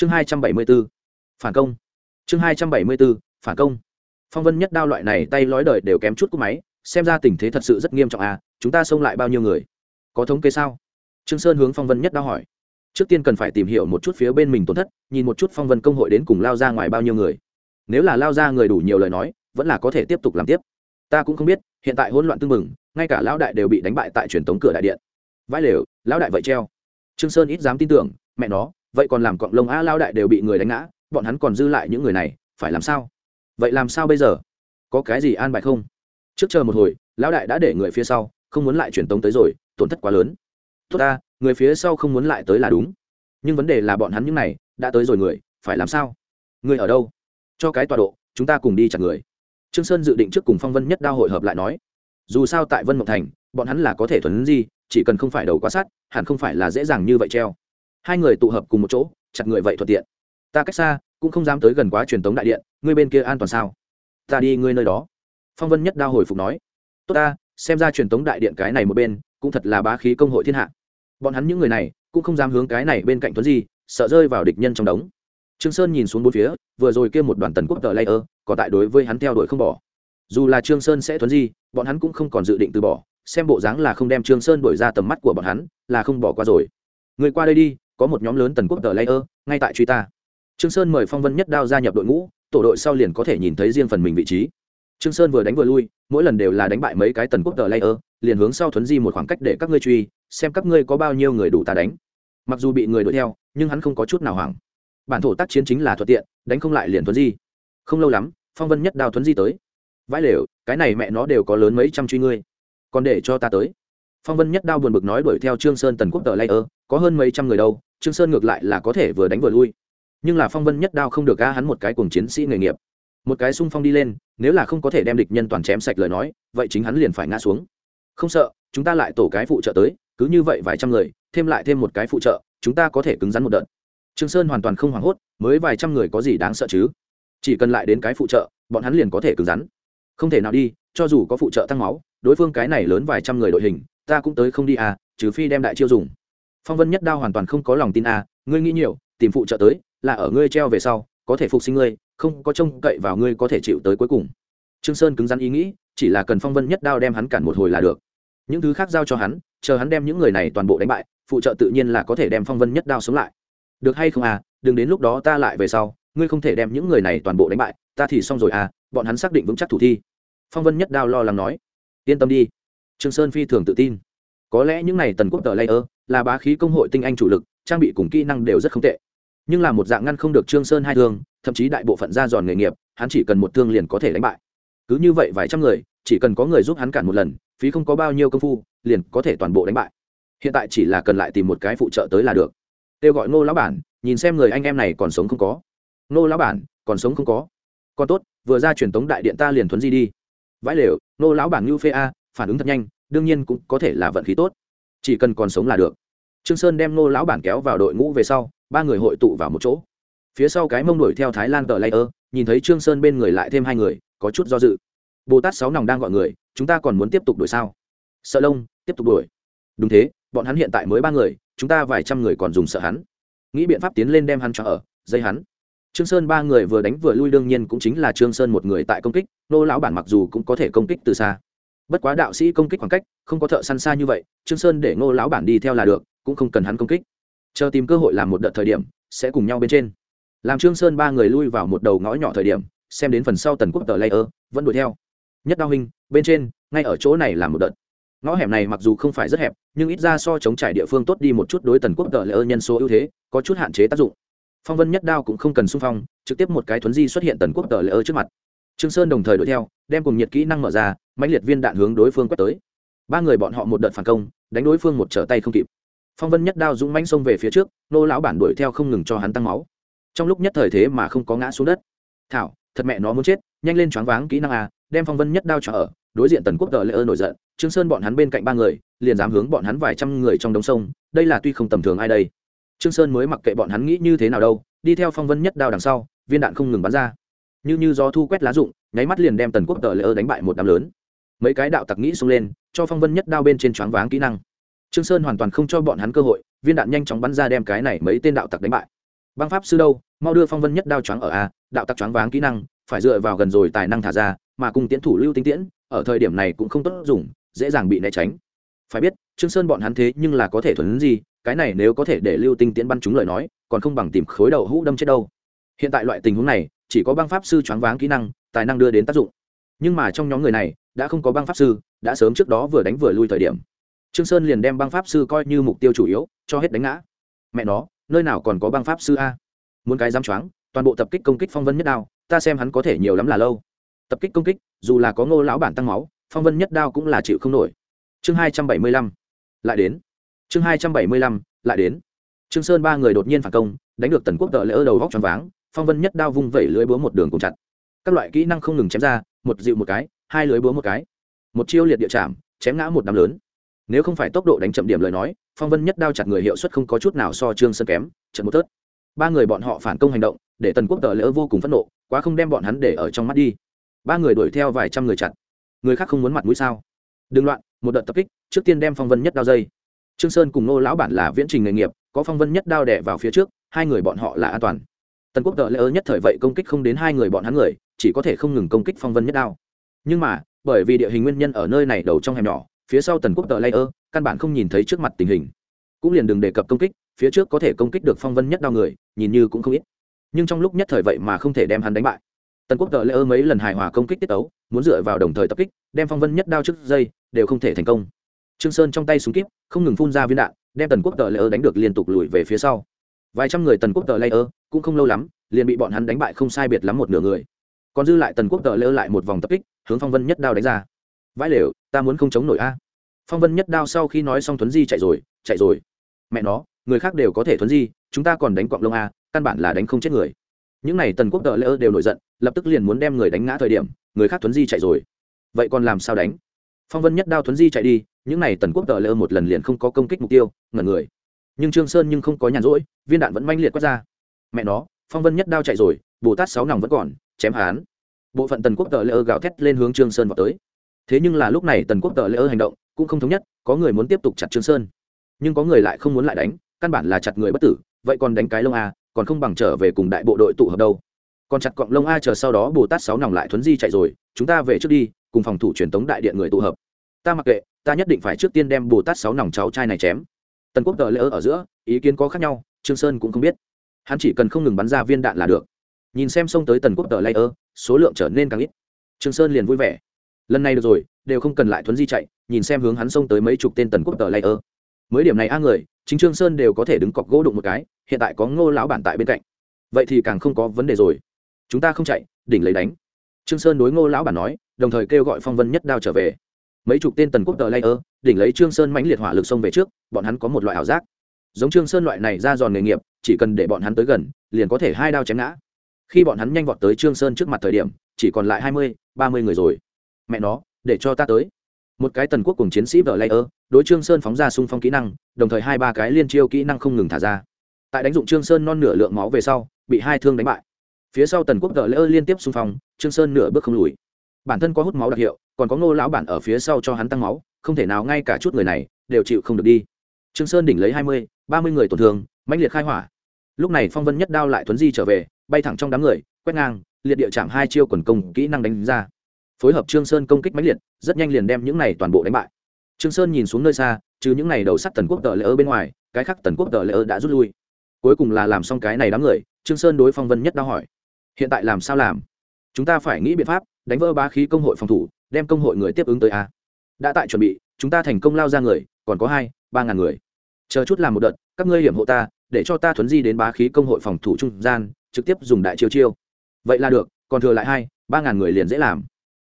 chương hai trăm bảy mươi b ố phản công. Chương hai trăm bảy mươi b ố phản công. Phong vân nhất đao loại này tay lói đời đều kém chút cúp máy, xem ra tình thế thật sự rất nghiêm trọng à chúng ta xông lại bao nhiêu người? Có thống kê sao? Trương sơn hướng phong vân nhất đao hỏi. Trước tiên cần phải tìm hiểu một chút phía bên mình tổn thất, nhìn một chút phong vân công hội đến cùng lao ra ngoài bao nhiêu người. Nếu là lao ra người đủ nhiều lời nói, vẫn là có thể tiếp tục làm tiếp. Ta cũng không biết, hiện tại hỗn loạn tương mừng ngay cả lão đại đều bị đánh bại tại truyền tống cửa đại điện. Vãi lều, lão đại vậy treo. Trương sơn ít dám tin tưởng, mẹ nó vậy còn làm cọng lông a lao đại đều bị người đánh ngã, bọn hắn còn dư lại những người này, phải làm sao? Vậy làm sao bây giờ? Có cái gì an bài không? Trước chờ một hồi, lão đại đã để người phía sau, không muốn lại truyền tống tới rồi, tổn thất quá lớn. Tốt ta, người phía sau không muốn lại tới là đúng. Nhưng vấn đề là bọn hắn những này, đã tới rồi người, phải làm sao? Người ở đâu? Cho cái tọa độ, chúng ta cùng đi chặt người. Trương sơn dự định trước cùng phong vân nhất đao hội hợp lại nói. Dù sao tại vân mộng thành, bọn hắn là có thể thuần gì chỉ cần không phải đầu quá sát, hẳn không phải là dễ dàng như vậy treo hai người tụ hợp cùng một chỗ, chặt người vậy thuận tiện. Ta cách xa, cũng không dám tới gần quá truyền tống đại điện, ngươi bên kia an toàn sao? Ta đi ngươi nơi đó. Phong vân nhất đao hồi phục nói. Tốt ta, xem ra truyền tống đại điện cái này một bên, cũng thật là bá khí công hội thiên hạ. Bọn hắn những người này, cũng không dám hướng cái này bên cạnh tuấn gì, sợ rơi vào địch nhân trong đống. Trương sơn nhìn xuống bốn phía, vừa rồi kia một đoàn tần quốc tờ layer còn tại đối với hắn theo đuổi không bỏ. Dù là trương sơn sẽ tuấn gì, bọn hắn cũng không còn dự định từ bỏ, xem bộ dáng là không đem trương sơn đuổi ra tầm mắt của bọn hắn, là không bỏ qua rồi. Người qua đây đi có một nhóm lớn tần quốc tờ layer, ngay tại truy ta. Trương sơn mời phong vân nhất đao gia nhập đội ngũ, tổ đội sau liền có thể nhìn thấy riêng phần mình vị trí. Trương sơn vừa đánh vừa lui, mỗi lần đều là đánh bại mấy cái tần quốc tờ layer, liền hướng sau thuấn di một khoảng cách để các ngươi truy, xem các ngươi có bao nhiêu người đủ ta đánh. Mặc dù bị người đuổi theo, nhưng hắn không có chút nào hoảng. Bản thổ tác chiến chính là thuận tiện, đánh không lại liền thuấn di. Không lâu lắm, phong vân nhất đao thuấn di tới. Vãi lều, cái này mẹ nó đều có lớn mấy trăm truy ngươi, còn để cho ta tới. Phong vân nhất đao buồn bực nói đuổi theo trương sơn tần quốc tờ layer có hơn mấy trăm người đâu, trương sơn ngược lại là có thể vừa đánh vừa lui. Nhưng là phong vân nhất đao không được ga hắn một cái cùng chiến sĩ nghề nghiệp. Một cái xung phong đi lên, nếu là không có thể đem địch nhân toàn chém sạch lời nói, vậy chính hắn liền phải ngã xuống. Không sợ, chúng ta lại tổ cái phụ trợ tới, cứ như vậy vài trăm người, thêm lại thêm một cái phụ trợ, chúng ta có thể cứng rắn một đợt. Trương sơn hoàn toàn không hoảng hốt, mới vài trăm người có gì đáng sợ chứ? Chỉ cần lại đến cái phụ trợ, bọn hắn liền có thể cứng rắn. Không thể nào đi, cho dù có phụ trợ tăng máu, đối phương cái này lớn vài trăm người đội hình, ta cũng tới không đi à trừ phi đem đại chiêu dùng phong vân nhất đao hoàn toàn không có lòng tin à ngươi nghĩ nhiều, tìm phụ trợ tới, là ở ngươi treo về sau, có thể phục sinh ngươi, không có trông cậy vào ngươi có thể chịu tới cuối cùng. Trương sơn cứng rắn ý nghĩ, chỉ là cần phong vân nhất đao đem hắn cản một hồi là được. Những thứ khác giao cho hắn, chờ hắn đem những người này toàn bộ đánh bại, phụ trợ tự nhiên là có thể đem phong vân nhất đao sống lại. Được hay không à đừng đến lúc đó ta lại về sau, ngươi không thể đem những người này toàn bộ đánh bại, ta thì xong rồi à bọn hắn xác định vững chắc thủ thi. Phong vân nhất đao lo lắng nói. Yên tâm đi. Trương sơn phi thường tự tin. Có lẽ những này tần quốc tờ layer là bá khí công hội tinh anh chủ lực, trang bị cùng kỹ năng đều rất không tệ. Nhưng là một dạng ngăn không được trương sơn hai thương, thậm chí đại bộ phận ra giòn nghề nghiệp, hắn chỉ cần một thương liền có thể đánh bại. Cứ như vậy vài trăm người, chỉ cần có người giúp hắn cản một lần, phí không có bao nhiêu công phu, liền có thể toàn bộ đánh bại. Hiện tại chỉ là cần lại tìm một cái phụ trợ tới là được. Kêu gọi ngô lão bản, nhìn xem người anh em này còn sống không có. Ngô lão bản, còn sống không có. Còn tốt, vừa ra truyền tống đại điện ta liền thuấn di đi. Vãi lều, ngô lão bản ngưu phê a, phản ứng thật nhanh, đương nhiên cũng có thể là vận khí tốt chỉ cần còn sống là được. Trương sơn đem ngô lão bản kéo vào đội ngũ về sau, ba người hội tụ vào một chỗ. Phía sau cái mông đuổi theo thái lan tờ layer nhìn thấy trương sơn bên người lại thêm hai người, có chút do dự. Bồ tát sáu nòng đang gọi người, chúng ta còn muốn tiếp tục đuổi sao? Sợ lông tiếp tục đuổi. Đúng thế, bọn hắn hiện tại mới ba người, chúng ta vài trăm người còn dùng sợ hắn. Nghĩ biện pháp tiến lên đem hắn cho ở, dây hắn. Trương sơn ba người vừa đánh vừa lui, đương nhiên cũng chính là trương sơn một người tại công kích nô lão bản mặc dù cũng có thể công kích từ xa bất quá đạo sĩ công kích khoảng cách, không có thợ săn xa như vậy, trương sơn để ngô lão bản đi theo là được, cũng không cần hắn công kích. Chờ tìm cơ hội làm một đợt thời điểm, sẽ cùng nhau bên trên. Làm trương sơn ba người lui vào một đầu ngõ nhỏ thời điểm, xem đến phần sau tần quốc tờ layer, vẫn đuổi theo. Nhất đao hình bên trên, ngay ở chỗ này làm một đợt. Ngõ hẻm này mặc dù không phải rất hẹp, nhưng ít ra so chống trải địa phương tốt đi một chút đối tần quốc tờ layer nhân số ưu thế, có chút hạn chế tác dụng. Phong vân nhất đao cũng không cần xung phong, trực tiếp một cái thuấn di xuất hiện tần quốc tờ layer trước mặt trương sơn đồng thời đuổi theo đem cùng nhiệt kỹ năng mở ra mãnh liệt viên đạn hướng đối phương quét tới. Ba người bọn họ một đợt phản công đánh đối phương một trở tay không kịp. Phong vân nhất đao dũng mãnh xông về phía trước nô lão bản đuổi theo không ngừng cho hắn tăng máu. Trong lúc nhất thời thế mà không có ngã xuống đất. Thảo thật mẹ nó muốn chết nhanh lên choáng váng kỹ năng à, đem phong vân nhất đao cho ở đối diện tần quốc tờ lễ ơ nổi giận trương sơn bọn hắn bên cạnh ba người liền dám hướng bọn hắn vài trăm người trong đống sông đây là tuy không tầm thường ai đây. Trương sơn mới mặc kệ bọn hắn nghĩ như thế nào đâu đi theo phong vân nhất đao đằng sau viên đạn không ngừng bắn ra như như gió thu quét lá rụng nháy mắt liền đem tần quốc tờ lỡ đánh bại một đám lớn. Mấy cái đạo tặc nghĩ xông lên, cho phong vân nhất đao bên trên choáng váng kỹ năng. Trương sơn hoàn toàn không cho bọn hắn cơ hội, viên đạn nhanh chóng bắn ra đem cái này mấy tên đạo tặc đánh bại. Băng pháp sư đâu, mau đưa phong vân nhất đao choáng ở a, đạo tặc choáng váng kỹ năng, phải dựa vào gần rồi tài năng thả ra, mà cùng tiến thủ lưu tinh tiễn, ở thời điểm này cũng không tốt dùng, dễ dàng bị né tránh. Phải biết, trương sơn bọn hắn thế nhưng là có thể thuần gì, cái này nếu có thể để lưu tinh tiễn bắn chúng lời nói, còn không bằng tìm khối đầu hũ đâm chết đâu. Hiện tại loại tình huống này chỉ có băng pháp sư choáng váng kỹ năng, tài năng đưa đến tác dụng. Nhưng mà trong nhóm người này, đã không có băng pháp sư, đã sớm trước đó vừa đánh vừa lui thời điểm. Trương sơn liền đem băng pháp sư coi như mục tiêu chủ yếu, cho hết đánh ngã. Mẹ nó, nơi nào còn có băng pháp sư a? Muốn cái dám choáng, toàn bộ tập kích công kích phong vân nhất đao, ta xem hắn có thể nhiều lắm là lâu. Tập kích công kích, dù là có ngô lão bản tăng máu, phong vân nhất đao cũng là chịu không nổi. Chương hai trăm bảy mươi lăm, lại đến. Chương hai trăm bảy mươi lăm, lại đến. Trương sơn ba người đột nhiên phản công, đánh được tần quốc đợi lỡ đầu vóc tròn váng phong vân nhất đao vung vẩy lưới búa một đường cùng chặt. Các loại kỹ năng không ngừng chém ra một dịu một cái hai lưới búa một cái. Một chiêu liệt địa chạm chém ngã một đám lớn. Nếu không phải tốc độ đánh chậm điểm lời nói phong vân nhất đao chặt người hiệu suất không có chút nào so trương sơn kém trận một tớt. Ba người bọn họ phản công hành động để tần quốc tờ lỡ vô cùng phẫn nộ quá không đem bọn hắn để ở trong mắt đi. Ba người đuổi theo vài trăm người chặt, người khác không muốn mặt mũi sao? Đừng loạn một đợt tập kích trước tiên đem phong vân nhất đao dây. Trương sơn cùng nô lão bản là viễn trình nghề nghiệp có phong vân nhất đao đẻ vào phía trước hai người bọn họ là an toàn tần quốc tờ ơ nhất thời vậy công kích không đến hai người bọn hắn người, chỉ có thể không ngừng công kích phong vân nhất đao. Nhưng mà, bởi vì địa hình nguyên nhân ở nơi này đầu trong hẻm nhỏ, phía sau tần quốc tờ ơ, căn bản không nhìn thấy trước mặt tình hình. Cũng liền đừng đề cập công kích, phía trước có thể công kích được phong vân nhất đao người, nhìn như cũng không ít. Nhưng trong lúc nhất thời vậy mà không thể đem hắn đánh bại. Tần quốc tờ ơ mấy lần hài hòa công kích tiết tấu, muốn dựa vào đồng thời tập kích, đem phong vân nhất đao trước dây, đều không thể thành công. Trương sơn trong tay súng kíp, không ngừng phun ra viên đạn, đem tần quốc tờ ơ đánh được liên tục lùi về phía sau vài trăm người tần quốc tờ layer cũng không lâu lắm, liền bị bọn hắn đánh bại không sai biệt lắm một nửa người. Còn dư lại tần quốc tờ lơ lại một vòng tập kích, hướng phong vân nhất đao đánh ra. Vãi lều, ta muốn không chống nổi a. Phong vân nhất đao sau khi nói xong thuấn di chạy rồi chạy rồi. Mẹ nó, người khác đều có thể thuấn di, chúng ta còn đánh quạng lông a, căn bản là đánh không chết người. Những n à y tần quốc tờ lơ đều nổi giận, lập tức liền muốn đem người đánh ngã thời điểm, người khác thuấn di chạy rồi. Vậy còn làm sao đánh? Phong vân nhất đao thuấn di chạy đi, những n à y tần quốc tờ lơ một lần liền không có công kích mục tiêu, ngẩn người nhưng trương sơn nhưng không có nhàn rỗi viên đạn vẫn manh liệt quát ra mẹ nó phong vân nhất đao chạy rồi bồ tát sáu nòng vẫn còn chém hán bộ phận tần quốc tờ lỡ gào thét lên hướng trương sơn vào tới thế nhưng là lúc này tần quốc tờ lỡ hành động cũng không thống nhất có người muốn tiếp tục chặt trương sơn nhưng có người lại không muốn lại đánh căn bản là chặt người bất tử vậy còn đánh cái lông a còn không bằng trở về cùng đại bộ đội tụ hợp đâu còn chặt cọng lông a chờ sau đó bồ tát sáu nòng lại thuấn di chạy rồi chúng ta về trước đi cùng phòng thủ truyền tống đại điện người tụ hợp ta mặc kệ ta nhất định phải trước tiên đem bồ tát sáu nòng cháu trai này chém tần quốc tờ lễ ở giữa, ý kiến có khác nhau, trương sơn cũng không biết. Hắn chỉ cần không ngừng bắn ra viên đạn là được. Nhìn xem xông tới tần quốc tờ layer số lượng trở nên càng ít. Trương sơn liền vui vẻ. Lần này được rồi, đều không cần lại thuấn di chạy, nhìn xem hướng hắn xông tới mấy chục tên tần quốc tờ layer mới điểm này a người, chính trương sơn đều có thể đứng cọc gỗ đụng một cái, hiện tại có ngô lão bản tại bên cạnh. Vậy thì càng không có vấn đề rồi. Chúng ta không chạy, đỉnh lấy đánh. Trương sơn đối ngô lão bản nói, đồng thời kêu gọi phong vân nhất đao trở về mấy chục tên tần quốc tờ layer, đỉnh lấy trương sơn mãnh liệt hỏa lực xông về trước, bọn hắn có một loại ảo giác. Giống trương sơn loại này ra giòn nghề nghiệp, chỉ cần để bọn hắn tới gần, liền có thể hai đao chém ngã. Khi bọn hắn nhanh vọt tới trương sơn trước mặt thời điểm, chỉ còn lại hai mươi, ba mươi người rồi. Mẹ nó, để cho ta tới. Một cái tần quốc cùng chiến sĩ vờ layer, đối trương sơn phóng ra xung phong kỹ năng, đồng thời hai ba cái liên chiêu kỹ năng không ngừng thả ra. Tại đánh dụng trương sơn non nửa lượng máu về sau, bị hai thương đánh bại. Phía sau tần quốc vờ layer liên tiếp xung phong, trương sơn nửa bước không lùi. Bản thân có hút máu đặc hiệu còn có ngô lão bản ở phía sau cho hắn tăng máu, không thể nào ngay cả chút người này đều chịu không được đi. Trương sơn đỉnh lấy hai mươi, ba mươi người tổn thương, mãnh liệt khai hỏa. Lúc này phong vân nhất đao lại thuấn di trở về, bay thẳng trong đám người, quét ngang, liệt địa chạm hai chiêu quần công kỹ năng đánh ra. Phối hợp trương sơn công kích mãnh liệt, rất nhanh liền đem những này toàn bộ đánh bại. Trương sơn nhìn xuống nơi xa, trừ những này đầu sắt tần quốc tờ lễ ở bên ngoài, cái khác tần quốc tờ lễ đã rút lui. Cuối cùng là làm xong cái này đám người, trương sơn đối phong vân nhất đao hỏi, hiện tại làm sao làm? Chúng ta phải nghĩ biện pháp đánh vỡ bá khí công hội phòng thủ đem công hội người tiếp ứng tới a. Đã tại chuẩn bị, chúng ta thành công lao ra người, còn có hai, ba ngàn người. Chờ chút làm một đợt, các ngươi hiểm hộ ta, để cho ta thuấn di đến bá khí công hội phòng thủ trung gian, trực tiếp dùng đại chiêu chiêu. Vậy là được, còn thừa lại hai, ba ngàn người liền dễ làm.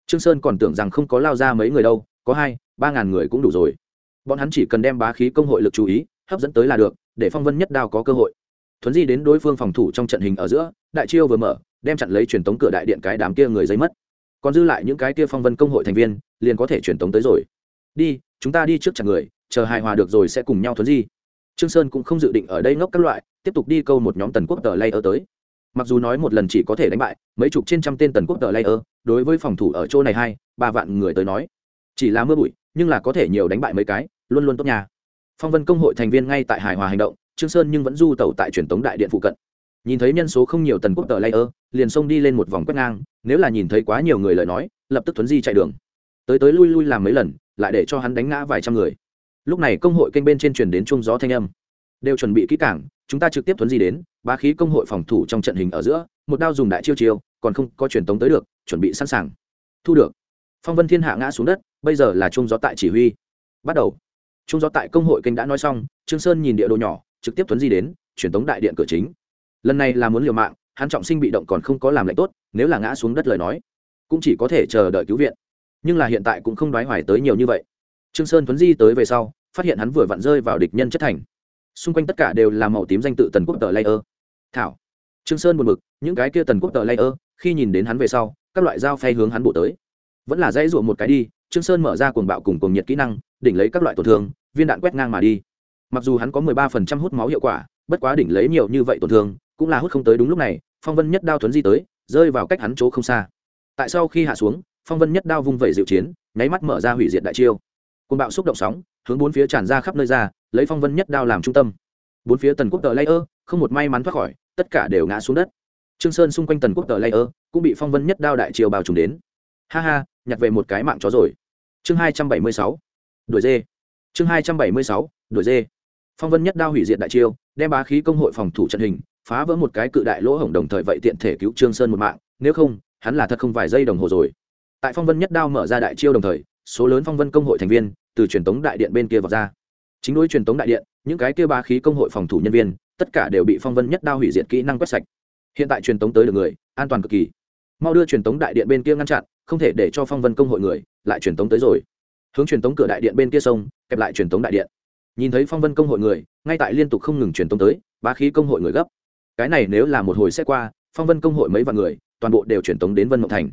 Trương sơn còn tưởng rằng không có lao ra mấy người đâu, có hai, ba ngàn người cũng đủ rồi. Bọn hắn chỉ cần đem bá khí công hội lực chú ý, hấp dẫn tới là được, để phong vân nhất đao có cơ hội. Thuấn di đến đối phương phòng thủ trong trận hình ở giữa, đại chiêu vừa mở, đem chặn lấy truyền tống cửa đại điện cái đám kia người giấy mất còn dư lại những cái kia phong vân công hội thành viên, liền có thể truyền tống tới rồi. Đi, chúng ta đi trước chặn người, chờ hài hòa được rồi sẽ cùng nhau thuấn di. Trương sơn cũng không dự định ở đây ngốc các loại, tiếp tục đi câu một nhóm tần quốc tờ layer tới. Mặc dù nói một lần chỉ có thể đánh bại, mấy chục trên trăm tên tần quốc tờ layer, đối với phòng thủ ở chỗ này hai, ba vạn người tới nói, chỉ là mưa bụi, nhưng là có thể nhiều đánh bại mấy cái, luôn luôn tốt nhà phong vân công hội thành viên ngay tại hài hòa hành động, trương sơn nhưng vẫn du tàu tại truyền tống đại điện phụ cận nhìn thấy nhân số không nhiều tần quốc tờ layer, liền xông đi lên một vòng quét ngang, nếu là nhìn thấy quá nhiều người lời nói, lập tức thuấn di chạy đường. Tới tới lui lui làm mấy lần, lại để cho hắn đánh ngã vài trăm người. Lúc này công hội kênh bên trên truyền đến chung gió thanh âm. Đều chuẩn bị kỹ cảng chúng ta trực tiếp thuấn di đến, bá khí công hội phòng thủ trong trận hình ở giữa, một đao dùng đại chiêu chiêu, còn không có truyền tống tới được, chuẩn bị sẵn sàng. Thu được. Phong vân thiên hạ ngã xuống đất, bây giờ là chung gió tại chỉ huy. Bắt đầu. Chung gió tại công hội kênh đã nói xong, trương sơn nhìn địa đồ nhỏ, trực tiếp thuấn di đến, truyền tống đại điện cửa chính lần này là muốn liều mạng, hắn trọng sinh bị động còn không có làm lệnh tốt, nếu là ngã xuống đất lời nói, cũng chỉ có thể chờ đợi cứu viện. Nhưng là hiện tại cũng không đoái hoài tới nhiều như vậy. Trương sơn tuấn di tới về sau, phát hiện hắn vừa vặn rơi vào địch nhân chất thành. Xung quanh tất cả đều là màu tím danh tự tần quốc tờ layer. Thảo. Trương sơn buồn bực, những cái kia tần quốc tờ layer, khi nhìn đến hắn về sau, các loại dao phay hướng hắn bổ tới. Vẫn là dây ruộng một cái đi, trương sơn mở ra cuồng bạo cùng cuồng nhiệt kỹ năng, đỉnh lấy các loại tổn thương, viên đạn quét ngang mà đi. Mặc dù hắn có mười ba phần trăm hút máu hiệu quả, bất quá đỉnh lấy nhiều như vậy tổn thương cũng là hút không tới đúng lúc này, phong vân nhất đao thuấn di tới, rơi vào cách hắn chỗ không xa. Tại sau khi hạ xuống, phong vân nhất đao vung vẩy diệu chiến, nháy mắt mở ra hủy diệt đại chiêu. Côn bạo xúc động sóng, hướng bốn phía tràn ra khắp nơi ra, lấy phong vân nhất đao làm trung tâm. Bốn phía tần quốc tờ layer, không một may mắn thoát khỏi, tất cả đều ngã xuống đất. Trương sơn xung quanh tần quốc tờ layer, cũng bị phong vân nhất đao đại chiêu bao trùm đến. Ha ha, nhặt về một cái mạng chó rồi. Chương hai trăm bảy mươi sáu. Đuổi dê. Chương hai trăm bảy mươi sáu. Đuổi dê. Phong vân nhất đao hủy diệt đại chiêu, đem bá khí công hội phòng thủ trận hình phá vỡ một cái cự đại lỗ hổng đồng thời vậy tiện thể cứu trương sơn một mạng, nếu không, hắn là thật không vài giây đồng hồ rồi. Tại phong vân nhất đao mở ra đại chiêu đồng thời, số lớn phong vân công hội thành viên từ truyền tống đại điện bên kia vào ra. Chính đối truyền tống đại điện, những cái kia ba khí công hội phòng thủ nhân viên, tất cả đều bị phong vân nhất đao hủy diệt kỹ năng quét sạch. Hiện tại truyền tống tới được người, an toàn cực kỳ. Mau đưa truyền tống đại điện bên kia ngăn chặn, không thể để cho phong vân công hội người lại truyền tống tới rồi. Hướng truyền tống cửa đại điện bên kia sông, kẹp lại truyền tống đại điện. Nhìn thấy phong vân công hội người, ngay tại liên tục không ngừng truyền tống tới, ba khí công hội người gấp cái này nếu là một hồi sẽ qua, phong vân công hội mấy vạn người, toàn bộ đều truyền tống đến vân mộng thành.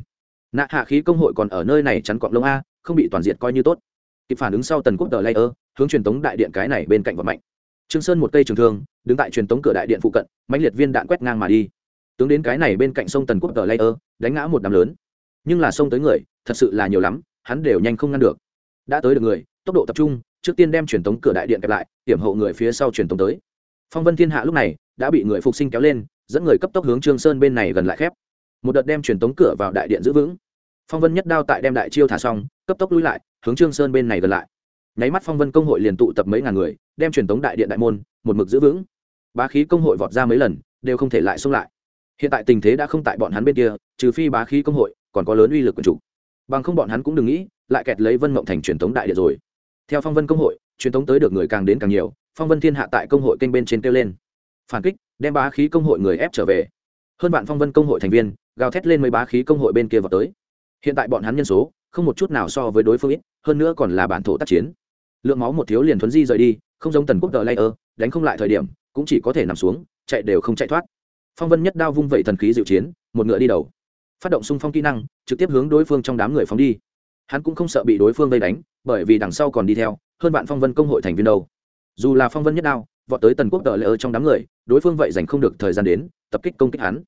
Nạ hạ khí công hội còn ở nơi này chắn cọp lông a, không bị toàn diện coi như tốt. Kịp phản ứng sau tần quốc tờ layer, hướng truyền tống đại điện cái này bên cạnh và mạnh. Trương sơn một cây trường thương, đứng tại truyền tống cửa đại điện phụ cận, mãnh liệt viên đạn quét ngang mà đi. Tướng đến cái này bên cạnh sông tần quốc tờ layer, đánh ngã một đám lớn. Nhưng là sông tới người, thật sự là nhiều lắm, hắn đều nhanh không ngăn được. Đã tới được người, tốc độ tập trung, trước tiên đem truyền tống cửa đại điện kẹp lại, hiểm hộ người phía sau truyền tống tới phong vân thiên hạ lúc này đã bị người phục sinh kéo lên, dẫn người cấp tốc hướng trương sơn bên này gần lại khép. Một đợt đem truyền tống cửa vào đại điện giữ vững. Phong vân nhất đao tại đem đại chiêu thả xong, cấp tốc lui lại, hướng trương sơn bên này gần lại. Nháy mắt phong vân công hội liền tụ tập mấy ngàn người, đem truyền tống đại điện đại môn, một mực giữ vững. Bá khí công hội vọt ra mấy lần, đều không thể lại xông lại. Hiện tại tình thế đã không tại bọn hắn bên kia, trừ phi bá khí công hội, còn có lớn uy lực quần chủ. Bằng không bọn hắn cũng đừng nghĩ, lại kẹt lấy vân mộng thành truyền tống đại điện rồi. Theo phong vân công hội truyền tống tới được người càng đến càng nhiều, phong vân thiên hạ tại công hội kênh bên trên kêu lên. Phản kích, đem bá khí công hội người ép trở về. Hơn bạn phong vân công hội thành viên, gào thét lên mấy bá khí công hội bên kia vào tới. Hiện tại bọn hắn nhân số, không một chút nào so với đối phương ít, hơn nữa còn là bản thổ tác chiến. Lượng máu một thiếu liền thuấn di rời đi, không giống tần quốc tờ layer, đánh không lại thời điểm, cũng chỉ có thể nằm xuống, chạy đều không chạy thoát. Phong vân nhất đao vung vẩy thần khí diệu chiến, một ngựa đi đầu. Phát động xung phong kỹ năng, trực tiếp hướng đối phương trong đám người phóng đi. Hắn cũng không sợ bị đối phương vây đánh, bởi vì đằng sau còn đi theo hơn bạn phong vân công hội thành viên đâu. Dù là phong vân nhất đao, vọt tới tần quốc tờ lỡ trong đám người, đối phương vậy dành không được thời gian đến, tập kích công kích hắn.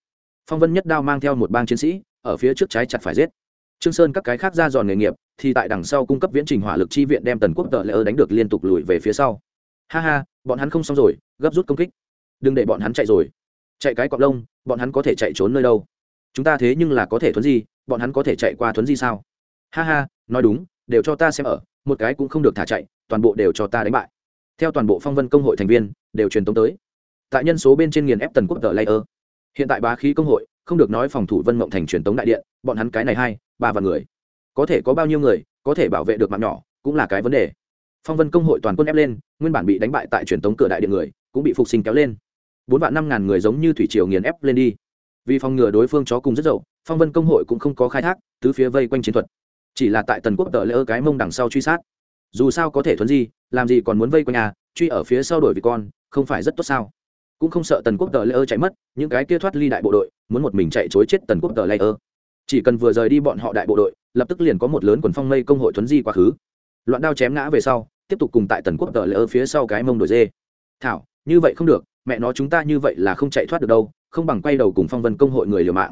Phong vân nhất đao mang theo một bang chiến sĩ, ở phía trước trái chặt phải giết. Trương sơn các cái khác ra dọn nghề nghiệp, thì tại đằng sau cung cấp viễn trình hỏa lực chi viện đem tần quốc tờ lỡ đánh được liên tục lùi về phía sau. Ha ha, bọn hắn không xong rồi, gấp rút công kích. Đừng để bọn hắn chạy rồi. Chạy cái cọp lông, bọn hắn có thể chạy trốn nơi đâu? Chúng ta thế nhưng là có thể thuấn di, bọn hắn có thể chạy qua thuấn di sao? Ha ha, nói đúng, đều cho ta xem ở, một cái cũng không được thả chạy toàn bộ đều cho ta đánh bại. Theo toàn bộ phong vân công hội thành viên, đều truyền tống tới. Tại nhân số bên trên nghiền ép tần quốc tờ layer. Hiện tại bá khí công hội, không được nói phòng thủ vân mộng thành truyền tống đại điện, bọn hắn cái này hai, ba vạn người. Có thể có bao nhiêu người, có thể bảo vệ được mạng nhỏ, cũng là cái vấn đề. Phong vân công hội toàn quân ép lên, nguyên bản bị đánh bại tại truyền tống cửa đại điện người, cũng bị phục sinh kéo lên. Bốn vạn năm ngàn người giống như thủy triều nghiền ép lên đi. Vì phòng ngừa đối phương chó cùng rất dậu, phong vân công hội cũng không có khai thác, tứ phía vây quanh chiến thuật. Chỉ là tại tần quốc tờ lỡ cái mông đằng sau truy sát dù sao có thể thuấn di, làm gì còn muốn vây quanh nhà truy ở phía sau đuổi vì con, không phải rất tốt sao? Cũng không sợ tần quốc tờ lỡ chạy mất, những cái kia thoát ly đại bộ đội, muốn một mình chạy chối chết tần quốc tờ lỡ chỉ cần vừa rời đi bọn họ đại bộ đội, lập tức liền có một lớn quần phong mây công hội thuấn di quá khứ. Loạn đao chém ngã về sau, tiếp tục cùng tại tần quốc tờ lỡ phía sau cái mông đuổi dê. Thảo, như vậy không được, mẹ nó chúng ta như vậy là không chạy thoát được đâu, không bằng quay đầu cùng phong vân công hội người liều mạng.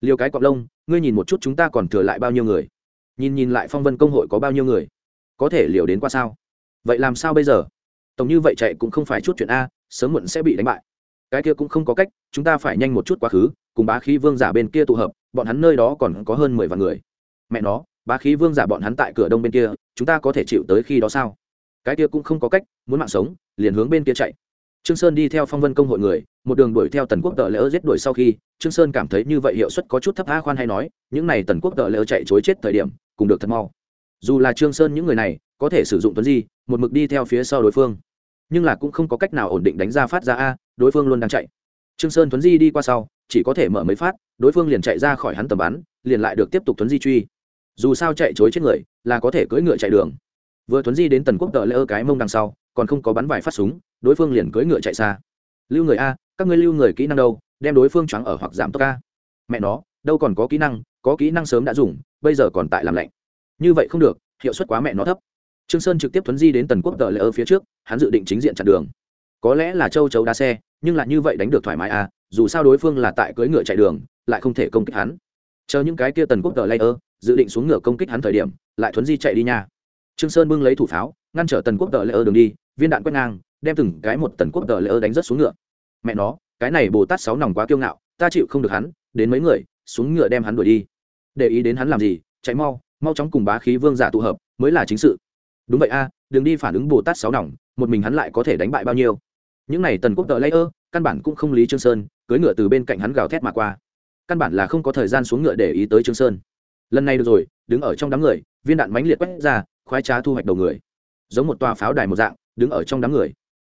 Liều cái cọc lông, ngươi nhìn một chút chúng ta còn thừa lại bao nhiêu người? Nhìn nhìn lại phong vân công hội có bao nhiêu người? Có thể liều đến qua sao? Vậy làm sao bây giờ? Tổng như vậy chạy cũng không phải chút chuyện a, sớm muộn sẽ bị đánh bại. Cái kia cũng không có cách, chúng ta phải nhanh một chút quá khứ, cùng bá khí vương giả bên kia tụ hợp, bọn hắn nơi đó còn có hơn mười vạn người. Mẹ nó, bá khí vương giả bọn hắn tại cửa đông bên kia, chúng ta có thể chịu tới khi đó sao? Cái kia cũng không có cách, muốn mạng sống, liền hướng bên kia chạy. Trương sơn đi theo phong vân công hội người, một đường đuổi theo tần quốc tờ lỡ giết đuổi sau khi, trương sơn cảm thấy như vậy hiệu suất có chút thấp a khoan hay nói, những này tần quốc tờ lỡ chạy chối chết thời điểm, cùng được thật mau dù là trương sơn những người này có thể sử dụng tuấn di một mực đi theo phía sau đối phương nhưng là cũng không có cách nào ổn định đánh ra phát ra a đối phương luôn đang chạy trương sơn tuấn di đi qua sau chỉ có thể mở mấy phát đối phương liền chạy ra khỏi hắn tầm bắn liền lại được tiếp tục tuấn di truy dù sao chạy chối chết người là có thể cưỡi ngựa chạy đường vừa tuấn di đến tần quốc tờ lỡ cái mông đằng sau còn không có bắn vài phát súng đối phương liền cưỡi ngựa chạy xa lưu người a các ngươi lưu người kỹ năng đâu đem đối phương choáng ở hoặc giảm tốc a mẹ nó đâu còn có kỹ năng có kỹ năng sớm đã dùng bây giờ còn tại làm lạnh như vậy không được, hiệu suất quá mẹ nó thấp. Trương sơn trực tiếp thuấn di đến tần quốc tờ lệ ở phía trước, hắn dự định chính diện chặn đường. Có lẽ là châu chấu đá xe, nhưng lại như vậy đánh được thoải mái à dù sao đối phương là tại cưỡi ngựa chạy đường, lại không thể công kích hắn. Chờ những cái kia tần quốc tờ lệ ơ dự định xuống ngựa công kích hắn thời điểm, lại thuấn di chạy đi nha. Trương sơn bưng lấy thủ pháo, ngăn trở tần quốc tờ lệ ơ đường đi, viên đạn quét ngang, đem từng cái một tần quốc tờ lệ ơ đánh rất xuống ngựa. Mẹ nó, cái này bồ tát sáu nòng quá kiêu ngạo, ta chịu không được hắn, đến mấy người, xuống ngựa đem hắn đuổi đi. Để ý đến hắn làm gì, chạy mau mau chóng cùng bá khí vương giả tụ hợp, mới là chính sự. Đúng vậy a, đừng đi phản ứng bồ tát sáu nòng một mình hắn lại có thể đánh bại bao nhiêu? Những này tần quốc tờ lây ơ căn bản cũng không lý trương sơn cưới ngựa từ bên cạnh hắn gào thét mà qua. Căn bản là không có thời gian xuống ngựa để ý tới trương sơn. Lần này được rồi, đứng ở trong đám người, viên đạn mãnh liệt quét ra, khoái trá thu hoạch đầu người. Giống một tòa pháo đài một dạng, đứng ở trong đám người.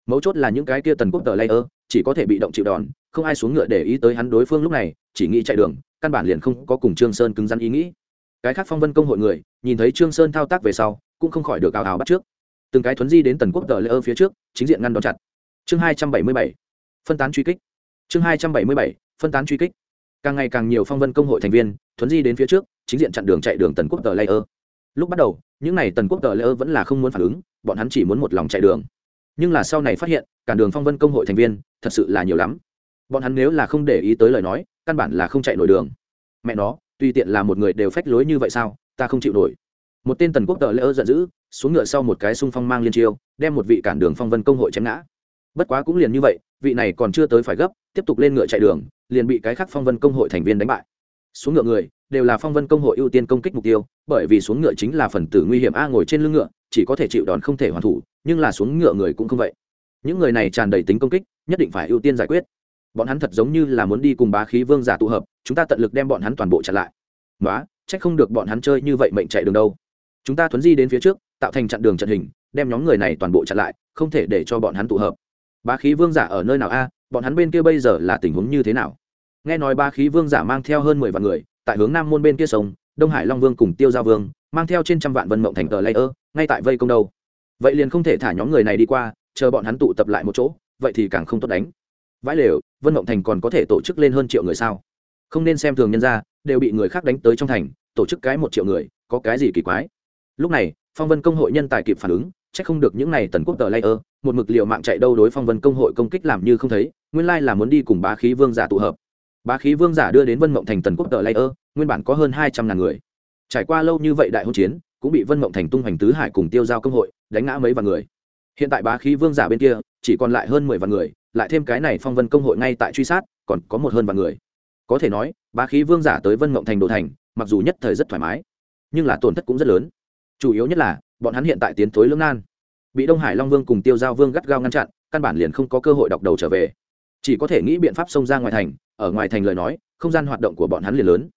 Mấu chốt là những cái kia tần quốc tờ lây ơ chỉ có thể bị động chịu đòn, không ai xuống ngựa để ý tới hắn đối phương lúc này, chỉ nghĩ chạy đường, căn bản liền không có cùng trương sơn cứng rắn ý nghĩ cái khác phong vân công hội người, nhìn thấy trương sơn thao tác về sau, cũng không khỏi được ào ào bắt trước. Từng cái thuấn di đến tần quốc tờ lễ ơ phía trước, chính diện ngăn đón chặt. Chương hai trăm bảy mươi bảy, phân tán truy kích. Chương hai trăm bảy mươi bảy, phân tán truy kích. Càng ngày càng nhiều phong vân công hội thành viên, thuấn di đến phía trước, chính diện chặn đường chạy đường tần quốc tờ lễ ơ. Lúc bắt đầu, những n à y tần quốc tờ lễ ơ vẫn là không muốn phản ứng, bọn hắn chỉ muốn một lòng chạy đường. Nhưng là sau này phát hiện cản đường phong vân công hội thành viên, thật sự là nhiều lắm. Bọn hắn nếu là không để ý tới lời nói, căn bản là không chạy nổi đường. Mẹ nó tùy tiện là một người đều phách lối như vậy sao? Ta không chịu nổi. Một tên tần quốc tờ lễ ơ giận dữ, xuống ngựa sau một cái xung phong mang liên chiêu, đem một vị cản đường phong vân công hội chém ngã. Bất quá cũng liền như vậy, vị này còn chưa tới phải gấp, tiếp tục lên ngựa chạy đường, liền bị cái khác phong vân công hội thành viên đánh bại. Xuống ngựa người, đều là phong vân công hội ưu tiên công kích mục tiêu, bởi vì xuống ngựa chính là phần tử nguy hiểm a, ngồi trên lưng ngựa, chỉ có thể chịu đòn không thể hoàn thủ, nhưng là xuống ngựa người cũng không vậy. Những người này tràn đầy tính công kích, nhất định phải ưu tiên giải quyết bọn hắn thật giống như là muốn đi cùng bá khí vương giả tụ hợp, chúng ta tận lực đem bọn hắn toàn bộ chặn lại. Nói trách không được bọn hắn chơi như vậy mệnh chạy đường đâu. Chúng ta thuấn di đến phía trước, tạo thành chặn đường trận hình, đem nhóm người này toàn bộ chặn lại, không thể để cho bọn hắn tụ hợp. Bá khí vương giả ở nơi nào a? Bọn hắn bên kia bây giờ là tình huống như thế nào? Nghe nói Bá khí vương giả mang theo hơn mười vạn người, tại hướng nam môn bên kia sông, đông hải long vương cùng tiêu Gia vương, mang theo trên trăm vạn vân mộng thành tờ lây ơ ngay tại vây công đâu. Vậy liền không thể thả nhóm người này đi qua, chờ bọn hắn tụ tập lại một chỗ, vậy thì càng không tốt đánh vãi lều, vân mộng thành còn có thể tổ chức lên hơn triệu người sao? Không nên xem thường nhân ra đều bị người khác đánh tới trong thành, tổ chức cái một triệu người, có cái gì kỳ quái? Lúc này, phong vân công hội nhân tài kịp phản ứng c h ắ c không được những n à y tần quốc tờ lay ơ, một mực liệu mạng chạy đâu đối phong vân công hội công kích làm như không thấy, nguyên lai là muốn đi cùng bá khí vương giả tụ hợp. Bá khí vương giả đưa đến vân mộng thành tần quốc tờ lay ơ, nguyên bản có hơn hai trăm ngàn người. Trải qua lâu như vậy đại hôn chiến, cũng bị vân mộng thành tung hoành tứ hải cùng tiêu giao công hội, đánh ngã mấy vạn người. Hiện tại bá khí vương giả bên kia, chỉ còn lại hơn mười vạn người lại thêm cái này phong vân công hội ngay tại truy sát, còn có một hơn vạn người. Có thể nói ba khí vương giả tới vân mộng thành đồ thành, mặc dù nhất thời rất thoải mái, nhưng là tổn thất cũng rất lớn. Chủ yếu nhất là, bọn hắn hiện tại tiến thối lưỡng nan. Bị đông hải long vương cùng tiêu giao vương gắt gao ngăn chặn, căn bản liền không có cơ hội đọc đầu trở về. Chỉ có thể nghĩ biện pháp xông ra ngoài thành, ở ngoài thành lời nói, không gian hoạt động của bọn hắn liền lớn.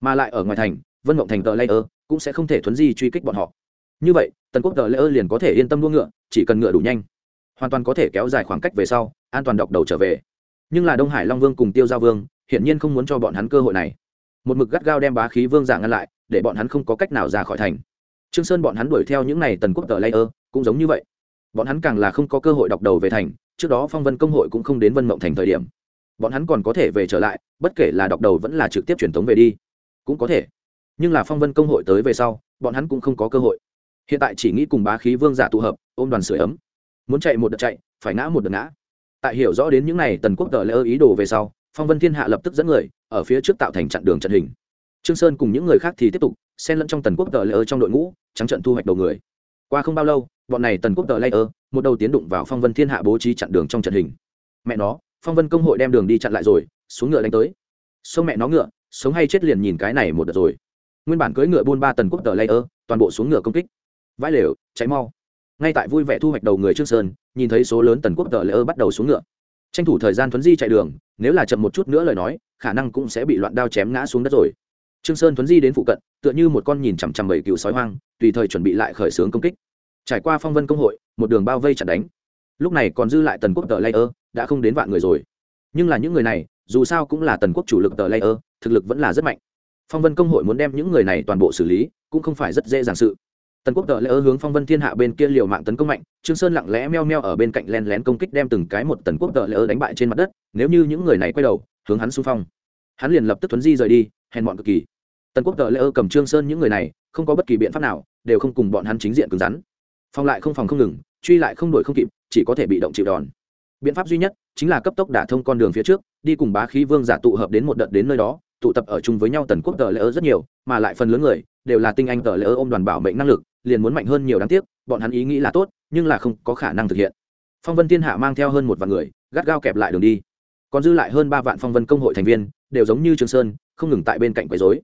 Mà lại ở ngoài thành, vân mộng thành tờ layer cũng sẽ không thể thuấn di truy kích bọn họ. Như vậy, tần quốc tờ layer liền có thể yên tâm đua ngựa, chỉ cần ngựa đủ nhanh. Hoàn toàn có thể kéo dài khoảng cách về sau an toàn đọc đầu trở về. Nhưng là đông hải long vương cùng tiêu giao vương, hiển nhiên không muốn cho bọn hắn cơ hội này. Một mực gắt gao đem bá khí vương giả ngăn lại, để bọn hắn không có cách nào ra khỏi thành. Trương sơn bọn hắn đuổi theo những này tần quốc tờ layer, cũng giống như vậy. Bọn hắn càng là không có cơ hội đọc đầu về thành, trước đó phong vân công hội cũng không đến vân mộng thành thời điểm. Bọn hắn còn có thể về trở lại, bất kể là đọc đầu vẫn là trực tiếp truyền thống về đi. Cũng có thể. Nhưng là phong vân công hội tới về sau, bọn hắn cũng không có cơ hội. Hiện tại chỉ nghĩ cùng bá khí vương giả tụ hợp, ôm đoàn sửa ấm. Muốn chạy một đợt chạy, phải ngã một đợt ngã tại hiểu rõ đến những này tần quốc tờ lỡ ý đồ về sau, phong vân thiên hạ lập tức dẫn người, ở phía trước tạo thành chặn đường trận hình. Trương sơn cùng những người khác thì tiếp tục, xen lẫn trong tần quốc tờ lỡ trong đội ngũ, trắng trận thu hoạch đầu người. Qua không bao lâu, bọn này tần quốc tờ lỡ một đầu tiến đụng vào phong vân thiên hạ bố trí chặn đường trong trận hình. Mẹ nó, phong vân công hội đem đường đi chặn lại rồi, xuống ngựa đánh tới. Sông mẹ nó ngựa, sống hay chết liền nhìn cái này một đợt rồi. Nguyên bản cưỡi ngựa buôn ba tần quốc tờ layer toàn bộ xuống ngựa công kích. Vãi lều, cháy mau ngay tại vui vẻ thu hoạch đầu người trương sơn, nhìn thấy số lớn tần quốc tờ layer bắt đầu xuống ngựa. Tranh thủ thời gian thuấn di chạy đường, nếu là chậm một chút nữa lời nói, khả năng cũng sẽ bị loạn đao chém ngã xuống đất rồi. Trương sơn thuấn di đến phụ cận, tựa như một con nhìn chằm chằm bảy cựu sói hoang, tùy thời chuẩn bị lại khởi xướng công kích. Trải qua phong vân công hội, một đường bao vây chặn đánh. Lúc này còn dư lại tần quốc tờ layer đã không đến vạn người rồi. Nhưng là những người này, dù sao cũng là tần quốc chủ lực tờ layer thực lực vẫn là rất mạnh. Phong vân công hội muốn đem những người này toàn bộ xử lý, cũng không phải rất dễ dàng sự tần quốc tờ lỡ hướng phong vân thiên hạ bên kia liều mạng tấn công mạnh, trương sơn lặng lẽ meo meo ở bên cạnh len lén công kích đem từng cái một tần quốc tờ lỡ đánh bại trên mặt đất, nếu như những người này quay đầu, hướng hắn xung phong. Hắn liền lập tức tuấn di rời đi, hèn mọn cực kỳ. Tần quốc tờ lỡ cầm trương sơn những người này, không có bất kỳ biện pháp nào, đều không cùng bọn hắn chính diện cứng rắn. Phòng lại không phòng không ngừng, truy lại không đuổi không kịp, chỉ có thể bị động chịu đòn. Biện pháp duy nhất chính là cấp tốc đả thông con đường phía trước, đi cùng bá khí vương giả tụ hợp đến một đợt đến nơi đó, tụ tập ở chung với nhau tần quốc tờ lỡ rất nhiều, mà lại phần lớn người đều là tinh anh tờ lễ ôm đoàn bảo mệnh năng lực, liền muốn mạnh hơn nhiều đáng tiếc, bọn hắn ý nghĩ là tốt, nhưng là không có khả năng thực hiện. Phong vân thiên hạ mang theo hơn một vạn người, gắt gao kẹp lại đường đi. Còn dư lại hơn ba vạn phong vân công hội thành viên, đều giống như trường sơn, không ngừng tại bên cạnh quấy dối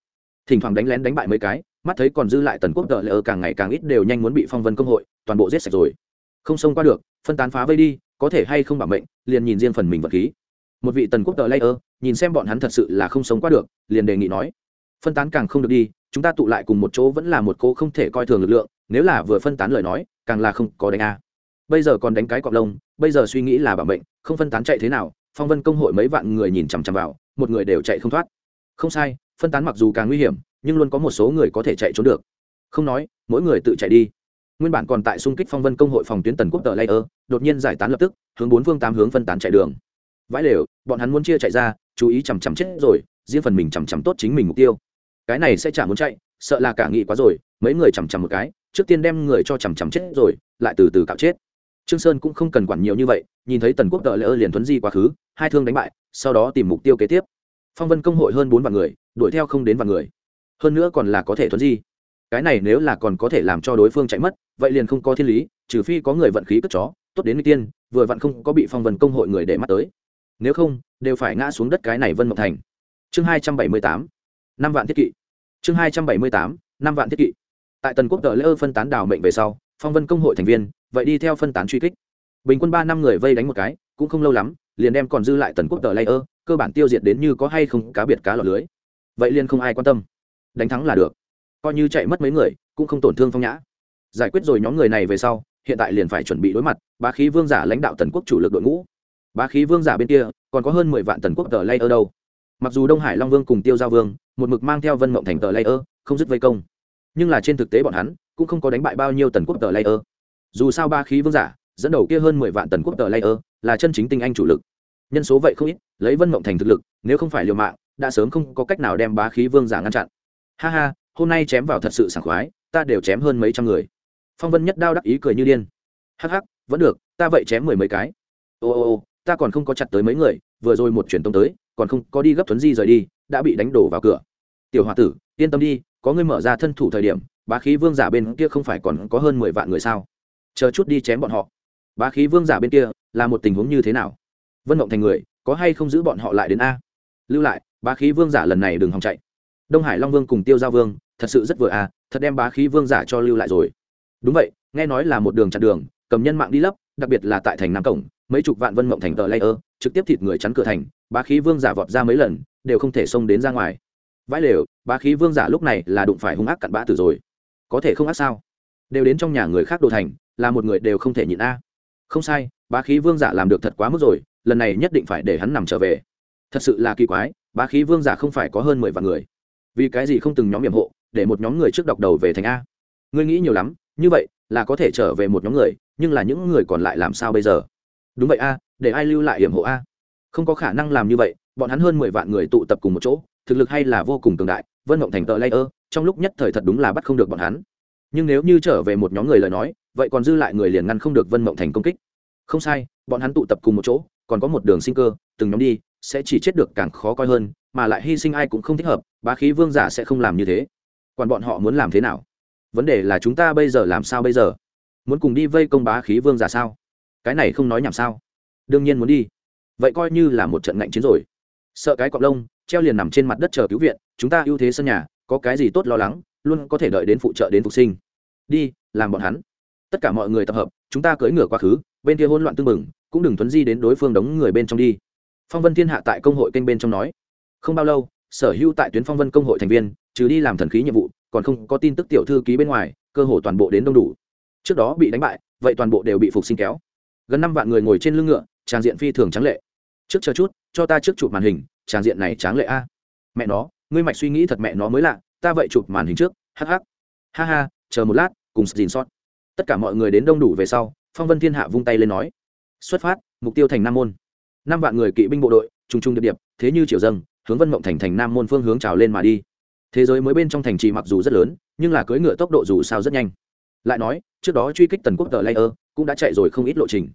thỉnh thoảng đánh lén đánh bại mấy cái, mắt thấy còn dư lại tần quốc tờ lễ càng ngày càng ít đều nhanh muốn bị phong vân công hội toàn bộ giết sạch rồi. Không xông qua được, phân tán phá vây đi, có thể hay không bảo mệnh, liền nhìn riêng phần mình vật khí. Một vị tần quốc tờ lỡ nhìn xem bọn hắn thật sự là không sống qua được, liền đề nghị nói. Phân tán càng không được đi chúng ta tụ lại cùng một chỗ vẫn là một cô không thể coi thường lực lượng, nếu là vừa phân tán lời nói, càng là không có đánh a. Bây giờ còn đánh cái cọp lông, bây giờ suy nghĩ là bảo mệnh, không phân tán chạy thế nào, phong vân công hội mấy vạn người nhìn chằm chằm vào, một người đều chạy không thoát. Không sai, phân tán mặc dù càng nguy hiểm, nhưng luôn có một số người có thể chạy trốn được. Không nói, mỗi người tự chạy đi. Nguyên bản còn tại xung kích phong vân công hội phòng tuyến tần quốc tờ layer, đột nhiên giải tán lập tức, hướng bốn phương tám hướng phân tán chạy đường. Vãi lều, bọn hắn muốn chia chạy ra, chú ý chằm chằm chết rồi, riêng phần mình chằm chằm tốt chính mình mục tiêu cái này sẽ chả muốn chạy, sợ là cả nghị quá rồi, mấy người chằm chằm một cái, trước tiên đem người cho chằm chằm chết rồi, lại từ từ cạo chết. Trương sơn cũng không cần quản nhiều như vậy, nhìn thấy tần quốc đợi lỡ liền thuấn di quá khứ, hai thương đánh bại, sau đó tìm mục tiêu kế tiếp. Phong vân công hội hơn bốn vạn người, đuổi theo không đến vạn người. Hơn nữa còn là có thể thuấn di. Cái này nếu là còn có thể làm cho đối phương chạy mất, vậy liền không có thiên lý, trừ phi có người vận khí cất chó, tốt đến nguy tiên, vừa vặn không có bị phong vân công hội người để mắt tới. Nếu không, đều phải ngã xuống đất cái này vân mộng thành. Chương hai trăm bảy mươi tám năm vạn thiết kỵ. Chương hai trăm bảy mươi tám, năm vạn thiết kỵ. Tại tần quốc tờ lễ ơ phân tán đảo mệnh về sau, phong vân công hội thành viên, vậy đi theo phân tán truy kích. Bình quân ba năm người vây đánh một cái, cũng không lâu lắm, liền đem còn dư lại tần quốc tờ lễ ơ, cơ bản tiêu diệt đến như có hay không cá biệt cá lọt lưới. Vậy liền không ai quan tâm. Đánh thắng là được. Coi như chạy mất mấy người, cũng không tổn thương phong nhã. Giải quyết rồi nhóm người này về sau, hiện tại liền phải chuẩn bị đối mặt, bá khí vương giả lãnh đạo tần quốc chủ lực đội ngũ. Bá khí vương giả bên kia, còn có hơn mười vạn tần quốc tờ lay ở đâu mặc dù đông hải long vương cùng tiêu giao vương, một mực mang theo vân mộng thành tờ lây ơ không dứt vây công. Nhưng là trên thực tế bọn hắn, cũng không có đánh bại bao nhiêu tần quốc tờ lây ơ dù sao ba khí vương giả, dẫn đầu kia hơn mười vạn tần quốc tờ lây ơ là chân chính tinh anh chủ lực. Nhân số vậy không ít, lấy vân mộng thành thực lực, nếu không phải liều mạng, đã sớm không có cách nào đem bá khí vương giả ngăn chặn. Ha ha, hôm nay chém vào thật sự sảng khoái, ta đều chém hơn mấy trăm người. Phong vân nhất đao đắc ý cười như điên. Hắc hắc, vẫn được, ta vậy chém mười mấy cái. Ô ô ô, ta còn không có chặt tới mấy người, vừa rồi một truyền tông tới còn không có đi gấp thuấn di rời đi, đã bị đánh đổ vào cửa. Tiểu h o a tử, yên tâm đi, có ngươi mở ra thân thủ thời điểm, bá khí vương giả bên kia không phải còn có hơn mười vạn người sao? Chờ chút đi chém bọn họ. Bá khí vương giả bên kia là một tình huống như thế nào? Vân mộng thành người, có hay không giữ bọn họ lại đến a? Lưu lại, bá khí vương giả lần này đừng hòng chạy. Đông hải long vương cùng tiêu giao vương, thật sự rất vừa à thật đem bá khí vương giả cho lưu lại rồi. Đúng vậy, nghe nói là một đường chặn đường, cầm nhân mạng đi lấp, đặc biệt là tại thành nam cổng, mấy chục vạn vân mộng thành tờ ơ trực tiếp thịt người chắn cửa thành bá khí vương giả vọt ra mấy lần, đều không thể xông đến ra ngoài. Vãi lều, bá khí vương giả lúc này là đụng phải hung ác cặn bã tử rồi. Có thể không ác sao? Đều đến trong nhà người khác đồ thành, là một người đều không thể nhịn a. Không sai, bá khí vương giả làm được thật quá mức rồi, lần này nhất định phải để hắn nằm trở về. Thật sự là kỳ quái, bá khí vương giả không phải có hơn mười vạn người. Vì cái gì không từng nhóm nhiệm hộ, để một nhóm người trước đọc đầu về thành a? Ngươi nghĩ nhiều lắm, như vậy là có thể trở về một nhóm người, nhưng là những người còn lại làm sao bây giờ? Đúng vậy a, để ai lưu lại hiểm hộ a? Không có khả năng làm như vậy, bọn hắn hơn mười vạn người tụ tập cùng một chỗ, thực lực hay là vô cùng cường đại, vân mộng thành tờ lây ơ trong lúc nhất thời thật đúng là bắt không được bọn hắn. Nhưng nếu như trở về một nhóm người lời nói, vậy còn dư lại người liền ngăn không được vân mộng thành công kích. Không sai, bọn hắn tụ tập cùng một chỗ, còn có một đường sinh cơ, từng nhóm đi, sẽ chỉ chết được càng khó coi hơn, mà lại hy sinh ai cũng không thích hợp, bá khí vương giả sẽ không làm như thế. Còn bọn họ muốn làm thế nào? Vấn đề là chúng ta bây giờ làm sao bây giờ? Muốn cùng đi vây công bá khí vương giả sao? Cái này không nói nhảm sao? Đương nhiên muốn đi vậy coi như là một trận ngạnh chiến rồi. Sợ cái cọp lông, treo liền nằm trên mặt đất chờ cứu viện, chúng ta ưu thế sân nhà, có cái gì tốt lo lắng, luôn có thể đợi đến phụ trợ đến phục sinh. Đi, làm bọn hắn. Tất cả mọi người tập hợp, chúng ta cưỡi ngửa quá khứ, bên kia hỗn loạn tương mừng cũng đừng thuấn di đến đối phương đóng người bên trong đi. Phong vân thiên hạ tại công hội kênh bên trong nói. Không bao lâu, sở hữu tại tuyến phong vân công hội thành viên, trừ đi làm thần khí nhiệm vụ, còn không có tin tức tiểu thư ký bên ngoài, cơ hội toàn bộ đến đông đủ. Trước đó bị đánh bại, vậy toàn bộ đều bị phục sinh kéo. Gần năm vạn người ngồi trên lưng ngựa tràng diện phi thường trắng lệ trước chờ chút, cho ta trước chụp màn hình tràng diện này tráng lệ a. Mẹ nó, ngươi mạch suy nghĩ thật mẹ nó mới lạ, ta vậy chụp màn hình trước hh ha ha, chờ một lát, cùng xin sót tất cả mọi người đến đông đủ về sau, phong vân thiên hạ vung tay lên nói. Xuất phát, mục tiêu thành nam môn. Năm vạn người kỵ binh bộ đội trung trung điệp điệp, thế như triều dâng, hướng vân mộng thành thành nam môn phương hướng trào lên mà đi. Thế giới mới bên trong thành trì mặc dù rất lớn, nhưng là cưỡi ngựa tốc độ dù sao rất nhanh. Lại nói, trước đó truy kích tần quốc tờ layer, cũng đã chạy rồi không ít lộ trình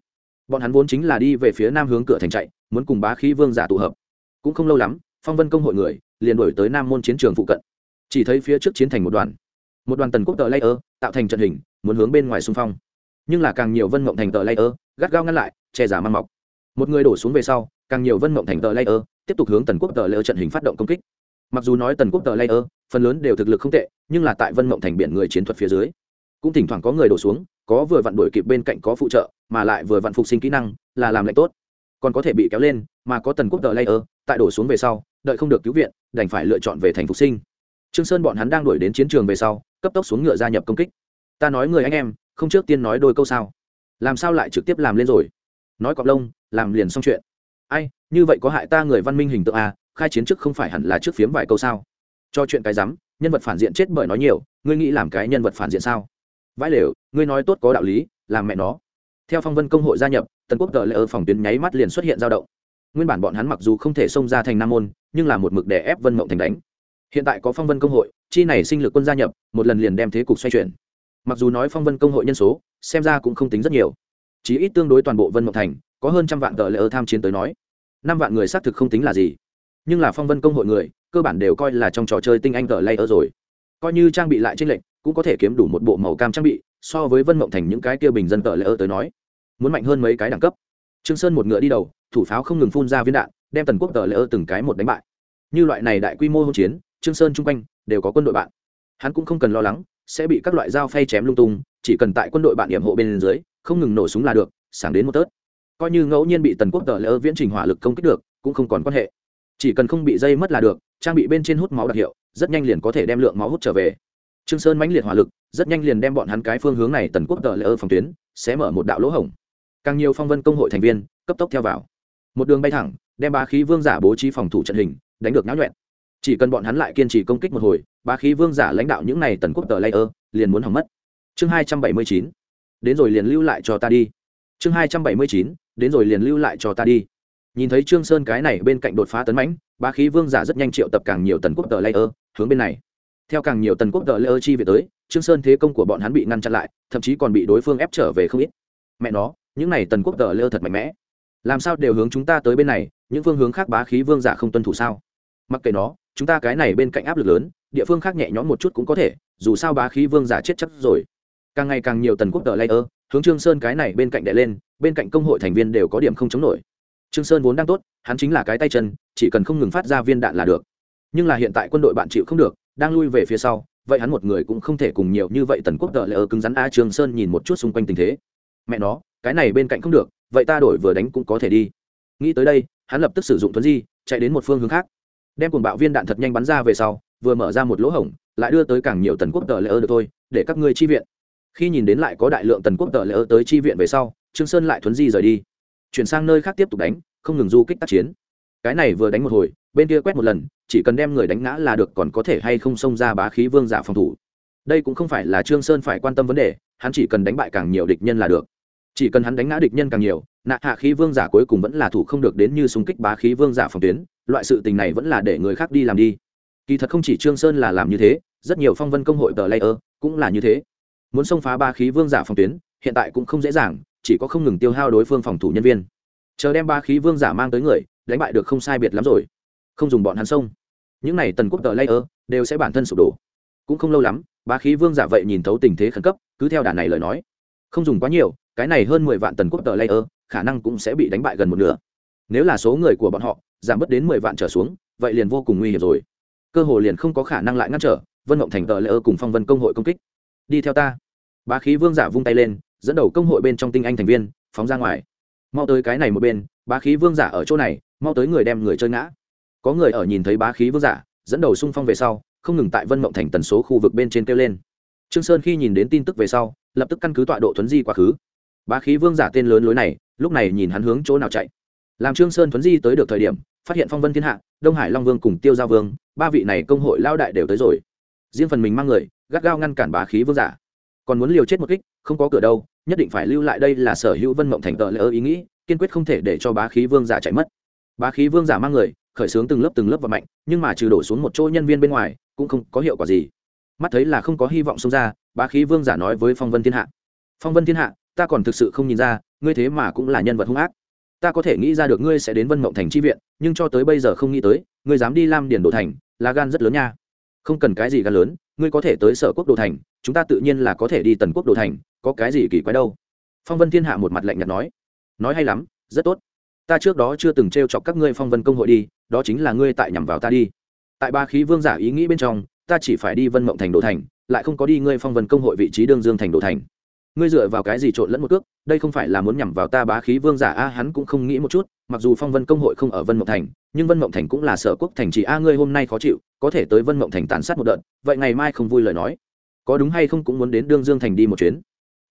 bọn hắn vốn chính là đi về phía nam hướng cửa thành chạy, muốn cùng bá khí vương giả tụ hợp. Cũng không lâu lắm, phong vân công hội người liền đổi tới nam môn chiến trường phụ cận. Chỉ thấy phía trước chiến thành một đoàn. Một đoàn tần quốc tờ layer tạo thành trận hình, muốn hướng bên ngoài xung phong. Nhưng là càng nhiều vân mộng thành tờ layer, gắt gao ngăn lại, che giả mang mọc. Một người đổ xuống về sau, càng nhiều vân mộng thành tờ layer tiếp tục hướng tần quốc tờ layer trận hình phát động công kích. Mặc dù nói tần quốc tờ layer, phần lớn đều thực lực không tệ, nhưng là tại vân mộng thành biển người chiến thuật phía dưới, cũng thỉnh thoảng có người đổ xuống có vừa vặn đuổi kịp bên cạnh có phụ trợ, mà lại vừa vặn phục sinh kỹ năng, là làm lại tốt. Còn có thể bị kéo lên, mà có tần quốc tờ layer, tại đổ xuống về sau, đợi không được cứu viện, đành phải lựa chọn về thành phục sinh. Trương sơn bọn hắn đang đuổi đến chiến trường về sau, cấp tốc xuống ngựa gia nhập công kích. Ta nói người anh em, không trước tiên nói đôi câu sao. Làm sao lại trực tiếp làm lên rồi? Nói cọp lông, làm liền xong chuyện. Ai, như vậy có hại ta người văn minh hình tượng à khai chiến trước không phải hẳn là trước phiếm vài câu sao? Cho chuyện cái rắm, nhân vật phản diện chết bởi nói nhiều, ngươi nghĩ làm cái nhân vật phản diện sao? Vãi lều, ngươi nói tốt có đạo lý, làm mẹ nó. Theo phong vân công hội gia nhập, tần quốc tờ lệ ở phòng tuyến nháy mắt liền xuất hiện dao động. Nguyên bản bọn hắn mặc dù không thể xông ra thành nam môn, nhưng là một mực đè ép vân mộng thành đánh. Hiện tại có phong vân công hội, chi này sinh lực quân gia nhập, một lần liền đem thế cục xoay chuyển. Mặc dù nói phong vân công hội nhân số, xem ra cũng không tính rất nhiều. Chỉ ít tương đối toàn bộ vân mộng thành, có hơn trăm vạn tờ lệ ơ tham chiến tới nói. Năm vạn người xác thực không tính là gì. Nhưng là phong vân công hội người, cơ bản đều coi là trong trò chơi tinh anh tờ lệ ơ rồi. Coi như trang bị lại trên lệnh cũng có thể kiếm đủ một bộ màu cam trang bị, so với vân mộng thành những cái kia bình dân tờ lỡ tới nói, muốn mạnh hơn mấy cái đẳng cấp. Trương sơn một ngựa đi đầu, thủ pháo không ngừng phun ra viên đạn, đem tần quốc tờ lỡ từng cái một đánh bại. Như loại này đại quy mô hỗn chiến, trương sơn chung quanh đều có quân đội bạn. Hắn cũng không cần lo lắng, sẽ bị các loại dao phay chém lung tung, chỉ cần tại quân đội bạn điểm hộ bên dưới, không ngừng nổ súng là được sáng đến một tớt. Coi như ngẫu nhiên bị tần quốc tờ lỡ viễn trình hỏa lực công kích được, cũng không còn quan hệ. Chỉ cần không bị dây mất là được, trang bị bên trên hút máu đặc hiệu, rất nhanh liền có thể đem lượng máu hút trở về trương sơn mãnh liệt hỏa lực, rất nhanh liền đem bọn hắn cái phương hướng này tần quốc tờ lỡ phòng tuyến, sẽ mở một đạo lỗ hổng. Càng nhiều phong vân công hội thành viên, cấp tốc theo vào. Một đường bay thẳng, đem bá khí vương giả bố trí phòng thủ trận hình, đánh được náo nhuẹn. Chỉ cần bọn hắn lại kiên trì công kích một hồi, bá khí vương giả lãnh đạo những này tần quốc tờ layer liền muốn hỏng mất. Chương hai trăm bảy mươi chín, đến rồi liền lưu lại cho ta đi. Chương hai trăm bảy mươi chín, đến rồi liền lưu lại cho ta đi. Nhìn thấy trương sơn cái này bên cạnh đột phá tấn mãnh, bá khí vương giả rất nhanh triệu tập càng nhiều tần quốc tờ layer hướng bên này theo càng nhiều tần quốc tờ ơ chi về tới trương sơn thế công của bọn hắn bị ngăn chặn lại thậm chí còn bị đối phương ép trở về không ít. Mẹ nó những này tần quốc tờ ơ thật mạnh mẽ. Làm sao đều hướng chúng ta tới bên này những phương hướng khác bá khí vương giả không tuân thủ sao? Mặc kệ nó chúng ta cái này bên cạnh áp lực lớn địa phương khác nhẹ nhõm một chút cũng có thể dù sao bá khí vương giả chết chắc rồi. Càng ngày càng nhiều tần quốc tờ ơ, hướng trương sơn cái này bên cạnh đệ lên bên cạnh công hội thành viên đều có điểm không chống nổi. Trương sơn vốn đang tốt hắn chính là cái tay chân chỉ cần không ngừng phát ra viên đạn là được. Nhưng là hiện tại quân đội bạn chịu không được đang lui về phía sau, vậy hắn một người cũng không thể cùng nhiều như vậy tần quốc tờ lỡ cứng rắn a trường sơn nhìn một chút xung quanh tình thế. Mẹ nó, cái này bên cạnh không được, vậy ta đổi vừa đánh cũng có thể đi. Nghĩ tới đây, hắn lập tức sử dụng thuấn di, chạy đến một phương hướng khác. Đem cuồng bạo viên đạn thật nhanh bắn ra về sau, vừa mở ra một lỗ hổng, lại đưa tới càng nhiều tần quốc tờ lễ ơ được thôi, để các ngươi chi viện. Khi nhìn đến lại có đại lượng tần quốc tờ lễ ơ tới chi viện về sau, trương sơn lại thuấn di rời đi. Chuyển sang nơi khác tiếp tục đánh, không ngừng du kích tác chiến. Cái này vừa đánh một hồi bên kia quét một lần, chỉ cần đem người đánh ngã là được, còn có thể hay không xông ra bá khí vương giả phòng thủ. Đây cũng không phải là trương sơn phải quan tâm vấn đề, hắn chỉ cần đánh bại càng nhiều địch nhân là được. Chỉ cần hắn đánh ngã địch nhân càng nhiều, nạ hạ khí vương giả cuối cùng vẫn là thủ không được đến như xung kích bá khí vương giả phòng tuyến, loại sự tình này vẫn là để người khác đi làm đi. Kỳ thật không chỉ trương sơn là làm như thế, rất nhiều phong vân công hội tờ layer cũng là như thế. Muốn xông phá ba khí vương giả phòng tuyến, hiện tại cũng không dễ dàng, chỉ có không ngừng tiêu hao đối phương phòng thủ nhân viên. Chờ đem ba khí vương giả mang tới người, đánh bại được không sai biệt lắm rồi không dùng bọn hắn xông những này tần quốc tờ layer đều sẽ bản thân sụp đổ. Cũng không lâu lắm, bá khí vương giả vậy nhìn thấu tình thế khẩn cấp, cứ theo đà này lời nói. Không dùng quá nhiều, cái này hơn mười vạn tần quốc tờ layer khả năng cũng sẽ bị đánh bại gần một nửa. Nếu là số người của bọn họ giảm bớt đến mười vạn trở xuống, vậy liền vô cùng nguy hiểm rồi. Cơ hồ liền không có khả năng lại ngăn trở vân mộng thành tờ lỡ cùng phong vân công hội công kích. Đi theo ta. Bá khí vương giả vung tay lên, dẫn đầu công hội bên trong tinh anh thành viên, phóng ra ngoài. Mau tới cái này một bên, bá khí vương giả ở chỗ này, mau tới người đem người chơi ngã có người ở nhìn thấy bá khí vương giả, dẫn đầu xung phong về sau, không ngừng tại vân mộng thành tần số khu vực bên trên kêu lên. Trương sơn khi nhìn đến tin tức về sau, lập tức căn cứ tọa độ thuấn di quá khứ. Bá khí vương giả tên lớn lối này, lúc này nhìn hắn hướng chỗ nào chạy. Làm trương sơn thuấn di tới được thời điểm, phát hiện phong vân thiên hạ, đông hải long vương cùng tiêu giao vương, ba vị này công hội lao đại đều tới rồi. Riêng phần mình mang người, gắt gao ngăn cản bá khí vương giả. Còn muốn liều chết một kích, không có cửa đâu, nhất định phải lưu lại đây là sở hữu vân mộng thành tợ lỡ ý nghĩ, kiên quyết không thể để cho bá khí vương giả chạy mất. Bá khí vương giả mang người khởi xướng từng lớp từng lớp và mạnh, nhưng mà trừ đổ xuống một chỗ nhân viên bên ngoài, cũng không có hiệu quả gì. Mắt thấy là không có hy vọng xông ra, bá khí vương giả nói với phong vân thiên hạ. Phong vân thiên hạ, ta còn thực sự không nhìn ra, ngươi thế mà cũng là nhân vật hung ác. Ta có thể nghĩ ra được ngươi sẽ đến vân mộng thành chi viện, nhưng cho tới bây giờ không nghĩ tới, ngươi dám đi lam điền đồ thành, là gan rất lớn nha. Không cần cái gì gan lớn, ngươi có thể tới sở quốc đồ thành, chúng ta tự nhiên là có thể đi tần quốc đồ thành, có cái gì kỳ quái đâu. Phong vân thiên hạ một mặt lạnh nhạt nói. Nói hay lắm, rất tốt. Ta trước đó chưa từng t r e o chọc các ngươi phong vân công hội đi đó chính là ngươi tại nhằm vào ta đi. Tại ba khí vương giả ý nghĩ bên trong, ta chỉ phải đi vân mộng thành đồ thành, lại không có đi ngươi phong vân công hội vị trí đương dương thành đồ thành. Ngươi dựa vào cái gì trộn lẫn một cước? Đây không phải là muốn nhằm vào ta bá khí vương giả a, hắn cũng không nghĩ một chút, mặc dù phong vân công hội không ở vân mộng thành, nhưng vân mộng thành cũng là sở quốc thành chỉ a, ngươi hôm nay khó chịu, có thể tới vân mộng thành tàn sát một đợt, vậy ngày mai không vui lời nói. Có đúng hay không cũng muốn đến đương dương thành đi một chuyến.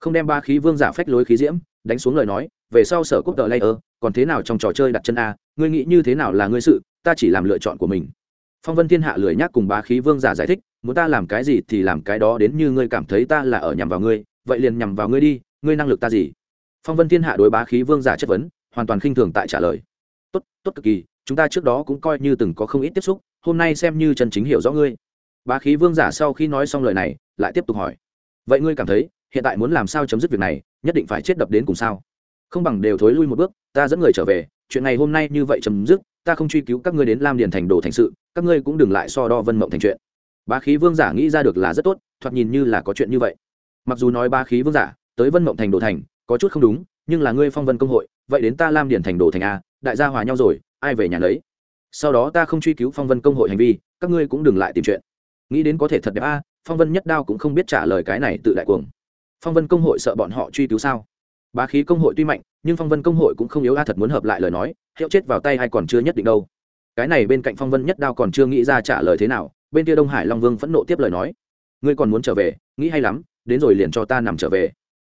Không đem ba khí vương giả phách lối khí diễm đánh xuống lời nói, về sau sở quốc tờ layer ơ còn thế nào trong trò chơi đặt chân a, ngươi nghĩ như thế nào là ngươi sự, ta chỉ làm lựa chọn của mình. Phong vân thiên hạ lười nhác cùng Bá khí vương giả giải thích, muốn ta làm cái gì thì làm cái đó đến như ngươi cảm thấy ta là ở nhằm vào ngươi, vậy liền nhằm vào ngươi đi, ngươi năng lực ta gì? Phong vân thiên hạ đối bá khí vương giả chất vấn, hoàn toàn khinh thường tại trả lời. Tốt tốt cực kỳ, chúng ta trước đó cũng coi như từng có không ít tiếp xúc, hôm nay xem như chân chính hiểu rõ ngươi. Bá khí vương giả sau khi nói xong lời này, lại tiếp tục hỏi, vậy ngươi cảm thấy hiện tại muốn làm sao chấm dứt việc này, nhất định phải chết đập đến cùng sao? Không bằng đều thối lui một bước, ta dẫn người trở về, chuyện này hôm nay như vậy chấm dứt, ta không truy cứu các ngươi đến lam điền thành đồ thành sự, các ngươi cũng đừng lại so đo vân mộng thành chuyện. Bá khí vương giả nghĩ ra được là rất tốt, thoạt nhìn như là có chuyện như vậy. Mặc dù nói bá khí vương giả tới vân mộng thành đồ thành có chút không đúng, nhưng là ngươi phong vân công hội, vậy đến ta lam điền thành đồ thành a, đại gia hòa nhau rồi, ai về nhà lấy sau đó ta không truy cứu phong vân công hội hành vi, các ngươi cũng đừng lại tìm chuyện. Nghĩ đến có thể thật đẹp a, phong vân nhất đao cũng không biết trả lời cái này tự đại cuồng phong vân công hội sợ bọn họ truy cứu sao? Bá khí công hội tuy mạnh, nhưng phong vân công hội cũng không yếu a, thật muốn hợp lại lời nói, hiệu chết vào tay hay còn chưa nhất định đâu. Cái này bên cạnh phong vân nhất đao còn chưa nghĩ ra trả lời thế nào, bên kia đông hải long vương phẫn nộ tiếp lời nói. Ngươi còn muốn trở về, nghĩ hay lắm, đến rồi liền cho ta nằm trở về.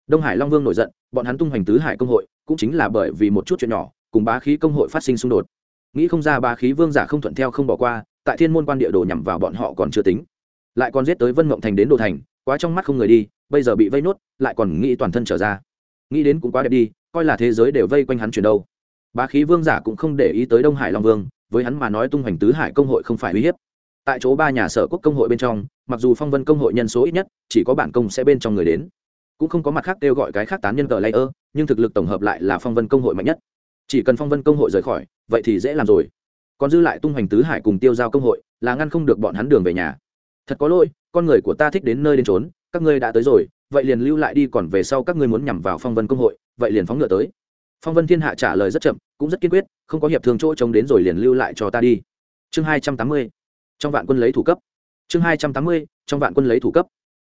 Đông hải long vương nổi giận, bọn hắn tung hoành tứ hải công hội, cũng chính là bởi vì một chút chuyện nhỏ, cùng bá khí công hội phát sinh xung đột. Nghĩ không ra bá khí vương giả không thuận theo không bỏ qua, tại thiên môn quan địa đồ nhằm vào bọn họ còn chưa tính. Lại còn giết tới vân mộng thành đến đồ thành quá trong mắt không người đi, bây giờ bị vây nốt, lại còn nghĩ toàn thân trở ra. Nghĩ đến cũng quá đẹp đi, coi là thế giới đều vây quanh hắn chuyển đâu. Bá khí vương giả cũng không để ý tới đông hải long vương, với hắn mà nói tung hoành tứ hải công hội không phải uy hiếp. Tại chỗ ba nhà sở quốc công hội bên trong, mặc dù phong vân công hội nhân số ít nhất, chỉ có bản công sẽ bên trong người đến. Cũng không có mặt khác kêu gọi cái khác tán nhân cờ lây ơ nhưng thực lực tổng hợp lại là phong vân công hội mạnh nhất. Chỉ cần phong vân công hội rời khỏi, vậy thì dễ làm rồi. Còn dư lại tung hoành tứ hải cùng tiêu giao công hội, là ngăn không được bọn hắn đường về nhà. Thật có lỗi con người của ta thích đến nơi đến trốn các ngươi đã tới rồi, vậy liền lưu lại đi, còn về sau các ngươi muốn nhằm vào phong vân công hội, vậy liền phóng ngựa tới. Phong vân thiên hạ trả lời rất chậm, cũng rất kiên quyết, không có hiệp thương chỗ trông đến rồi liền lưu lại cho ta đi. Chương hai trăm tám mươi, trong vạn quân lấy thủ cấp. Chương hai trăm tám mươi, trong vạn quân lấy thủ cấp.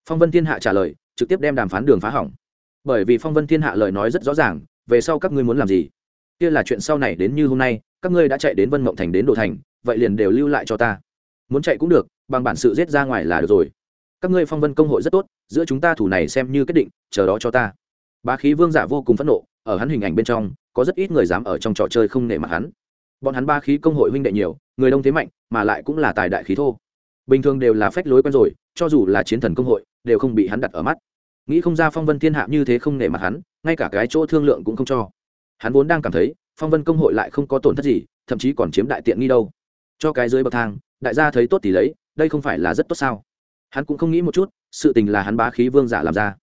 Phong vân thiên hạ trả lời, trực tiếp đem đàm phán đường phá hỏng. Bởi vì phong vân thiên hạ lời nói rất rõ ràng, về sau các ngươi muốn làm gì? Kia là chuyện sau này đến như hôm nay, các ngươi đã chạy đến vân mộng thành đến đồ thành, vậy liền đều lưu lại cho ta. Muốn chạy cũng được bằng bản sự giết ra ngoài là được rồi. Các ngươi phong vân công hội rất tốt, giữa chúng ta thủ này xem như quyết định, chờ đó cho ta. Bá khí vương giả vô cùng phẫn nộ, ở hắn hình ảnh bên trong, có rất ít người dám ở trong trò chơi không nể mặt hắn. Bọn hắn ba khí công hội huynh đệ nhiều, người đông thế mạnh, mà lại cũng là tài đại khí thô. Bình thường đều là phách lối quen rồi, cho dù là chiến thần công hội, đều không bị hắn đặt ở mắt. Nghĩ không ra phong vân thiên hạ như thế không nể mặt hắn, ngay cả cái chỗ thương lượng cũng không cho. Hắn vốn đang cảm thấy, phong vân công hội lại không có tổn thất gì, thậm chí còn chiếm đại tiện nghi đâu. Cho cái dưới bậc thang, đại gia thấy tốt thì lấy đây không phải là rất tốt sao? Hắn cũng không nghĩ một chút, sự tình là hắn bá khí vương giả làm ra.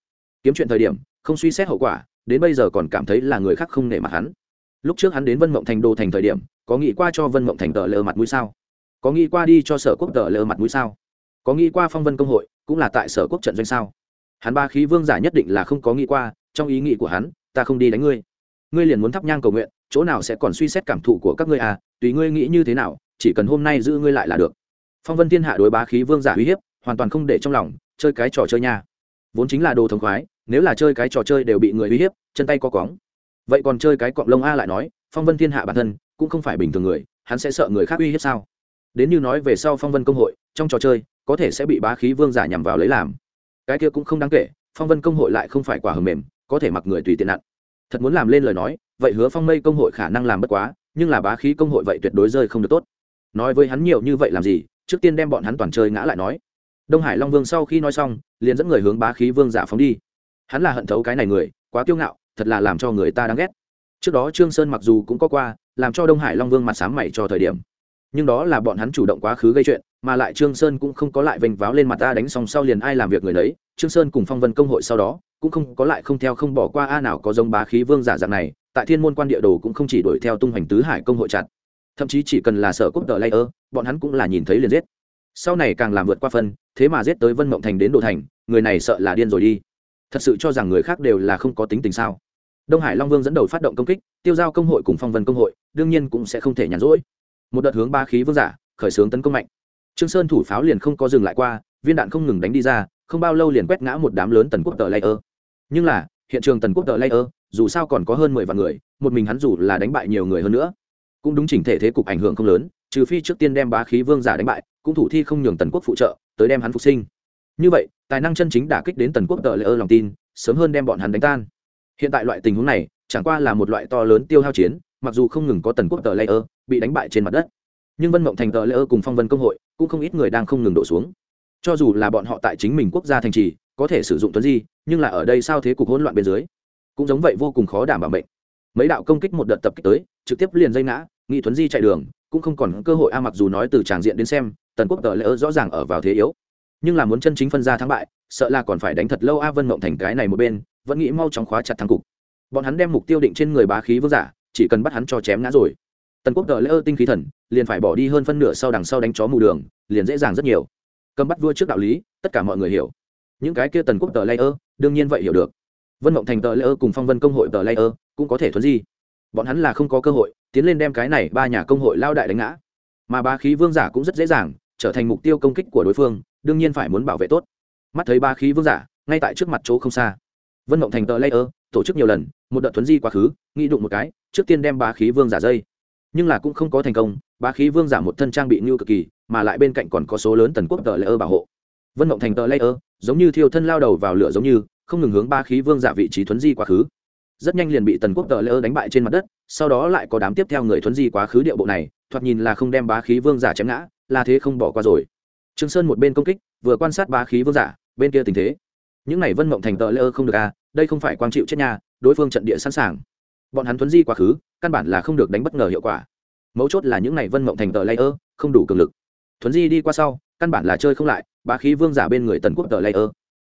Kiếm chuyện thời điểm, không suy xét hậu quả, đến bây giờ còn cảm thấy là người khác không nể mặt hắn. Lúc trước hắn đến vân mộng thành đô thành thời điểm, có nghĩ qua cho vân mộng thành tờ lờ mặt mũi sao? Có nghĩ qua đi cho sở quốc tờ lờ mặt mũi sao? Có nghĩ qua phong vân công hội, cũng là tại sở quốc trận doanh sao? Hắn ba khí vương giả nhất định là không có nghĩ qua, trong ý nghĩ của hắn, ta không đi đánh ngươi. Ngươi liền muốn thắp nhang cầu nguyện, chỗ nào sẽ còn suy xét cảm thụ của các ngươi à? Tùy ngươi nghĩ như thế nào, chỉ cần hôm nay giữ ngươi lại là được phong vân thiên hạ đối bá khí vương giả uy hiếp, hoàn toàn không để trong lòng, chơi cái trò chơi nha. Vốn chính là đồ thống khoái, nếu là chơi cái trò chơi đều bị người uy hiếp, chân tay co cóng vậy còn chơi cái cọng lông a lại nói, phong vân thiên hạ bản thân, cũng không phải bình thường người, hắn sẽ sợ người khác uy hiếp sao? Đến như nói về sau phong vân công hội, trong trò chơi, có thể sẽ bị bá khí vương giả nhằm vào lấy làm. Cái kia cũng không đáng kể, phong vân công hội lại không phải quả hầm mềm, có thể mặc người tùy tiện nặn thật muốn làm lên lời nói, vậy hứa phong mây công hội khả năng làm bất quá, nhưng là bá khí công hội vậy tuyệt đối rơi không được tốt. Nói với hắn nhiều như vậy làm gì trước tiên đem bọn hắn toàn chơi ngã lại nói. Đông hải long vương sau khi nói xong, liền dẫn người hướng bá khí vương giả phóng đi. Hắn là hận thấu cái này người, quá kiêu ngạo, thật là làm cho người ta đáng ghét. Trước đó trương sơn mặc dù cũng có qua, làm cho đông hải long vương mặt sáng mày cho thời điểm. Nhưng đó là bọn hắn chủ động quá khứ gây chuyện, mà lại trương sơn cũng không có lại vênh váo lên mặt ta đánh xong sau liền ai làm việc người đấy trương sơn cùng phong vân công hội sau đó, cũng không có lại không theo không bỏ qua a nào có giống bá khí vương giả dạng này. Tại thiên môn quan địa đồ cũng không chỉ đuổi theo tung hoành tứ hải công hội chặt thậm chí chỉ cần là sở quốc tờ layer, bọn hắn cũng là nhìn thấy liền giết. Sau này càng làm vượt qua phân, thế mà giết tới vân mộng thành đến đồ thành, người này sợ là điên rồi đi. Thật sự cho rằng người khác đều là không có tính tình sao? Đông hải long vương dẫn đầu phát động công kích, tiêu giao công hội cùng phong vân công hội, đương nhiên cũng sẽ không thể nhàn rỗi. Một đợt hướng ba khí vương giả, khởi xướng tấn công mạnh. Trương sơn thủ pháo liền không có dừng lại qua, viên đạn không ngừng đánh đi ra, không bao lâu liền quét ngã một đám lớn tần quốc tờ layer. Nhưng là, hiện trường tần quốc tờ layer, dù sao còn có hơn mười vạn người, một mình hắn dù là đánh bại nhiều người hơn nữa cũng đúng chỉnh thể thế cục ảnh hưởng không lớn, trừ phi trước tiên đem bá khí vương giả đánh bại, cũng thủ thi không nhường tần quốc phụ trợ, tới đem hắn phục sinh. Như vậy, tài năng chân chính đả kích đến tần quốc tờ ơ lòng tin, sớm hơn đem bọn hắn đánh tan. Hiện tại loại tình huống này, chẳng qua là một loại to lớn tiêu hao chiến, mặc dù không ngừng có tần quốc tờ ơ bị đánh bại trên mặt đất. Nhưng vân mộng thành tờ ơ cùng phong vân công hội, cũng không ít người đang không ngừng đổ xuống. Cho dù là bọn họ tại chính mình quốc gia thành trì, có thể sử dụng tuấn di, nhưng là ở đây sao thế cục hỗn loạn bên dưới? Cũng giống vậy vô cùng khó đảm bảo mệnh. Mấy đạo công kích một đợt tập kích tới, trực tiếp liền dây ngã nghị thuấn di chạy đường, cũng không còn cơ hội a mặc dù nói từ tràng diện đến xem, tần quốc tờ lỡ rõ ràng ở vào thế yếu. Nhưng là muốn chân chính phân ra thắng bại, sợ là còn phải đánh thật lâu a vân mộng thành cái này một bên, vẫn nghĩ mau chóng khóa chặt thắng cục. Bọn hắn đem mục tiêu định trên người bá khí vương giả, chỉ cần bắt hắn cho chém ngã rồi. Tần quốc tờ lỡ tinh khí thần, liền phải bỏ đi hơn phân nửa sau đằng sau đánh chó mù đường, liền dễ dàng rất nhiều. Cầm bắt vua trước đạo lý, tất cả mọi người hiểu. Những cái kia tần quốc tờ layer đương nhiên vậy hiểu được. Vân mộng thành tờ layer cùng phong vân công hội tờ layer cũng có thể thuấn di. Bọn hắn là không có cơ hội tiến lên đem cái này ba nhà công hội lao đại đánh ngã. Mà ba khí vương giả cũng rất dễ dàng, trở thành mục tiêu công kích của đối phương, đương nhiên phải muốn bảo vệ tốt. Mắt thấy ba khí vương giả, ngay tại trước mặt chỗ không xa. Vân mộng thành tờ layer tổ chức nhiều lần, một đợt thuấn di quá khứ, nghĩ đụng một cái, trước tiên đem ba khí vương giả dây. Nhưng là cũng không có thành công, ba khí vương giả một thân trang bị ngưu cực kỳ, mà lại bên cạnh còn có số lớn tần quốc tờ layer bảo hộ. Vân mộng thành tờ layer giống như thiêu thân lao đầu vào lửa giống như, không ngừng hướng ba khí vương giả vị trí thuấn di quá khứ rất nhanh liền bị tần quốc tờ layer đánh bại trên mặt đất, sau đó lại có đám tiếp theo người thuấn di quá khứ điệu bộ này, thoạt nhìn là không đem bá khí vương giả chém ngã, là thế không bỏ qua rồi. Trương sơn một bên công kích, vừa quan sát bá khí vương giả, bên kia tình thế. Những này vân mộng thành tờ layer không được à đây không phải quang chịu chết nhà đối phương trận địa sẵn sàng. Bọn hắn thuấn di quá khứ, căn bản là không được đánh bất ngờ hiệu quả. Mấu chốt là những này vân mộng thành tờ layer không đủ cường lực. Thuấn di đi qua sau, căn bản là chơi không lại, bá khí vương giả bên người tần quốc tờ layer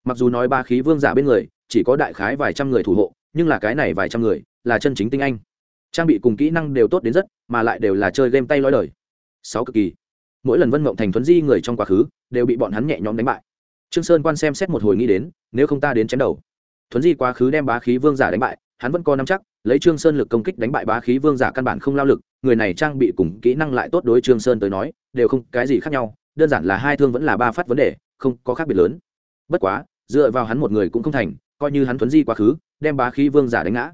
mặc dù nói ba khí vương giả bên người, chỉ có đại khái vài trăm người thủ hộ nhưng là cái này vài trăm người, là chân chính tinh anh. Trang bị cùng kỹ năng đều tốt đến rất, mà lại đều là chơi game tay lói đời. Sáu cực kỳ. Mỗi lần vân mộng thành thuấn di người trong quá khứ, đều bị bọn hắn nhẹ nhõm đánh bại. Trương sơn quan xem xét một hồi nghĩ đến, nếu không ta đến chém đầu. Thuấn di quá khứ đem bá khí vương giả đánh bại, hắn vẫn có nắm chắc, lấy trương sơn lực công kích đánh bại bá khí vương giả căn bản không lao lực, người này trang bị cùng kỹ năng lại tốt đối trương sơn tới nói, đều không cái gì khác nhau, đơn giản là hai thương vẫn là ba phát vấn đề, không có khác biệt lớn. Bất quá, dựa vào hắn một người cũng không thành coi như hắn thuấn di quá khứ, đem bá khí vương giả đánh ngã.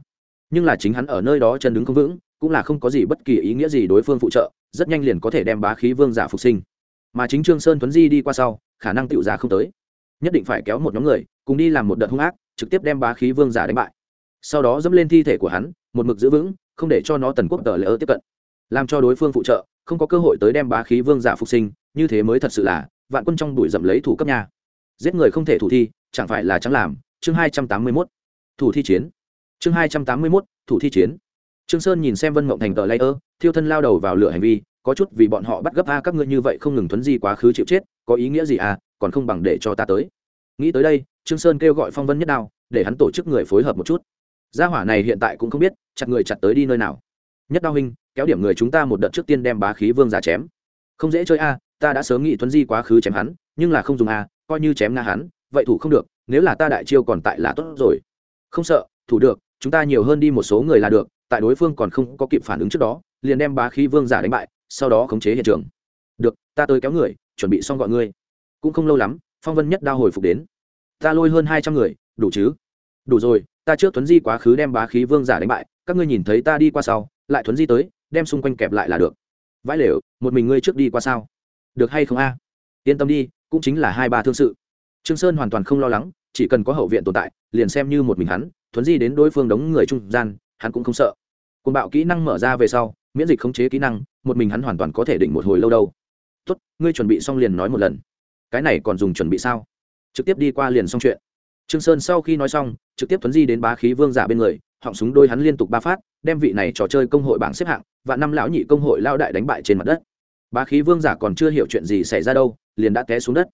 Nhưng là chính hắn ở nơi đó chân đứng không vững, cũng là không có gì bất kỳ ý nghĩa gì đối phương phụ trợ, rất nhanh liền có thể đem bá khí vương giả phục sinh. Mà chính trương sơn thuấn di đi qua sau, khả năng tựu giả không tới. Nhất định phải kéo một nhóm người, cùng đi làm một đợt hung ác, trực tiếp đem bá khí vương giả đánh bại. Sau đó dẫm lên thi thể của hắn, một mực giữ vững, không để cho nó tần quốc tờ lỡ tiếp cận. Làm cho đối phương phụ trợ, không có cơ hội tới đem bá khí vương giả phục sinh, như thế mới thật sự là, vạn quân trong đuổi dậm lấy thủ cấp nhà. Giết người không thể thủ thi, chẳng phải là chẳng làm chương hai trăm tám mươi mốt, thủ thi chiến. Chương hai trăm tám mươi mốt, thủ thi chiến. Trương sơn nhìn xem vân mộng thành tờ layer, thiêu thân lao đầu vào lửa hành vi, có chút vì bọn họ bắt gấp, a, các ngươi như vậy không ngừng thuấn di quá khứ chịu chết, có ý nghĩa gì à? Còn không bằng để cho ta tới. Nghĩ tới đây, trương sơn kêu gọi phong vân nhất đao, để hắn tổ chức người phối hợp một chút. Gia hỏa này hiện tại cũng không biết, chặt người chặt tới đi nơi nào. Nhất đao huynh, kéo điểm người chúng ta một đợt trước tiên đem bá khí vương giả chém. Không dễ chơi, a, ta đã sớm nghĩ thuấn di quá khứ chém hắn, nhưng là không dùng, a, coi như chém nga hắn vậy thủ không được, nếu là ta đại chiêu còn tại là tốt rồi. Không sợ, thủ được, chúng ta nhiều hơn đi một số người là được, tại đối phương còn không có kịp phản ứng trước đó, liền đem bá khí vương giả đánh bại, sau đó khống chế hiện trường. Được, ta tới kéo người, chuẩn bị xong gọi ngươi. Cũng không lâu lắm, phong vân nhất đao hồi phục đến. Ta lôi hơn hai trăm người, đủ chứ? Đủ rồi, ta trước thuấn di quá khứ đem bá khí vương giả đánh bại, các ngươi nhìn thấy ta đi qua sau, lại thuấn di tới, đem xung quanh kẹp lại là được. Vãi lều, một mình ngươi trước đi qua sao? Được hay không a? Yên tâm đi, cũng chính là hai ba thương sự trương sơn hoàn toàn không lo lắng, chỉ cần có hậu viện tồn tại, liền xem như một mình hắn, thuấn di đến đối phương đống người trung gian, hắn cũng không sợ. Côn bạo kỹ năng mở ra về sau, miễn dịch khống chế kỹ năng, một mình hắn hoàn toàn có thể định một hồi lâu đâu. Tốt, ngươi chuẩn bị xong liền nói một lần. Cái này còn dùng chuẩn bị sao? Trực tiếp đi qua liền xong chuyện. Trương sơn sau khi nói xong, trực tiếp thuấn di đến bá khí vương giả bên người, họng súng đôi hắn liên tục ba phát, đem vị này trò chơi công hội bảng xếp hạng, và năm lão nhị công hội lao đại đánh bại trên mặt đất. Bá khí vương giả còn chưa hiểu chuyện gì xảy ra đâu, liền đã té xuống đất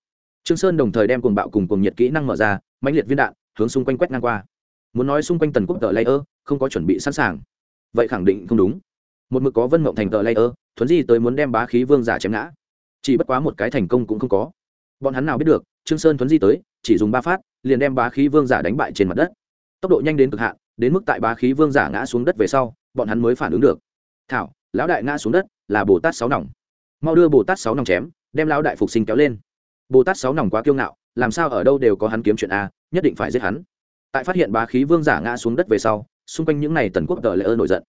trương sơn đồng thời đem cuồng bạo cùng cuồng nhiệt kỹ năng mở ra, mãnh liệt viên đạn, hướng xung quanh quét ngang qua. Muốn nói xung quanh tần quốc tờ layer, không có chuẩn bị sẵn sàng. Vậy khẳng định không đúng. Một mực có vân mộng thành tờ layer, thuấn di tới muốn đem bá khí vương giả chém ngã. Chỉ bất quá một cái thành công cũng không có. Bọn hắn nào biết được, trương sơn thuấn di tới, chỉ dùng ba phát, liền đem bá khí vương giả đánh bại trên mặt đất. Tốc độ nhanh đến cực hạn, đến mức tại bá khí vương giả ngã xuống đất về sau, bọn hắn mới phản ứng được. Thảo, lão đại ngã xuống đất là bồ tát sáu nòng. Mau đưa bồ tát sáu nòng chém, đem lão đại phục sinh kéo lên bồ tát sáu nòng quá kiêu ngạo, làm sao ở đâu đều có hắn kiếm chuyện a, nhất định phải giết hắn. Tại phát hiện bá khí vương giả ngã xuống đất về sau, xung quanh những n à y tần quốc tờ lệ ơ nổi giận.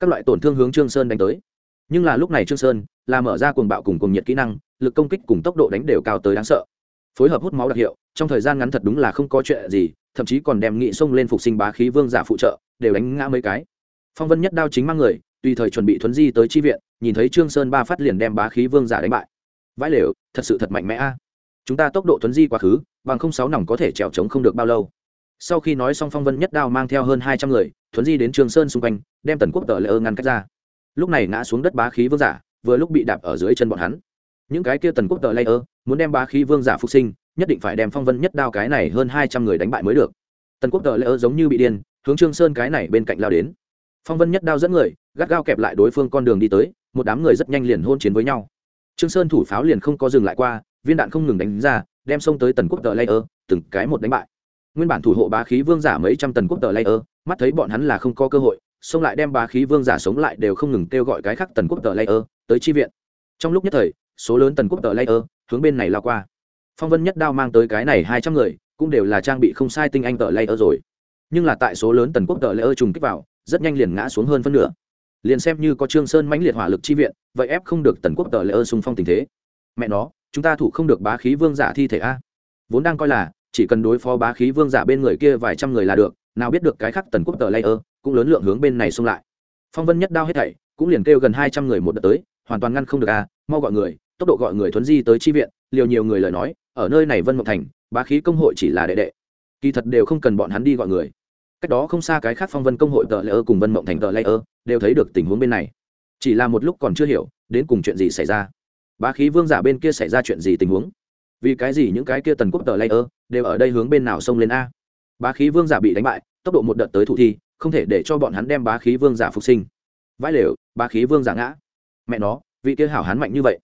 Các loại tổn thương hướng trương sơn đánh tới. Nhưng là lúc này trương sơn là mở ra cuồng bạo cùng cuồng nhiệt kỹ năng, lực công kích cùng tốc độ đánh đều cao tới đáng sợ. Phối hợp hút máu đặc hiệu, trong thời gian ngắn thật đúng là không có chuyện gì, thậm chí còn đem nghị xông lên phục sinh bá khí vương giả phụ trợ, đều đánh ngã mấy cái. Phong vân nhất đao chính mang người, tùy thời chuẩn bị thuấn di tới chi viện, nhìn thấy trương sơn ba phát liền đem bá khí vương giả đánh bại. Vãi lều, thật sự thật mạnh mẽ a chúng ta tốc độ thuấn di quá khứ, bằng không sáu nòng có thể trèo trống không được bao lâu. Sau khi nói xong phong vân nhất đao mang theo hơn hai trăm người, thuấn di đến trường sơn xung quanh, đem tần quốc tờ lỡ ơ ngăn cách ra. Lúc này ngã xuống đất bá khí vương giả, vừa lúc bị đạp ở dưới chân bọn hắn. Những cái kia tần quốc tờ lỡ ơ, muốn đem bá khí vương giả phục sinh, nhất định phải đem phong vân nhất đao cái này hơn hai trăm người đánh bại mới được. Tần quốc tờ lỡ ơ giống như bị điên, hướng trương sơn cái này bên cạnh lao đến. Phong vân nhất đao dẫn người, gắt gao kẹp lại đối phương con đường đi tới, một đám người rất nhanh liền hôn chiến với nhau. Trương sơn thủ pháo liền không có dừng lại qua viên đạn không ngừng đánh ra, đem xông tới tần quốc tờ layer, từng cái một đánh bại. Nguyên bản thủ hộ bá khí vương giả mấy trăm tần quốc tờ layer, mắt thấy bọn hắn là không có cơ hội, xông lại đem bá khí vương giả sống lại đều không ngừng kêu gọi cái khác tần quốc tờ layer, tới chi viện. Trong lúc nhất thời, số lớn tần quốc tờ layer hướng bên này lao qua. Phong vân nhất đao mang tới cái này hai trăm người, cũng đều là trang bị không sai tinh anh tờ layer rồi. Nhưng là tại số lớn tần quốc tờ layer trùng kích vào, rất nhanh liền ngã xuống hơn phân nửa. Liền xem như có trương sơn mãnh liệt hỏa lực chi viện, vậy ép không được tần quốc tờ layer xung phong tình thế. Mẹ nó chúng ta thủ không được bá khí vương giả thi thể a. Vốn đang coi là, chỉ cần đối phó bá khí vương giả bên người kia vài trăm người là được, nào biết được cái khắc tần quốc tờ layer, cũng lớn lượng hướng bên này xung lại. Phong vân nhất đao hết thảy, cũng liền kêu gần hai trăm người một đợt tới, hoàn toàn ngăn không được a, mau gọi người, tốc độ gọi người thuấn di tới chi viện, liều nhiều người lời nói, ở nơi này vân mộng thành, bá khí công hội chỉ là đệ đệ. Kỳ thật đều không cần bọn hắn đi gọi người. Cách đó không xa cái khác phong vân công hội tờ layer cùng vân mộng thành tờ layer, đều thấy được tình huống bên này. Chỉ là một lúc còn chưa hiểu, đến cùng chuyện gì xảy ra bá khí vương giả bên kia xảy ra chuyện gì tình huống? Vì cái gì những cái kia tần quốc tờ layer đều ở đây hướng bên nào xông lên a? Bá khí vương giả bị đánh bại, tốc độ một đợt tới thủ thi, không thể để cho bọn hắn đem bá khí vương giả phục sinh. Vãi lều, bá khí vương giả ngã. Mẹ nó, vị kia hảo hán mạnh như vậy.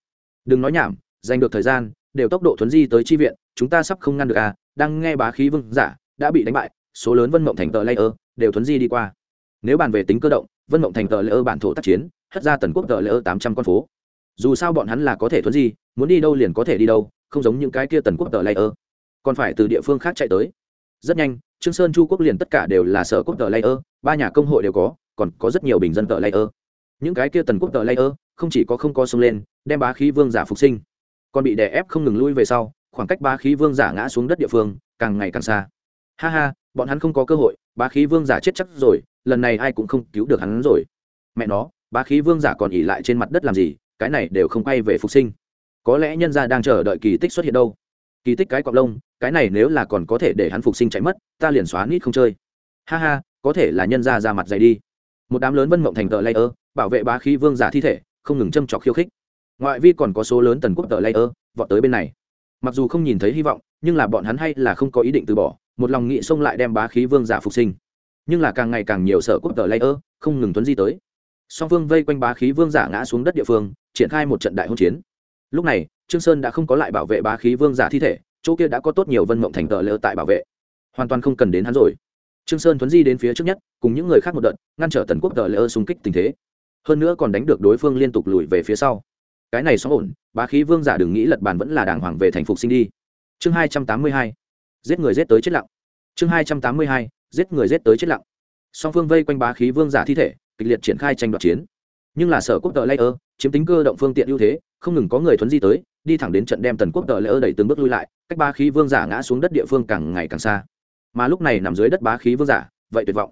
Đừng nói nhảm, giành được thời gian, đều tốc độ thuấn di tới chi viện, chúng ta sắp không ngăn được a, đang nghe bá khí vương giả đã bị đánh bại, số lớn vân mộng thành tờ layer đều thuấn di đi qua. Nếu bàn về tính cơ động, vân mộng thành tờ layer bản thổ tác chiến, hất ra tần quốc tờ layer tám trăm con phố dù sao bọn hắn là có thể thuấn di, muốn đi đâu liền có thể đi đâu, không giống những cái kia tần quốc tờ layer. Còn phải từ địa phương khác chạy tới. Rất nhanh, trương sơn chu quốc liền tất cả đều là sở quốc tờ layer, ba nhà công hội đều có, còn có rất nhiều bình dân tờ layer. Những cái kia tần quốc tờ layer, không chỉ có không có sông lên, đem bá khí vương giả phục sinh, còn bị đè ép không ngừng lui về sau, khoảng cách bá khí vương giả ngã xuống đất địa phương, càng ngày càng xa. Ha ha, bọn hắn không có cơ hội, bá khí vương giả chết chắc rồi, lần này ai cũng không cứu được hắn rồi. Mẹ nó, bá khí vương giả còn ỉ lại trên mặt đất làm gì cái này đều không quay về phục sinh. Có lẽ nhân gia đang chờ đợi kỳ tích xuất hiện đâu. Kỳ tích cái cọc lông, cái này nếu là còn có thể để hắn phục sinh chạy mất, ta liền xóa nít không chơi. Ha ha, có thể là nhân gia ra mặt dày đi. Một đám lớn vân mộng thành tờ layer, bảo vệ bá khí vương giả thi thể, không ngừng châm trọc khiêu khích. Ngoại vi còn có số lớn tần quốc tờ layer, vọt tới bên này. Mặc dù không nhìn thấy hy vọng, nhưng là bọn hắn hay là không có ý định từ bỏ, một lòng nghị xông lại đem bá khí vương giả phục sinh. Nhưng là càng ngày càng nhiều sở quốc tờ layer, không ngừng tuấn di tới. Song phương vây quanh bá khí vương giả ngã xuống đất địa phương triển khai một trận đại hỗn chiến. Lúc này, trương sơn đã không có lại bảo vệ bá khí vương giả thi thể, chỗ kia đã có tốt nhiều vân mộng thành tờ lỡ tại bảo vệ. Hoàn toàn không cần đến hắn rồi. Trương sơn thuấn di đến phía trước nhất, cùng những người khác một đợt, ngăn trở tần quốc tờ lỡ xung kích tình thế. Hơn nữa còn đánh được đối phương liên tục lùi về phía sau. Cái này xóa ổn, bá khí vương giả đừng nghĩ lật bàn vẫn là đàng hoàng về thành phục sinh đi. Chương hai trăm tám mươi hai. Giết người giết tới chết lặng. Chương hai trăm tám mươi hai. Giết người giết tới chết lặng. Song phương vây quanh bá khí vương giả thi thể, kịch liệt triển khai tranh đoạt chiến nhưng là sở quốc tờ layer, chiếm tính cơ động phương tiện ưu thế, không ngừng có người thuấn di tới, đi thẳng đến trận đem tần quốc tờ layer đẩy từng bước lui lại, cách ba khí vương giả ngã xuống đất địa phương càng ngày càng xa. Mà lúc này nằm dưới đất bá khí vương giả, vậy tuyệt vọng.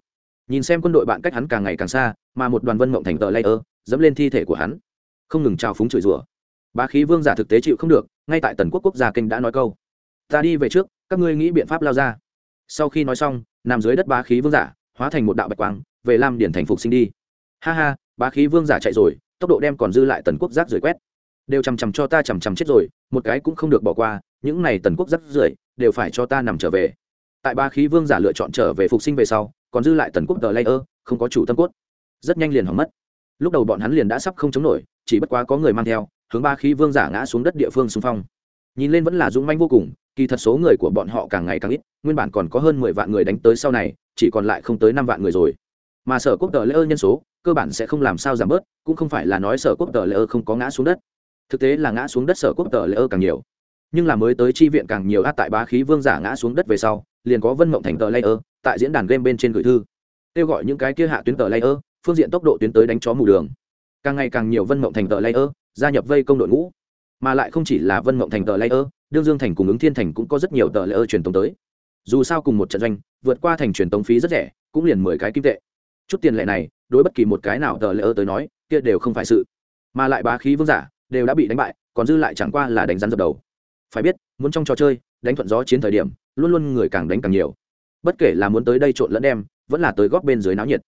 Nhìn xem quân đội bạn cách hắn càng ngày càng xa, mà một đoàn vân mộng thành tờ layer, dẫm lên thi thể của hắn. Không ngừng trào phúng chửi rủa. Bá khí vương giả thực tế chịu không được, ngay tại tần quốc quốc gia kinh đã nói câu. Ta đi về trước, các ngươi nghĩ biện pháp lao ra. Sau khi nói xong, nằm dưới đất bá khí vương giả, hóa thành một đạo bạch quang, về lam điển thành phục sinh đi. Ha ha bá khí vương giả chạy rồi, tốc độ đem còn dư lại tần quốc giáp rưởi quét. Đều chằm chằm cho ta chằm chằm chết rồi, một cái cũng không được bỏ qua, những này tần quốc giáp rưởi đều phải cho ta nằm trở về. Tại ba khí vương giả lựa chọn trở về phục sinh về sau, còn dư lại tần quốc tờ layer, không có chủ tâm cốt. Rất nhanh liền hỏng mất. Lúc đầu bọn hắn liền đã sắp không chống nổi, chỉ bất quá có người mang theo, hướng ba khí vương giả ngã xuống đất địa phương xung phong. Nhìn lên vẫn là dũng manh vô cùng, kỳ thật số người của bọn họ càng ngày càng ít, nguyên bản còn có hơn mười vạn người đánh tới sau này, chỉ còn lại không tới năm vạn người rồi mà sở quốc tờ lễ ơ nhân số, cơ bản sẽ không làm sao giảm bớt, cũng không phải là nói sở quốc tờ lễ ơ không có ngã xuống đất. Thực tế là ngã xuống đất sở quốc tờ lễ ơ càng nhiều. Nhưng là mới tới chi viện càng nhiều át tại bá khí vương giả ngã xuống đất về sau, liền có vân mộng thành tờ layer tại diễn đàn game bên trên gửi thư. Kêu gọi những cái kia hạ tuyến tờ layer phương diện tốc độ tuyến tới đánh chó mù đường. Càng ngày càng nhiều vân mộng thành tờ layer gia nhập vây công đội ngũ. Mà lại không chỉ là vân mộng thành tờ layer đương dương thành cùng ứng thiên thành cũng có rất nhiều tờ layer truyền tống tới. Dù sao cùng một trận doanh, vượt qua thành truyền tống phí rất rẻ, cũng liền mười cái kim tệ chút tiền lệ này, đối bất kỳ một cái nào tờ layer tới nói, kia đều không phải sự. Mà lại bá khí vương giả, đều đã bị đánh bại, còn dư lại chẳng qua là đánh rắn dập đầu. Phải biết, muốn trong trò chơi, đánh thuận gió chiến thời điểm, luôn luôn người càng đánh càng nhiều. Bất kể là muốn tới đây trộn lẫn đem, vẫn là tới góp bên dưới náo nhiệt.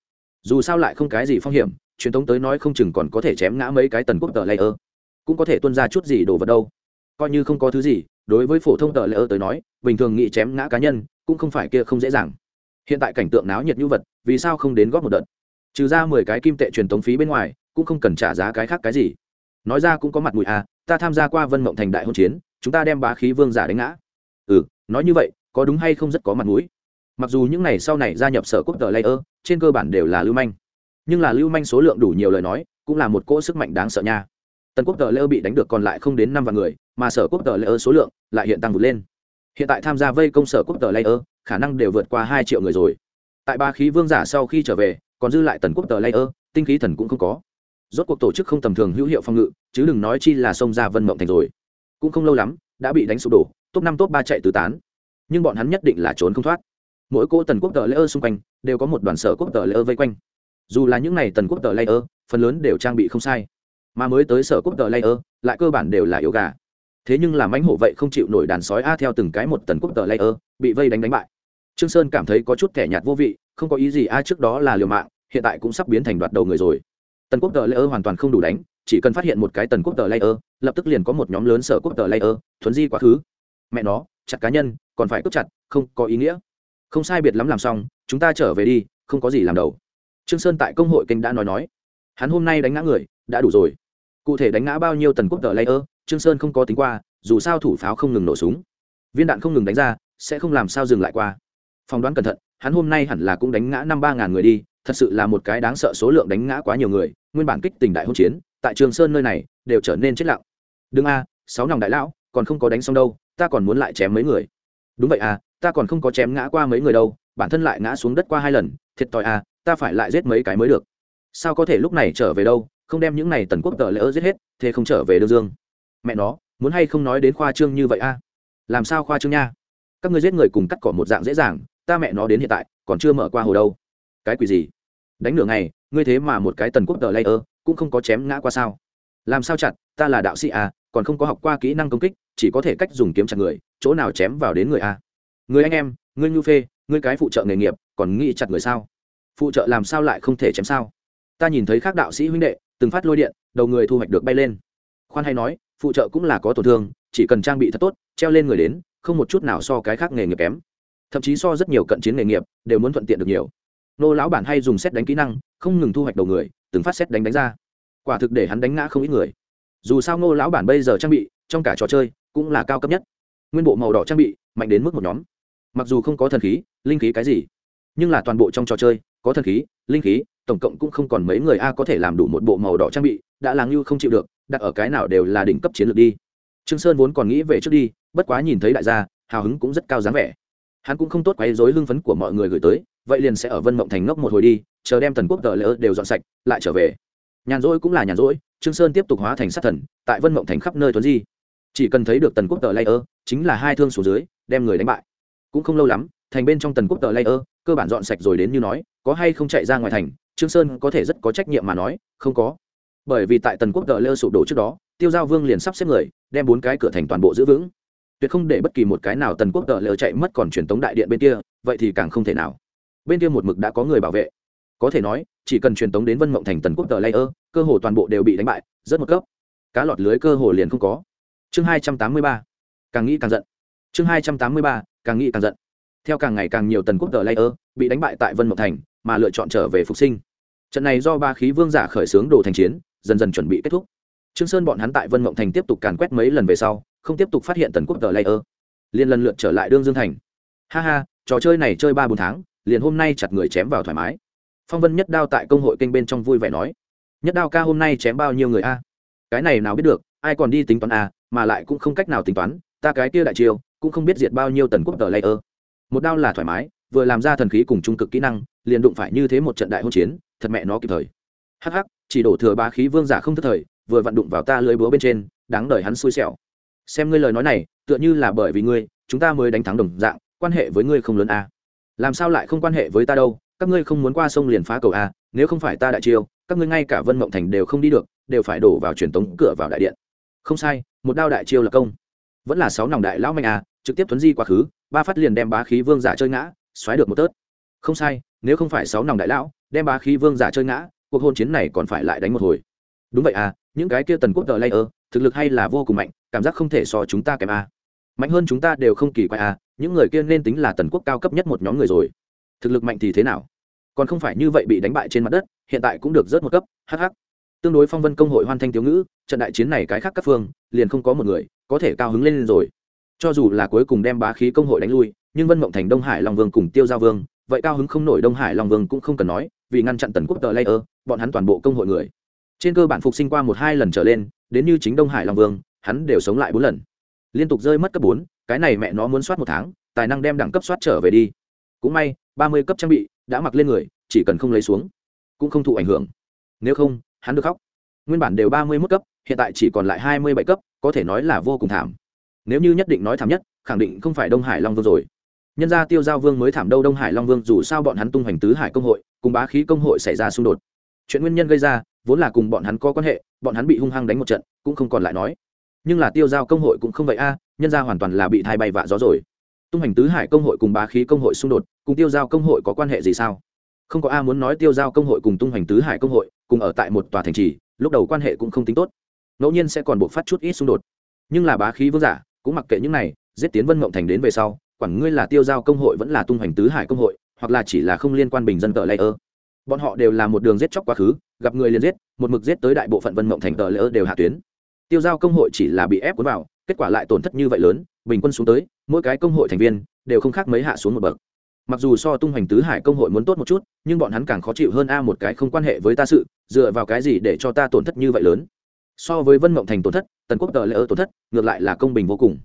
Dù sao lại không cái gì phong hiểm, truyền thống tới nói không chừng còn có thể chém ngã mấy cái tần quốc tờ layer cũng có thể tuân ra chút gì đồ vật đâu. Coi như không có thứ gì, đối với phổ thông tờ layer tới nói, bình thường nghĩ chém ngã cá nhân, cũng không phải kia không dễ dàng hiện tại cảnh tượng náo nhiệt như vật, vì sao không đến góp một đợt? Trừ ra mười cái kim tệ truyền thống phí bên ngoài, cũng không cần trả giá cái khác cái gì. Nói ra cũng có mặt mũi à ta tham gia qua vân mộng thành đại hôn chiến, chúng ta đem bá khí vương giả đánh ngã. Ừ nói như vậy, có đúng hay không rất có mặt mũi. Mặc dù những n à y sau này gia nhập sở quốc tờ layer, trên cơ bản đều là lưu manh. Nhưng là lưu manh số lượng đủ nhiều lời nói, cũng là một cỗ sức mạnh đáng sợ nha. Tần quốc tờ layer bị đánh được còn lại không đến năm vạn người, mà sở quốc tờ layer số lượng lại hiện tăng vượt lên hiện tại tham gia vây công sở quốc tờ layer, khả năng đều vượt qua hai triệu người rồi. Tại ba khí vương giả sau khi trở về, còn dư lại tần quốc tờ layer, tinh khí thần cũng không có. Rốt cuộc tổ chức không tầm thường hữu hiệu phòng ngự, chứ đừng nói chi là xông ra vân mộng thành rồi. Cũng không lâu lắm, đã bị đánh sụp đổ, top năm, top ba chạy tứ tán. Nhưng bọn hắn nhất định là trốn không thoát. Mỗi cô tần quốc tờ layer xung quanh, đều có một đoàn sở quốc tờ layer vây quanh. Dù là những n à y tần quốc tờ layer, phần lớn đều trang bị không sai. Mà mới tới sở quốc tờ layer, lại cơ bản đều là yếu gà thế nhưng làm mãnh hổ vậy không chịu nổi đàn sói a theo từng cái một tần quốc tờ layer, bị vây đánh đánh bại. Trương sơn cảm thấy có chút kẻ nhạt vô vị, không có ý gì a trước đó là liều mạng, hiện tại cũng sắp biến thành đoạt đầu người rồi. Tần quốc tờ layer hoàn toàn không đủ đánh, chỉ cần phát hiện một cái tần quốc tờ layer, lập tức liền có một nhóm lớn sở quốc tờ layer, thuấn di quá khứ. Mẹ nó, chặt cá nhân, còn phải cướp chặt, không có ý nghĩa. Không sai biệt lắm làm xong, chúng ta trở về đi, không có gì làm đầu. Trương sơn tại công hội kênh đã nói nói. Hắn hôm nay đánh ngã người, đã đủ rồi. Cụ thể đánh ngã bao nhiêu tần quốc tờ layer trương sơn không có tính qua, dù sao thủ pháo không ngừng nổ súng. Viên đạn không ngừng đánh ra, sẽ không làm sao dừng lại qua. Phỏng đoán cẩn thận, hắn hôm nay hẳn là cũng đánh ngã năm ba ngàn người đi, thật sự là một cái đáng sợ số lượng đánh ngã quá nhiều người, nguyên bản kích tình đại hôn chiến, tại trường sơn nơi này, đều trở nên chết lặng. Đương a, sáu nòng đại lão, còn không có đánh xong đâu, ta còn muốn lại chém mấy người. Đúng vậy à ta còn không có chém ngã qua mấy người đâu, bản thân lại ngã xuống đất qua hai lần, thiệt thòi à ta phải lại giết mấy cái mới được. Sao có thể lúc này trở về đâu, không đem những này tần quốc tờ lỡ giết hết, thế không trở về đương dương? Mẹ nó, muốn hay không nói đến khoa trương như vậy a? À? làm sao khoa trương nha? Các ngươi giết người cùng cắt cỏ một dạng dễ dàng, ta mẹ nó đến hiện tại, còn chưa mở qua hồ đâu. Cái quỷ gì? Đánh nửa ngày, ngươi thế mà một cái tần quốc tờ ơ, cũng không có chém ngã qua sao? Làm sao chặt, ta là đạo sĩ à còn không có học qua kỹ năng công kích, chỉ có thể cách dùng kiếm chặt người, chỗ nào chém vào đến người a người anh em, ngươi nhu phê, ngươi cái phụ trợ nghề nghiệp, còn nghĩ chặt người sao? Phụ trợ làm sao lại không thể chém sao? Ta nhìn thấy khác đạo sĩ huynh đệ, từng phát lôi điện, đầu người thu hoạch được bay lên. Khoan hay nói phụ trợ cũng là có tổn thương, chỉ cần trang bị thật tốt, treo lên người đến, không một chút nào so cái khác nghề nghiệp kém. Thậm chí so rất nhiều cận chiến nghề nghiệp, đều muốn thuận tiện được nhiều. Nô lão bản hay dùng xét đánh kỹ năng, không ngừng thu hoạch đầu người, từng phát xét đánh đánh ra. Quả thực để hắn đánh ngã không ít người. Dù sao nô lão bản bây giờ trang bị, trong cả trò chơi, cũng là cao cấp nhất. Nguyên bộ màu đỏ trang bị, mạnh đến mức một nhóm. Mặc dù không có thần khí, linh khí cái gì, nhưng là toàn bộ trong trò chơi, có thần khí, linh khí, tổng cộng cũng không còn mấy người a có thể làm đủ một bộ màu đỏ trang bị, đã làng như không chịu được đặt ở cái nào đều là đỉnh cấp chiến lược đi. Trương sơn vốn còn nghĩ về trước đi, bất quá nhìn thấy đại gia, hào hứng cũng rất cao dáng vẻ. Hắn cũng không tốt quấy rối hưng phấn của mọi người gửi tới, vậy liền sẽ ở vân mộng thành ngốc một hồi đi, chờ đem tần quốc tờ lỡ đều dọn sạch, lại trở về. Nhàn rỗi cũng là nhàn rỗi, trương sơn tiếp tục hóa thành sát thần, tại vân mộng thành khắp nơi tuấn di. Chỉ cần thấy được tần quốc tờ layer chính là hai thương xuống dưới, đem người đánh bại. Cũng không lâu lắm, thành bên trong tần quốc tờ layer cơ bản dọn sạch rồi đến như nói, có hay không chạy ra ngoài thành, trương sơn có thể rất có trách nhiệm mà nói, không có bởi vì tại tần quốc tờ lơ sụp đổ trước đó, tiêu giao vương liền sắp xếp người, đem bốn cái cửa thành toàn bộ giữ vững. Tuyệt không để bất kỳ một cái nào tần quốc tờ lơ chạy mất còn truyền tống đại điện bên kia, vậy thì càng không thể nào. Bên kia một mực đã có người bảo vệ. Có thể nói, chỉ cần truyền tống đến vân mộng thành tần quốc tờ layer cơ hồ toàn bộ đều bị đánh bại, rất một cấp. Cá lọt lưới cơ hồ liền không có. Chương hai trăm tám mươi ba. Càng nghĩ càng giận. Chương hai trăm tám mươi ba, càng nghĩ càng giận. Theo càng ngày càng nhiều tần quốc tờ layer bị đánh bại tại vân mộng thành, mà lựa chọn trở về phục sinh. Trận này do ba khí vương giả khởi xướng đồ thành chiến dần dần chuẩn bị kết thúc. Trương sơn bọn hắn tại vân mộng thành tiếp tục càn quét mấy lần về sau, không tiếp tục phát hiện tần quốc tờ layer. Liền lần lượt trở lại đương dương thành. Ha ha, trò chơi này chơi ba bốn tháng, liền hôm nay chặt người chém vào thoải mái. Phong vân nhất đao tại công hội kênh bên trong vui vẻ nói, nhất đao ca hôm nay chém bao nhiêu người a? Cái này nào biết được, ai còn đi tính toán a mà lại cũng không cách nào tính toán, ta cái kia đại chiêu, cũng không biết diệt bao nhiêu tần quốc tờ layer. Một đao là thoải mái, vừa làm ra thần khí cùng trung cực kỹ năng, liền đụng phải như thế một trận đại hôn chiến, thật mẹ nó kịp thời. Hắc hắc chỉ đổ thừa bá khí vương giả không thất thời, vừa vặn đụng vào ta lưới búa bên trên, đáng đời hắn xui xẻo. Xem ngươi lời nói này, tựa như là bởi vì ngươi, chúng ta mới đánh thắng đồng dạng, quan hệ với ngươi không lớn a. Làm sao lại không quan hệ với ta đâu, các ngươi không muốn qua sông liền phá cầu a, nếu không phải ta đại chiêu, các ngươi ngay cả vân mộng thành đều không đi được, đều phải đổ vào truyền tống cửa vào đại điện. Không sai, một đao đại chiêu là công. Vẫn là sáu nòng đại lão mạnh a, trực tiếp tuấn di quá khứ, ba phát liền đem bá khí vương giả chơi ngã, xoáy được một tớt. Không sai, nếu không phải sáu nòng đại lão, đem bá khí vương giả chơi ngã cuộc hôn chiến này còn phải lại đánh một hồi. Đúng vậy à những cái kia tần quốc tờ layer, thực lực hay là vô cùng mạnh, cảm giác không thể so chúng ta kém a mạnh hơn chúng ta đều không kỳ quái a những người kia nên tính là tần quốc cao cấp nhất một nhóm người rồi. Thực lực mạnh thì thế nào? Còn không phải như vậy bị đánh bại trên mặt đất, hiện tại cũng được rớt một cấp hh tương đối phong vân công hội hoan thanh thiếu ngữ, trận đại chiến này cái khác các phương, liền không có một người có thể cao hứng lên rồi. Cho dù là cuối cùng đem bá khí công hội đánh lui, nhưng vân mộng thành đông hải long vương cùng tiêu giao vương, vậy cao hứng không nổi đông hải long vương cũng không cần nói vì ngăn chặn tần quốc tờ layer, bọn hắn toàn bộ công hội người. Trên cơ bản phục sinh qua một hai lần trở lên, đến như chính đông hải long vương, hắn đều sống lại bốn lần. Liên tục rơi mất cấp bốn, cái này mẹ nó muốn soát một tháng, tài năng đem đẳng cấp soát trở về đi. Cũng may, ba mươi cấp trang bị đã mặc lên người, chỉ cần không lấy xuống, cũng không thụ ảnh hưởng. Nếu không, hắn được khóc. Nguyên bản đều ba mươi mức cấp, hiện tại chỉ còn lại hai mươi bảy cấp, có thể nói là vô cùng thảm. Nếu như nhất định nói thảm nhất, khẳng định không phải đông hải long vương rồi. Nhân gia tiêu giao vương mới thảm đâu đông hải long vương, dù sao bọn hắn tung hoành tứ hải công hội cùng bá khí công hội xảy ra xung đột. Chuyện nguyên nhân gây ra, vốn là cùng bọn hắn có quan hệ, bọn hắn bị hung hăng đánh một trận, cũng không còn lại nói. Nhưng là tiêu giao công hội cũng không vậy a, nhân ra hoàn toàn là bị thai bay vạ gió rồi. Tung hành tứ hải công hội cùng bá khí công hội xung đột, cùng tiêu giao công hội có quan hệ gì sao? Không có a muốn nói tiêu giao công hội cùng tung hành tứ hải công hội, cùng ở tại một tòa thành trì, lúc đầu quan hệ cũng không tính tốt. Ngẫu nhiên sẽ còn buộc phát chút ít xung đột. Nhưng là bá khí vương giả, cũng mặc kệ những này, giết tiến vân mộng thành đến về sau, quản ngươi là tiêu giao công hội vẫn là tung hành tứ hải công hội hoặc là chỉ là không liên quan bình dân tờ lây ơ bọn họ đều là một đường giết chóc quá khứ, gặp người liền giết, một mực giết tới đại bộ phận vân mộng thành tờ lây ơ đều hạ tuyến. Tiêu giao công hội chỉ là bị ép cuốn vào, kết quả lại tổn thất như vậy lớn, bình quân xuống tới, mỗi cái công hội thành viên đều không khác mấy hạ xuống một bậc. Mặc dù so tung hoành tứ hải công hội muốn tốt một chút, nhưng bọn hắn càng khó chịu hơn a một cái không quan hệ với ta sự, dựa vào cái gì để cho ta tổn thất như vậy lớn? So với vân mộng thành tổn thất, tần quốc tờ lễ ơ tổn thất, ngược lại là công bình vô cùng.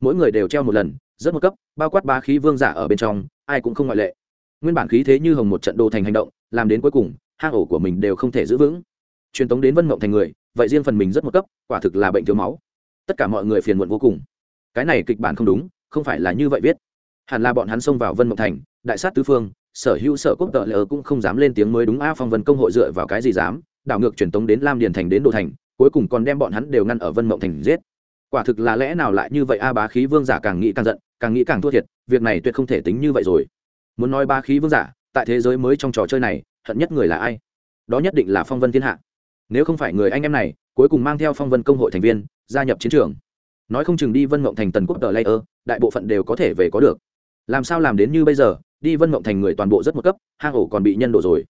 Mỗi người đều treo một lần rất một cấp, bao quát ba khí vương giả ở bên trong, ai cũng không ngoại lệ nguyên bản khí thế như hồng một trận đồ thành hành động, làm đến cuối cùng, hang ổ của mình đều không thể giữ vững. Truyền tống đến vân mộng thành người, vậy riêng phần mình rất một cấp, quả thực là bệnh thiếu máu. Tất cả mọi người phiền muộn vô cùng. Cái này kịch bản không đúng, không phải là như vậy viết. Hẳn là bọn hắn xông vào vân mộng thành, đại sát tứ phương, sở hữu sở quốc tợ lờ cũng không dám lên tiếng mới đúng a phong vân công hội dựa vào cái gì dám, đảo ngược truyền tống đến lam điền thành đến đồ thành, cuối cùng còn đem bọn hắn đều ngăn ở vân mộng thành giết. Quả thực là lẽ nào lại như vậy a bá khí vương giả càng nghĩ càng giận, càng nghĩ càng thua thiệt, việc này tuyệt không thể tính như vậy rồi muốn nói ba khí vương giả, tại thế giới mới trong trò chơi này, hận nhất người là ai? Đó nhất định là phong vân thiên hạ. Nếu không phải người anh em này, cuối cùng mang theo phong vân công hội thành viên, gia nhập chiến trường. Nói không chừng đi vân mộng thành tần quốc tờ layer, đại bộ phận đều có thể về có được. Làm sao làm đến như bây giờ, đi vân mộng thành người toàn bộ rất một cấp, hang ổ còn bị nhân đổ rồi.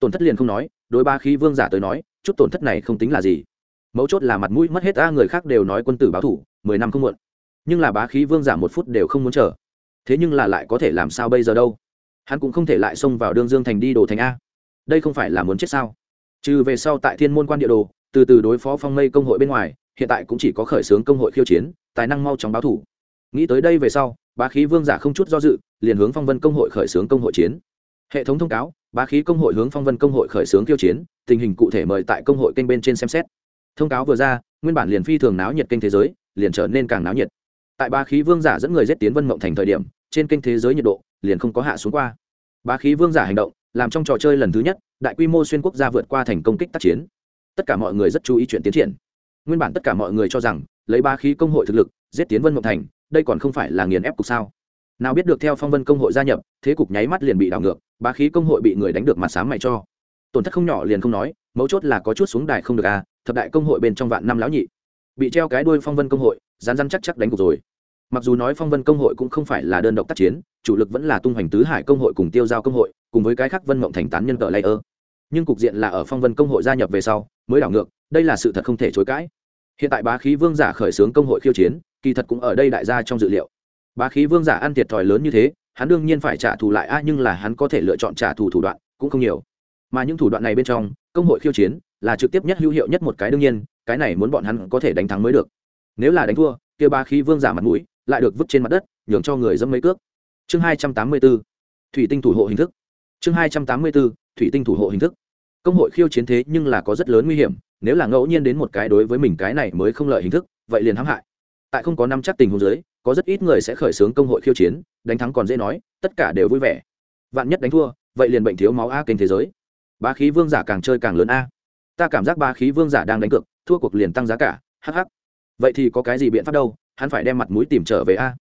Tổn thất liền không nói, đối ba khí vương giả tới nói, chút tổn thất này không tính là gì. Mấu chốt là mặt mũi mất hết a, người khác đều nói quân tử báo thủ, mười năm không muộn. Nhưng là bá khí vương giả một phút đều không muốn chờ. Thế nhưng là lại có thể làm sao bây giờ đâu? Hắn cũng không thể lại xông vào đương dương thành đi đồ thành a. Đây không phải là muốn chết sao? Trừ về sau tại thiên môn quan địa đồ, từ từ đối phó phong mây công hội bên ngoài, hiện tại cũng chỉ có khởi xướng công hội khiêu chiến, tài năng mau chóng báo thủ. Nghĩ tới đây về sau, bá khí vương giả không chút do dự, liền hướng phong vân công hội khởi xướng công hội chiến. Hệ thống thông cáo, bá khí công hội hướng phong vân công hội khởi xướng khiêu chiến, tình hình cụ thể mời tại công hội kênh bên trên xem xét. Thông cáo vừa ra, nguyên bản liền phi thường náo nhiệt kênh thế giới, liền trở nên càng náo nhiệt. Tại bá khí vương giả dẫn người giết tiến vân mộng thành thời điểm, trên kênh thế giới nhiệt độ liền không có hạ xuống qua. Bá khí vương giả hành động, làm trong trò chơi lần thứ nhất, đại quy mô xuyên quốc gia vượt qua thành công kích tác chiến. Tất cả mọi người rất chú ý chuyện tiến triển. Nguyên bản tất cả mọi người cho rằng, lấy ba khí công hội thực lực, giết tiến vân mộng thành, đây còn không phải là nghiền ép cục sao? Nào biết được theo phong vân công hội gia nhập, thế cục nháy mắt liền bị đảo ngược ba khí công hội bị người đánh được mặt sáng mày cho. Tổn thất không nhỏ liền không nói, mấu chốt là có chút xuống đài không được à thập đại công hội bên trong vạn năm lão nhị. Bị treo cái đuôi phong vân công hội rán rán chắc chắc đánh cục rồi mặc dù nói phong vân công hội cũng không phải là đơn độc tác chiến, chủ lực vẫn là tung hoành tứ hải công hội cùng tiêu giao công hội, cùng với cái khác vân mộng thành tán nhân cờ layer. Nhưng cục diện là ở phong vân công hội gia nhập về sau, mới đảo ngược, đây là sự thật không thể chối cãi. Hiện tại bá khí vương giả khởi xướng công hội khiêu chiến, kỳ thật cũng ở đây đại gia trong dự liệu. Bá khí vương giả ăn thiệt thòi lớn như thế, hắn đương nhiên phải trả thù lại a, nhưng là hắn có thể lựa chọn trả thù thủ đoạn cũng không nhiều. Mà những thủ đoạn này bên trong, công hội khiêu chiến là trực tiếp nhất hữu hiệu nhất một cái đương nhiên, cái này muốn bọn hắn có thể đánh thắng mới được. Nếu là đánh thua, kia bá khí vương giả mặt mũi lại được vứt trên mặt đất, nhường cho người dâm mấy cước. Chương hai trăm tám mươi b ố thủy tinh thủ hộ hình thức. Chương hai trăm tám mươi b ố thủy tinh thủ hộ hình thức. Công hội khiêu chiến thế nhưng là có rất lớn nguy hiểm, nếu là ngẫu nhiên đến một cái đối với mình cái này mới không lợi hình thức, vậy liền hãm hại. Tại không có năm chắc tình huống giới có rất ít người sẽ khởi xướng công hội khiêu chiến, đánh thắng còn dễ nói, tất cả đều vui vẻ. Vạn nhất đánh thua, vậy liền bệnh thiếu máu a kênh thế giới. Ba khí vương giả càng chơi càng lớn a. Ta cảm giác ba khí vương giả đang đánh cược, thua cuộc liền tăng giá cả hh vậy thì có cái gì biện pháp đâu? Hắn phải đem mặt mũi tìm trở về a.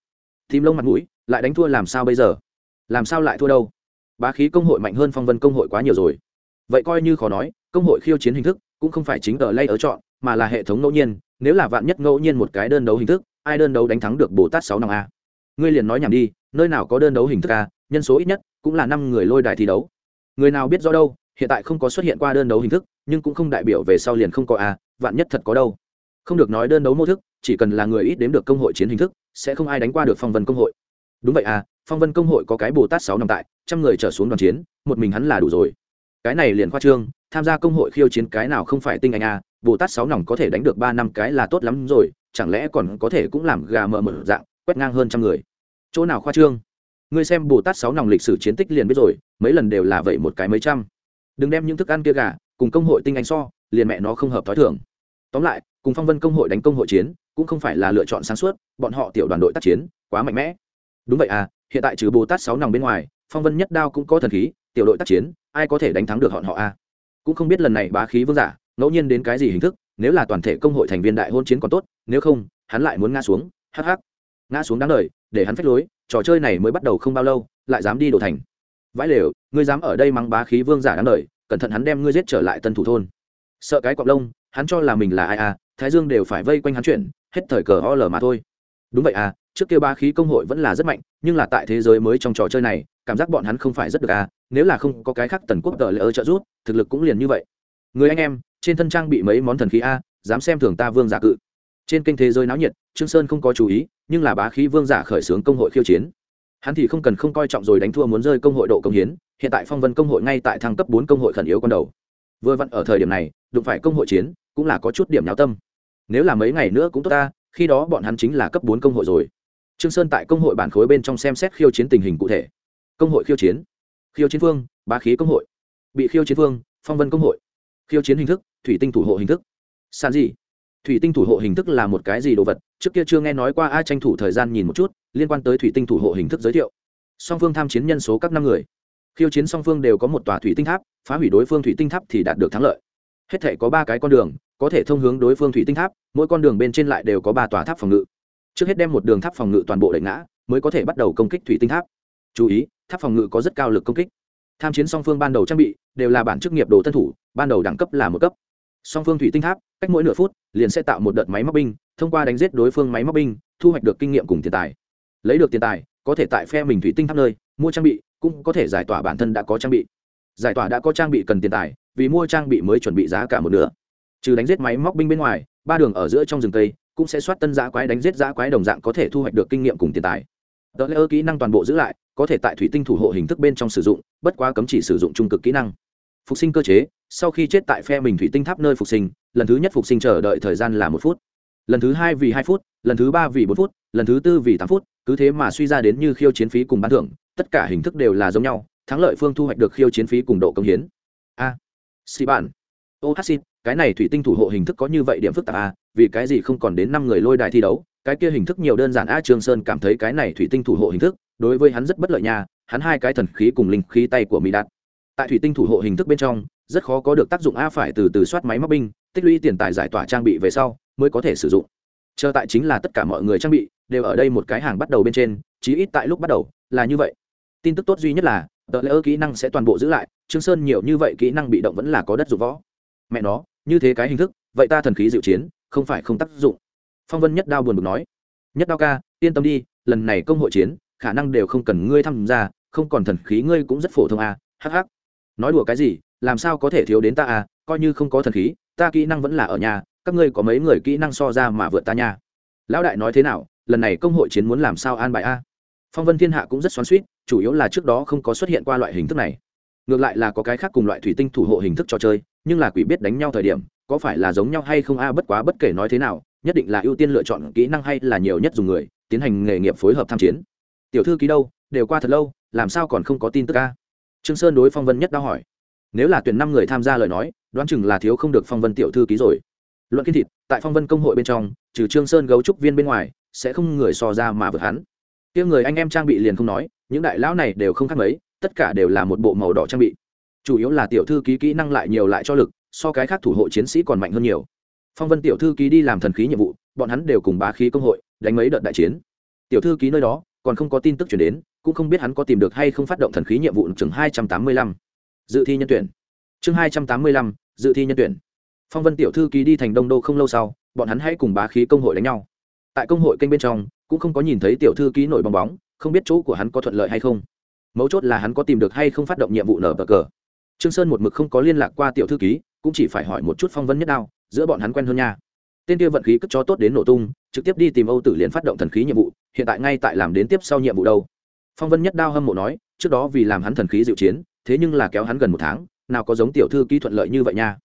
Tìm lông mặt mũi, lại đánh thua làm sao bây giờ? Làm sao lại thua đâu? Bá khí công hội mạnh hơn phong vân công hội quá nhiều rồi. Vậy coi như khó nói, công hội khiêu chiến hình thức cũng không phải chính tờ lay ở chọn, mà là hệ thống ngẫu nhiên, nếu là vạn nhất ngẫu nhiên một cái đơn đấu hình thức, ai đơn đấu đánh thắng được bồ tát sáu năm a? Ngươi liền nói nhảm đi, nơi nào có đơn đấu hình thức a, nhân số ít nhất cũng là năm người lôi đài thi đấu. Người nào biết do đâu, hiện tại không có xuất hiện qua đơn đấu hình thức, nhưng cũng không đại biểu về sau liền không có a, vạn nhất thật có đâu. Không được nói đơn đấu mô thức chỉ cần là người ít đếm được công hội chiến hình thức, sẽ không ai đánh qua được phong vân công hội. Đúng vậy à phong vân công hội có cái bồ tát sáu nằm tại, trăm người trở xuống đoàn chiến, một mình hắn là đủ rồi. Cái này liền khoa trương, tham gia công hội khiêu chiến cái nào không phải tinh anh à bồ tát sáu nòng có thể đánh được ba năm cái là tốt lắm rồi, chẳng lẽ còn có thể cũng làm gà mờ mở dạng, quét ngang hơn trăm người. Chỗ nào khoa trương? Ngươi xem bồ tát sáu nòng lịch sử chiến tích liền biết rồi, mấy lần đều là vậy một cái mấy trăm. Đừng đem những thức ăn kia gà, cùng công hội tinh anh so, liền mẹ nó không hợp t h ó i thưởng tóm lại, cùng phong vân công hội đánh công hội chiến cũng không phải là lựa chọn sáng suốt, bọn họ tiểu đoàn đội tác chiến quá mạnh mẽ. Đúng vậy à hiện tại trừ bồ tát sáu nòng bên ngoài, phong vân nhất đao cũng có thần khí, tiểu đội tác chiến, ai có thể đánh thắng được họ họ à? Cũng không biết lần này bá khí vương giả, ngẫu nhiên đến cái gì hình thức, nếu là toàn thể công hội thành viên đại hôn chiến còn tốt, nếu không, hắn lại muốn ngã xuống hh ngã xuống đáng đời để hắn phách lối, trò chơi này mới bắt đầu không bao lâu, lại dám đi đổ thành. Vãi lều, ngươi dám ở đây mắng bá khí vương giả đáng đời cẩn thận hắn đem ngươi giết trở lại tân thủ thôn. Sợ cái cọp lông, hắn cho là mình là ai à thái dương đều phải vây quanh hắn chuyển hết thời cờ o l mà thôi. Đúng vậy à trước kia ba khí công hội vẫn là rất mạnh, nhưng là tại thế giới mới trong trò chơi này, cảm giác bọn hắn không phải rất được à nếu là không có cái khác tần quốc tờ lỡ trợ rút thực lực cũng liền như vậy. Người anh em, trên thân trang bị mấy món thần khí a, dám xem thường ta vương giả cự. Trên kênh thế giới náo nhiệt, trương sơn không có chú ý, nhưng là bá khí vương giả khởi xướng công hội khiêu chiến. Hắn thì không cần không coi trọng rồi đánh thua muốn rơi công hội độ công hiến, hiện tại phong vân công hội ngay tại thăng cấp bốn công hội khẩn yếu con đầu. Vừa vặn ở thời điểm này, đụng phải công hội chiến, cũng là có chút điểm náo tâm nếu là mấy ngày nữa cũng tốt ta, khi đó bọn hắn chính là cấp bốn công hội rồi. Trương sơn tại công hội bản khối bên trong xem xét khiêu chiến tình hình cụ thể. Công hội khiêu chiến. Khiêu chiến phương bá khí công hội. Bị khiêu chiến phương phong vân công hội. Khiêu chiến hình thức, thủy tinh thủ hộ hình thức. Sàn gì? Thủy tinh thủ hộ hình thức là một cái gì đồ vật? Trước kia chưa nghe nói qua ai tranh thủ thời gian nhìn một chút, liên quan tới thủy tinh thủ hộ hình thức giới thiệu. Song phương tham chiến nhân số các năm người. Khiêu chiến song phương đều có một tòa thủy tinh tháp, phá hủy đối phương thủy tinh tháp thì đạt được thắng lợi hết thể có ba cái con đường, có thể thông hướng đối phương thủy tinh tháp, mỗi con đường bên trên lại đều có ba tòa tháp phòng ngự. Trước hết đem một đường tháp phòng ngự toàn bộ đẩy ngã, mới có thể bắt đầu công kích thủy tinh tháp. Chú ý, tháp phòng ngự có rất cao lực công kích. Tham chiến song phương ban đầu trang bị đều là bản chức nghiệp đồ tân thủ, ban đầu đẳng cấp là một cấp. Song phương thủy tinh tháp, cách mỗi nửa phút, liền sẽ tạo một đợt máy móc binh, thông qua đánh giết đối phương máy móc binh, thu hoạch được kinh nghiệm cùng tiền tài. Lấy được tiền tài, có thể tại phe mình thủy tinh tháp nơi mua trang bị, cũng có thể giải tỏa bản thân đã có trang bị giải tỏa đã có trang bị cần tiền tài, vì mua trang bị mới chuẩn bị giá cả một nửa. Trừ đánh giết máy móc binh bên ngoài, ba đường ở giữa trong rừng tây cũng sẽ soát tân giã quái đánh giết giã quái đồng dạng có thể thu hoạch được kinh nghiệm cùng tiền tài. Tờ lễ ơ kỹ năng toàn bộ giữ lại, có thể tại thủy tinh thủ hộ hình thức bên trong sử dụng, bất quá cấm chỉ sử dụng trung cực kỹ năng. Phục sinh cơ chế, sau khi chết tại phe mình thủy tinh tháp nơi phục sinh, lần thứ nhất phục sinh chờ đợi thời gian là một phút. Lần thứ hai vì hai phút, lần thứ ba vì bốn phút, lần thứ tư vì tám phút, cứ thế mà suy ra đến như khiêu chiến phí cùng bán thưởng, tất cả hình thức đều là giống nhau thắng lợi phương thu hoạch được khiêu chiến phí cùng độ công hiến. A. À, xì bản ô hát xin cái này thủy tinh thủ hộ hình thức có như vậy điểm phức tạp a vì cái gì không còn đến năm người lôi đài thi đấu? Cái kia hình thức nhiều đơn giản a trương sơn cảm thấy cái này thủy tinh thủ hộ hình thức đối với hắn rất bất lợi nha. Hắn hai cái thần khí cùng linh khí tay của mỹ đạt. Tại thủy tinh thủ hộ hình thức bên trong rất khó có được tác dụng a phải từ từ soát máy móc binh tích lũy tiền tài giải tỏa trang bị về sau mới có thể sử dụng. Chờ tại chính là tất cả mọi người trang bị đều ở đây một cái hàng bắt đầu bên trên chí ít tại lúc bắt đầu là như vậy. Tin tức tốt duy nhất là tờ lỡ kỹ năng sẽ toàn bộ giữ lại, trương sơn nhiều như vậy kỹ năng bị động vẫn là có đất dụng võ. Mẹ nó, như thế cái hình thức, vậy ta thần khí dịu chiến, không phải không tác dụng. Phong vân nhất đao buồn bực nói. Nhất đao ca, yên tâm đi, lần này công hội chiến, khả năng đều không cần ngươi tham gia, không còn thần khí ngươi cũng rất phổ thông à hắc hắc. Nói đùa cái gì, làm sao có thể thiếu đến ta à coi như không có thần khí, ta kỹ năng vẫn là ở nhà, các ngươi có mấy người kỹ năng so ra mà vượt ta nha. Lão đại nói thế nào, lần này công hội chiến muốn làm sao an bài a? Phong vân thiên hạ cũng rất xoắn suýt chủ yếu là trước đó không có xuất hiện qua loại hình thức này. Ngược lại là có cái khác cùng loại thủy tinh thủ hộ hình thức trò chơi, nhưng là quỷ biết đánh nhau thời điểm, có phải là giống nhau hay không a, bất quá bất kể nói thế nào, nhất định là ưu tiên lựa chọn kỹ năng hay là nhiều nhất dùng người, tiến hành nghề nghiệp phối hợp tham chiến. Tiểu thư ký đâu, đều qua thật lâu, làm sao còn không có tin tức a? Trương sơn đối phong vân nhất đã hỏi. Nếu là tuyển năm người tham gia lời nói, đoán chừng là thiếu không được phong vân tiểu thư ký rồi. Luận kiến thịt, tại phong vân công hội bên trong, trừ trương sơn gấu trúc viên bên ngoài, sẽ không người so ra mà vượt hắn kia người anh em trang bị liền không nói, những đại lão này đều không khác mấy, tất cả đều là một bộ màu đỏ trang bị. Chủ yếu là tiểu thư ký kỹ năng lại nhiều lại cho lực, so cái khác thủ hộ chiến sĩ còn mạnh hơn nhiều. Phong vân tiểu thư ký đi làm thần khí nhiệm vụ, bọn hắn đều cùng bá khí công hội, đánh mấy đợt đại chiến. Tiểu thư ký nơi đó, còn không có tin tức chuyển đến, cũng không biết hắn có tìm được hay không phát động thần khí nhiệm vụ chừng hai trăm tám mươi lăm. Dự thi nhân tuyển. Chương hai trăm tám mươi lăm, dự thi nhân tuyển. Phong vân tiểu thư ký đi thành đông đô không lâu sau, bọn hắn hãy cùng bá khí công hội đánh nhau. Tại công hội kênh bên trong cũng không có nhìn thấy tiểu thư ký nổi bong bóng, không biết chỗ của hắn có thuận lợi hay không. Mấu chốt là hắn có tìm được hay không phát động nhiệm vụ nở bờ cờ. Trương sơn một mực không có liên lạc qua tiểu thư ký, cũng chỉ phải hỏi một chút phong vân nhất đao, giữa bọn hắn quen hơn nha. Tên kia vận khí cất cho tốt đến nổ tung, trực tiếp đi tìm âu tử liền phát động thần khí nhiệm vụ, hiện tại ngay tại làm đến tiếp sau nhiệm vụ đâu. Phong vân nhất đao hâm mộ nói, trước đó vì làm hắn thần khí dịu chiến, thế nhưng là kéo hắn gần một tháng, nào có giống tiểu thư ký thuận lợi như vậy nha.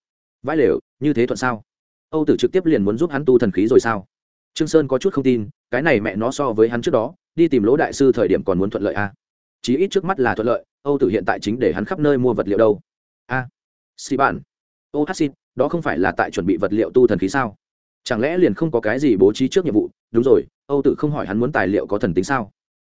Vãi lều, như thế thuận sao? Âu tử trực tiếp liền muốn giúp hắn tu thần khí rồi sao? Trương sơn có chút không tin cái này mẹ nó so với hắn trước đó đi tìm lỗ đại sư thời điểm còn muốn thuận lợi a à? chí ít trước mắt là thuận lợi âu tử hiện tại chính để hắn khắp nơi mua vật liệu đâu. A à, xì bạn. Ô hát xin đó không phải là tại chuẩn bị vật liệu tu thần khí sao? Chẳng lẽ liền không có cái gì bố trí trước nhiệm vụ? Đúng rồi âu tử không hỏi hắn muốn tài liệu có thần tính sao?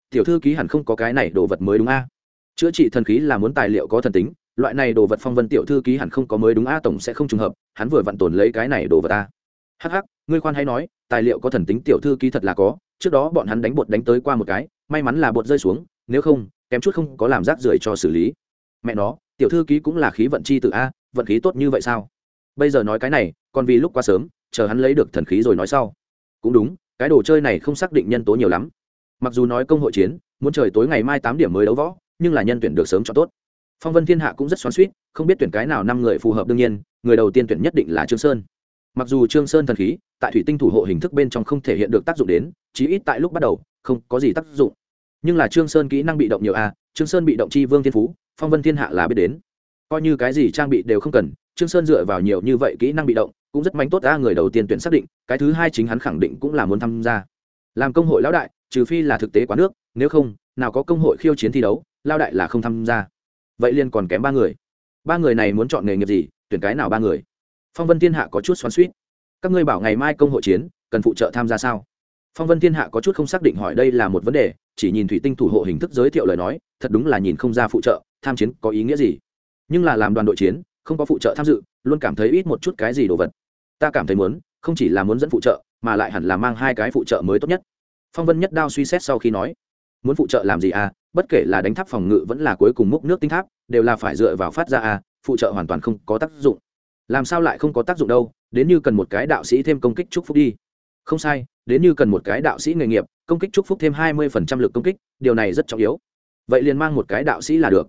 Tiểu thư ký hẳn không có cái này đồ vật mới đúng a chữa trị thần khí là muốn tài liệu có thần tính loại này đồ vật phong vân tiểu thư ký hẳn không có mới đúng a tổng sẽ không trùng hợp hắn vừa vặn tồn lấy cái này đồ vật a hắc hắc ngươi khoan hay nói, tài liệu có thần tính tiểu thư ký thật là có, trước đó bọn hắn đánh bột đánh tới qua một cái, may mắn là bột rơi xuống, nếu không, kém chút không có làm rác rưởi cho xử lý. Mẹ nó, tiểu thư ký cũng là khí vận chi tự a, vận khí tốt như vậy sao? Bây giờ nói cái này, còn vì lúc quá sớm, chờ hắn lấy được thần khí rồi nói sau. Cũng đúng, cái đồ chơi này không xác định nhân tố nhiều lắm. Mặc dù nói công hội chiến, muốn trời tối ngày mai tám điểm mới đấu võ, nhưng là nhân tuyển được sớm cho tốt. Phong vân thiên hạ cũng rất xoắn suýt không biết tuyển cái nào năm người phù hợp đương nhiên, người đầu tiên tuyển nhất định là trương sơn mặc dù trương sơn thần khí tại thủy tinh thủ hộ hình thức bên trong không thể hiện được tác dụng đến, chí ít tại lúc bắt đầu, không có gì tác dụng. Nhưng là trương sơn kỹ năng bị động nhiều a, trương sơn bị động chi vương thiên phú, phong vân thiên hạ là biết đến. Coi như cái gì trang bị đều không cần, trương sơn dựa vào nhiều như vậy kỹ năng bị động, cũng rất mạnh tốt a, người đầu tiên tuyển xác định, cái thứ hai chính hắn khẳng định cũng là muốn tham gia. Làm công hội lão đại, trừ phi là thực tế quá nước, nếu không, nào có công hội khiêu chiến thi đấu lao đại là không tham gia. Vậy liền còn kém ba người. Ba người này muốn chọn nghề nghiệp gì, tuyển cái nào ba người? Phong vân thiên hạ có chút xoắn suýt các ngươi bảo ngày mai công hội chiến, cần phụ trợ tham gia sao? Phong vân thiên hạ có chút không xác định hỏi đây là một vấn đề, chỉ nhìn thủy tinh thủ hộ hình thức giới thiệu lời nói, thật đúng là nhìn không ra phụ trợ, tham chiến có ý nghĩa gì. Nhưng là làm đoàn đội chiến, không có phụ trợ tham dự, luôn cảm thấy ít một chút cái gì đồ vật. Ta cảm thấy muốn, không chỉ là muốn dẫn phụ trợ, mà lại hẳn là mang hai cái phụ trợ mới tốt nhất. Phong vân nhất đao suy xét sau khi nói, muốn phụ trợ làm gì à? Bất kể là đánh tháp phòng ngự vẫn là cuối cùng múc nước tinh tháp, đều là phải dựa vào phát ra à phụ trợ hoàn toàn không có tác dụng làm sao lại không có tác dụng đâu, đến như cần một cái đạo sĩ thêm công kích chúc phúc đi. Không sai, đến như cần một cái đạo sĩ nghề nghiệp, công kích chúc phúc thêm hai mươi phần trăm lực công kích, điều này rất trọng yếu. Vậy liền mang một cái đạo sĩ là được.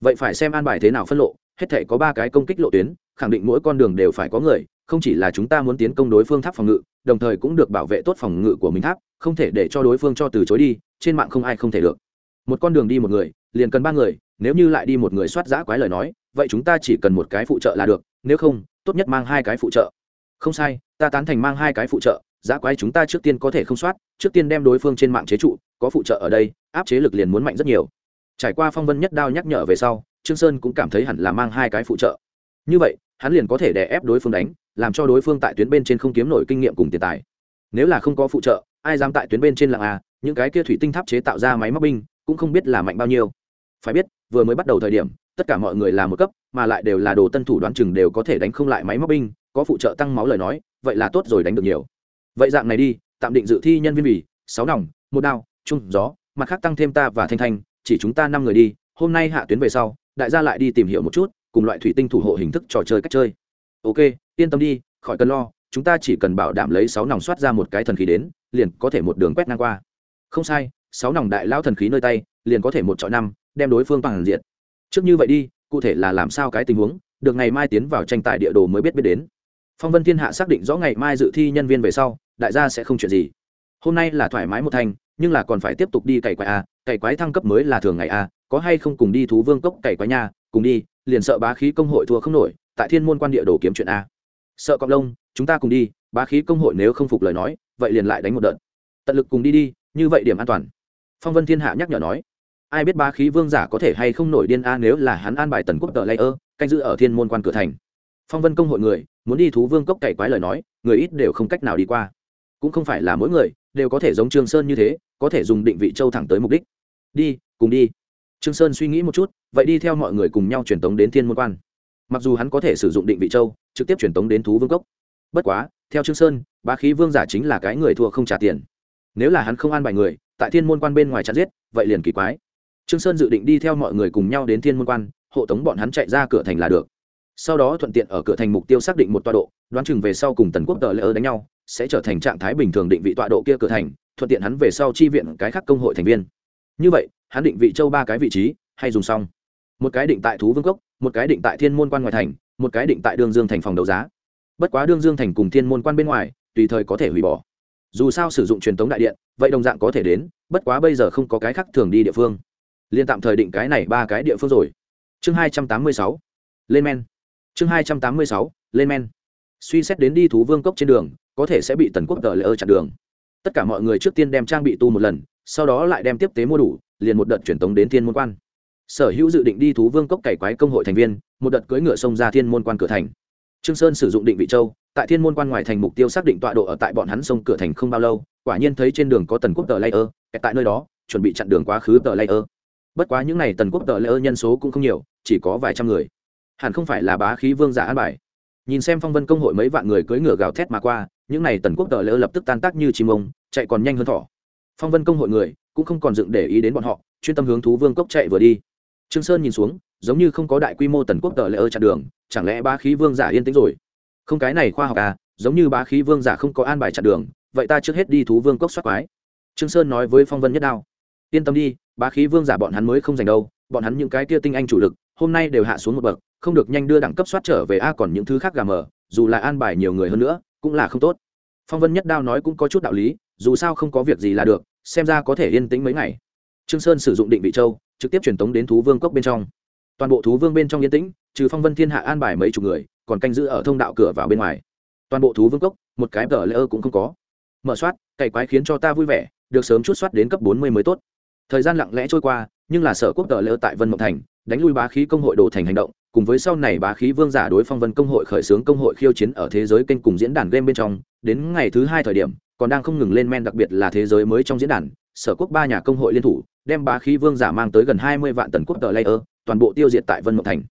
Vậy phải xem an bài thế nào phân lộ, hết thể có ba cái công kích lộ tuyến, khẳng định mỗi con đường đều phải có người, không chỉ là chúng ta muốn tiến công đối phương tháp phòng ngự, đồng thời cũng được bảo vệ tốt phòng ngự của mình tháp, không thể để cho đối phương cho từ chối đi, trên mạng không ai không thể được. Một con đường đi một người, liền cần ba người, nếu như lại đi một người soát giã quái lời nói vậy chúng ta chỉ cần một cái phụ trợ là được, nếu không, tốt nhất mang hai cái phụ trợ. Không sai, ta tán thành mang hai cái phụ trợ, giá quái chúng ta trước tiên có thể không soát, trước tiên đem đối phương trên mạng chế trụ, có phụ trợ ở đây, áp chế lực liền muốn mạnh rất nhiều. Trải qua phong vân nhất đao nhắc nhở về sau, trương sơn cũng cảm thấy hẳn là mang hai cái phụ trợ. Như vậy, hắn liền có thể đè ép đối phương đánh, làm cho đối phương tại tuyến bên trên không kiếm nổi kinh nghiệm cùng tiền tài. Nếu là không có phụ trợ, ai dám tại tuyến bên trên lạng a à, những cái kia thủy tinh tháp chế tạo ra máy móc binh, cũng không biết là mạnh bao nhiêu. Phải biết, vừa mới bắt đầu thời điểm tất cả mọi người là một cấp, mà lại đều là đồ tân thủ đoán chừng đều có thể đánh không lại máy móc binh, có phụ trợ tăng máu lời nói, vậy là tốt rồi đánh được nhiều. Vậy dạng này đi, tạm định dự thi nhân viên bỉ, sáu nòng, một đao, chung gió, mặt khác tăng thêm ta và thanh thanh, chỉ chúng ta năm người đi, hôm nay hạ tuyến về sau, đại gia lại đi tìm hiểu một chút, cùng loại thủy tinh thủ hộ hình thức trò chơi cách chơi. Ok, yên tâm đi, khỏi cần lo, chúng ta chỉ cần bảo đảm lấy sáu nòng soát ra một cái thần khí đến, liền có thể một đường quét ngang qua. Không sai, sáu nòng đại lao thần khí nơi tay, liền có thể một chọi năm, đem đối phương bằng diện trước như vậy đi, cụ thể là làm sao cái tình huống, được ngày mai tiến vào tranh tài địa đồ mới biết biết đến. Phong vân thiên hạ xác định rõ ngày mai dự thi nhân viên về sau, đại gia sẽ không chuyện gì. Hôm nay là thoải mái một thành, nhưng là còn phải tiếp tục đi cày quái a, cày quái thăng cấp mới là thường ngày a, có hay không cùng đi thú vương cốc cày quái nha, cùng đi, liền sợ bá khí công hội thua không nổi, tại thiên môn quan địa đồ kiếm chuyện a. Sợ cọc lông, chúng ta cùng đi, bá khí công hội nếu không phục lời nói, vậy liền lại đánh một đợt. Tận lực cùng đi đi, như vậy điểm an toàn. Phong vân thiên hạ nhắc nhở nói ai biết ba khí vương giả có thể hay không nổi điên a nếu là hắn an bài tần quốc tờ lây ơ canh giữ ở thiên môn quan cửa thành. Phong vân công hội người, muốn đi thú vương cốc cày quái lời nói, người ít đều không cách nào đi qua. Cũng không phải là mỗi người đều có thể giống trương sơn như thế, có thể dùng định vị châu thẳng tới mục đích. Đi, cùng đi. Trương sơn suy nghĩ một chút, vậy đi theo mọi người cùng nhau truyền tống đến thiên môn quan. Mặc dù hắn có thể sử dụng định vị châu, trực tiếp truyền tống đến thú vương cốc. Bất quá, theo trương sơn, bá khí vương giả chính là cái người thua không trả tiền. Nếu là hắn không an bài người, tại thiên môn quan bên ngoài chặt giết, vậy liền kỳ quái trương sơn dự định đi theo mọi người cùng nhau đến thiên môn quan, hộ tống bọn hắn chạy ra cửa thành là được. Sau đó thuận tiện ở cửa thành mục tiêu xác định một tọa độ, đoán chừng về sau cùng tần quốc tờ lễ đánh nhau, sẽ trở thành trạng thái bình thường định vị tọa độ kia cửa thành, thuận tiện hắn về sau chi viện cái khác công hội thành viên. Như vậy, hắn định vị châu ba cái vị trí, hay dùng xong. Một cái định tại thú vương cốc, một cái định tại thiên môn quan ngoài thành, một cái định tại đương dương thành phòng đấu giá. Bất quá đương dương thành cùng thiên môn quan bên ngoài, tùy thời có thể hủy bỏ. Dù sao sử dụng truyền thống đại điện, vậy đồng dạng có thể đến, bất quá bây giờ không có cái khác thường đi địa phương liên tạm thời định cái này ba cái địa phương rồi. Chương hai trăm tám mươi sáu, lên men. Chương hai trăm tám mươi sáu, lên men. Suy xét đến đi thú vương cốc trên đường, có thể sẽ bị tần quốc tờ lỡ ơ chặn đường. Tất cả mọi người trước tiên đem trang bị tu một lần, sau đó lại đem tiếp tế mua đủ, liền một đợt truyền tống đến thiên môn quan. Sở hữu dự định đi thú vương cốc cày quái công hội thành viên, một đợt cưỡi ngựa xông ra thiên môn quan cửa thành. Trương sơn sử dụng định vị châu, tại thiên môn quan ngoài thành mục tiêu xác định tọa độ ở tại bọn hắn sông cửa thành không bao lâu, quả nhiên thấy trên đường có tần quốc tờ layer tại nơi đó, chuẩn bị chặn đường quá khứ tờ layer bất quá những n à y tần quốc tờ layer nhân số cũng không nhiều, chỉ có vài trăm người. Hẳn không phải là bá khí vương giả an bài. Nhìn xem phong vân công hội mấy vạn người cưỡi ngựa gào thét mà qua, những n à y tần quốc tờ lễ lập tức tan tác như chim ông, chạy còn nhanh hơn thỏ. Phong vân công hội người cũng không còn dựng để ý đến bọn họ, chuyên tâm hướng thú vương cốc chạy vừa đi. Trương sơn nhìn xuống, giống như không có đại quy mô tần quốc tờ layer chặn đường, chẳng lẽ bá khí vương giả yên tĩnh rồi? Không, cái này khoa học à giống như bá khí vương giả không có an bài chặn đường, vậy ta trước hết đi thú vương cốc soát quái. Trương sơn nói với phong vân nhất đao. Yên tâm đi bá khí vương giả bọn hắn mới không giành đâu, bọn hắn những cái kia tinh anh chủ lực, hôm nay đều hạ xuống một bậc, không được nhanh đưa đẳng cấp soát trở về a, còn những thứ khác gà mờ, dù là an bài nhiều người hơn nữa, cũng là không tốt. Phong vân nhất đao nói cũng có chút đạo lý, dù sao không có việc gì là được, xem ra có thể yên tĩnh mấy ngày. Trương sơn sử dụng định vị châu, trực tiếp truyền tống đến thú vương cốc bên trong. Toàn bộ thú vương bên trong yên tĩnh, trừ phong vân thiên hạ an bài mấy chục người, còn canh giữ ở thông đạo cửa vào bên ngoài. Toàn bộ thú vương cốc một cái tờ lỡ cũng không có. Mở soát, cày quái khiến cho ta vui vẻ, được sớm chút soát đến cấp bốn mươi mới tốt thời gian lặng lẽ trôi qua, nhưng là sở quốc tờ lỡ tại vân mộng thành, đánh lui bá khí công hội đồ thành hành động, cùng với sau này bá khí vương giả đối phong vân công hội khởi xướng công hội khiêu chiến ở thế giới kênh cùng diễn đàn game bên trong, đến ngày thứ hai thời điểm, còn đang không ngừng lên men đặc biệt là thế giới mới trong diễn đàn, sở quốc ba nhà công hội liên thủ, đem bá khí vương giả mang tới gần hai mươi vạn tần quốc tờ layer, toàn bộ tiêu diệt tại vân mộng thành.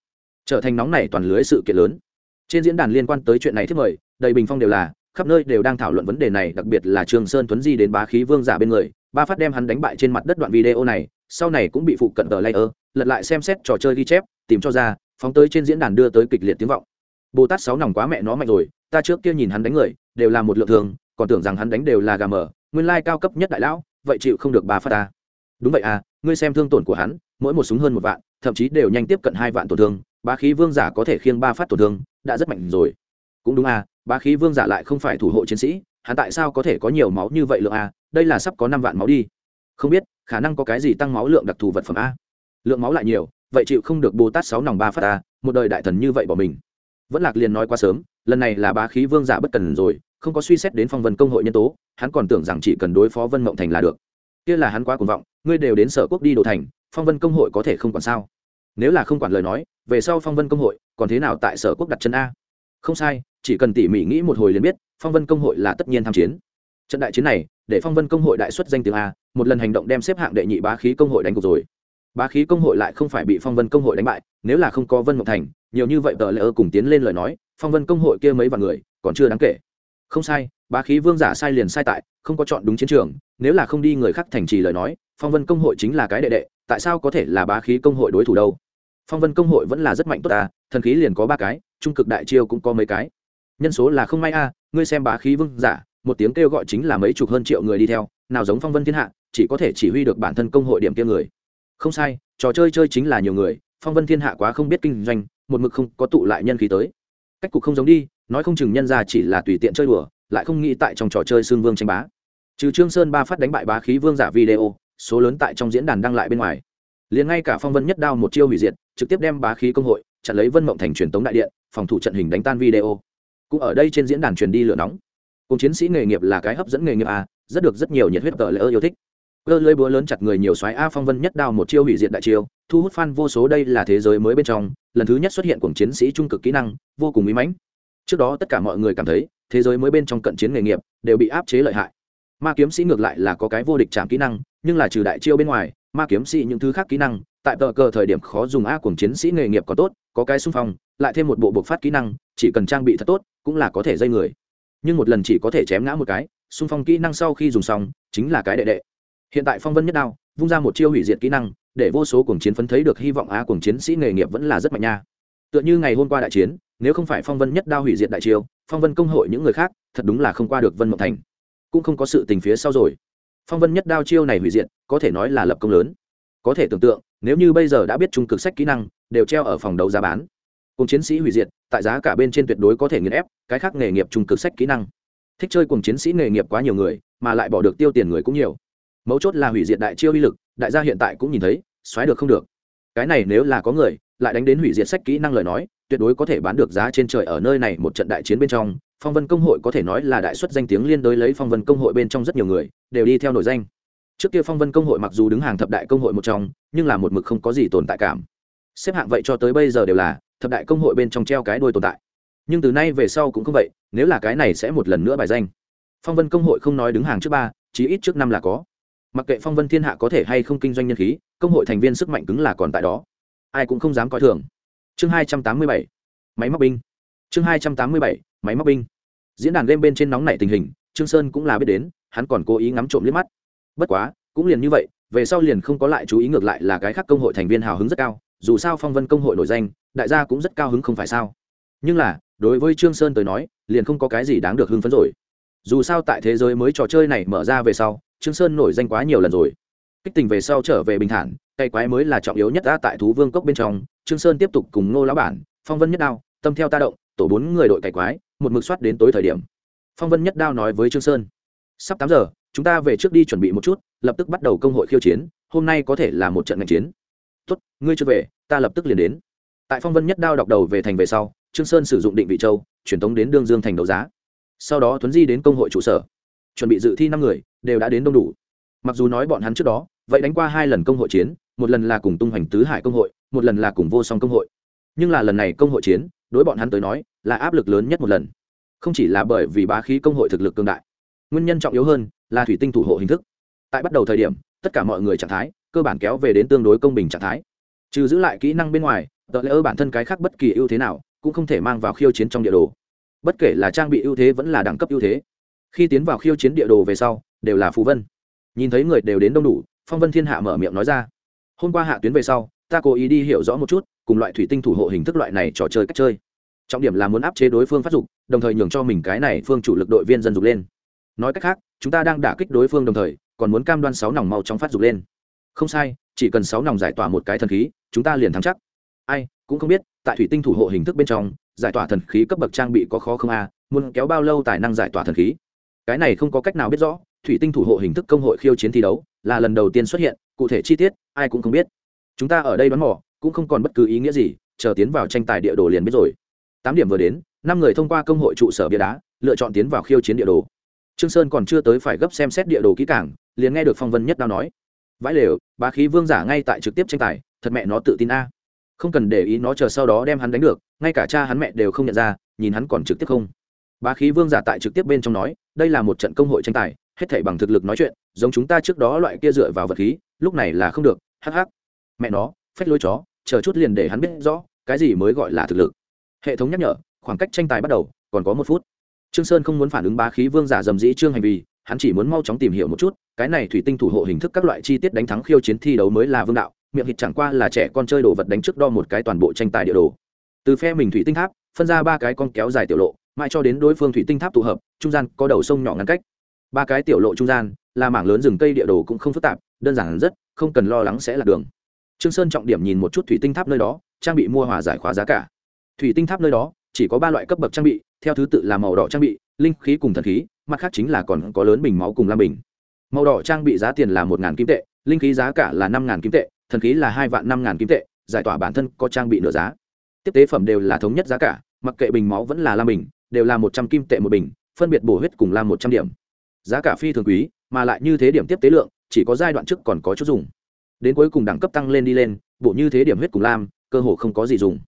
Trở thành nóng này toàn lưới sự kiện lớn. Trên diễn đàn liên quan tới chuyện này thứ mời, đầy bình phong đều là khắp nơi đều đang thảo luận vấn đề này, đặc biệt là Trường sơn tuấn di đến bá khí vương giả bên người, ba phát đem hắn đánh bại trên mặt đất đoạn video này, sau này cũng bị phụ cận tờ layer, lật lại xem xét trò chơi ghi chép, tìm cho ra, phóng tới trên diễn đàn đưa tới kịch liệt tiếng vọng. Bồ tát sáu nòng quá mẹ nó mạnh rồi, ta trước kia nhìn hắn đánh người, đều là một lượng thường, còn tưởng rằng hắn đánh đều là gà mờ, nguyên lai cao cấp nhất đại lão, vậy chịu không được ba phát ta. Đúng vậy à ngươi xem thương tổn của hắn, mỗi một súng hơn một vạn, thậm chí đều nhanh tiếp cận hai vạn tổn thương, bá khí vương giả có thể khiêng ba phát tổn thương, đã rất mạnh rồi cũng đúng à bá khí vương giả lại không phải thủ hộ chiến sĩ hắn tại sao có thể có nhiều máu như vậy lượng à? đây là sắp có năm vạn máu đi. Không biết khả năng có cái gì tăng máu lượng đặc thù vật phẩm a lượng máu lại nhiều vậy chịu không được bồ tát sáu nòng ba phát ta, một đời đại thần như vậy bỏ mình. Vẫn lạc liền nói quá sớm lần này là bá khí vương giả bất cần rồi không có suy xét đến phong vân công hội nhân tố hắn còn tưởng rằng chỉ cần đối phó vân mộng thành là được. Kia là hắn quá cuồng vọng ngươi đều đến sở quốc đi đồ thành phong vân công hội có thể không còn sao? Nếu là không quản lời nói về sau phong vân công hội còn thế nào tại sở quốc đặt chân a? Không sai, chỉ cần tỉ mỉ nghĩ một hồi liền biết, phong vân công hội là tất nhiên tham chiến. Trận đại chiến này, để phong vân công hội đại xuất danh tiếng a, một lần hành động đem xếp hạng đệ nhị bá khí công hội đánh cục rồi. Bá khí công hội lại không phải bị phong vân công hội đánh bại, nếu là không có vân mộng thành, nhiều như vậy tờ lỡ cùng tiến lên lời nói, phong vân công hội kia mấy vài người, còn chưa đáng kể. Không sai, bá khí vương giả sai liền sai tại, không có chọn đúng chiến trường, nếu là không đi người khác thành trì lời nói, phong vân công hội chính là cái đệ đệ, tại sao có thể là bá khí công hội đối thủ đâu? Phong vân công hội vẫn là rất mạnh tốt ta thần khí liền có ba cái trung cực đại chiêu cũng có mấy cái. Nhân số là không may a, ngươi xem bá khí vương giả, một tiếng kêu gọi chính là mấy chục hơn triệu người đi theo, nào giống phong vân thiên hạ, chỉ có thể chỉ huy được bản thân công hội điểm kia người. Không sai, trò chơi chơi chính là nhiều người, phong vân thiên hạ quá không biết kinh doanh, một mực không có tụ lại nhân khí tới. Cách cục không giống đi, nói không chừng nhân ra chỉ là tùy tiện chơi đùa, lại không nghĩ tại trong trò chơi xương vương tranh bá. Trừ trương sơn ba phát đánh bại bá khí vương giả video, số lớn tại trong diễn đàn đăng lại bên ngoài. Liền ngay cả phong vân nhất đao một chiêu hủy diệt, trực tiếp đem bá khí công hội, chặn lấy vân mộng thành truyền tống đại điện phòng thủ trận hình đánh tan video. Cũng ở đây trên diễn đàn truyền đi lửa nóng. Cùng chiến sĩ nghề nghiệp là cái hấp dẫn nghề nghiệp a rất được rất nhiều nhiệt huyết tờ lễ yêu thích. Cơ lưới búa lớn chặt người nhiều xoáy a phong vân nhất đao một chiêu hủy diệt đại chiêu, thu hút fan vô số đây là thế giới mới bên trong, lần thứ nhất xuất hiện của chiến sĩ trung cực kỹ năng, vô cùng mỹ mãnh. Trước đó tất cả mọi người cảm thấy, thế giới mới bên trong cận chiến nghề nghiệp đều bị áp chế lợi hại. Ma kiếm sĩ ngược lại là có cái vô địch chạm kỹ năng, nhưng là trừ đại chiêu bên ngoài, ma kiếm sĩ những thứ khác kỹ năng tại tờ cờ thời điểm khó dùng a cùng chiến sĩ nghề nghiệp có tốt, có cái xung phong, lại thêm một bộ bộc phát kỹ năng, chỉ cần trang bị thật tốt, cũng là có thể dây người. Nhưng một lần chỉ có thể chém ngã một cái, xung phong kỹ năng sau khi dùng xong, chính là cái đệ đệ. Hiện tại phong vân nhất đao, vung ra một chiêu hủy diệt kỹ năng, để vô số cuồng chiến phấn thấy được hy vọng a cuồng chiến sĩ nghề nghiệp vẫn là rất mạnh nha. Tựa như ngày hôm qua đại chiến, nếu không phải phong vân nhất đao hủy diệt đại chiêu, phong vân công hội những người khác, thật đúng là không qua được vân mộng thành. Cũng không có sự tình phía sau rồi. Phong vân nhất đao chiêu này hủy diệt, có thể nói là lập công lớn. Có thể tưởng tượng nếu như bây giờ đã biết trung cực sách kỹ năng, đều treo ở phòng đấu giá bán. Cùng chiến sĩ hủy diệt, tại giá cả bên trên tuyệt đối có thể nghiền ép, cái khác nghề nghiệp trung cực sách kỹ năng. Thích chơi cùng chiến sĩ nghề nghiệp quá nhiều người, mà lại bỏ được tiêu tiền người cũng nhiều. Mấu chốt là hủy diệt đại chiêu uy lực, đại gia hiện tại cũng nhìn thấy, xoáy được không được. Cái này nếu là có người, lại đánh đến hủy diệt sách kỹ năng lời nói, tuyệt đối có thể bán được giá trên trời ở nơi này một trận đại chiến bên trong. Phong vân công hội có thể nói là đại xuất danh tiếng liên đối lấy phong vân công hội bên trong rất nhiều người, đều đi theo nổi danh trước kia phong vân công hội mặc dù đứng hàng thập đại công hội một trong, nhưng là một mực không có gì tồn tại cảm. Xếp hạng vậy cho tới bây giờ đều là thập đại công hội bên trong treo cái đôi tồn tại. Nhưng từ nay về sau cũng không vậy, nếu là cái này sẽ một lần nữa bài danh. Phong vân công hội không nói đứng hàng trước ba, chí ít trước năm là có. Mặc kệ phong vân thiên hạ có thể hay không kinh doanh nhân khí, công hội thành viên sức mạnh cứng là còn tại đó. Ai cũng không dám coi thường. Chương hai trăm tám mươi bảy, máy móc binh. Chương hai trăm tám mươi bảy, máy móc binh. Diễn đàn game bên trên nóng nảy tình hình, trương sơn cũng là biết đến, hắn còn cố ý ngắm trộm liếc mắt bất quá, cũng liền như vậy, về sau liền không có lại chú ý ngược lại là cái khác công hội thành viên hào hứng rất cao, dù sao phong vân công hội nổi danh, đại gia cũng rất cao hứng không phải sao. Nhưng là, đối với trương sơn tới nói, liền không có cái gì đáng được hưng phấn rồi. Dù sao tại thế giới mới trò chơi này mở ra về sau, trương sơn nổi danh quá nhiều lần rồi. Kích tình về sau trở về bình thản, cây quái mới là trọng yếu nhất đã tại thú vương cốc bên trong, trương sơn tiếp tục cùng ngô lão bản, phong vân nhất đao, tâm theo ta động, tổ bốn người đội cày quái, một mực soát đến tối thời điểm. Phong vân nhất đao nói với trương sơn, sắp tám giờ chúng ta về trước đi chuẩn bị một chút, lập tức bắt đầu công hội khiêu chiến, hôm nay có thể là một trận ngành chiến. Tốt, ngươi chưa về, ta lập tức liền đến. Tại phong vân nhất đao đọc đầu về thành về sau, trương sơn sử dụng định vị châu, truyền tống đến đương dương thành đấu giá. Sau đó tuấn di đến công hội trụ sở. Chuẩn bị dự thi năm người, đều đã đến đông đủ. Mặc dù nói bọn hắn trước đó, vậy đánh qua hai lần công hội chiến, một lần là cùng tung hoành tứ hải công hội, một lần là cùng vô song công hội. Nhưng là lần này công hội chiến, đối bọn hắn tới nói, là áp lực lớn nhất một lần. Không chỉ là bởi vì bá khí công hội thực lực cương đại nguyên nhân trọng yếu hơn là thủy tinh thủ hộ hình thức. Tại bắt đầu thời điểm, tất cả mọi người trạng thái cơ bản kéo về đến tương đối công bình trạng thái. Trừ giữ lại kỹ năng bên ngoài, tờ lễ ơ bản thân cái khác bất kỳ ưu thế nào cũng không thể mang vào khiêu chiến trong địa đồ. Bất kể là trang bị ưu thế vẫn là đẳng cấp ưu thế. Khi tiến vào khiêu chiến địa đồ về sau, đều là phù vân. Nhìn thấy người đều đến đông đủ, phong vân thiên hạ mở miệng nói ra. Hôm qua hạ tuyến về sau, ta cố ý đi hiểu rõ một chút cùng loại thủy tinh thủ hộ hình thức loại này trò chơi cách chơi. Trọng điểm là muốn áp chế đối phương phát dục, đồng thời nhường cho mình cái này phương chủ lực đội viên dân dục lên nói cách khác, chúng ta đang đả kích đối phương đồng thời, còn muốn cam đoan sáu nòng mau chóng phát dục lên. Không sai, chỉ cần sáu nòng giải tỏa một cái thần khí, chúng ta liền thắng chắc. Ai, cũng không biết, tại thủy tinh thủ hộ hình thức bên trong, giải tỏa thần khí cấp bậc trang bị có khó không a? Muốn kéo bao lâu tài năng giải tỏa thần khí? Cái này không có cách nào biết rõ, thủy tinh thủ hộ hình thức công hội khiêu chiến thi đấu là lần đầu tiên xuất hiện, cụ thể chi tiết, ai cũng không biết. Chúng ta ở đây đoán mò, cũng không còn bất cứ ý nghĩa gì, chờ tiến vào tranh tài địa đồ liền biết rồi. Tám điểm vừa đến, năm người thông qua công hội trụ sở bia đá, lựa chọn tiến vào khiêu chiến địa đồ trương sơn còn chưa tới phải gấp xem xét địa đồ kỹ càng, liền nghe được phong vân nhất đao nói, vãi lều, bá khí vương giả ngay tại trực tiếp tranh tài, thật mẹ nó tự tin a. Không cần để ý nó chờ sau đó đem hắn đánh được, ngay cả cha hắn mẹ đều không nhận ra, nhìn hắn còn trực tiếp không. Bá khí vương giả tại trực tiếp bên trong nói, đây là một trận công hội tranh tài, hết thảy bằng thực lực nói chuyện, giống chúng ta trước đó loại kia dựa vào vật khí, lúc này là không được, hắc hắc. Mẹ nó, phách lôi chó, chờ chút liền để hắn biết rõ, cái gì mới gọi là thực lực. Hệ thống nhắc nhở, khoảng cách tranh tài bắt đầu, còn có một phút trương sơn không muốn phản ứng bá khí vương giả dầm dĩ trương hành vi hắn chỉ muốn mau chóng tìm hiểu một chút, cái này thủy tinh thủ hộ hình thức các loại chi tiết đánh thắng khiêu chiến thi đấu mới là vương đạo, miệng hít chẳng qua là trẻ con chơi đồ vật đánh trước đo một cái toàn bộ tranh tài địa đồ. Từ phe mình thủy tinh tháp, phân ra ba cái con kéo dài tiểu lộ, mãi cho đến đối phương thủy tinh tháp tụ hợp, trung gian có đầu sông nhỏ ngăn cách. Ba cái tiểu lộ trung gian, là mảng lớn rừng cây địa đồ cũng không phức tạp, đơn giản rất, không cần lo lắng sẽ là đường. Trương sơn trọng điểm nhìn một chút thủy tinh tháp nơi đó, trang bị mua hòa giải khóa giá cả. Thủy tinh tháp nơi đó chỉ có ba loại cấp bậc trang bị, theo thứ tự là màu đỏ trang bị, linh khí cùng thần khí, mặt khác chính là còn có lớn bình máu cùng lam bình. Màu đỏ trang bị giá tiền là một ngàn kim tệ, linh khí giá cả là năm ngàn kim tệ, thần khí là hai vạn năm ngàn kim tệ, giải tỏa bản thân có trang bị nửa giá. Tiếp tế phẩm đều là thống nhất giá cả, mặc kệ bình máu vẫn là lam bình, đều là một trăm kim tệ một bình, phân biệt bổ huyết cùng lam một trăm điểm. Giá cả phi thường quý, mà lại như thế điểm tiếp tế lượng, chỉ có giai đoạn trước còn có chút dùng. Đến cuối cùng đẳng cấp tăng lên đi lên bộ như thế điểm huyết cùng lam, cơ hồ không có gì dùng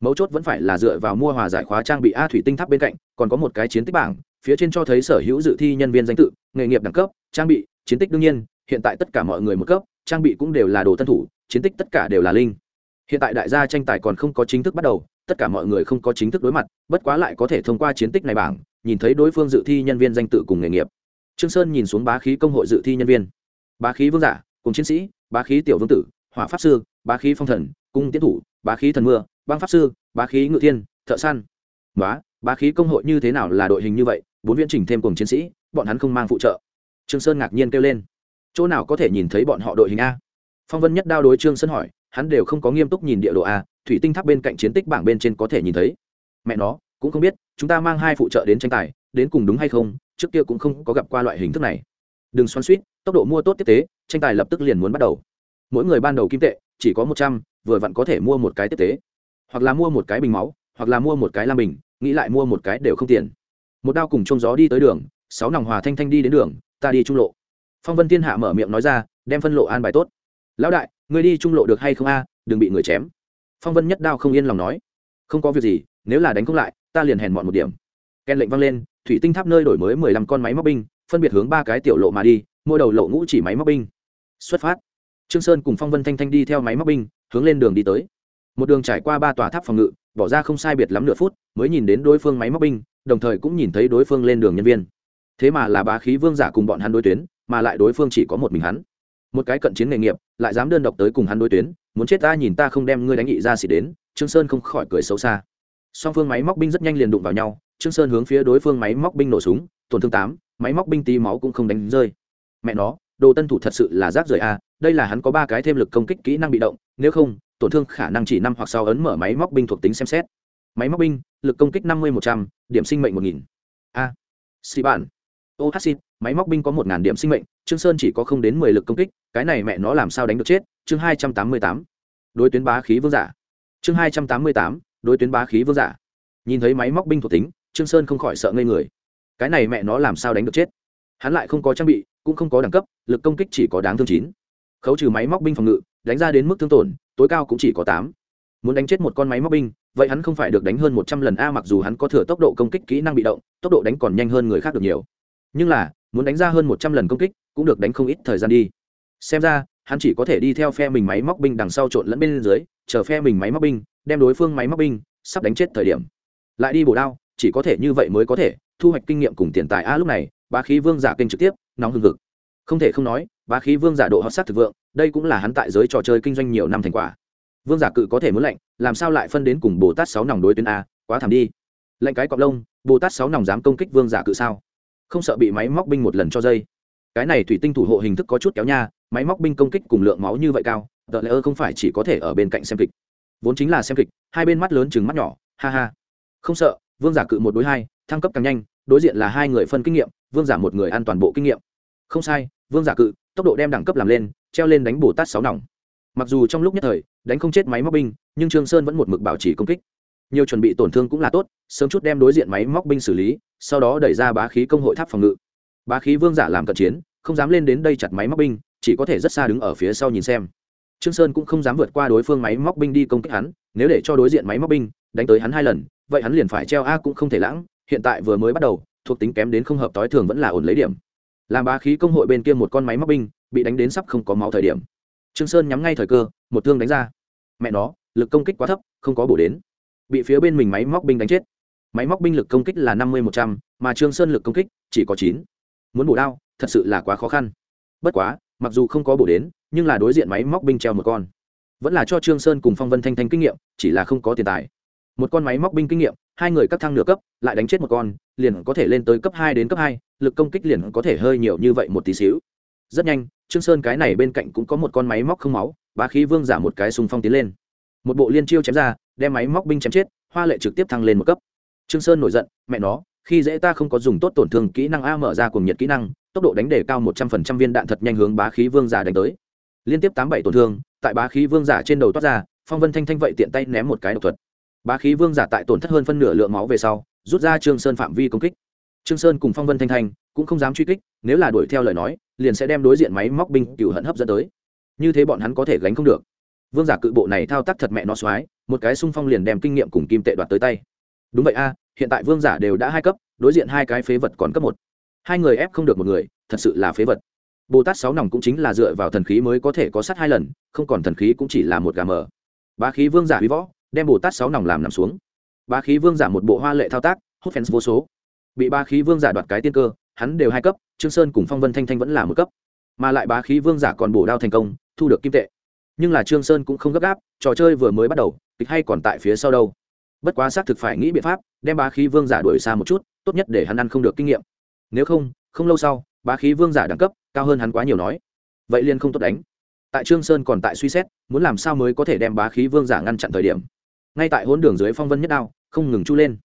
mấu chốt vẫn phải là dựa vào mua hòa giải khóa trang bị a thủy tinh tháp bên cạnh, còn có một cái chiến tích bảng, phía trên cho thấy sở hữu dự thi nhân viên danh tự, nghề nghiệp đẳng cấp, trang bị, chiến tích đương nhiên, hiện tại tất cả mọi người một cấp, trang bị cũng đều là đồ tân thủ, chiến tích tất cả đều là linh. Hiện tại đại gia tranh tài còn không có chính thức bắt đầu, tất cả mọi người không có chính thức đối mặt, bất quá lại có thể thông qua chiến tích này bảng, nhìn thấy đối phương dự thi nhân viên danh tự cùng nghề nghiệp. Trương sơn nhìn xuống bá khí công hội dự thi nhân viên. Bá khí vương giả, cùng chiến sĩ, bá khí tiểu vương tử, hỏa pháp sư, bá khí phong thần, cung tiến thủ, bá khí thần mưa băng pháp sư bá khí ngự thiên thợ săn. Quá, bá khí công hội như thế nào là đội hình như vậy bốn viễn trình thêm cùng chiến sĩ bọn hắn không mang phụ trợ. Trương sơn ngạc nhiên kêu lên. Chỗ nào có thể nhìn thấy bọn họ đội hình a? Phong vân nhất đao đối trương sơn hỏi hắn đều không có nghiêm túc nhìn địa đồ a thủy tinh tháp bên cạnh chiến tích bảng bên trên có thể nhìn thấy. Mẹ nó cũng không biết chúng ta mang hai phụ trợ đến tranh tài đến cùng đúng hay không trước kia cũng không có gặp qua loại hình thức này. Đừng xoắn suýt tốc độ mua tốt tiếp tế tranh tài lập tức liền muốn bắt đầu. Mỗi người ban đầu kim tệ chỉ có một trăm vừa vặn có thể mua một cái tiếp tế hoặc là mua một cái bình máu, hoặc là mua một cái lam bình, nghĩ lại mua một cái đều không tiền. Một đao cùng trông gió đi tới đường, sáu nòng hòa thanh thanh đi đến đường, ta đi trung lộ. Phong vân thiên hạ mở miệng nói ra, đem phân lộ an bài tốt. Lão đại người đi trung lộ được hay không a, đừng bị người chém. Phong vân nhất đao không yên lòng nói. Không có việc gì, nếu là đánh không lại, ta liền hèn mọn một điểm. Ken lệnh vang lên, thủy tinh tháp nơi đổi mới mười lăm con máy móc binh, phân biệt hướng ba cái tiểu lộ mà đi, mỗi đầu lộ ngũ chỉ máy móc binh. Xuất phát. Trương sơn cùng phong vân thanh thanh đi theo máy móc binh, hướng lên đường đi tới một đường trải qua ba tòa tháp phòng ngự, bỏ ra không sai biệt lắm nửa phút, mới nhìn đến đối phương máy móc binh, đồng thời cũng nhìn thấy đối phương lên đường nhân viên. Thế mà là bá khí vương giả cùng bọn hắn đối tuyến, mà lại đối phương chỉ có một mình hắn. Một cái cận chiến nghề nghiệp, lại dám đơn độc tới cùng hắn đối tuyến, muốn chết ta nhìn ta không đem ngươi đánh nghị ra xỉ đến, trương sơn không khỏi cười xấu xa. Song phương máy móc binh rất nhanh liền đụng vào nhau, trương sơn hướng phía đối phương máy móc binh nổ súng, tổn thương tám, máy móc binh tí máu cũng không đánh rơi. Mẹ nó, đồ tân thủ thật sự là rác rưởi a đây là hắn có ba cái thêm lực công kích kỹ năng bị động, nếu không tổn thương khả năng chỉ năm hoặc sau ấn mở máy móc binh thuộc tính xem xét. Máy móc binh, lực công kích năm mươi một trăm, điểm sinh mệnh một nghìn. A. Sĩ bản ô hát xin máy móc binh có một ngàn điểm sinh mệnh, trương sơn chỉ có không đến mười lực công kích, cái này mẹ nó làm sao đánh được chết, chương hai trăm tám mươi tám. Đối tuyến bá khí vương giả. Chương hai trăm tám mươi tám, đối tuyến bá khí vương giả. Nhìn thấy máy móc binh thuộc tính, trương sơn không khỏi sợ ngây người. Cái này mẹ nó làm sao đánh được chết? Hắn lại không có trang bị, cũng không có đẳng cấp, lực công kích chỉ có đáng thương chín. Khấu trừ máy móc binh phòng ngự, đánh ra đến mức thương tổn tối cao cũng chỉ có tám. Muốn đánh chết một con máy móc binh, vậy hắn không phải được đánh hơn một trăm lần a mặc dù hắn có thừa tốc độ công kích kỹ năng bị động, tốc độ đánh còn nhanh hơn người khác được nhiều. Nhưng là, muốn đánh ra hơn một trăm lần công kích, cũng được đánh không ít thời gian đi. Xem ra, hắn chỉ có thể đi theo phe mình máy móc binh đằng sau trộn lẫn bên dưới, chờ phe mình máy móc binh, đem đối phương máy móc binh sắp đánh chết thời điểm. Lại đi bổ đao, chỉ có thể như vậy mới có thể thu hoạch kinh nghiệm cùng tiền tài a lúc này, bá khí vương giả kênh trực tiếp, nóng hừng hực. Không thể không nói bá khí vương giả độ hot sát thực vượng, đây cũng là hắn tại giới trò chơi kinh doanh nhiều năm thành quả. Vương giả cự có thể muốn lệnh làm sao lại phân đến cùng bồ tát sáu nòng đối tuyến a, quá thảm đi. Lệnh cái cọc lông, bồ tát sáu nòng dám công kích vương giả cự sao? Không sợ bị máy móc binh một lần cho dây. Cái này thủy tinh thủ hộ hình thức có chút kéo nha, máy móc binh công kích cùng lượng máu như vậy cao tờ lỡ không phải chỉ có thể ở bên cạnh xem kịch. Vốn chính là xem kịch, hai bên mắt lớn chừng mắt nhỏ, ha ha. Không sợ, vương giả cự một đối hai, thăng cấp càng nhanh, đối diện là hai người phân kinh nghiệm, vương giả một người ăn toàn bộ kinh nghiệm. Không sai, vương giả cự tốc độ đem đẳng cấp làm lên, treo lên đánh bồ tát sáu nòng. Mặc dù trong lúc nhất thời, đánh không chết máy móc binh, nhưng trương sơn vẫn một mực bảo trì công kích. Nhiều chuẩn bị tổn thương cũng là tốt, sớm chút đem đối diện máy móc binh xử lý, sau đó đẩy ra bá khí công hội tháp phòng ngự. Bá khí vương giả làm cận chiến, không dám lên đến đây chặt máy móc binh, chỉ có thể rất xa đứng ở phía sau nhìn xem. Trương sơn cũng không dám vượt qua đối phương máy móc binh đi công kích hắn, nếu để cho đối diện máy móc binh đánh tới hắn hai lần, vậy hắn liền phải treo a cũng không thể lãng, hiện tại vừa mới bắt đầu, thuộc tính kém đến không hợp tối thường vẫn là ổn lấy điểm làm bá khí công hội bên kia một con máy móc binh, bị đánh đến sắp không có máu thời điểm. Trương sơn nhắm ngay thời cơ, một thương đánh ra. Mẹ nó, lực công kích quá thấp, không có bổ đến. Bị phía bên mình máy móc binh đánh chết. Máy móc binh lực công kích là năm mươi một trăm, mà trương sơn lực công kích chỉ có chín. Muốn bổ đao, thật sự là quá khó khăn. Bất quá, mặc dù không có bổ đến, nhưng là đối diện máy móc binh treo một con. Vẫn là cho trương sơn cùng phong vân thanh thanh kinh nghiệm, chỉ là không có tiền tài một con máy móc binh kinh nghiệm, hai người các thăng nửa cấp, lại đánh chết một con, liền có thể lên tới cấp hai đến cấp hai, lực công kích liền có thể hơi nhiều như vậy một tí xíu. Rất nhanh, trương sơn cái này bên cạnh cũng có một con máy móc không máu, bá khí vương giả một cái xung phong tiến lên. Một bộ liên chiêu chém ra, đem máy móc binh chém chết, hoa lệ trực tiếp thăng lên một cấp. Trương sơn nổi giận, mẹ nó, khi dễ ta không có dùng tốt tổn thương kỹ năng a mở ra cùng nhiệt kỹ năng, tốc độ đánh đề cao một trăm phần trăm viên đạn thật nhanh hướng bá khí vương giả đánh tới. Liên tiếp tám bảy tổn thương, tại bá khí vương giả trên đầu toát ra, phong vân thanh thanh vậy tiện tay ném một cái độc thuật bá khí vương giả tại tổn thất hơn phân nửa lượng máu về sau, rút ra trương sơn phạm vi công kích. Trương sơn cùng phong vân thanh thanh cũng không dám truy kích, nếu là đuổi theo lời nói, liền sẽ đem đối diện máy móc binh cửu hận hấp dẫn tới. Như thế bọn hắn có thể gánh không được. Vương giả cự bộ này thao tác thật mẹ nó xoái, một cái xung phong liền đem kinh nghiệm cùng kim tệ đoạt tới tay. Đúng vậy a, hiện tại vương giả đều đã hai cấp, đối diện hai cái phế vật còn cấp một. Hai người ép không được một người, thật sự là phế vật. Bồ tát sáu nòng cũng chính là dựa vào thần khí mới có thể có sát hai lần, không còn thần khí cũng chỉ là một gà mờ. Bá khí vương giả huy võ đem bồ tát sáu nòng làm nằm xuống. Bá khí vương giả một bộ hoa lệ thao tác, hút fans vô số. Bị bá khí vương giả đoạt cái tiên cơ, hắn đều hai cấp, trương sơn cùng phong vân thanh thanh vẫn là một cấp. Mà lại bá khí vương giả còn bổ đao thành công, thu được kim tệ. Nhưng là trương sơn cũng không gấp gáp, trò chơi vừa mới bắt đầu, kịch hay còn tại phía sau đâu. Bất quá xác thực phải nghĩ biện pháp, đem bá khí vương giả đuổi xa một chút, tốt nhất để hắn ăn không được kinh nghiệm. Nếu không không lâu sau, bá khí vương giả đẳng cấp, cao hơn hắn quá nhiều nói. Vậy liền không tốt đánh. Tại trương sơn còn tại suy xét, muốn làm sao mới có thể đem bá khí vương giả ngăn chặn thời điểm ngay tại hỗn đường dưới phong vân nhất đao, không ngừng chu lên.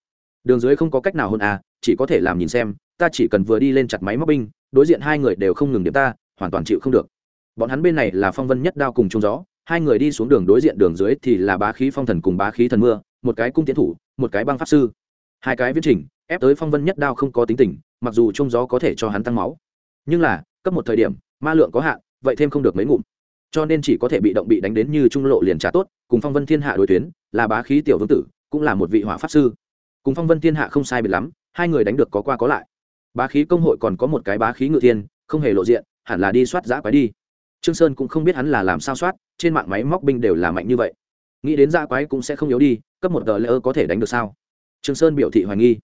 Đường dưới không có cách nào hôn à chỉ có thể làm nhìn xem, ta chỉ cần vừa đi lên chặt máy móc binh, đối diện hai người đều không ngừng điểm ta, hoàn toàn chịu không được. Bọn hắn bên này là phong vân nhất đao cùng trung gió, hai người đi xuống đường đối diện đường dưới thì là bá khí phong thần cùng bá khí thần mưa, một cái cung tiến thủ, một cái băng pháp sư. Hai cái viễn trình, ép tới phong vân nhất đao không có tính tình, mặc dù trung gió có thể cho hắn tăng máu. Nhưng là, cấp một thời điểm, ma lượng có hạn, vậy thêm không được mấy ngụm. Cho nên chỉ có thể bị động bị đánh đến như trung lộ liền trả tốt cùng phong vân thiên hạ đối tuyến, là bá khí tiểu vương tử, cũng là một vị hỏa pháp sư. Cùng phong vân thiên hạ không sai biệt lắm, hai người đánh được có qua có lại. Bá khí công hội còn có một cái bá khí ngự thiên, không hề lộ diện, hẳn là đi soát giã quái đi. Trương sơn cũng không biết hắn là làm sao soát, trên mạng máy móc binh đều là mạnh như vậy. Nghĩ đến giã quái cũng sẽ không yếu đi, cấp một tờ lỡ có thể đánh được sao? Trương sơn biểu thị hoài nghi.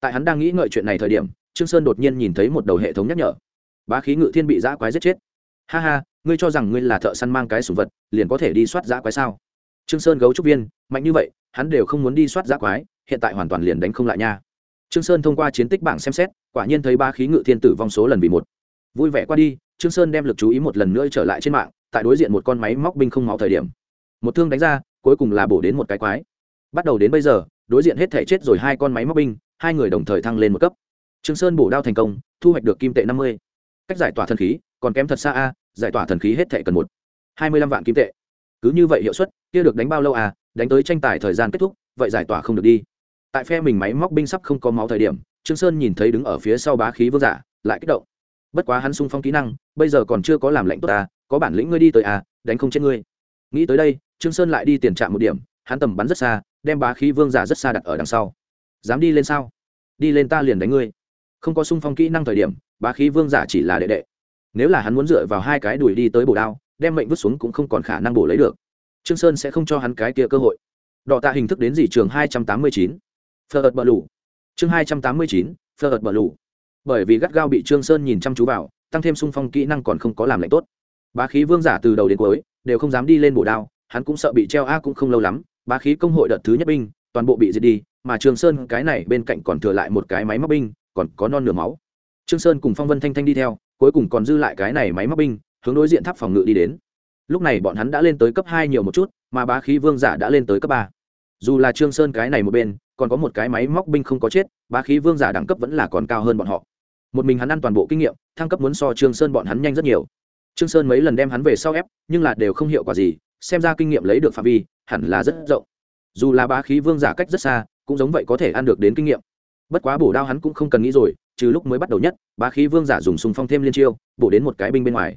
Tại hắn đang nghĩ ngợi chuyện này thời điểm, trương sơn đột nhiên nhìn thấy một đầu hệ thống nhắc nhở. Bá khí ngự thiên bị giã quái giết chết. Ha ha, ngươi cho rằng ngươi là thợ săn mang cái sủng vật, liền có thể đi soát giã quái sao? Trương sơn gấu trúc viên, mạnh như vậy, hắn đều không muốn đi soát giã quái, hiện tại hoàn toàn liền đánh không lại nha. Trương sơn thông qua chiến tích bảng xem xét, quả nhiên thấy ba khí ngự thiên tử vong số lần vì một. Vui vẻ qua đi, trương sơn đem lực chú ý một lần nữa trở lại trên mạng, tại đối diện một con máy móc binh không máu thời điểm. Một thương đánh ra, cuối cùng là bổ đến một cái quái. Bắt đầu đến bây giờ, đối diện hết thể chết rồi hai con máy móc binh, hai người đồng thời thăng lên một cấp. Trương sơn bổ đao thành công, thu hoạch được kim tệ năm mươi. Cách giải tỏa thần khí, còn kém thật xa a, giải tỏa thần khí hết thể cần một. Hai mươi lăm vạn kim tệ cứ như vậy hiệu suất, kia được đánh bao lâu à đánh tới tranh tài thời gian kết thúc, vậy giải tỏa không được đi. Tại phe mình máy móc binh sắp không có máu thời điểm, trương sơn nhìn thấy đứng ở phía sau bá khí vương giả, lại kích động. Bất quá hắn sung phong kỹ năng, bây giờ còn chưa có làm lệnh tốt à có bản lĩnh ngươi đi tới à đánh không chết ngươi. Nghĩ tới đây, trương sơn lại đi tiền trạm một điểm, hắn tầm bắn rất xa, đem bá khí vương giả rất xa đặt ở đằng sau. Dám đi lên sao? Đi lên ta liền đánh ngươi. Không có sung phong kỹ năng thời điểm, bá khí vương giả chỉ là đệ đệ. Nếu là hắn muốn dựa vào hai cái đùi đi tới bổ đao đem mệnh vứt xuống cũng không còn khả năng bổ lấy được. Trương sơn sẽ không cho hắn cái kia cơ hội. Đọ tạ hình thức đến gì? Trường hai trăm tám mươi chín. Phờ ợt bờ lù. Chương hai trăm tám mươi chín phờ ợt bờ lù. Bởi vì gắt gao bị trương sơn nhìn chăm chú vào, tăng thêm sung phong kỹ năng còn không có làm lạnh tốt. Bá khí vương giả từ đầu đến cuối, đều không dám đi lên bổ đao, hắn cũng sợ bị treo a cũng không lâu lắm, bá khí công hội đợt thứ nhất binh, toàn bộ bị diệt đi, mà trương sơn cái này bên cạnh còn thừa lại một cái máy móc binh, còn có non nửa máu. Trương sơn cùng phong vân thanh thanh đi theo, cuối cùng còn dư lại cái này máy móc binh hướng đối diện tháp phòng ngự đi đến. Lúc này bọn hắn đã lên tới cấp hai nhiều một chút, mà bá khí vương giả đã lên tới cấp ba. Dù là trương sơn cái này một bên, còn có một cái máy móc binh không có chết, bá khí vương giả đẳng cấp vẫn là còn cao hơn bọn họ. Một mình hắn ăn toàn bộ kinh nghiệm, thăng cấp muốn so trương sơn bọn hắn nhanh rất nhiều. Trương sơn mấy lần đem hắn về sau ép, nhưng là đều không hiệu quả gì, xem ra kinh nghiệm lấy được phạm vi, hẳn là rất rộng. Dù là bá khí vương giả cách rất xa, cũng giống vậy có thể ăn được đến kinh nghiệm. Bất quá bổ đao hắn cũng không cần nghĩ rồi, trừ lúc mới bắt đầu nhất, bá khí vương giả dùng xung phong thêm liên chiêu, bổ đến một cái binh bên ngoài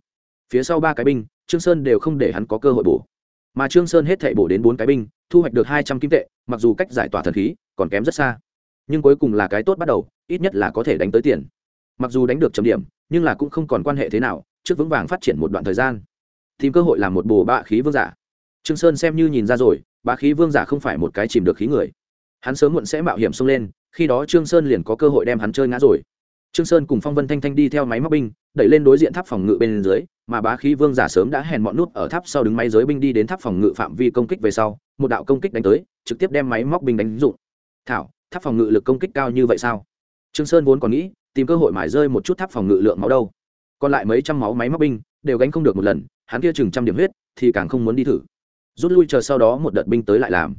phía sau ba cái binh, trương sơn đều không để hắn có cơ hội bổ. Mà trương sơn hết thảy bổ đến bốn cái binh, thu hoạch được hai trăm kim tệ, mặc dù cách giải tỏa thần khí còn kém rất xa. Nhưng cuối cùng là cái tốt bắt đầu, ít nhất là có thể đánh tới tiền. Mặc dù đánh được chấm điểm, nhưng là cũng không còn quan hệ thế nào, trước vững vàng phát triển một đoạn thời gian. Tìm cơ hội làm một bồ bạ khí vương giả. Trương sơn xem như nhìn ra rồi, bá khí vương giả không phải một cái chìm được khí người. Hắn sớm muộn sẽ mạo hiểm xông lên, khi đó trương sơn liền có cơ hội đem hắn chơi ngã rồi. Trương sơn cùng phong vân thanh thanh đi theo máy móc binh, đẩy lên đối diện tháp phòng ngự bên dưới mà bá khí vương giả sớm đã hèn mọn nút ở tháp sau đứng máy giới binh đi đến tháp phòng ngự phạm vi công kích về sau, một đạo công kích đánh tới, trực tiếp đem máy móc binh đánh dụng thảo, tháp phòng ngự lực công kích cao như vậy sao? Trương sơn vốn còn nghĩ, tìm cơ hội mải rơi một chút tháp phòng ngự lượng máu đâu. Còn lại mấy trăm máu máy móc binh, đều gánh không được một lần, hắn kia chừng trăm điểm huyết, thì càng không muốn đi thử. Rút lui chờ sau đó một đợt binh tới lại làm.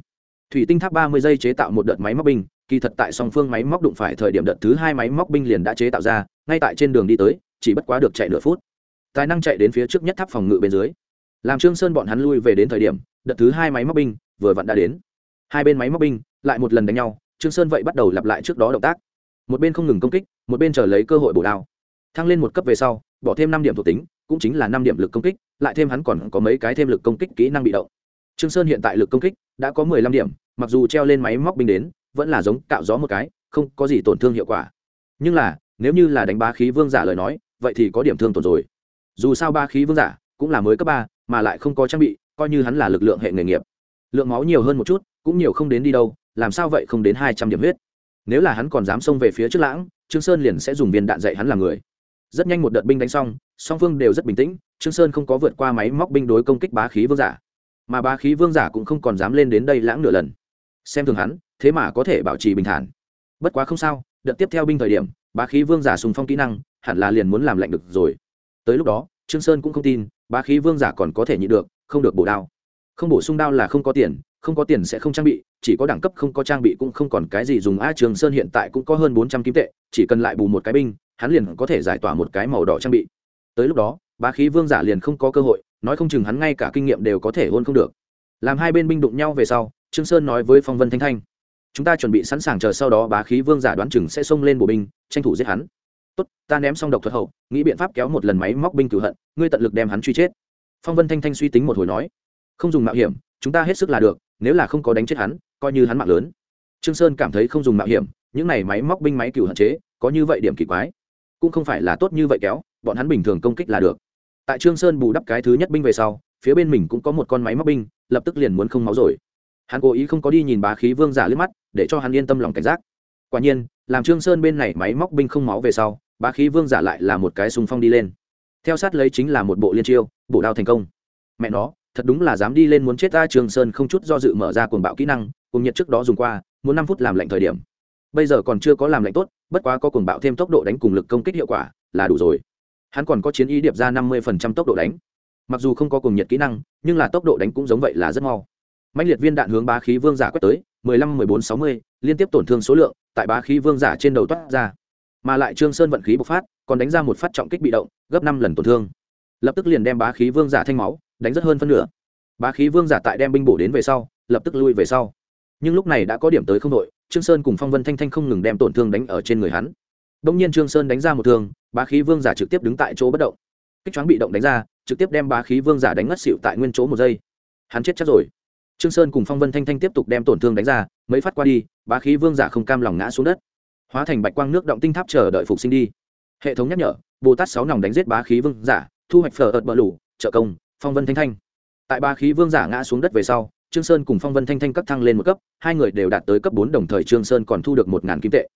Thủy tinh tháp ba mươi giây chế tạo một đợt máy móc binh, kỳ thật tại song phương máy móc đụng phải thời điểm đợt thứ hai máy móc binh liền đã chế tạo ra, ngay tại trên đường đi tới, chỉ bất quá được chạy nửa phút tài năng chạy đến phía trước nhất tháp phòng ngự bên dưới. Làm trương sơn bọn hắn lui về đến thời điểm, đợt thứ hai máy móc binh vừa vặn đã đến. Hai bên máy móc binh lại một lần đánh nhau, trương sơn vậy bắt đầu lặp lại trước đó động tác. Một bên không ngừng công kích, một bên chờ lấy cơ hội bổ đao. Thăng lên một cấp về sau, bỏ thêm năm điểm thuộc tính, cũng chính là năm điểm lực công kích, lại thêm hắn còn có mấy cái thêm lực công kích kỹ năng bị động. Trương sơn hiện tại lực công kích đã có mười lăm điểm, mặc dù treo lên máy móc binh đến, vẫn là giống cạo gió một cái, không có gì tổn thương hiệu quả. Nhưng là, nếu như là đánh bá khí vương giả lời nói, vậy thì có điểm thương tổn rồi dù sao ba khí vương giả cũng là mới cấp ba, mà lại không có trang bị, coi như hắn là lực lượng hệ nghề nghiệp. Lượng máu nhiều hơn một chút, cũng nhiều không đến đi đâu, làm sao vậy không đến hai trăm điểm huyết? Nếu là hắn còn dám xông về phía trước lãng, trương sơn liền sẽ dùng viên đạn dạy hắn làm người. Rất nhanh một đợt binh đánh xong, song phương đều rất bình tĩnh, trương sơn không có vượt qua máy móc binh đối công kích bá khí vương giả. Mà bá khí vương giả cũng không còn dám lên đến đây lãng nửa lần. Xem thường hắn, thế mà có thể bảo trì bình thản. Bất quá không sao, đợt tiếp theo binh thời điểm, bá khí vương giả sùng phong kỹ năng, hẳn là liền muốn làm lạnh được rồi tới lúc đó, trương sơn cũng không tin, bá khí vương giả còn có thể nhịn được, không được bổ đao. Không bổ sung đao là không có tiền, không có tiền sẽ không trang bị, chỉ có đẳng cấp không có trang bị cũng không còn cái gì dùng. A trường sơn hiện tại cũng có hơn bốn trăm kim tệ, chỉ cần lại bù một cái binh, hắn liền có thể giải tỏa một cái màu đỏ trang bị. Tới lúc đó, bá khí vương giả liền không có cơ hội, nói không chừng hắn ngay cả kinh nghiệm đều có thể hôn không được. Làm hai bên binh đụng nhau về sau, trương sơn nói với phong vân thanh thanh, chúng ta chuẩn bị sẵn sàng chờ sau đó bá khí vương giả đoán chừng sẽ xông lên bộ binh, tranh thủ giết hắn tốt, ta ném xong độc thuật hậu, nghĩ biện pháp kéo một lần máy móc binh cửu hận, ngươi tận lực đem hắn truy chết. Phong vân thanh thanh suy tính một hồi nói. Không dùng mạo hiểm, chúng ta hết sức là được, nếu là không có đánh chết hắn, coi như hắn mạng lớn. Trương sơn cảm thấy không dùng mạo hiểm, những này máy móc binh máy cửu hận chế, có như vậy điểm kỳ quái, cũng không phải là tốt như vậy kéo, bọn hắn bình thường công kích là được. Tại trương sơn bù đắp cái thứ nhất binh về sau, phía bên mình cũng có một con máy móc binh, lập tức liền muốn không máu rồi. Hắn cố ý không có đi nhìn bá khí vương giả lướt mắt, để cho hắn yên tâm lòng cảnh giác. Quả nhiên, làm trương sơn bên này máy móc binh không máu về sau bá khí vương giả lại là một cái xung phong đi lên. Theo sát lấy chính là một bộ liên chiêu, bổ đao thành công. Mẹ nó, thật đúng là dám đi lên muốn chết ta, Trường sơn không chút do dự mở ra cuồng bạo kỹ năng, cùng nhiệt trước đó dùng qua, muốn năm phút làm lạnh thời điểm. Bây giờ còn chưa có làm lạnh tốt, bất quá có cuồng bạo thêm tốc độ đánh cùng lực công kích hiệu quả, là đủ rồi. Hắn còn có chiến ý điệp ra năm mươi tốc độ đánh. Mặc dù không có cùng nhiệt kỹ năng, nhưng là tốc độ đánh cũng giống vậy là rất mau. Mạnh liệt viên đạn hướng bá khí vương giả quét tới, mười lăm, mười bốn, sáu mươi, liên tiếp tổn thương số lượng, tại bá khí vương giả trên đầu toát ra mà lại trương sơn vận khí bộc phát, còn đánh ra một phát trọng kích bị động, gấp năm lần tổn thương. Lập tức liền đem bá khí vương giả thanh máu, đánh rất hơn phân nửa. Bá khí vương giả tại đem binh bổ đến về sau, lập tức lui về sau. Nhưng lúc này đã có điểm tới không đội, trương sơn cùng phong vân thanh thanh không ngừng đem tổn thương đánh ở trên người hắn. Đông nhiên trương sơn đánh ra một thương, bá khí vương giả trực tiếp đứng tại chỗ bất động. Kích choáng bị động đánh ra, trực tiếp đem bá khí vương giả đánh ngất xỉu tại nguyên chỗ một giây. Hắn chết chắc rồi. Trương sơn cùng phong vân thanh thanh tiếp tục đem tổn thương đánh ra, mấy phát qua đi, bá khí vương giả không cam lòng ngã xuống đất hóa thành bạch quang nước động tinh tháp chờ đợi phục sinh đi. Hệ thống nhắc nhở bồ tát sáu nòng đánh giết bá khí vương giả, thu hoạch phở ợt bờ lủ trợ công, phong vân thanh thanh. Tại bá khí vương giả ngã xuống đất về sau, trương sơn cùng phong vân thanh thanh cấp thăng lên một cấp, hai người đều đạt tới cấp bốn đồng thời trương sơn còn thu được một ngàn kim tệ.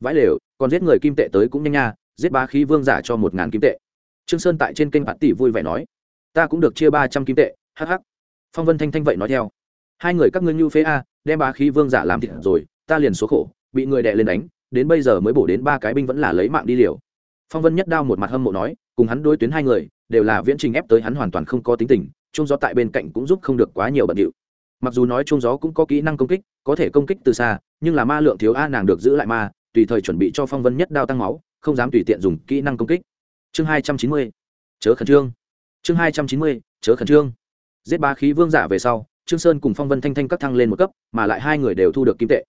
Vãi lều, còn giết người kim tệ tới cũng nhanh nha, giết bá khí vương giả cho một ngàn kim tệ. Trương sơn tại trên kênh bạt tỷ vui vẻ nói, ta cũng được chia ba trăm kim tệ hh phong vân thanh thanh vậy nói theo, hai người các ngươi như phế a, đem bá khí vương giả làm thịt rồi, ta liền số khổ, bị người đè lên đánh đến bây giờ mới bổ đến ba cái binh vẫn là lấy mạng đi liều. Phong vân nhất đao một mặt hâm mộ nói, cùng hắn đối tuyến hai người, đều là viễn trình ép tới hắn hoàn toàn không có tính tình chung gió tại bên cạnh cũng giúp không được quá nhiều bận điệu. Mặc dù nói chung gió cũng có kỹ năng công kích, có thể công kích từ xa, nhưng là ma lượng thiếu a nàng được giữ lại ma, tùy thời chuẩn bị cho phong vân nhất đao tăng máu, không dám tùy tiện dùng kỹ năng công kích. Chương hai trăm chín mươi, chớ khẩn trương. Chương hai trăm chín mươi, chớ khẩn trương. Giết ba khí vương giả về sau, trương sơn cùng phong vân thanh thanh các thăng lên một cấp, mà lại hai người đều thu được kim tệ.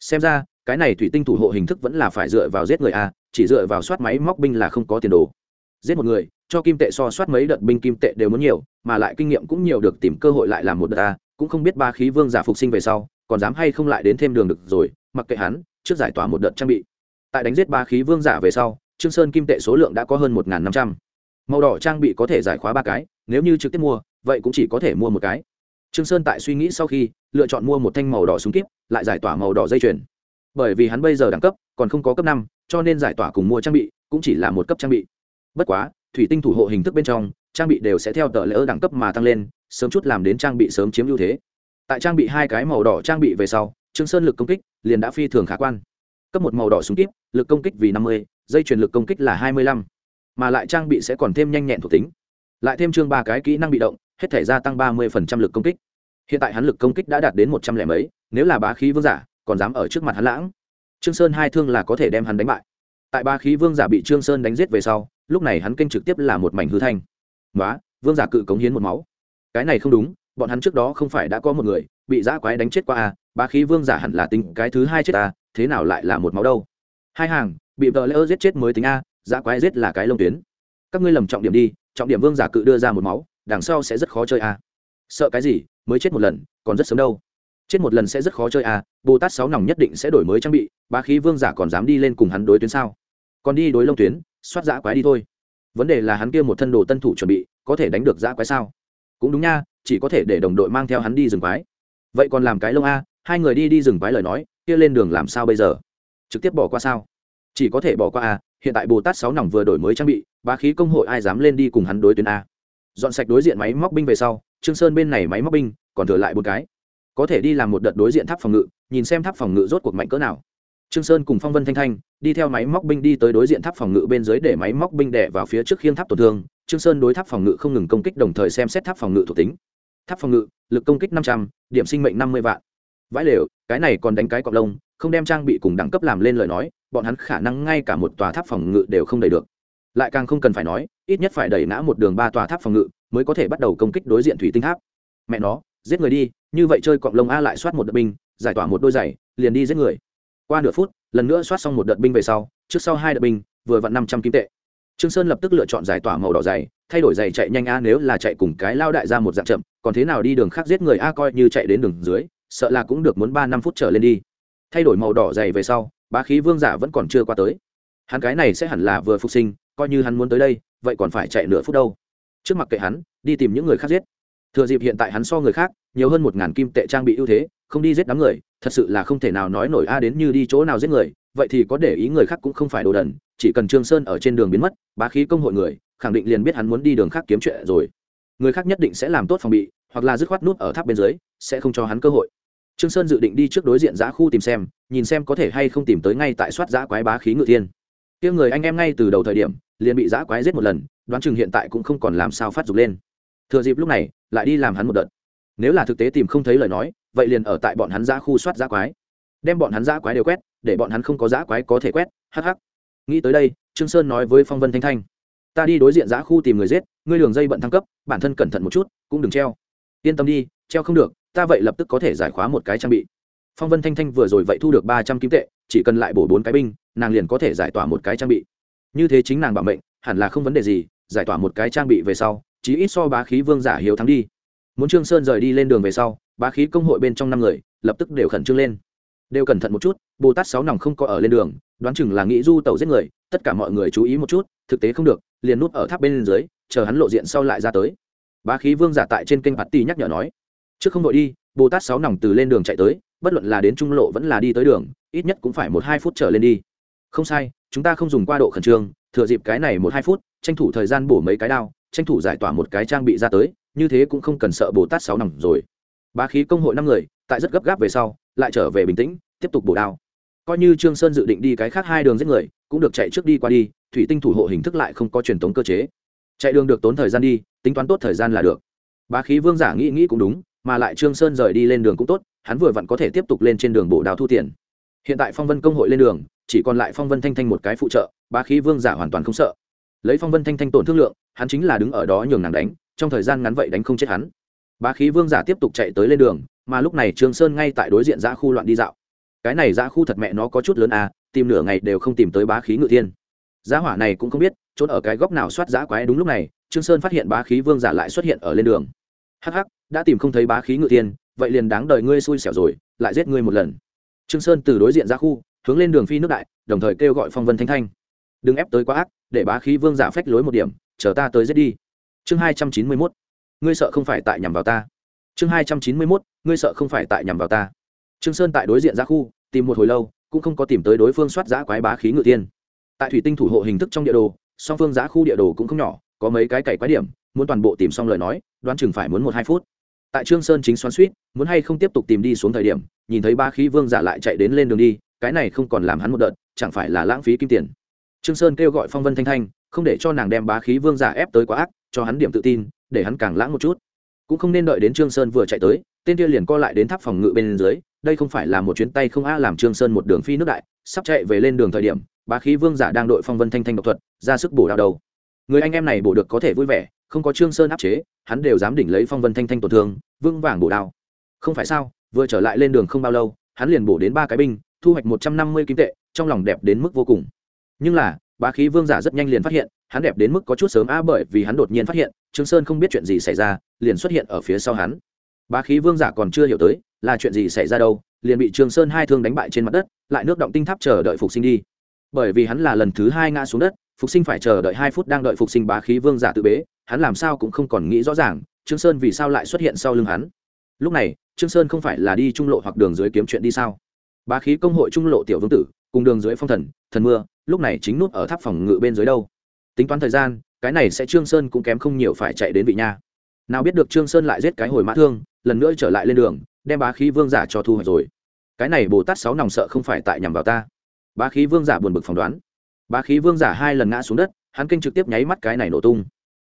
Xem ra cái này thủy tinh thủ hộ hình thức vẫn là phải dựa vào giết người a, chỉ dựa vào soát máy móc binh là không có tiền đồ. Giết một người, cho kim tệ so soát mấy đợt binh kim tệ đều muốn nhiều, mà lại kinh nghiệm cũng nhiều được tìm cơ hội lại làm một đợt a, cũng không biết ba khí vương giả phục sinh về sau, còn dám hay không lại đến thêm đường được rồi, mặc kệ hắn, trước giải tỏa một đợt trang bị. Tại đánh giết ba khí vương giả về sau, trương sơn kim tệ số lượng đã có hơn một năm trăm. Màu đỏ trang bị có thể giải khóa ba cái, nếu như trực tiếp mua, vậy cũng chỉ có thể mua một cái. Trương sơn tại suy nghĩ sau khi lựa chọn mua một thanh màu đỏ súng kíp, lại giải tỏa màu đỏ dây chuyền bởi vì hắn bây giờ đẳng cấp còn không có cấp năm, cho nên giải tỏa cùng mua trang bị cũng chỉ là một cấp trang bị. Bất quá, thủy tinh thủ hộ hình thức bên trong, trang bị đều sẽ theo tờ lỡ đẳng cấp mà tăng lên, sớm chút làm đến trang bị sớm chiếm ưu thế. Tại trang bị hai cái màu đỏ trang bị về sau, trương sơn lực công kích liền đã phi thường khả quan. Cấp một màu đỏ súng kíp, lực công kích vì năm mươi, dây chuyển lực công kích là hai mươi lăm, mà lại trang bị sẽ còn thêm nhanh nhẹn thuộc tính. Lại thêm chương ba cái kỹ năng bị động, hết thể gia tăng ba mươi lực công kích. Hiện tại hắn lực công kích đã đạt đến một trăm lẻ mấy, nếu là bá khí vương giả còn dám ở trước mặt hắn lãng. Trương sơn hai thương là có thể đem hắn đánh bại. Tại ba khí vương giả bị trương sơn đánh giết về sau, lúc này hắn kênh trực tiếp là một mảnh hư thanh. Nói vương giả cự cống hiến một máu. Cái này không đúng, bọn hắn trước đó không phải đã có một người, bị giã quái đánh chết qua à ba khí vương giả hẳn là tính cái thứ hai chết à thế nào lại là một máu đâu? Hai hàng, bị vợ lỡ giết chết mới tính a giã quái giết là cái lông tuyến. Các ngươi lầm trọng điểm đi, trọng điểm vương giả cự đưa ra một máu, đằng sau sẽ rất khó chơi a sợ cái gì, mới chết một lần, còn rất sớm đâu chết một lần sẽ rất khó chơi à? bồ tát sáu nòng nhất định sẽ đổi mới trang bị, bá khí vương giả còn dám đi lên cùng hắn đối tuyến sao? Còn đi đối lông tuyến, soát giã quái đi thôi. Vấn đề là hắn kia một thân đồ tân thủ chuẩn bị, có thể đánh được giã quái sao? Cũng đúng nha, chỉ có thể để đồng đội mang theo hắn đi rừng quái. Vậy còn làm cái lông a, hai người đi đi rừng quái lời nói, kia lên đường làm sao bây giờ? Trực tiếp bỏ qua sao? Chỉ có thể bỏ qua a, hiện tại bồ tát sáu nòng vừa đổi mới trang bị, bá khí công hội ai dám lên đi cùng hắn đối tuyến a? Dọn sạch đối diện máy móc binh về sau, trương sơn bên này máy móc binh, còn thừa lại một cái có thể đi làm một đợt đối diện tháp phòng ngự, nhìn xem tháp phòng ngự rốt cuộc mạnh cỡ nào. Trương sơn cùng phong vân thanh thanh đi theo máy móc binh đi tới đối diện tháp phòng ngự bên dưới để máy móc binh đè vào phía trước khiên tháp tổn thương. Trương sơn đối tháp phòng ngự không ngừng công kích, đồng thời xem xét tháp phòng ngự thuộc tính. Tháp phòng ngự, lực công kích năm trăm, điểm sinh mệnh năm mươi vạn. Vãi lều, cái này còn đánh cái cọp lông, không đem trang bị cùng đẳng cấp làm lên lời nói, bọn hắn khả năng ngay cả một tòa tháp phòng ngự đều không đẩy được. Lại càng không cần phải nói, ít nhất phải đẩy nã một đường ba tòa tháp phòng ngự mới có thể bắt đầu công kích đối diện thủy tinh tháp. Mẹ nó giết người đi như vậy chơi cọp lông a lại soát một đợt binh giải tỏa một đôi giày liền đi giết người. Qua nửa phút lần nữa soát xong một đợt binh về sau trước sau hai đợt binh vừa vặn năm trăm kim tệ. Trương sơn lập tức lựa chọn giải tỏa màu đỏ giày, thay đổi giày chạy nhanh a nếu là chạy cùng cái lao đại ra một dạng chậm còn thế nào đi đường khác giết người a coi như chạy đến đường dưới sợ là cũng được muốn ba năm phút trở lên đi. Thay đổi màu đỏ giày về sau bá khí vương giả vẫn còn chưa qua tới. Hắn cái này sẽ hẳn là vừa phục sinh coi như hắn muốn tới đây vậy còn phải chạy nửa phút đâu. Trước mặt kệ hắn đi tìm những người khác giết thừa dịp hiện tại hắn so người khác, nhiều hơn một ngàn kim tệ trang bị ưu thế, không đi giết đám người, thật sự là không thể nào nói nổi a đến như đi chỗ nào giết người, vậy thì có để ý người khác cũng không phải đồ đần, chỉ cần trương sơn ở trên đường biến mất, bá khí công hội người, khẳng định liền biết hắn muốn đi đường khác kiếm chuyện rồi. Người khác nhất định sẽ làm tốt phòng bị, hoặc là dứt khoát nút ở tháp bên dưới, sẽ không cho hắn cơ hội. Trương sơn dự định đi trước đối diện giã khu tìm xem, nhìn xem có thể hay không tìm tới ngay tại soát giã quái bá khí ngự thiên. Kia người anh em ngay từ đầu thời điểm, liền bị giã quái giết một lần, đoán chừng hiện tại cũng không còn làm sao phát dục lên. Thừa dịp lúc này lại đi làm hắn một đợt. Nếu là thực tế tìm không thấy lời nói, vậy liền ở tại bọn hắn giã khu soát giã quái. Đem bọn hắn giã quái đều quét, để bọn hắn không có giã quái có thể quét, hắc hắc. Nghĩ tới đây, trương sơn nói với phong vân thanh thanh. Ta đi đối diện giã khu tìm người giết, ngươi đường dây bận thăng cấp, bản thân cẩn thận một chút, cũng đừng treo. Yên tâm đi, treo không được, ta vậy lập tức có thể giải khóa một cái trang bị. Phong vân thanh thanh vừa rồi vậy thu được ba trăm kim tệ, chỉ cần lại bổ bốn cái binh, nàng liền có thể giải tỏa một cái trang bị. Như thế chính nàng bảo mệnh, hẳn là không vấn đề gì, giải tỏa một cái trang bị về sau chí ít so bá khí vương giả hiếu thắng đi. Muốn trương sơn rời đi lên đường về sau, bá khí công hội bên trong năm người, lập tức đều khẩn trương lên. Đều cẩn thận một chút, bồ tát sáu nòng không có ở lên đường, đoán chừng là nghĩ du tàu giết người, tất cả mọi người chú ý một chút, thực tế không được, liền núp ở tháp bên dưới, chờ hắn lộ diện sau lại ra tới. Bá khí vương giả tại trên kênh bạt ti nhắc nhở nói, trước không đội đi, bồ tát sáu nòng từ lên đường chạy tới, bất luận là đến trung lộ vẫn là đi tới đường, ít nhất cũng phải một hai phút trở lên đi. Không sai, chúng ta không dùng qua độ khẩn trương, thừa dịp cái này một hai phút, tranh thủ thời gian bổ mấy cái đao tranh thủ giải tỏa một cái trang bị ra tới, như thế cũng không cần sợ bồ tát sáu nòng rồi. Bá khí công hội năm người, tại rất gấp gáp về sau, lại trở về bình tĩnh, tiếp tục bổ đao. Coi như trương sơn dự định đi cái khác hai đường giết người, cũng được chạy trước đi qua đi, thủy tinh thủ hộ hình thức lại không có truyền thống cơ chế. Chạy đường được tốn thời gian đi, tính toán tốt thời gian là được. Bá khí vương giả nghĩ nghĩ cũng đúng, mà lại trương sơn rời đi lên đường cũng tốt, hắn vừa vặn có thể tiếp tục lên trên đường bộ đào thu tiền. Hiện tại phong vân công hội lên đường, chỉ còn lại phong vân thanh thanh một cái phụ trợ, bá khí vương giả hoàn toàn không sợ lấy phong vân thanh thanh tổn thương lượng, hắn chính là đứng ở đó nhường nàng đánh, trong thời gian ngắn vậy đánh không chết hắn. Bá khí vương giả tiếp tục chạy tới lên đường, mà lúc này trương sơn ngay tại đối diện giã khu loạn đi dạo. Cái này giã khu thật mẹ nó có chút lớn à tìm nửa ngày đều không tìm tới bá khí ngự thiên. Giá hỏa này cũng không biết trốn ở cái góc nào soát giã quái đúng lúc này, trương sơn phát hiện bá khí vương giả lại xuất hiện ở lên đường. Hắc hắc, đã tìm không thấy bá khí ngự thiên, vậy liền đáng đời ngươi xui xẻo rồi, lại giết ngươi một lần. Trương sơn từ đối diện ra khu, hướng lên đường phi nước đại, đồng thời kêu gọi phong vân thanh thanh đừng ép tới quá ác, để bá khí vương giả phách lối một điểm, chờ ta tới giết đi. Chương hai trăm chín mươi mốt, ngươi sợ không phải tại nhằm vào ta. Chương hai trăm chín mươi mốt, ngươi sợ không phải tại nhằm vào ta. Trương sơn tại đối diện ra khu, tìm một hồi lâu, cũng không có tìm tới đối phương soát giã quái bá khí ngự tiên. Tại thủy tinh thủ hộ hình thức trong địa đồ, song phương giã khu địa đồ cũng không nhỏ, có mấy cái cày quái điểm, muốn toàn bộ tìm xong lời nói, đoán chừng phải muốn một hai phút. Tại trương sơn chính xoắn suýt, muốn hay không tiếp tục tìm đi xuống thời điểm, nhìn thấy ba khí vương giả lại chạy đến lên đường đi, cái này không còn làm hắn một đợt, chẳng phải là lãng phí kim tiền trương sơn kêu gọi phong vân thanh thanh, không để cho nàng đem bá khí vương giả ép tới quá ác, cho hắn điểm tự tin, để hắn càng lãng một chút. Cũng không nên đợi đến trương sơn vừa chạy tới, tên kia liền co lại đến tháp phòng ngự bên dưới, đây không phải là một chuyến tay không a làm trương sơn một đường phi nước đại, sắp chạy về lên đường thời điểm, bá khí vương giả đang đội phong vân thanh thanh độc thuật, ra sức bổ đào đầu. Người anh em này bổ được có thể vui vẻ, không có trương sơn áp chế, hắn đều dám đỉnh lấy phong vân thanh thanh tổn thương vương vàng bổ đạo. không phải sao, vừa trở lại lên đường không bao lâu, hắn liền bổ đến ba cái binh, thu hoạch một trăm năm mươi kim tệ, trong lòng đẹp đến mức vô cùng nhưng là, bá khí vương giả rất nhanh liền phát hiện, hắn đẹp đến mức có chút sớm a bởi vì hắn đột nhiên phát hiện, trương sơn không biết chuyện gì xảy ra, liền xuất hiện ở phía sau hắn. Bá khí vương giả còn chưa hiểu tới, là chuyện gì xảy ra đâu, liền bị trương sơn hai thương đánh bại trên mặt đất, lại nước động tinh tháp chờ đợi phục sinh đi. Bởi vì hắn là lần thứ hai ngã xuống đất, phục sinh phải chờ đợi hai phút đang đợi phục sinh bá khí vương giả tự bế, hắn làm sao cũng không còn nghĩ rõ ràng, trương sơn vì sao lại xuất hiện sau lưng hắn. Lúc này, trương sơn không phải là đi trung lộ hoặc đường dưới kiếm chuyện đi sao? Bá khí công hội trung lộ tiểu vương tử cùng đường dưới phong thần thần mưa, lúc này chính nút ở tháp phòng ngự bên dưới đâu. Tính toán thời gian, cái này sẽ trương sơn cũng kém không nhiều phải chạy đến vị nha. Nào biết được trương sơn lại giết cái hồi mã thương, lần nữa trở lại lên đường, đem bá khí vương giả cho thu hoạch rồi. Cái này bồ tát sáu nòng sợ không phải tại nhằm vào ta. Bá khí vương giả buồn bực phỏng đoán. Bá khí vương giả hai lần ngã xuống đất, hắn kinh trực tiếp nháy mắt cái này nổ tung.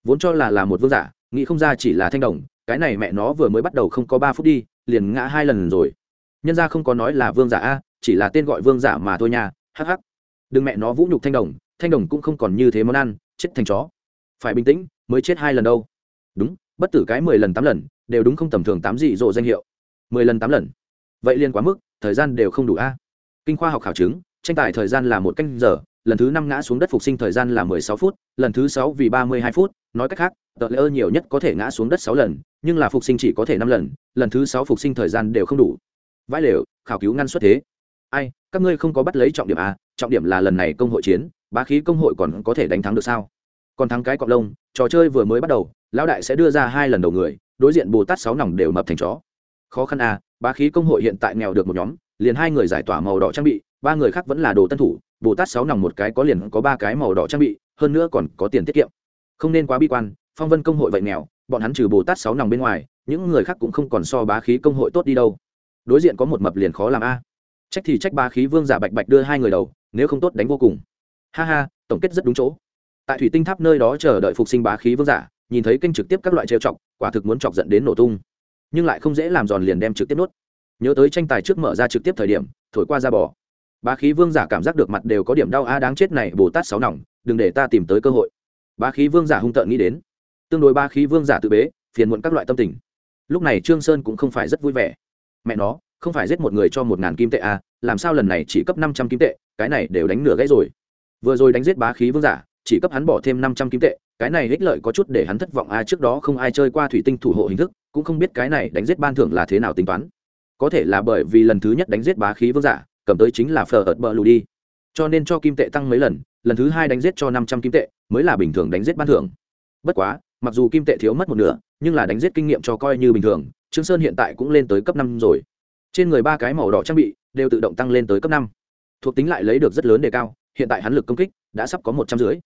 Vốn cho là là một vương giả, nghĩ không ra chỉ là thanh đồng, cái này mẹ nó vừa mới bắt đầu không có ba phút đi, liền ngã hai lần rồi. Nhân ra không có nói là vương giả a chỉ là tên gọi vương giả mà thôi nha, hắc hắc. Đừng mẹ nó vũ nhục thanh đồng thanh đồng cũng không còn như thế món ăn, chết thành chó. Phải bình tĩnh, mới chết hai lần đâu. Đúng, bất tử cái mười lần tám lần, đều đúng không tầm thường tám dị dỗ danh hiệu. Mười lần tám lần. Vậy liên quá mức, thời gian đều không đủ a. Kinh khoa học khảo chứng, tranh tài thời gian là một canh giờ, lần thứ năm ngã xuống đất phục sinh thời gian là mười sáu phút, lần thứ sáu vì ba mươi hai phút, nói cách khác, tờ lễ ơ nhiều nhất có thể ngã xuống đất sáu lần, nhưng là phục sinh chỉ có thể năm lần lần thứ sáu phục sinh thời gian đều không đủ. Vãi lều, khảo cứu ngăn xuất thế ai, các ngươi không có bắt lấy trọng điểm à trọng điểm là lần này công hội chiến, bá khí công hội còn có thể đánh thắng được sao? Còn thắng cái cọc lông, trò chơi vừa mới bắt đầu, lão đại sẽ đưa ra hai lần đầu người, đối diện bồ tát sáu nòng đều mập thành chó. Khó khăn à bá khí công hội hiện tại nghèo được một nhóm, liền hai người giải tỏa màu đỏ trang bị, ba người khác vẫn là đồ tân thủ, bồ tát sáu nòng một cái có liền có ba cái màu đỏ trang bị, hơn nữa còn có tiền tiết kiệm. Không nên quá bi quan, phong vân công hội vậy nghèo, bọn hắn trừ bồ tát sáu nòng bên ngoài, những người khác cũng không còn so bá khí công hội tốt đi đâu. Đối diện có một mập liền khó làm a trách thì trách bá khí vương giả bạch bạch đưa hai người đầu, nếu không tốt đánh vô cùng. Ha ha, tổng kết rất đúng chỗ. Tại thủy tinh tháp nơi đó chờ đợi phục sinh bá khí vương giả, nhìn thấy kênh trực tiếp các loại trêu chọc, quả thực muốn chọc dẫn đến nổ tung. Nhưng lại không dễ làm giòn liền đem trực tiếp nuốt. Nhớ tới tranh tài trước mở ra trực tiếp thời điểm, thổi qua ra bỏ bá khí vương giả cảm giác được mặt đều có điểm đau a, đáng chết này, bồ tát sáu nòng, đừng để ta tìm tới cơ hội. Bá khí vương giả hung tợn nghĩ đến. Tương đối ba khí vương giả tự bế, phiền muộn các loại tâm tình. Lúc này trương sơn cũng không phải rất vui vẻ. Mẹ nó không phải giết một người cho một ngàn kim tệ à? làm sao lần này chỉ cấp năm trăm kim tệ, cái này đều đánh nửa gãy rồi. Vừa rồi đánh giết bá khí vương giả, chỉ cấp hắn bỏ thêm năm trăm kim tệ, cái này ích lợi có chút để hắn thất vọng a trước đó không ai chơi qua thủy tinh thủ hộ hình thức, cũng không biết cái này đánh giết ban thưởng là thế nào tính toán. Có thể là bởi vì lần thứ nhất đánh giết bá khí vương giả, cầm tới chính là phở ợt bờ lù đi. Cho nên cho kim tệ tăng mấy lần lần thứ hai đánh giết cho năm trăm kim tệ, mới là bình thường đánh giết ban thưởng. Bất quá, mặc dù kim tệ thiếu mất một nửa, nhưng là đánh giết kinh nghiệm cho coi như bình thường, trương sơn hiện tại cũng lên tới cấp năm rồi trên người ba cái màu đỏ trang bị đều tự động tăng lên tới cấp năm. Thuộc tính lại lấy được rất lớn đề cao, hiện tại hắn lực công kích đã sắp có một trăm rưỡi.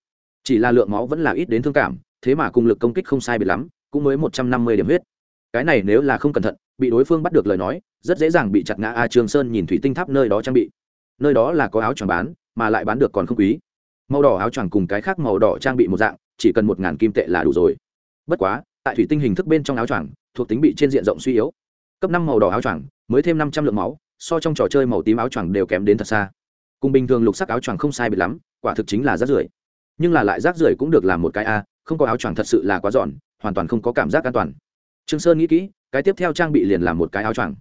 Chỉ là lượng máu vẫn là ít đến thương cảm, thế mà cùng lực công kích không sai biệt lắm, cũng mới một trăm năm mươi điểm huyết. Cái này nếu là không cẩn thận, bị đối phương bắt được lời nói, rất dễ dàng bị chặt ngã. A trương sơn nhìn thủy tinh tháp nơi đó trang bị. Nơi đó là có áo choàng bán, mà lại bán được còn không quý. Màu đỏ áo choàng cùng cái khác màu đỏ trang bị một dạng, chỉ cần một ngàn kim tệ là đủ rồi. Bất quá, tại thủy tinh hình thức bên trong áo choàng, thuộc tính bị trên diện rộng suy yếu cấp năm màu đỏ áo choàng, mới thêm năm trăm lượng máu, so trong trò chơi màu tím áo choàng đều kém đến thật xa. Cùng bình thường lục sắc áo choàng không sai biệt lắm, quả thực chính là rác rưởi. Nhưng là lại rác rưởi cũng được làm một cái a, không có áo choàng thật sự là quá giòn, hoàn toàn không có cảm giác an toàn. Trương sơn nghĩ kỹ, cái tiếp theo trang bị liền làm một cái áo choàng.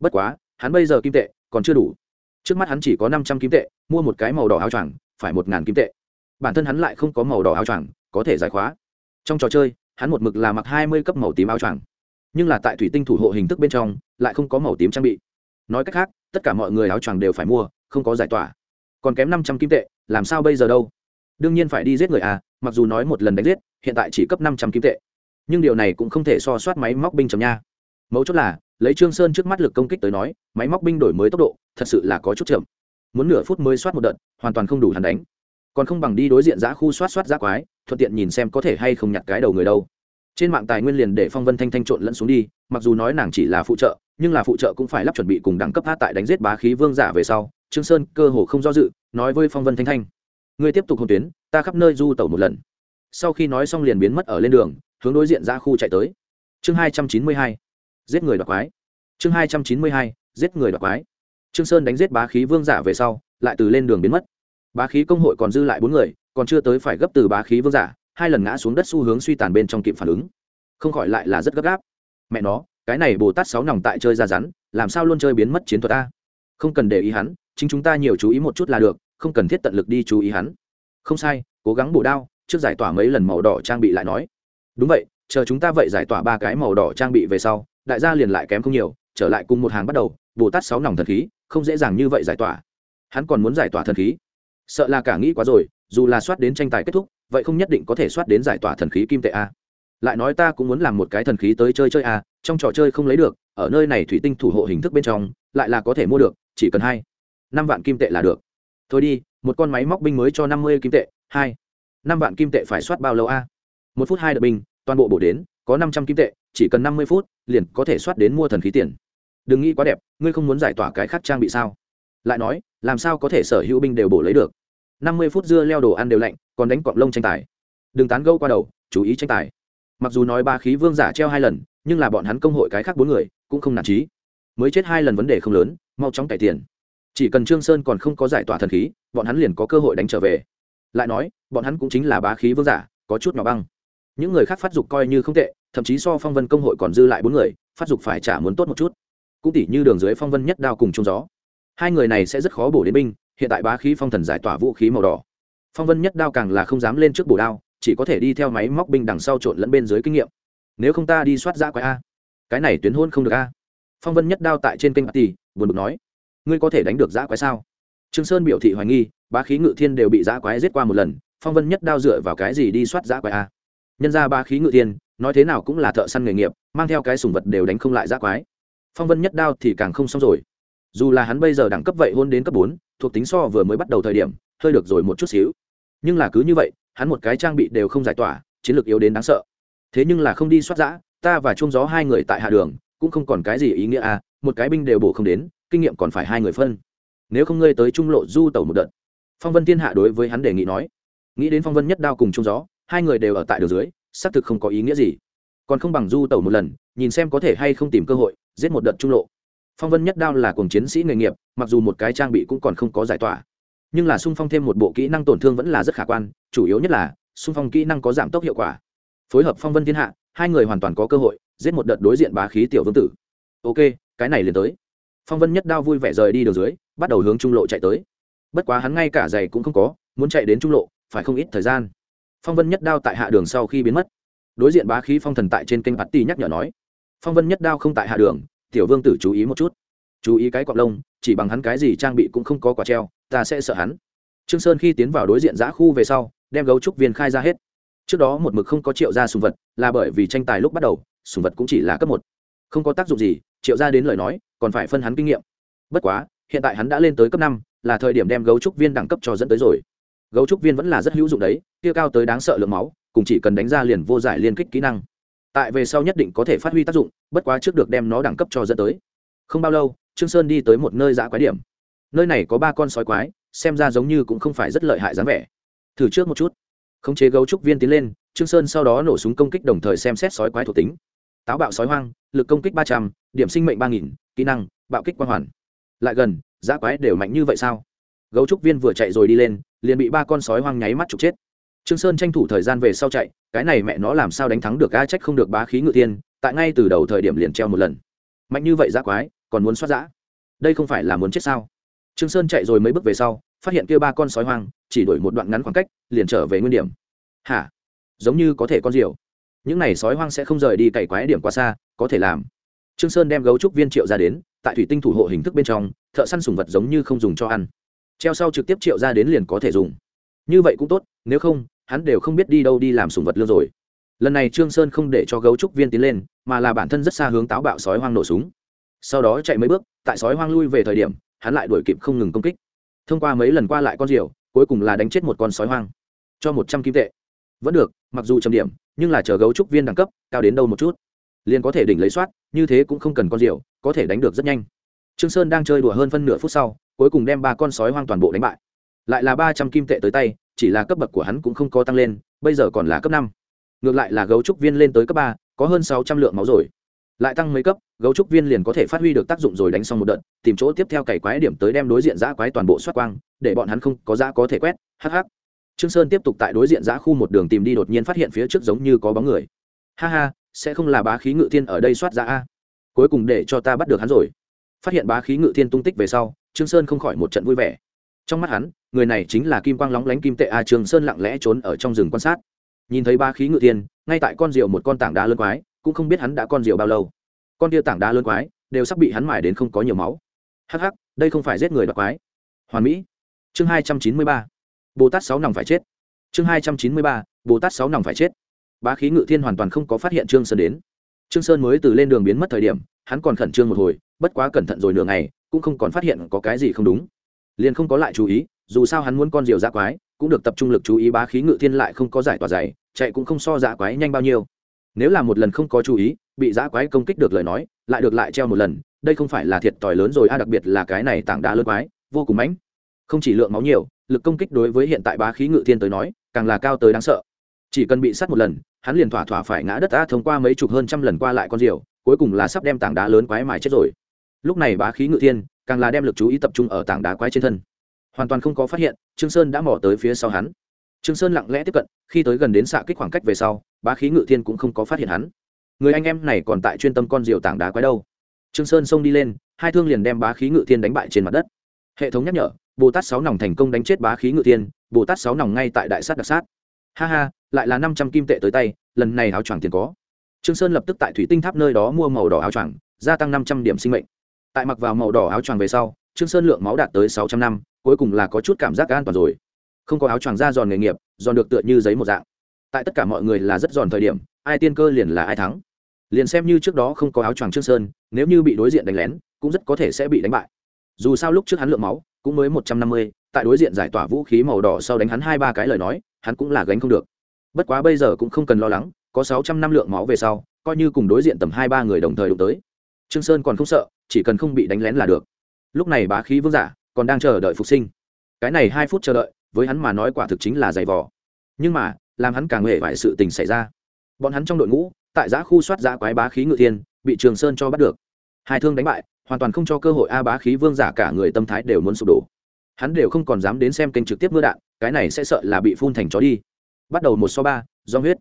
Bất quá, hắn bây giờ kim tệ, còn chưa đủ. Trước mắt hắn chỉ có năm trăm kim tệ, mua một cái màu đỏ áo choàng, phải một ngàn kim tệ. Bản thân hắn lại không có màu đỏ áo choàng, có thể giải khóa. Trong trò chơi, hắn một mực là mặc hai mươi cấp màu tím áo choàng nhưng là tại thủy tinh thủ hộ hình thức bên trong, lại không có màu tím trang bị. Nói cách khác, tất cả mọi người áo choàng đều phải mua, không có giải tỏa. Còn kém năm trăm kim tệ, làm sao bây giờ đâu? Đương nhiên phải đi giết người à mặc dù nói một lần đánh giết, hiện tại chỉ cấp năm trăm kim tệ. Nhưng điều này cũng không thể so soát máy móc binh chấm nha. Mấu chốt là, lấy trương sơn trước mắt lực công kích tới nói, máy móc binh đổi mới tốc độ, thật sự là có chút chậm. Muốn nửa phút mới soát một đợt, hoàn toàn không đủ hắn đánh. Còn không bằng đi đối diện giã khu soát soát giã quái, thuận tiện nhìn xem có thể hay không nhặt cái đầu người đâu trên mạng tài nguyên liền để phong vân thanh thanh trộn lẫn xuống đi, mặc dù nói nàng chỉ là phụ trợ, nhưng là phụ trợ cũng phải lắp chuẩn bị cùng đẳng cấp hát tại đánh giết bá khí vương giả về sau. Trương sơn cơ hồ không do dự, nói với phong vân thanh thanh, ngươi tiếp tục hôn tuyến, ta khắp nơi du tẩu một lần. Sau khi nói xong liền biến mất ở lên đường, hướng đối diện ra khu chạy tới. Chương hai trăm chín mươi hai, giết người đoạt quái. Chương hai trăm chín mươi hai, giết người đoạt quái. Trương sơn đánh giết bá khí vương giả về sau, lại từ lên đường biến mất. Bá khí công hội còn dư lại bốn người, còn chưa tới phải gấp từ bá khí vương giả hai lần ngã xuống đất xu hướng suy tàn bên trong kịp phản ứng. Không khỏi lại là rất gấp gáp. Mẹ nó, cái này bồ tát sáu nòng tại chơi ra rắn, làm sao luôn chơi biến mất chiến thuật ta? Không cần để ý hắn, chính chúng ta nhiều chú ý một chút là được, không cần thiết tận lực đi chú ý hắn. Không sai, cố gắng bổ đao, trước giải tỏa mấy lần màu đỏ trang bị lại nói. Đúng vậy, chờ chúng ta vậy giải tỏa ba cái màu đỏ trang bị về sau, đại gia liền lại kém không nhiều, trở lại cùng một hàng bắt đầu, bồ tát sáu nòng thần khí, không dễ dàng như vậy giải tỏa. Hắn còn muốn giải tỏa thần khí. Sợ là cả nghĩ quá rồi, dù là soát đến tranh tài kết thúc vậy không nhất định có thể soát đến giải tỏa thần khí kim tệ a. Lại nói ta cũng muốn làm một cái thần khí tới chơi chơi a, trong trò chơi không lấy được, ở nơi này thủy tinh thủ hộ hình thức bên trong, lại là có thể mua được, chỉ cần hai, năm vạn kim tệ là được. Thôi đi, một con máy móc binh mới cho năm mươi kim tệ, hai, năm vạn kim tệ phải soát bao lâu a? Một phút hai đợt binh, toàn bộ bổ đến, có năm trăm kim tệ, chỉ cần năm mươi phút, liền có thể soát đến mua thần khí tiền. Đừng nghĩ quá đẹp, ngươi không muốn giải tỏa cái khác trang bị sao? Lại nói, làm sao có thể sở hữu binh đều bổ lấy được? Năm mươi phút dưa leo đồ ăn đều lạnh, còn đánh cọng lông tranh tài. Đừng tán gâu qua đầu, chú ý tranh tài. Mặc dù nói ba khí vương giả treo hai lần, nhưng là bọn hắn công hội cái khác bốn người cũng không nản trí mới chết hai lần vấn đề không lớn, mau chóng cải tiền chỉ cần trương sơn còn không có giải tỏa thần khí, bọn hắn liền có cơ hội đánh trở về. Lại nói, bọn hắn cũng chính là bá khí vương giả, có chút nhỏ băng. Những người khác phát dục coi như không tệ, thậm chí so phong vân công hội còn dư lại bốn người, phát dục phải trả muốn tốt một chút. Cũng tỉ như đường dưới phong vân nhất đao cùng trung gió. Hai người này sẽ rất khó bổ đến binh hiện tại bá khí phong thần giải tỏa vũ khí màu đỏ. Phong vân nhất đao càng là không dám lên trước bổ đao, chỉ có thể đi theo máy móc binh đằng sau trộn lẫn bên dưới kinh nghiệm. Nếu không ta đi soát ra quái a. Cái này tuyến hôn không được a. Phong vân nhất đao tại trên kênh tỷ buồn bực nói. Ngươi có thể đánh được giã quái sao? Trương sơn biểu thị hoài nghi, bá khí ngự thiên đều bị giã quái giết qua một lần, phong vân nhất đao dựa vào cái gì đi soát giã quái a? Nhân ra bá khí ngự thiên, nói thế nào cũng là thợ săn nghề nghiệp, mang theo cái sùng vật đều đánh không lại giã quái. Phong vân nhất đao thì càng không xong rồi dù là hắn bây giờ đẳng cấp vậy hôn đến cấp bốn, thuộc tính so vừa mới bắt đầu thời điểm, hơi được rồi một chút xíu. Nhưng là cứ như vậy, hắn một cái trang bị đều không giải tỏa, chiến lược yếu đến đáng sợ. Thế nhưng là không đi soát giã, ta và chung gió hai người tại hạ đường, cũng không còn cái gì ý nghĩa à một cái binh đều bổ không đến, kinh nghiệm còn phải hai người phân. Nếu không ngươi tới trung lộ du tàu một đợt. Phong vân thiên hạ đối với hắn đề nghị nói. Nghĩ đến phong vân nhất đao cùng chung gió, hai người đều ở tại đường dưới, xác thực không có ý nghĩa gì. Còn không bằng du tàu một lần, nhìn xem có thể hay không tìm cơ hội, giết một đợt trung lộ phong vân nhất đao là cùng chiến sĩ nghề nghiệp, mặc dù một cái trang bị cũng còn không có giải tỏa. Nhưng là sung phong thêm một bộ kỹ năng tổn thương vẫn là rất khả quan, chủ yếu nhất là, sung phong kỹ năng có giảm tốc hiệu quả. Phối hợp phong vân thiên hạ, hai người hoàn toàn có cơ hội, giết một đợt đối diện bá khí tiểu vương tử. Ok, cái này liền tới. Phong vân nhất đao vui vẻ rời đi đường dưới, bắt đầu hướng trung lộ chạy tới. Bất quá hắn ngay cả giày cũng không có, muốn chạy đến trung lộ, phải không ít thời gian. Phong vân nhất đao tại hạ đường sau khi biến mất. Đối diện bá khí phong thần tại trên kênh bát ti nhắc nhở nói. Phong vân nhất đao không tại hạ đường tiểu vương tử chú ý một chút. Chú ý cái cọc lông, chỉ bằng hắn cái gì trang bị cũng không có quả treo, ta sẽ sợ hắn. Trương sơn khi tiến vào đối diện giã khu về sau, đem gấu trúc viên khai ra hết. Trước đó một mực không có triệu ra sùng vật, là bởi vì tranh tài lúc bắt đầu, sùng vật cũng chỉ là cấp một. Không có tác dụng gì, triệu ra đến lời nói, còn phải phân hắn kinh nghiệm. Bất quá, hiện tại hắn đã lên tới cấp năm, là thời điểm đem gấu trúc viên đẳng cấp cho dẫn tới rồi. Gấu trúc viên vẫn là rất hữu dụng đấy kia cao tới đáng sợ lượng máu, cùng chỉ cần đánh ra liền vô giải liên kích kỹ năng tại về sau nhất định có thể phát huy tác dụng, bất quá trước được đem nó đẳng cấp cho dẫn tới. Không bao lâu, trương sơn đi tới một nơi dã quái điểm. Nơi này có ba con sói quái, xem ra giống như cũng không phải rất lợi hại dáng vẻ. Thử trước một chút. Khống chế gấu trúc viên tiến lên, trương sơn sau đó nổ súng công kích đồng thời xem xét sói quái thuộc tính. Táo bạo sói hoang, lực công kích ba trăm, điểm sinh mệnh ba nghìn, kỹ năng, bạo kích quang hoàn. Lại gần, dã quái đều mạnh như vậy sao? Gấu trúc viên vừa chạy rồi đi lên, liền bị ba con sói hoang nháy mắt trục chết. Trương sơn tranh thủ thời gian về sau chạy cái này mẹ nó làm sao đánh thắng được a trách không được bá khí ngự tiên, tại ngay từ đầu thời điểm liền treo một lần. Mạnh như vậy giã quái, còn muốn xoát giã đây không phải là muốn chết sao? Trương sơn chạy rồi mấy bước về sau, phát hiện kia ba con sói hoang, chỉ đổi một đoạn ngắn khoảng cách, liền trở về nguyên điểm. Hả? Giống như có thể con diều. Những này sói hoang sẽ không rời đi cày quái điểm quá xa, có thể làm. Trương sơn đem gấu trúc viên triệu ra đến, tại thủy tinh thủ hộ hình thức bên trong, thợ săn sùng vật giống như không dùng cho ăn. Treo sau trực tiếp triệu ra đến liền có thể dùng. Như vậy cũng tốt, nếu không hắn đều không biết đi đâu đi làm sùng vật lương rồi. Lần này trương sơn không để cho gấu trúc viên tiến lên, mà là bản thân rất xa hướng táo bạo sói hoang nổ súng. Sau đó chạy mấy bước, tại sói hoang lui về thời điểm, hắn lại đuổi kịp không ngừng công kích. Thông qua mấy lần qua lại con diều cuối cùng là đánh chết một con sói hoang. Cho một trăm kim tệ. Vẫn được, mặc dù trầm điểm, nhưng là chờ gấu trúc viên đẳng cấp, cao đến đâu một chút. Liền có thể đỉnh lấy soát, như thế cũng không cần con diều có thể đánh được rất nhanh. Trương sơn đang chơi đùa hơn phân nửa phút sau, cuối cùng đem ba con sói hoang toàn bộ đánh bại lại là ba trăm kim tệ tới tay, chỉ là cấp bậc của hắn cũng không có tăng lên, bây giờ còn là cấp năm. Ngược lại là gấu trúc viên lên tới cấp ba, có hơn sáu trăm lượng máu rồi. Lại tăng mấy cấp, gấu trúc viên liền có thể phát huy được tác dụng rồi đánh xong một đợt, tìm chỗ tiếp theo cày quái điểm tới đem đối diện giã quái toàn bộ xoát quang, để bọn hắn không có giã có thể quét hh trương sơn tiếp tục tại đối diện giã khu một đường tìm đi đột nhiên phát hiện phía trước giống như có bóng người. Ha ha, sẽ không là bá khí ngự thiên ở đây soát ra a? Cuối cùng để cho ta bắt được hắn rồi. Phát hiện bá khí ngự thiên tung tích về sau, trương sơn không khỏi một trận vui vẻ trong mắt hắn, người này chính là kim quang lóng lánh kim tệ a Trường sơn lặng lẽ trốn ở trong rừng quan sát. Nhìn thấy ba khí ngự thiên, ngay tại con rượu một con tảng đá lớn quái, cũng không biết hắn đã con rượu bao lâu. Con tia tảng đá lớn quái đều sắp bị hắn mải đến không có nhiều máu. Hắc hắc, đây không phải giết người đoạt quái. Hoàn mỹ. Chương hai trăm chín mươi ba. Bồ tát sáu nòng phải chết. Chương hai trăm chín mươi ba. Bồ tát sáu nòng phải chết. Bá khí ngự thiên hoàn toàn không có phát hiện trương sơn đến. Trương sơn mới từ lên đường biến mất thời điểm, hắn còn khẩn trương một hồi, bất quá cẩn thận rồi nửa ngày, cũng không còn phát hiện có cái gì không đúng liền không có lại chú ý, dù sao hắn muốn con diều giã quái, cũng được tập trung lực chú ý bá khí ngự thiên lại không có giải tỏa dày, chạy cũng không so giã quái nhanh bao nhiêu. Nếu là một lần không có chú ý, bị dã quái công kích được lời nói, lại được lại treo một lần, đây không phải là thiệt tỏi lớn rồi, a, đặc biệt là cái này tảng đá lớn quái, vô cùng mãnh. Không chỉ lượng máu nhiều, lực công kích đối với hiện tại bá khí ngự thiên tới nói, càng là cao tới đáng sợ. Chỉ cần bị sát một lần, hắn liền thỏa thỏa phải ngã đất ta thông qua mấy chục hơn trăm lần qua lại con diều, cuối cùng là sắp đem tảng đá lớn quái mài chết rồi. Lúc này bá khí ngự thiên càng là đem lực chú ý tập trung ở tảng đá quái trên thân. Hoàn toàn không có phát hiện, trương sơn đã mò tới phía sau hắn. Trương sơn lặng lẽ tiếp cận, khi tới gần đến xạ kích khoảng cách về sau, bá khí ngự thiên cũng không có phát hiện hắn. Người anh em này còn tại chuyên tâm con diều tảng đá quái đâu. Trương sơn xông đi lên, hai thương liền đem bá khí ngự thiên đánh bại trên mặt đất. Hệ thống nhắc nhở, bồ tát sáu nòng thành công đánh chết bá khí ngự thiên, bồ tát sáu nòng ngay tại đại sát đặc sát. Ha ha, lại là năm trăm kim tệ tới tay, lần này áo choàng tiền có. Trương sơn lập tức tại thủy tinh tháp nơi đó mua màu đỏ áo choàng, gia tăng năm trăm điểm sinh mệnh tại mặc vào màu đỏ áo choàng về sau, trương sơn lượng máu đạt tới sáu trăm năm, cuối cùng là có chút cảm giác an toàn rồi. Không có áo choàng da giòn nghề nghiệp, giòn được tựa như giấy một dạng. Tại tất cả mọi người là rất giòn thời điểm, ai tiên cơ liền là ai thắng. Liền xem như trước đó không có áo choàng trương sơn, nếu như bị đối diện đánh lén, cũng rất có thể sẽ bị đánh bại. Dù sao lúc trước hắn lượng máu, cũng mới một trăm năm mươi, tại đối diện giải tỏa vũ khí màu đỏ sau đánh hắn hai ba cái lời nói, hắn cũng là gánh không được. Bất quá bây giờ cũng không cần lo lắng, có sáu trăm năm lượng máu về sau, coi như cùng đối diện tầm hai ba người đồng thời đụng tới trương sơn còn không sợ, chỉ cần không bị đánh lén là được. Lúc này bá khí vương giả còn đang chờ đợi phục sinh. Cái này hai phút chờ đợi, với hắn mà nói quả thực chính là giày vò. Nhưng mà, làm hắn càng hề vài sự tình xảy ra. Bọn hắn trong đội ngũ, tại giã khu soát giã quái bá khí ngự thiên, bị trường sơn cho bắt được. Hai thương đánh bại, hoàn toàn không cho cơ hội a bá khí vương giả cả người tâm thái đều muốn sụp đổ. Hắn đều không còn dám đến xem kênh trực tiếp mưa đạn, cái này sẽ sợ là bị phun thành chó đi. Bắt đầu một so ba, do huyết.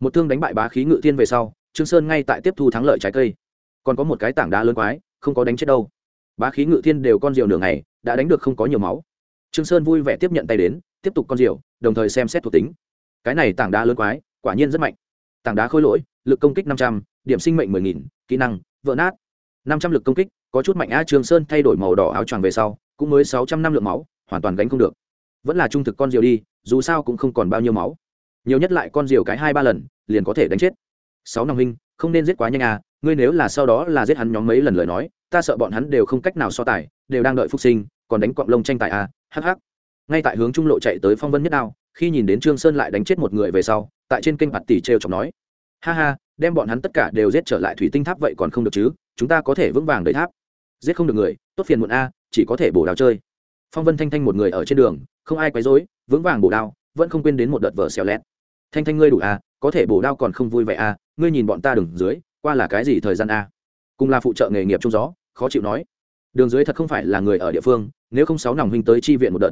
Một thương đánh bại bá khí ngự thiên về sau, trương sơn ngay tại tiếp thu thắng lợi trái cây còn có một cái tảng đá lớn quái, không có đánh chết đâu. Bá khí ngự thiên đều con diều nửa ngày, đã đánh được không có nhiều máu. Trương sơn vui vẻ tiếp nhận tay đến, tiếp tục con diều, đồng thời xem xét thuộc tính. Cái này tảng đá lớn quái, quả nhiên rất mạnh. Tảng đá khôi lỗi, lực công kích năm trăm, điểm sinh mệnh mười nghìn, kỹ năng, vỡ nát. Năm trăm lực công kích, có chút mạnh a trương sơn thay đổi màu đỏ áo choàng về sau, cũng mới sáu trăm năm lượng máu, hoàn toàn gánh không được. Vẫn là trung thực con diều đi, dù sao cũng không còn bao nhiêu máu. Nhiều nhất lại con diều cái hai ba lần, liền có thể đánh chết. Sáu năm huynh không nên giết quá nhanh à ngươi nếu là sau đó là giết hắn nhóm mấy lần lời nói, ta sợ bọn hắn đều không cách nào so tài, đều đang đợi phúc sinh, còn đánh cọng lông tranh tài à hắc. ngay tại hướng trung lộ chạy tới phong vân nhất đao, khi nhìn đến trương sơn lại đánh chết một người về sau, tại trên kênh mặt tỷ treo chọc nói, ha ha, đem bọn hắn tất cả đều giết trở lại thủy tinh tháp vậy còn không được chứ, chúng ta có thể vững vàng đợi tháp. Giết không được người, tốt phiền muộn a, chỉ có thể bổ đào chơi. Phong vân thanh thanh một người ở trên đường, không ai quấy rối, vững vàng bổ đao, vẫn không quên đến một đợt vở xèo lét. Thanh thanh ngươi đủ à có thể bổ đao còn không vui vẻ à ngươi nhìn bọn ta đường dưới, qua là cái gì thời gian à? Cùng là phụ trợ nghề nghiệp trong gió, khó chịu nói. Đường dưới thật không phải là người ở địa phương, nếu không sáu nòng huynh tới chi viện một đợt.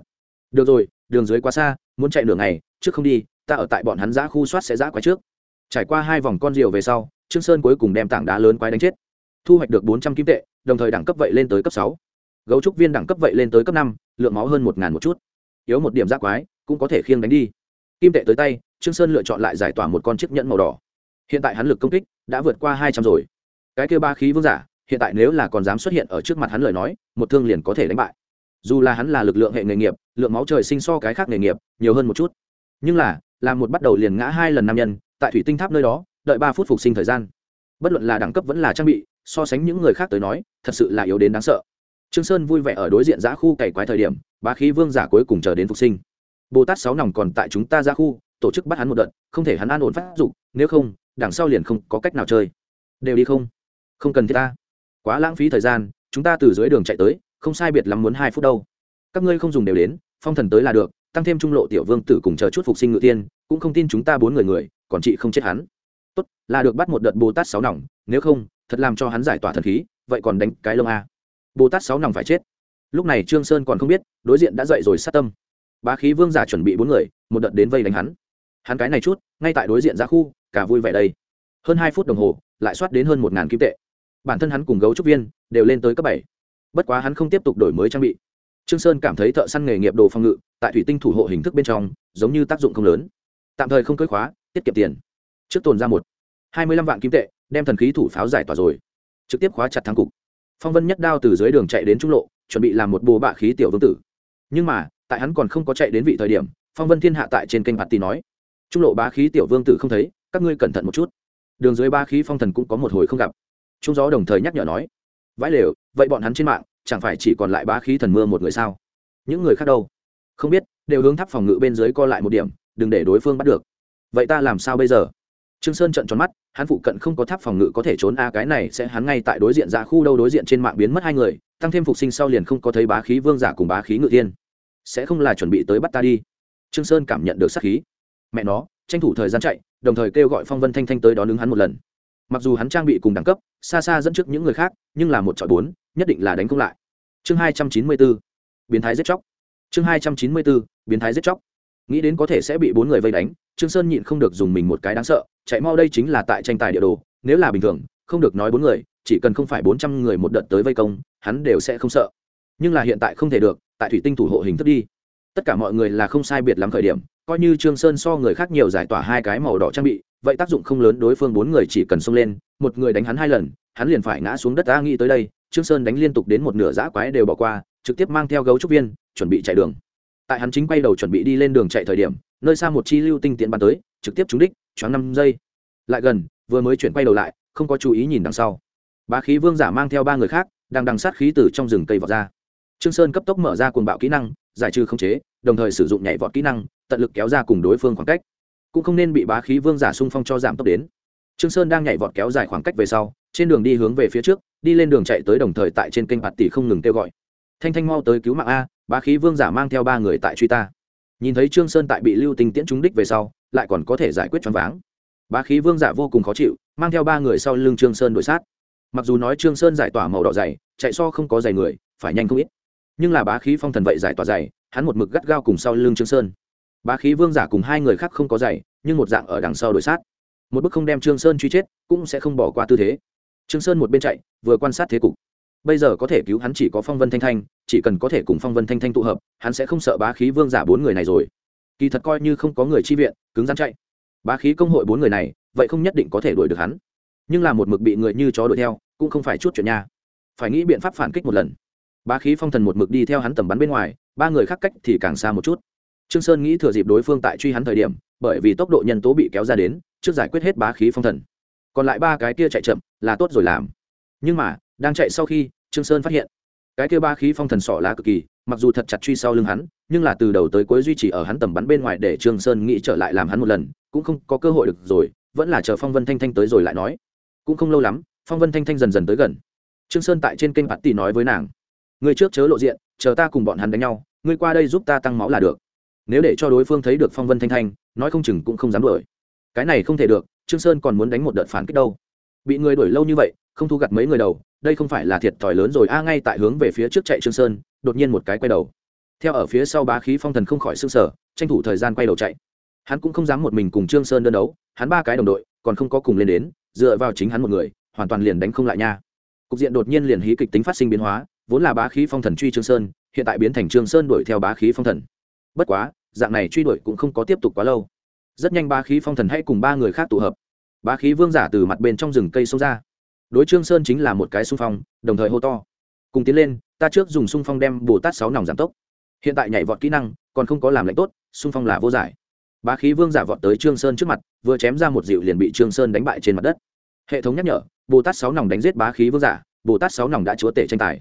Được rồi, đường dưới quá xa, muốn chạy nửa ngày, trước không đi, ta ở tại bọn hắn giã khu soát sẽ giã quái trước. Trải qua hai vòng con diều về sau, trương sơn cuối cùng đem tảng đá lớn quái đánh chết. Thu hoạch được bốn trăm kim tệ, đồng thời đẳng cấp vậy lên tới cấp sáu. Gấu trúc viên đẳng cấp vậy lên tới cấp năm, lượng máu hơn một ngàn một chút. Yếu một điểm giã quái, cũng có thể khiêng đánh đi. Kim tệ tới tay trương sơn lựa chọn lại giải tỏa một con chiếc nhẫn màu đỏ. Hiện tại hắn lực công kích đã vượt qua hai trăm rồi. Cái kia ba khí vương giả, hiện tại nếu là còn dám xuất hiện ở trước mặt hắn lời nói, một thương liền có thể đánh bại. Dù là hắn là lực lượng hệ nghề nghiệp, lượng máu trời sinh so cái khác nghề nghiệp nhiều hơn một chút. Nhưng là làm một bắt đầu liền ngã hai lần nam nhân, tại thủy tinh tháp nơi đó, đợi ba phút phục sinh thời gian. Bất luận là đẳng cấp vẫn là trang bị, so sánh những người khác tới nói, thật sự là yếu đến đáng sợ. Trương sơn vui vẻ ở đối diện giã khu cày quái thời điểm, ba khí vương giả cuối cùng chờ đến phục sinh. Bồ tát sáu nòng còn tại chúng ta ra khu tổ chức bắt hắn một đợt, không thể hắn an ổn phát dục, nếu không, đằng sau liền không có cách nào chơi. Đều đi không? Không cần thiết ta. Quá lãng phí thời gian, chúng ta từ dưới đường chạy tới, không sai biệt lắm muốn hai phút đâu. Các ngươi không dùng đều đến, phong thần tới là được, tăng thêm trung lộ tiểu vương tử cùng chờ chút phục sinh ngự tiên, cũng không tin chúng ta bốn người người, còn chị không chết hắn. Tốt, là được bắt một đợt bồ tát sáu nòng, nếu không, thật làm cho hắn giải tỏa thần khí, vậy còn đánh cái lông a. Bồ tát sáu nòng phải chết. Lúc này trương sơn còn không biết, đối diện đã dậy rồi sát tâm. Bá khí vương giả chuẩn bị bốn người, một đợt đến vây đánh hắn hắn cái này chút, ngay tại đối diện ra khu, cả vui vẻ đây. Hơn hai phút đồng hồ, lại soát đến hơn một ngàn kim tệ. Bản thân hắn cùng gấu trúc viên đều lên tới cấp bảy. Bất quá hắn không tiếp tục đổi mới trang bị. Trương sơn cảm thấy thợ săn nghề nghiệp đồ phòng ngự tại thủy tinh thủ hộ hình thức bên trong giống như tác dụng không lớn. Tạm thời không cưới khóa, tiết kiệm tiền. Trước tồn ra một, hai mươi lăm vạn kim tệ, đem thần khí thủ pháo giải tỏa rồi. Trực tiếp khóa chặt thắng cục. Phong vân nhất đao từ dưới đường chạy đến trung lộ, chuẩn bị làm một bồ bạ khí tiểu vương tử. Nhưng mà, tại hắn còn không có chạy đến vị thời điểm, phong vân thiên hạ tại trên kênh bạt tì nói trung lộ bá khí tiểu vương tử không thấy, các ngươi cẩn thận một chút. Đường dưới ba khí phong thần cũng có một hồi không gặp. Trung gió đồng thời nhắc nhở nói, vãi lều, vậy bọn hắn trên mạng, chẳng phải chỉ còn lại bá khí thần mưa một người sao? Những người khác đâu? Không biết, đều hướng tháp phòng ngự bên dưới co lại một điểm, đừng để đối phương bắt được. Vậy ta làm sao bây giờ? Trương sơn trận tròn mắt, hắn phụ cận không có tháp phòng ngự có thể trốn a, cái này sẽ hắn ngay tại đối diện ra khu đâu đối diện trên mạng biến mất hai người, tăng thêm phục sinh sau liền không có thấy bá khí vương giả cùng bá khí ngự thiên sẽ không là chuẩn bị tới bắt ta đi. Trương sơn cảm nhận được sát khí mẹ nó, tranh thủ thời gian chạy, đồng thời kêu gọi phong vân thanh thanh tới đón ứng hắn một lần. Mặc dù hắn trang bị cùng đẳng cấp, xa xa dẫn trước những người khác, nhưng là một chọi bốn, nhất định là đánh không lại. Chương hai trăm chín mươi bốn, biến thái giết chóc. Chương hai trăm chín mươi bốn, biến thái giết chóc. Nghĩ đến có thể sẽ bị bốn người vây đánh, trương sơn nhịn không được dùng mình một cái đáng sợ, chạy mau đây chính là tại tranh tài địa đồ, nếu là bình thường, không được nói bốn người, chỉ cần không phải bốn trăm người một đợt tới vây công, hắn đều sẽ không sợ. Nhưng là hiện tại không thể được, tại thủy tinh thủ hộ hình thức đi. Tất cả mọi người là không sai biệt lắm khởi điểm coi như trương sơn so người khác nhiều giải tỏa hai cái màu đỏ trang bị, vậy tác dụng không lớn đối phương bốn người chỉ cần xông lên, một người đánh hắn hai lần, hắn liền phải ngã xuống đất ta nghĩ tới đây, trương sơn đánh liên tục đến một nửa giã quái đều bỏ qua, trực tiếp mang theo gấu trúc viên, chuẩn bị chạy đường. Tại hắn chính quay đầu chuẩn bị đi lên đường chạy thời điểm, nơi xa một chi lưu tinh tiện bắn tới, trực tiếp trúng đích, choáng năm giây. Lại gần, vừa mới chuyển quay đầu lại, không có chú ý nhìn đằng sau. Bá khí vương giả mang theo ba người khác, đang đằng sát khí từ trong rừng cây vọt ra. Trương sơn cấp tốc mở ra cuồng bạo kỹ năng, giải trừ khống chế, đồng thời sử dụng nhảy vọt kỹ năng tận lực kéo ra cùng đối phương khoảng cách, cũng không nên bị bá khí vương giả xung phong cho giảm tốc đến. Trương sơn đang nhảy vọt kéo dài khoảng cách về sau, trên đường đi hướng về phía trước, đi lên đường chạy tới đồng thời tại trên kênh bạt tỷ không ngừng kêu gọi. Thanh thanh mau tới cứu mạng a, bá khí vương giả mang theo ba người tại truy ta. Nhìn thấy trương sơn tại bị lưu tinh tiễn trúng đích về sau, lại còn có thể giải quyết choáng váng. Bá khí vương giả vô cùng khó chịu, mang theo ba người sau lưng trương sơn đuổi sát. Mặc dù nói trương sơn giải tỏa màu đỏ dày, chạy so không có dày người, phải nhanh không ít. Nhưng là bá khí phong thần vậy giải tỏa dày, hắn một mực gắt gao cùng sau lưng trương sơn bá khí vương giả cùng hai người khác không có dày nhưng một dạng ở đằng sau đối sát. Một bức không đem trương sơn truy chết, cũng sẽ không bỏ qua tư thế. Trương sơn một bên chạy, vừa quan sát thế cục. Bây giờ có thể cứu hắn chỉ có phong vân thanh thanh, chỉ cần có thể cùng phong vân thanh thanh tụ hợp, hắn sẽ không sợ bá khí vương giả bốn người này rồi. Kỳ thật coi như không có người chi viện, cứng rắn chạy. Bá khí công hội bốn người này, vậy không nhất định có thể đuổi được hắn. Nhưng là một mực bị người như chó đuổi theo, cũng không phải chút chuyện nha. Phải nghĩ biện pháp phản kích một lần. Bá khí phong thần một mực đi theo hắn tầm bắn bên ngoài, ba người khác cách thì càng xa một chút trương sơn nghĩ thừa dịp đối phương tại truy hắn thời điểm, bởi vì tốc độ nhân tố bị kéo ra đến, trước giải quyết hết bá khí phong thần. Còn lại ba cái kia chạy chậm, là tốt rồi làm. Nhưng mà, đang chạy sau khi, trương sơn phát hiện, cái kia ba khí phong thần sọ lá cực kỳ, mặc dù thật chặt truy sau lưng hắn, nhưng là từ đầu tới cuối duy trì ở hắn tầm bắn bên ngoài để trương sơn nghĩ trở lại làm hắn một lần, cũng không có cơ hội được rồi, vẫn là chờ phong vân thanh thanh tới rồi lại nói. Cũng không lâu lắm, phong vân thanh thanh dần dần tới gần. Trương sơn tại trên kênh bạt tỷ nói với nàng, người trước chớ lộ diện, chờ ta cùng bọn hắn đánh nhau, ngươi qua đây giúp ta tăng máu là được nếu để cho đối phương thấy được phong vân thanh thanh, nói không chừng cũng không dám đuổi. Cái này không thể được, trương sơn còn muốn đánh một đợt phản kích đâu. Bị người đuổi lâu như vậy, không thu gặt mấy người đầu, đây không phải là thiệt thòi lớn rồi. A à, ngay tại hướng về phía trước chạy trương sơn, đột nhiên một cái quay đầu. Theo ở phía sau bá khí phong thần không khỏi sưng sở tranh thủ thời gian quay đầu chạy. Hắn cũng không dám một mình cùng trương sơn đơn đấu, hắn ba cái đồng đội, còn không có cùng lên đến, dựa vào chính hắn một người, hoàn toàn liền đánh không lại nha. Cục diện đột nhiên liền hí kịch tính phát sinh biến hóa, vốn là bá khí phong thần truy trương sơn, hiện tại biến thành trương sơn đuổi theo bá khí phong thần. Bất quá dạng này truy đuổi cũng không có tiếp tục quá lâu. Rất nhanh ba khí phong thần hãy cùng ba người khác tụ hợp. Ba khí vương giả từ mặt bên trong rừng cây xông ra. Đối trương sơn chính là một cái xung phong, đồng thời hô to. Cùng tiến lên, ta trước dùng xung phong đem bồ tát sáu nòng giảm tốc. Hiện tại nhảy vọt kỹ năng, còn không có làm lệnh tốt, xung phong là vô giải. Bá khí vương giả vọt tới trương sơn trước mặt, vừa chém ra một dịu liền bị trương sơn đánh bại trên mặt đất. Hệ thống nhắc nhở, bồ tát sáu nòng đánh giết bá khí vương giả, bồ tát sáu nòng đã chúa tể tranh tài.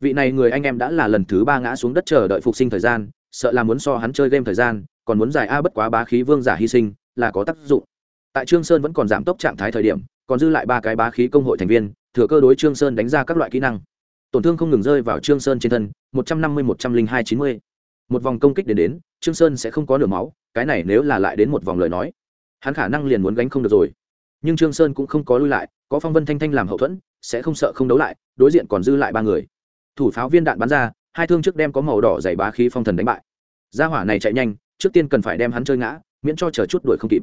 Vị này người anh em đã là lần thứ ba ngã xuống đất chờ đợi phục sinh thời gian sợ là muốn so hắn chơi game thời gian, còn muốn giải a bất quá bá khí vương giả hy sinh, là có tác dụng. Tại trương sơn vẫn còn giảm tốc trạng thái thời điểm, còn dư lại ba cái bá khí công hội thành viên, thừa cơ đối trương sơn đánh ra các loại kỹ năng. Tổn thương không ngừng rơi vào trương sơn trên thân, một trăm năm mươi, một trăm linh hai, chín mươi. Một vòng công kích đến đến, trương sơn sẽ không có nửa máu, cái này nếu là lại đến một vòng lời nói, hắn khả năng liền muốn gánh không được rồi. Nhưng trương sơn cũng không có lui lại, có phong vân thanh thanh làm hậu thuẫn, sẽ không sợ không đấu lại, đối diện còn dư lại ba người. Thủ pháo viên đạn bắn ra hai thương trước đem có màu đỏ dày bá khí phong thần đánh bại. Gia hỏa này chạy nhanh, trước tiên cần phải đem hắn chơi ngã, miễn cho chờ chút đuổi không kịp.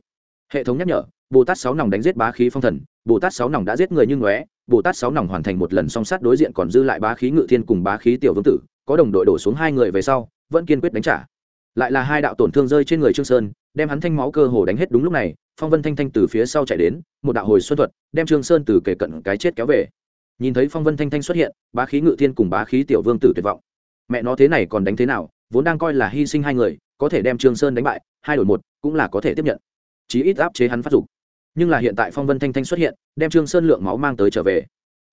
Hệ thống nhắc nhở, bồ tát sáu nòng đánh giết bá khí phong thần, bồ tát sáu nòng đã giết người như ngóe, bồ tát sáu nòng hoàn thành một lần song sát đối diện còn dư lại bá khí ngự thiên cùng bá khí tiểu vương tử, có đồng đội đổ xuống hai người về sau, vẫn kiên quyết đánh trả. Lại là hai đạo tổn thương rơi trên người trương sơn, đem hắn thanh máu cơ hồ đánh hết đúng lúc này, phong vân thanh thanh từ phía sau chạy đến, một đạo hồi xuân thuật, đem trương sơn từ kề cận cái chết kéo về. Nhìn thấy phong vân thanh thanh xuất hiện, bá khí ngự thiên cùng bá khí tiểu vương tử tuyệt vọng mẹ nó thế này còn đánh thế nào vốn đang coi là hy sinh hai người có thể đem trương sơn đánh bại hai đổi một cũng là có thể tiếp nhận. Chí ít áp chế hắn phát dục. Nhưng là hiện tại phong vân thanh thanh xuất hiện đem trương sơn lượng máu mang tới trở về.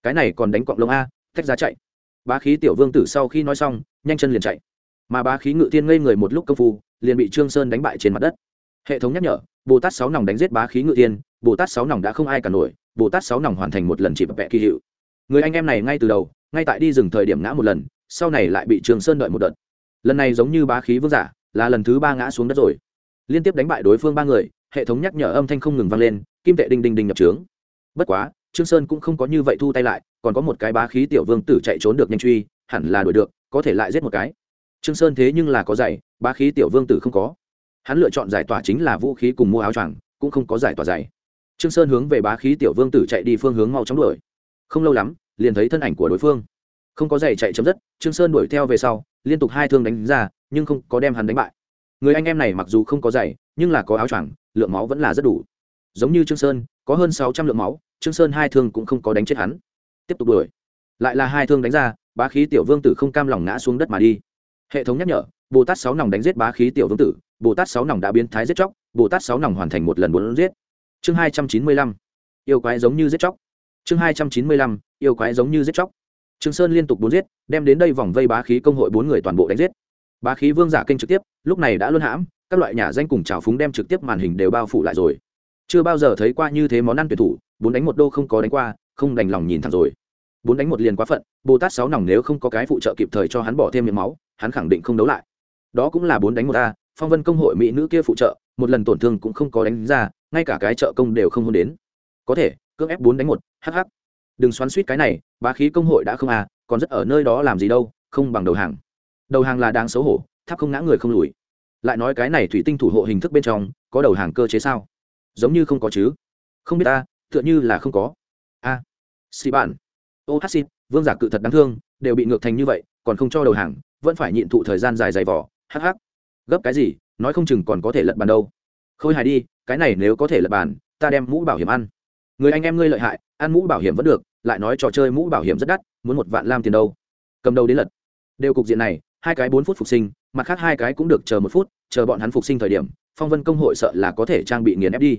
Cái này còn đánh cọng lông a tách ra chạy. Bá khí tiểu vương tử sau khi nói xong nhanh chân liền chạy. Mà bá khí ngự tiên ngây người một lúc công phu liền bị trương sơn đánh bại trên mặt đất. Hệ thống nhắc nhở bồ tát sáu nòng đánh giết bá khí ngự tiên, bồ tát sáu nòng đã không ai cả nổi bồ tát sáu nòng hoàn thành một lần chỉ bập vẹ kỳ hiệu. Người anh em này ngay từ đầu ngay tại đi rừng thời điểm ngã một lần sau này lại bị Trường sơn đợi một đợt. Lần này giống như bá khí vương giả, là lần thứ ba ngã xuống đất rồi. Liên tiếp đánh bại đối phương ba người, hệ thống nhắc nhở âm thanh không ngừng vang lên, kim tệ đinh đinh đinh nhập trướng. Bất quá, trương sơn cũng không có như vậy thu tay lại, còn có một cái bá khí tiểu vương tử chạy trốn được nhanh truy, hẳn là đuổi được, có thể lại giết một cái. Trương sơn thế nhưng là có giải bá khí tiểu vương tử không có. Hắn lựa chọn giải tỏa chính là vũ khí cùng mua áo choàng, cũng không có giải tỏa giải trương sơn hướng về bá khí tiểu vương tử chạy đi phương hướng mau chóng đuổi. Không lâu lắm, liền thấy thân ảnh của đối phương không có giày chạy chấm dứt, trương sơn đuổi theo về sau, liên tục hai thương đánh ra, nhưng không có đem hắn đánh bại. Người anh em này mặc dù không có giày, nhưng là có áo choàng, lượng máu vẫn là rất đủ. Giống như trương sơn, có hơn sáu trăm lượng máu, trương sơn hai thương cũng không có đánh chết hắn. Tiếp tục đuổi. Lại là hai thương đánh ra, bá khí tiểu vương tử không cam lòng ngã xuống đất mà đi. Hệ thống nhắc nhở, bồ tát sáu nòng đánh giết bá khí tiểu vương tử, bồ tát sáu nòng đã biến thái giết chóc, bồ tát sáu nòng hoàn thành một lần bốn giết. Chương hai trăm chín mươi lăm, yêu quái giống như giết chóc. Chương hai trăm chín mươi lăm, yêu quái giống như giết chóc trương sơn liên tục bốn giết, đem đến đây vòng vây bá khí công hội bốn người toàn bộ đánh giết. Bá khí vương giả kênh trực tiếp, lúc này đã luôn hãm, các loại nhà danh cùng trào phúng đem trực tiếp màn hình đều bao phủ lại rồi. Chưa bao giờ thấy qua như thế món ăn tuyệt thủ, bốn đánh một đô không có đánh qua, không đành lòng nhìn thẳng rồi. Bốn đánh một liền quá phận, bồ tát sáu nòng nếu không có cái phụ trợ kịp thời cho hắn bỏ thêm miệng máu, hắn khẳng định không đấu lại. Đó cũng là bốn đánh một a, phong vân công hội mỹ nữ kia phụ trợ, một lần tổn thương cũng không có đánh ra, ngay cả cái trợ công đều không hôn đến. Có thể, cưỡng ép bốn đánh một, hắc hắc đừng xoắn suýt cái này, bá khí công hội đã không à còn rất ở nơi đó làm gì đâu, không bằng đầu hàng. Đầu hàng là đáng xấu hổ, tháp không ngã người không lùi. Lại nói cái này thủy tinh thủ hộ hình thức bên trong, có đầu hàng cơ chế sao? Giống như không có chứ. Không biết ta, tựa như là không có. A à. xì bạn. Ô hát xin vương giả cự thật đáng thương, đều bị ngược thành như vậy, còn không cho đầu hàng, vẫn phải nhịn thụ thời gian dài dày vỏ hh gấp cái gì, nói không chừng còn có thể lật bàn đâu. Khôi hài đi, cái này nếu có thể lật bàn, ta đem mũ bảo hiểm ăn người anh em ngươi lợi hại, ăn mũ bảo hiểm vẫn được, lại nói trò chơi mũ bảo hiểm rất đắt, muốn một vạn lam tiền đâu. Cầm đầu đến lật. Đều cục diện này, hai cái bốn phút phục sinh, mặt khác hai cái cũng được chờ một phút, chờ bọn hắn phục sinh thời điểm, phong vân công hội sợ là có thể trang bị nghiền ép đi.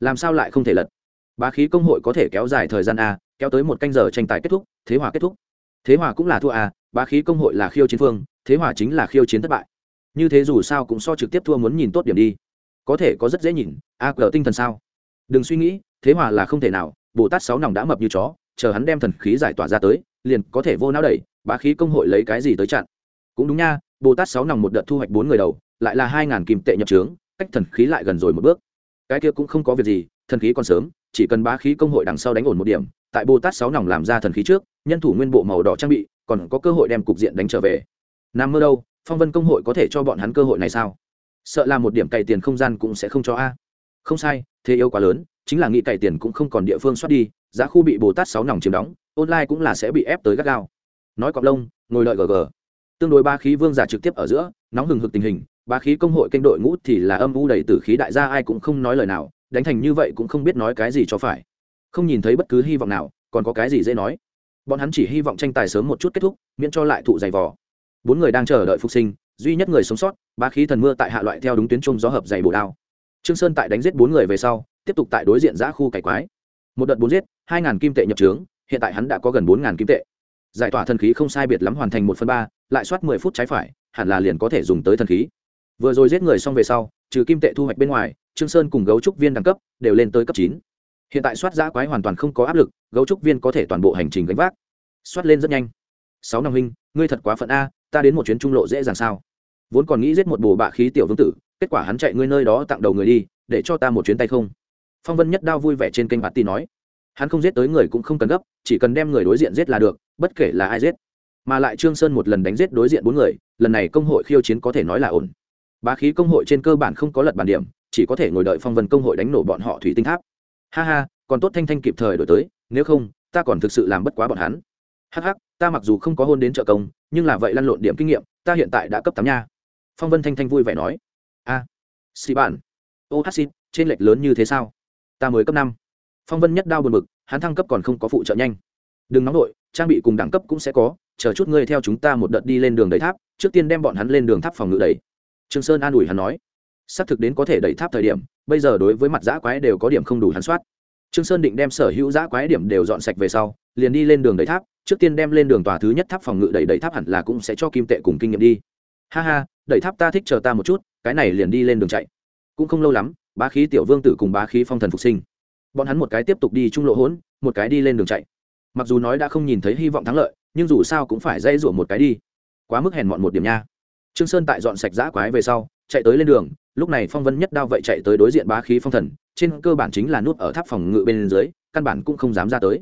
Làm sao lại không thể lật? Bá khí công hội có thể kéo dài thời gian a, kéo tới một canh giờ tranh tài kết thúc, thế hòa kết thúc. Thế hòa cũng là thua a, bá khí công hội là khiêu chiến phương, thế hòa chính là khiêu chiến thất bại. Như thế dù sao cũng so trực tiếp thua muốn nhìn tốt điểm đi. Có thể có rất dễ nhìn, a cờ tinh thần sao? Đừng suy nghĩ thế hòa là không thể nào, bồ tát sáu nòng đã mập như chó, chờ hắn đem thần khí giải tỏa ra tới, liền có thể vô não đẩy, bá khí công hội lấy cái gì tới chặn. Cũng đúng nha, bồ tát sáu nòng một đợt thu hoạch bốn người đầu, lại là hai ngàn kim tệ nhập trướng, cách thần khí lại gần rồi một bước. Cái kia cũng không có việc gì, thần khí còn sớm, chỉ cần bá khí công hội đằng sau đánh ổn một điểm, tại bồ tát sáu nòng làm ra thần khí trước, nhân thủ nguyên bộ màu đỏ trang bị, còn có cơ hội đem cục diện đánh trở về. Nam mơ đâu, phong vân công hội có thể cho bọn hắn cơ hội này sao? Sợ là một điểm cày tiền không gian cũng sẽ không cho a. Không sai, thế yêu quá lớn chính là nghĩ cày tiền cũng không còn địa phương soát đi, giá khu bị bồ tát sáu nòng chiếm đóng, online cũng là sẽ bị ép tới gắt gao. Nói cọp lông, ngồi đợi gg tương đối ba khí vương giả trực tiếp ở giữa, nóng hừng hực tình hình, ba khí công hội kênh đội ngũ thì là âm u đầy tử khí đại gia ai cũng không nói lời nào, đánh thành như vậy cũng không biết nói cái gì cho phải. Không nhìn thấy bất cứ hy vọng nào, còn có cái gì dễ nói. Bọn hắn chỉ hy vọng tranh tài sớm một chút kết thúc, miễn cho lại thụ dày vò. Bốn người đang chờ đợi phục sinh, duy nhất người sống sót, ba khí thần mưa tại hạ loại theo đúng tuyến trung gió hợp dày bổ đao. Trương sơn tại đánh giết bốn người về sau tiếp tục tại đối diện giã khu cải quái. Một đợt bốn giết, hai ngàn kim tệ nhập trướng, hiện tại hắn đã có gần bốn ngàn kim tệ. Giải tỏa thần khí không sai biệt lắm hoàn thành một phần ba, lại soát mười phút trái phải, hẳn là liền có thể dùng tới thần khí. Vừa rồi giết người xong về sau, trừ kim tệ thu hoạch bên ngoài, trương sơn cùng gấu trúc viên đẳng cấp đều lên tới cấp chín. Hiện tại soát giã quái hoàn toàn không có áp lực, gấu trúc viên có thể toàn bộ hành trình gánh vác. Soát lên rất nhanh. Sáu năm huynh, ngươi thật quá phận a, ta đến một chuyến trung lộ dễ dàng sao? Vốn còn nghĩ giết một bồ bạ khí tiểu vương tử, kết quả hắn chạy ngươi nơi đó tặng đầu người đi, để cho ta một chuyến tay không phong vân nhất đao vui vẻ trên kênh bạt tì nói, hắn không giết tới người cũng không cần gấp, chỉ cần đem người đối diện giết là được, bất kể là ai giết. Mà lại trương sơn một lần đánh giết đối diện bốn người, lần này công hội khiêu chiến có thể nói là ổn. Bá khí công hội trên cơ bản không có lật bản điểm, chỉ có thể ngồi đợi phong vân công hội đánh nổ bọn họ thủy tinh tháp. Ha ha, còn tốt thanh thanh kịp thời đổi tới, nếu không, ta còn thực sự làm bất quá bọn hắn. Hắc hắc, ta mặc dù không có hôn đến trợ công, nhưng là vậy lăn lộn điểm kinh nghiệm, ta hiện tại đã cấp tám nha. Phong vân thanh thanh vui vẻ nói, a, xì bản ô hát xin trên lệch lớn như thế sao? Ta mới cấp năm. Phong vân nhất đau buồn bực, hắn thăng cấp còn không có phụ trợ nhanh. Đừng nóng nổi trang bị cùng đẳng cấp cũng sẽ có, chờ chút ngươi theo chúng ta một đợt đi lên đường đẩy tháp, trước tiên đem bọn hắn lên đường tháp phòng ngự đẩy. Trương sơn an ủi hắn nói, xác thực đến có thể đẩy tháp thời điểm, bây giờ đối với mặt giã quái đều có điểm không đủ hắn soát. Trương sơn định đem sở hữu giã quái điểm đều dọn sạch về sau, liền đi lên đường đẩy tháp, trước tiên đem lên đường tòa thứ nhất tháp phòng ngự đẩy đẩy tháp hẳn là cũng sẽ cho kim tệ cùng kinh nghiệm đi. Ha ha, đẩy tháp ta thích chờ ta một chút, cái này liền đi lên đường chạy. Cũng không lâu lắm bá khí tiểu vương tử cùng bá khí phong thần phục sinh. Bọn hắn một cái tiếp tục đi trung lộ hỗn, một cái đi lên đường chạy. Mặc dù nói đã không nhìn thấy hy vọng thắng lợi, nhưng dù sao cũng phải dây rủa một cái đi. Quá mức hèn mọn một điểm nha. Trương sơn tại dọn sạch giã quái về sau, chạy tới lên đường, lúc này phong vân nhất đao vậy chạy tới đối diện bá khí phong thần, trên cơ bản chính là nút ở tháp phòng ngự bên dưới, căn bản cũng không dám ra tới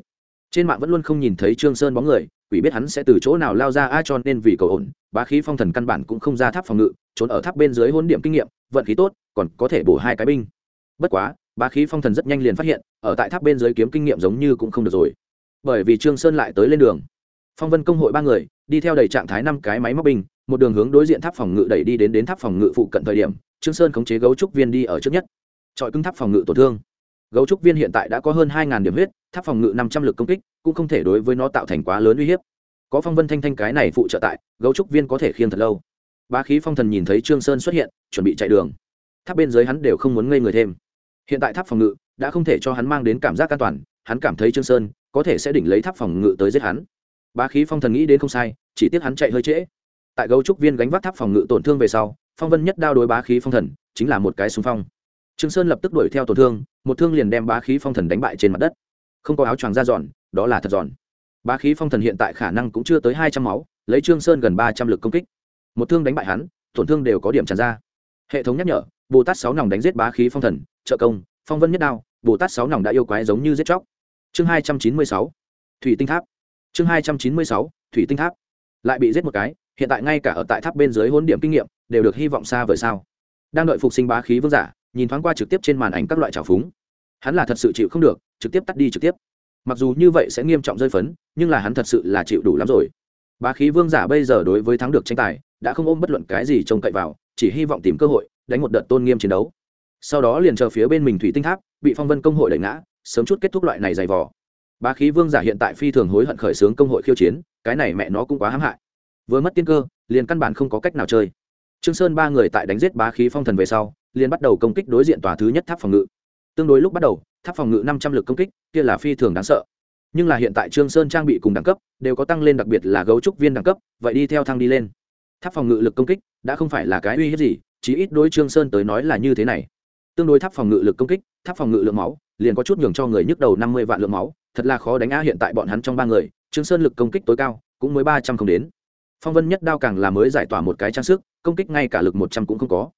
trên mạng vẫn luôn không nhìn thấy trương sơn bóng người, quỷ biết hắn sẽ từ chỗ nào lao ra, a, cho nên vì cầu ổn, bá khí phong thần căn bản cũng không ra tháp phòng ngự, trốn ở tháp bên dưới hôn điểm kinh nghiệm, vận khí tốt, còn có thể bổ hai cái binh. Bất quá, bá khí phong thần rất nhanh liền phát hiện, ở tại tháp bên dưới kiếm kinh nghiệm giống như cũng không được rồi. Bởi vì trương sơn lại tới lên đường. Phong vân công hội ba người, đi theo đầy trạng thái năm cái máy móc binh, một đường hướng đối diện tháp phòng ngự đẩy đi đến đến tháp phòng ngự phụ cận thời điểm, trương sơn khống chế gấu trúc viên đi ở trước nhất. Trọi cứng tháp phòng ngự tổn thương gấu trúc viên hiện tại đã có hơn hai điểm huyết, tháp phòng ngự năm trăm lực công kích, cũng không thể đối với nó tạo thành quá lớn uy hiếp. Có phong vân thanh thanh cái này phụ trợ tại, gấu trúc viên có thể khiêng thật lâu. Bá khí phong thần nhìn thấy trương sơn xuất hiện, chuẩn bị chạy đường. Tháp bên dưới hắn đều không muốn ngây người thêm. Hiện tại tháp phòng ngự đã không thể cho hắn mang đến cảm giác an toàn, hắn cảm thấy trương sơn có thể sẽ đỉnh lấy tháp phòng ngự tới giết hắn. Bá khí phong thần nghĩ đến không sai, chỉ tiếc hắn chạy hơi trễ. Tại gấu trúc viên gánh vác tháp phòng ngự tổn thương về sau, phong vân nhất đao đối bá khí phong thần chính là một cái xung phong. Trương sơn lập tức đuổi theo tổn thương một thương liền đem bá khí phong thần đánh bại trên mặt đất. Không có áo choàng ra giòn đó là thật giòn bá khí phong thần hiện tại khả năng cũng chưa tới hai trăm máu, lấy trương sơn gần ba trăm lực công kích. Một thương đánh bại hắn, tổn thương đều có điểm tràn ra. Hệ thống nhắc nhở, bồ tát sáu nòng đánh giết bá khí phong thần, trợ công, phong vân nhất đao, bồ tát sáu nòng đã yêu quái giống như giết chóc. Chương hai trăm chín mươi sáu, thủy tinh tháp. Chương hai trăm chín mươi sáu, thủy tinh tháp. Lại bị giết một cái, hiện tại ngay cả ở tại tháp bên dưới hôn điểm kinh nghiệm, đều được hy vọng xa vời sao. Đang đợi phục sinh bá khí vương giả nhìn thoáng qua trực tiếp trên màn ảnh các loại trào phúng. Hắn là thật sự chịu không được, trực tiếp tắt đi trực tiếp. Mặc dù như vậy sẽ nghiêm trọng rơi phấn, nhưng là hắn thật sự là chịu đủ lắm rồi. Bá khí vương giả bây giờ đối với thắng được tranh tài, đã không ôm bất luận cái gì trông cậy vào, chỉ hy vọng tìm cơ hội, đánh một đợt tôn nghiêm chiến đấu. Sau đó liền chờ phía bên mình thủy tinh tháp, bị phong vân công hội đẩy ngã, sớm chút kết thúc loại này dày vò. Bá khí vương giả hiện tại phi thường hối hận khởi xướng công hội khiêu chiến, cái này mẹ nó cũng quá hãm hại. Vừa mất tiên cơ, liền căn bản không có cách nào chơi. Trương sơn ba người tại đánh giết bá khí phong thần về sau liền bắt đầu công kích đối diện tòa thứ nhất tháp phòng ngự. Tương đối lúc bắt đầu, tháp phòng ngự năm trăm lực công kích, kia là phi thường đáng sợ. Nhưng là hiện tại trương sơn trang bị cùng đẳng cấp đều có tăng lên đặc biệt là gấu trúc viên đẳng cấp, vậy đi theo thăng đi lên. Tháp phòng ngự lực công kích đã không phải là cái uy hiếp gì, chí ít đối trương sơn tới nói là như thế này. Tương đối tháp phòng ngự lực công kích, tháp phòng ngự lượng máu liền có chút nhường cho người nhức đầu năm mươi vạn lượng máu, thật là khó đánh á hiện tại bọn hắn trong ba người, trương sơn lực công kích tối cao cũng mới ba trăm không đến. Phong vân nhất đao càng là mới giải tỏa một cái trang sức, công kích ngay cả lực một trăm cũng không có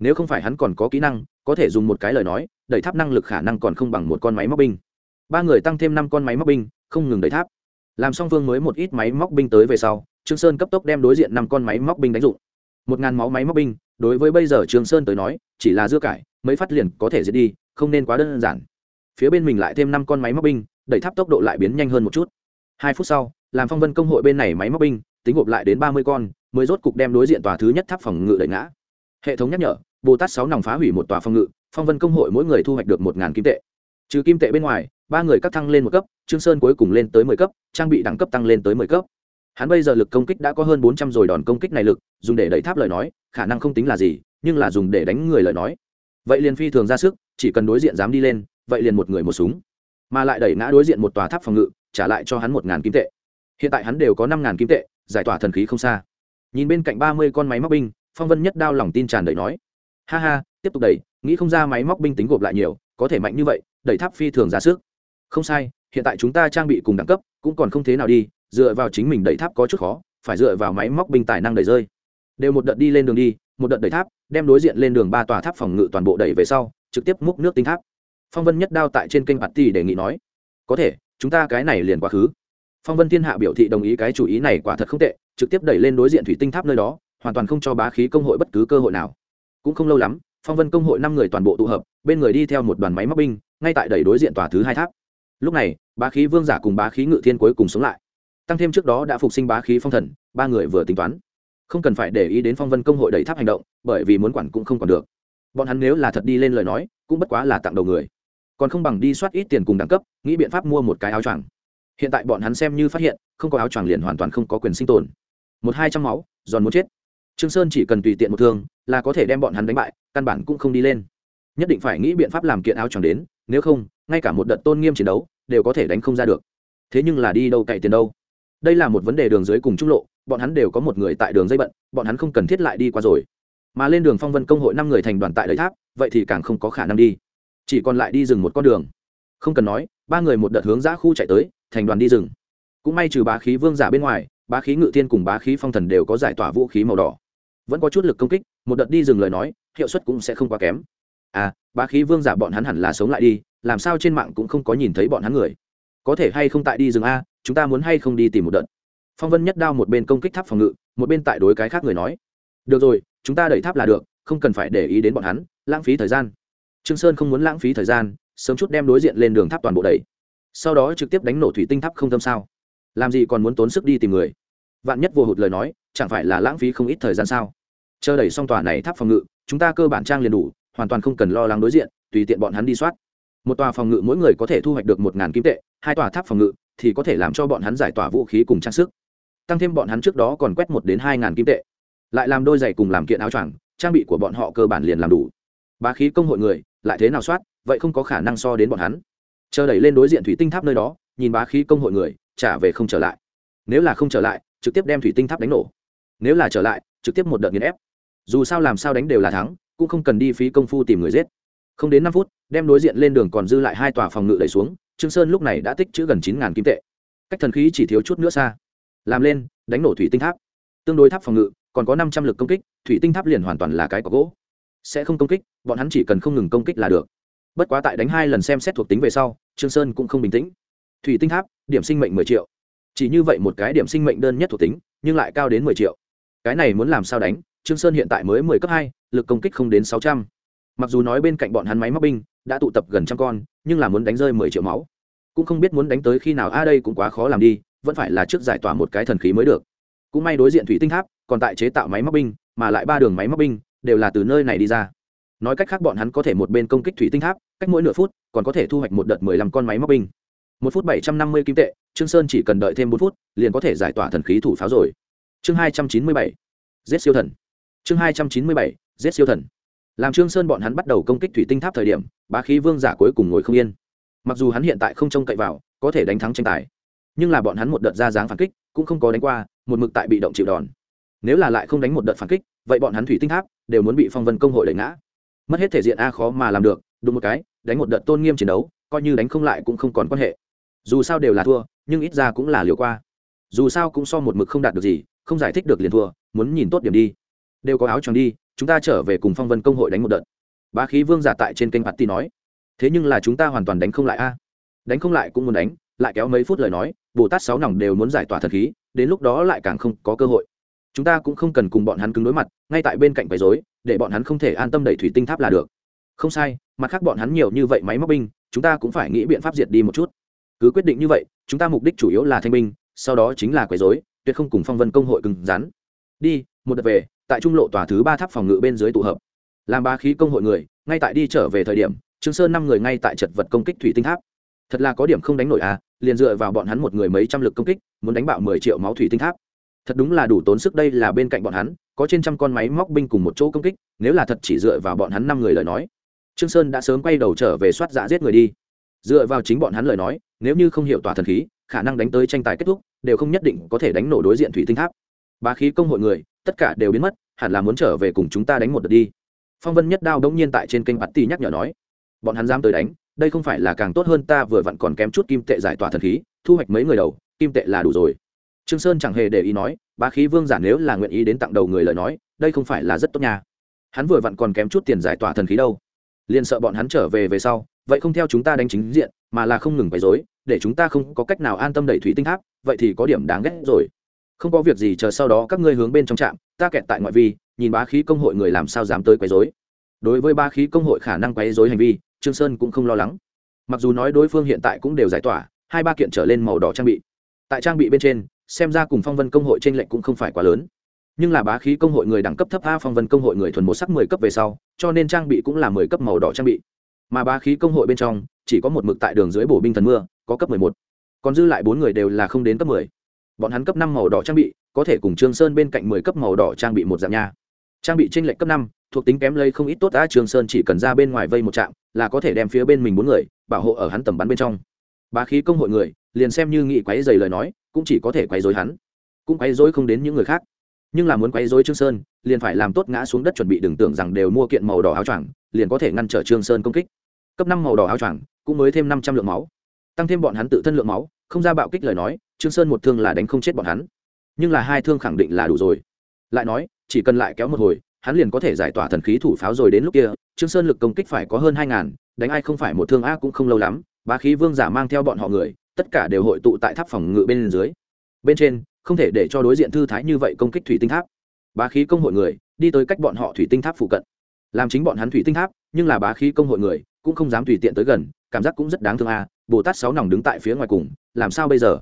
nếu không phải hắn còn có kỹ năng, có thể dùng một cái lời nói, đẩy tháp năng lực khả năng còn không bằng một con máy móc binh. Ba người tăng thêm năm con máy móc binh, không ngừng đẩy tháp. Làm song phương mới một ít máy móc binh tới về sau, trương sơn cấp tốc đem đối diện năm con máy móc binh đánh dụng. Một ngàn máu máy móc binh, đối với bây giờ trương sơn tới nói, chỉ là dưa cải, mấy phát liền có thể diệt đi, không nên quá đơn giản. Phía bên mình lại thêm năm con máy móc binh, đẩy tháp tốc độ lại biến nhanh hơn một chút. Hai phút sau, làm phong vân công hội bên này máy móc binh, tính gộp lại đến ba mươi con, mới rốt cục đem đối diện tòa thứ nhất tháp phòng ngự đẩy ngã. Hệ thống nhắc nhở bồ tát sáu nòng phá hủy một tòa phong ngự, phong vân công hội mỗi người thu hoạch được một ngàn kim tệ. Trừ kim tệ bên ngoài, ba người các thăng lên một cấp, trương sơn cuối cùng lên tới mười cấp, trang bị đẳng cấp tăng lên tới mười cấp. Hắn bây giờ lực công kích đã có hơn bốn trăm rồi đòn công kích này lực, dùng để đẩy tháp lời nói, khả năng không tính là gì, nhưng là dùng để đánh người lời nói. Vậy liền phi thường ra sức, chỉ cần đối diện dám đi lên, vậy liền một người một súng. Mà lại đẩy ngã đối diện một tòa tháp phòng ngự, trả lại cho hắn một ngàn kim tệ. Hiện tại hắn đều có năm ngàn kim tệ, giải tỏa thần khí không xa. Nhìn bên cạnh ba mươi con máy móc binh, phong vân nhất đao lòng tin tràn đầy nói ha ha, tiếp tục đẩy, nghĩ không ra máy móc binh tính gộp lại nhiều, có thể mạnh như vậy, đẩy tháp phi thường ra sức. Không sai, hiện tại chúng ta trang bị cùng đẳng cấp, cũng còn không thế nào đi, dựa vào chính mình đẩy tháp có chút khó, phải dựa vào máy móc binh tài năng đẩy rơi. Đều một đợt đi lên đường đi, một đợt đẩy tháp, đem đối diện lên đường ba tòa tháp phòng ngự toàn bộ đẩy về sau, trực tiếp múc nước tinh tháp. Phong vân nhất đao tại trên kênh bạt ti đề nghị nói, có thể, chúng ta cái này liền quá khứ. Phong vân thiên hạ biểu thị đồng ý cái chủ ý này quả thật không tệ, trực tiếp đẩy lên đối diện thủy tinh tháp nơi đó, hoàn toàn không cho bá khí công hội bất cứ cơ hội nào cũng không lâu lắm, phong vân công hội năm người toàn bộ tụ hợp, bên người đi theo một đoàn máy móc binh, ngay tại đẩy đối diện tòa thứ hai tháp. Lúc này, bá khí vương giả cùng bá khí ngự thiên cuối cùng sống lại. Tăng thêm trước đó đã phục sinh bá khí phong thần, ba người vừa tính toán. Không cần phải để ý đến phong vân công hội đẩy tháp hành động, bởi vì muốn quản cũng không còn được. Bọn hắn nếu là thật đi lên lời nói, cũng bất quá là tặng đầu người. Còn không bằng đi soát ít tiền cùng đẳng cấp, nghĩ biện pháp mua một cái áo choàng. Hiện tại bọn hắn xem như phát hiện, không có áo choàng liền hoàn toàn không có quyền sinh tồn. Một hai trăm máu, giòn muốn chết trương sơn chỉ cần tùy tiện một thương, là có thể đem bọn hắn đánh bại, căn bản cũng không đi lên. Nhất định phải nghĩ biện pháp làm kiện áo choàng đến, nếu không, ngay cả một đợt tôn nghiêm chiến đấu, đều có thể đánh không ra được. Thế nhưng là đi đâu cậy tiền đâu? Đây là một vấn đề đường dưới cùng trung lộ, bọn hắn đều có một người tại đường dây bận, bọn hắn không cần thiết lại đi qua rồi. Mà lên đường phong vân công hội năm người thành đoàn tại đầy tháp, vậy thì càng không có khả năng đi. Chỉ còn lại đi rừng một con đường. Không cần nói, ba người một đợt hướng giã khu chạy tới, thành đoàn đi rừng. Cũng may trừ bá khí vương giả bên ngoài, bá khí ngự thiên cùng bá khí phong thần đều có giải tỏa vũ khí màu đỏ vẫn có chút lực công kích, một đợt đi rừng lời nói, hiệu suất cũng sẽ không quá kém. À bá khí vương giả bọn hắn hẳn là sống lại đi, làm sao trên mạng cũng không có nhìn thấy bọn hắn người. Có thể hay không tại đi rừng a, chúng ta muốn hay không đi tìm một đợt. Phong vân nhất đao một bên công kích tháp phòng ngự, một bên tại đối cái khác người nói. Được rồi, chúng ta đẩy tháp là được, không cần phải để ý đến bọn hắn, lãng phí thời gian. Trương sơn không muốn lãng phí thời gian, sớm chút đem đối diện lên đường tháp toàn bộ đẩy. Sau đó trực tiếp đánh nổ thủy tinh tháp không tâm sao. Làm gì còn muốn tốn sức đi tìm người? Vạn nhất vô hụt lời nói, chẳng phải là lãng phí không ít thời gian sao? Chờ đẩy xong tòa này tháp phòng ngự, chúng ta cơ bản trang liền đủ, hoàn toàn không cần lo lắng đối diện, tùy tiện bọn hắn đi soát. Một tòa phòng ngự mỗi người có thể thu hoạch được một ngàn kim tệ, hai tòa tháp phòng ngự thì có thể làm cho bọn hắn giải tỏa vũ khí cùng trang sức. Tăng thêm bọn hắn trước đó còn quét một đến hai ngàn kim tệ. Lại làm đôi giày cùng làm kiện áo choàng, trang bị của bọn họ cơ bản liền làm đủ. Bá khí công hội người, lại thế nào soát, vậy không có khả năng so đến bọn hắn. Chờ đẩy lên đối diện thủy tinh tháp nơi đó, nhìn bá khí công hội người, trả về không trở lại. Nếu là không trở lại, trực tiếp đem thủy tinh tháp đánh nổ. Nếu là trở lại, trực tiếp một đợt nghiền ép dù sao làm sao đánh đều là thắng, cũng không cần đi phí công phu tìm người giết. Không đến năm phút, đem đối diện lên đường còn dư lại hai tòa phòng ngự đẩy xuống, trương sơn lúc này đã tích chữ gần chín ngàn kim tệ. Cách thần khí chỉ thiếu chút nữa xa. Làm lên, đánh nổ thủy tinh tháp. Tương đối tháp phòng ngự, còn có năm trăm lực công kích, thủy tinh tháp liền hoàn toàn là cái có gỗ. Sẽ không công kích, bọn hắn chỉ cần không ngừng công kích là được. Bất quá tại đánh hai lần xem xét thuộc tính về sau, trương sơn cũng không bình tĩnh. Thủy tinh tháp, điểm sinh mệnh mười triệu. Chỉ như vậy một cái điểm sinh mệnh đơn nhất thuộc tính, nhưng lại cao đến mười triệu. Cái này muốn làm sao đánh? Trương sơn hiện tại mới mười cấp hai, lực công kích không đến sáu trăm. Mặc dù nói bên cạnh bọn hắn máy móc binh đã tụ tập gần trăm con, nhưng là muốn đánh rơi mười triệu máu. Cũng không biết muốn đánh tới khi nào, a, đây cũng quá khó làm đi, vẫn phải là trước giải tỏa một cái thần khí mới được. Cũng may đối diện thủy tinh tháp, còn tại chế tạo máy móc binh, mà lại ba đường máy móc binh đều là từ nơi này đi ra. Nói cách khác bọn hắn có thể một bên công kích thủy tinh tháp, cách mỗi nửa phút, còn có thể thu hoạch một đợt mười lăm con máy móc binh. Một phút bảy trăm năm mươi kim tệ, trương sơn chỉ cần đợi thêm bốn phút, liền có thể giải tỏa thần khí thủ pháo rồi. Chương hai trăm chín mươi bảy. Giết siêu thần chương hai trăm chín mươi bảy, giết siêu thần. Làm trương sơn bọn hắn bắt đầu công kích thủy tinh tháp thời điểm, bá khí vương giả cuối cùng ngồi không yên. Mặc dù hắn hiện tại không trông cậy vào, có thể đánh thắng tranh tài, nhưng là bọn hắn một đợt ra dáng phản kích, cũng không có đánh qua, một mực tại bị động chịu đòn. Nếu là lại không đánh một đợt phản kích, vậy bọn hắn thủy tinh tháp đều muốn bị phong vân công hội đẩy ngã. Mất hết thể diện a khó mà làm được, đúng một cái, đánh một đợt tôn nghiêm chiến đấu, coi như đánh không lại cũng không còn quan hệ. Dù sao đều là thua, nhưng ít ra cũng là liều qua. Dù sao cũng so một mực không đạt được gì, không giải thích được liền thua, muốn nhìn tốt điểm đi đều có áo choàng đi, chúng ta trở về cùng phong vân công hội đánh một đợt. Bá khí vương giả tại trên kênh bạt ti nói. Thế nhưng là chúng ta hoàn toàn đánh không lại a. Đánh không lại cũng muốn đánh, lại kéo mấy phút lời nói, bồ tát sáu nòng đều muốn giải tỏa thần khí, đến lúc đó lại càng không có cơ hội. Chúng ta cũng không cần cùng bọn hắn cứng đối mặt, ngay tại bên cạnh quấy dối để bọn hắn không thể an tâm đẩy thủy tinh tháp là được. Không sai, mặt khác bọn hắn nhiều như vậy máy móc binh, chúng ta cũng phải nghĩ biện pháp diệt đi một chút. Cứ quyết định như vậy, chúng ta mục đích chủ yếu là thanh binh, sau đó chính là quấy dối tuyệt không cùng phong vân công hội cứng rắn. Đi, một đợt về tại trung lộ tòa thứ ba tháp phòng ngự bên dưới tụ hợp. Làm ba khí công hội người, ngay tại đi trở về thời điểm, trương sơn năm người ngay tại chật vật công kích thủy tinh tháp. Thật là có điểm không đánh nổi à liền dựa vào bọn hắn một người mấy trăm lực công kích, muốn đánh bạo mười triệu máu thủy tinh tháp. Thật đúng là đủ tốn sức đây là bên cạnh bọn hắn, có trên trăm con máy móc binh cùng một chỗ công kích, nếu là thật chỉ dựa vào bọn hắn năm người lời nói. Trương sơn đã sớm quay đầu trở về soát dã giết người đi. Dựa vào chính bọn hắn lời nói, nếu như không hiểu tỏa thần khí, khả năng đánh tới tranh tài kết thúc, đều không nhất định có thể đánh nổ đối diện thủy tinh tháp. Bá khí công hội người tất cả đều biến mất, hẳn là muốn trở về cùng chúng ta đánh một đợt đi. Phong vân nhất đao đống nhiên tại trên kênh bạt ti nhắc nhở nói, bọn hắn dám tới đánh, đây không phải là càng tốt hơn ta vừa vặn còn kém chút kim tệ giải tỏa thần khí, thu hoạch mấy người đầu, kim tệ là đủ rồi. Trương sơn chẳng hề để ý nói, bá khí vương giả nếu là nguyện ý đến tặng đầu người lời nói, đây không phải là rất tốt nha. Hắn vừa vặn còn kém chút tiền giải tỏa thần khí đâu. Liền sợ bọn hắn trở về về sau, vậy không theo chúng ta đánh chính diện, mà là không ngừng quấy rối, để chúng ta không có cách nào an tâm đẩy thủy tinh tháp, vậy thì có điểm đáng ghét rồi không có việc gì chờ sau đó các ngươi hướng bên trong trạm, ta kẹt tại ngoại vi, nhìn bá khí công hội người làm sao dám tới quấy rối. Đối với bá khí công hội khả năng quấy rối hành vi, trương sơn cũng không lo lắng. Mặc dù nói đối phương hiện tại cũng đều giải tỏa, hai ba kiện trở lên màu đỏ trang bị. Tại trang bị bên trên, xem ra cùng phong vân công hội trên lệnh cũng không phải quá lớn. Nhưng là bá khí công hội người đẳng cấp thấp a phong vân công hội người thuần một sắc mười cấp về sau, cho nên trang bị cũng là mười cấp màu đỏ trang bị. Mà bá khí công hội bên trong, chỉ có một mực tại đường dưới bổ binh thần mưa, có cấp mười một. Còn dư lại bốn người đều là không đến cấp mười bọn hắn cấp năm màu đỏ trang bị, có thể cùng trương sơn bên cạnh mười cấp màu đỏ trang bị một dạng nha. Trang bị trên lệnh cấp năm, thuộc tính kém lây không ít tốt đã trương sơn chỉ cần ra bên ngoài vây một trạm, là có thể đem phía bên mình bốn người bảo hộ ở hắn tầm bắn bên trong. Bá khí công hội người, liền xem như nghị quấy dày lời nói, cũng chỉ có thể quấy rối hắn. Cũng quấy rối không đến những người khác. Nhưng là muốn quấy rối trương sơn, liền phải làm tốt ngã xuống đất chuẩn bị đừng tưởng rằng đều mua kiện màu đỏ áo choàng, liền có thể ngăn trở trương sơn công kích. Cấp năm màu đỏ áo choàng, cũng mới thêm năm trăm lượng máu. Tăng thêm bọn hắn tự thân lượng máu, không ra bạo kích lời nói trương sơn một thương là đánh không chết bọn hắn. Nhưng là hai thương khẳng định là đủ rồi. Lại nói, chỉ cần lại kéo một hồi, hắn liền có thể giải tỏa thần khí thủ pháo rồi đến lúc kia, trương sơn lực công kích phải có hơn hai ngàn, đánh ai không phải một thương a cũng không lâu lắm, bá khí vương giả mang theo bọn họ người, tất cả đều hội tụ tại tháp phòng ngự bên dưới. Bên trên, không thể để cho đối diện thư thái như vậy công kích thủy tinh tháp. Bá khí công hội người, đi tới cách bọn họ thủy tinh tháp phụ cận. Làm chính bọn hắn thủy tinh tháp, nhưng là bá khí công hội người, cũng không dám tùy tiện tới gần, cảm giác cũng rất đáng thương a, bồ tát sáu nòng đứng tại phía ngoài cùng, làm sao bây giờ?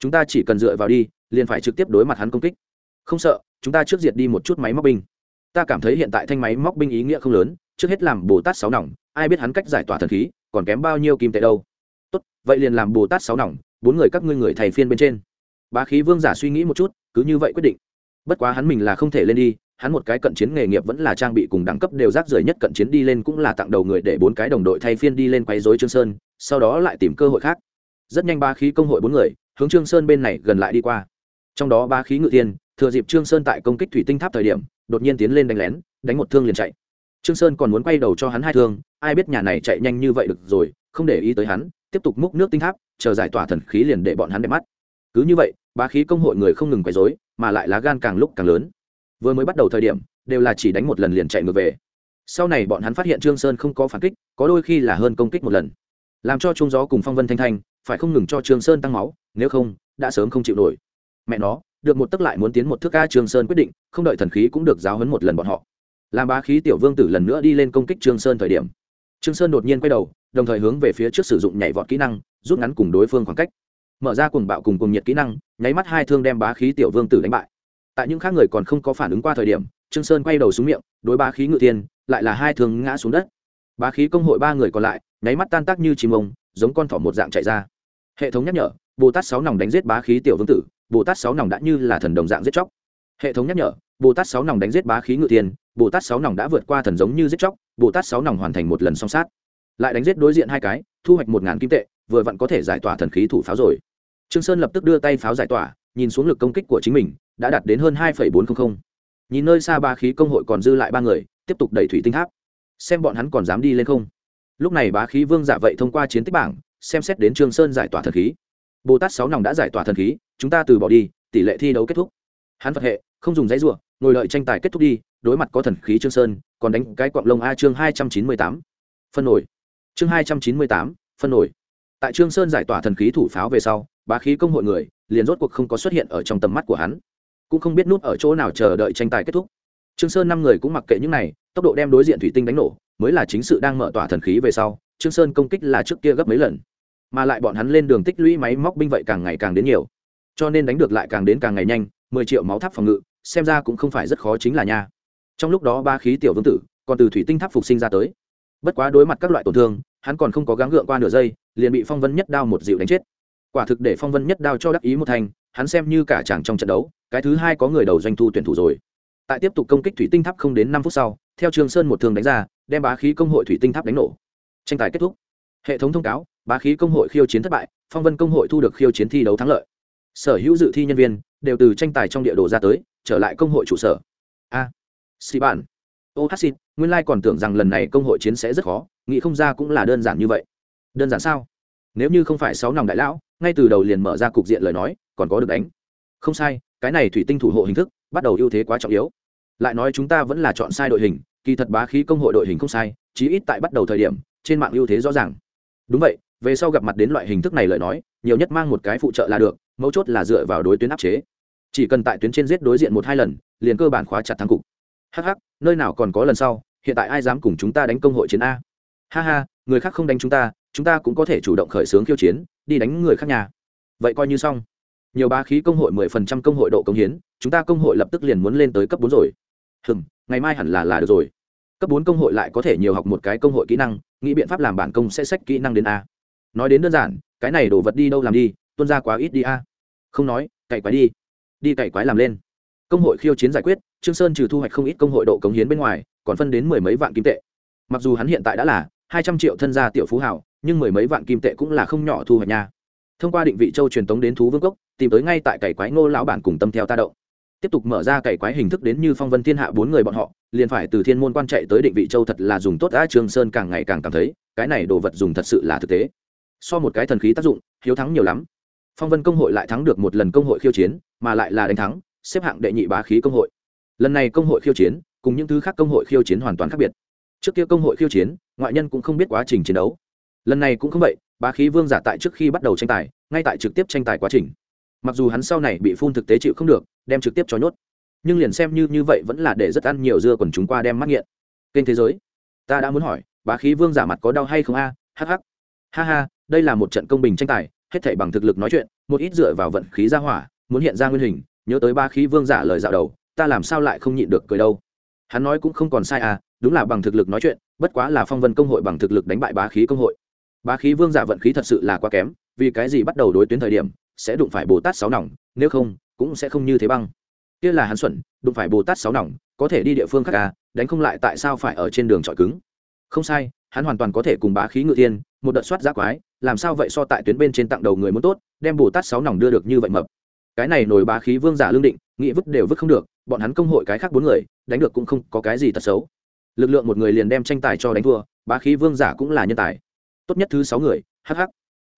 Chúng ta chỉ cần dựa vào đi, liền phải trực tiếp đối mặt hắn công kích. Không sợ, chúng ta trước diệt đi một chút máy móc binh. Ta cảm thấy hiện tại thanh máy móc binh ý nghĩa không lớn, trước hết làm bồ tát sáu nòng, ai biết hắn cách giải tỏa thần khí, còn kém bao nhiêu kim tệ đâu. Tốt, vậy liền làm bồ tát sáu nòng, bốn người các ngươi người thầy phiên bên trên. Bá khí vương giả suy nghĩ một chút, cứ như vậy quyết định. Bất quá hắn mình là không thể lên đi, hắn một cái cận chiến nghề nghiệp vẫn là trang bị cùng đẳng cấp đều rác rưởi nhất cận chiến đi lên cũng là tặng đầu người để bốn cái đồng đội thay phiên đi lên quấy rối trương sơn, sau đó lại tìm cơ hội khác. Rất nhanh ba khí công hội bốn người hướng trương sơn bên này gần lại đi qua. Trong đó ba khí ngự tiên thừa dịp trương sơn tại công kích thủy tinh tháp thời điểm, đột nhiên tiến lên đánh lén, đánh một thương liền chạy. Trương sơn còn muốn quay đầu cho hắn hai thương, ai biết nhà này chạy nhanh như vậy được rồi, không để ý tới hắn, tiếp tục múc nước tinh tháp, chờ giải tỏa thần khí liền để bọn hắn đẹp mắt. Cứ như vậy, ba khí công hội người không ngừng quấy rối, mà lại lá gan càng lúc càng lớn. Vừa mới bắt đầu thời điểm, đều là chỉ đánh một lần liền chạy ngược về. Sau này bọn hắn phát hiện trương sơn không có phản kích, có đôi khi là hơn công kích một lần. Làm cho trung gió cùng phong vân thanh thanh phải không ngừng cho trương sơn tăng máu, nếu không, đã sớm không chịu nổi. Mẹ nó, được một tức lại muốn tiến một thước ca trương sơn quyết định, không đợi thần khí cũng được giáo huấn một lần bọn họ. Làm bá khí tiểu vương tử lần nữa đi lên công kích trương sơn thời điểm, trương sơn đột nhiên quay đầu, đồng thời hướng về phía trước sử dụng nhảy vọt kỹ năng, rút ngắn cùng đối phương khoảng cách. Mở ra cùng bạo cùng cùng nhiệt kỹ năng, nháy mắt hai thương đem bá khí tiểu vương tử đánh bại. Tại những khác người còn không có phản ứng qua thời điểm, trương sơn quay đầu xuống miệng, đối bá khí ngự tiên lại là hai thương ngã xuống đất. Bá khí công hội ba người còn lại, nháy mắt tan tác như chim ông giống con thỏ một dạng chạy ra hệ thống nhắc nhở, bồ tát sáu nòng đánh giết bá khí tiểu vương tử, bồ tát sáu nòng đã như là thần đồng dạng giết chóc. Hệ thống nhắc nhở, bồ tát sáu nòng đánh giết bá khí ngự tiền, bồ tát sáu nòng đã vượt qua thần giống như giết chóc, bồ tát sáu nòng hoàn thành một lần song sát. Lại đánh giết đối diện hai cái, thu hoạch một ngàn kim tệ, vừa vặn có thể giải tỏa thần khí thủ pháo rồi. Trương sơn lập tức đưa tay pháo giải tỏa, nhìn xuống lực công kích của chính mình, đã đạt đến hơn hai bốn trăm linh nhìn nơi xa ba khí công hội còn dư lại ba người, tiếp tục đẩy thủy tinh tháp. Xem bọn hắn còn dám đi lên không. Lúc này bá khí vương giả vậy thông qua chiến tích bảng xem xét đến trương sơn giải tỏa thần khí. Bồ tát sáu nòng đã giải tỏa thần khí chúng ta từ bỏ đi tỷ lệ thi đấu kết thúc. Hắn phật hệ không dùng giấy rùa, ngồi đợi tranh tài kết thúc đi đối mặt có thần khí trương sơn còn đánh cái quạng lông a chương hai trăm chín mươi tám. Phân nổi. Chương hai trăm chín mươi tám phân nổi. Tại trương sơn giải tỏa thần khí thủ pháo về sau bá khí công hội người liền rốt cuộc không có xuất hiện ở trong tầm mắt của hắn. Cũng không biết nút ở chỗ nào chờ đợi tranh tài kết thúc. Trương sơn năm người cũng mặc kệ những này tốc độ đem đối diện thủy tinh đánh nổ mới là chính sự đang mở tỏa thần khí về sau trương sơn công kích là trước kia gấp mấy lần, mà lại bọn hắn lên đường tích lũy máy móc binh vậy càng ngày càng đến nhiều. Cho nên đánh được lại càng đến càng ngày nhanh, mười triệu máu tháp phòng ngự, xem ra cũng không phải rất khó chính là nha. Trong lúc đó ba khí tiểu vương tử, còn từ thủy tinh tháp phục sinh ra tới. Bất quá đối mặt các loại tổn thương, hắn còn không có gắng gượng qua nửa giây, liền bị phong vân nhất đao một dịu đánh chết. Quả thực để phong vân nhất đao cho đắc ý một thành, hắn xem như cả chàng trong trận đấu, cái thứ hai có người đầu doanh thu tuyển thủ rồi. Tại tiếp tục công kích thủy tinh tháp không đến năm phút sau, theo trường sơn một thường đánh ra, đem bá khí công hội thủy tinh tháp đánh nổ tranh tài kết thúc. Hệ thống thông cáo bá khí công hội khiêu chiến thất bại phong vân công hội thu được khiêu chiến thi đấu thắng lợi. Sở hữu dự thi nhân viên đều từ tranh tài trong địa đồ ra tới trở lại công hội trụ sở. A à, xì bản ô hát xin nguyên lai còn tưởng rằng lần này công hội chiến sẽ rất khó nghĩ không ra cũng là đơn giản như vậy. Đơn giản sao? Nếu như không phải sáu nòng đại lão ngay từ đầu liền mở ra cục diện lời nói còn có được đánh. Không sai cái này thủy tinh thủ hộ hình thức bắt đầu ưu thế quá trọng yếu. Lại nói chúng ta vẫn là chọn sai đội hình kỳ thật bá khí công hội đội hình không sai chí ít tại bắt đầu thời điểm trên mạng ưu thế rõ ràng. Đúng vậy, về sau gặp mặt đến loại hình thức này lời nói, nhiều nhất mang một cái phụ trợ là được, mấu chốt là dựa vào đối tuyến áp chế. Chỉ cần tại tuyến trên giết đối diện một hai lần, liền cơ bản khóa chặt thắng cục. Hh nơi nào còn có lần sau, hiện tại ai dám cùng chúng ta đánh công hội chiến a? Ha ha, người khác không đánh chúng ta chúng ta cũng có thể chủ động khởi xướng khiêu chiến, đi đánh người khác nhà. Vậy coi như xong. Nhiều bá khí công hội mười phần trăm công hội độ công hiến, chúng ta công hội lập tức liền muốn lên tới cấp bốn rồi. Hừng ngày mai hẳn là là được rồi cấp bốn công hội lại có thể nhiều học một cái công hội kỹ năng, nghĩ biện pháp làm bản công sẽ sách kỹ năng đến a. Nói đến đơn giản, cái này đổ vật đi đâu làm đi, tuân ra quá ít đi a. Không nói, cày quái đi. Đi cày quái làm lên. Công hội khiêu chiến giải quyết, trương sơn trừ thu hoạch không ít công hội độ cống hiến bên ngoài, còn phân đến mười mấy vạn kim tệ. Mặc dù hắn hiện tại đã là hai trăm triệu thân gia tiểu phú hảo, nhưng mười mấy vạn kim tệ cũng là không nhỏ thu hoạch nha. Thông qua định vị châu truyền tống đến thú vương cốc, tìm tới ngay tại cày quái ngô lão bản cùng tâm theo ta động tiếp tục mở ra cày quái hình thức đến như phong vân thiên hạ bốn người bọn họ, liền phải từ thiên môn quan chạy tới định vị châu thật là dùng tốt đã trường sơn càng ngày càng cảm thấy, cái này đồ vật dùng thật sự là thực tế. So một cái thần khí tác dụng, hiếu thắng nhiều lắm. Phong vân công hội lại thắng được một lần công hội khiêu chiến, mà lại là đánh thắng, xếp hạng đệ nhị bá khí công hội. Lần này công hội khiêu chiến, cùng những thứ khác công hội khiêu chiến hoàn toàn khác biệt. Trước kia công hội khiêu chiến, ngoại nhân cũng không biết quá trình chiến đấu. Lần này cũng không vậy, bá khí vương giả tại trước khi bắt đầu tranh tài, ngay tại trực tiếp tranh tài quá trình mặc dù hắn sau này bị phun thực tế chịu không được, đem trực tiếp cho nhốt. Nhưng liền xem như như vậy vẫn là để rất ăn nhiều dưa còn chúng qua đem mắc nghiện. Kênh thế giới, ta đã muốn hỏi, bá khí vương giả mặt có đau hay không a? À? hh ha ha, đây là một trận công bình tranh tài, hết thảy bằng thực lực nói chuyện, một ít dựa vào vận khí ra hỏa, muốn hiện ra nguyên hình, nhớ tới ba khí vương giả lời dạo đầu, ta làm sao lại không nhịn được cười đâu. Hắn nói cũng không còn sai à đúng là bằng thực lực nói chuyện, bất quá là phong vân công hội bằng thực lực đánh bại bá khí công hội. Bá khí vương giả vận khí thật sự là quá kém, vì cái gì bắt đầu đối tuyến thời điểm sẽ đụng phải bồ tát sáu nòng, nếu không, cũng sẽ không như thế băng. Kia là hắn xuẩn, đụng phải bồ tát sáu nòng, có thể đi địa phương khác à đánh không lại tại sao phải ở trên đường trọi cứng? Không sai, hắn hoàn toàn có thể cùng bá khí ngự tiên một đợt soát giá quái, làm sao vậy so tại tuyến bên trên tặng đầu người muốn tốt, đem bồ tát sáu nòng đưa được như vậy mập. Cái này nổi bá khí vương giả lương định, nghĩ vứt đều vứt không được, bọn hắn công hội cái khác bốn người, đánh được cũng không có cái gì tật xấu. Lực lượng một người liền đem tranh tài cho đánh thua, bá khí vương giả cũng là nhân tài. Tốt nhất thứ sáu người hh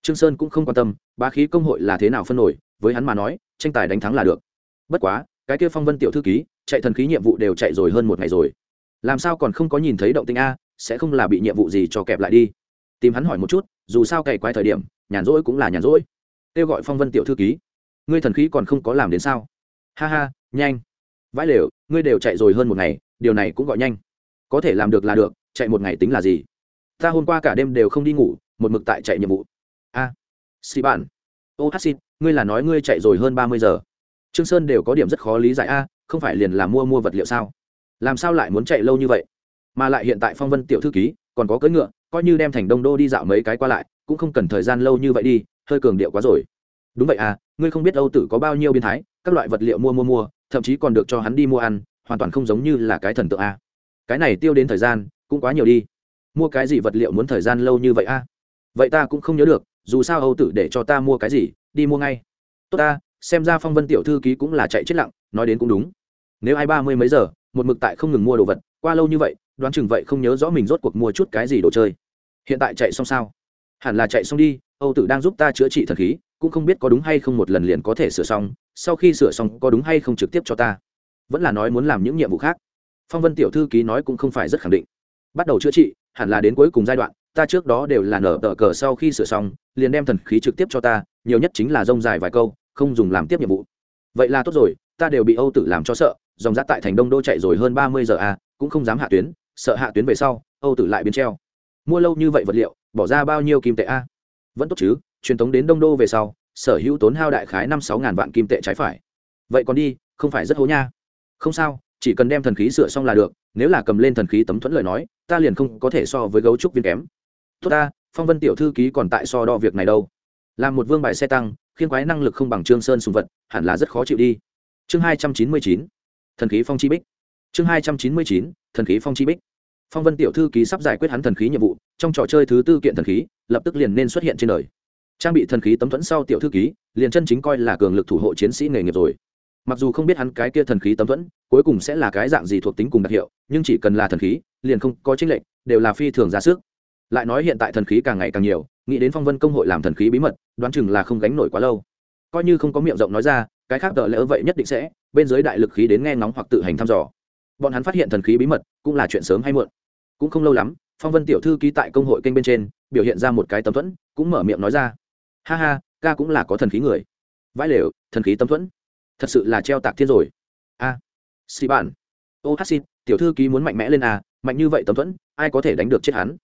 trương sơn cũng không quan tâm, bá khí công hội là thế nào phân nổi, với hắn mà nói, tranh tài đánh thắng là được. Bất quá, cái kia phong vân tiểu thư ký, chạy thần khí nhiệm vụ đều chạy rồi hơn một ngày rồi. Làm sao còn không có nhìn thấy động tĩnh a, sẽ không là bị nhiệm vụ gì cho kẹp lại đi? Tìm hắn hỏi một chút, dù sao cày quái thời điểm, nhàn rỗi cũng là nhàn rỗi. Kêu gọi phong vân tiểu thư ký. Ngươi thần khí còn không có làm đến sao? Ha ha, nhanh. Vãi lều, ngươi đều chạy rồi hơn một ngày, điều này cũng gọi nhanh. Có thể làm được là được, chạy một ngày tính là gì? Ta hôm qua cả đêm đều không đi ngủ, một mực tại chạy nhiệm vụ a. À, xì bạn. Ô hát xin ngươi là nói ngươi chạy rồi hơn ba mươi giờ. Trương sơn đều có điểm rất khó lý giải a không phải liền là mua mua vật liệu sao? Làm sao lại muốn chạy lâu như vậy? Mà lại hiện tại phong vân tiểu thư ký còn có cưỡi ngựa coi như đem thành đông đô đi dạo mấy cái qua lại cũng không cần thời gian lâu như vậy đi hơi cường điệu quá rồi. Đúng vậy à ngươi không biết âu tử có bao nhiêu biến thái các loại vật liệu mua mua mua thậm chí còn được cho hắn đi mua ăn hoàn toàn không giống như là cái thần tượng a. Cái này tiêu đến thời gian cũng quá nhiều đi. Mua cái gì vật liệu muốn thời gian lâu như vậy a? Vậy ta cũng không nhớ được dù sao âu tử để cho ta mua cái gì, đi mua ngay. Tốt ta, xem ra phong vân tiểu thư ký cũng là chạy chết lặng, nói đến cũng đúng. Nếu ai ba mươi mấy giờ, một mực tại không ngừng mua đồ vật, qua lâu như vậy, đoán chừng vậy không nhớ rõ mình rốt cuộc mua chút cái gì đồ chơi. Hiện tại chạy xong sao? Hẳn là chạy xong đi, âu tử đang giúp ta chữa trị thần khí, cũng không biết có đúng hay không một lần liền có thể sửa xong, sau khi sửa xong có đúng hay không trực tiếp cho ta. Vẫn là nói muốn làm những nhiệm vụ khác. Phong vân tiểu thư ký nói cũng không phải rất khẳng định. Bắt đầu chữa trị, hẳn là đến cuối cùng giai đoạn ta trước đó đều là nở tờ cờ sau khi sửa xong, liền đem thần khí trực tiếp cho ta, nhiều nhất chính là rông dài vài câu, không dùng làm tiếp nhiệm vụ. Vậy là tốt rồi, ta đều bị âu tử làm cho sợ, dòng giã tại thành đông đô chạy rồi hơn ba mươi giờ à cũng không dám hạ tuyến, sợ hạ tuyến về sau, âu tử lại biến treo. Mua lâu như vậy vật liệu, bỏ ra bao nhiêu kim tệ a vẫn tốt chứ, truyền thống đến đông đô về sau, sở hữu tốn hao đại khái năm sáu ngàn vạn kim tệ trái phải. Vậy còn đi, không phải rất hố nha. Không sao, chỉ cần đem thần khí sửa xong là được, nếu là cầm lên thần khí tấm thuẫn lời nói, ta liền không có thể so với gấu trúc viên kém tốt ta, phong vân tiểu thư ký còn tại so đo việc này đâu. Làm một vương bài xe tăng, khiên quái năng lực không bằng trương sơn sùng vật, hẳn là rất khó chịu đi. Chương hai trăm chín mươi chín, thần khí phong chi bích. Chương hai trăm chín mươi chín, thần khí phong chi bích. Phong vân tiểu thư ký sắp giải quyết hắn thần khí nhiệm vụ, trong trò chơi thứ tư kiện thần khí, lập tức liền nên xuất hiện trên đời. Trang bị thần khí tấm thuẫn sau tiểu thư ký, liền chân chính coi là cường lực thủ hộ chiến sĩ nghề nghiệp rồi. Mặc dù không biết hắn cái kia thần khí tấm thuẫn, cuối cùng sẽ là cái dạng gì thuộc tính cùng đặc hiệu, nhưng chỉ cần là thần khí, liền không có chính lệnh đều là phi thường ra sức lại nói hiện tại thần khí càng ngày càng nhiều nghĩ đến phong vân công hội làm thần khí bí mật đoán chừng là không gánh nổi quá lâu. Coi như không có miệng rộng nói ra cái khác tờ lỡ vậy nhất định sẽ bên dưới đại lực khí đến nghe ngóng hoặc tự hành thăm dò. Bọn hắn phát hiện thần khí bí mật cũng là chuyện sớm hay muộn. Cũng không lâu lắm phong vân tiểu thư ký tại công hội kênh bên trên biểu hiện ra một cái tấm thuẫn cũng mở miệng nói ra. Ha ha ca cũng là có thần khí người. Vãi lều thần khí tấm thuẫn. Thật sự là treo tạc thiên rồi. A à, xì bản ô hát xin tiểu thư ký muốn mạnh mẽ lên à mạnh như vậy tấm thuẫn ai có thể đánh được chết hắn?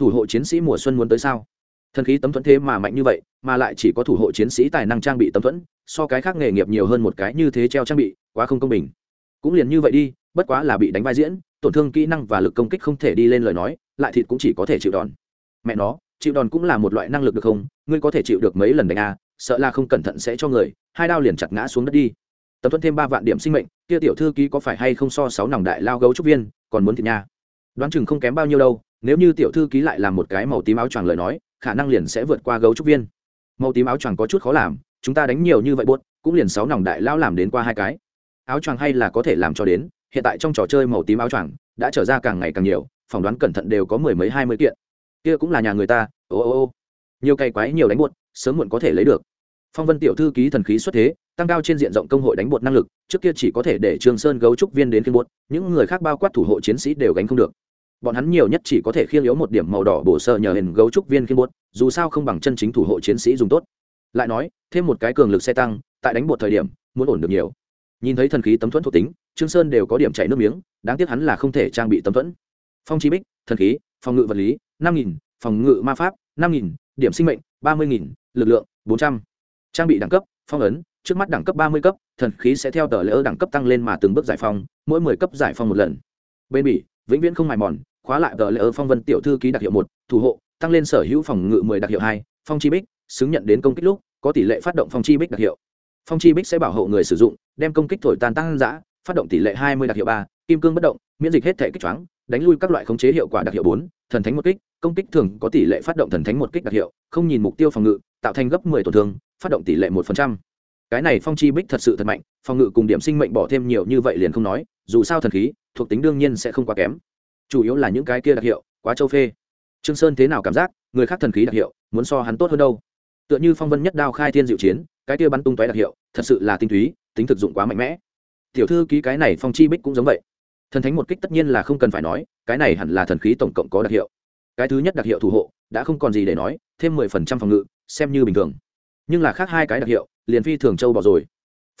Thủ hộ chiến sĩ mùa xuân muốn tới sao? Thần khí tấm thuẫn thế mà mạnh như vậy, mà lại chỉ có thủ hộ chiến sĩ tài năng trang bị tấm thuẫn, so cái khác nghề nghiệp nhiều hơn một cái như thế treo trang bị, quá không công bình. Cũng liền như vậy đi, bất quá là bị đánh vai diễn, tổn thương kỹ năng và lực công kích không thể đi lên lời nói, lại thịt cũng chỉ có thể chịu đòn. Mẹ nó, chịu đòn cũng là một loại năng lực được không? Ngươi có thể chịu được mấy lần đánh a, sợ là không cẩn thận sẽ cho người, hai đao liền chặt ngã xuống đất đi. Tấm thuẫn thêm ba vạn điểm sinh mệnh, kia tiểu thư ký có phải hay không so sáu nòng đại lao gấu trúc viên, còn muốn thịt nha. Đoán chừng không kém bao nhiêu đâu nếu như tiểu thư ký lại làm một cái màu tím áo choàng lời nói, khả năng liền sẽ vượt qua gấu trúc viên. Màu tím áo choàng có chút khó làm, chúng ta đánh nhiều như vậy buốt, cũng liền sáu nòng đại lao làm đến qua hai cái. Áo choàng hay là có thể làm cho đến, hiện tại trong trò chơi màu tím áo choàng đã trở ra càng ngày càng nhiều, phỏng đoán cẩn thận đều có mười mấy, hai mươi kiện. Kia cũng là nhà người ta, ô ô ô. Nhiều cây quái, nhiều đánh buốt, sớm muộn có thể lấy được. Phong vân tiểu thư ký thần khí xuất thế, tăng cao trên diện rộng công hội đánh bột năng lực, trước kia chỉ có thể để trường sơn gấu trúc viên đến khiên bột những người khác bao quát thủ hộ chiến sĩ đều gánh không được bọn hắn nhiều nhất chỉ có thể khiêng yếu một điểm màu đỏ bổ sơ nhờ hình gấu trúc viên khiên bốt dù sao không bằng chân chính thủ hộ chiến sĩ dùng tốt. Lại nói, thêm một cái cường lực xe tăng, tại đánh bột thời điểm, muốn ổn được nhiều. Nhìn thấy thần khí tấm thuẫn thuộc tính, trương sơn đều có điểm chảy nước miếng, đáng tiếc hắn là không thể trang bị tấm thuẫn. Phong chi bích, thần khí, phòng ngự vật lý, năm nghìn, phòng ngự ma pháp, năm nghìn, điểm sinh mệnh, ba mươi nghìn, lực lượng, bốn trăm. Trang bị đẳng cấp, phong ấn, trước mắt đẳng cấp ba mươi cấp, thần khí sẽ theo tờ lễ đẳng cấp tăng lên mà từng bước giải phong mỗi mười cấp giải phong một lần. Bên bỉ, vĩnh viễn không mài mòn khóa lại tờ lỡ phong vân tiểu thư ký đặc hiệu một, thủ hộ, tăng lên sở hữu phòng ngự mười đặc hiệu hai, phong chi bích, xứng nhận đến công kích lúc, có tỷ lệ phát động phong chi bích đặc hiệu. Phong chi bích sẽ bảo hộ người sử dụng, đem công kích thổi tan tăng giã, phát động tỷ lệ hai mươi đặc hiệu ba, kim cương bất động, miễn dịch hết thể kích choáng, đánh lui các loại khống chế hiệu quả đặc hiệu bốn, thần thánh một kích, công kích thường có tỷ lệ phát động thần thánh một kích đặc hiệu, không nhìn mục tiêu phòng ngự, tạo thành gấp mười tổn thương, phát động tỷ lệ một phần trăm. Cái này phong chi bích thật sự thật mạnh, phòng ngự cùng điểm sinh mệnh bỏ thêm nhiều như vậy liền không nói, dù sao thần khí, thuộc tính đương nhiên sẽ không quá kém chủ yếu là những cái kia đặc hiệu, quá châu phê. Trương sơn thế nào cảm giác, người khác thần khí đặc hiệu, muốn so hắn tốt hơn đâu? Tựa như phong vân nhất đao khai thiên diệu chiến, cái kia bắn tung tóe đặc hiệu, thật sự là tinh túy, tính thực dụng quá mạnh mẽ. Tiểu thư ký cái này phong chi bích cũng giống vậy. Thần thánh một kích tất nhiên là không cần phải nói, cái này hẳn là thần khí tổng cộng có đặc hiệu. Cái thứ nhất đặc hiệu thủ hộ, đã không còn gì để nói, thêm mười phần trăm phòng ngự, xem như bình thường. Nhưng là khác hai cái đặc hiệu, liền phi thường châu bỏ rồi.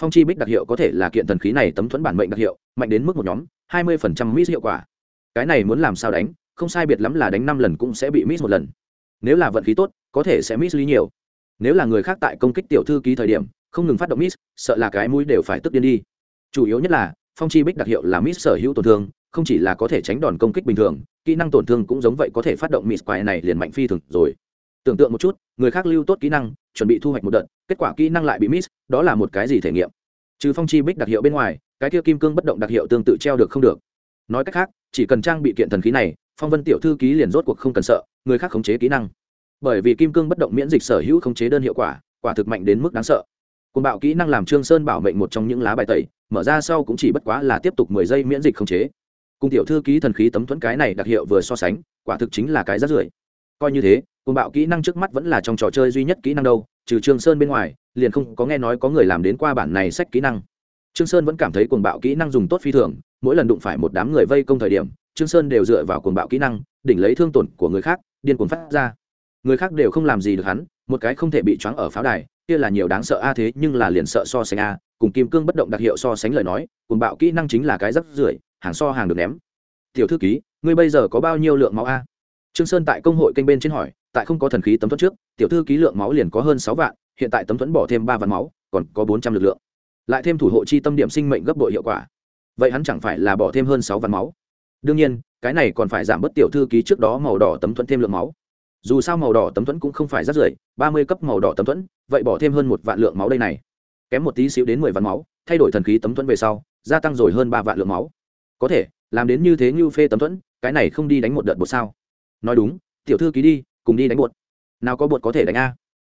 Phong chi bích đặc hiệu có thể là kiện thần khí này tấm thuẫn bản mệnh đặc hiệu, mạnh đến mức một nhóm, hai mươi phần trăm mỹ hiệu quả cái này muốn làm sao đánh, không sai biệt lắm là đánh năm lần cũng sẽ bị miss một lần. Nếu là vận khí tốt, có thể sẽ miss lý nhiều. Nếu là người khác tại công kích tiểu thư ký thời điểm, không ngừng phát động miss, sợ là cái mũi đều phải tức điên đi. Chủ yếu nhất là, phong chi bích đặc hiệu là miss sở hữu tổn thương, không chỉ là có thể tránh đòn công kích bình thường, kỹ năng tổn thương cũng giống vậy có thể phát động miss quái này liền mạnh phi thường rồi. Tưởng tượng một chút, người khác lưu tốt kỹ năng, chuẩn bị thu hoạch một đợt, kết quả kỹ năng lại bị miss, đó là một cái gì thể nghiệm? Trừ phong chi bích đặc hiệu bên ngoài, cái kia kim cương bất động đặc hiệu tương tự treo được không được nói cách khác, chỉ cần trang bị kiện thần khí này, phong vân tiểu thư ký liền rốt cuộc không cần sợ, người khác khống chế kỹ năng. Bởi vì kim cương bất động miễn dịch sở hữu khống chế đơn hiệu quả quả thực mạnh đến mức đáng sợ. Côn bạo kỹ năng làm trương sơn bảo mệnh một trong những lá bài tẩy, mở ra sau cũng chỉ bất quá là tiếp tục mười giây miễn dịch khống chế. Cùng tiểu thư ký thần khí tấm thuẫn cái này đặc hiệu vừa so sánh, quả thực chính là cái rát rưởi. Coi như thế côn bạo kỹ năng trước mắt vẫn là trong trò chơi duy nhất kỹ năng đâu, trừ trương sơn bên ngoài, liền không có nghe nói có người làm đến qua bản này sách kỹ năng. Trương sơn vẫn cảm thấy cuồng bạo kỹ năng dùng tốt phi thường mỗi lần đụng phải một đám người vây công thời điểm, trương sơn đều dựa vào cuồng bạo kỹ năng, đỉnh lấy thương tổn của người khác, điên cuồng phát ra. Người khác đều không làm gì được hắn, một cái không thể bị choáng ở pháo đài, kia là nhiều đáng sợ a, thế nhưng là liền sợ so sánh a, cùng kim cương bất động đặc hiệu so sánh lời nói, cuồng bạo kỹ năng chính là cái rất rưởi, hàng so hàng được ném. Tiểu thư ký, ngươi bây giờ có bao nhiêu lượng máu a? Trương sơn tại công hội kênh bên trên hỏi, tại không có thần khí tấm thuẫn trước, tiểu thư ký lượng máu liền có hơn sáu vạn, hiện tại tấm thuẫn bỏ thêm ba vạn máu, còn có bốn trăm lực lượng. Lại thêm thủ hộ chi tâm điểm sinh mệnh gấp bội hiệu quả vậy hắn chẳng phải là bỏ thêm hơn sáu vạn máu. Đương nhiên, cái này còn phải giảm bớt tiểu thư ký trước đó màu đỏ tấm thuẫn thêm lượng máu. Dù sao màu đỏ tấm thuẫn cũng không phải rất rưởi, ba mươi cấp màu đỏ tấm thuẫn, vậy bỏ thêm hơn một vạn lượng máu đây này. Kém một tí xíu đến mười vạn máu, thay đổi thần khí tấm thuẫn về sau, gia tăng rồi hơn ba vạn lượng máu. Có thể, làm đến như thế như phê tấm thuẫn, cái này không đi đánh một đợt bột sao? Nói đúng, tiểu thư ký đi, cùng đi đánh bột. Nào có bột có thể đánh a.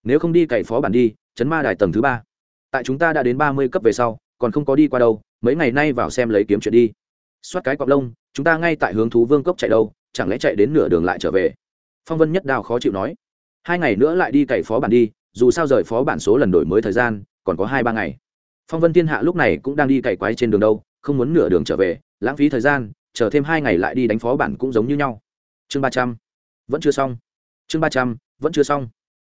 Nếu không đi cày phó bản đi, chấn ma đài tầng thứ ba. Tại chúng ta đã đến ba mươi cấp về sau còn không có đi qua đâu, mấy ngày nay vào xem lấy kiếm chuyện đi. Soát cái cọp lông, chúng ta ngay tại hướng thú vương cốc chạy đâu, chẳng lẽ chạy đến nửa đường lại trở về? Phong vân nhất đào khó chịu nói. Hai ngày nữa lại đi cày phó bản đi, dù sao rời phó bản số lần đổi mới thời gian, còn có hai ba ngày. Phong vân thiên hạ lúc này cũng đang đi cày quái trên đường đâu, không muốn nửa đường trở về, lãng phí thời gian, chờ thêm hai ngày lại đi đánh phó bản cũng giống như nhau. Chương ba trăm. Vẫn chưa xong. Chương ba trăm, vẫn chưa xong.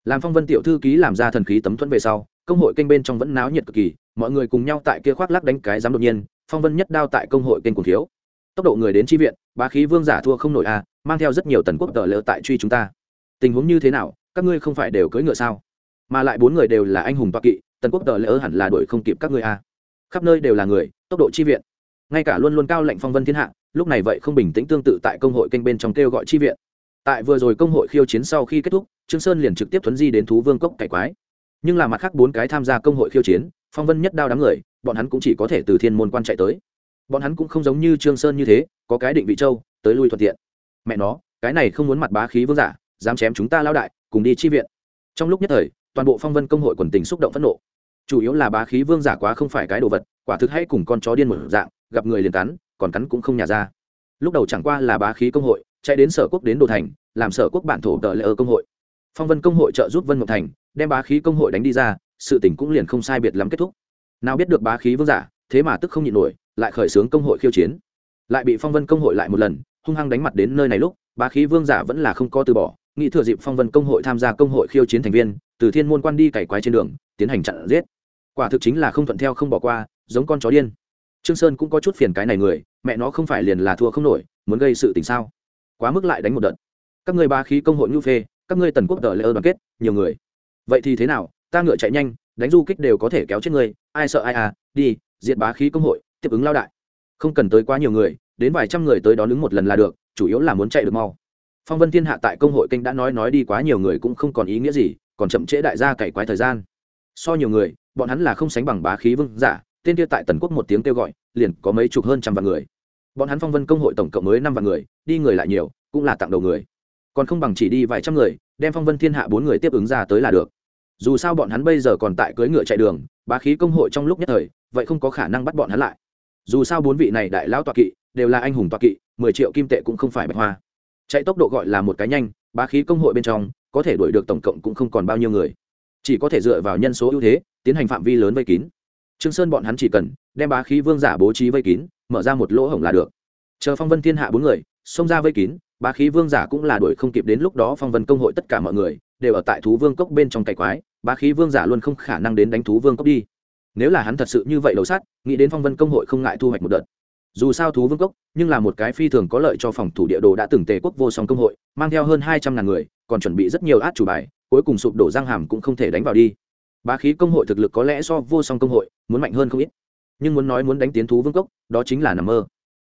Làm phong vân tiểu thư ký làm ra thần khí tấm thuẫn về sau công hội kênh bên trong vẫn náo nhiệt cực kỳ, mọi người cùng nhau tại kia khoác lắc đánh cái dám đột nhiên, phong vân nhất đao tại công hội kênh cùng thiếu. Tốc độ người đến tri viện, bá khí vương giả thua không nổi a, mang theo rất nhiều tần quốc tờ lỡ tại truy chúng ta. Tình huống như thế nào, các ngươi không phải đều cưỡi ngựa sao? Mà lại bốn người đều là anh hùng toa kỵ, tần quốc tờ lỡ hẳn là đuổi không kịp các ngươi a. Khắp nơi đều là người, tốc độ tri viện. Ngay cả luôn luôn cao lệnh phong vân thiên hạ, lúc này vậy không bình tĩnh tương tự tại công hội kênh bên trong kêu gọi tri viện. Tại vừa rồi công hội khiêu chiến sau khi kết thúc, trương sơn liền trực tiếp thuấn di đến thú vương cốc cải quái nhưng là mặt khác bốn cái tham gia công hội khiêu chiến, phong vân nhất đao đám người, bọn hắn cũng chỉ có thể từ thiên môn quan chạy tới. Bọn hắn cũng không giống như trương sơn như thế, có cái định vị châu, tới lui thuận tiện. Mẹ nó, cái này không muốn mặt bá khí vương giả, dám chém chúng ta lao đại, cùng đi chi viện. Trong lúc nhất thời, toàn bộ phong vân công hội quần tình xúc động phẫn nộ. Chủ yếu là bá khí vương giả quá không phải cái đồ vật, quả thực hay cùng con chó điên một dạng, gặp người liền cắn, còn cắn cũng không nhả ra. Lúc đầu chẳng qua là bá khí công hội, chạy đến sở quốc đến đồ thành, làm sở quốc bản thổ tờ lễ ở công hội. Phong vân công hội trợ giúp vân ngọc thành đem bá khí công hội đánh đi ra, sự tình cũng liền không sai biệt lắm kết thúc. Nào biết được bá khí vương giả, thế mà tức không nhịn nổi, lại khởi xướng công hội khiêu chiến. Lại bị phong vân công hội lại một lần, hung hăng đánh mặt đến nơi này lúc, bá khí vương giả vẫn là không có từ bỏ, nghĩ thừa dịp phong vân công hội tham gia công hội khiêu chiến thành viên, từ thiên môn quan đi cày quái trên đường, tiến hành chặn giết. Quả thực chính là không thuận theo không bỏ qua, giống con chó điên. Trương sơn cũng có chút phiền cái này người, mẹ nó không phải liền là thua không nổi, muốn gây sự tình sao? Quá mức lại đánh một đợt. Các ngươi ba khí công hội nhu phê, các ngươi tần quốc tờ lễ đoàn kết, nhiều người vậy thì thế nào? Ta ngựa chạy nhanh, đánh du kích đều có thể kéo chết người ai sợ ai à? Đi, diệt bá khí công hội, tiếp ứng lao đại. Không cần tới quá nhiều người, đến vài trăm người tới đón ứng một lần là được, chủ yếu là muốn chạy được mau. Phong vân thiên hạ tại công hội kênh đã nói nói đi quá nhiều người cũng không còn ý nghĩa gì, còn chậm trễ đại gia cày quái thời gian. So nhiều người, bọn hắn là không sánh bằng bá khí vương giả, tên kia tại tần quốc một tiếng kêu gọi, liền có mấy chục hơn trăm vạn người. Bọn hắn phong vân công hội tổng cộng mới năm vạn người, đi người lại nhiều, cũng là tặng đầu người còn không bằng chỉ đi vài trăm người, đem phong vân thiên hạ bốn người tiếp ứng ra tới là được. Dù sao bọn hắn bây giờ còn tại cưỡi ngựa chạy đường, bá khí công hội trong lúc nhất thời, vậy không có khả năng bắt bọn hắn lại. Dù sao bốn vị này đại lão toạ kỵ, đều là anh hùng toạ kỵ, mười triệu kim tệ cũng không phải bạch hoa. Chạy tốc độ gọi là một cái nhanh, bá khí công hội bên trong, có thể đuổi được tổng cộng cũng không còn bao nhiêu người. Chỉ có thể dựa vào nhân số ưu thế, tiến hành phạm vi lớn vây kín. Trương sơn bọn hắn chỉ cần đem bá khí vương giả bố trí vây kín, mở ra một lỗ hổng là được. Chờ phong vân thiên hạ bốn người, xông ra vây kín bá khí vương giả cũng là đuổi không kịp đến lúc đó phong vân công hội tất cả mọi người, đều ở tại thú vương cốc bên trong cày quái, bá khí vương giả luôn không khả năng đến đánh thú vương cốc đi. Nếu là hắn thật sự như vậy đầu sát, nghĩ đến phong vân công hội không ngại thu hoạch một đợt. Dù sao thú vương cốc, nhưng là một cái phi thường có lợi cho phòng thủ địa đồ đã từng tề quốc vô song công hội, mang theo hơn hai trăm ngàn người, còn chuẩn bị rất nhiều át chủ bài, cuối cùng sụp đổ giang hàm cũng không thể đánh vào đi. Bá khí công hội thực lực có lẽ so vô song công hội, muốn mạnh hơn không ít. Nhưng muốn nói muốn đánh tiến thú vương cốc, đó chính là nằm mơ.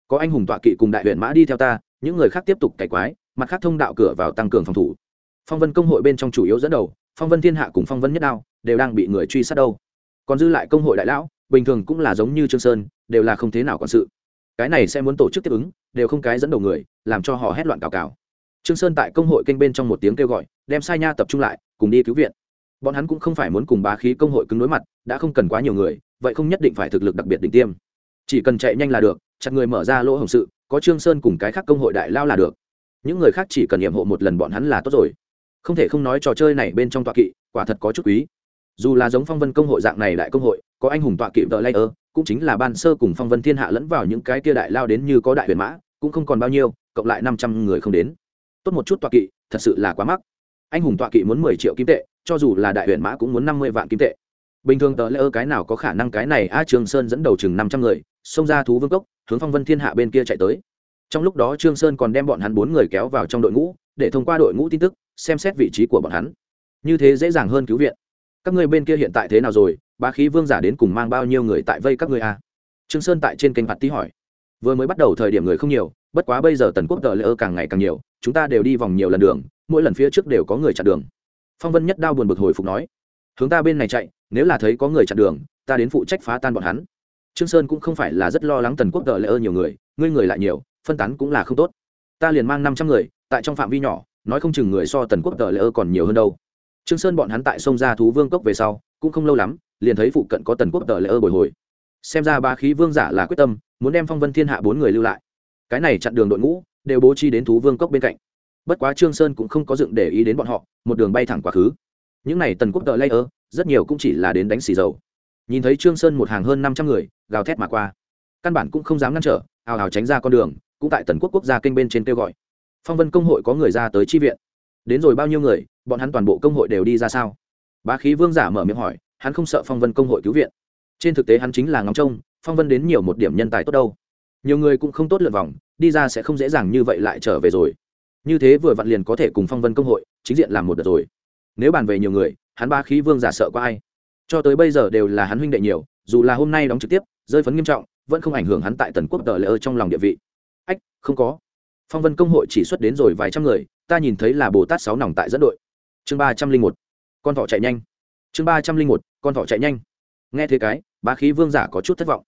Có anh hùng tọa kỵ cùng đại huyện mã đi theo ta những người khác tiếp tục cải quái, mặt khác thông đạo cửa vào tăng cường phòng thủ. Phong vân công hội bên trong chủ yếu dẫn đầu, phong vân thiên hạ cùng phong vân nhất đao, đều đang bị người truy sát đâu. Còn dư lại công hội đại lão, bình thường cũng là giống như trương sơn, đều là không thế nào quản sự. Cái này sẽ muốn tổ chức tiếp ứng, đều không cái dẫn đầu người, làm cho họ hét loạn cào cào. Trương sơn tại công hội kênh bên trong một tiếng kêu gọi, đem sai nha tập trung lại, cùng đi cứu viện. Bọn hắn cũng không phải muốn cùng bá khí công hội cứng đối mặt, đã không cần quá nhiều người, vậy không nhất định phải thực lực đặc biệt đỉnh tiêm. Chỉ cần chạy nhanh là được chặt người mở ra lỗ hồng sự, có trương sơn cùng cái khác công hội đại lao là được. Những người khác chỉ cần nhiệm hộ một lần bọn hắn là tốt rồi. Không thể không nói trò chơi này bên trong tọa kỵ, quả thật có chút quý. Dù là giống phong vân công hội dạng này đại công hội, có anh hùng tọa kỵ tờ layer, cũng chính là ban sơ cùng phong vân thiên hạ lẫn vào những cái kia đại lao đến như có đại huyền mã, cũng không còn bao nhiêu, cộng lại năm trăm người không đến. Tốt một chút tọa kỵ, thật sự là quá mắc. Anh hùng tọa kỵ muốn mười triệu kim tệ, cho dù là đại huyền mã cũng muốn năm mươi vạn kim tệ. Bình thường tờ lễ ơ cái nào có khả năng cái này, a trường sơn dẫn đầu chừng năm trăm người xông ra thú vương cốc, hướng phong vân thiên hạ bên kia chạy tới. Trong lúc đó trương sơn còn đem bọn hắn bốn người kéo vào trong đội ngũ, để thông qua đội ngũ tin tức, xem xét vị trí của bọn hắn. Như thế dễ dàng hơn cứu viện. Các ngươi bên kia hiện tại thế nào rồi? Bá khí vương giả đến cùng mang bao nhiêu người tại vây các ngươi à? trương sơn tại trên kênh mặt tí hỏi. Vừa mới bắt đầu thời điểm người không nhiều, bất quá bây giờ tần quốc tờ lễ ơ càng ngày càng nhiều, chúng ta đều đi vòng nhiều lần đường, mỗi lần phía trước đều có người chặn đường. Phong vân nhất đao buồn bực hồi phục nói. Hướng ta bên này chạy, nếu là thấy có người chặn đường, ta đến phụ trách phá tan bọn hắn trương sơn cũng không phải là rất lo lắng tần quốc đợi lễ ơ nhiều người, ngươi người lại nhiều, phân tán cũng là không tốt. Ta liền mang năm trăm người, tại trong phạm vi nhỏ, nói không chừng người so tần quốc đợi lễ ơ còn nhiều hơn đâu. Trương sơn bọn hắn tại sông ra thú vương cốc về sau, cũng không lâu lắm, liền thấy phụ cận có tần quốc đợi lễ ơ bồi hồi. Xem ra ba khí vương giả là quyết tâm, muốn đem phong vân thiên hạ bốn người lưu lại. Cái này chặn đường đội ngũ, đều bố trí đến thú vương cốc bên cạnh. Bất quá trương sơn cũng không có dựng để ý đến bọn họ, một đường bay thẳng quá khứ. Những này tần quốc tờ layer rất nhiều cũng chỉ là đến đánh xì dầu nhìn thấy trương sơn một hàng hơn năm trăm người, gào thét mà qua. Căn bản cũng không dám ngăn trở, ào ào tránh ra con đường, cũng tại tần quốc quốc gia kênh bên trên kêu gọi. Phong vân công hội có người ra tới chi viện. Đến rồi bao nhiêu người, bọn hắn toàn bộ công hội đều đi ra sao? Bá khí vương giả mở miệng hỏi, hắn không sợ phong vân công hội cứu viện. Trên thực tế hắn chính là ngóng trông, phong vân đến nhiều một điểm nhân tài tốt đâu. Nhiều người cũng không tốt lượt vòng, đi ra sẽ không dễ dàng như vậy lại trở về rồi. Như thế vừa vặn liền có thể cùng phong vân công hội, chính diện làm một đợt rồi. Nếu bàn về nhiều người, hắn ba khí vương giả sợ có ai? Cho tới bây giờ đều là hắn huynh đệ nhiều, dù là hôm nay đóng trực tiếp, rơi phấn nghiêm trọng, vẫn không ảnh hưởng hắn tại tần quốc tờ lỡ trong lòng địa vị. Ách, không có. Phong vân công hội chỉ xuất đến rồi vài trăm người, ta nhìn thấy là bồ tát sáu nòng tại dẫn đội. Chương ba trăm linh một, con thỏ chạy nhanh. Chương ba trăm linh một, con thỏ chạy nhanh. Nghe thế cái, bá khí vương giả có chút thất vọng.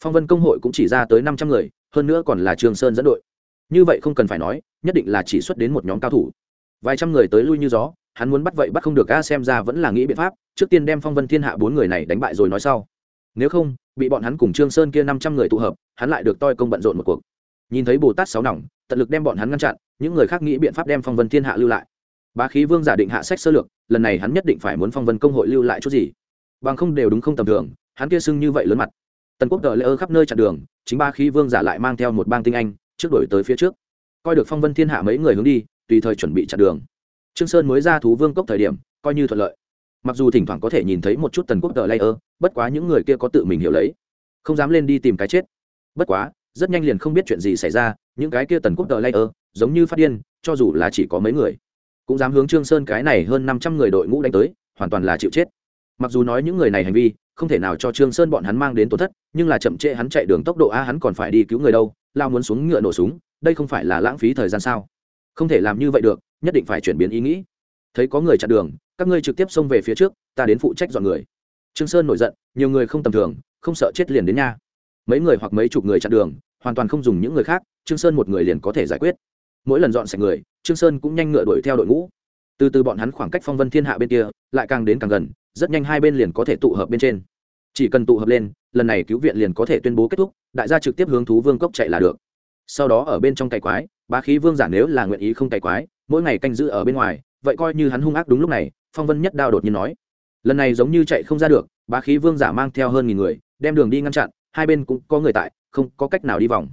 Phong vân công hội cũng chỉ ra tới năm trăm người, hơn nữa còn là trường sơn dẫn đội. Như vậy không cần phải nói, nhất định là chỉ xuất đến một nhóm cao thủ. Vài trăm người tới lui như gió hắn muốn bắt vậy bắt không được a, xem ra vẫn là nghĩ biện pháp, trước tiên đem phong vân thiên hạ bốn người này đánh bại rồi nói sau. Nếu không, bị bọn hắn cùng trương sơn kia năm trăm người tụ hợp, hắn lại được toi công bận rộn một cuộc. Nhìn thấy bồ tát sáu nòng, tận lực đem bọn hắn ngăn chặn, những người khác nghĩ biện pháp đem phong vân thiên hạ lưu lại. Bá khí vương giả định hạ sách sơ lược, lần này hắn nhất định phải muốn phong vân công hội lưu lại chút gì. Bằng không đều đúng không tầm thường, hắn kia sưng như vậy lớn mặt. Tần quốc tờ lễ ơ khắp nơi chặn đường, chính ba khí vương giả lại mang theo một bang tinh anh, trước đổi tới phía trước. Coi được phong vân thiên hạ mấy người hướng đi, tùy thời chuẩn bị chặn đường trương sơn mới ra thú vương cốc thời điểm coi như thuận lợi. Mặc dù thỉnh thoảng có thể nhìn thấy một chút tần quốc tờ layer, ơ bất quá những người kia có tự mình hiểu lấy. Không dám lên đi tìm cái chết. Bất quá rất nhanh liền không biết chuyện gì xảy ra những cái kia tần quốc tờ layer ơ giống như phát điên cho dù là chỉ có mấy người cũng dám hướng trương sơn cái này hơn năm trăm người đội ngũ đánh tới hoàn toàn là chịu chết. Mặc dù nói những người này hành vi không thể nào cho trương sơn bọn hắn mang đến tổn thất nhưng là chậm trễ hắn chạy đường tốc độ a hắn còn phải đi cứu người đâu lao muốn xuống ngựa nổ súng đây không phải là lãng phí thời gian sao? Không thể làm như vậy được nhất định phải chuyển biến ý nghĩ. Thấy có người chặn đường, các ngươi trực tiếp xông về phía trước, ta đến phụ trách dọn người. Trương sơn nổi giận, nhiều người không tầm thường, không sợ chết liền đến nha mấy người hoặc mấy chục người chặn đường, hoàn toàn không dùng những người khác, trương sơn một người liền có thể giải quyết. Mỗi lần dọn sạch người, trương sơn cũng nhanh ngựa đuổi theo đội ngũ. Từ từ bọn hắn khoảng cách phong vân thiên hạ bên kia, lại càng đến càng gần, rất nhanh hai bên liền có thể tụ hợp bên trên. Chỉ cần tụ hợp lên, lần này cứu viện liền có thể tuyên bố kết thúc, đại gia trực tiếp hướng thú vương cốc chạy là được. Sau đó ở bên trong cày quái, bá khí vương giả nếu là nguyện ý không cày quái mỗi ngày canh giữ ở bên ngoài, vậy coi như hắn hung ác đúng lúc này, phong vân nhất đao đột nhiên nói. Lần này giống như chạy không ra được, bá khí vương giả mang theo hơn nghìn người, đem đường đi ngăn chặn, hai bên cũng có người tại, không có cách nào đi vòng.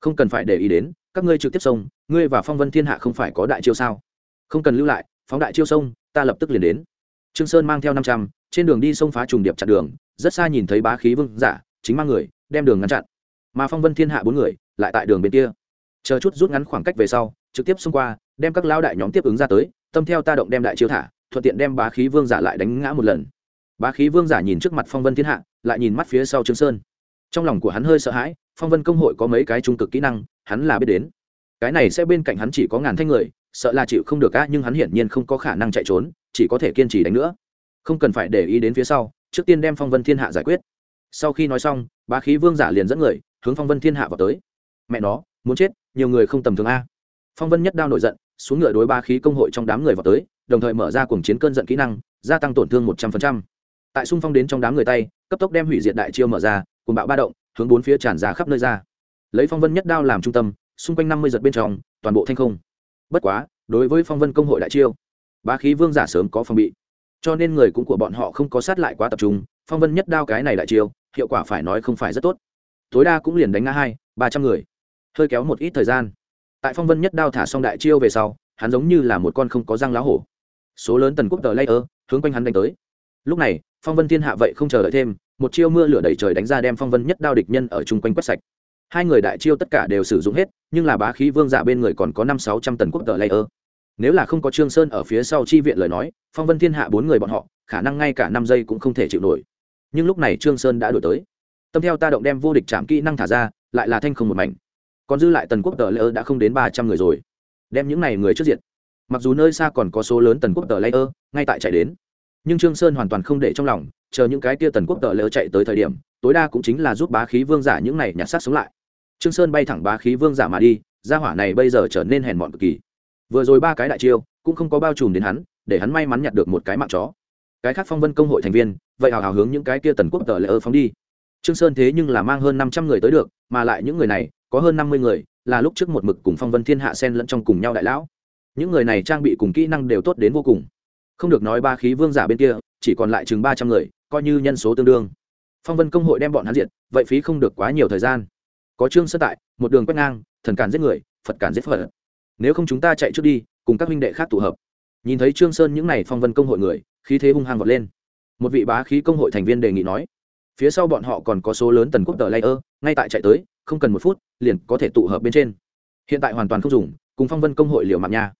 Không cần phải để ý đến, các ngươi trực tiếp sông ngươi và phong vân thiên hạ không phải có đại chiêu sao? Không cần lưu lại, phóng đại chiêu sông ta lập tức liền đến. Trương sơn mang theo năm trăm, trên đường đi sông phá trùng điệp chặn đường, rất xa nhìn thấy bá khí vương giả, chính mang người, đem đường ngăn chặn. Mà phong vân thiên hạ bốn người, lại tại đường bên kia. Chờ chút rút ngắn khoảng cách về sau trực tiếp xông qua, đem các lão đại nhóm tiếp ứng ra tới, tâm theo ta động đem đại chiêu thả, thuận tiện đem bá khí vương giả lại đánh ngã một lần. Bá khí vương giả nhìn trước mặt phong vân thiên hạ, lại nhìn mắt phía sau trương sơn. Trong lòng của hắn hơi sợ hãi, phong vân công hội có mấy cái trung cực kỹ năng, hắn là biết đến. Cái này sẽ bên cạnh hắn chỉ có ngàn thanh người, sợ là chịu không được á, nhưng hắn hiển nhiên không có khả năng chạy trốn, chỉ có thể kiên trì đánh nữa. Không cần phải để ý đến phía sau, trước tiên đem phong vân thiên hạ giải quyết. Sau khi nói xong, bá khí vương giả liền dẫn người, hướng phong vân thiên hạ vào tới. Mẹ nó, muốn chết, nhiều người không tầm thường a phong vân nhất đao nổi giận, xuống ngựa đối ba khí công hội trong đám người vào tới, đồng thời mở ra cuồng chiến cơn giận kỹ năng, gia tăng tổn thương một trăm linh tại xung phong đến trong đám người tay, cấp tốc đem hủy diệt đại chiêu mở ra cùng bạo ba động, hướng bốn phía tràn ra khắp nơi ra. Lấy phong vân nhất đao làm trung tâm, xung quanh năm mươi giật bên trong, toàn bộ thanh không. Bất quá, đối với phong vân công hội đại chiêu, ba khí vương giả sớm có phòng bị. Cho nên người cũng của bọn họ không có sát lại quá tập trung, phong vân nhất đao cái này đại chiêu, hiệu quả phải nói không phải rất tốt. Tối đa cũng liền đánh ngã hai, ba trăm người. Hơi kéo một ít thời gian tại phong vân nhất đao thả xong đại chiêu về sau, hắn giống như là một con không có răng lá hổ. Số lớn tần quốc tờ lây ơ hướng quanh hắn đánh tới. Lúc này, phong vân thiên hạ vậy không chờ đợi thêm, một chiêu mưa lửa đầy trời đánh ra đem phong vân nhất đao địch nhân ở chung quanh quét sạch. Hai người đại chiêu tất cả đều sử dụng hết, nhưng là bá khí vương giả bên người còn có năm sáu trăm tần quốc tờ lây ơ nếu là không có trương sơn ở phía sau chi viện lời nói, phong vân thiên hạ bốn người bọn họ, khả năng ngay cả năm giây cũng không thể chịu nổi. Nhưng lúc này trương sơn đã đổi tới. Tâm theo ta động đem vô địch chạm kỹ năng thả ra, lại là thanh không một mảnh còn dư lại tần quốc tờ lễ đã không đến ba trăm người rồi. Đem những này người trước diện. Mặc dù nơi xa còn có số lớn tần quốc tờ lễ ngay tại chạy đến. Nhưng trương sơn hoàn toàn không để trong lòng, chờ những cái kia tần quốc tờ lễ chạy tới thời điểm, tối đa cũng chính là giúp bá khí vương giả những này nhặt sát sống lại. Trương sơn bay thẳng bá khí vương giả mà đi, gia hỏa này bây giờ trở nên hèn mọn cực kỳ. Vừa rồi ba cái đại chiêu, cũng không có bao trùm đến hắn, để hắn may mắn nhặt được một cái mạng chó. Cái khác phong vân công hội thành viên, vậy hào hào hướng những cái kia tần quốc tờ lễ ơ phóng đi. Trương sơn thế nhưng là mang hơn năm trăm người tới được mà lại những người này, có hơn năm mươi người, là lúc trước một mực cùng phong vân thiên hạ sen lẫn trong cùng nhau đại lão. Những người này trang bị cùng kỹ năng đều tốt đến vô cùng. Không được nói ba khí vương giả bên kia, chỉ còn lại chừng ba trăm người, coi như nhân số tương đương. Phong vân công hội đem bọn hắn diệt, vậy phí không được quá nhiều thời gian. Có trương sơn tại, một đường quét ngang, thần cản giết người, phật cản giết phật. Nếu không chúng ta chạy trước đi, cùng các huynh đệ khác tụ hợp. Nhìn thấy trương sơn những n à y phong vân công hội người, khí thế hung hăng vọt lên. Một vị bá khí công hội thành viên đề nghị nói phía sau bọn họ còn có số lớn tần quốc tờ layer, ngay tại chạy tới, không cần một phút, liền có thể tụ hợp bên trên. Hiện tại hoàn toàn không dùng, cùng phong vân công hội liều mạng nha.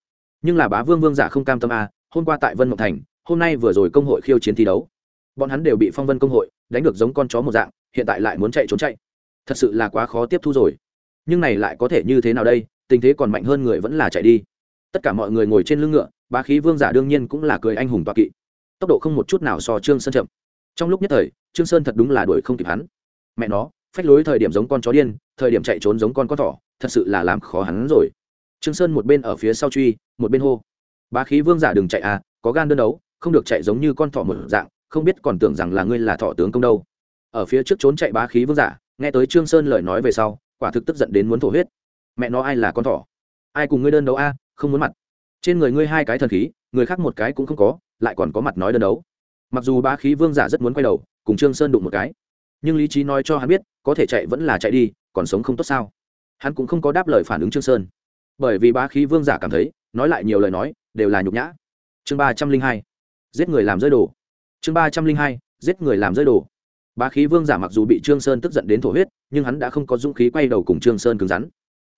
Nhưng là bá vương vương giả không cam tâm a hôm qua tại vân ngọc thành, hôm nay vừa rồi công hội khiêu chiến thi đấu. Bọn hắn đều bị phong vân công hội đánh được giống con chó một dạng, hiện tại lại muốn chạy trốn chạy. Thật sự là quá khó tiếp thu rồi. Nhưng này lại có thể như thế nào đây, tình thế còn mạnh hơn người vẫn là chạy đi. Tất cả mọi người ngồi trên lưng ngựa, bá khí vương giả đương nhiên cũng là cười anh hùng toạc kỵ. Tốc độ không một chút nào so trương sân chậm trong lúc nhất thời, trương sơn thật đúng là đuổi không kịp hắn. Mẹ nó, phách lối thời điểm giống con chó điên, thời điểm chạy trốn giống con con thỏ, thật sự là làm khó hắn rồi. Trương sơn một bên ở phía sau truy, một bên hô. Bá khí vương giả đừng chạy à có gan đơn đấu, không được chạy giống như con thỏ một dạng, không biết còn tưởng rằng là ngươi là thọ tướng công đâu. Ở phía trước trốn chạy bá khí vương giả, nghe tới trương sơn lời nói về sau, quả thực tức giận đến muốn thổ huyết. Mẹ nó ai là con thỏ? Ai cùng ngươi đơn đấu a không muốn mặt. Trên người ngươi hai cái thần khí, người khác một cái cũng không có, lại còn có mặt nói đơn đấu mặc dù bá khí vương giả rất muốn quay đầu, cùng trương sơn đụng một cái, nhưng lý trí nói cho hắn biết, có thể chạy vẫn là chạy đi, còn sống không tốt sao? Hắn cũng không có đáp lời phản ứng trương sơn. Bởi vì bá khí vương giả cảm thấy, nói lại nhiều lời nói, đều là nhục nhã. Chương ba trăm linh hai, giết người làm rơi đồ. Chương ba trăm linh hai, giết người làm rơi đồ. Bá khí vương giả mặc dù bị trương sơn tức giận đến thổ huyết, nhưng hắn đã không có dũng khí quay đầu cùng trương sơn cứng rắn.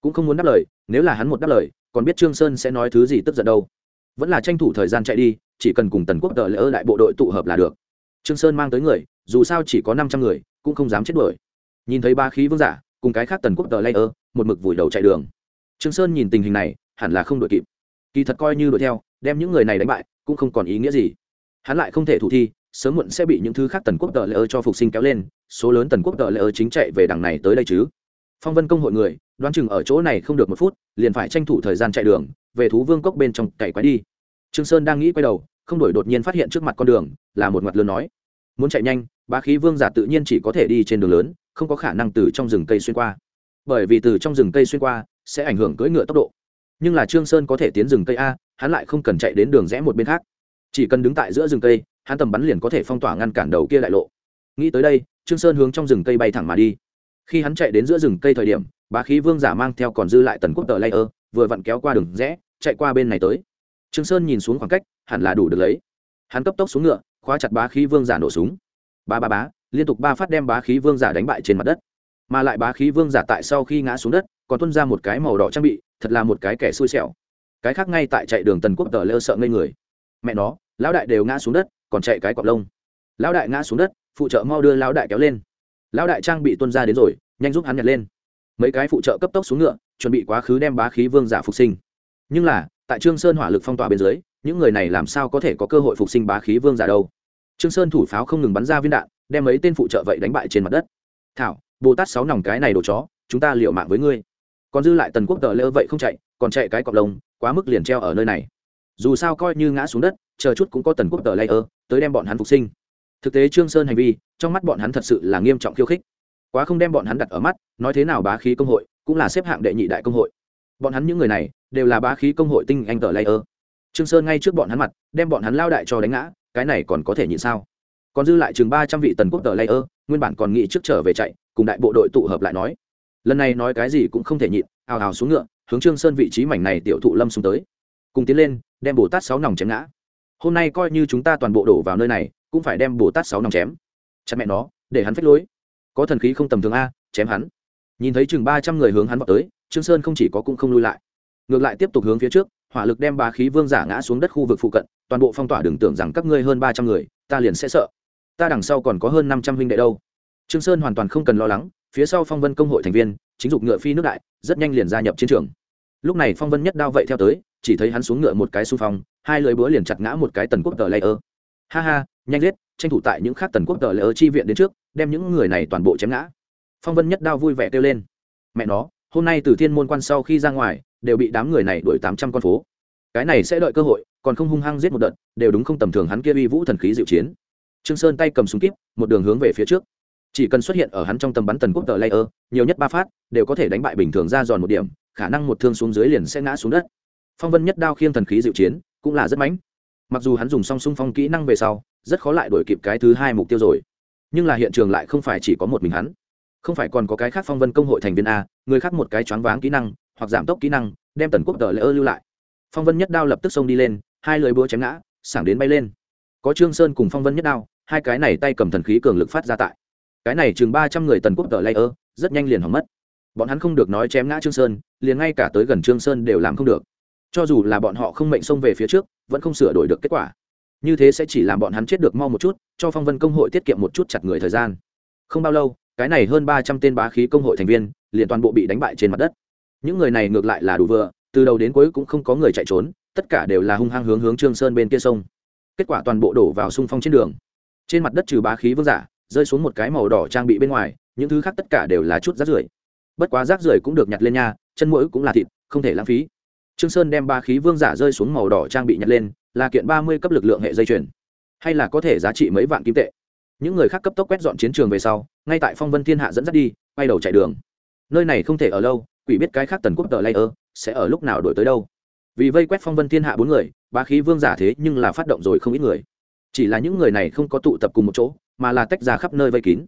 Cũng không muốn đáp lời, nếu là hắn một đáp lời, còn biết trương sơn sẽ nói thứ gì tức giận đâu vẫn là tranh thủ thời gian chạy đi, chỉ cần cùng tần quốc đợi lỡ đại bộ đội tụ hợp là được. Trương sơn mang tới người, dù sao chỉ có năm trăm người, cũng không dám chết đuổi. Nhìn thấy ba khí vương giả, cùng cái khác tần quốc đợi lỡ một mực vùi đầu chạy đường. Trương sơn nhìn tình hình này, hẳn là không đuổi kịp. Kỳ thật coi như đuổi theo, đem những người này đánh bại, cũng không còn ý nghĩa gì. Hắn lại không thể thủ thi, sớm muộn sẽ bị những thứ khác tần quốc đợi lỡ cho phục sinh kéo lên, số lớn tần quốc đợi lỡ chính chạy về đằng này tới đây chứ. Phong vân công hội người, đoán chừng ở chỗ này không được một phút, liền phải tranh thủ thời gian chạy đường về thú vương cốc bên trong cày quái đi. Trương sơn đang nghĩ quay đầu, không đổi đột nhiên phát hiện trước mặt con đường, là một mặt lớn nói. Muốn chạy nhanh, bá khí vương giả tự nhiên chỉ có thể đi trên đường lớn, không có khả năng từ trong rừng cây xuyên qua. Bởi vì từ trong rừng cây xuyên qua, sẽ ảnh hưởng cưỡi ngựa tốc độ. Nhưng là trương sơn có thể tiến rừng cây a, hắn lại không cần chạy đến đường rẽ một bên khác. Chỉ cần đứng tại giữa rừng cây, hắn tầm bắn liền có thể phong tỏa ngăn cản đầu kia đại lộ. Nghĩ tới đây, trương sơn hướng trong rừng cây bay thẳng mà đi. Khi hắn chạy đến giữa rừng cây thời điểm, bá khí vương giả mang theo còn dư lại tần quốc tờ layer, vừa vặn kéo qua đường rẽ chạy qua bên này tới. Trương sơn nhìn xuống khoảng cách, hẳn là đủ được lấy. Hắn cấp tốc xuống ngựa, khóa chặt bá khí vương giả nổ súng. Ba ba bá, liên tục ba phát đem bá khí vương giả đánh bại trên mặt đất. Mà lại bá khí vương giả tại sau khi ngã xuống đất, còn tuân ra một cái màu đỏ trang bị, thật là một cái kẻ xui xẻo. Cái khác ngay tại chạy đường tần quốc tờ lơ sợ ngây người. Mẹ nó, lão đại đều ngã xuống đất, còn chạy cái cọp lông. Lão đại ngã xuống đất, phụ trợ mau đưa lão đại kéo lên. Lão đại trang bị tuân ra đến rồi, nhanh giúp hắn nhặt lên. Mấy cái phụ trợ cấp tốc xuống ngựa, chuẩn bị quá khứ đem bá khí vương giả phục sinh nhưng là, tại trương sơn hỏa lực phong tỏa bên dưới, những người này làm sao có thể có cơ hội phục sinh bá khí vương giả đâu? Trương sơn thủ pháo không ngừng bắn ra viên đạn, đem mấy tên phụ trợ vậy đánh bại trên mặt đất. Thảo, bồ tát sáu nòng cái này đồ chó, chúng ta liệu mạng với ngươi. Còn dư lại tần quốc tờ lơ vậy không chạy, còn chạy cái cọp lông, quá mức liền treo ở nơi này. Dù sao coi như ngã xuống đất, chờ chút cũng có tần quốc tờ lây ơ, tới đem bọn hắn phục sinh. Thực tế trương sơn hành vi, trong mắt bọn hắn thật sự là nghiêm trọng khiêu khích. Quá không đem bọn hắn đặt ở mắt, nói thế nào bá khí công hội, cũng là xếp hạng đệ nhị đại công hội bọn hắn những người này đều là bá khí công hội tinh anh tờ layer trương sơn ngay trước bọn hắn mặt, đem bọn hắn lao đại cho đánh ngã, cái này còn có thể nhịn sao? Còn dư lại chừng ba trăm vị tần quốc tờ layer nguyên bản còn nghĩ trước trở về chạy, cùng đại bộ đội tụ hợp lại nói. Lần này nói cái gì cũng không thể nhịn ào ào xuống ngựa, hướng trương sơn vị trí mảnh này tiểu thụ lâm xuống tới. Cùng tiến lên, đem bồ tát sáu nòng chém ngã. Hôm nay coi như chúng ta toàn bộ đổ vào nơi này, cũng phải đem bồ tát sáu nòng chém. Chặt mẹ nó, để hắn phách lối. Có thần khí không tầm thường a, chém hắn. Nhìn thấy chừng ba trăm người hướng hắn vào tới trương sơn không chỉ có cũng không lui lại, ngược lại tiếp tục hướng phía trước, hỏa lực đem bá khí vương giả ngã xuống đất khu vực phụ cận, toàn bộ phong tỏa đừng tưởng rằng các ngươi hơn ba trăm người, ta liền sẽ sợ. Ta đằng sau còn có hơn năm trăm huynh đệ đâu. Trương sơn hoàn toàn không cần lo lắng, phía sau phong vân công hội thành viên, chính dục ngựa phi nước đại, rất nhanh liền gia nhập chiến trường. Lúc này phong vân nhất đao vậy theo tới, chỉ thấy hắn xuống ngựa một cái xung phong, hai lưỡi búa liền chặt ngã một cái tần quốc tờ layer ha ha, nhanh giết, tranh thủ tại những khác tần quốc tờ layer chi viện đến trước, đem những người này toàn bộ chém ngã. Phong vân nhất đao vui vẻ kêu lên. Mẹ nó hôm nay từ thiên môn quan sau khi ra ngoài, đều bị đám người này đuổi tám trăm con phố. Cái này sẽ đợi cơ hội, còn không hung hăng giết một đợt, đều đúng không tầm thường hắn kia uy vũ thần khí diệu chiến. Trương sơn tay cầm súng kíp, một đường hướng về phía trước. Chỉ cần xuất hiện ở hắn trong tầm bắn tần quốc tờ layer, nhiều nhất ba phát, đều có thể đánh bại bình thường ra giòn một điểm, khả năng một thương xuống dưới liền sẽ ngã xuống đất. Phong vân nhất đao khiêng thần khí diệu chiến, cũng là rất mãnh mặc dù hắn dùng song sung phong kỹ năng về sau, rất khó lại đổi kịp cái thứ hai mục tiêu rồi. Nhưng là hiện trường lại không phải chỉ có một mình hắn không phải còn có cái khác phong vân công hội thành viên a, người khác một cái choáng váng kỹ năng, hoặc giảm tốc kỹ năng, đem tần quốc tờ lễ ơ lưu lại. Phong vân nhất đao lập tức xông đi lên, hai lưỡi búa chém ngã, sảng đến bay lên. Có trương sơn cùng phong vân nhất đao, hai cái này tay cầm thần khí cường lực phát ra tại. Cái này chừng ba trăm người tần quốc tờ lễ ơ, rất nhanh liền hỏng mất. Bọn hắn không được nói chém ngã trương sơn, liền ngay cả tới gần trương sơn đều làm không được. Cho dù là bọn họ không mệnh xông về phía trước, vẫn không sửa đổi được kết quả. Như thế sẽ chỉ làm bọn hắn chết được mau một chút, cho phong vân công hội tiết kiệm một chút chặt người thời gian. Không bao lâu cái này hơn ba trăm tên bá khí công hội thành viên, liền toàn bộ bị đánh bại trên mặt đất. Những người này ngược lại là đủ vừa, từ đầu đến cuối cũng không có người chạy trốn, tất cả đều là hung hăng hướng hướng trương sơn bên kia sông. Kết quả toàn bộ đổ vào sung phong trên đường. Trên mặt đất trừ bá khí vương giả, rơi xuống một cái màu đỏ trang bị bên ngoài, những thứ khác tất cả đều là chút rác rưởi. Bất quá rác rưởi cũng được nhặt lên nha, chân mũi cũng là thịt, không thể lãng phí. Trương sơn đem ba khí vương giả rơi xuống màu đỏ trang bị nhặt lên, là kiện ba mươi cấp lực lượng hệ dây chuyền. Hay là có thể giá trị mấy vạn kim tệ những người khác cấp tốc quét dọn chiến trường về sau ngay tại phong vân thiên hạ dẫn dắt đi quay đầu chạy đường. Nơi này không thể ở lâu quỷ biết cái khác tần quốc tờ ơ, sẽ ở lúc nào đổi tới đâu. Vì vây quét phong vân thiên hạ bốn người ba khí vương giả thế nhưng là phát động rồi không ít người. Chỉ là những người này không có tụ tập cùng một chỗ mà là tách ra khắp nơi vây kín.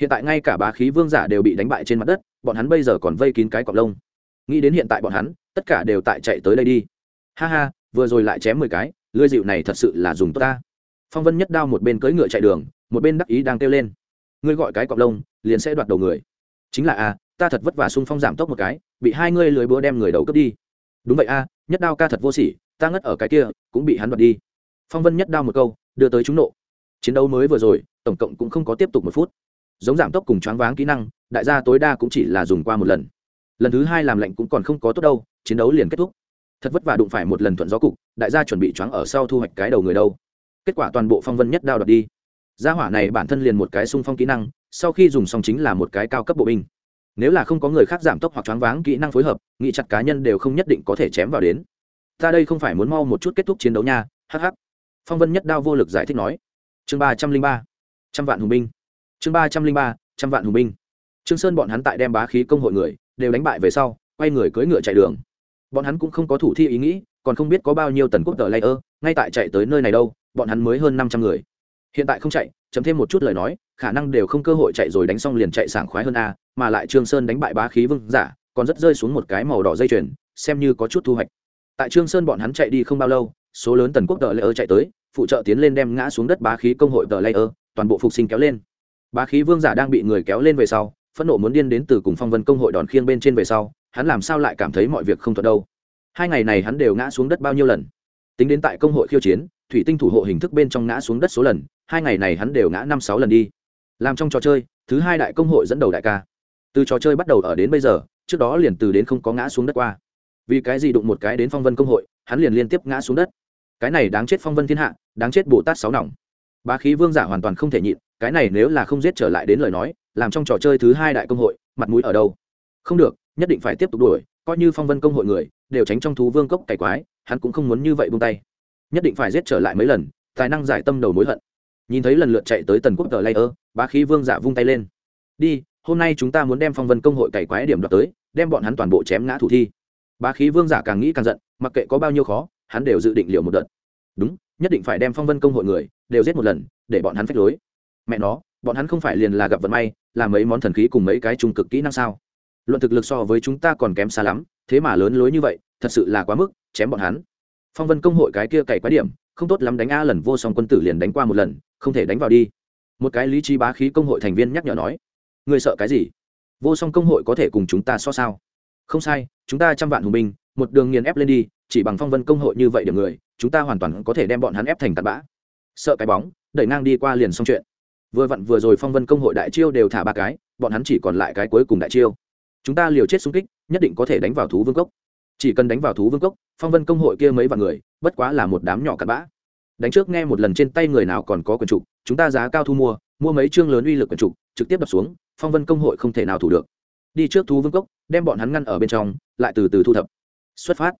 Hiện tại ngay cả bá khí vương giả đều bị đánh bại trên mặt đất bọn hắn bây giờ còn vây kín cái cọc lông. Nghĩ đến hiện tại bọn hắn tất cả đều tại chạy tới đây đi. Ha ha vừa rồi lại chém mười cái lưới dịu này thật sự là dùng tốt ta. Phong vân nhất đao một bên cưỡi ngựa chạy đường một bên đắc ý đang kêu lên. Ngươi gọi cái cọc lông, liền sẽ đoạt đầu người. Chính là a, ta thật vất vả xung phong giảm tốc một cái, bị hai ngươi lười búa đem người đầu cướp đi. Đúng vậy a, nhất đao ca thật vô sỉ, ta ngất ở cái kia, cũng bị hắn đoạt đi. Phong vân nhất đao một câu, đưa tới chúng nộ. Chiến đấu mới vừa rồi, tổng cộng cũng không có tiếp tục một phút. Giống giảm tốc cùng choáng váng kỹ năng, đại gia tối đa cũng chỉ là dùng qua một lần. Lần thứ hai làm lệnh cũng còn không có tốt đâu, chiến đấu liền kết thúc. Thật vất vả đụng phải một lần thuận gió cục, đại gia chuẩn bị choáng ở sau thu hoạch cái đầu người đâu. Kết quả toàn bộ phong vân nhất đao đoạt đi gia hỏa này bản thân liền một cái sung phong kỹ năng, sau khi dùng xong chính là một cái cao cấp bộ binh. Nếu là không có người khác giảm tốc hoặc choáng váng kỹ năng phối hợp nghị chặt cá nhân đều không nhất định có thể chém vào đến. Ta đây không phải muốn mau một chút kết thúc chiến đấu nha hh phong vân nhất đao vô lực giải thích nói. Chương ba trăm linh ba, trăm vạn hùng binh. Chương ba trăm linh ba, trăm vạn hùng binh. Trương sơn bọn hắn tại đem bá khí công hội người, đều đánh bại về sau, quay người cưỡi ngựa chạy đường. Bọn hắn cũng không có thủ thi ý nghĩ, còn không biết có bao nhiêu tần quốc tờ layer ngay tại chạy tới nơi này đâu, bọn hắn mới hơn năm trăm người hiện tại không chạy, chấm thêm một chút lời nói, khả năng đều không cơ hội chạy rồi đánh xong liền chạy sảng khoái hơn a, mà lại trương sơn đánh bại bá khí vương giả, còn rất rơi xuống một cái màu đỏ dây chuyền, xem như có chút thu hoạch. Tại trương sơn bọn hắn chạy đi không bao lâu, số lớn tần quốc tờ layer chạy tới, phụ trợ tiến lên đem ngã xuống đất bá khí công hội tờ layer toàn bộ phục sinh kéo lên. Bá khí vương giả đang bị người kéo lên về sau, phẫn nộ muốn điên đến từ cùng phong vân công hội đòn khiêng bên trên về sau, hắn làm sao lại cảm thấy mọi việc không thuận đâu? Hai ngày này hắn đều ngã xuống đất bao nhiêu lần? Tính đến tại công hội khiêu chiến thủy tinh thủ hộ hình thức bên trong ngã xuống đất số lần, hai ngày này hắn đều ngã năm sáu lần đi. Làm trong trò chơi, thứ hai đại công hội dẫn đầu đại ca. Từ trò chơi bắt đầu ở đến bây giờ, trước đó liền từ đến không có ngã xuống đất qua. Vì cái gì đụng một cái đến phong vân công hội, hắn liền liên tiếp ngã xuống đất. Cái này đáng chết phong vân thiên hạ, đáng chết bồ tát sáu nòng. Bá khí vương giả hoàn toàn không thể nhịn, cái này nếu là không giết trở lại đến lời nói, làm trong trò chơi thứ hai đại công hội, mặt mũi ở đâu? Không được, nhất định phải tiếp tục đuổi, coi như phong vân công hội người, đều tránh trong thú vương cốc cày quái, hắn cũng không muốn như vậy buông tay nhất định phải giết trở lại mấy lần, tài năng giải tâm đầu mối hận. Nhìn thấy lần lượt chạy tới tần quốc tờ lây ơ bá khí vương giả vung tay lên. Đi, hôm nay chúng ta muốn đem phong vân công hội cày quái điểm đoạt tới, đem bọn hắn toàn bộ chém ngã thủ thi. Bá khí vương giả càng nghĩ càng giận, mặc kệ có bao nhiêu khó, hắn đều dự định liệu một đợt. Đúng, nhất định phải đem phong vân công hội người, đều giết một lần, để bọn hắn phách lối. Mẹ nó, bọn hắn không phải liền là gặp vận may, là mấy món thần khí cùng mấy cái trung cực kỹ năng sao? Luận thực lực so với chúng ta còn kém xa lắm, thế mà lớn lối như vậy, thật sự là quá mức, chém bọn hắn phong vân công hội cái kia cày quá điểm, không tốt lắm đánh a lần vô song quân tử liền đánh qua một lần, không thể đánh vào đi. Một cái lý trí bá khí công hội thành viên nhắc nhở nói người sợ cái gì? Vô song công hội có thể cùng chúng ta so sao? Không sai, chúng ta trăm vạn hùng binh, một đường nghiền ép lên đi, chỉ bằng phong vân công hội như vậy điểm người, chúng ta hoàn toàn có thể đem bọn hắn ép thành tạt bã. Sợ cái bóng, đẩy ngang đi qua liền xong chuyện. Vừa vặn vừa rồi phong vân công hội đại chiêu đều thả ba cái, bọn hắn chỉ còn lại cái cuối cùng đại chiêu. Chúng ta liều chết xung kích, nhất định có thể đánh vào thú vương cốc chỉ cần đánh vào thú vương cốc, phong vân công hội kia mấy vạn người, bất quá là một đám nhỏ cặn bã. Đánh trước nghe một lần trên tay người nào còn có quần trục, chúng ta giá cao thu mua mua mấy chương lớn uy lực quần trục, trực tiếp đập xuống, phong vân công hội không thể nào thủ được. Đi trước thú vương cốc, đem bọn hắn ngăn ở bên trong, lại từ từ thu thập. Xuất phát.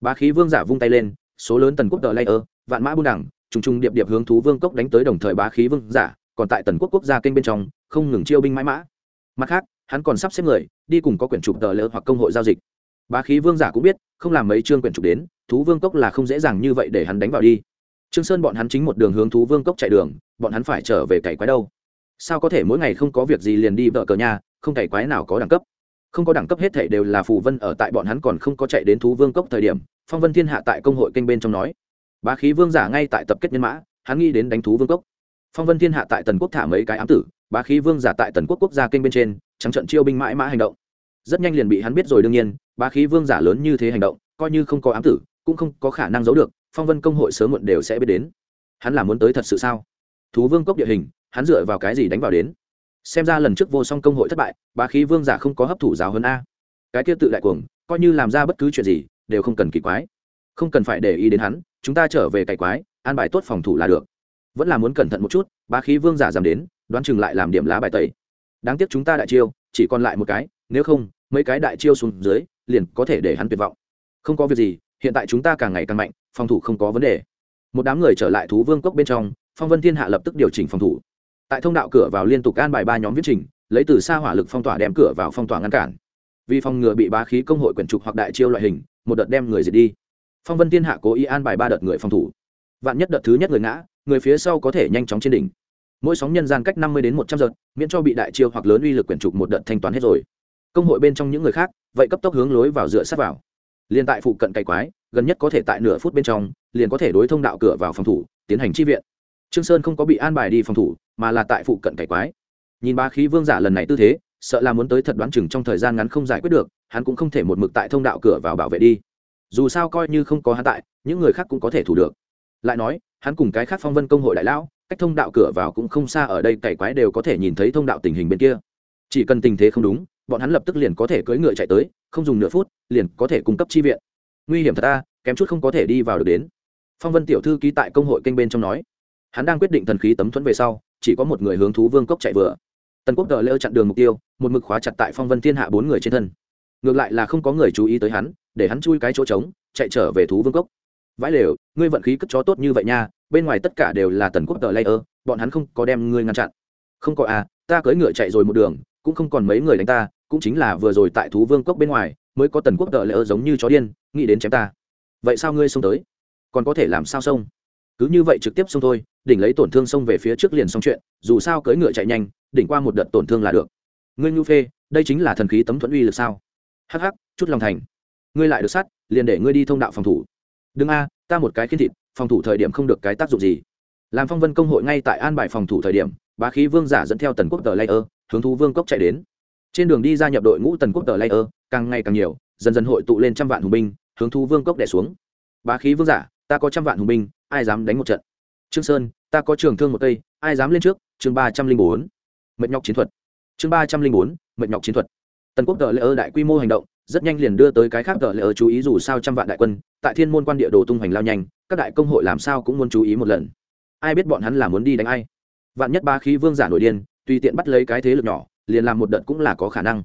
Bá khí vương giả vung tay lên, số lớn tần quốc tờ lay ơ, vạn mã buôn đẳng, trùng trùng điệp điệp hướng thú vương cốc đánh tới đồng thời bá khí vương giả, còn tại tần quốc quốc gia kênh bên trong, không ngừng chiêu binh mãi mã. Mặt khác, hắn còn sắp xếp người, đi cùng có quyển trục tờ lỡ hoặc công hội giao dịch bá khí vương giả cũng biết, không làm mấy chương quyển trục đến, thú vương cốc là không dễ dàng như vậy để hắn đánh vào đi. Trương sơn bọn hắn chính một đường hướng thú vương cốc chạy đường, bọn hắn phải trở về cày quái đâu. Sao có thể mỗi ngày không có việc gì liền đi vợ cờ nhà, không cày quái nào có đẳng cấp? Không có đẳng cấp hết thảy đều là phù vân ở tại bọn hắn còn không có chạy đến thú vương cốc thời điểm, phong vân thiên hạ tại công hội kênh bên trong nói. Bá khí vương giả ngay tại tập kết nhân mã, hắn nghĩ đến đánh thú vương cốc. Phong vân thiên hạ tại tần quốc thả mấy cái ám tử, bá khí vương giả tại tần quốc quốc gia kênh bên trên, trắng trận chiêu binh mãi mã hành động. Rất nhanh liền bị hắn biết rồi đương nhiên bá khí vương giả lớn như thế hành động, coi như không có ám tử, cũng không có khả năng giấu được, phong vân công hội sớm muộn đều sẽ biết đến. Hắn là muốn tới thật sự sao? Thú vương cốc địa hình, hắn dựa vào cái gì đánh vào đến? Xem ra lần trước vô song công hội thất bại, bá khí vương giả không có hấp thụ giáo hơn a. Cái kia tự đại cuồng, coi như làm ra bất cứ chuyện gì, đều không cần kỳ quái. Không cần phải để ý đến hắn, chúng ta trở về cày quái, an bài tốt phòng thủ là được. Vẫn là muốn cẩn thận một chút, bá khí vương giả dám đến, đoán chừng lại làm điểm lá bài tẩy. Đáng tiếc chúng ta đại chiêu, chỉ còn lại một cái, nếu không, mấy cái đại chiêu xuống dưới liền có thể để hắn tuyệt vọng. Không có việc gì, hiện tại chúng ta càng ngày càng mạnh, phòng thủ không có vấn đề. Một đám người trở lại thú vương cốc bên trong, phong vân thiên hạ lập tức điều chỉnh phòng thủ. Tại thông đạo cửa vào liên tục an bài ba nhóm viết trình, lấy từ xa hỏa lực phong tỏa đem cửa vào phong tỏa ngăn cản. Vì phòng ngừa bị bá khí công hội quyển trục hoặc đại chiêu loại hình, một đợt đem người diệt đi. Phong vân thiên hạ cố ý an bài ba đợt người phòng thủ. Vạn nhất đợt thứ nhất người ngã, người phía sau có thể nhanh chóng trên đỉnh. Mỗi sóng nhân gian cách năm mươi đến một trăm giật miễn cho bị đại chiêu hoặc lớn uy lực quyển trục một đợt thanh toán hết rồi công hội bên trong những người khác, vậy cấp tốc hướng lối vào dựa sát vào. Liền tại phụ cận cày quái, gần nhất có thể tại nửa phút bên trong, liền có thể đối thông đạo cửa vào phòng thủ, tiến hành chi viện. Trương sơn không có bị an bài đi phòng thủ, mà là tại phụ cận cày quái. Nhìn ba khí vương giả lần này tư thế, sợ là muốn tới thật đoán chừng trong thời gian ngắn không giải quyết được, hắn cũng không thể một mực tại thông đạo cửa vào bảo vệ đi. Dù sao coi như không có hắn tại, những người khác cũng có thể thủ được. Lại nói, hắn cùng cái khác phong vân công hội đại lão, cách thông đạo cửa vào cũng không xa ở đây, cày quái đều có thể nhìn thấy thông đạo tình hình bên kia. Chỉ cần tình thế không đúng bọn hắn lập tức liền có thể cưỡi ngựa chạy tới, không dùng nửa phút, liền có thể cung cấp chi viện. Nguy hiểm thật ta, kém chút không có thể đi vào được đến. Phong vân tiểu thư ký tại công hội kênh bên trong nói. Hắn đang quyết định thần khí tấm thuẫn về sau, chỉ có một người hướng thú vương cốc chạy vừa. Tần quốc đờ lơ chặn đường mục tiêu, một mực khóa chặt tại phong vân thiên hạ bốn người trên thân. Ngược lại là không có người chú ý tới hắn, để hắn chui cái chỗ trống, chạy trở về thú vương cốc. Vãi lều, ngươi vận khí cất chó tốt như vậy nha, bên ngoài tất cả đều là tần quốc tờ layer bọn hắn không có đem ngươi ngăn chặn. Không có à ta cưỡi ngựa chạy rồi một đường, cũng không còn mấy người đánh ta cũng chính là vừa rồi tại thú vương cốc bên ngoài, mới có tần quốc đợi lỡ giống như chó điên, nghĩ đến chém ta. Vậy sao ngươi xông tới? Còn có thể làm sao xông? Cứ như vậy trực tiếp xông thôi, đỉnh lấy tổn thương xông về phía trước liền xong chuyện, dù sao cưỡi ngựa chạy nhanh, đỉnh qua một đợt tổn thương là được. Ngươi nhu phê, đây chính là thần khí tấm thuẫn uy lực sao? Hh chút lòng thành. Ngươi lại được sắt liền để ngươi đi thông đạo phòng thủ. Đừng a, ta một cái khiến thịt, phòng thủ thời điểm không được cái tác dụng gì. Làm phong vân công hội ngay tại an bài phòng thủ thời điểm, bá khí vương giả dẫn theo tần quốc tờ layer hướng thú vương cốc chạy đến trên đường đi gia nhập đội ngũ tần quốc tờ layer, càng ngày càng nhiều, dần dần hội tụ lên trăm vạn hùng binh, hướng thú vương cốc đẻ xuống. Bá khí vương giả, ta có trăm vạn hùng binh, ai dám đánh một trận? Trương sơn, ta có trường thương một cây, ai dám lên trước? Chương ba trăm linh bốn, mệt nhọc chiến thuật. Chương ba trăm linh bốn, mệt nhọc chiến thuật. Tần quốc tờ layer đại quy mô hành động, rất nhanh liền đưa tới cái khác tờ layer chú ý dù sao trăm vạn đại quân, tại thiên môn quan địa đồ tung hoành lao nhanh, các đại công hội làm sao cũng muốn chú ý một lần. Ai biết bọn hắn là muốn đi đánh ai? Vạn nhất ba khí vương giả nổi điên, tùy tiện bắt lấy cái thế lực nhỏ liền làm một đợt cũng là có khả năng.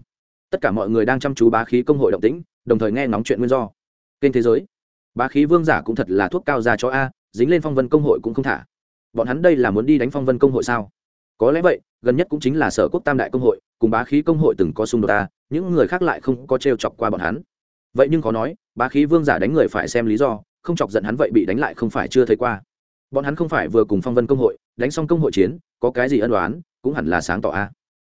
Tất cả mọi người đang chăm chú bá khí công hội động tĩnh, đồng thời nghe ngóng chuyện nguyên do. Kênh thế giới, bá khí vương giả cũng thật là thuốc cao ra cho a, dính lên phong vân công hội cũng không thả. Bọn hắn đây là muốn đi đánh phong vân công hội sao? Có lẽ vậy, gần nhất cũng chính là sở quốc tam đại công hội, cùng bá khí công hội từng có xung đột ta những người khác lại không có t chọc qua bọn hắn. Vậy nhưng có nói, bá khí vương giả đánh người phải xem lý do, không chọc giận hắn vậy bị đánh lại không phải chưa thấy qua. Bọn hắn không phải vừa cùng phong vân công hội, đánh xong công hội chiến, có cái gì ân đoán cũng hẳn là sáng tỏ a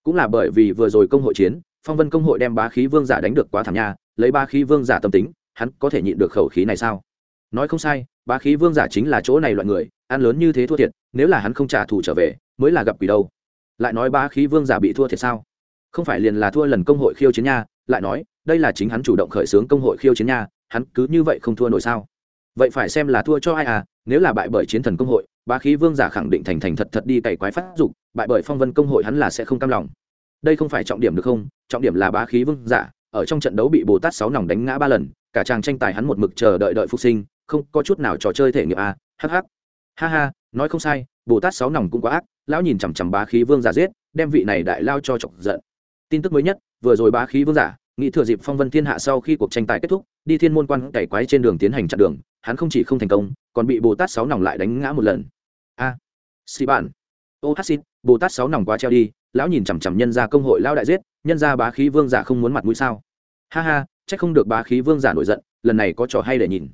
cũng là bởi vì vừa rồi công hội chiến, phong vân công hội đem bá khí vương giả đánh được quá thảm nha, lấy ba khí vương giả tâm tính, hắn có thể nhịn được khẩu khí này sao? Nói không sai, bá khí vương giả chính là chỗ này loại người, ăn lớn như thế thua thiệt, nếu là hắn không trả thù trở về, mới là gặp quỷ đâu. Lại nói bá khí vương giả bị thua thiệt sao? Không phải liền là thua lần công hội khiêu chiến nha, lại nói, đây là chính hắn chủ động khởi xướng công hội khiêu chiến nha, hắn cứ như vậy không thua nổi sao? Vậy phải xem là thua cho ai à nếu là bại bởi chiến thần công hội, bá khí vương giả khẳng định thành thành thật thật đi cày quái phát dục, bại bởi phong vân công hội hắn là sẽ không cam lòng đây không phải trọng điểm được không? Trọng điểm là bá khí vương giả ở trong trận đấu bị bồ tát sáu nòng đánh ngã ba lần cả chàng tranh tài hắn một mực chờ đợi đợi phục sinh không có chút nào trò chơi thể nghiệm à, a hh ha ha nói không sai bồ tát sáu nòng cũng quá ác lão nhìn chằm chằm bá khí vương giả giết đem vị này đại lao cho chọc giận. Tin tức mới nhất vừa rồi bá khí vương giả nghĩ thừa dịp phong vân thiên hạ sau khi cuộc tranh tài kết thúc đi thiên môn quan cày quái trên đường tiến hành chặn đường hắn không chỉ không thành công còn bị bồ tát sáu nòng lại đánh ngã một lần. A à, xì bạn. Ô hát xin bồ tát sáu nòng quá treo đi lão nhìn chằm chằm nhân gia công hội lao đại giết, nhân gia bá khí vương giả không muốn mặt mũi sao? Ha ha, chắc không được bá khí vương giả nổi giận, lần này có trò hay để nhìn.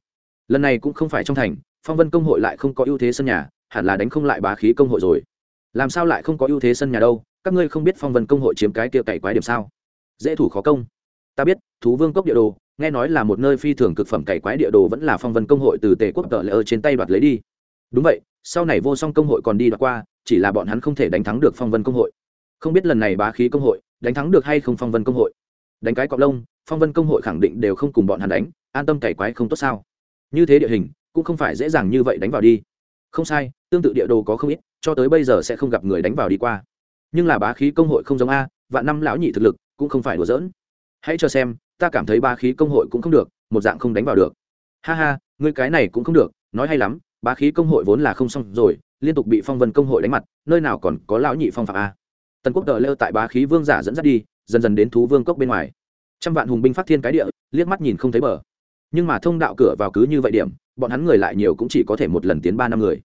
Lần này cũng không phải trong thành, phong vân công hội lại không có ưu thế sân nhà, hẳn là đánh không lại bá khí công hội rồi. Làm sao lại không có ưu thế sân nhà đâu, các ngươi không biết phong vân công hội chiếm cái kia cày quái điểm sao? Dễ thủ khó công. Ta biết, thú vương cốc địa đồ, nghe nói là một nơi phi thường cực phẩm cày quái địa đồ vẫn là phong vân công hội từ tề quốc tợ lỡ trên tay đoạt lấy đi. Đúng vậy, sau này vô song công hội còn đi đoạt qua, chỉ là bọn hắn không thể đánh thắng được phong vân công hội không biết lần này bá khí công hội đánh thắng được hay không phong vân công hội. Đánh cái cọc lông, phong vân công hội khẳng định đều không cùng bọn hắn đánh, an tâm cày quái không tốt sao. Như thế địa hình, cũng không phải dễ dàng như vậy đánh vào đi. Không sai, tương tự địa đồ có không ít, cho tới bây giờ sẽ không gặp người đánh vào đi qua. Nhưng là bá khí công hội không giống a, vạn năm lão nhị thực lực, cũng không phải đùa giỡn. Hãy cho xem, ta cảm thấy bá khí công hội cũng không được, một dạng không đánh vào được. Ha ha, ngươi cái này cũng không được, nói hay lắm, bá khí công hội vốn là không xong rồi, liên tục bị phong vân công hội đánh mặt, nơi nào còn có lão nhị phong phạm a tần quốc đợi lêu tại bá khí vương giả dẫn dắt đi, dần dần đến thú vương cốc bên ngoài. Trăm vạn hùng binh phát thiên cái địa, liếc mắt nhìn không thấy bờ. Nhưng mà thông đạo cửa vào cứ như vậy điểm, bọn hắn người lại nhiều cũng chỉ có thể một lần tiến ba năm người.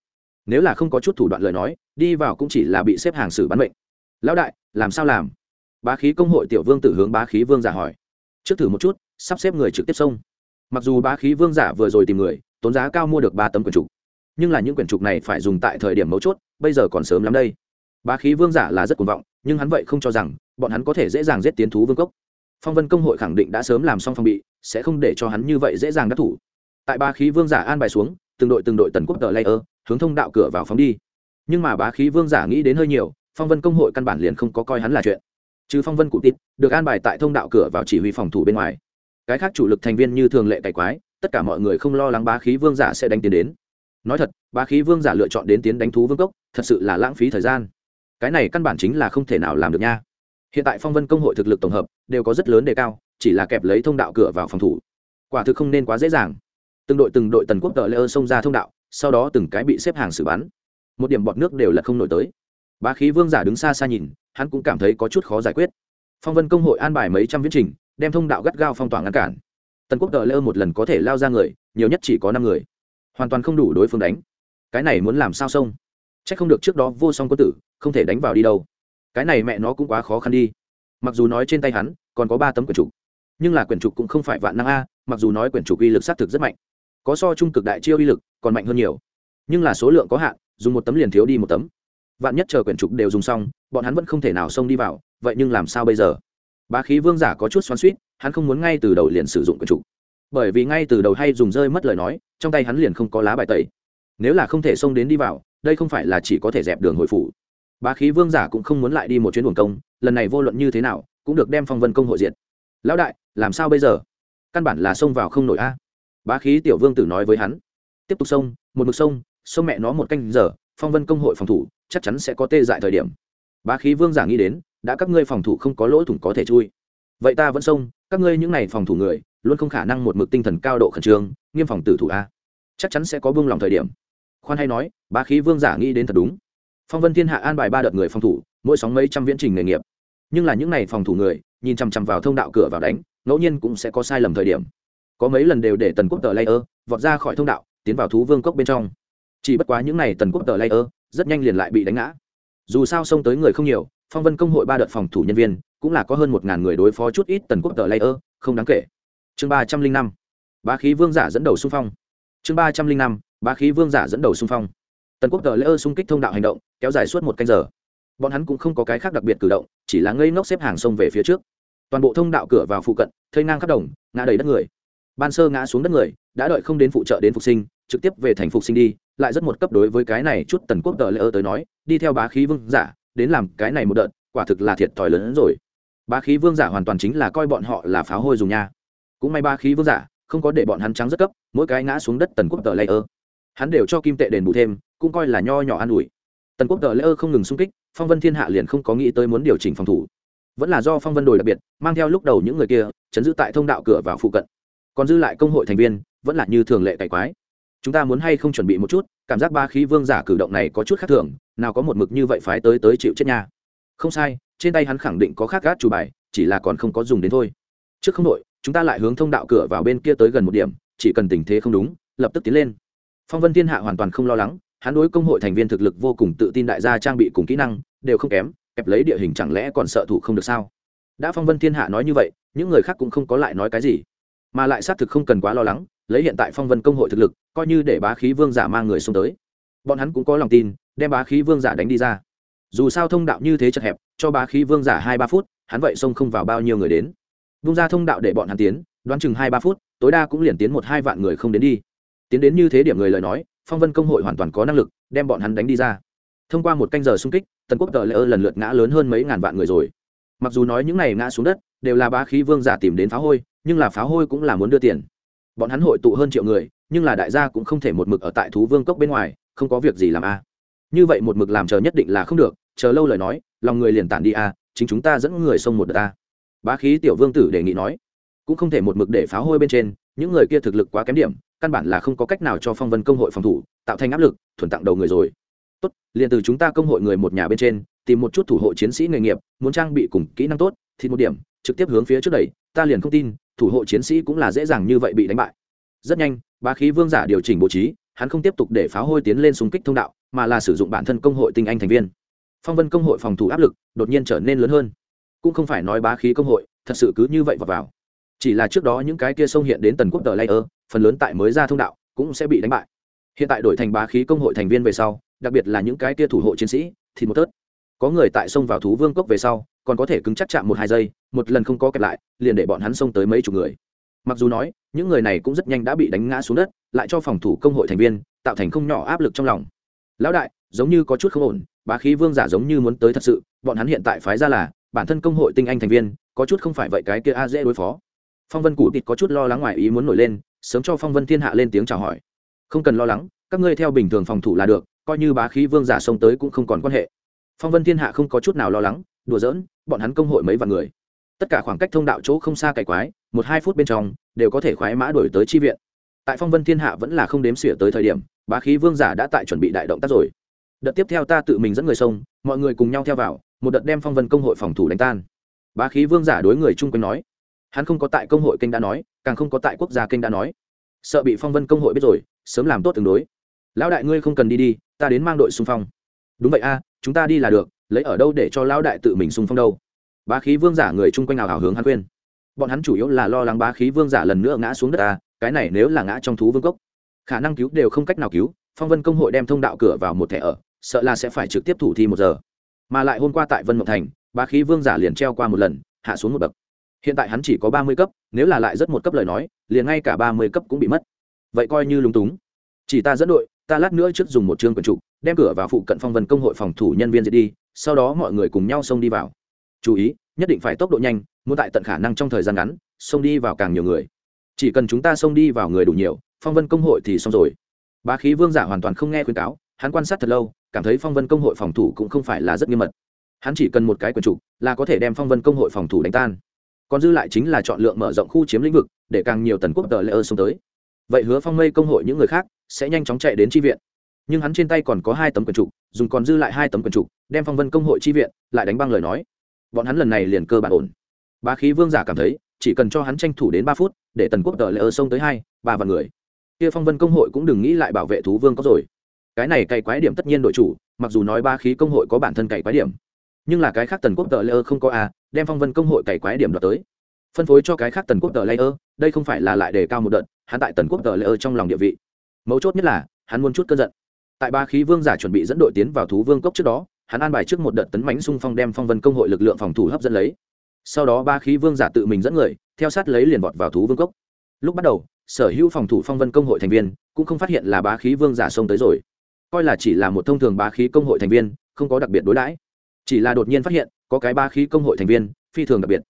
Nếu là không có chút thủ đoạn lời nói, đi vào cũng chỉ là bị xếp hàng xử bắn mệnh. Lão đại, làm sao làm? Bá khí công hội tiểu vương tử hướng bá khí vương giả hỏi. Trước thử một chút, sắp xếp người trực tiếp xông. Mặc dù bá khí vương giả vừa rồi tìm người, tốn giá cao mua được ba tấm quyển trục. Nhưng là những quyển trục này phải dùng tại thời điểm mấu chốt, bây giờ còn sớm lắm đây. Bá khí vương giả là rất cuồng vọng nhưng hắn vậy không cho rằng bọn hắn có thể dễ dàng giết tiến thú vương cốc. Phong vân công hội khẳng định đã sớm làm xong phong bị, sẽ không để cho hắn như vậy dễ dàng đắc thủ. Tại bá khí vương giả an bài xuống, từng đội từng đội tần quốc tờ layer, hướng thông đạo cửa vào phóng đi. Nhưng mà bá khí vương giả nghĩ đến hơi nhiều, phong vân công hội căn bản liền không có coi hắn là chuyện. Trừ phong vân cụ tít được an bài tại thông đạo cửa vào chỉ huy phòng thủ bên ngoài. Cái khác chủ lực thành viên như thường lệ cải quái, tất cả mọi người không lo lắng bá khí vương giả sẽ đánh tiến đến. Nói thật, bá khí vương giả lựa chọn đến tiến đánh thú vương cốc, thật sự là lãng phí thời gian cái này căn bản chính là không thể nào làm được nha. Hiện tại phong vân công hội thực lực tổng hợp đều có rất lớn đề cao, chỉ là kẹp lấy thông đạo cửa vào phòng thủ. Quả thực không nên quá dễ dàng. Từng đội từng đội tần quốc tờ lê ơn xông ra thông đạo, sau đó từng cái bị xếp hàng xử bắn. Một điểm bọt nước đều là không nổi tới. Bá khí vương giả đứng xa xa nhìn, hắn cũng cảm thấy có chút khó giải quyết. Phong vân công hội an bài mấy trăm viễn trình, đem thông đạo gắt gao phong tỏa ngăn cản. Tần quốc tờ lê ơn một lần có thể lao ra người, nhiều nhất chỉ có năm người. Hoàn toàn không đủ đối phương đánh. Cái này muốn làm sao xông? C h ắ c không được trước đó vô song có tử, không thể đánh vào đi đâu. Cái này mẹ nó cũng quá khó khăn đi. Mặc dù nói trên tay hắn, còn có ba tấm quyển trục. Nhưng là quyển trục cũng không phải vạn năng a, mặc dù nói quyển trục uy lực xác thực rất mạnh. Có so trung cực đại chiêu uy lực, còn mạnh hơn nhiều. Nhưng là số lượng có hạn, dùng một tấm liền thiếu đi một tấm. Vạn nhất chờ quyển trục đều dùng xong, bọn hắn vẫn không thể nào xông đi vào, vậy nhưng làm sao bây giờ? Bá khí vương giả có chút xoắn suýt hắn không muốn ngay từ đầu liền sử dụng quyển trục. Bởi vì ngay từ đầu hay dùng rơi mất lời nói, trong tay hắn liền không có lá bài tẩy. Nếu là không thể xông đến đi vào đây không phải là chỉ có thể dẹp đường hồi phủ. Bá khí vương giả cũng không muốn lại đi một chuyến buồng công, lần này vô luận như thế nào, cũng được đem phong vân công hội diện lão đại, làm sao bây giờ? Căn bản là xông vào không nổi a. Bá khí tiểu vương tử nói với hắn. Tiếp tục xông, một mực sông sông mẹ nó một canh giờ, phong vân công hội phòng thủ, chắc chắn sẽ có tê dại thời điểm. Bá khí vương giả nghĩ đến, đã các ngươi phòng thủ không có lỗ thủng có thể chui. Vậy ta vẫn xông, các ngươi những n à y phòng thủ người, luôn không khả năng một mực tinh thần cao độ khẩn trương, nghiêm phòng tử thủ a. Chắc chắn sẽ có vương lòng thời điểm khoan hay nói, bá khí vương giả nghĩ đến thật đúng. Phong vân thiên hạ an bài ba đợt người phòng thủ, mỗi sóng mấy trăm viễn trình nghề nghiệp. Nhưng là những n à y phòng thủ người, nhìn chằm chằm vào thông đạo cửa vào đánh, ngẫu nhiên cũng sẽ có sai lầm thời điểm. Có mấy lần đều để tần quốc tờ layer, vọt ra khỏi thông đạo, tiến vào thú vương cốc bên trong. Chỉ bất quá những n à y tần quốc tờ layer, rất nhanh liền lại bị đánh ngã. Dù sao xông tới người không nhiều, phong vân công hội ba đợt phòng thủ nhân viên, cũng là có hơn một ngàn người đối phó chút ít tần quốc tờ layer, không đáng kể. Chương ba trăm linh năm ba khí vương giả dẫn đầu xung phong. Chương ba trăm linh năm ba khí vương giả dẫn đầu xung phong. Tần quốc tờ lễ ơ xung kích thông đạo hành động, kéo dài suốt một canh giờ. Bọn hắn cũng không có cái khác đặc biệt cử động, chỉ là ngây ngốc xếp hàng sông về phía trước. Toàn bộ thông đạo cửa vào phụ cận, thây ngang khắp đồng, ngã đầy đất người. Ban sơ ngã xuống đất người, đã đợi không đến phụ trợ đến phục sinh, trực tiếp về thành phục sinh đi, lại rất một cấp đối với cái này chút tần quốc tờ lễ ơ tới nói, đi theo bá khí vương giả, đến làm cái này một đợt, quả thực là thiệt thòi lớn hơn rồi. Bá khí vương giả hoàn toàn chính là coi bọn họ là pháo hôi dùng nha. Cũng may bá khí vương giả, không có để bọn hắn trắng rất cấp, mỗi cái ngã xuống đất tần quốc tờ lễ ơ hắn đều cho kim tệ đền bù thêm, cũng coi là nho nhỏ an ủi. Tần quốc tờ lễ ơ không ngừng xung kích, phong vân thiên hạ liền không có nghĩ tới muốn điều chỉnh phòng thủ. Vẫn là do phong vân đồi đặc biệt, mang theo lúc đầu những người kia, chấn giữ tại thông đạo cửa vào phụ cận. Còn dư lại công hội thành viên, vẫn là như thường lệ cải quái. Chúng ta muốn hay không chuẩn bị một chút, cảm giác ba khí vương giả cử động này có chút khác thường, nào có một mực như vậy phái tới tới chịu chết nha. Không sai, trên tay hắn khẳng định có khác gác chủ bài, chỉ là còn không có dùng đến thôi. Trước không đội, chúng ta lại hướng thông đạo cửa vào bên kia tới gần một điểm, chỉ cần tình thế không đúng, lập tức tiến lên phong vân thiên hạ hoàn toàn không lo lắng, hắn đối công hội thành viên thực lực vô cùng tự tin đại gia trang bị cùng kỹ năng, đều không kém, kẹp lấy địa hình chẳng lẽ còn sợ thủ không được sao? Đã phong vân thiên hạ nói như vậy, những người khác cũng không có lại nói cái gì. Mà lại xác thực không cần quá lo lắng, lấy hiện tại phong vân công hội thực lực, coi như để bá khí vương giả mang người xuống tới. Bọn hắn cũng có lòng tin, đem bá khí vương giả đánh đi ra. Dù sao thông đạo như thế chật hẹp, cho bá khí vương giả hai ba phút, hắn vậy xông không vào bao nhiêu người đến. Vung ra thông đạo để bọn hắn tiến, đoán chừng hai ba phút, tối đa cũng liền tiến một hai vạn người không đến đi tiến đến như thế điểm người lời nói, phong vân công hội hoàn toàn có năng lực, đem bọn hắn đánh đi ra. Thông qua một canh giờ xung kích, tần quốc tờ lễ ơ lần lượt ngã lớn hơn mấy ngàn vạn người rồi. Mặc dù nói những này ngã xuống đất, đều là bá khí vương giả tìm đến pháo hôi, nhưng là pháo hôi cũng là muốn đưa tiền. Bọn hắn hội tụ hơn triệu người, nhưng là đại gia cũng không thể một mực ở tại thú vương cốc bên ngoài, không có việc gì làm a. Như vậy một mực làm chờ nhất định là không được, chờ lâu lời nói, lòng người liền tản đi a, chính chúng ta dẫn người xông một đợt ta bá khí tiểu vương tử đề nghị nói, cũng không thể một mực để pháo hôi bên trên những người kia thực lực quá kém điểm, căn bản là không có cách nào cho phong vân công hội phòng thủ, tạo thành áp lực, thuần tặng đầu người rồi. Tốt, liền từ chúng ta công hội người một nhà bên trên, tìm một chút thủ hộ chiến sĩ nghề nghiệp, muốn trang bị cùng kỹ năng tốt, thì một điểm, trực tiếp hướng phía trước đẩy, ta liền không tin, thủ hộ chiến sĩ cũng là dễ dàng như vậy bị đánh bại. Rất nhanh, bá khí vương giả điều chỉnh bố trí, hắn không tiếp tục để pháo hôi tiến lên xung kích thông đạo, mà là sử dụng bản thân công hội tinh anh thành viên. Phong vân công hội phòng thủ áp lực đột nhiên trở nên lớn hơn. Cũng không phải nói bá khí công hội, thật sự cứ như vậy vào vào chỉ là trước đó những cái kia sông hiện đến tần quốc tờ layer, phần lớn tại mới ra thông đạo, cũng sẽ bị đánh bại. Hiện tại đổi thành bá khí công hội thành viên về sau, đặc biệt là những cái kia thủ hộ chiến sĩ, thì một tớt. Có người tại sông vào thú vương cốc về sau, còn có thể cứng chắc chạm một hai giây, một lần không có kẹp lại, liền để bọn hắn xông tới mấy chục người. Mặc dù nói, những người này cũng rất nhanh đã bị đánh ngã xuống đất, lại cho phòng thủ công hội thành viên tạo thành không nhỏ áp lực trong lòng. Lão đại, giống như có chút không ổn, bá khí vương giả giống như muốn tới thật sự, bọn hắn hiện tại phái ra là, bản thân công hội tinh anh thành viên, có chút không phải vậy cái kia a dễ đối phó phong vân cụ tịt có chút lo lắng ngoài ý muốn nổi lên, sớm cho phong vân thiên hạ lên tiếng chào hỏi. Không cần lo lắng, các ngươi theo bình thường phòng thủ là được, coi như bá khí vương giả xông tới cũng không còn quan hệ. Phong vân thiên hạ không có chút nào lo lắng, đùa giỡn, bọn hắn công hội mấy vạn người. Tất cả khoảng cách thông đạo chỗ không xa cày quái, một hai phút bên trong, đều có thể khoái mã đổi tới chi viện. Tại phong vân thiên hạ vẫn là không đếm xỉa tới thời điểm, bá khí vương giả đã tại chuẩn bị đại động tác rồi. Đợt tiếp theo ta tự mình dẫn người sông mọi người cùng nhau theo vào, một đợt đem phong vân công hội phòng thủ đánh tan. Bá khí vương giả đối người chung quanh nói hắn không có tại công hội kênh đã nói, càng không có tại quốc gia kênh đã nói. Sợ bị phong vân công hội biết rồi, sớm làm tốt tương đối. Lão đại ngươi không cần đi đi, ta đến mang đội xung phong. Đúng vậy a, chúng ta đi là được, lấy ở đâu để cho lão đại tự mình xung phong đâu. Bá khí vương giả người chung quanh nào hào hướng hắn khuyên. Bọn hắn chủ yếu là lo lắng bá khí vương giả lần nữa ngã xuống đất ta cái này nếu là ngã trong thú vương cốc, khả năng cứu đều không cách nào cứu, phong vân công hội đem thông đạo cửa vào một thẻ ở, sợ là sẽ phải trực tiếp thủ thi một giờ. Mà lại hôm qua tại vân mộng thành, bá khí vương giả liền treo qua một lần, hạ xuống một bậc hiện tại hắn chỉ có ba mươi cấp, nếu là lại rất một cấp lời nói, liền ngay cả ba mươi cấp cũng bị mất. Vậy coi như lúng túng. Chỉ ta dẫn đội, ta lát nữa trước dùng một chương quần trụ đem cửa vào phụ cận phong vân công hội phòng thủ nhân viên diệt đi, sau đó mọi người cùng nhau xông đi vào. Chú ý, nhất định phải tốc độ nhanh, muốn tại tận khả năng trong thời gian ngắn, xông đi vào càng nhiều người. Chỉ cần chúng ta xông đi vào người đủ nhiều, phong vân công hội thì xong rồi. Bá khí vương giả hoàn toàn không nghe khuyên cáo, hắn quan sát thật lâu, cảm thấy phong vân công hội phòng thủ cũng không phải là rất nghiêm mật. Hắn chỉ cần một cái quần trục là có thể đem phong vân công hội phòng thủ đánh tan còn dư lại chính là chọn lượng mở rộng khu chiếm lĩnh vực, để càng nhiều tần quốc tờ lễ ơ xông tới. Vậy hứa phong mây công hội những người khác sẽ nhanh chóng chạy đến tri viện. Nhưng hắn trên tay còn có hai tấm quần trục, dùng còn dư lại hai tấm quần trục, đem phong vân công hội tri viện, lại đánh băng lời nói. Bọn hắn lần này liền cơ bản ổn. Bá khí vương giả cảm thấy, chỉ cần cho hắn tranh thủ đến ba phút, để tần quốc tờ lễ ơ xông tới hai, ba vạn người. Kia phong vân công hội cũng đừng nghĩ lại bảo vệ thú vương có rồi. Cái này cày quái điểm tất nhiên đội chủ, mặc dù nói ba khí công hội có bản thân cày quái điểm. Nhưng là cái khác tần quốc tờ lễ ơ không có a đem phong vân công hội cày quái điểm đoạt tới. Phân phối cho cái khác tần quốc tờ layer. ơ đây không phải là lại đề cao một đợt, hắn tại tần quốc tờ layer ơ trong lòng địa vị. Mấu chốt nhất là, hắn muốn chút cơn giận. Tại ba khí vương giả chuẩn bị dẫn đội tiến vào thú vương cốc trước đó, hắn an bài trước một đợt tấn mãnh xung phong đem phong vân công hội lực lượng phòng thủ hấp dẫn lấy. Sau đó ba khí vương giả tự mình dẫn người, theo sát lấy liền vọt vào thú vương cốc. Lúc bắt đầu, sở hữu phòng thủ phong vân công hội thành viên cũng không phát hiện là bá khí vương giả xông tới rồi. Coi là chỉ là một thông thường bá khí công hội thành viên, không có đặc biệt đối đãi. Chỉ là đột nhiên phát hiện có cái ba khí công hội thành viên, phi thường đặc biệt.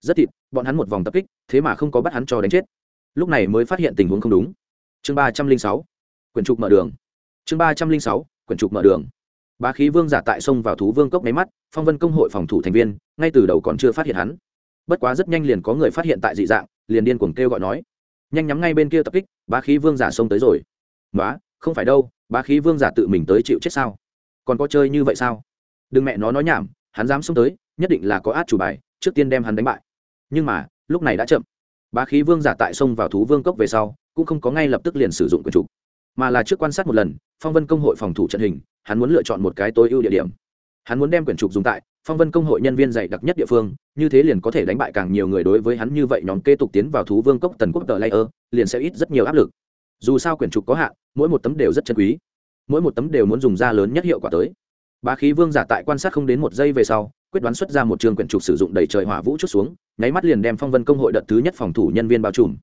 Rất thịt, bọn hắn một vòng tập kích, thế mà không có bắt hắn cho đánh chết. Lúc này mới phát hiện tình huống không đúng. Chương ba trăm linh sáu, quyển trục mở đường. Chương ba trăm linh sáu, quyển trục mở đường. Bá khí vương giả tại sông vào thú vương cốc máy mắt, phong vân công hội phòng thủ thành viên, ngay từ đầu còn chưa phát hiện hắn. Bất quá rất nhanh liền có người phát hiện tại dị dạng, liền điên cuồng kêu gọi nói. Nhanh nhắm ngay bên kia tập kích bá khí vương giả xông tới rồi. Nói không phải đâu bá khí vương giả tự mình tới chịu chết sao? Còn có chơi như vậy sao? Đừng mẹ nó nói nhảm hắn dám xông tới, nhất định là có át chủ bài, trước tiên đem hắn đánh bại. Nhưng mà, lúc này đã chậm. Bá khí vương giả tại sông vào thú vương cốc về sau, cũng không có ngay lập tức liền sử dụng quyền trục mà là trước quan sát một lần, phong vân công hội phòng thủ trận hình, hắn muốn lựa chọn một cái tối ưu địa điểm. Hắn muốn đem quyển trục dùng tại phong vân công hội nhân viên dạy đặc nhất địa phương, như thế liền có thể đánh bại càng nhiều người đối với hắn như vậy nhóm kế tục tiến vào thú vương cốc tần quốc tờ layer, liền sẽ ít rất nhiều áp lực. Dù sao quyển trục có hạn, mỗi một tấm đều rất chân quý. Mỗi một tấm đều muốn dùng ra lớn nhất hiệu quả tới bá khí vương giả tại quan sát không đến một giây về sau, quyết đoán xuất ra một trường quyển trục sử dụng đầy trời hỏa vũ chút xuống, nháy mắt liền đem phong vân công hội đợt thứ nhất phòng thủ nhân viên bao trùm.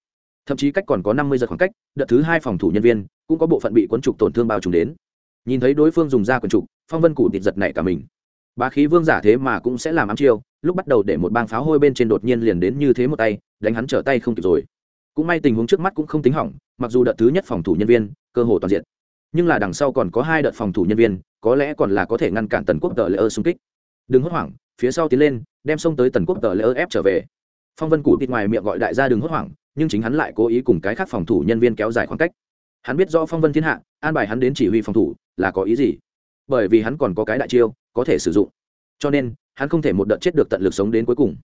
Thậm chí cách còn có năm mươi giờ khoảng cách, đợt thứ hai phòng thủ nhân viên cũng có bộ phận bị cuốn trục tổn thương bao trùm đến. Nhìn thấy đối phương dùng ra quyển trục, phong vân cụ tịt giật nảy cả mình. Bá khí vương giả thế mà cũng sẽ làm ám chiêu, lúc bắt đầu để một bang pháo hôi bên trên đột nhiên liền đến như thế một tay, đánh hắn trở tay không kịp rồi. Cũng may tình huống trước mắt cũng không tính hỏng, mặc dù đợt thứ nhất phòng thủ nhân viên, cơ hồ toàn diện nhưng là đằng sau còn có hai đợt phòng thủ nhân viên, có lẽ còn là có thể ngăn cản tần quốc tờ lễ ơ xung kích. Đừng hốt hoảng, phía sau tiến lên, đem xông tới tần quốc tờ lễ ơ ép trở về. Phong vân cụ thịt ngoài miệng gọi đại gia đừng hốt hoảng, nhưng chính hắn lại cố ý cùng cái khác phòng thủ nhân viên kéo dài khoảng cách. Hắn biết rõ phong vân thiên hạ, an bài hắn đến chỉ huy phòng thủ, là có ý gì? Bởi vì hắn còn có cái đại chiêu, có thể sử dụng. Cho nên, hắn không thể một đợt chết được tận lực sống đến cuối cùng.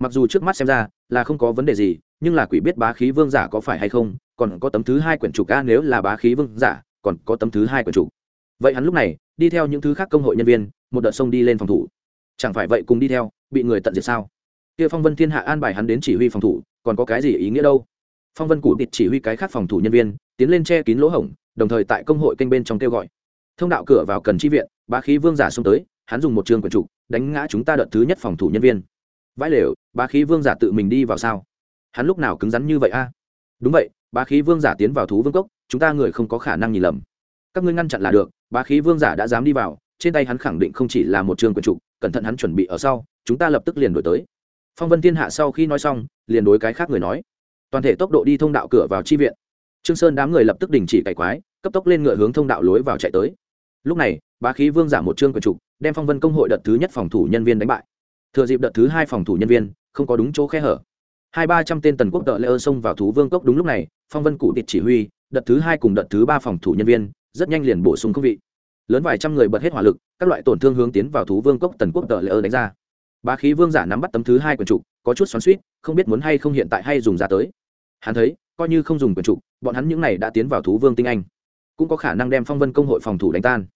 Mặc dù trước mắt xem ra, là không có vấn đề gì, nhưng là quỷ biết bá khí vương giả có phải hay không, còn có tấm thứ hai quyển trục ca nếu là bá khí vương giả còn có tấm thứ hai quyển trục vậy hắn lúc này, đi theo những thứ khác công hội nhân viên, một đợt sông đi lên phòng thủ. Chẳng phải vậy cùng đi theo, bị người tận diệt sao? Kia phong vân thiên hạ an bài hắn đến chỉ huy phòng thủ, còn có cái gì ý nghĩa đâu? Phong vân cụ địch chỉ huy cái khác phòng thủ nhân viên, tiến lên che kín lỗ hổng, đồng thời tại công hội kênh bên trong kêu gọi. Thông đạo cửa vào cần chi viện, bá khí vương giả xông tới, hắn dùng một trường quyển trục đánh ngã chúng ta đợt thứ nhất phòng thủ nhân viên. Vãi lều, bá khí vương giả tự mình đi vào sao? Hắn lúc nào cứng rắn như vậy a? Đúng vậy, bá khí vương giả tiến vào thú vương cốc chúng ta người không có khả năng nhìn lầm. Các ngươi ngăn chặn là được, bá khí vương giả đã dám đi vào, trên tay hắn khẳng định không chỉ là một trường quyền trục, cẩn thận hắn chuẩn bị ở sau, chúng ta lập tức liền đổi tới. Phong vân thiên hạ sau khi nói xong, liền đối cái khác người nói, toàn thể tốc độ đi thông đạo cửa vào chi viện. Trương sơn đám người lập tức đình chỉ cải quái, cấp tốc lên ngựa hướng thông đạo lối vào chạy tới. Lúc này, bá khí vương giả một trương quyền trục, đem phong vân công hội đợt thứ nhất phòng thủ nhân viên đánh bại. Thừa dịp đợt thứ hai phòng thủ nhân viên, không có đúng chỗ khe hở. Hai ba trăm tên tần quốc đợi lê ơ xông vào thú vương cốc đúng lúc này, phong vân cụ tịt chỉ huy đợt thứ hai cùng đợt thứ ba phòng thủ nhân viên, rất nhanh liền bổ sung không vị. Lớn vài trăm người bật hết hỏa lực, các loại tổn thương hướng tiến vào thú vương cốc tần quốc tờ lê ơ đánh ra. Bá khí vương giả nắm bắt tấm thứ hai quần trục có chút xoắn suýt không biết muốn hay không hiện tại hay dùng ra tới. Hắn thấy, coi như không dùng quần trục bọn hắn những này đã tiến vào thú vương tinh anh, cũng có khả năng đem phong vân công hội phòng thủ đánh tan.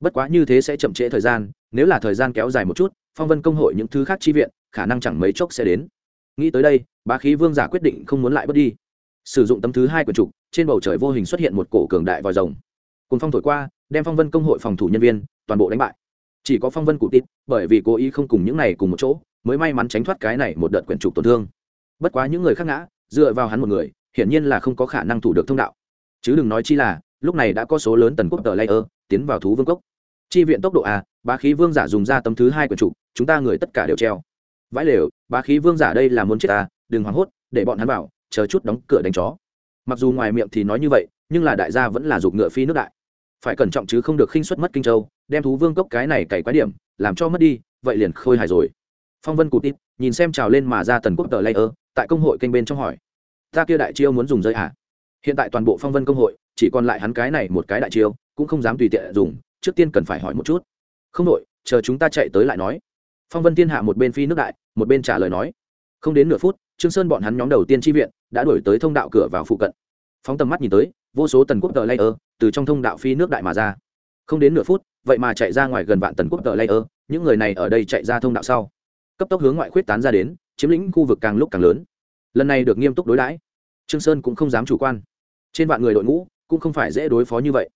Bất quá như thế sẽ chậm trễ thời gian, nếu là thời gian kéo dài một chút, phong vân công hội những thứ khác chi viện, khả năng chẳng mấy chốc sẽ đến. Nghĩ tới đây, bá khí vương giả quyết định không muốn lại bớt đi sử dụng tấm thứ hai quyển trục, trên bầu trời vô hình xuất hiện một cổ cường đại vòi rồng. Cùng phong thổi qua, đem phong vân công hội phòng thủ nhân viên toàn bộ đánh bại. Chỉ có phong vân cụ tít, bởi vì cố ý không cùng những này cùng một chỗ, mới may mắn tránh thoát cái này một đợt quyển trục tổn thương. Bất quá những người khác ngã, dựa vào hắn một người, hiển nhiên là không có khả năng thủ được thông đạo. Chứ đừng nói chi là, lúc này đã có số lớn tần quốc tờ layer tiến vào thú vương cốc. Chi viện tốc độ a, bá khí vương giả dùng ra tấm thứ hai của trục, chúng ta người tất cả đều treo. Vãi lều, bá khí vương giả đây là muốn chết ta, đừng hoảng hốt, để bọn hắn vào chờ chút đóng cửa đánh chó. Mặc dù ngoài miệng thì nói như vậy, nhưng là đại gia vẫn là giục ngựa phi nước đại. Phải cẩn trọng chứ không được khinh suất mất kinh châu, đem thú vương cốc cái này cày quái điểm, làm cho mất đi, vậy liền khôi hài rồi. Phong vân cụt tít, nhìn xem trào lên mà ra tần quốc tờ lây ơ, tại công hội kênh bên trong hỏi. Ta kia đại chiêu muốn dùng rơi à hiện tại toàn bộ phong vân công hội, chỉ còn lại hắn cái này một cái đại chiêu, cũng không dám tùy tiện dùng, trước tiên cần phải hỏi một chút. Không đội chờ chúng ta chạy tới lại nói. Phong vân thiên hạ một bên phi nước đại, một bên trả lời nói không đến nửa phút, trương sơn bọn hắn nhóm đầu tiên tri viện đã đuổi tới thông đạo cửa vào phụ cận. Phóng tầm mắt nhìn tới, vô số tần quốc tờ layer từ trong thông đạo phi nước đại mà ra. Không đến nửa phút, vậy mà chạy ra ngoài gần vạn tần quốc tờ layer, những người này ở đây chạy ra thông đạo sau. Cấp tốc hướng ngoại khuyết tán ra đến, chiếm lĩnh khu vực càng lúc càng lớn. Lần này được nghiêm túc đối đãi, trương sơn cũng không dám chủ quan. Trên vạn người đội ngũ cũng không phải dễ đối phó như vậy.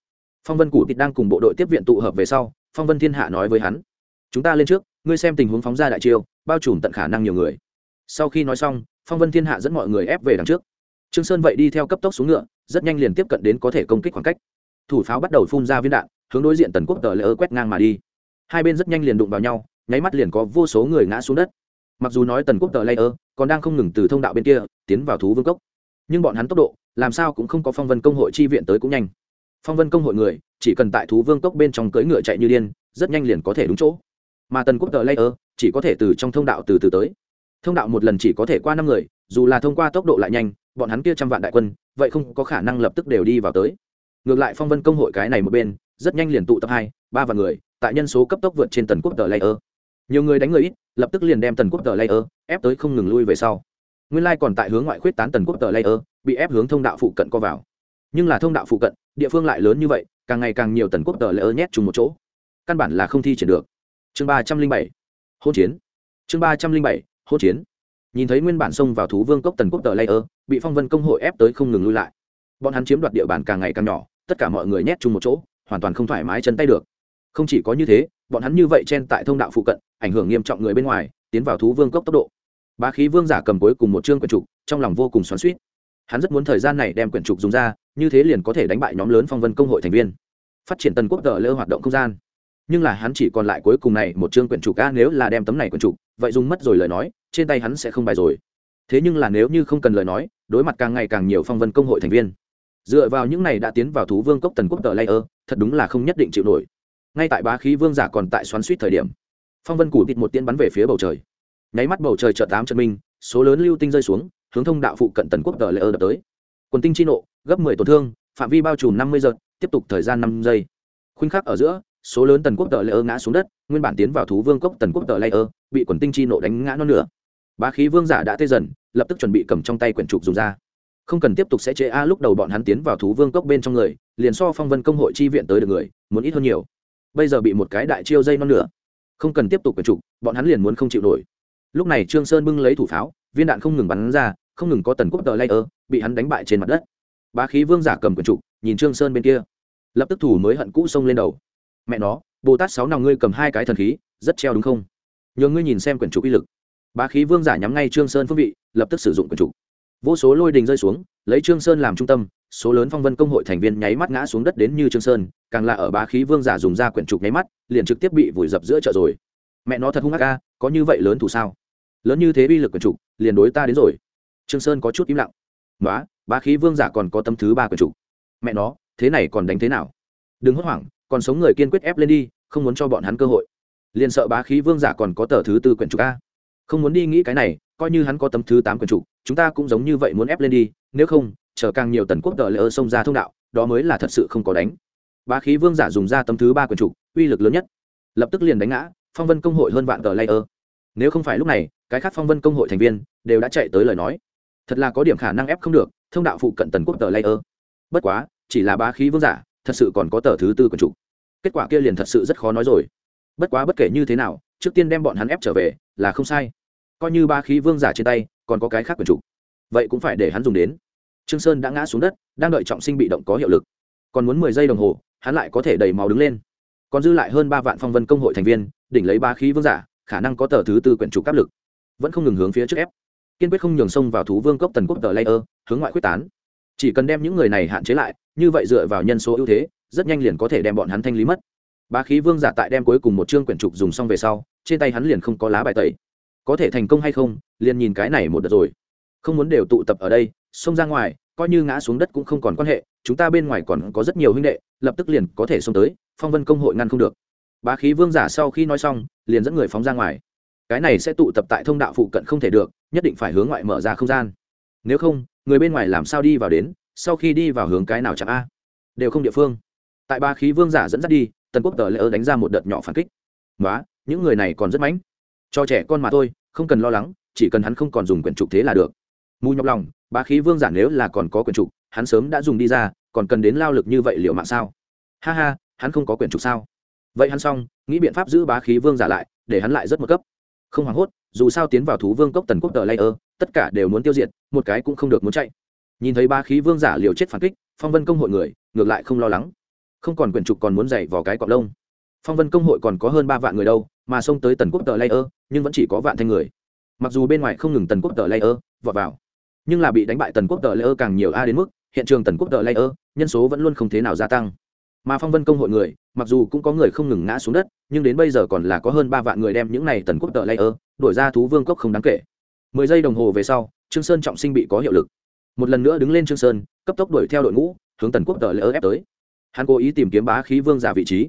Phong vân củ thịt đang cùng bộ đội tiếp viện tụ hợp về sau, phong vân thiên hạ nói với hắn, chúng ta lên trước, ngươi xem tình huống phóng ra đại chiêu, bao trùm tận khả năng nhiều người sau khi nói xong, phong vân thiên hạ dẫn mọi người ép về đằng trước. Trương sơn vậy đi theo cấp tốc xuống ngựa, rất nhanh liền tiếp cận đến có thể công kích khoảng cách. Thủ pháo bắt đầu phun ra viên đạn, hướng đối diện tần quốc tờ lễ ơ quét ngang mà đi. Hai bên rất nhanh liền đụng vào nhau, nháy mắt liền có vô số người ngã xuống đất. Mặc dù nói tần quốc tờ lễ ơ, còn đang không ngừng từ thông đạo bên kia, tiến vào thú vương cốc. Nhưng bọn hắn tốc độ, làm sao cũng không có phong vân công hội chi viện tới cũng nhanh. Phong vân công hội người, chỉ cần tại thú vương cốc bên trong cưỡi ngựa chạy như điên, rất nhanh liền có thể đúng chỗ. Mà tần quốc tờ lễ ơ, chỉ có thể từ trong thông đạo từ từ tới thông đạo một lần chỉ có thể qua năm người, dù là thông qua tốc độ lại nhanh, bọn hắn kia trăm vạn đại quân, vậy không có khả năng lập tức đều đi vào tới. Ngược lại phong vân công hội cái này một bên, rất nhanh liền tụ tập hai, ba vạn người, tại nhân số cấp tốc vượt trên tần quốc tờ layer. Nhiều người đánh người ít, lập tức liền đem tần quốc tờ layer, ép tới không ngừng lui về sau. Nguyên lai còn tại hướng ngoại khuyết tán tần quốc tờ layer, bị ép hướng thông đạo phụ cận co vào. Nhưng là thông đạo phụ cận, địa phương lại lớn như vậy, càng ngày càng nhiều tần quốc tờ layer nhét chung một chỗ. Căn bản là không thi triển được. Chương ba trăm linh bảy hôn chiến. Chương ba trăm linh bảy hỗn chiến. Nhìn thấy nguyên bản xông vào thú vương cốc tần quốc tờ layer, bị phong vân công hội ép tới không ngừng lui lại. Bọn hắn chiếm đoạt địa bàn càng ngày càng nhỏ, tất cả mọi người nhét chung một chỗ, hoàn toàn không thoải mái chân tay được. Không chỉ có như thế, bọn hắn như vậy chen tại thông đạo phụ cận, ảnh hưởng nghiêm trọng người bên ngoài, tiến vào thú vương cốc tốc độ. Bá khí vương giả cầm cuối cùng một chương quyển trục, trong lòng vô cùng xoắn suýt hắn rất muốn thời gian này đem quyển trục dùng ra, như thế liền có thể đánh bại nhóm lớn phong vân công hội thành viên. Phát triển tần quốc tờ lơ hoạt động không gian. Nhưng là hắn chỉ còn lại cuối cùng này một chương quyển trục ca nếu là đem tấm này quyển trục, vậy dùng mất rồi lời nói trên tay hắn sẽ không bài rồi. Thế nhưng là nếu như không cần lời nói, đối mặt càng ngày càng nhiều phong vân công hội thành viên, dựa vào những này đã tiến vào thú vương cốc tần quốc tờ layer, thật đúng là không nhất định chịu nổi. Ngay tại bá khí vương giả còn tại xoắn suýt thời điểm, phong vân củ thịt một tiên bắn về phía bầu trời. Nháy mắt bầu trời chợt tám chân minh, số lớn lưu tinh rơi xuống, hướng thông đạo phụ cận tần quốc tờ layer đập tới. Quần tinh chi nộ, gấp mười tổn thương, phạm vi bao trùm năm mươi giật, tiếp tục thời gian năm giây. Khuynh khắc ở giữa, số lớn tần quốc tờ layer ngã xuống đất, nguyên bản tiến vào thú vương cốc tần quốc tờ layer, bị quần tinh chi nộ đánh ngã non nữa bá khí vương giả đã tê dần, lập tức chuẩn bị cầm trong tay quyển trục dùng ra. Không cần tiếp tục sẽ chế a, lúc đầu bọn hắn tiến vào thú vương cốc bên trong người, liền so phong vân công hội chi viện tới được người, muốn ít hơn nhiều. Bây giờ bị một cái đại chiêu dây non nữa không cần tiếp tục quyển trục, bọn hắn liền muốn không chịu nổi. Lúc này trương sơn bưng lấy thủ pháo, viên đạn không ngừng bắn ra, không ngừng có tần quốc tờ layer, bị hắn đánh bại trên mặt đất. Bá khí vương giả cầm quyển trục, nhìn trương sơn bên kia. Lập tức thủ mới hận cũ xông lên đầu. Mẹ nó, bồ tát sáu nào ngươi cầm hai cái thần khí, rất treo đúng không? Nhờ ngươi nhìn xem quyển trục uy lực bá khí vương giả nhắm ngay trương sơn phương vị, lập tức sử dụng quyển trục vô số lôi đình rơi xuống, lấy trương sơn làm trung tâm, số lớn phong vân công hội thành viên nháy mắt ngã xuống đất đến như trương sơn, càng là ở bá khí vương giả dùng ra quyển trục nháy mắt, liền trực tiếp bị vùi dập giữa chợ rồi. Mẹ nó thật hung ác a, có như vậy lớn thủ sao? Lớn như thế uy lực quyển trục liền đối ta đến rồi. Trương sơn có chút im lặng. Nói bá khí vương giả còn có tâm thứ ba quyển trục mẹ nó, thế này còn đánh thế nào? Đừng hốt hoảng, còn sống người kiên quyết ép lên đi, không muốn cho bọn hắn cơ hội. Liền sợ bá khí vương giả còn có tờ thứ tư quyển trục a không muốn đi nghĩ cái này, coi như hắn có tấm thứ tám quyền chủ, chúng ta cũng giống như vậy muốn ép lên đi, nếu không, chờ càng nhiều tần quốc tờ lỡ xông ra thông đạo, đó mới là thật sự không có đánh. Bá khí vương giả dùng ra tấm thứ ba quyền chủ, uy lực lớn nhất. Lập tức liền đánh ngã, phong vân công hội hơn vạn tờ layer nếu không phải lúc này, cái khác phong vân công hội thành viên đều đã chạy tới lời nói. Thật là có điểm khả năng ép không được, thông đạo phụ cận tần quốc tờ layer bất quá, chỉ là bá khí vương giả, thật sự còn có tờ thứ tư quần chủ. Kết quả kia liền thật sự rất khó nói rồi. Bất quá bất kể như thế nào, trước tiên đem bọn hắn ép trở về, là không sai coi như ba khí vương giả trên tay, còn có cái khác quyền chủ. Vậy cũng phải để hắn dùng đến. Trương sơn đã ngã xuống đất, đang đợi trọng sinh bị động có hiệu lực. Còn muốn mười giây đồng hồ, hắn lại có thể đầy máu đứng lên. Còn dư lại hơn ba vạn phong vân công hội thành viên, đỉnh lấy ba khí vương giả, khả năng có tờ thứ tư quyển chủ áp lực. Vẫn không ngừng hướng phía trước ép. Kiên quyết không nhường sông vào thú vương cốc tần quốc tờ layer, hướng ngoại quyết tán. Chỉ cần đem những người này hạn chế lại, như vậy dựa vào nhân số ưu thế, rất nhanh liền có thể đem bọn hắn thanh lý mất. Ba khí vương giả tại đem cuối cùng một chương quyển trục dùng xong về sau, trên tay hắn liền không có lá bài tẩy có thể thành công hay không, liền nhìn cái này một đợt rồi. Không muốn đều tụ tập ở đây, xông ra ngoài, coi như ngã xuống đất cũng không còn quan hệ, chúng ta bên ngoài còn có rất nhiều huynh đệ, lập tức liền có thể xông tới, phong vân công hội ngăn không được. Bá khí vương giả sau khi nói xong, liền dẫn người phóng ra ngoài. Cái này sẽ tụ tập tại thông đạo phụ cận không thể được, nhất định phải hướng ngoại mở ra không gian. Nếu không, người bên ngoài làm sao đi vào đến, sau khi đi vào hướng cái nào chẳng a? Đều không địa phương. Tại ba khí vương giả dẫn dắt đi, tần quốc tờ lỡ đánh ra một đợt nhỏ phản kích. Nói những người này còn rất mãnh cho trẻ con mà thôi, không cần lo lắng, chỉ cần hắn không còn dùng quyển trục thế là được. Mù nhọc lòng, bá khí vương giả nếu là còn có quyển trục, hắn sớm đã dùng đi ra, còn cần đến lao lực như vậy liệu mạng sao? Ha ha, hắn không có quyển trục sao? Vậy hắn xong, nghĩ biện pháp giữ bá khí vương giả lại, để hắn lại rất một cấp. Không hoảng hốt, dù sao tiến vào thú vương cốc tần quốc tờ layer tất cả đều muốn tiêu diệt, một cái cũng không được muốn chạy. Nhìn thấy bá khí vương giả liều chết phản kích, phong vân công hội người, ngược lại không lo lắng. Không còn quyển trục còn muốn dày vào cái cọc lông. Phong vân công hội còn có hơn ba vạn người đâu mà xông tới tần quốc tờ layer nhưng vẫn chỉ có vạn thanh người. Mặc dù bên ngoài không ngừng tần quốc tờ layer vọt vào, nhưng là bị đánh bại tần quốc tờ layer càng nhiều a đến mức, hiện trường tần quốc tờ layer nhân số vẫn luôn không thế nào gia tăng. Mà phong vân công hội người, mặc dù cũng có người không ngừng ngã xuống đất, nhưng đến bây giờ còn là có hơn ba vạn người đem những này tần quốc tờ layer đổi ra thú vương cốc không đáng kể. Mười giây đồng hồ về sau, trương sơn trọng sinh bị có hiệu lực. Một lần nữa đứng lên trương sơn, cấp tốc đuổi theo đội ngũ, hướng tần quốc tờ layer ép tới. Hắn cố ý tìm kiếm bá khí vương giả vị trí.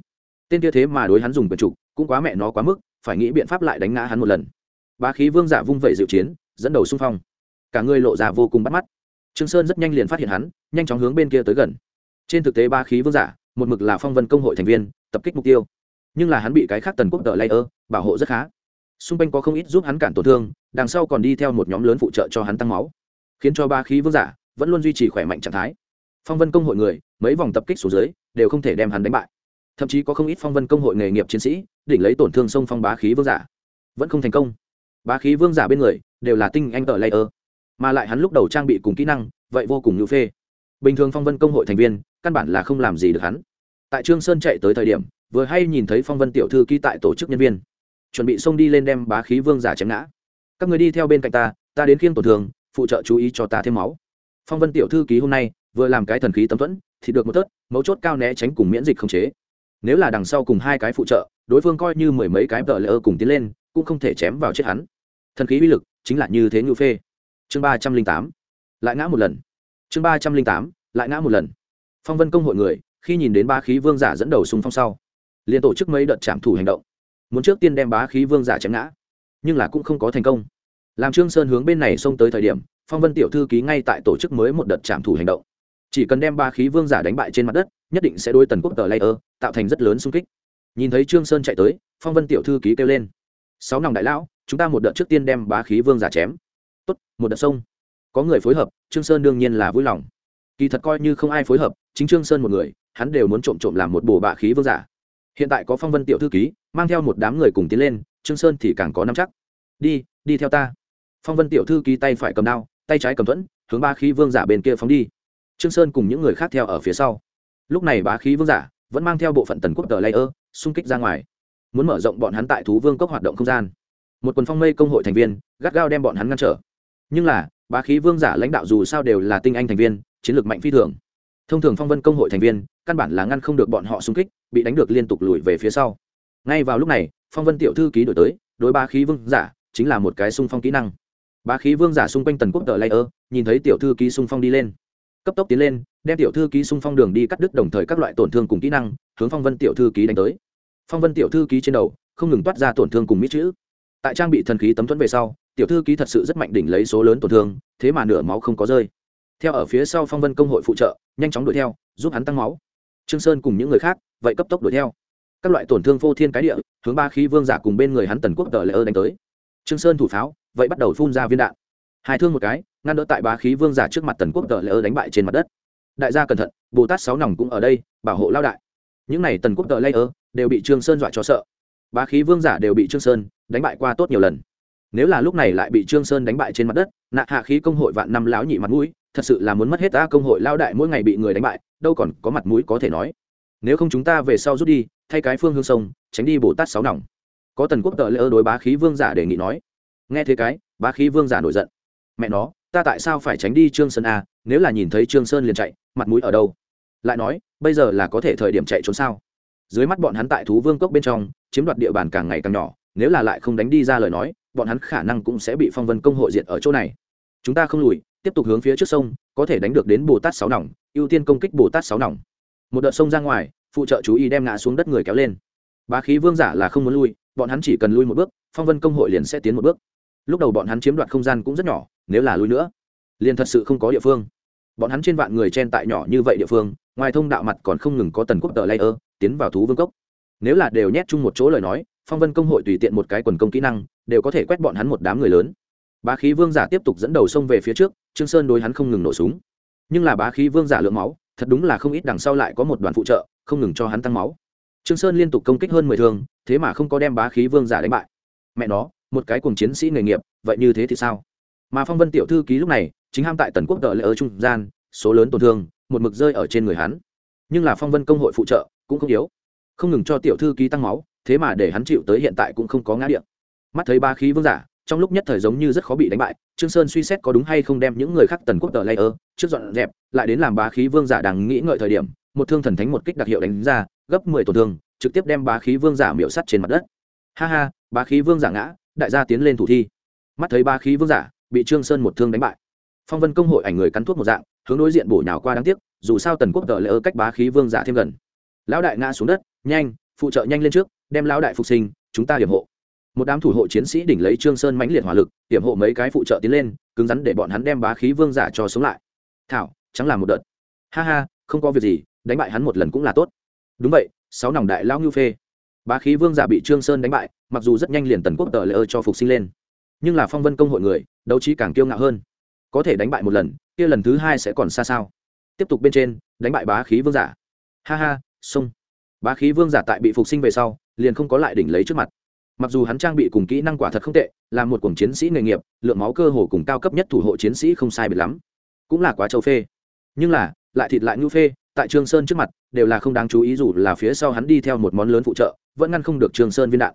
Tên kia thế mà đối hắn dùng quyền trục cũng quá mẹ nó quá mức, phải nghĩ biện pháp lại đánh ngã hắn một lần. Bá khí vương giả vung vẩy dịu chiến, dẫn đầu xung phong. Cả người lộ ra vô cùng bắt mắt. Trương sơn rất nhanh liền phát hiện hắn, nhanh chóng hướng bên kia tới gần. Trên thực tế bá khí vương giả, một mực là phong vân công hội thành viên, tập kích mục tiêu. Nhưng là hắn bị cái khác tần quốc tờ layer, bảo hộ rất khá. Xung quanh có không ít giúp hắn cản tổn thương, đằng sau còn đi theo một nhóm lớn phụ trợ cho hắn tăng máu. Khiến cho ba khí vương giả vẫn luôn duy trì khỏe mạnh trạng thái. Phong vân công hội người, mấy vòng tập kích xuống dưới, đều không thể đem hắn đánh bại thậm chí có không ít phong vân công hội nghề nghiệp chiến sĩ, đỉnh lấy tổn thương sông phong bá khí vương giả. Vẫn không thành công. Bá khí vương giả bên người, đều là tinh anh tờ layer mà lại hắn lúc đầu trang bị cùng kỹ năng, vậy vô cùng ngữ phê. Bình thường phong vân công hội thành viên, căn bản là không làm gì được hắn. Tại trương sơn chạy tới thời điểm, vừa hay nhìn thấy phong vân tiểu thư ký tại tổ chức nhân viên. Chuẩn bị xông đi lên đem bá khí vương giả chém ngã. Các người đi theo bên cạnh ta ta đến khiêng tổn thương, phụ trợ chú ý cho ta thêm máu. Phong vân tiểu thư ký hôm nay, vừa làm cái thần khí tấm thuẫn, thì được một tớt, mấu chốt cao né tránh cùng miễn dịch không chế nếu là đằng sau cùng hai cái phụ trợ, đối phương coi như mười mấy cái vợ lỡ cùng tiến lên, cũng không thể chém vào chết hắn. Thần khí uy lực chính là như thế ngự phê. Chương ba trăm linh tám, lại ngã một lần. Chương ba trăm linh tám, lại ngã một lần. Phong vân công hội người, khi nhìn đến ba khí vương giả dẫn đầu súng phong sau, liền tổ chức mấy đợt trảm thủ hành động. Muốn trước tiên đem bá khí vương giả chém ngã, nhưng là cũng không có thành công. Làm trương sơn hướng bên này xông tới thời điểm, phong vân tiểu thư ký ngay tại tổ chức mới một đợt trảm thủ hành động chỉ cần đem ba khí vương giả đánh bại trên mặt đất, nhất định sẽ đôi tần quốc tờ layer tạo thành rất lớn xung kích. Nhìn thấy trương sơn chạy tới, phong vân tiểu thư ký kêu lên. Sáu nòng đại lão, chúng ta một đợt trước tiên đem bá khí vương giả chém. Tốt, một đợt sông có người phối hợp, trương sơn đương nhiên là vui lòng. Kỳ thật coi như không ai phối hợp, chính trương sơn một người, hắn đều muốn trộm trộm làm một bồ bạ khí vương giả. Hiện tại có phong vân tiểu thư ký, mang theo một đám người cùng tiến lên, trương sơn thì càng có năm chắc. Đi đi theo ta. Phong vân tiểu thư ký tay phải cầm đao, tay trái cầm thuẫn, hướng ba khí vương giả bên kia phóng đi trương sơn cùng những người khác theo ở phía sau. Lúc này bá khí vương giả vẫn mang theo bộ phận tần quốc tờ layer, xung kích ra ngoài. Muốn mở rộng bọn hắn tại thú vương cốc hoạt động không gian. Một quần phong mây công hội thành viên, gắt gao đem bọn hắn ngăn trở. Nhưng là, bá khí vương giả lãnh đạo dù sao đều là tinh anh thành viên, chiến lược mạnh phi thường. Thông thường phong vân công hội thành viên, căn bản là ngăn không được bọn họ xung kích, bị đánh được liên tục lùi về phía sau. Ngay vào lúc này, phong vân tiểu thư ký đổi tới, đối Bá khí vương giả chính là một cái xung phong kỹ năng. Bá khí vương giả xung quanh tần quốc tờ layer, nhìn thấy tiểu thư ký xung phong đi lên cấp tốc tiến lên, đem tiểu thư ký xung phong đường đi cắt đứt đồng thời các loại tổn thương cùng kỹ năng, hướng phong vân tiểu thư ký đánh tới. Phong vân tiểu thư ký trên đầu, không ngừng toát ra tổn thương cùng mít chữ. Tại trang bị thần khí tấm thuẫn về sau, tiểu thư ký thật sự rất mạnh đỉnh lấy số lớn tổn thương, thế mà nửa máu không có rơi. Theo ở phía sau phong vân công hội phụ trợ, nhanh chóng đuổi theo, giúp hắn tăng máu. Trương sơn cùng những người khác, vậy cấp tốc đuổi theo. Các loại tổn thương vô thiên cái địa, hướng ba khí vương giả cùng bên người hắn tần quốc tờ lệ ơ đánh tới. Trương sơn thủ pháo, vậy bắt đầu phun ra viên đạn. Hai thương một cái ngăn đỡ tại bá khí vương giả trước mặt tần quốc tờ lỡ đánh bại trên mặt đất. Đại gia cẩn thận, bồ tát sáu nòng cũng ở đây, bảo hộ lao đại. Những này tần quốc tờ lỡ đều bị trương sơn dọa cho sợ. Bá khí vương giả đều bị trương sơn đánh bại qua tốt nhiều lần. Nếu là lúc này lại bị trương sơn đánh bại trên mặt đất, nạ hạ khí công hội vạn năm lão nhị mặt mũi, thật sự là muốn mất hết ta công hội lao đại mỗi ngày bị người đánh bại, đâu còn có mặt mũi có thể nói. Nếu không chúng ta về sau rút đi, thay cái phương hướng sông, tránh đi bồ tát sáu nòng. Có tần quốc tờ lỡ đối bá khí vương giả đề nghị nói. Nghe thế cái, bá khí vương giả nổi giận. Mẹ nó ta tại sao phải tránh đi trương sơn a, nếu là nhìn thấy trương sơn liền chạy, mặt mũi ở đâu? Lại nói, bây giờ là có thể thời điểm chạy trốn sao? Dưới mắt bọn hắn tại thú vương cốc bên trong, chiếm đoạt địa bàn càng ngày càng nhỏ, nếu là lại không đánh đi ra lời nói, bọn hắn khả năng cũng sẽ bị phong vân công hội diệt ở chỗ này. Chúng ta không lùi, tiếp tục hướng phía trước sông, có thể đánh được đến bồ tát sáu nòng, ưu tiên công kích bồ tát sáu nòng. Một đợt sông ra ngoài, phụ trợ chú ý đem ngã xuống đất người kéo lên. Bá khí vương giả là không muốn lui, bọn hắn chỉ cần lui một bước, phong vân công hội liền sẽ tiến một bước. Lúc đầu bọn hắn chiếm đoạt không gian cũng rất nhỏ nếu là lui nữa, liền thật sự không có địa phương. Bọn hắn trên vạn người chen tại nhỏ như vậy địa phương, ngoài thông đạo mặt còn không ngừng có tần quốc tờ layer, tiến vào thú vương cốc. Nếu là đều nhét chung một chỗ lời nói, phong vân công hội tùy tiện một cái quần công kỹ năng, đều có thể quét bọn hắn một đám người lớn. Bá khí vương giả tiếp tục dẫn đầu sông về phía trước, trương sơn đối hắn không ngừng nổ súng. Nhưng là bá khí vương giả lượng máu, thật đúng là không ít đằng sau lại có một đoàn phụ trợ, không ngừng cho hắn tăng máu. Trương sơn liên tục công kích hơn mười thương, thế mà không có đem bá khí vương giả đánh bại. Mẹ nó, một cái cùng chiến sĩ nghề nghiệp, vậy như thế thì sao? Mà phong vân tiểu thư ký lúc này chính ham tại tần quốc đợi lệ ở trung gian, số lớn tổn thương, một mực rơi ở trên người hắn. Nhưng là phong vân công hội phụ trợ cũng không yếu. Không ngừng cho tiểu thư ký tăng máu, thế mà để hắn chịu tới hiện tại cũng không có ngã điện. Mắt thấy ba khí vương giả, trong lúc nhất thời giống như rất khó bị đánh bại, trương sơn suy xét có đúng hay không đem những người khác tần quốc tờ ở trước dọn dẹp, lại đến làm bá khí vương giả đang nghĩ ngợi thời điểm, một thương thần thánh một kích đặc hiệu đánh ra, gấp mười tổn thương, trực tiếp đem bá khí vương giả miểu sắt trên mặt đất. Ha ha bá khí vương giả ngã, đại gia tiến lên thủ thi. Mắt thấy bá khí vương giả bị trương sơn một thương đánh bại. Phong vân công hội ảnh người cắn thuốc một dạng, hướng đối diện bổ nhào qua đáng tiếc, dù sao tần quốc tờ lỡ cách bá khí vương giả thêm gần. Lão đại ngã xuống đất, nhanh, phụ trợ nhanh lên trước, đem lão đại phục sinh, chúng ta hiểm hộ. Một đám thủ hộ chiến sĩ đỉnh lấy trương sơn mãnh liệt hỏa lực, hiểm hộ mấy cái phụ trợ tiến lên, cứng rắn để bọn hắn đem bá khí vương giả cho sống lại. Thảo, chẳng là một đợt. Ha ha, không có việc gì, đánh bại hắn một lần cũng là tốt. Đúng vậy, sáu nòng đại lão ngưu phê. Bá khí vương giả bị trương sơn đánh bại, mặc dù rất nhanh liền tần quốc tờ lỡ cho phục sinh lên nhưng là phong vân công hội người, đấu trí càng kiêu ngạo hơn. Có thể đánh bại một lần, kia lần thứ hai sẽ còn xa sao? Tiếp tục bên trên, đánh bại bá khí vương giả. Ha ha sung bá khí vương giả tại bị phục sinh về sau, liền không có lại đỉnh lấy trước mặt. Mặc dù hắn trang bị cùng kỹ năng quả thật không tệ, là một cuồng chiến sĩ nghề nghiệp, lượng máu cơ hồ cùng cao cấp nhất thủ hộ chiến sĩ không sai biệt lắm. Cũng là quá châu phê. Nhưng là, lại thịt lại ngưu phê, tại trương sơn trước mặt, đều là không đáng chú ý dù là phía sau hắn đi theo một món lớn phụ trợ, vẫn ngăn không được trương sơn viên đạn.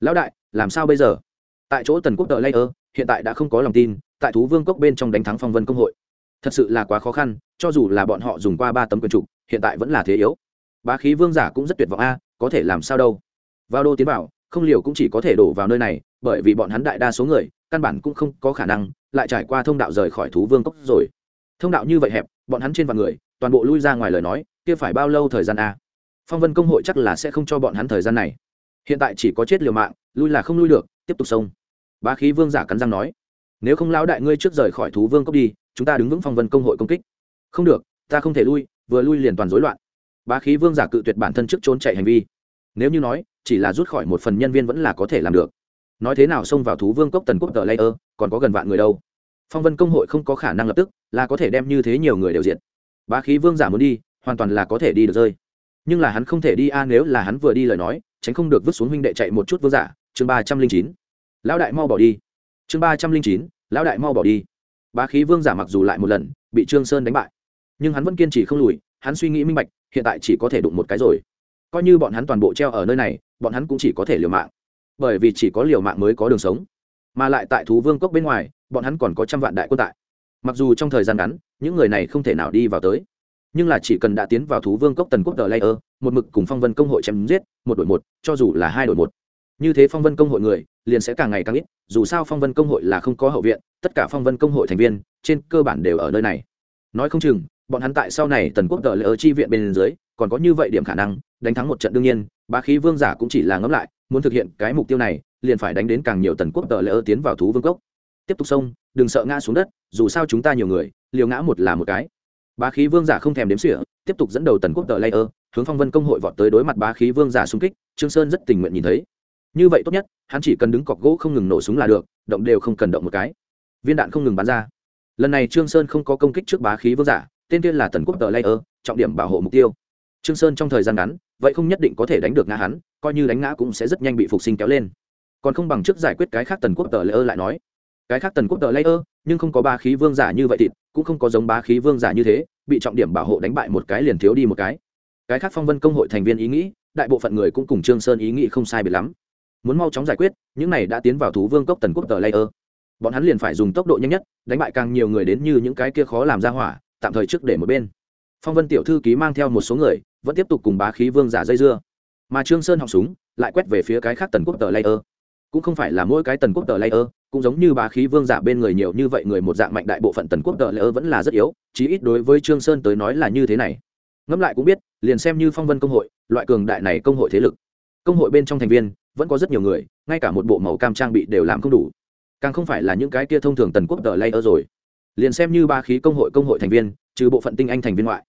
Lão đại, làm sao bây giờ? Tại chỗ tần quốc tờ layer hiện tại đã không có lòng tin, tại thú vương cốc bên trong đánh thắng phong vân công hội. Thật sự là quá khó khăn, cho dù là bọn họ dùng qua ba tấm quyền trục, hiện tại vẫn là thế yếu. Bá khí vương giả cũng rất tuyệt vọng a, có thể làm sao đâu. Vào đô tiến vào, không liều cũng chỉ có thể đổ vào nơi này, bởi vì bọn hắn đại đa số người, căn bản cũng không có khả năng lại trải qua thông đạo rời khỏi thú vương cốc rồi. Thông đạo như vậy hẹp, bọn hắn trên vạn người, toàn bộ lui ra ngoài lời nói, kia phải bao lâu thời gian a? Phong vân công hội chắc là sẽ không cho bọn hắn thời gian này. Hiện tại chỉ có chết liều mạng, lui là không lui được, tiếp tục xông bá khí vương giả cắn răng nói, nếu không lão đại ngươi trước rời khỏi thú vương cốc đi, chúng ta đứng vững phong vân công hội công kích. Không được, ta không thể lui, vừa lui liền toàn rối loạn. Bá khí vương giả cự tuyệt bản thân trước trốn chạy hành vi. Nếu như nói, chỉ là rút khỏi một phần nhân viên vẫn là có thể làm được. Nói thế nào xông vào thú vương cốc tần quốc tờ layer, còn có gần vạn người đâu. Phong vân công hội không có khả năng lập tức, là có thể đem như thế nhiều người đều diện bá khí vương giả muốn đi, hoàn toàn là có thể đi được rơi. Nhưng là hắn không thể đi, a, nếu là hắn vừa đi lời nói, tránh không được vứt xuống huynh đệ chạy một chút vương giả. Chương ba trăm linh chín lão đại mau bỏ đi. Chương ba trăm linh chín, lão đại mau bỏ đi. Bá khí vương giả mặc dù lại một lần, bị trương sơn đánh bại, nhưng hắn vẫn kiên trì không lùi, hắn suy nghĩ minh bạch, hiện tại chỉ có thể đụng một cái rồi. Coi như bọn hắn toàn bộ treo ở nơi này, bọn hắn cũng chỉ có thể liều mạng. Bởi vì chỉ có liều mạng mới có đường sống. Mà lại tại thú vương cốc bên ngoài, bọn hắn còn có trăm vạn đại quân tại. Mặc dù trong thời gian ngắn, những người này không thể nào đi vào tới, nhưng là chỉ cần đã tiến vào thú vương cốc tần quốc tờ layer, một mực cùng phong vân công hội chém giết, một đội một, cho dù là hai đội một. Như thế phong vân công hội người liền sẽ càng ngày càng ít, dù sao phong vân công hội là không có hậu viện, tất cả phong vân công hội thành viên, trên cơ bản đều ở nơi này. Nói không chừng, bọn hắn tại sau này tần quốc tờ layer chi viện bên dưới, còn có như vậy điểm khả năng, đánh thắng một trận đương nhiên, bá khí vương giả cũng chỉ là ngẫm lại, muốn thực hiện cái mục tiêu này, liền phải đánh đến càng nhiều tần quốc tờ layer tiến vào thú vương cốc. Tiếp tục xông đừng sợ ngã xuống đất, dù sao chúng ta nhiều người, liều ngã một là một cái. Bá khí vương giả không thèm đếm xỉa, tiếp tục dẫn đầu tần quốc tờ layer hướng phong vân công hội vọt tới đối mặt bá khí vương giả xung kích, trương sơn rất tình nguyện nhìn thấy như vậy tốt nhất, hắn chỉ cần đứng cọc gỗ không ngừng nổ súng là được, động đều không cần động một cái. Viên đạn không ngừng bắn ra. Lần này trương sơn không có công kích trước bá khí vương giả, tên tiên là tần quốc tờ layer, trọng điểm bảo hộ mục tiêu. Trương sơn trong thời gian ngắn, vậy không nhất định có thể đánh được ngã hắn, coi như đánh ngã cũng sẽ rất nhanh bị phục sinh kéo lên. Còn không bằng trước giải quyết cái khác tần quốc tờ layer lại nói. Cái khác tần quốc tờ layer, nhưng không có ba khí vương giả như vậy thịt, cũng không có giống ba khí vương giả như thế, bị trọng điểm bảo hộ đánh bại một cái liền thiếu đi một cái. Cái khác phong vân công hội thành viên ý nghĩ, đại bộ phận người cũng cùng trương sơn ý nghĩ không sai biệt lắm muốn mau chóng giải quyết, những này đã tiến vào thú vương cốc tần quốc tờ layer bọn hắn liền phải dùng tốc độ nhanh nhất, đánh bại càng nhiều người đến như những cái kia khó làm ra hỏa, tạm thời trước để một bên. Phong vân tiểu thư ký mang theo một số người, vẫn tiếp tục cùng bá khí vương giả dây dưa. Mà trương sơn học súng lại quét về phía cái khác tần quốc tờ layer cũng không phải là mỗi cái tần quốc tờ layer cũng giống như bá khí vương giả bên người nhiều như vậy người một dạng mạnh đại bộ phận tần quốc tờ layer vẫn là rất yếu, chí ít đối với trương sơn tới nói là như thế này. Ngẫm lại cũng biết, liền xem như phong vân công hội, loại cường đại này công hội thế lực. Công hội bên trong thành viên vẫn có rất nhiều người, ngay cả một bộ màu cam trang bị đều làm không đủ. Càng không phải là những cái kia thông thường tần quốc tờ layer rồi. Liền xem như ba khí công hội công hội thành viên, trừ bộ phận tinh anh thành viên ngoại.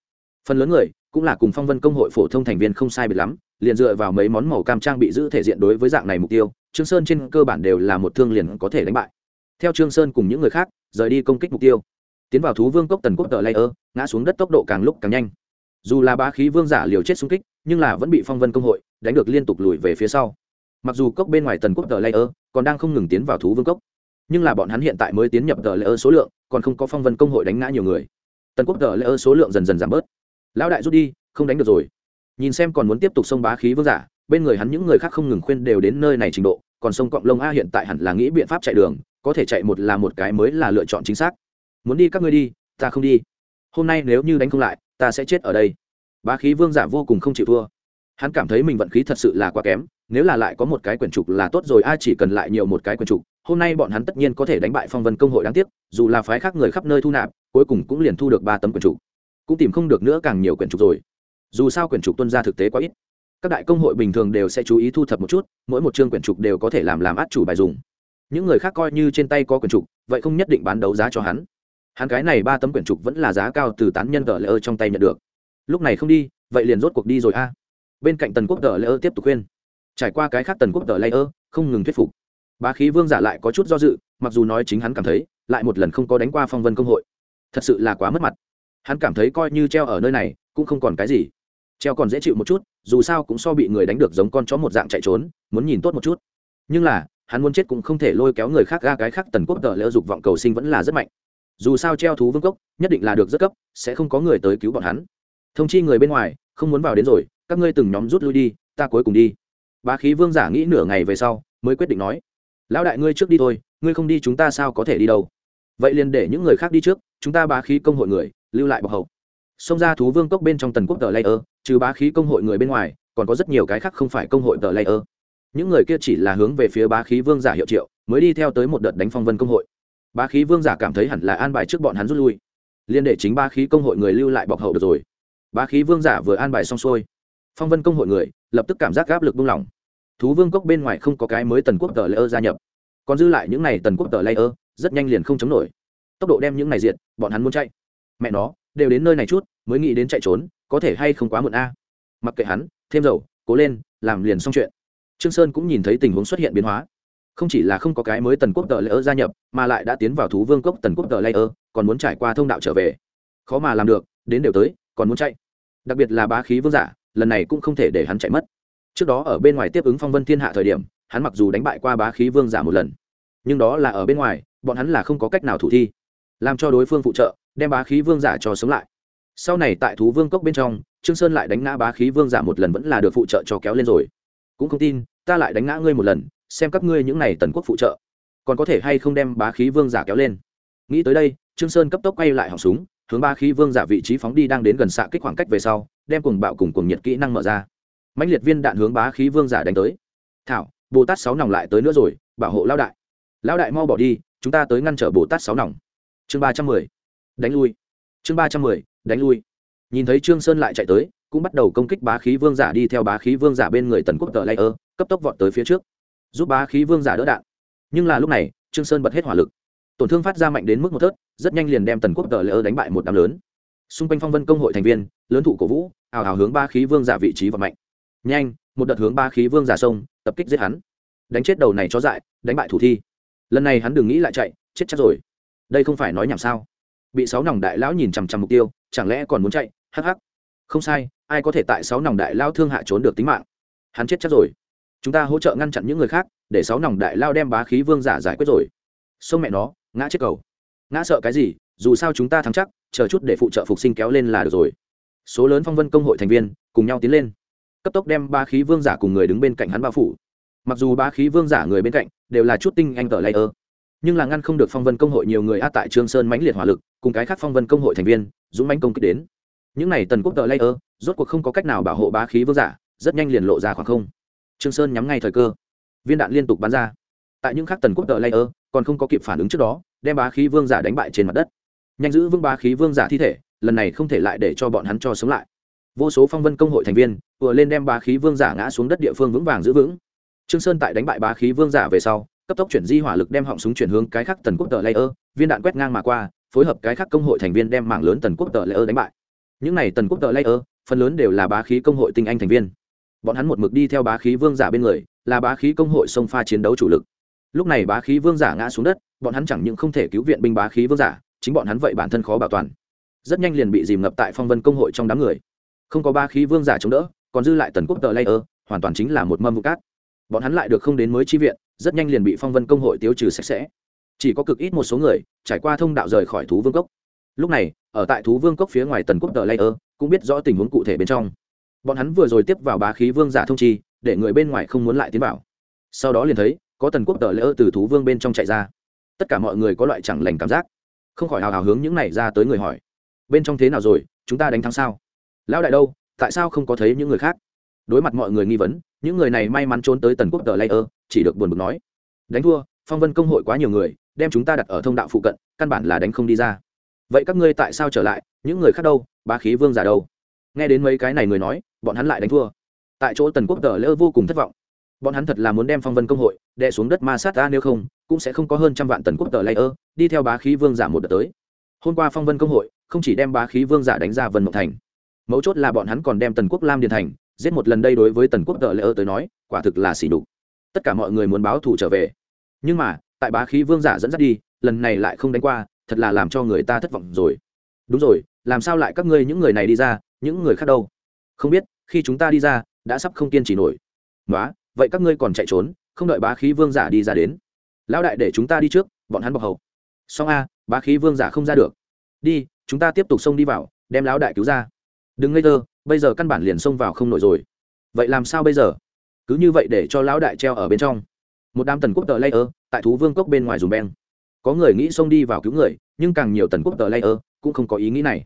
Phần lớn người cũng là cùng phong vân công hội phổ thông thành viên không sai biệt lắm, liền dựa vào mấy món màu cam trang bị giữ thể diện đối với dạng này mục tiêu, trương sơn trên cơ bản đều là một thương liền có thể đánh bại. Theo trương sơn cùng những người khác, rời đi công kích mục tiêu. Tiến vào thú vương cốc tần quốc tờ layer, ngã xuống đất tốc độ càng lúc càng nhanh. Dù là ba khí vương giả liều chết xung kích, nhưng là vẫn bị phong vân công hội đánh được liên tục lùi về phía sau mặc dù cốc bên ngoài tần quốc tờ layer còn đang không ngừng tiến vào thú vương cốc, nhưng là bọn hắn hiện tại mới tiến nhập tờ layer số lượng, còn không có phong vân công hội đánh ngã nhiều người. Tần quốc tờ layer số lượng dần dần giảm bớt. Lão đại rút đi, không đánh được rồi. Nhìn xem còn muốn tiếp tục xông bá khí vương giả, bên người hắn những người khác không ngừng khuyên đều đến nơi này trình độ, còn sông cọng lông a hiện tại hẳn là nghĩ biện pháp chạy đường, có thể chạy một là một cái mới là lựa chọn chính xác. Muốn đi các ngươi đi, ta không đi. Hôm nay nếu như đánh không lại, ta sẽ chết ở đây. Bá khí vương giả vô cùng không chịu thua. Hắn cảm thấy mình vận khí thật sự là quá kém nếu là lại có một cái quyển trục là tốt rồi a chỉ cần lại nhiều một cái quyển trục, hôm nay bọn hắn tất nhiên có thể đánh bại phong vân công hội đáng tiếc, dù là phái khác người khắp nơi thu nạp, cuối cùng cũng liền thu được ba tấm quyển trục. Cũng tìm không được nữa càng nhiều quyển trục rồi. Dù sao quyển trục tuân ra thực tế quá ít. Các đại công hội bình thường đều sẽ chú ý thu thập một chút, mỗi một chương quyển trục đều có thể làm làm át chủ bài dùng. Những người khác coi như trên tay có quyển trục, vậy không nhất định bán đấu giá cho hắn. Hắn cái này ba tấm quyển trục vẫn là giá cao từ tán nhân tờ lỡ trong tay nhận được. Lúc này không đi, vậy liền rốt cuộc đi rồi a. Bên cạnh tần quốc tờ lỡ tiếp tục khuyên trải qua cái khác tần quốc tờ layer không ngừng thuyết phục. Bá khí vương giả lại có chút do dự, mặc dù nói chính hắn cảm thấy, lại một lần không có đánh qua phong vân công hội. Thật sự là quá mất mặt. Hắn cảm thấy coi như treo ở nơi này, cũng không còn cái gì. Treo còn dễ chịu một chút, dù sao cũng so bị người đánh được giống con chó một dạng chạy trốn, muốn nhìn tốt một chút. Nhưng là, hắn muốn chết cũng không thể lôi kéo người khác ga cái khác tần quốc tờ lỡ dục vọng cầu sinh vẫn là rất mạnh. Dù sao treo thú vương cốc, nhất định là được rất cấp, sẽ không có người tới cứu bọn hắn. Thông chi người bên ngoài, không muốn vào đến rồi, các ngươi từng nhóm rút lui đi, ta cuối cùng đi bá khí vương giả nghĩ nửa ngày về sau, mới quyết định nói, lão đại ngươi trước đi thôi, ngươi không đi chúng ta sao có thể đi đâu? Vậy liền để những người khác đi trước, chúng ta bá khí công hội người, lưu lại bọc hậu. Xông ra thú vương cốc bên trong tần quốc tờ layer, trừ bá khí công hội người bên ngoài, còn có rất nhiều cái khác không phải công hội tờ layer. Những người kia chỉ là hướng về phía bá khí vương giả hiệu triệu, mới đi theo tới một đợt đánh phong vân công hội. Bá khí vương giả cảm thấy hẳn là an bài trước bọn hắn rút lui. Liên để chính bá khí công hội người lưu lại bọc hậu được rồi. Bá khí vương giả vừa an bài xong xuôi phong vân công hội người, lập tức cảm giác áp lực buông lỏng thú vương cốc bên ngoài không có cái mới tần quốc tờ layer gia nhập. Còn dư lại những n à y tần quốc tờ layer, rất nhanh liền không chống nổi. Tốc độ đem những này diệt, bọn hắn muốn chạy. Mẹ nó, đều đến nơi này chút, mới nghĩ đến chạy trốn, có thể hay không quá muộn a. Mặc kệ hắn, thêm dầu, cố lên, làm liền xong chuyện. Trương sơn cũng nhìn thấy tình huống xuất hiện biến hóa. Không chỉ là không có cái mới tần quốc tờ lễ ơ gia nhập, mà lại đã tiến vào thú vương cốc tần quốc tờ lễ ơ còn muốn trải qua thông đạo trở về. Khó mà làm được, đến đều tới, còn muốn chạy. Đặc biệt là bá khí vương giả lần này cũng không thể để hắn chạy mất. Trước đó ở bên ngoài tiếp ứng phong vân thiên hạ thời điểm, hắn mặc dù đánh bại qua bá khí vương giả một lần, nhưng đó là ở bên ngoài, bọn hắn là không có cách nào thủ thi, làm cho đối phương phụ trợ, đem bá khí vương giả cho sống lại. Sau này tại thú vương cốc bên trong, trương sơn lại đánh ngã bá khí vương giả một lần vẫn là được phụ trợ cho kéo lên rồi. Cũng không tin, ta lại đánh ngã ngươi một lần, xem các ngươi những này tần quốc phụ trợ, còn có thể hay không đem bá khí vương giả kéo lên. Nghĩ tới đây, trương sơn cấp tốc quay lại họng súng, hướng bá khí vương giả vị trí phóng đi đang đến gần xạ kích khoảng cách về sau đem cùng bạo cùng cùng nhiệt kỹ năng mở ra. Mãnh liệt viên đạn hướng bá khí vương giả đánh tới. Thảo, bồ tát sáu nòng lại tới nữa rồi, bảo hộ lao đại. Lao đại mau bỏ đi, chúng ta tới ngăn trở bồ tát sáu nòng. Chương ba trăm mười. Đánh lui. Chương ba trăm mười, đánh lui. Nhìn thấy trương sơn lại chạy tới, cũng bắt đầu công kích bá khí vương giả đi theo bá khí vương giả bên người tần quốc tờ lây ơ, cấp tốc vọt tới phía trước. Giúp bá khí vương giả đỡ đạn. Nhưng là lúc này, trương sơn bật hết hỏa lực. Tổn thương phát ra mạnh đến mức một thớt, rất nhanh liền đem tần quốc tờ lây ơ đánh bại một đám lớn. Xung quanh phong vân công hội thành viên, lớn thủ cổ vũ ảo ảo hướng ba khí vương giả vị trí và mạnh nhanh, một đợt hướng ba khí vương giả sông, tập kích giết hắn. Đánh chết đầu này cho dại, đánh bại thủ thi. Lần này hắn đừng nghĩ lại chạy, chết chắc rồi. Đây không phải nói nhảm sao? Bị sáu nòng đại lão nhìn chằm chằm mục tiêu, chẳng lẽ còn muốn chạy? Hắc hắc. Không sai, ai có thể tại sáu nòng đại lao thương hạ trốn được tính mạng? Hắn chết chắc rồi. Chúng ta hỗ trợ ngăn chặn những người khác, để sáu nòng đại lao đem bá khí vương giả giải quyết rồi. Sông mẹ nó, ngã chết cầu. Ngã sợ cái gì? Dù sao chúng ta thắng chắc, chờ chút để phụ trợ phục sinh kéo lên là được rồi số lớn phong vân công hội thành viên cùng nhau tiến lên, cấp tốc đem ba khí vương giả cùng người đứng bên cạnh hắn bao phủ. Mặc dù ba khí vương giả người bên cạnh đều là chút tinh anh tờ layer, nhưng là ngăn không được phong vân công hội nhiều người a tại trương sơn mãnh liệt hỏa lực, cùng cái khác phong vân công hội thành viên, dũng mãnh công kích đến. Những này tần quốc tờ layer, rốt cuộc không có cách nào bảo hộ bá khí vương giả, rất nhanh liền lộ ra khoảng không. Trương sơn nhắm ngay thời cơ, viên đạn liên tục bắn ra. Tại những khác tần quốc tờ layer, còn không có kịp phản ứng trước đó, đem bá khí vương giả đánh bại trên mặt đất. Nhanh giữ vững bá khí vương giả thi thể lần này không thể lại để cho bọn hắn cho sống lại. Vô số phong vân công hội thành viên, vừa lên đem bá khí vương giả ngã xuống đất địa phương vững vàng giữ vững. Trương sơn tại đánh bại bá khí vương giả về sau, cấp tốc chuyển di hỏa lực đem họng súng chuyển hướng cái khác tần quốc tờ layer, viên đạn quét ngang mà qua, phối hợp cái khác công hội thành viên đem mạng lớn tần quốc tờ layer đánh bại. Những này tần quốc tờ layer, phần lớn đều là bá khí công hội tinh anh thành viên. Bọn hắn một mực đi theo bá khí vương giả bên người, là bá khí công hội sông pha chiến đấu chủ lực. Lúc này bá khí vương giả ngã xuống đất, bọn hắn chẳng những không thể cứu viện binh bá khí vương giả, chính bọn hắn vậy bản thân khó bảo toàn rất nhanh liền bị dìm ngập tại phong vân công hội trong đám người. Không có ba khí vương giả chống đỡ, còn dư lại tần quốc tờ layer hoàn toàn chính là một mâm vụ cát. Bọn hắn lại được không đến mới chi viện, rất nhanh liền bị phong vân công hội tiêu trừ sạch sẽ. Chỉ có cực ít một số người, trải qua thông đạo rời khỏi thú vương cốc. Lúc này, ở tại thú vương cốc phía ngoài tần quốc tờ layer cũng biết rõ tình huống cụ thể bên trong. Bọn hắn vừa rồi tiếp vào bá khí vương giả thông chi, để người bên ngoài không muốn lại tiến vào. Sau đó liền thấy, có tần quốc tờ lỡ từ thú vương bên trong chạy ra. Tất cả mọi người có loại chẳng lành cảm giác. Không khỏi hào hào hướng những này ra tới người hỏi bên trong thế nào rồi, chúng ta đánh thắng sao? Lão đại đâu, tại sao không có thấy những người khác? Đối mặt mọi người nghi vấn, những người này may mắn trốn tới tần quốc tờ layer, chỉ được buồn bực nói. Đánh thua, phong vân công hội quá nhiều người, đem chúng ta đặt ở thông đạo phụ cận, căn bản là đánh không đi ra. Vậy các ngươi tại sao trở lại? Những người khác đâu? Bá khí vương giả đâu? Nghe đến mấy cái này người nói, bọn hắn lại đánh thua. Tại chỗ tần quốc tờ lỡ vô cùng thất vọng. Bọn hắn thật là muốn đem phong vân công hội đè xuống đất ma sát ta nếu không, cũng sẽ không có hơn trăm vạn tần quốc tờ layer, đi theo bá khí vương giả một đợt tới. Hôm qua phong vân công hội không chỉ đem bá khí vương giả đánh ra vân mộng thành, mấu chốt là bọn hắn còn đem tần quốc lam điền thành, giết một lần đây đối với tần quốc đợi lỡ tới nói, quả thực là xỉ đục tất cả mọi người muốn báo thù trở về. Nhưng mà, tại bá khí vương giả dẫn dắt đi, lần này lại không đánh qua, thật là làm cho người ta thất vọng rồi. Đúng rồi, làm sao lại các ngươi những người này đi ra, những người khác đâu? Không biết, khi chúng ta đi ra, đã sắp không kiên trì nổi. Nói vậy các ngươi còn chạy trốn, không đợi bá khí vương giả đi ra đến. Lão đại để chúng ta đi trước, bọn hắn bọc hậu Xong a, bá khí vương giả không ra được. Đi chúng ta tiếp tục xông đi vào, đem lão đại cứu ra. Đừng ngây thơ, bây giờ căn bản liền xông vào không nổi rồi. Vậy làm sao bây giờ? Cứ như vậy để cho lão đại treo ở bên trong. Một đám tần quốc tờ layer, tại thú vương cốc bên ngoài dùng beng. Có người nghĩ xông đi vào cứu người, nhưng càng nhiều tần quốc tờ layer cũng không có ý nghĩ này.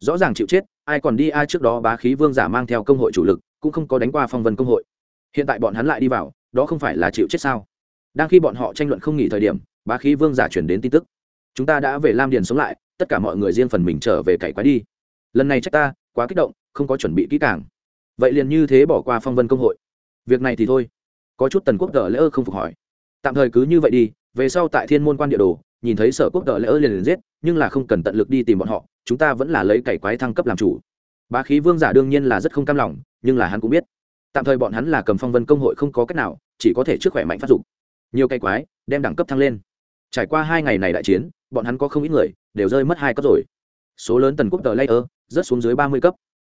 Rõ ràng chịu chết, ai còn đi, ai trước đó bá khí vương giả mang theo công hội chủ lực, cũng không có đánh qua phong vân công hội. Hiện tại bọn hắn lại đi vào, đó không phải là chịu chết sao? Đang khi bọn họ tranh luận không nghỉ thời điểm, bá khí vương giả chuyển đến tin tức. Chúng ta đã về lam điền sống lại tất cả mọi người riêng phần mình trở về cày quái đi. Lần này trách ta, quá kích động, không có chuẩn bị kỹ càng. Vậy liền như thế bỏ qua phong vân công hội. Việc này thì thôi. Có chút tần quốc tờ lễ ơ không phục hỏi. Tạm thời cứ như vậy đi, về sau tại thiên môn quan địa đồ, nhìn thấy sở quốc tờ lễ ơ liền liền giết, nhưng là không cần tận lực đi tìm bọn họ, chúng ta vẫn là lấy cày quái thăng cấp làm chủ. Bá khí vương giả đương nhiên là rất không cam lòng, nhưng là hắn cũng biết. Tạm thời bọn hắn là cầm phong vân công hội không có cách nào, chỉ có thể trước khỏe mạnh phát dụng nhiều cây quái, đem đẳng cấp thăng lên. Trải qua hai ngày này đại chiến bọn hắn có không ít người, đều rơi mất hai cấp rồi. Số lớn tần quốc tờ layer, rớt xuống dưới ba mươi cấp.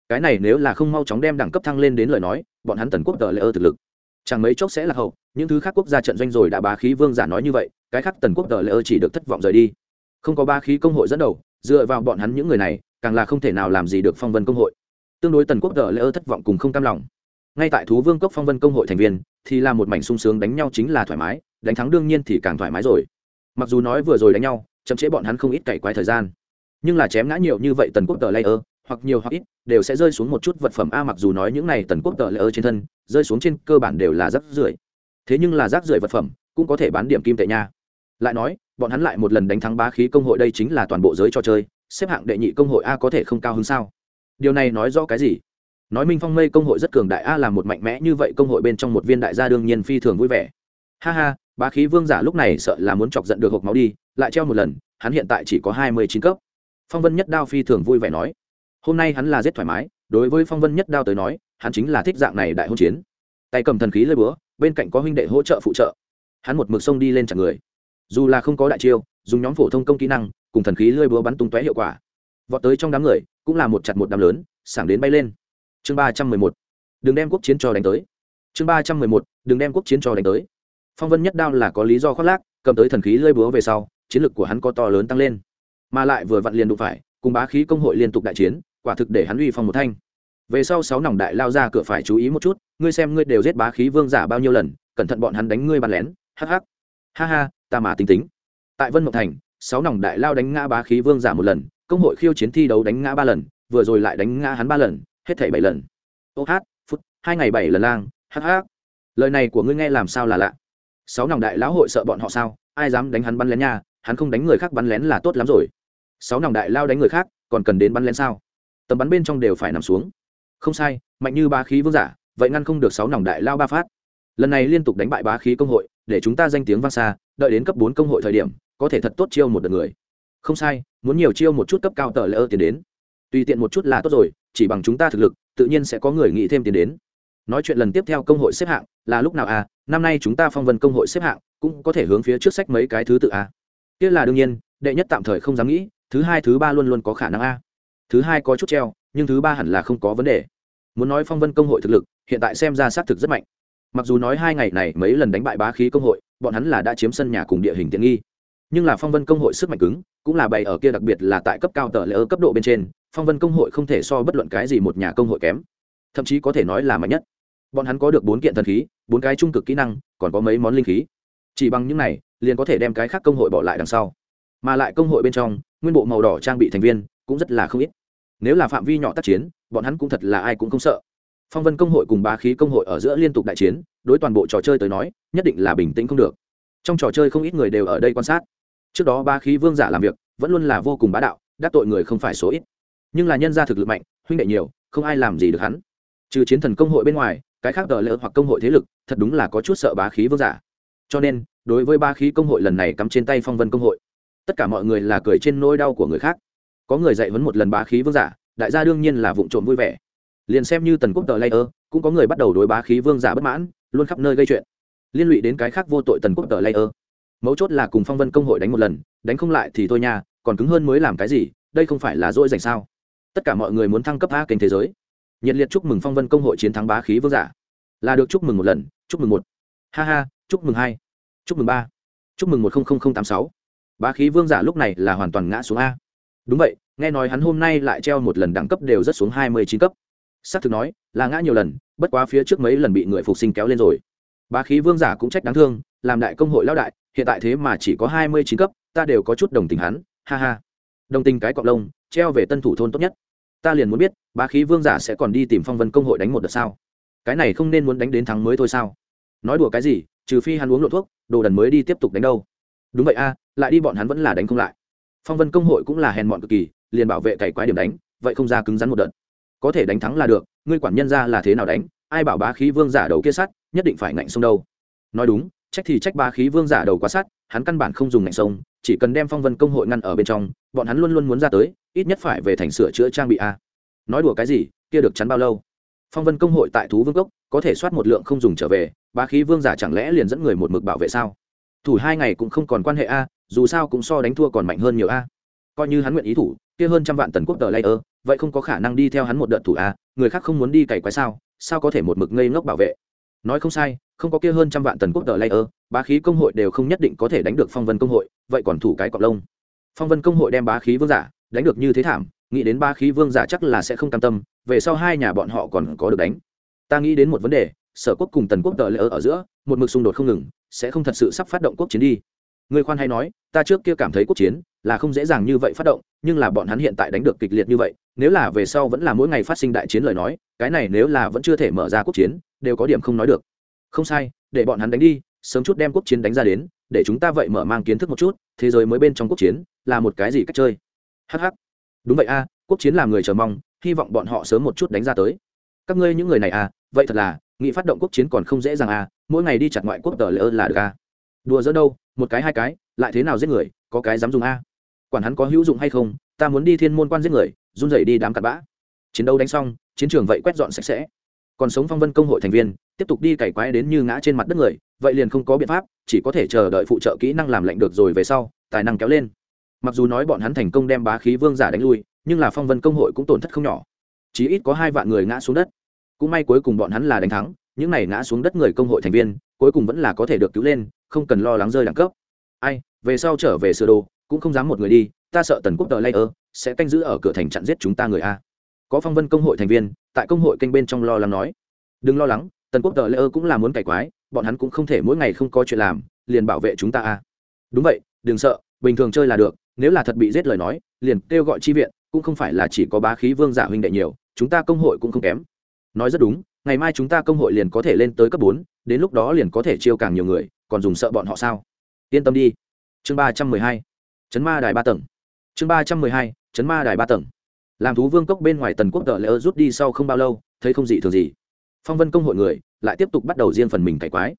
Cái này nếu là không mau chóng đem đẳng cấp thăng lên đến lời nói, bọn hắn tần quốc tờ layer thực lực, chẳng mấy chốc sẽ là hậu. Những thứ khác quốc gia trận doanh rồi đã bá khí vương giả nói như vậy, cái khác tần quốc tờ layer chỉ được thất vọng rời đi. Không có ba khí công hội dẫn đầu, dựa vào bọn hắn những người này, càng là không thể nào làm gì được phong vân công hội. Tương đối tần quốc tờ layer thất vọng cùng không cam lòng. Ngay tại thú vương cốc phong vân công hội thành viên, thì là một mảnh sung sướng đánh nhau chính là thoải mái, đánh thắng đương nhiên thì càng thoải mái rồi. Mặc dù nói vừa rồi đánh nhau chậm chế bọn hắn không ít cày quái thời gian. Nhưng là chém ngã nhiều như vậy tần quốc tờ layer, hoặc nhiều hoặc ít, đều sẽ rơi xuống một chút vật phẩm a, mặc dù nói những này tần quốc tờ layer trên thân, rơi xuống trên cơ bản đều là rác rưởi. Thế nhưng là rác rưởi vật phẩm, cũng có thể bán điểm kim tệ nha. Lại nói, bọn hắn lại một lần đánh thắng bá khí công hội đây chính là toàn bộ giới trò chơi, xếp hạng đệ nhị công hội a có thể không cao hơn sao? Điều này nói rõ cái gì? Nói minh phong mây công hội rất cường đại a là một mạnh mẽ như vậy công hội bên trong một viên đại gia đương nhiên phi thường vui vẻ. Ha ha bá khí vương giả lúc này sợ là muốn chọc giận được hộp máu đi, lại treo một lần, hắn hiện tại chỉ có hai mươi chín cấp. Phong vân nhất đao phi thường vui vẻ nói, hôm nay hắn là rất thoải mái, đối với phong vân nhất đao tới nói, hắn chính là thích dạng này đại hôn chiến. Tay cầm thần khí lơi búa, bên cạnh có huynh đệ hỗ trợ phụ trợ. Hắn một mực sông đi lên chặn người. Dù là không có đại chiêu, dùng nhóm phổ thông công kỹ năng, cùng thần khí lơi búa bắn tung tóe hiệu quả. Vọt tới trong đám người, cũng là một chặt một đám lớn, sảng đến bay lên. Chương ba trăm mười một, đừng đem quốc chiến cho đánh tới. Chương ba trăm mười một, đừng đem quốc chiến cho đánh tới phong vân nhất đao là có lý do khoác lác cầm tới thần khí lơi búa về sau chiến lược của hắn có to lớn tăng lên. Mà lại vừa vặn liền đụng phải cùng bá khí công hội liên tục đại chiến quả thực để hắn uy phong một thanh. Về sau sáu nòng đại lao ra cửa phải chú ý một chút ngươi xem ngươi đều giết bá khí vương giả bao nhiêu lần cẩn thận bọn hắn đánh ngươi bàn lén hắc hắc. Ha ha ta mà tính tính. Tại vân mộng thành sáu nòng đại lao đánh ngã bá khí vương giả một lần công hội khiêu chiến thi đấu đánh ngã ba lần vừa rồi lại đánh ngã hắn ba lần hết thảy bảy lần. Ô hát phút hai ngày bảy lần lang hắc hắc, lời này của ngươi nghe làm sao là lạ? Sáu nòng đại lão hội sợ bọn họ sao? Ai dám đánh hắn bắn lén nha? Hắn không đánh người khác bắn lén là tốt lắm rồi. Sáu nòng đại lao đánh người khác, còn cần đến bắn lén sao? Tầm bắn bên trong đều phải nằm xuống. Không sai, mạnh như ba khí vương giả, vậy ngăn không được sáu nòng đại lao ba phát. Lần này liên tục đánh bại bá khí công hội, để chúng ta danh tiếng vang xa, đợi đến cấp bốn công hội thời điểm, có thể thật tốt chiêu một đợt người. Không sai, muốn nhiều chiêu một chút cấp cao tờ lỡ tiền đến. Tùy tiện một chút là tốt rồi, chỉ bằng chúng ta thực lực, tự nhiên sẽ có người nghĩ thêm tiền đến nói chuyện lần tiếp theo công hội xếp hạng là lúc nào à? Năm nay chúng ta phong vân công hội xếp hạng cũng có thể hướng phía trước sách mấy cái thứ tự à? Kia là đương nhiên, đệ nhất tạm thời không dám nghĩ, thứ hai, thứ ba luôn luôn có khả năng a thứ hai có chút treo, nhưng thứ ba hẳn là không có vấn đề. Muốn nói phong vân công hội thực lực, hiện tại xem ra xác thực rất mạnh. Mặc dù nói hai ngày này mấy lần đánh bại bá khí công hội, bọn hắn là đã chiếm sân nhà cùng địa hình tiện nghi. Nhưng là phong vân công hội sức mạnh cứng, cũng là bày ở kia đặc biệt là tại cấp cao tờ lễ ở cấp độ bên trên, phong vân công hội không thể so bất luận cái gì một nhà công hội kém. Thậm chí có thể nói là mạnh nhất bọn hắn có được bốn kiện thần khí, bốn cái trung cực kỹ năng, còn có mấy món linh khí. Chỉ bằng những này, liền có thể đem cái khác công hội bỏ lại đằng sau. Mà lại công hội bên trong, nguyên bộ màu đỏ trang bị thành viên cũng rất là không ít. Nếu là phạm vi nhỏ tác chiến, bọn hắn cũng thật là ai cũng không sợ. Phong vân công hội cùng bá khí công hội ở giữa liên tục đại chiến, đối toàn bộ trò chơi tới nói, nhất định là bình tĩnh không được. Trong trò chơi không ít người đều ở đây quan sát. Trước đó bá khí vương giả làm việc, vẫn luôn là vô cùng bá đạo, đắc tội người không phải số ít. Nhưng là nhân gia thực lực mạnh, huynh đệ nhiều, không ai làm gì được hắn. Trừ chiến thần công hội bên ngoài cái khác đờ lỡ hoặc công hội thế lực, thật đúng là có chút sợ bá khí vương giả. Cho nên, đối với ba khí công hội lần này cắm trên tay phong vân công hội, tất cả mọi người là cười trên nỗi đau của người khác. Có người dạy vấn một lần bá khí vương giả, đại gia đương nhiên là vụ trộm vui vẻ. Liền xem như tần quốc tờ layer, cũng có người bắt đầu đối bá khí vương giả bất mãn, luôn khắp nơi gây chuyện. Liên lụy đến cái khác vô tội tần quốc tờ layer. Mấu chốt là cùng phong vân công hội đánh một lần, đánh không lại thì thôi nha, còn cứng hơn mới làm cái gì, đây không phải là dỗi dành sao? Tất cả mọi người muốn thăng cấp a kênh thế giới. Nhiệt liệt chúc mừng phong vân công hội chiến thắng bá khí vương giả là được, chúc mừng một lần, chúc mừng một. Ha ha, chúc mừng hai. Chúc mừng ba. Chúc mừng một nghìn tám sáu. Bá khí vương giả lúc này là hoàn toàn ngã xuống a. Đúng vậy, nghe nói hắn hôm nay lại treo một lần đẳng cấp đều rất xuống hai mươi chín cấp. S ắ c thực nói, là ngã nhiều lần, bất quá phía trước mấy lần bị người phục sinh kéo lên rồi. Bá khí vương giả cũng trách đáng thương, làm đại công hội lao đại, hiện tại thế mà chỉ có hai mươi chín cấp, ta đều có chút đồng tình hắn, ha ha. Đồng tình cái cọc lông, treo về tân thủ thôn tốt nhất. Ta liền muốn biết, bá khí vương giả sẽ còn đi tìm phong vân công hội đánh một đợt sao? Cái này không nên muốn đánh đến thắng mới thôi sao? Nói đùa cái gì, trừ phi hắn uống lộ thuốc, đồ đần mới đi tiếp tục đánh đâu. Đúng vậy a, lại đi bọn hắn vẫn là đánh không lại. Phong vân công hội cũng là hèn mọn cực kỳ, liền bảo vệ cày quái điểm đánh, vậy không ra cứng rắn một đợt. Có thể đánh thắng là được, ngươi quản nhân ra là thế nào đánh, ai bảo bá khí vương giả đầu kia sắt nhất định phải ngạnh sông đâu. Nói đúng, trách thì trách bá khí vương giả đầu quá sắt hắn căn bản không dùng ngạnh sông, chỉ cần đem phong vân công hội ngăn ở bên trong, bọn hắn luôn luôn muốn ra tới, ít nhất phải về thành sửa chữa trang bị a. Nói đùa cái gì, kia được chắn bao lâu? Phong vân công hội tại thú vương cốc, có thể soát một lượng không dùng trở về, bá khí vương giả chẳng lẽ liền dẫn người một mực bảo vệ sao? Thủ hai ngày cũng không còn quan hệ a, dù sao cũng so đánh thua còn mạnh hơn nhiều a. Coi như hắn nguyện ý thủ, kia hơn trăm vạn tần quốc tờ layer vậy không có khả năng đi theo hắn một đợt thủ a, người khác không muốn đi cày quái sao sao có thể một mực ngây ngốc bảo vệ? Nói không sai, không có kia hơn trăm vạn tần quốc tờ layer bá khí công hội đều không nhất định có thể đánh được phong vân công hội, vậy còn thủ cái cọc lông. Phong vân công hội đem bá khí vương giả đánh được như thế thảm nghĩ đến ba khí vương giả chắc là sẽ không cam tâm, về sau hai nhà bọn họ còn có được đánh. Ta nghĩ đến một vấn đề, sở quốc cùng tần quốc tờ lỡ ở giữa, một mực xung đột không ngừng, sẽ không thật sự sắp phát động quốc chiến đi. Người khoan hay nói, ta trước kia cảm thấy quốc chiến là không dễ dàng như vậy phát động, nhưng là bọn hắn hiện tại đánh được kịch liệt như vậy, nếu là về sau vẫn là mỗi ngày phát sinh đại chiến lời nói, cái này nếu là vẫn chưa thể mở ra quốc chiến, đều có điểm không nói được. Không sai, để bọn hắn đánh đi, sớm chút đem quốc chiến đánh ra đến, để chúng ta vậy mở mang kiến thức một chút, thế giới mới bên trong quốc chiến là một cái gì cách chơi. Hh đúng vậy a, quốc chiến làm người chờ mong, hy vọng bọn họ sớm một chút đánh ra tới. Các ngươi những người này à vậy thật là, nghị phát động quốc chiến còn không dễ dàng à mỗi ngày đi chặt ngoại quốc tờ lỡ là được à. Đùa giữa đâu, một cái hai cái, lại thế nào giết người, có cái dám dùng a. Quản hắn có hữu dụng hay không, ta muốn đi thiên môn quan giết người, run rẩy đi đám cặn bã. Chiến đấu đánh xong, chiến trường vậy quét dọn sạch sẽ. Còn sống phong vân công hội thành viên, tiếp tục đi cày quái đến như ngã trên mặt đất người, vậy liền không có biện pháp, chỉ có thể chờ đợi phụ trợ kỹ năng làm lệnh được rồi về sau, tài năng kéo lên mặc dù nói bọn hắn thành công đem bá khí vương giả đánh lui, nhưng là phong vân công hội cũng tổn thất không nhỏ. Chí ít có hai vạn người ngã xuống đất. Cũng may cuối cùng bọn hắn là đánh thắng, những này ngã xuống đất người công hội thành viên, cuối cùng vẫn là có thể được cứu lên, không cần lo lắng rơi đẳng cấp. Ai, về sau trở về sửa đồ, cũng không dám một người đi, ta sợ tần quốc tờ ơ, sẽ canh giữ ở cửa thành chặn giết chúng ta người a. Có phong vân công hội thành viên, tại công hội kênh bên trong lo lắng nói. Đừng lo lắng, tần quốc tờ ơ cũng là muốn cải quái, bọn hắn cũng không thể mỗi ngày không có chuyện làm, liền bảo vệ chúng ta a. Đúng vậy, đừng sợ, bình thường chơi là được nếu là thật bị giết lời nói, liền kêu gọi chi viện, cũng không phải là chỉ có bá khí vương giả huynh đệ nhiều, chúng ta công hội cũng không kém. Nói rất đúng, ngày mai chúng ta công hội liền có thể lên tới cấp bốn, đến lúc đó liền có thể chiêu càng nhiều người, còn dùng sợ bọn họ sao? Yên tâm đi. Chương ba trăm mười hai, chấn ma đài ba tầng. Chương ba trăm mười hai, chấn ma đài ba tầng. Làm thú vương cốc bên ngoài tần quốc tờ lỡ rút đi sau không bao lâu, thấy không dị thường gì. Phong vân công hội người lại tiếp tục bắt đầu riêng phần mình cải quái.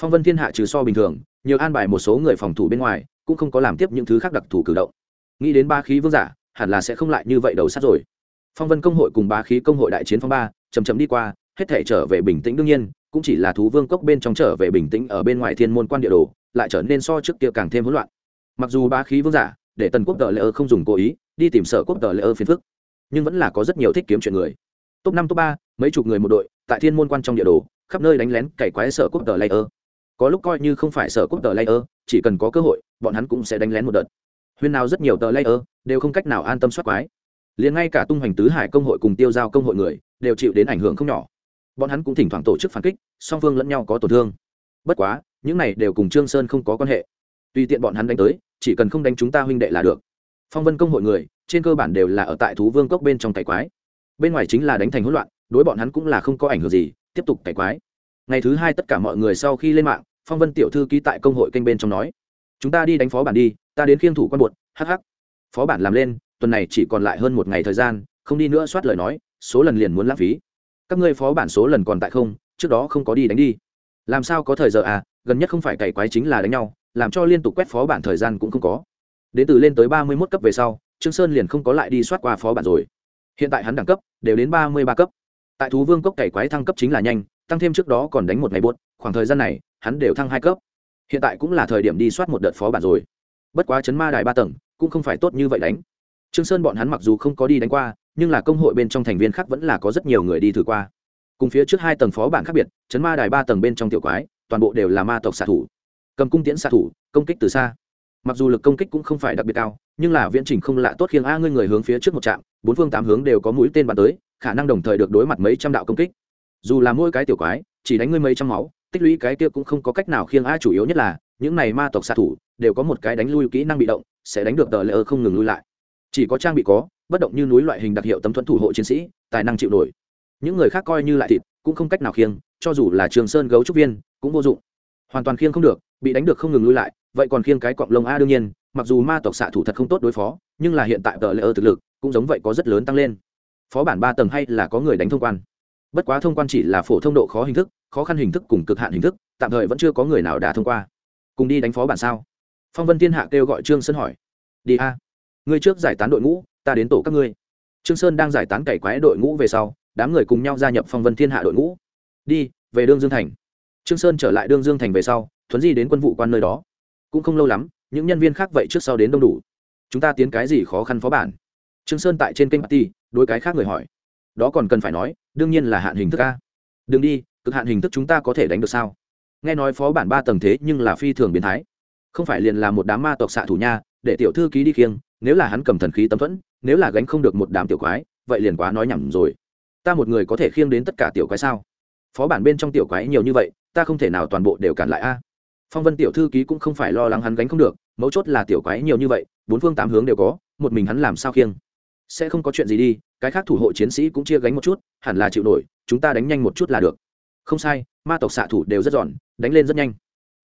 Phong vân thiên hạ trừ so bình thường, nhiều an bài một số người phòng thủ bên ngoài cũng không có làm tiếp những thứ khác đặc thù cử động. Nghĩ đến ba khí vương giả, hẳn là sẽ không lại như vậy đầu sát rồi. Phong vân công hội cùng ba khí công hội đại chiến phong ba chầm chầm đi qua, hết thể trở về bình tĩnh đương nhiên, cũng chỉ là thú vương cốc bên trong trở về bình tĩnh ở bên ngoài thiên môn quan địa đồ, lại trở nên so trước kia càng thêm hỗn loạn. Mặc dù ba khí vương giả, để tần quốc tờ lễ ơ không dùng cố ý, đi tìm sở quốc tờ lễ ơ phiền phức, nhưng vẫn là có rất nhiều thích kiếm chuyện người. Top năm, top ba, mấy chục người một đội, tại thiên môn quan trong địa đồ, khắp nơi đánh lén cày quái sở quốc tờ lễ ơ có lúc coi như không phải sở quốc tờ layer, chỉ cần có cơ hội, bọn hắn cũng sẽ đánh lén một đợt. Huyên nào rất nhiều tờ layer, đều không cách nào an tâm soát quái. Liền ngay cả tung hoành tứ hải công hội cùng tiêu giao công hội người, đều chịu đến ảnh hưởng không nhỏ. Bọn hắn cũng thỉnh thoảng tổ chức phản kích, song phương lẫn nhau có tổn thương. Bất quá, những này đều cùng trương sơn không có quan hệ. Tùy tiện bọn hắn đánh tới, chỉ cần không đánh chúng ta huynh đệ là được. Phong vân công hội người, trên cơ bản đều là ở tại thú vương cốc bên trong cải quái. Bên ngoài chính là đánh thành hỗn loạn, đối bọn hắn cũng là không có ảnh hưởng gì, tiếp tục cải quái. Ngày thứ hai tất cả mọi người sau khi lên mạng phong vân tiểu thư ký tại công hội kênh bên trong nói. Chúng ta đi đánh phó bản đi, ta đến khiêng thủ quan bột hh phó bản làm lên, tuần này chỉ còn lại hơn một ngày thời gian, không đi nữa soát lời nói, số lần liền muốn lãng phí. Các ngươi phó bản số lần còn tại không, trước đó không có đi đánh đi. Làm sao có thời giờ à gần nhất không phải cày quái chính là đánh nhau, làm cho liên tục quét phó bản thời gian cũng không có. Đến từ lên tới ba mươi mốt cấp về sau, trương sơn liền không có lại đi soát qua phó bản rồi. Hiện tại hắn đẳng cấp, đều đến ba mươi ba cấp. Tại thú vương cốc cày quái thăng cấp chính là nhanh, tăng thêm trước đó còn đánh một ngày buốt, khoảng thời gian này hắn đều thăng hai cấp. Hiện tại cũng là thời điểm đi soát một đợt phó bản rồi. Bất quá chấn ma đài ba tầng, cũng không phải tốt như vậy đánh. Trương sơn bọn hắn mặc dù không có đi đánh qua, nhưng là công hội bên trong thành viên khác vẫn là có rất nhiều người đi thử qua. Cùng phía trước hai tầng phó bản khác biệt, chấn ma đài ba tầng bên trong tiểu quái, toàn bộ đều là ma tộc xạ thủ. Cầm cung tiễn xạ thủ, công kích từ xa. Mặc dù lực công kích cũng không phải đặc biệt cao, nhưng là viễn trình không lạ tốt khiêng a ngươi người hướng phía trước một trạm, bốn phương tám hướng đều có mũi tên bắn tới, khả năng đồng thời được đối mặt mấy trăm đạo công kích. Dù là mỗi cái tiểu quái, chỉ đánh ngươi mấy trăm máu tích lũy cái kia cũng không có cách nào khiêng a chủ yếu nhất là, những này ma tộc xạ thủ đều có một cái đánh lui kỹ năng bị động, sẽ đánh được tờ lỡ không ngừng lui lại. Chỉ có trang bị có, bất động như núi loại hình đặc hiệu tấm thuẫn thủ hộ chiến sĩ, tài năng chịu nổi. Những người khác coi như lại thịt, cũng không cách nào khiêng, cho dù là trường sơn gấu trúc viên, cũng vô dụng. Hoàn toàn khiêng không được, bị đánh được không ngừng lui lại, vậy còn khiêng cái cọng lông a đương nhiên, mặc dù ma tộc xạ thủ thật không tốt đối phó, nhưng là hiện tại tờ lỡ thực lực cũng giống vậy có rất lớn tăng lên. Phó bản ba tầng hay là có người đánh thông quan? Bất quá thông quan chỉ là phổ thông độ khó hình thức, khó khăn hình thức cùng cực hạn hình thức, tạm thời vẫn chưa có người nào đã thông qua. Cùng đi đánh phó bản sao? Phong vân thiên hạ kêu gọi trương sơn hỏi. Đi a. Ngươi trước giải tán đội ngũ, ta đến tổ các ngươi. Trương sơn đang giải tán cày quái đội ngũ về sau, đám người cùng nhau gia nhập phong vân thiên hạ đội ngũ. Đi, về đương dương thành. Trương sơn trở lại đương dương thành về sau, thuấn di đến quân vụ quan nơi đó. Cũng không lâu lắm, những nhân viên khác vậy trước sau đến đông đủ. Chúng ta tiến cái gì khó khăn phó bản? Trương sơn tại trên kênh party, đối cái khác người hỏi. Đó còn cần phải nói đương nhiên là hạn hình thức a. Đừng đi, cực hạn hình thức chúng ta có thể đánh được sao? Nghe nói phó bản ba tầng thế nhưng là phi thường biến thái. Không phải liền là một đám ma tộc xạ thủ nha, để tiểu thư ký đi khiêng, nếu là hắn cầm thần khí tấm thuẫn, nếu là gánh không được một đám tiểu quái, vậy liền quá nói nhầm rồi. Ta một người có thể khiêng đến tất cả tiểu quái sao? Phó bản bên trong tiểu quái nhiều như vậy, ta không thể nào toàn bộ đều cản lại a. Phong vân tiểu thư ký cũng không phải lo lắng hắn gánh không được, mấu chốt là tiểu quái nhiều như vậy, bốn phương tám hướng đều có, một mình hắn làm sao khiêng? Sẽ không có chuyện gì đi, cái khác thủ hộ chiến sĩ cũng chia gánh một chút, hẳn là chịu nổi, chúng ta đánh nhanh một chút là được. Không sai, ma tộc xạ thủ đều rất giòn, đánh lên rất nhanh.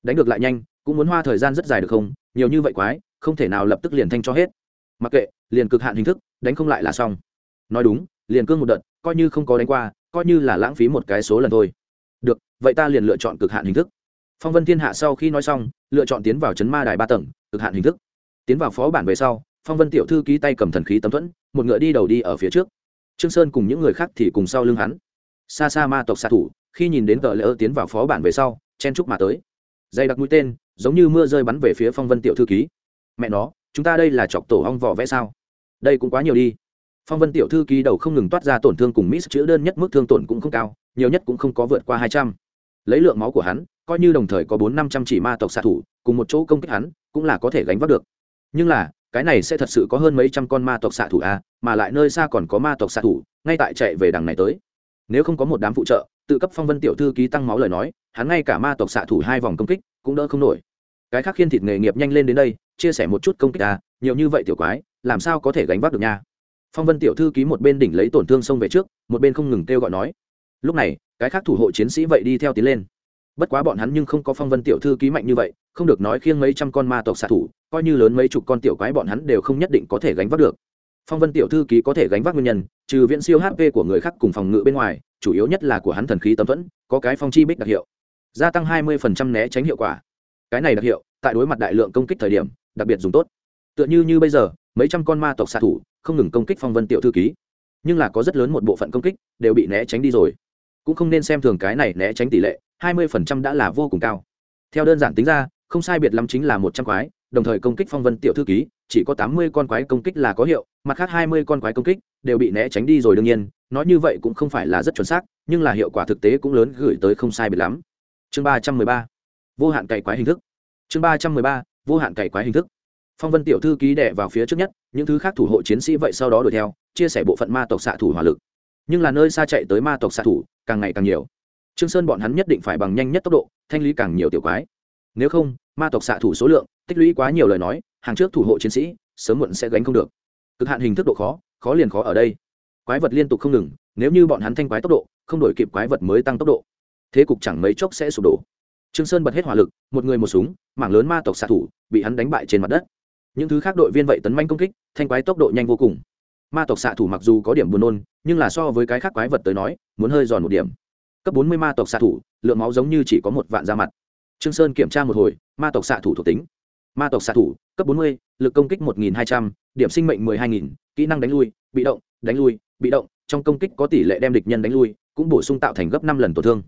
Đánh được lại nhanh, cũng muốn hoa thời gian rất dài được không? Nhiều như vậy quái, không thể nào lập tức liền thanh cho hết. Mặc kệ, liền cực hạn hình thức, đánh không lại là xong. Nói đúng, liền cương một đợt, coi như không có đánh qua, coi như là lãng phí một cái số lần thôi. Được, vậy ta liền lựa chọn cực hạn hình thức. Phong vân thiên hạ sau khi nói xong, lựa chọn tiến vào chấn ma đài ba tầng, cực hạn hình thức. Tiến vào phó bản về sau phong vân tiểu thư ký tay cầm thần khí tấm thuẫn, một ngựa đi đầu đi ở phía trước. Trương sơn cùng những người khác thì cùng sau lưng hắn. Xa xa ma tộc xạ thủ, khi nhìn đến tờ lỡ tiến vào phó bản về sau, chen chúc mà tới. Dây đặc mũi tên, giống như mưa rơi bắn về phía phong vân tiểu thư ký. Mẹ nó, chúng ta đây là chọc tổ hong vỏ vẽ sao? Đây cũng quá nhiều đi. Phong vân tiểu thư ký đầu không ngừng toát ra tổn thương cùng miss chữ đơn nhất mức thương tổn cũng không cao, nhiều nhất cũng không có vượt qua hai trăm. Lấy lượng máu của hắn, coi như đồng thời có bốn năm trăm chỉ ma tộc xạ thủ, cùng một chỗ công kích hắn, cũng là có thể gánh vác được. Nhưng là cái này sẽ thật sự có hơn mấy trăm con ma tộc xạ thủ à mà lại nơi xa còn có ma tộc xạ thủ, ngay tại chạy về đằng này tới. Nếu không có một đám phụ trợ, tự cấp phong vân tiểu thư ký tăng máu lời nói, hắn ngay cả ma tộc xạ thủ hai vòng công kích cũng đỡ không nổi. Cái khác khiên thịt nghề nghiệp nhanh lên đến đây, chia sẻ một chút công kích à nhiều như vậy tiểu quái, làm sao có thể gánh vác được nha? Phong vân tiểu thư ký một bên đỉnh lấy tổn thương xông về trước, một bên không ngừng kêu gọi nói. Lúc này, cái khác thủ hộ chiến sĩ vậy đi theo tiến lên. Bất quá bọn hắn nhưng không có phong vân tiểu thư ký mạnh như vậy, không được nói khiêng mấy trăm con ma tộc xạ thủ coi như lớn mấy chục con tiểu quái bọn hắn đều không nhất định có thể gánh vác được. Phong vân tiểu thư ký có thể gánh vác nguyên nhân, trừ viện siêu hp của người khác cùng phòng ngự bên ngoài, chủ yếu nhất là của hắn thần khí tấm thuẫn, có cái phong chi bích đặc hiệu. Gia tăng hai mươi né tránh hiệu quả. Cái này đặc hiệu, tại đối mặt đại lượng công kích thời điểm, đặc biệt dùng tốt. Tựa như như bây giờ, mấy trăm con ma tộc xạ thủ, không ngừng công kích phong vân tiểu thư ký. Nhưng là có rất lớn một bộ phận công kích, đều bị né tránh đi rồi. Cũng không nên xem thường cái này né tránh tỷ lệ, hai mươi phần trăm đã là vô cùng cao. Theo đơn giản tính ra, không sai biệt lắm chính là một trăm quái đồng thời công kích phong vân tiểu thư ký, chỉ có tám mươi con quái công kích là có hiệu, mặt khác hai mươi con quái công kích đều bị né tránh đi rồi đương nhiên, nói như vậy cũng không phải là rất chuẩn xác, nhưng là hiệu quả thực tế cũng lớn gửi tới không sai biệt lắm. Chương ba trăm mười ba, vô hạn cày quái hình thức. Chương ba trăm mười ba, vô hạn cày quái hình thức. Phong vân tiểu thư ký đẻ vào phía trước nhất, những thứ khác thủ hộ chiến sĩ vậy sau đó đuổi theo, chia sẻ bộ phận ma tộc xạ thủ hỏa lực. Nhưng là nơi xa chạy tới ma tộc xạ thủ, càng ngày càng nhiều. Trương sơn bọn hắn nhất định phải bằng nhanh nhất tốc độ, thanh lý càng nhiều tiểu quái nếu không, ma tộc xạ thủ số lượng, tích lũy quá nhiều lời nói, hàng trước thủ hộ chiến sĩ, sớm muộn sẽ gánh không được. Cực hạn hình thức độ khó khó liền khó ở đây. Quái vật liên tục không ngừng, nếu như bọn hắn thanh quái tốc độ, không đổi kịp quái vật mới tăng tốc độ. Thế cục chẳng mấy chốc sẽ sụp đổ. Trương sơn bật hết hỏa lực, một người một súng, mảng lớn ma tộc xạ thủ, bị hắn đánh bại trên mặt đất. Những thứ khác đội viên vậy tấn manh công kích, thanh quái tốc độ nhanh vô cùng. Ma tộc xạ thủ mặc dù có điểm buồn nôn, nhưng là so với cái khác quái vật tới nói, muốn hơi giòn một điểm. Cấp bốn mươi ma tộc xạ thủ, lượng máu giống như chỉ có một vạn da mặt trương sơn kiểm tra một hồi, ma tộc xạ thủ thuộc tính. Ma tộc xạ thủ, cấp bốn mươi, lực công kích một nghìn hai trăm, điểm sinh mệnh mười hai nghìn, kỹ năng đánh lui, bị động, đánh lui, bị động, trong công kích có tỷ lệ đem địch nhân đánh lui, cũng bổ sung tạo thành gấp năm lần tổn thương.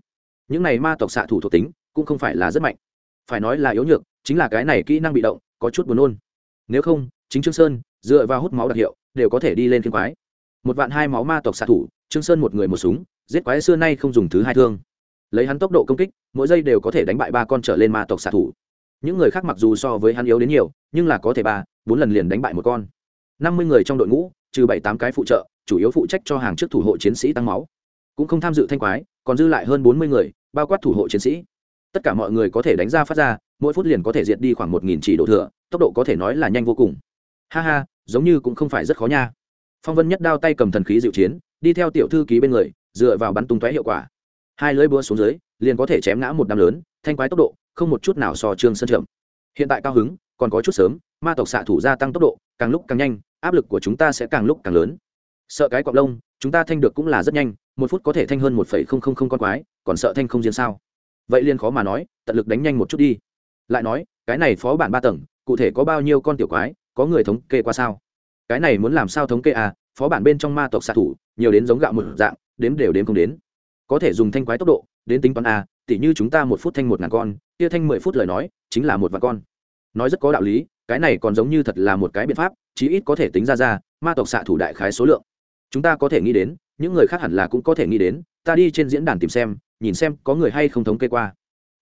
Những này ma tộc xạ thủ thuộc tính cũng không phải là rất mạnh. Phải nói là yếu nhược, chính là cái này kỹ năng bị động, có chút buồn nôn. Nếu không, chính trương sơn, dựa vào hút máu đặc hiệu, đều có thể đi lên thiên quái. Một vạn hai máu ma tộc xạ thủ, trương sơn một người một súng, giết quái xưa nay không dùng thứ hai thương lấy hắn tốc độ công kích, mỗi giây đều có thể đánh bại ba con trở lên ma tộc xạ thủ. Những người khác mặc dù so với hắn yếu đến nhiều, nhưng là có thể ba, bốn lần liền đánh bại một con. Năm mươi người trong đội ngũ, trừ bảy tám cái phụ trợ, chủ yếu phụ trách cho hàng trước thủ hộ chiến sĩ tăng máu. Cũng không tham dự thanh quái, còn dư lại hơn bốn mươi người, bao quát thủ hộ chiến sĩ. Tất cả mọi người có thể đánh ra phát ra, mỗi phút liền có thể diệt đi khoảng một nghìn chỉ độ thừa, tốc độ có thể nói là nhanh vô cùng. Ha ha, giống như cũng không phải rất khó nha. Phong vân nhất đao tay cầm thần khí dịu chiến, đi theo tiểu thư ký bên người, dựa vào bắn tung tóe hiệu quả hai lưỡi búa xuống dưới, liền có thể chém ngã một đám lớn, thanh quái tốc độ không một chút nào so trương sơn chậm. Hiện tại cao hứng, còn có chút sớm, ma tộc xạ thủ gia tăng tốc độ, càng lúc càng nhanh, áp lực của chúng ta sẽ càng lúc càng lớn. Sợ cái cọp lông, chúng ta thanh được cũng là rất nhanh, một phút có thể thanh hơn một phẩy không không không con quái, còn sợ thanh không riêng sao? Vậy liền khó mà nói, tận lực đánh nhanh một chút đi. Lại nói, cái này phó bản ba tầng, cụ thể có bao nhiêu con tiểu quái, có người thống kê qua sao? Cái này muốn làm sao thống kê à? Phó bản bên trong ma tộc xạ thủ, nhiều đến giống gạo một dạng, đếm đều đếm không đến có thể dùng thanh quái tốc độ, đến tính toán a, tỉ như chúng ta một phút thanh một ngàn con, kia thanh mười phút lời nói, chính là một vạn con. Nói rất có đạo lý, cái này còn giống như thật là một cái biện pháp, chí ít có thể tính ra ra, ma tộc xạ thủ đại khái số lượng. Chúng ta có thể nghĩ đến, những người khác hẳn là cũng có thể nghĩ đến, ta đi trên diễn đàn tìm xem, nhìn xem có người hay không thống kê qua.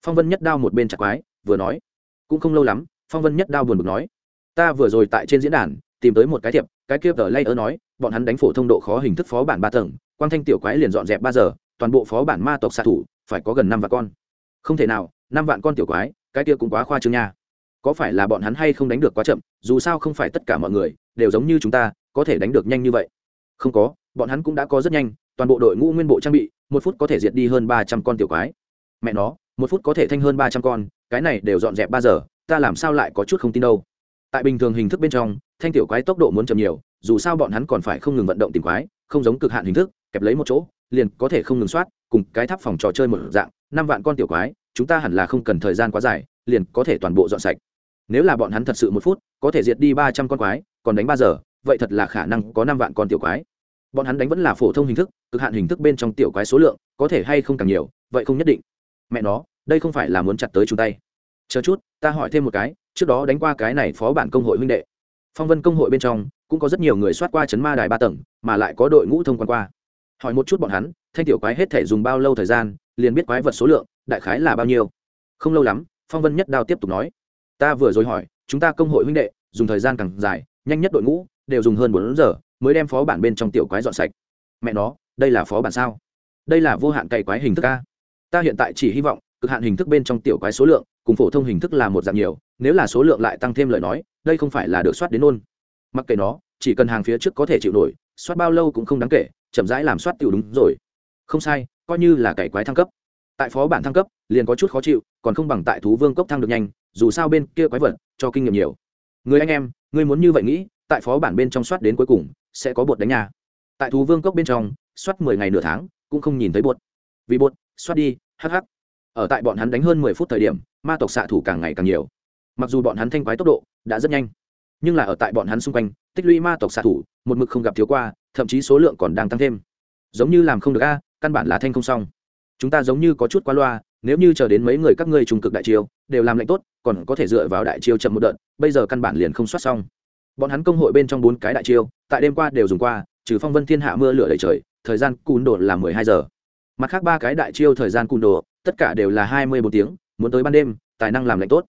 Phong vân nhất đao một bên chặt quái, vừa nói, cũng không lâu lắm, phong vân nhất đao buồn bực nói, ta vừa rồi tại trên diễn đàn, tìm tới một cái thiệp, cái kia tờ lay ớ nói, bọn hắn đánh phổ thông độ khó hình thức phó bản ba tầng, quang thanh tiểu quái liền dọn dẹp ba giờ toàn bộ phó bản ma tộc xạ thủ phải có gần năm vạn con. Không thể nào, năm vạn con tiểu quái, cái kia cũng quá khoa trương nha. Có phải là bọn hắn hay không đánh được quá chậm, dù sao không phải tất cả mọi người đều giống như chúng ta, có thể đánh được nhanh như vậy. Không có, bọn hắn cũng đã có rất nhanh, toàn bộ đội ngũ nguyên bộ trang bị, một phút có thể diệt đi hơn ba trăm con tiểu quái. Mẹ nó, một phút có thể thanh hơn ba trăm con, cái này đều dọn dẹp ba giờ, ta làm sao lại có chút không tin đâu. Tại bình thường hình thức bên trong, thanh tiểu quái tốc độ muốn chậm nhiều, dù sao bọn hắn còn phải không ngừng vận động tìm quái, không giống cực hạn hình thức, kẹp lấy một chỗ liền có thể không ngừng soát, cùng cái tháp phòng trò chơi một dạng, năm vạn con tiểu quái, chúng ta hẳn là không cần thời gian quá dài, liền có thể toàn bộ dọn sạch. Nếu là bọn hắn thật sự một phút, có thể diệt đi ba trăm con quái, còn đánh ba giờ, vậy thật là khả năng có năm vạn con tiểu quái. Bọn hắn đánh vẫn là phổ thông hình thức, cực hạn hình thức bên trong tiểu quái số lượng, có thể hay không càng nhiều, vậy không nhất định. Mẹ nó, đây không phải là muốn chặt tới chúng tay. Chờ chút, ta hỏi thêm một cái, trước đó đánh qua cái này phó bản công hội huynh đệ. Phong vân công hội bên trong, cũng có rất nhiều người soát qua chấn ma đài ba tầng, mà lại có đội ngũ thông quan qua hỏi một chút bọn hắn, thanh tiểu quái hết thể dùng bao lâu thời gian, liền biết quái vật số lượng, đại khái là bao nhiêu. Không lâu lắm, phong vân nhất đao tiếp tục nói. Ta vừa rồi hỏi, chúng ta công hội huynh đệ, dùng thời gian càng dài, nhanh nhất đội ngũ, đều dùng hơn bốn giờ, mới đem phó bản bên trong tiểu quái dọn sạch. Mẹ nó, đây là phó bản sao? Đây là vô hạn cày quái hình thức a. Ta hiện tại chỉ hy vọng, cực hạn hình thức bên trong tiểu quái số lượng, cùng phổ thông hình thức là một dạng nhiều, nếu là số lượng lại tăng thêm lời nói, đây không phải là được soát đến nôn mặc kệ nó, chỉ cần hàng phía trước có thể chịu nổi, soát bao lâu cũng không đáng kể chậm rãi làm soát tiểu đúng rồi. Không sai, coi như là cải quái thăng cấp. Tại phó bản thăng cấp, liền có chút khó chịu, còn không bằng tại thú vương cốc thăng được nhanh, dù sao bên kia quái vật, cho kinh nghiệm nhiều. Người anh em người muốn như vậy nghĩ, tại phó bản bên trong soát đến cuối cùng, sẽ có bột đánh nhà. Tại thú vương cốc bên trong, soát mười ngày nửa tháng, cũng không nhìn thấy bột. Vì bột, soát đi hh ở tại bọn hắn đánh hơn mười phút thời điểm, ma tộc xạ thủ càng ngày càng nhiều. Mặc dù bọn hắn thanh quái tốc độ đã rất nhanh, nhưng là ở tại bọn hắn xung quanh tích lũy ma tộc xạ thủ, một mực không gặp thiếu qua, thậm chí số lượng còn đang tăng thêm. Giống như làm không được a, căn bản là thanh không xong. Chúng ta giống như có chút qua loa, nếu như chờ đến mấy người các ngươi trung cực đại chiêu, đều làm lệnh tốt, còn có thể dựa vào đại chiêu chậm một đợt, bây giờ căn bản liền không soát xong. Bọn hắn công hội bên trong bốn cái đại chiêu, tại đêm qua đều dùng qua, trừ phong vân thiên hạ mưa lửa đầy trời, thời gian cùn đồ là mười hai giờ. Mặt khác ba cái đại chiêu thời gian cùn đồ, tất cả đều là hai mươi bốn tiếng, muốn tới ban đêm, tài năng làm lạnh tốt.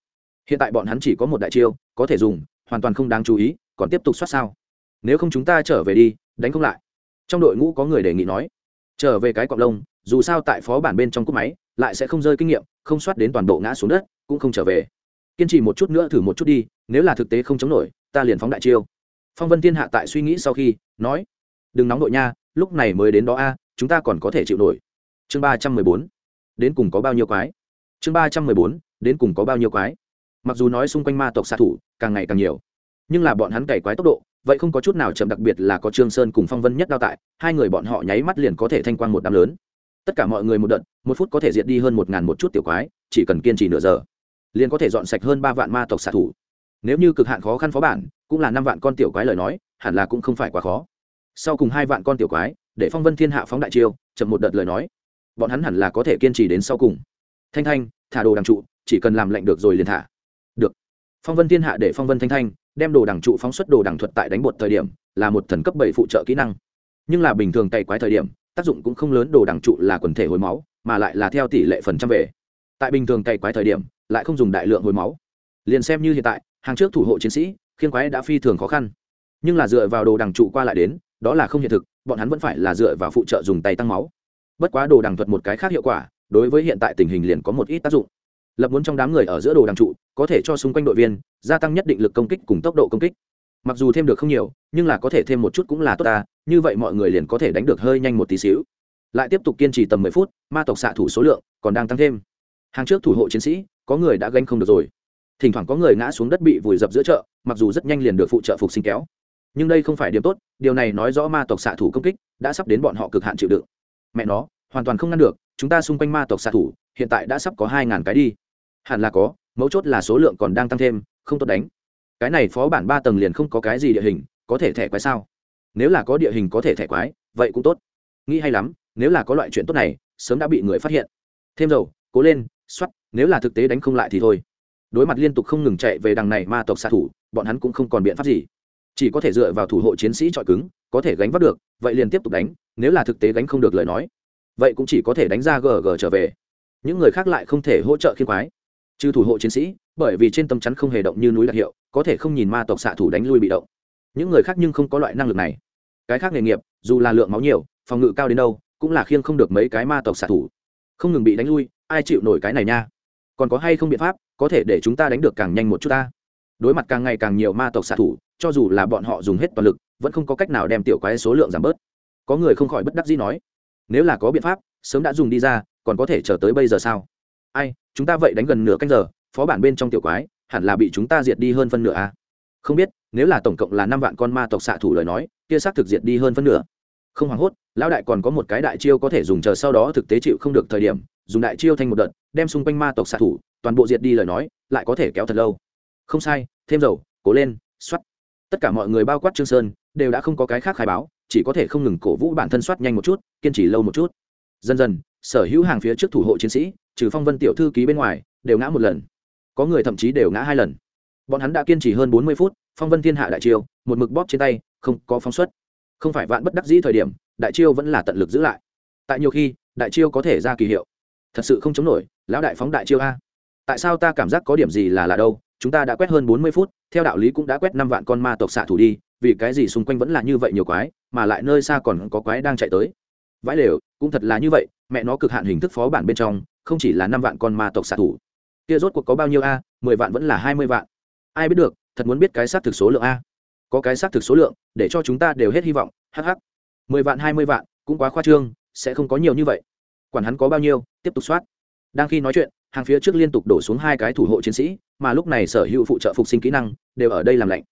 Hiện tại bọn hắn chỉ có một đại chiêu, có thể dùng, hoàn toàn không đáng chú ý còn tiếp tục soát sao? Nếu không chúng ta trở về đi, đánh không lại. Trong đội ngũ có người đề nghị nói, trở về cái cọc lông, dù sao tại phó bản bên trong cúp máy, lại sẽ không rơi kinh nghiệm, không soát đến toàn bộ ngã xuống đất, cũng không trở về. Kiên trì một chút nữa thử một chút đi, nếu là thực tế không chống nổi, ta liền phóng đại chiêu. Phong vân thiên hạ tại suy nghĩ sau khi nói, đừng nóng đội nha, lúc này mới đến đó a, chúng ta còn có thể chịu nổi. Chương ba trăm mười bốn, đến cùng có bao nhiêu quái? Chương ba trăm mười bốn, đến cùng có bao nhiêu quái? Mặc dù nói xung quanh ma tộc xạ thủ càng ngày càng nhiều nhưng là bọn hắn cày quái tốc độ, vậy không có chút nào chậm, đặc biệt là có trương sơn cùng phong vân nhất đao tại, hai người bọn họ nháy mắt liền có thể thanh quang một đám lớn. Tất cả mọi người một đợt, một phút có thể diệt đi hơn một ngàn một chút tiểu quái, chỉ cần kiên trì nửa giờ, liền có thể dọn sạch hơn ba vạn ma tộc xạ thủ. Nếu như cực hạn khó khăn phó bản, cũng là năm vạn con tiểu quái lời nói, hẳn là cũng không phải quá khó. Sau cùng hai vạn con tiểu quái, để phong vân thiên hạ phóng đại chiêu, chậm một đợt lời nói, bọn hắn hẳn là có thể kiên trì đến sau cùng. Thanh thanh, thả đồ đằng trụ, chỉ cần làm lệnh được rồi liền thả. Được. Phong vân thiên hạ để phong vân thanh thanh đem đồ đằng trụ phóng xuất đồ đằng thuật tại đánh bột thời điểm, là một thần cấp bảy phụ trợ kỹ năng. Nhưng là bình thường cày quái thời điểm, tác dụng cũng không lớn, đồ đằng trụ là quần thể hồi máu, mà lại là theo tỷ lệ phần trăm về. Tại bình thường cày quái thời điểm, lại không dùng đại lượng hồi máu. Liền xem như hiện tại, hàng trước thủ hộ chiến sĩ, khiên quái đã phi thường khó khăn. Nhưng là dựa vào đồ đằng trụ qua lại đến, đó là không hiện thực, bọn hắn vẫn phải là dựa vào phụ trợ dùng tay tăng máu. Bất quá đồ đằng thuật một cái khác hiệu quả, đối với hiện tại tình hình liền có một ít tác dụng lập muốn trong đám người ở giữa đồ đàng trụ, có thể cho xung quanh đội viên gia tăng nhất định lực công kích cùng tốc độ công kích. Mặc dù thêm được không nhiều, nhưng là có thể thêm một chút cũng là tốt ta, như vậy mọi người liền có thể đánh được hơi nhanh một tí xíu. Lại tiếp tục kiên trì tầm mười phút, ma tộc xạ thủ số lượng còn đang tăng thêm. Hàng trước thủ hộ chiến sĩ, có người đã ganh không được rồi. Thỉnh thoảng có người ngã xuống đất bị vùi dập giữa chợ, mặc dù rất nhanh liền được phụ trợ phục sinh kéo. Nhưng đây không phải điểm tốt, điều này nói rõ ma tộc xạ thủ công kích đã sắp đến bọn họ cực hạn chịu đựng. Mẹ nó, hoàn toàn không ngăn được, chúng ta xung quanh ma tộc xạ thủ hiện tại đã sắp có hai ngàn cái đi hẳn là có, mấu chốt là số lượng còn đang tăng thêm, không tốt đánh. Cái này phó bản ba tầng liền không có cái gì địa hình, có thể thẻ quái sao? Nếu là có địa hình có thể thẻ quái, vậy cũng tốt. Nghĩ hay lắm, nếu là có loại chuyện tốt này, sớm đã bị người phát hiện. Thêm dầu, cố lên x o á t nếu là thực tế đánh không lại thì thôi. Đối mặt liên tục không ngừng chạy về đằng này ma tộc xạ thủ, bọn hắn cũng không còn biện pháp gì. Chỉ có thể dựa vào thủ hộ chiến sĩ trọi cứng, có thể gánh vác được, vậy liền tiếp tục đánh, nếu là thực tế gánh không được lời nói. Vậy cũng chỉ có thể đánh ra gg trở về. Những người khác lại không thể hỗ trợ khiên quái trừ thủ hộ chiến sĩ, bởi vì trên tấm chắn không hề động như núi đặc hiệu, có thể không nhìn ma tộc xạ thủ đánh lui bị động. Những người khác nhưng không có loại năng lực này. Cái khác nghề nghiệp, dù là lượng máu nhiều, phòng ngự cao đến đâu, cũng là khiêng không được mấy cái ma tộc xạ thủ. Không ngừng bị đánh lui, ai chịu nổi cái này nha? Còn có hay không biện pháp, có thể để chúng ta đánh được càng nhanh một chút ta? Đối mặt càng ngày càng nhiều ma tộc xạ thủ, cho dù là bọn họ dùng hết toàn lực, vẫn không có cách nào đem tiểu quái số lượng giảm bớt. Có người không khỏi bất đắc dĩ nói, nếu là có biện pháp, sớm đã dùng đi ra, còn có thể chờ tới bây giờ sao? Ai chúng ta vậy đánh gần nửa canh giờ, phó bản bên trong tiểu quái, hẳn là bị chúng ta diệt đi hơn phân nửa à? không biết, nếu là tổng cộng là năm vạn con ma tộc xạ thủ lời nói, kia xác thực diệt đi hơn phân nửa. Không hoảng hốt, lão đại còn có một cái đại chiêu có thể dùng chờ sau đó thực tế chịu không được thời điểm, dùng đại chiêu thành một đợt, đem xung quanh ma tộc xạ thủ, toàn bộ diệt đi lời nói, lại có thể kéo thật lâu. Không sai, thêm dầu, cố lên xoắt tất cả mọi người bao quát trương sơn, đều đã không có cái khác khai báo, chỉ có thể không ngừng cổ vũ bản thân soát nhanh một chút, kiên trì lâu một chút dần dần, sở hữu hàng phía trước thủ hộ chiến sĩ, trừ phong vân tiểu thư ký bên ngoài, đều ngã một lần. Có người thậm chí đều ngã hai lần. Bọn hắn đã kiên trì hơn bốn mươi phút, phong vân thiên hạ đại chiêu một mực bóp trên tay, không có phóng xuất. Không phải vạn bất đắc dĩ thời điểm, đại chiêu vẫn là tận lực giữ lại. Tại nhiều khi, đại chiêu có thể ra kỳ hiệu. Thật sự không chống nổi, lão đại phóng đại chiêu a. Tại sao ta cảm giác có điểm gì là là đâu? Chúng ta đã quét hơn bốn mươi phút, theo đạo lý cũng đã quét năm vạn con ma tộc xạ thủ đi, vì cái gì xung quanh vẫn là như vậy nhiều quái, mà lại nơi xa còn có quái đang chạy tới? Vãi lều, cũng thật là như vậy, mẹ nó cực hạn hình thức phó bản bên trong, không chỉ là năm vạn con ma tộc xạ thủ. Kia rốt cuộc có bao nhiêu a? Mười vạn vẫn là hai mươi vạn. Ai biết được, thật muốn biết cái xác thực số lượng a. Có cái xác thực số lượng, để cho chúng ta đều hết hy vọng hh mười vạn, hai mươi vạn, cũng quá khoa trương, sẽ không có nhiều như vậy. Quản hắn có bao nhiêu, tiếp tục soát. Đang khi nói chuyện, hàng phía trước liên tục đổ xuống hai cái thủ hộ chiến sĩ, mà lúc này sở hữu phụ trợ phục sinh kỹ năng, đều ở đây làm lạnh.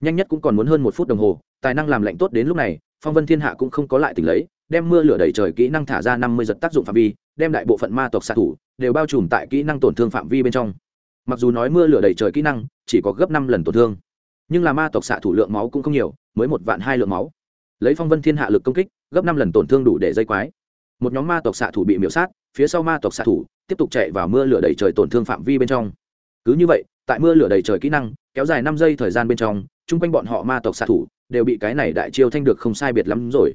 Nhanh nhất cũng còn muốn hơn một phút đồng hồ, tài năng làm lạnh tốt đến lúc này, phong vân thiên hạ cũng không có lại tỉnh lấy đem mưa lửa đẩy trời kỹ năng thả ra năm mươi giật tác dụng phạm vi, đem đại bộ phận ma tộc xạ thủ đều bao trùm tại kỹ năng tổn thương phạm vi bên trong. Mặc dù nói mưa lửa đẩy trời kỹ năng chỉ có gấp năm lần tổn thương, nhưng là ma tộc xạ thủ lượng máu cũng không nhiều, mới một vạn hai lượng máu. Lấy phong vân thiên hạ lực công kích, gấp năm lần tổn thương đủ để dây quái. Một nhóm ma tộc xạ thủ bị miễu sát, phía sau ma tộc xạ thủ tiếp tục chạy vào mưa lửa đầy trời tổn thương phạm vi bên trong. Cứ như vậy, tại mưa lửa đầy trời kỹ năng kéo dài năm giây thời gian bên trong, chung quanh bọn họ ma tộc xạ thủ đều bị cái này đại chiêu thanh được không sai biệt lắm rồi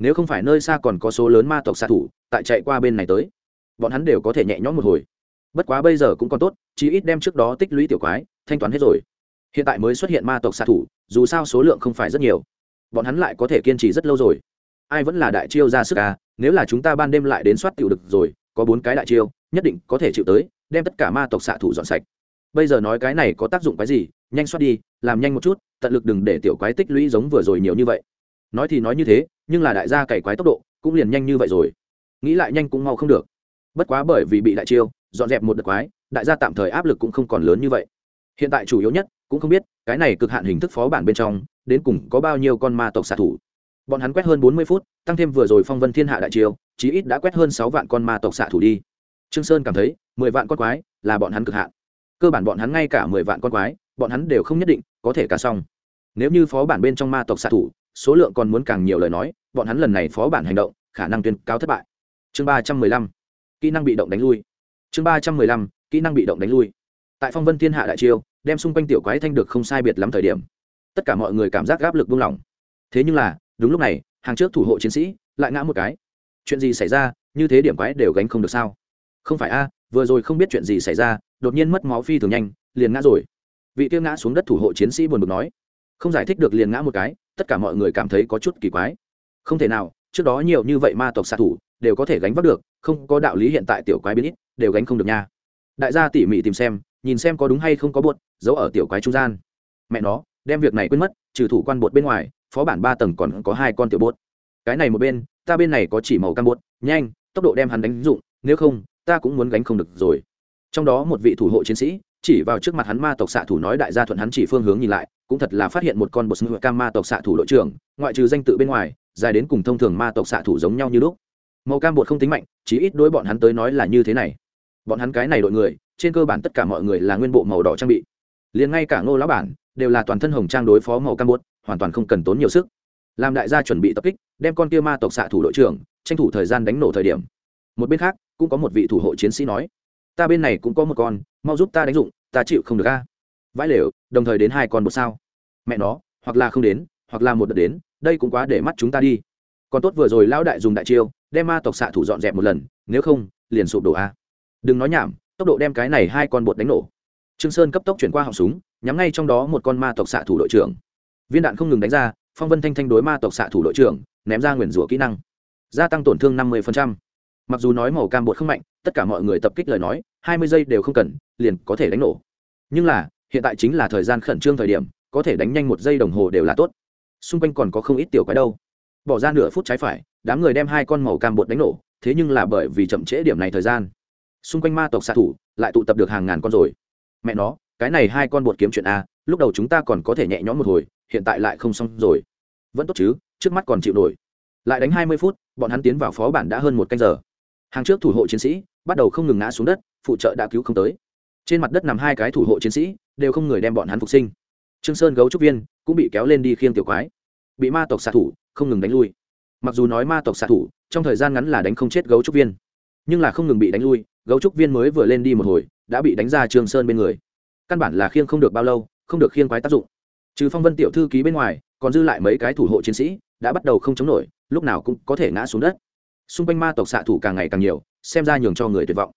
nếu không phải nơi xa còn có số lớn ma tộc xạ thủ, tại chạy qua bên này tới, bọn hắn đều có thể nhẹ nhõm một hồi. Bất quá bây giờ cũng còn tốt chỉ ít đem trước đó tích lũy tiểu quái, thanh toán hết rồi. Hiện tại mới xuất hiện ma tộc xạ thủ, dù sao số lượng không phải rất nhiều. Bọn hắn lại có thể kiên trì rất lâu rồi. Ai vẫn là đại chiêu ra sức à nếu là chúng ta ban đêm lại đến soát tiểu được rồi, có bốn cái đại chiêu, nhất định có thể chịu tới, đem tất cả ma tộc xạ thủ dọn sạch. Bây giờ nói cái này có tác dụng cái gì, nhanh soát đi, làm nhanh một chút, tận lực đừng để tiểu quái tích lũy giống vừa rồi nhiều như vậy. Nói thì nói như thế nhưng là đại gia cày quái tốc độ cũng liền nhanh như vậy rồi. Nghĩ lại nhanh cũng mau không được. Bất quá bởi vì bị đại chiêu, dọn dẹp một đợt quái, đại gia tạm thời áp lực cũng không còn lớn như vậy. Hiện tại chủ yếu nhất cũng không biết, cái này cực hạn hình thức phó bản bên trong, đến cùng có bao nhiêu con ma tộc xạ thủ. Bọn hắn quét hơn bốn mươi phút, tăng thêm vừa rồi phong vân thiên hạ đại chiêu, chí ít đã quét hơn sáu vạn con ma tộc xạ thủ đi. Trương sơn cảm thấy, mười vạn con quái là bọn hắn cực hạn. Cơ bản bọn hắn ngay cả mười vạn con quái, bọn hắn đều không nhất định có thể cả xong. Nếu như phó bản bên trong ma tộc xạ thủ số lượng còn muốn càng nhiều lời nói, bọn hắn lần này phó bản hành động, khả năng tuyên cáo thất bại. Chương ba trăm mười lăm, kỹ năng bị động đánh lui. Chương ba trăm mười lăm, kỹ năng bị động đánh lui. Tại phong vân thiên hạ đại chiêu đem xung quanh tiểu quái thanh được không sai biệt lắm thời điểm. Tất cả mọi người cảm giác áp lực buông lỏng. Thế nhưng là, đúng lúc này, hàng trước thủ hộ chiến sĩ lại ngã một cái. Chuyện gì xảy ra, như thế điểm quái đều gánh không được sao? Không phải a, vừa rồi không biết chuyện gì xảy ra, đột nhiên mất máu phi thường nhanh, liền ngã rồi. Vị kia ngã xuống đất thủ hộ chiến sĩ buồn bực nói. Không giải thích được liền ngã một cái tất cả mọi người cảm thấy có chút kỳ quái. Không thể nào, trước đó nhiều như vậy ma tộc xạ thủ, đều có thể gánh vác được, không có đạo lý hiện tại tiểu quái biến ít đều gánh không được nha. Đại gia tỉ mỉ tìm xem, nhìn xem có đúng hay không có bột giấu ở tiểu quái trung gian. Mẹ nó, đem việc này quên mất, trừ thủ quan bột bên ngoài, phó bản ba tầng còn có hai con tiểu bột cái này một bên, ta bên này có chỉ màu cam bột nhanh, tốc độ đem hắn đánh dụng, nếu không, ta cũng muốn gánh không được rồi. Trong đó một vị thủ hộ chiến sĩ chỉ vào trước mặt hắn ma tộc xạ thủ nói đại gia thuận hắn chỉ phương hướng nhìn lại, cũng thật là phát hiện một con bột sưng cam ma tộc xạ thủ đội trưởng, ngoại trừ danh tự bên ngoài, dài đến cùng thông thường ma tộc xạ thủ giống nhau như lúc. Màu cam bột không tính mạnh chỉ ít đối bọn hắn tới nói là như thế này. Bọn hắn cái này đội người, trên cơ bản tất cả mọi người là nguyên bộ màu đỏ trang bị. Liền ngay cả ngô lão bản, đều là toàn thân hồng trang đối phó màu cam bột, hoàn toàn không cần tốn nhiều sức. Làm đại gia chuẩn bị tập kích, đem con kia ma tộc xạ thủ đội trưởng, tranh thủ thời gian đánh nổ thời điểm. Một bên khác, cũng có một vị thủ hộ chiến sĩ nói ta bên này cũng có một con, mau giúp ta đánh dụng, ta chịu không được a. Vãi lều, đồng thời đến hai con một sao. Mẹ nó, hoặc là không đến, hoặc là một đợt đến, đây cũng quá để mắt chúng ta đi. Còn tốt vừa rồi lão đại dùng đại chiêu, đem ma tộc xạ thủ dọn dẹp một lần, nếu không, liền sụp đổ a. Đừng nói nhảm, tốc độ đem cái này hai con bột đánh nổ. Trương sơn cấp tốc chuyển qua họng súng, nhắm ngay trong đó một con ma tộc xạ thủ đội trưởng. Viên đạn không ngừng đánh ra, phong vân thanh thanh đối ma tộc xạ thủ đội trưởng, ném ra nguyền rủa kỹ năng. Gia tăng tổn thương năm mươi mặc dù nói màu cam bột không mạnh tất cả mọi người tập kích lời nói, hai mươi giây đều không cần, liền có thể đánh nổ. Nhưng là, hiện tại chính là thời gian khẩn trương thời điểm, có thể đánh nhanh một giây đồng hồ đều là tốt. Xung quanh còn có không ít tiểu quái đâu. Bỏ ra nửa phút trái phải, đám người đem hai con màu cam bột đánh nổ, thế nhưng là bởi vì chậm trễ điểm này thời gian. Xung quanh ma tộc xạ thủ lại tụ tập được hàng ngàn con rồi. Mẹ nó, cái này hai con bột kiếm chuyện a, lúc đầu chúng ta còn có thể nhẹ nhõm một hồi, hiện tại lại không xong rồi. Vẫn tốt chứ, trước mắt còn chịu nổi. Lại đánh hai mươi phút, bọn hắn tiến vào phó bản đã hơn một canh giờ. Hàng trước thủ hộ chiến sĩ bắt đầu không ngừng ngã xuống đất, phụ trợ đã cứu không tới. Trên mặt đất nằm hai cái thủ hộ chiến sĩ, đều không người đem bọn hắn phục sinh. Trương sơn gấu trúc viên cũng bị kéo lên đi khiêng tiểu quái. Bị ma tộc xạ thủ, không ngừng đánh lui. Mặc dù nói ma tộc xạ thủ, trong thời gian ngắn là đánh không chết gấu trúc viên, nhưng là không ngừng bị đánh lui, gấu trúc viên mới vừa lên đi một hồi, đã bị đánh ra trương sơn bên người. Căn bản là khiêng không được bao lâu, không được khiêng quái tác dụng. Trừ phong vân tiểu thư ký bên ngoài, còn dư lại mấy cái thủ hộ chiến sĩ, đã bắt đầu không chống nổi, lúc nào cũng có thể ngã xuống đất. Xung quanh ma tộc xạ thủ càng ngày càng nhiều xem ra nhường cho người tuyệt vọng.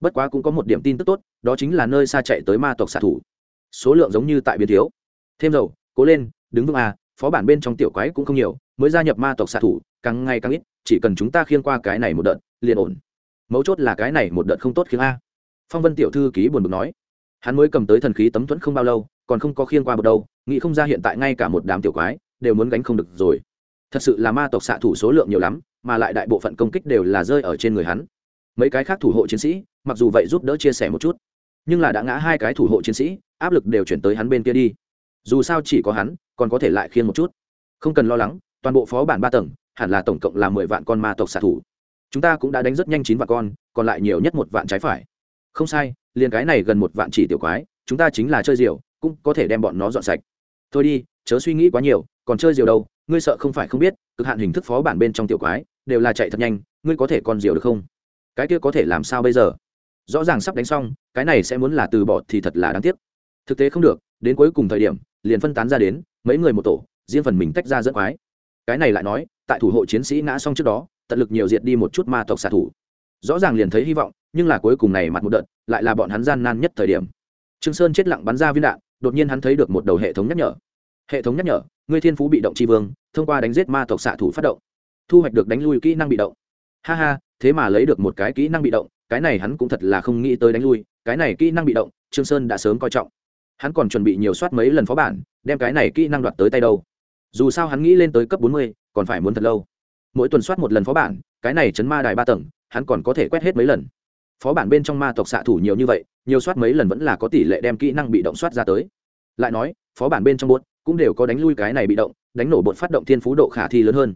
Bất quá cũng có một điểm tin tức tốt, đó chính là nơi xa chạy tới ma tộc xạ thủ. Số lượng giống như tại biến thiếu. Thêm dầu, cố lên, đứng vững à phó bản bên trong tiểu quái cũng không nhiều, mới gia nhập ma tộc xạ thủ, càng ngày càng ít, chỉ cần chúng ta khiêng qua cái này một đợt, liền ổn. Mấu chốt là cái này một đợt không tốt khiêng a. Phong vân tiểu thư ký buồn bực nói. Hắn mới cầm tới thần khí tấm thuẫn không bao lâu, còn không có khiêng qua một đâu, nghĩ không ra hiện tại ngay cả một đám tiểu quái, đều muốn gánh không được rồi. Thật sự là ma tộc xạ thủ số lượng nhiều lắm, mà lại đại bộ phận công kích đều là rơi ở trên người hắn mấy cái khác thủ hộ chiến sĩ, mặc dù vậy giúp đỡ chia sẻ một chút. Nhưng là đã ngã hai cái thủ hộ chiến sĩ, áp lực đều chuyển tới hắn bên kia đi. Dù sao chỉ có hắn, còn có thể lại khiên một chút. Không cần lo lắng, toàn bộ phó bản ba tầng, hẳn là tổng cộng là mười vạn con ma tộc xạ thủ. Chúng ta cũng đã đánh rất nhanh chín vạn con, còn lại nhiều nhất một vạn trái phải. Không sai, liền cái này gần một vạn chỉ tiểu quái, chúng ta chính là chơi diều, cũng có thể đem bọn nó dọn sạch. Thôi đi, chớ suy nghĩ quá nhiều, còn chơi diều đâu, ngươi sợ không phải không biết, cực hạn hình thức phó bản bên trong tiểu quái, đều là chạy thật nhanh, ngươi có thể còn diều được không? Cái kia có thể làm sao bây giờ? Rõ ràng sắp đánh xong, cái này sẽ muốn là từ bỏ thì thật là đáng tiếc. Thực tế không được, đến cuối cùng thời điểm, liền phân tán ra đến, mấy người một tổ, riêng phần mình tách ra dẫn quái. Cái này lại nói, tại thủ hộ chiến sĩ ngã xong trước đó, tận lực nhiều diệt đi một chút ma tộc xạ thủ. Rõ ràng liền thấy hy vọng, nhưng là cuối cùng này mặt một đợt, lại là bọn hắn gian nan nhất thời điểm. Trương sơn chết lặng bắn ra viên đạn, đột nhiên hắn thấy được một đầu hệ thống nhắc nhở. Hệ thống nhắc nhở, ngươi thiên phú bị động tri vương, thông qua đánh giết ma tộc xạ thủ phát động. Thu hoạch được đánh lui kỹ năng bị động. Ha ha thế mà lấy được một cái kỹ năng bị động, cái này hắn cũng thật là không nghĩ tới đánh lui, cái này kỹ năng bị động, trương sơn đã sớm coi trọng. Hắn còn chuẩn bị nhiều soát mấy lần phó bản, đem cái này kỹ năng đoạt tới tay đâu. Dù sao hắn nghĩ lên tới cấp bốn mươi, còn phải muốn thật lâu. Mỗi tuần soát một lần phó bản, cái này chấn ma đài ba tầng, hắn còn có thể quét hết mấy lần. Phó bản bên trong ma tộc xạ thủ nhiều như vậy, nhiều soát mấy lần vẫn là có tỷ lệ đem kỹ năng bị động soát ra tới. Lại nói, phó bản bên trong bột cũng đều có đánh lui cái này bị động, đánh nổ bột phát động thiên phú độ khả thi lớn hơn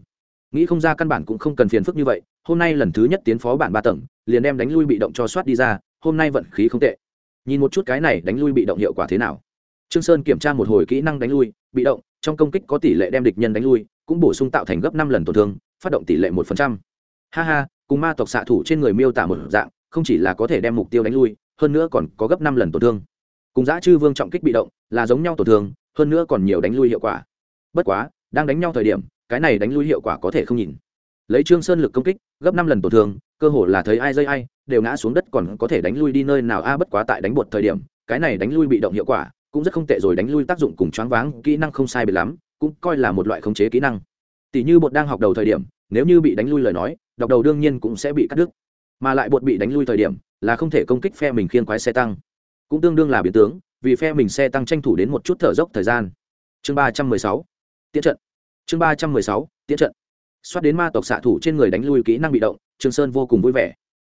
nghĩ không ra căn bản cũng không cần phiền phức như vậy, hôm nay lần thứ nhất tiến phó bản ba tầng, liền đem đánh lui bị động cho soát đi ra, hôm nay vận khí không tệ. Nhìn một chút cái này đánh lui bị động hiệu quả thế nào. Trương sơn kiểm tra một hồi kỹ năng đánh lui, bị động, trong công kích có tỷ lệ đem địch nhân đánh lui, cũng bổ sung tạo thành gấp năm lần tổn thương, phát động tỷ lệ một phần trăm. Ha ha, cùng ma tộc xạ thủ trên người miêu tả một dạng, không chỉ là có thể đem mục tiêu đánh lui, hơn nữa còn có gấp năm lần tổn thương. Cùng giã chư vương trọng kích bị động, là giống nhau tổn thương, hơn nữa còn nhiều đánh lui hiệu quả. Bất quá, đang đánh nhau thời điểm cái này đánh lui hiệu quả có thể không nhìn. Lấy trương sơn lực công kích, gấp năm lần tổn thương, cơ hồ là thấy ai dây ai, đều ngã xuống đất còn có thể đánh lui đi nơi nào a, bất quá tại đánh bột thời điểm, cái này đánh lui bị động hiệu quả, cũng rất không tệ rồi đánh lui tác dụng cùng choáng váng, kỹ năng không sai biệt lắm, cũng coi là một loại khống chế kỹ năng. Tỷ như bột đang học đầu thời điểm, nếu như bị đánh lui lời nói đọc đầu đương nhiên cũng sẽ bị cắt đứt. Mà lại bột bị đánh lui thời điểm, là không thể công kích phe mình khiên quái xe tăng. Cũng tương đương là biến tướng, vì phe mình xe tăng tranh thủ đến một chút thở dốc thời gian. Chương ba trăm mười sáu. Tiết trận chương ba trăm mười sáu, tiễn trận. Xoát đến ma tộc xạ thủ trên người đánh lui kỹ năng bị động, trương sơn vô cùng vui vẻ.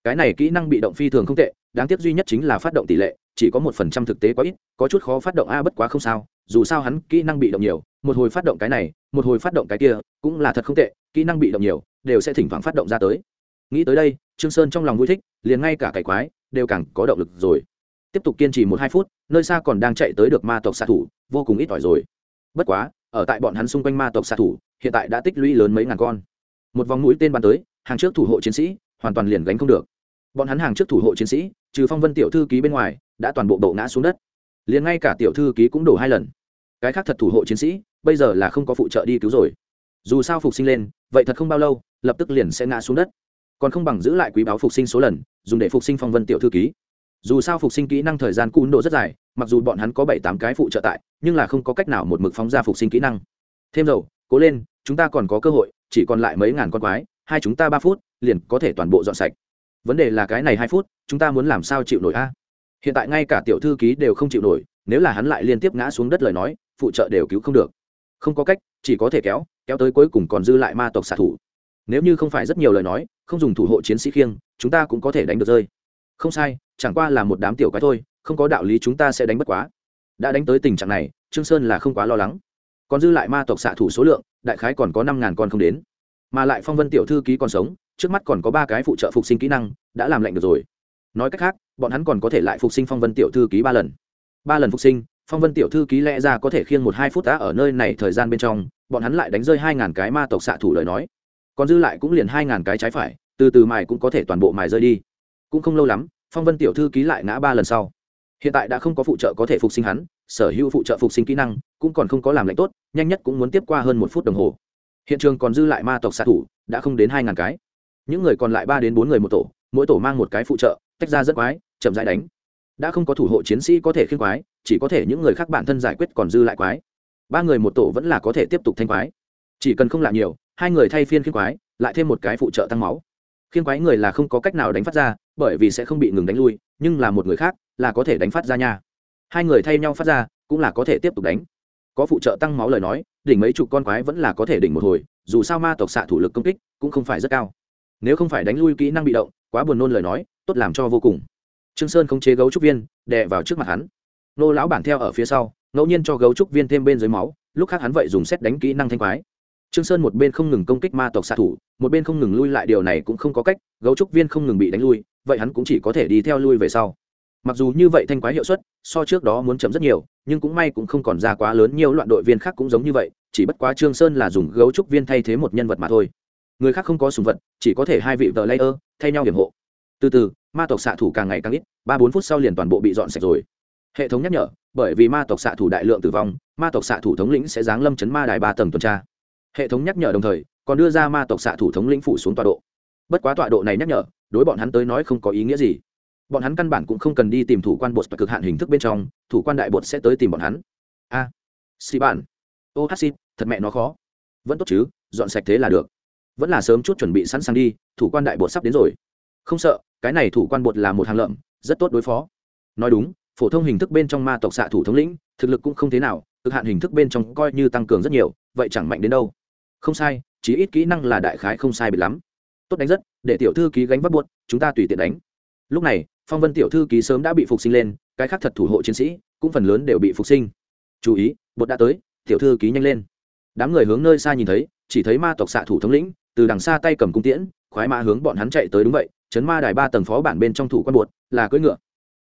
Cái này kỹ năng bị động phi thường không tệ, đáng tiếc duy nhất chính là phát động tỷ lệ, chỉ có một phần trăm thực tế quá ít, có chút khó phát động a bất quá không sao, dù sao hắn kỹ năng bị động nhiều, một hồi phát động cái này, một hồi phát động cái kia, cũng là thật không tệ, kỹ năng bị động nhiều, đều sẽ thỉnh thoảng phát động ra tới. Nghĩ tới đây, trương sơn trong lòng vui thích, liền ngay cả cải quái, đều càng có động lực rồi. Tiếp tục kiên trì một hai phút, nơi xa còn đang chạy tới được ma tộc xạ thủ, vô cùng ít ỏi rồi. Bất quá ở tại bọn hắn xung quanh ma tộc xạ thủ, hiện tại đã tích lũy lớn mấy ngàn con. Một vòng mũi tên bắn tới, hàng trước thủ hộ chiến sĩ hoàn toàn liền gánh không được. Bọn hắn hàng trước thủ hộ chiến sĩ, trừ phong vân tiểu thư ký bên ngoài, đã toàn bộ đổ ngã xuống đất. Liền ngay cả tiểu thư ký cũng đổ hai lần. Cái khác thật thủ hộ chiến sĩ, bây giờ là không có phụ trợ đi cứu rồi. Dù sao phục sinh lên, vậy thật không bao lâu, lập tức liền sẽ ngã xuống đất. Còn không bằng giữ lại quý báo phục sinh số lần, dùng để phục sinh phong vân tiểu thư ký dù sao phục sinh kỹ năng thời gian cún độ rất dài, mặc dù bọn hắn có bảy tám cái phụ trợ tại, nhưng là không có cách nào một mực phóng ra phục sinh kỹ năng. Thêm dầu, cố lên, chúng ta còn có cơ hội, chỉ còn lại mấy ngàn con quái, hai chúng ta ba phút, liền có thể toàn bộ dọn sạch. Vấn đề là cái này hai phút, chúng ta muốn làm sao chịu nổi a? Hiện tại ngay cả tiểu thư ký đều không chịu nổi, nếu là hắn lại liên tiếp ngã xuống đất lời nói, phụ trợ đều cứu không được. Không có cách, chỉ có thể kéo kéo tới cuối cùng còn dư lại ma tộc xạ thủ. Nếu như không phải rất nhiều lời nói, không dùng thủ hộ chiến sĩ khiêng, chúng ta cũng có thể đánh được rơi không sai, chẳng qua là một đám tiểu quái thôi, không có đạo lý chúng ta sẽ đánh bất quá. Đã đánh tới tình trạng này, trương sơn là không quá lo lắng. Còn dư lại ma tộc xạ thủ số lượng, đại khái còn có năm ngàn con không đến. Mà lại phong vân tiểu thư ký còn sống, trước mắt còn có ba cái phụ trợ phục sinh kỹ năng, đã làm lạnh được rồi. Nói cách khác, bọn hắn còn có thể lại phục sinh phong vân tiểu thư ký ba lần. Ba lần phục sinh, phong vân tiểu thư ký lẽ ra có thể khiêng một hai phút đã ở nơi này thời gian bên trong, bọn hắn lại đánh rơi hai ngàn cái ma tộc xạ thủ lời nói. Còn dư lại cũng liền hai ngàn cái trái phải, từ từ mài cũng có thể toàn bộ mài rơi đi cũng không lâu lắm, phong vân tiểu thư ký lại ngã ba lần sau. Hiện tại đã không có phụ trợ có thể phục sinh hắn, sở hữu phụ trợ phục sinh kỹ năng cũng còn không có làm lạnh tốt, nhanh nhất cũng muốn tiếp qua hơn một phút đồng hồ. Hiện trường còn dư lại ma tộc xạ thủ, đã không đến hai ngàn cái. Những người còn lại ba đến bốn người một tổ, mỗi tổ mang một cái phụ trợ, tách ra rất quái, chậm rãi đánh. Đã không có thủ hộ chiến sĩ có thể khiên quái, chỉ có thể những người khác bản thân giải quyết còn dư lại quái. Ba người một tổ vẫn là có thể tiếp tục thanh quái. Chỉ cần không lạ nhiều, hai người thay phiên khiên quái, lại thêm một cái phụ trợ tăng máu khiên quái người là không có cách nào đánh phát ra, bởi vì sẽ không bị ngừng đánh lui, nhưng là một người khác là có thể đánh phát ra nha. Hai người thay nhau phát ra, cũng là có thể tiếp tục đánh. Có phụ trợ tăng máu lời nói, đỉnh mấy chục con quái vẫn là có thể đỉnh một hồi, dù sao ma tộc xạ thủ lực công kích cũng không phải rất cao. Nếu không phải đánh lui kỹ năng bị động, quá buồn nôn lời nói, tốt làm cho vô cùng. Trương sơn không chế gấu trúc viên, đè vào trước mặt hắn. Nô lão bản theo ở phía sau, ngẫu nhiên cho gấu trúc viên thêm bên dưới máu, lúc khác hắn vậy dùng xét đánh kỹ năng thanh quái trương sơn một bên không ngừng công kích ma tộc xạ thủ, một bên không ngừng lui lại, điều này cũng không có cách, gấu trúc viên không ngừng bị đánh lui, vậy hắn cũng chỉ có thể đi theo lui về sau. Mặc dù như vậy thanh quái hiệu suất, so trước đó muốn chậm rất nhiều, nhưng cũng may cũng không còn ra quá lớn, nhiều loạn đội viên khác cũng giống như vậy, chỉ bất quá trương sơn là dùng gấu trúc viên thay thế một nhân vật mà thôi. Người khác không có sùng vật, chỉ có thể hai vị tờ layer thay nhau hiểm hộ. Từ từ, ma tộc xạ thủ càng ngày càng ít, ba bốn phút sau liền toàn bộ bị dọn sạch rồi. Hệ thống nhắc nhở, bởi vì ma tộc xạ thủ đại lượng tử vong, ma tộc xạ thủ thống lĩnh sẽ giáng lâm chấn ma đài ba tầng tuần tra hệ thống nhắc nhở đồng thời còn đưa ra ma tộc xạ thủ thống lĩnh phủ xuống tọa độ. Bất quá tọa độ này nhắc nhở đối bọn hắn tới nói không có ý nghĩa gì. Bọn hắn căn bản cũng không cần đi tìm thủ quan bột và cực hạn hình thức bên trong thủ quan đại bột sẽ tới tìm bọn hắn. A à, xì bạn. Ô hát xì thật mẹ nó khó. Vẫn tốt chứ dọn sạch thế là được. Vẫn là sớm chút chuẩn bị sẵn sàng đi thủ quan đại bột sắp đến rồi. Không sợ cái này thủ quan bột là một hàng lợm rất tốt đối phó. Nói đúng phổ thông hình thức bên trong ma tộc xạ thủ thống lĩnh thực lực cũng không thế nào cực hạn hình thức bên trong coi như tăng cường rất nhiều vậy chẳng mạnh đến đâu không sai chỉ ít kỹ năng là đại khái không sai biệt lắm. Tốt đánh rất, để tiểu thư ký gánh vác buốt chúng ta tùy tiện đánh. Lúc này, phong vân tiểu thư ký sớm đã bị phục sinh lên, cái khác thật thủ hộ chiến sĩ, cũng phần lớn đều bị phục sinh. Chú ý bột đã tới, tiểu thư ký nhanh lên. Đám người hướng nơi xa nhìn thấy, chỉ thấy ma tộc xạ thủ thống lĩnh, từ đằng xa tay cầm cung tiễn, khoái mã hướng bọn hắn chạy tới đúng vậy, chấn ma đài ba tầng phó bản bên trong thủ quan bột là cưỡi ngựa.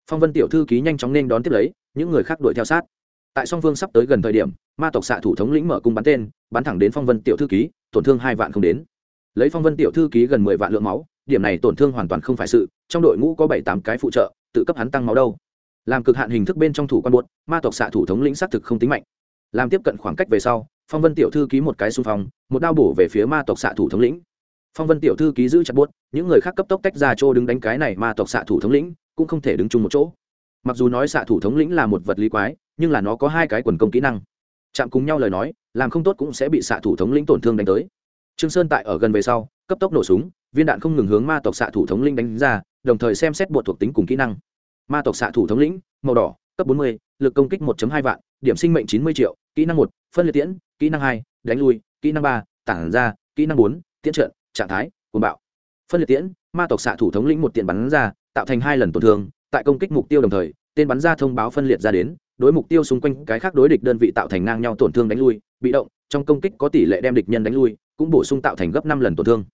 Phong vân tiểu thư ký nhanh chóng nên đón tiếp lấy, những người khác đuổi theo sát tại song phương sắp tới gần thời điểm, ma tộc xạ thủ thống lĩnh mở cung bắn tên, bắn thẳng đến phong vân tiểu thư ký, tổn thương hai vạn không đến. Lấy phong vân tiểu thư ký gần mười vạn lượng máu, điểm này tổn thương hoàn toàn không phải sự, trong đội ngũ có bảy tám cái phụ trợ, tự cấp hắn tăng máu đâu. Làm cực hạn hình thức bên trong thủ quan buốt ma tộc xạ thủ thống lĩnh xác thực không tính mạnh. Làm tiếp cận khoảng cách về sau, phong vân tiểu thư ký một cái xung phong, một đao bổ về phía ma tộc xạ thủ thống lĩnh. Phong vân tiểu thư ký giữ chặt buốt những người khác cấp tốc tách ra chỗ đứng đánh cái này ma tộc xạ thủ thống lĩnh, cũng không thể đứng chung một chỗ. Mặc dù nói xạ thủ thống lĩnh là một vật lý quái nhưng là nó có hai cái quần công kỹ năng. Chạm cùng nhau lời nói làm không tốt cũng sẽ bị xạ thủ thống lĩnh tổn thương đánh tới. Trương sơn tại ở gần về sau cấp tốc nổ súng viên đạn không ngừng hướng ma tộc xạ thủ thống lĩnh đánh ra đồng thời xem xét bột thuộc tính cùng kỹ năng. Ma tộc xạ thủ thống lĩnh màu đỏ cấp 40, lực công kích 1.2 vạn điểm sinh mệnh 90 triệu kỹ năng một phân liệt tiễn kỹ năng hai đánh lui kỹ năng ba tản ra kỹ năng bốn tiễn trận trạng thái cuồng bạo. Phân liệt tiễn ma tộc xạ thủ thống lĩnh một tiện bắn ra tạo thành hai lần tổn thương tại công kích mục tiêu đồng thời tên bắn ra thông báo phân liệt ra đến đối mục tiêu xung quanh cái khác đối địch đơn vị tạo thành ngang nhau tổn thương đánh lui, bị động, trong công kích có tỷ lệ đem địch nhân đánh lui, cũng bổ sung tạo thành gấp năm lần tổn thương.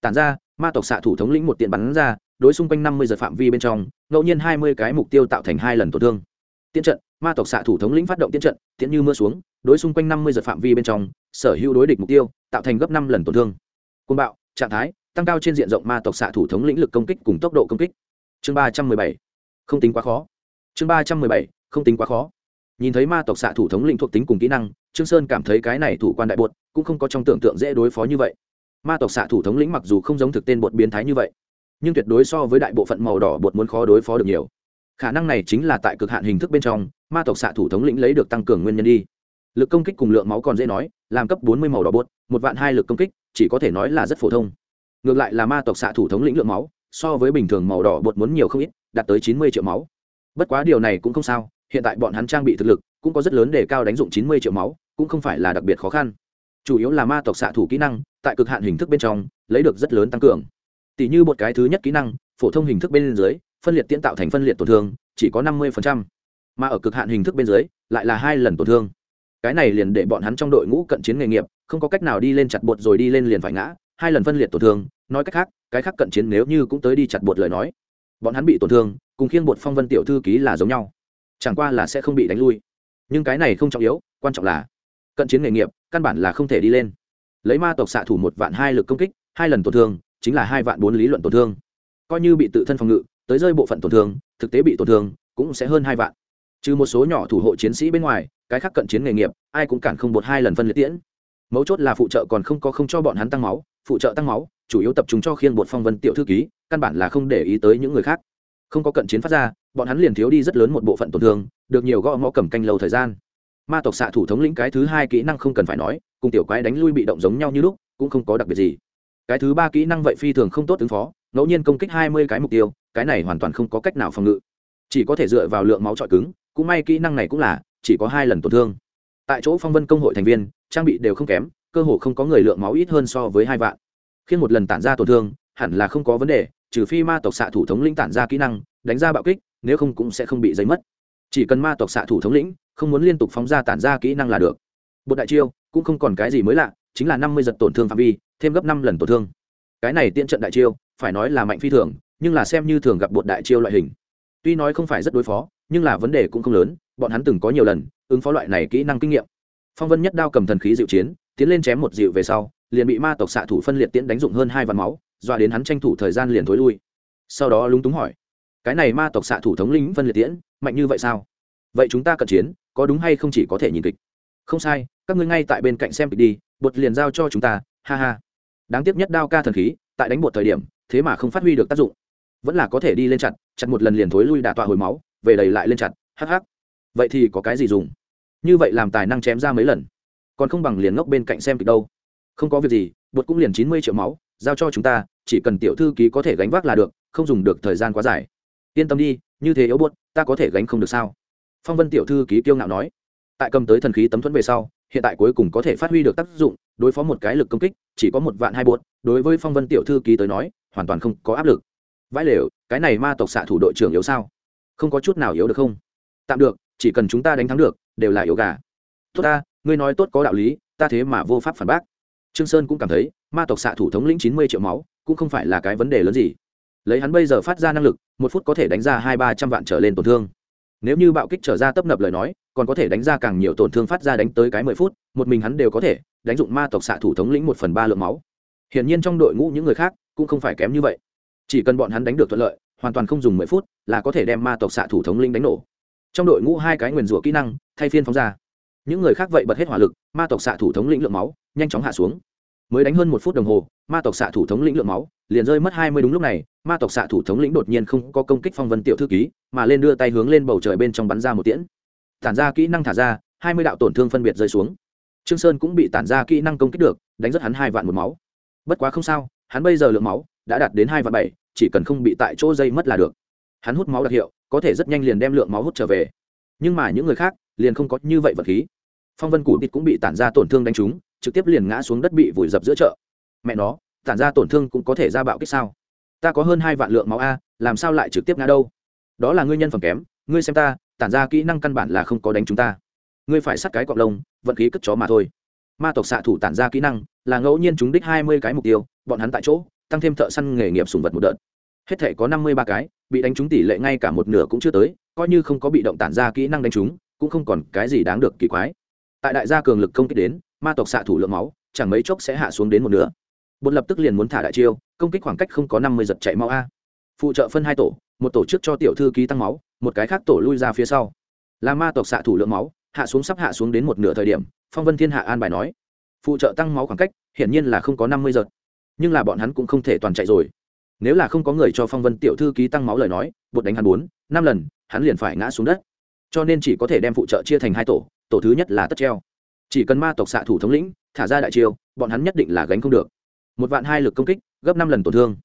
Tản ra, ma tộc xạ thủ thống lĩnh một tiện bắn ra, đối xung quanh năm mươi giờ phạm vi bên trong, ngẫu nhiên hai mươi cái mục tiêu tạo thành hai lần tổn thương. Tiến trận, ma tộc xạ thủ thống lĩnh phát động tiến trận, tiễn như mưa xuống, đối xung quanh năm mươi giờ phạm vi bên trong, sở hữu đối địch mục tiêu, tạo thành gấp năm lần tổn thương. Côn bạo, trạng thái, tăng cao trên diện rộng ma tộc xạ thủ thống lĩnh lực công kích cùng tốc độ công kích. Chương ba trăm mười bảy. Không tính quá khó. Chương ba trăm mười bảy không tính quá khó. Nhìn thấy ma tộc xạ thủ thống lĩnh thuộc tính cùng kỹ năng, trương sơn cảm thấy cái này thủ quan đại bột cũng không có trong tưởng tượng dễ đối phó như vậy. Ma tộc xạ thủ thống lĩnh mặc dù không giống thực tên bột biến thái như vậy, nhưng tuyệt đối so với đại bộ phận màu đỏ bột muốn khó đối phó được nhiều. Khả năng này chính là tại cực hạn hình thức bên trong, ma tộc xạ thủ thống lĩnh lấy được tăng cường nguyên nhân đi. Lực công kích cùng lượng máu còn dễ nói, làm cấp bốn mươi màu đỏ bột, một vạn hai lực công kích, chỉ có thể nói là rất phổ thông. Ngược lại là ma tộc xạ thủ thống lĩnh lượng máu, so với bình thường màu đỏ bột muốn nhiều không ít, đạt tới chín mươi triệu máu. Bất quá điều này cũng không sao hiện tại bọn hắn trang bị thực lực cũng có rất lớn để cao đánh dụng chín mươi triệu máu, cũng không phải là đặc biệt khó khăn. Chủ yếu là ma tộc xạ thủ kỹ năng, tại cực hạn hình thức bên trong, lấy được rất lớn tăng cường. Tỷ như một cái thứ nhất kỹ năng, phổ thông hình thức bên dưới, phân liệt tiễn tạo thành phân liệt tổn thương, chỉ có năm mươi mà ở cực hạn hình thức bên dưới, lại là hai lần tổn thương. Cái này liền để bọn hắn trong đội ngũ cận chiến nghề nghiệp, không có cách nào đi lên chặt bột rồi đi lên liền phải ngã, hai lần phân liệt tổn thương, nói cách khác, cái khác cận chiến nếu như cũng tới đi chặt bột lời nói, bọn hắn bị tổn thương, cùng khiêng bột phong vân tiểu thư ký là giống nhau chẳng qua là sẽ không bị đánh lui. Nhưng cái này không trọng yếu, quan trọng là cận chiến nghề nghiệp, căn bản là không thể đi lên. Lấy ma tộc xạ thủ một vạn hai lực công kích, hai lần tổn thương, chính là hai vạn bốn lý luận tổn thương. Coi như bị tự thân phòng ngự, tới rơi bộ phận tổn thương, thực tế bị tổn thương, cũng sẽ hơn hai vạn. Trừ một số nhỏ thủ hộ chiến sĩ bên ngoài, cái khác cận chiến nghề nghiệp, ai cũng cản không một hai lần phân liệt tiễn. Mấu chốt là phụ trợ còn không có không cho bọn hắn tăng máu, phụ trợ tăng máu, chủ yếu tập trung cho khiên bột phong vân tiểu thư ký, căn bản là không để ý tới những người khác. Không có cận chiến phát ra bọn hắn liền thiếu đi rất lớn một bộ phận tổn thương, được nhiều gõ ngõ cầm canh lâu thời gian. Ma tộc xạ thủ thống lĩnh cái thứ hai kỹ năng không cần phải nói, cùng tiểu quái đánh lui bị động giống nhau như lúc, cũng không có đặc biệt gì. Cái thứ ba kỹ năng vậy phi thường không tốt ứng phó, ngẫu nhiên công kích hai mươi cái mục tiêu, cái này hoàn toàn không có cách nào phòng ngự. Chỉ có thể dựa vào lượng máu trọi cứng, cũng may kỹ năng này cũng là, chỉ có hai lần tổn thương. Tại chỗ phong vân công hội thành viên, trang bị đều không kém, cơ hồ không có người lượng máu ít hơn so với hai vạn. Khi một lần tản ra tổn thương, hẳn là không có vấn đề, trừ phi ma tộc xạ thủ thống lĩnh tản ra kỹ năng, đánh ra bạo kích nếu không cũng sẽ không bị giấy mất. Chỉ cần ma tộc xạ thủ thống lĩnh, không muốn liên tục phóng ra tản ra kỹ năng là được. Bột đại chiêu, cũng không còn cái gì mới lạ, chính là năm mươi giật tổn thương phạm vi, thêm gấp năm lần tổn thương. Cái này tiện trận đại chiêu, phải nói là mạnh phi thường, nhưng là xem như thường gặp bột đại chiêu loại hình. Tuy nói không phải rất đối phó, nhưng là vấn đề cũng không lớn, bọn hắn từng có nhiều lần, ứng phó loại này kỹ năng kinh nghiệm. Phong vân nhất đao cầm thần khí dịu chiến, tiến lên chém một dịu về sau, liền bị ma tộc xạ thủ phân liệt tiễn đánh dụng hơn hai vạn máu, dọa đến hắn tranh thủ thời gian liền thối lui. Sau đó lúng túng hỏi cái này ma tộc xạ thủ thống lĩnh phân liệt tiễn, mạnh như vậy sao? Vậy chúng ta cận chiến, có đúng hay không chỉ có thể nhìn kịch? Không sai, các ngươi ngay tại bên cạnh xem kịch đi, bột liền giao cho chúng ta, ha ha. Đáng tiếc nhất đao ca thần khí, tại đánh bột thời điểm, thế mà không phát huy được tác dụng. Vẫn là có thể đi lên chặt chặt một lần liền thối lui đả tọa hồi máu, về đầy lại lên chặt, hắc hắc. Vậy thì có cái gì dùng? Như vậy làm tài năng chém ra mấy lần. Còn không bằng liền ngốc bên cạnh xem kịch đâu. Không có việc gì, bột cũng liền chín mươi triệu máu, giao cho chúng ta, chỉ cần tiểu thư ký có thể gánh vác là được, không dùng được thời gian quá dài yên tâm đi, như thế yếu buốt, ta có thể gánh không được sao? Phong vân tiểu thư ký kiêu ngạo nói. Tại cầm tới thần khí tấm thuẫn về sau, hiện tại cuối cùng có thể phát huy được tác dụng, đối phó một cái lực công kích, chỉ có một vạn hai bột đối với phong vân tiểu thư ký tới nói, hoàn toàn không có áp lực. Vãi lều, cái này ma tộc xạ thủ đội trưởng yếu sao? Không có chút nào yếu được không? Tạm được, chỉ cần chúng ta đánh thắng được, đều là yếu gà. Tốt ta, ngươi nói tốt có đạo lý, ta thế mà vô pháp phản bác. Trương sơn cũng cảm thấy, ma tộc xạ thủ thống lĩnh chín mươi triệu máu, cũng không phải là cái vấn đề lớn gì lấy hắn bây giờ phát ra năng lực, một phút có thể đánh ra hai ba trăm vạn trở lên tổn thương. Nếu như bạo kích trở ra tấp nập lời nói, còn có thể đánh ra càng nhiều tổn thương phát ra đánh tới cái mười phút, một mình hắn đều có thể đánh dụng ma tộc xạ thủ thống lĩnh một phần ba lượng máu. Hiển nhiên trong đội ngũ những người khác cũng không phải kém như vậy. Chỉ cần bọn hắn đánh được thuận lợi, hoàn toàn không dùng mười phút là có thể đem ma tộc xạ thủ thống lĩnh đánh nổ. Trong đội ngũ hai cái nguyền rủa kỹ năng thay phiên phóng ra. Những người khác vậy bật hết hỏa lực, ma tộc xạ thủ thống lĩnh lượng máu nhanh chóng hạ xuống mới đánh hơn một phút đồng hồ, ma tộc xạ thủ thống lĩnh lượng máu liền rơi mất hai mươi đúng lúc này, ma tộc xạ thủ thống lĩnh đột nhiên không có công kích phong vân tiểu thư ký, mà lên đưa tay hướng lên bầu trời bên trong bắn ra một tiễn. Tản ra kỹ năng thả ra, hai mươi đạo tổn thương phân biệt rơi xuống. Trương sơn cũng bị tản ra kỹ năng công kích được, đánh rất hắn hai vạn một máu. Bất quá không sao, hắn bây giờ lượng máu đã đạt đến hai vạn bảy, chỉ cần không bị tại chỗ dây mất là được. Hắn hút máu đặc hiệu, có thể rất nhanh liền đem lượng máu hút trở về. Nhưng mà những người khác liền không có như vậy vật khí. Phong vân củ tịt cũng bị tản ra tổn thương đánh trúng trực tiếp liền ngã xuống đất bị vùi dập giữa chợ. Mẹ nó, tản ra tổn thương cũng có thể ra bạo kích sao? Ta có hơn hai vạn lượng máu a, làm sao lại trực tiếp ngã đâu? Đó là ngươi nhân phẩm kém, ngươi xem ta, tản ra kỹ năng căn bản là không có đánh chúng ta. Ngươi phải sắt cái cọc lông, vận khí cất chó mà thôi. Ma tộc xạ thủ tản ra kỹ năng, là ngẫu nhiên chúng đích hai mươi cái mục tiêu, bọn hắn tại chỗ, tăng thêm thợ săn nghề nghiệp sùng vật một đợt. Hết thể có năm mươi ba cái, bị đánh trúng tỷ lệ ngay cả một nửa cũng chưa tới, coi như không có bị động tản ra kỹ năng đánh trúng, cũng không còn cái gì đáng được kỳ quái. Tại đại gia cường lực công kích đến ma tộc xạ thủ lượng máu, chẳng mấy chốc sẽ hạ xuống đến một nửa. Bột lập tức liền muốn thả đại chiêu, công kích khoảng cách không có năm mươi giật chạy máu a. Phụ trợ phân hai tổ, một tổ chức cho tiểu thư ký tăng máu, một cái khác tổ lui ra phía sau. Là ma tộc xạ thủ lượng máu, hạ xuống sắp hạ xuống đến một nửa thời điểm, phong vân thiên hạ an bài nói. Phụ trợ tăng máu khoảng cách, hiển nhiên là không có năm mươi giật. Nhưng là bọn hắn cũng không thể toàn chạy rồi. Nếu là không có người cho phong vân tiểu thư ký tăng máu lời nói, bột đánh hắn bốn, năm lần, hắn liền phải ngã xuống đất. Cho nên chỉ có thể đem phụ trợ chia thành hai tổ tổ thứ nhất là tất treo chỉ cần ma tộc xạ thủ thống lĩnh, thả ra đại chiêu, bọn hắn nhất định là gánh không được. Một vạn hai lực công kích, gấp năm lần tổn thương.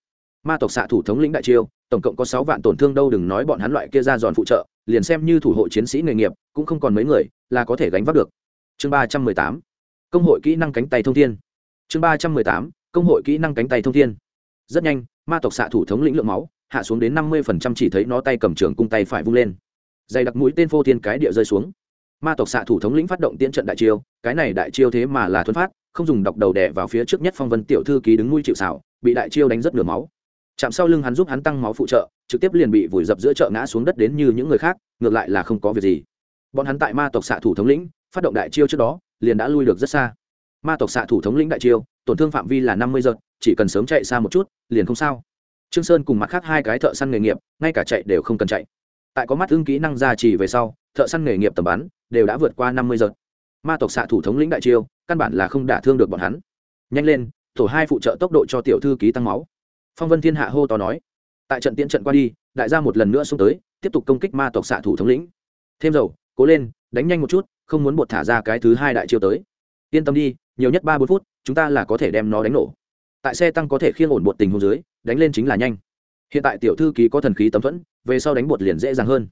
Ma tộc xạ thủ thống lĩnh đại chiêu, tổng cộng có sáu vạn tổn thương đâu, đừng nói bọn hắn loại kia ra giòn phụ trợ, liền xem như thủ hộ chiến sĩ nghề nghiệp, cũng không còn mấy người, là có thể gánh vác được. Chương ba trăm mười tám, công hội kỹ năng cánh tay thông thiên. Chương ba trăm mười tám, công hội kỹ năng cánh tay thông thiên. Rất nhanh, ma tộc xạ thủ thống lĩnh lượng máu, hạ xuống đến năm mươi phần trăm chỉ thấy nó tay cầm trường cung tay phải vung lên. Dày đặc mũi tên phô thiên cái địa rơi xuống ma tộc xạ thủ thống lĩnh phát động tiễn trận đại chiêu, cái này đại chiêu thế mà là thuấn phát, không dùng đọc đầu đẻ vào phía trước nhất phong vân tiểu thư ký đứng nuôi chịu xảo bị đại chiêu đánh rất nửa máu. Chạm sau lưng hắn giúp hắn tăng máu phụ trợ, trực tiếp liền bị vùi dập giữa chợ ngã xuống đất đến như những người khác, ngược lại là không có việc gì. Bọn hắn tại ma tộc xạ thủ thống lĩnh, phát động đại chiêu trước đó, liền đã lui được rất xa. Ma tộc xạ thủ thống lĩnh đại chiêu, tổn thương phạm vi là năm mươi giật, chỉ cần sớm chạy xa một chút, liền không sao. Trương sơn cùng mặt khác hai cái thợ săn nghề nghiệp, ngay cả chạy đều không cần chạy. Tại có mắt ưng kỹ năng gia trì về sau, thợ săn nghề nghiệp tầm bắn đều đã vượt qua năm mươi giật ma tộc xạ thủ thống lĩnh đại chiêu, căn bản là không đả thương được bọn hắn. Nhanh lên, tổ hai phụ trợ tốc độ cho tiểu thư ký tăng máu. Phong vân thiên hạ hô to nói. Tại trận tiễn trận qua đi, đại gia một lần nữa xông tới, tiếp tục công kích ma tộc xạ thủ thống lĩnh. Thêm dầu, cố lên, đánh nhanh một chút, không muốn bột thả ra cái thứ hai đại chiêu tới. Yên tâm đi, nhiều nhất ba bốn phút, chúng ta là có thể đem nó đánh nổ. Tại xe tăng có thể khiêng ổn bột tình hồ dưới, đánh lên chính là nhanh. Hiện tại tiểu thư ký có thần khí tấm thuẫn, về sau đánh bột liền dễ dàng hơn.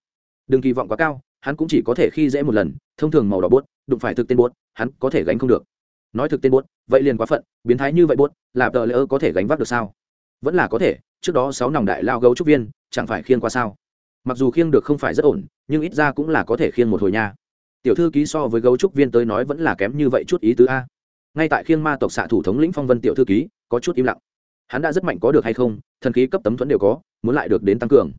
Đừng kỳ vọng quá cao hắn cũng chỉ có thể khi dễ một lần, thông thường màu đỏ bốt, đụng phải thực tên bốt, hắn có thể gánh không được. Nói thực tên bốt, vậy liền quá phận, biến thái như vậy bốt, là tờ lỡ có thể gánh vác được sao? Vẫn là có thể, trước đó sáu nòng đại lao gấu trúc viên, chẳng phải khiêng qua sao? Mặc dù khiêng được không phải rất ổn, nhưng ít ra cũng là có thể khiêng một hồi nha. Tiểu thư ký so với gấu trúc viên tới nói vẫn là kém như vậy chút ý tứ a. Ngay tại khiêng ma tộc xạ thủ thống lĩnh phong vân tiểu thư ký, có chút im lặng. Hắn đã rất mạnh có được hay không, thần khí cấp tấm thuẫn đều có, muốn lại được đến tăng cường.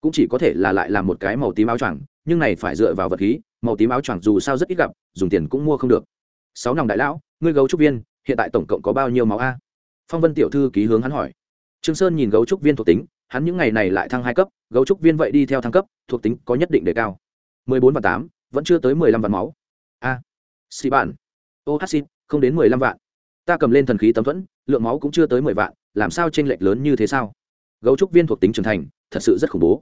Cũng chỉ có thể là lại làm một cái màu tím áo choàng nhưng này phải dựa vào vật khí, màu tím áo choàng dù sao rất ít gặp, dùng tiền cũng mua không được. Sáu nòng đại lão, ngươi gấu trúc viên, hiện tại tổng cộng có bao nhiêu máu a? Phong vân tiểu thư ký hướng hắn hỏi. Trương sơn nhìn gấu trúc viên thuộc tính, hắn những ngày này lại thăng hai cấp, gấu trúc viên vậy đi theo thăng cấp, thuộc tính có nhất định đề cao. Mười bốn và tám, vẫn chưa tới mười lăm vạn máu. A, xì bản ô hát xin không đến mười lăm vạn. Ta cầm lên thần khí tấm thuẫn, lượng máu cũng chưa tới mười vạn, làm sao t r ê n lệch lớn như thế sao? Gấu trúc viên thuộc tính trưởng thành, thật sự rất khủng bố.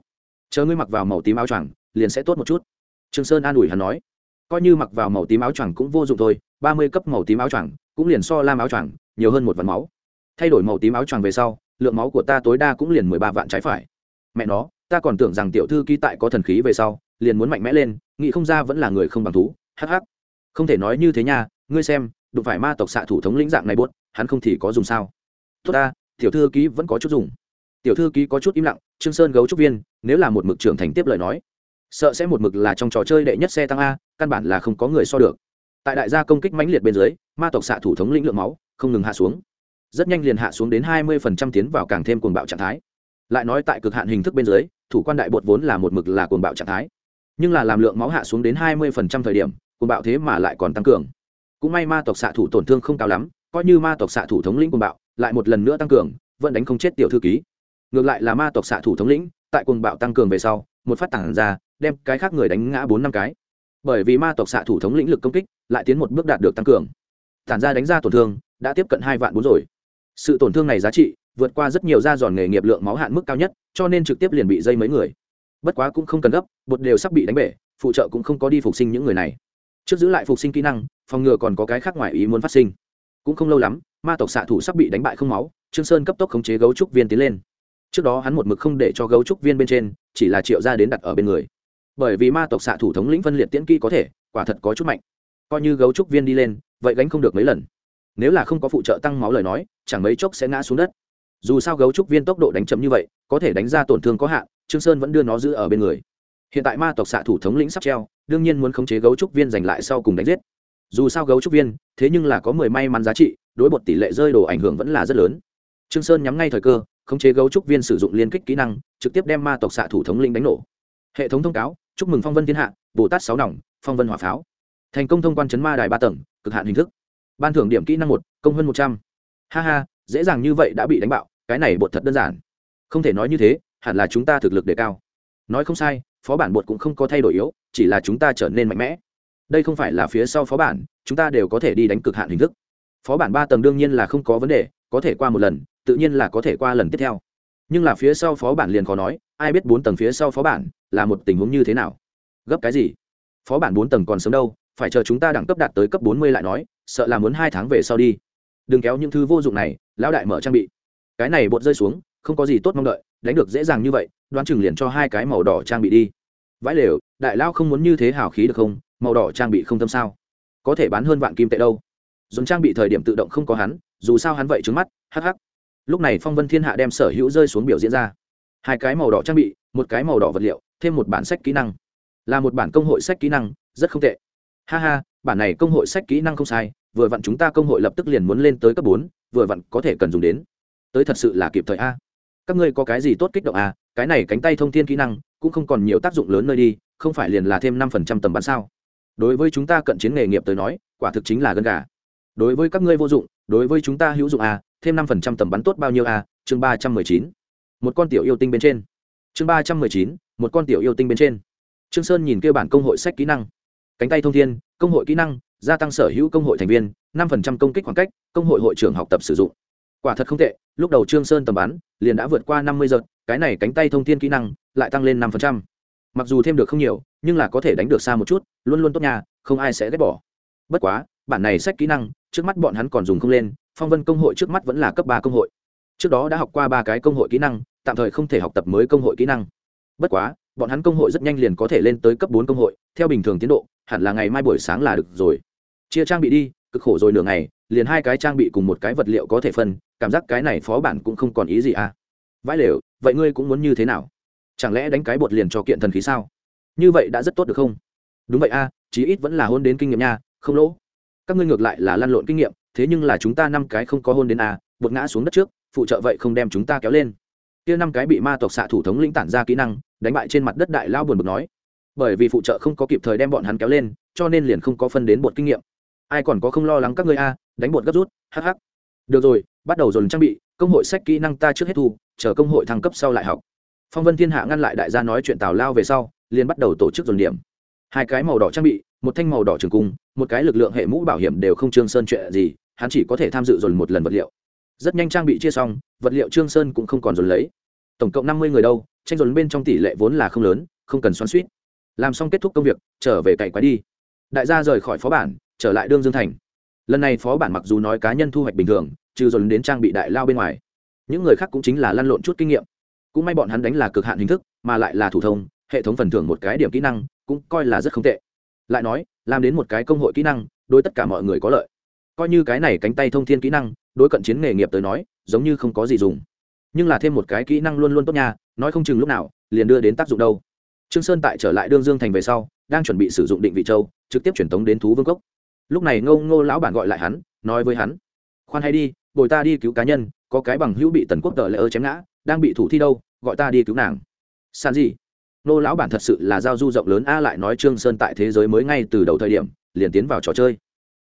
Chờ ngươi mặc vào màu tím áo choàng liền sẽ tốt một chút. Trương sơn an ủi hắn nói, coi như mặc vào màu tím áo choàng cũng vô dụng thôi, ba mươi cấp màu tím áo choàng cũng liền so lam áo choàng nhiều hơn một vạn máu. Thay đổi màu tím áo choàng về sau, lượng máu của ta tối đa cũng liền mười ba vạn trái phải. Mẹ nó, ta còn tưởng rằng tiểu thư ký tại có thần khí về sau, liền muốn mạnh mẽ lên, nghĩ không ra vẫn là người không bằng thú, hắc hắc. Không thể nói như thế nha, ngươi xem, đụng phải ma tộc xạ thủ thống lĩnh dạng này buốt, hắn không thì có dùng sao? Tốt ta, tiểu thư ký vẫn có chút dùng. Tiểu thư ký có chút im lặng, trương sơn gấu trúc viên, nếu là một mực trưởng thành tiếp lời nói sợ sẽ một mực là trong trò chơi đệ nhất xe tăng a, căn bản là không có người so được. Tại đại gia công kích mãnh liệt bên dưới, ma tộc xạ thủ thống lĩnh lượng máu không ngừng hạ xuống. Rất nhanh liền hạ xuống đến hai mươi phần trăm tiến vào càng thêm cuồng bạo trạng thái. Lại nói tại cực hạn hình thức bên dưới, thủ quan đại bột vốn là một mực là cuồng bạo trạng thái. Nhưng là làm lượng máu hạ xuống đến hai mươi phần trăm thời điểm, cuồng bạo thế mà lại còn tăng cường. Cũng may ma tộc xạ thủ tổn thương không cao lắm, coi như ma tộc xạ thủ thống lĩnh cuồng bạo, lại một lần nữa tăng cường, vẫn đánh không chết tiểu thư ký. Ngược lại là ma tộc xạ thủ thống lĩnh, tại cuồng bạo tăng cường về sau một phát tản ra, đem cái khác người đánh ngã bốn năm cái. Bởi vì ma tộc xạ thủ thống lĩnh lực công kích, lại tiến một bước đạt được tăng cường. Tản ra đánh ra tổn thương, đã tiếp cận hai vạn bốn rồi. Sự tổn thương này giá trị, vượt qua rất nhiều da giòn nghề nghiệp lượng máu hạn mức cao nhất, cho nên trực tiếp liền bị dây mấy người. Bất quá cũng không cần gấp, bột đều sắp bị đánh bể, phụ trợ cũng không có đi phục sinh những người này. Trước giữ lại phục sinh kỹ năng, phòng ngừa còn có cái khác ngoài ý muốn phát sinh. Cũng không lâu lắm, ma tộc xạ thủ sắp bị đánh bại không máu, trương sơn cấp tốc khống chế gấu trúc viên tiến lên trước đó hắn một mực không để cho gấu trúc viên bên trên, chỉ là triệu ra đến đặt ở bên người. Bởi vì ma tộc xạ thủ thống lĩnh phân liệt tiễn kỹ có thể, quả thật có chút mạnh. Coi như gấu trúc viên đi lên, vậy gánh không được mấy lần. Nếu là không có phụ trợ tăng máu lời nói, chẳng mấy chốc sẽ ngã xuống đất. Dù sao gấu trúc viên tốc độ đánh chậm như vậy, có thể đánh ra tổn thương có hạn, trương sơn vẫn đưa nó giữ ở bên người. Hiện tại ma tộc xạ thủ thống lĩnh sắp treo, đương nhiên muốn khống chế gấu trúc viên giành lại sau cùng đánh giết. Dù sao gấu trúc viên, thế nhưng là có mười may mắn giá trị, đối bột tỷ lệ rơi đồ ảnh hưởng vẫn là rất lớn. Trương sơn nhắm ngay thời cơ khống chế gấu trúc viên sử dụng liên kích kỹ năng, trực tiếp đem ma tộc xạ thủ thống linh đánh nổ. Hệ thống thông cáo, chúc mừng phong vân thiên hạ, bồ tát sáu nòng, phong vân hỏa pháo. Thành công thông quan chấn ma đài ba tầng, cực hạn hình thức. Ban thưởng điểm kỹ năng một, công hơn một trăm. Ha ha, dễ dàng như vậy đã bị đánh bạo, cái này bột thật đơn giản. Không thể nói như thế, hẳn là chúng ta thực lực đề cao. Nói không sai, phó bản bột cũng không có thay đổi yếu, chỉ là chúng ta trở nên mạnh mẽ. Đây không phải là phía sau phó bản, chúng ta đều có thể đi đánh cực hạn hình thức. Phó bản ba tầng đương nhiên là không có vấn đề có thể qua một lần, tự nhiên là có thể qua lần tiếp theo. Nhưng là phía sau phó bản liền khó nói, ai biết bốn tầng phía sau phó bản là một tình huống như thế nào. Gấp cái gì? Phó bản bốn tầng còn sớm đâu, phải chờ chúng ta đẳng cấp đạt tới cấp bốn mươi lại nói, sợ là muốn hai tháng về sau đi. Đừng kéo những thứ vô dụng này, lão đại mở trang bị. Cái này bột rơi xuống, không có gì tốt mong đợi, đánh được dễ dàng như vậy, đoán chừng liền cho hai cái màu đỏ trang bị đi. Vãi lều, đại lao không muốn như thế hào khí được không? Màu đỏ trang bị không tâm sao? Có thể bán hơn vạn kim tệ đâu. Dùng trang bị thời điểm tự động không có hắn dù sao hắn vậy trứng mắt, hắc hắc. Lúc này phong vân thiên hạ đem sở hữu rơi xuống biểu diễn ra. Hai cái màu đỏ trang bị, một cái màu đỏ vật liệu, thêm một bản sách kỹ năng. Là một bản công hội sách kỹ năng, rất không tệ. Ha ha, bản này công hội sách kỹ năng không sai, vừa vặn chúng ta công hội lập tức liền muốn lên tới cấp bốn, vừa vặn có thể cần dùng đến. Tới thật sự là kịp thời a. Các ngươi có cái gì tốt kích động a, cái này cánh tay thông thiên kỹ năng, cũng không còn nhiều tác dụng lớn nơi đi, không phải liền là thêm năm phần trăm tầm bắn sao? Đối với chúng ta cận chiến nghề nghiệp tới nói, quả thực chính là gân gà. Đối với các ngươi vô dụng đối với chúng ta hữu dụng à thêm năm phần trăm tầm bắn tốt bao nhiêu à chương ba trăm mười chín. Một con tiểu yêu tinh bên trên. Chương ba trăm mười chín, một con tiểu yêu tinh bên trên. Trương sơn nhìn kêu bản công hội sách kỹ năng. Cánh tay thông thiên, công hội kỹ năng, gia tăng sở hữu công hội thành viên, năm phần trăm công kích khoảng cách, công hội hội trưởng học tập sử dụng. Quả thật không tệ, lúc đầu trương sơn tầm bắn, liền đã vượt qua năm mươi giật, cái này cánh tay thông thiên kỹ năng lại tăng lên năm phần trăm. Mặc dù thêm được không nhiều, nhưng là có thể đánh được xa một chút, luôn luôn tốt nhà, không ai sẽ ghét bỏ. Bất quá bản này sách kỹ năng trước mắt bọn hắn còn dùng không lên phong vân công hội trước mắt vẫn là cấp ba công hội. Trước đó đã học qua ba cái công hội kỹ năng tạm thời không thể học tập mới công hội kỹ năng. Bất quá bọn hắn công hội rất nhanh liền có thể lên tới cấp bốn công hội theo bình thường tiến độ hẳn là ngày mai buổi sáng là được rồi. Chia trang bị đi cực khổ rồi nửa ngày liền hai cái trang bị cùng một cái vật liệu có thể phân cảm giác cái này phó bản cũng không còn ý gì à. Vãi lều vậy ngươi cũng muốn như thế nào? Chẳng lẽ đánh cái bột liền cho kiện thần khí sao? Như vậy đã rất tốt được không? Đúng vậy a à, chí ít vẫn là hôn đến kinh nghiệm nha không lỗ các ngươi ngược lại là lăn lộn kinh nghiệm thế nhưng là chúng ta năm cái không có hôn đến a à, bột ngã xuống đất trước phụ trợ vậy không đem chúng ta kéo lên. Kia năm cái bị ma tộc xạ thủ thống lĩnh tản ra kỹ năng đánh bại trên mặt đất đại lao buồn bực nói. Bởi vì phụ trợ không có kịp thời đem bọn hắn kéo lên cho nên liền không có phân đến bột kinh nghiệm. Ai còn có không lo lắng các ngươi a đánh bột gấp rút hh được rồi bắt đầu dồn trang bị công hội sách kỹ năng ta trước hết thu chờ công hội thăng cấp sau lại học. Phong vân thiên hạ ngăn lại đại gia nói chuyện tào lao về sau liền bắt đầu tổ chức dồn điểm hai cái màu đỏ trang bị, một thanh màu đỏ trường cung, một cái lực lượng hệ mũ bảo hiểm đều không trương sơn chuyện gì, hắn chỉ có thể tham dự dồn một lần vật liệu. Rất nhanh trang bị chia xong, vật liệu trương sơn cũng không còn dồn lấy. Tổng cộng năm mươi người đâu, tranh dồn bên trong tỷ lệ vốn là không lớn, không cần xoắn suýt làm xong kết thúc công việc, trở về cày quái đi. Đại gia rời khỏi phó bản, trở lại đương dương thành. Lần này phó bản mặc dù nói cá nhân thu hoạch bình thường, trừ dồn đến trang bị đại lao bên ngoài, những người khác cũng chính là lăn lộn chút kinh nghiệm. Cũng may bọn hắn đánh là cực hạn hình thức, mà lại là thủ thông, hệ thống phần thưởng một cái điểm kỹ năng cũng coi là rất không tệ. Lại nói, làm đến một cái công hội kỹ năng, đối tất cả mọi người có lợi. Coi như cái này cánh tay thông thiên kỹ năng, đối cận chiến nghề nghiệp tới nói, giống như không có gì dùng. Nhưng là thêm một cái kỹ năng luôn luôn tốt nha, nói không chừng lúc nào, liền đưa đến tác dụng đâu. Trương sơn tại trở lại đương dương thành về sau, đang chuẩn bị sử dụng định vị châu, trực tiếp chuyển tống đến thú vương cốc. Lúc này ngô ngô lão bản gọi lại hắn, nói với hắn, khoan hay đi, bồi ta đi cứu cá nhân, có cái bằng hữu bị tần quốc tờ lệ ơ chém ngã, đang bị thủ thi đâu, gọi ta đi cứu nàng. San gì? Nô lão bản thật sự là giao du rộng lớn. A lại nói trương sơn tại thế giới mới ngay từ đầu thời điểm, liền tiến vào trò chơi.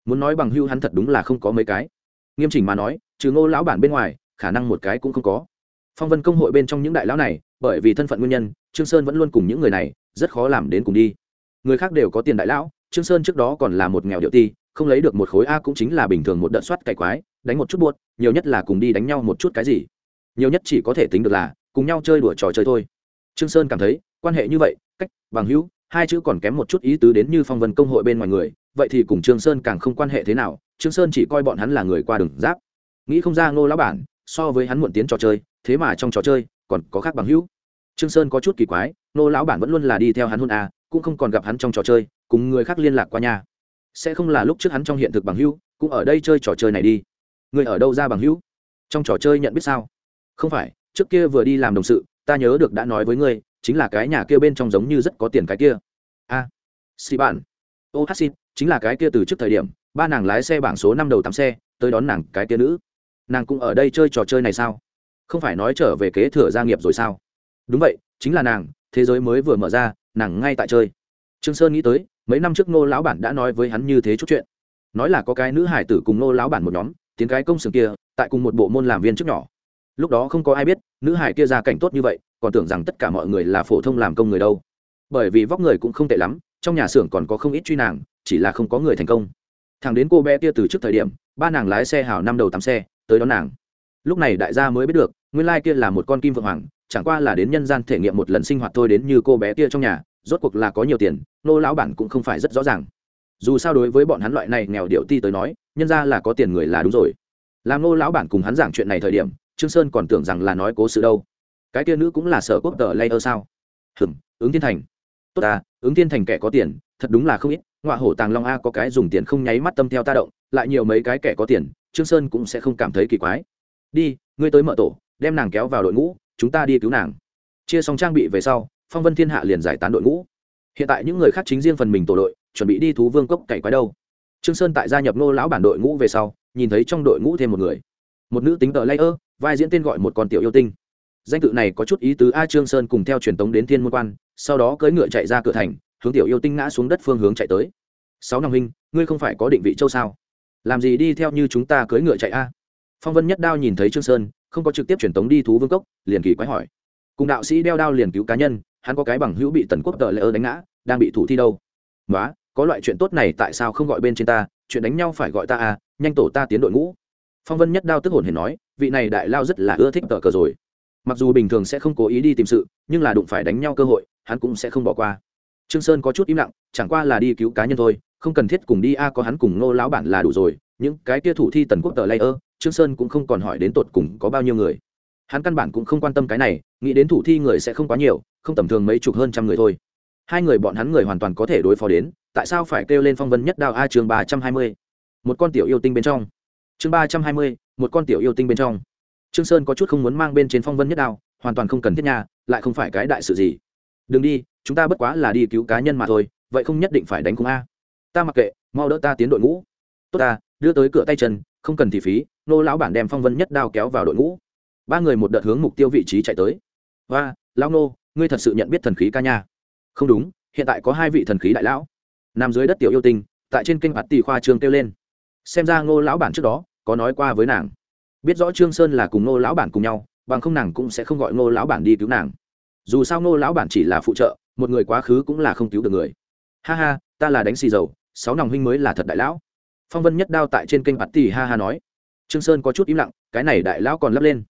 Muốn nói bằng hữu hắn thật đúng là không có mấy cái. Nghiêm chỉnh mà nói, trừ ngô lão bản bên ngoài, khả năng một cái cũng không có. Phong vân công hội bên trong những đại lão này, bởi vì thân phận nguyên nhân, trương sơn vẫn luôn cùng những người này, rất khó làm đến cùng đi. Người khác đều có tiền đại lão, trương sơn trước đó còn là một nghèo điệu ti, không lấy được một khối a cũng chính là bình thường một đợt soát cày quái, đánh một chút buốt, nhiều nhất là cùng đi đánh nhau một chút cái gì. Nhiều nhất chỉ có thể tính được là, cùng nhau chơi đùa trò chơi thôi. Trương sơn cảm thấy quan hệ như vậy, cách, bằng hữu, hai chữ còn kém một chút ý tứ đến như phong vân công hội bên ngoài người, vậy thì cùng trương sơn càng không quan hệ thế nào, trương sơn chỉ coi bọn hắn là người qua đường giáp. Nghĩ không ra ngô lão bản, so với hắn muộn tiến trò chơi, thế mà trong trò chơi còn có khác bằng hữu. Trương sơn có chút kỳ quái, ngô lão bản vẫn luôn là đi theo hắn hôn à cũng không còn gặp hắn trong trò chơi, cùng người khác liên lạc qua nhà. Sẽ không là lúc trước hắn trong hiện thực bằng hữu, cũng ở đây chơi trò chơi này đi. Người ở đâu ra bằng hữu? Trong trò chơi nhận biết sao? Không phải, trước kia vừa đi làm đồng sự, ta nhớ được đã nói với ngươi chính là cái nhà kia bên trong giống như rất có tiền cái kia. A à, xì bạn. Ô hát xin chính là cái kia từ trước thời điểm ba nàng lái xe bảng số năm đầu tám xe tới đón nàng cái kia nữ. Nàng cũng ở đây chơi trò chơi này sao? Không phải nói trở về kế thừa gia nghiệp rồi sao? Đúng vậy chính là nàng thế giới mới vừa mở ra nàng ngay tại chơi. Trương sơn nghĩ tới mấy năm trước nô lão bản đã nói với hắn như thế chút chuyện. Nói là có cái nữ hải tử cùng nô lão bản một nhóm tiến cái công xưởng kia tại cùng một bộ môn làm viên trước nhỏ. Lúc đó không có ai biết nữ hải kia ra cảnh tốt như vậy còn tưởng rằng tất cả mọi người là phổ thông làm công người đâu. Bởi vì vóc người cũng không tệ lắm, trong nhà xưởng còn có không ít truy nàng, chỉ là không có người thành công. Thằng đến cô bé kia từ trước thời điểm, ba nàng lái xe hào năm đầu tắm xe, tới đón nàng. Lúc này đại gia mới biết được, nguyên lai kia là một con kim vượng hoàng, chẳng qua là đến nhân gian thể nghiệm một lần sinh hoạt thôi đến như cô bé kia trong nhà, rốt cuộc là có nhiều tiền, nô lão bản cũng không phải rất rõ ràng. Dù sao đối với bọn hắn loại này nghèo điệu ti tới nói, nhân ra là có tiền người là đúng rồi. Làm nô lão bản cùng hắn giảng chuyện này thời điểm, trương sơn còn tưởng rằng là nói cố sự đâu cái kia nữ cũng là sở quốc tờ layer sao? Hừm, ứng thiên thành. Tốt ta, ứng thiên thành kẻ có tiền, thật đúng là không ít. Ngoại hổ tàng long a có cái dùng tiền không nháy mắt tâm theo ta động, lại nhiều mấy cái kẻ có tiền, trương sơn cũng sẽ không cảm thấy kỳ quái. Đi, ngươi tới mở tổ, đem nàng kéo vào đội ngũ, chúng ta đi cứu nàng. Chia xong trang bị về sau, phong vân thiên hạ liền giải tán đội ngũ. Hiện tại những người khác chính riêng phần mình tổ đội, chuẩn bị đi thú vương cốc cày quái đâu. Trương sơn tại gia nhập nô lão bản đội ngũ về sau, nhìn thấy trong đội ngũ thêm một người. Một nữ tính tờ layer, vai diễn tên gọi một con tiểu yêu tinh danh tự này có chút ý tứ a trương sơn cùng theo truyền tống đến thiên môn quan, sau đó cưỡi ngựa chạy ra cửa thành, hướng tiểu yêu tinh ngã xuống đất phương hướng chạy tới. Sáu năm huynh ngươi không phải có định vị châu sao? Làm gì đi theo như chúng ta cưỡi ngựa chạy a? Phong vân nhất đao nhìn thấy trương sơn, không có trực tiếp truyền tống đi thú vương cốc, liền kỳ quái hỏi. Cùng đạo sĩ đeo đao liền cứu cá nhân, hắn có cái bằng hữu bị tần quốc tờ lễ ơ đánh ngã, đang bị thủ thi đâu? Nói có loại chuyện tốt này tại sao không gọi bên trên ta? Chuyện đánh nhau phải gọi ta à nhanh tổ ta tiến đội ngũ. Phong vân nhất đao tức hồn hển nói, vị này đại lao rất là ưa thích tờ cờ rồi mặc dù bình thường sẽ không cố ý đi tìm sự, nhưng là đụng phải đánh nhau cơ hội, hắn cũng sẽ không bỏ qua. Trương sơn có chút im lặng, chẳng qua là đi cứu cá nhân thôi, không cần thiết cùng đi, a, có hắn cùng nô lão bản là đủ rồi, những cái kia thủ thi tần quốc tờ layer, trương sơn cũng không còn hỏi đến tột cùng có bao nhiêu người. Hắn căn bản cũng không quan tâm cái này, nghĩ đến thủ thi người sẽ không quá nhiều, không tầm thường mấy chục hơn trăm người thôi. Hai người bọn hắn người hoàn toàn có thể đối phó đến, tại sao phải kêu lên phong vân nhất đao a chương ba trăm hai mươi? Một con tiểu yêu tinh bên trong. Chương ba trăm hai mươi, một con tiểu yêu tinh bên trong trương sơn có chút không muốn mang bên trên phong vân nhất đao, hoàn toàn không cần thiết nha, lại không phải cái đại sự gì. Đừng đi, chúng ta bất quá là đi cứu cá nhân mà thôi, vậy không nhất định phải đánh cung a. Ta mặc kệ, mau đỡ ta tiến đội ngũ. Tốt ta, đưa tới cửa tay chân, không cần thì phí, nô lão bản đem phong vân nhất đao kéo vào đội ngũ. Ba người một đợt hướng mục tiêu vị trí chạy tới. Và lão nô, ngươi thật sự nhận biết thần khí ca nha. Không đúng, hiện tại có hai vị thần khí đại lão. Nằm dưới đất tiểu yêu tinh, tại trên kênh bạt tỷ khoa trường kêu lên. Xem ra ngô lão bản trước đó, có nói qua với nàng biết rõ trương sơn là cùng ngô lão bản cùng nhau bằng không nàng cũng sẽ không gọi ngô lão bản đi cứu nàng dù sao ngô lão bản chỉ là phụ trợ một người quá khứ cũng là không cứu được người ha ha ta là đánh xì dầu sáu nòng huynh mới là thật đại lão phong vân nhất đao tại trên kênh bạt tỷ ha ha nói trương sơn có chút im lặng cái này đại lão còn lắp lên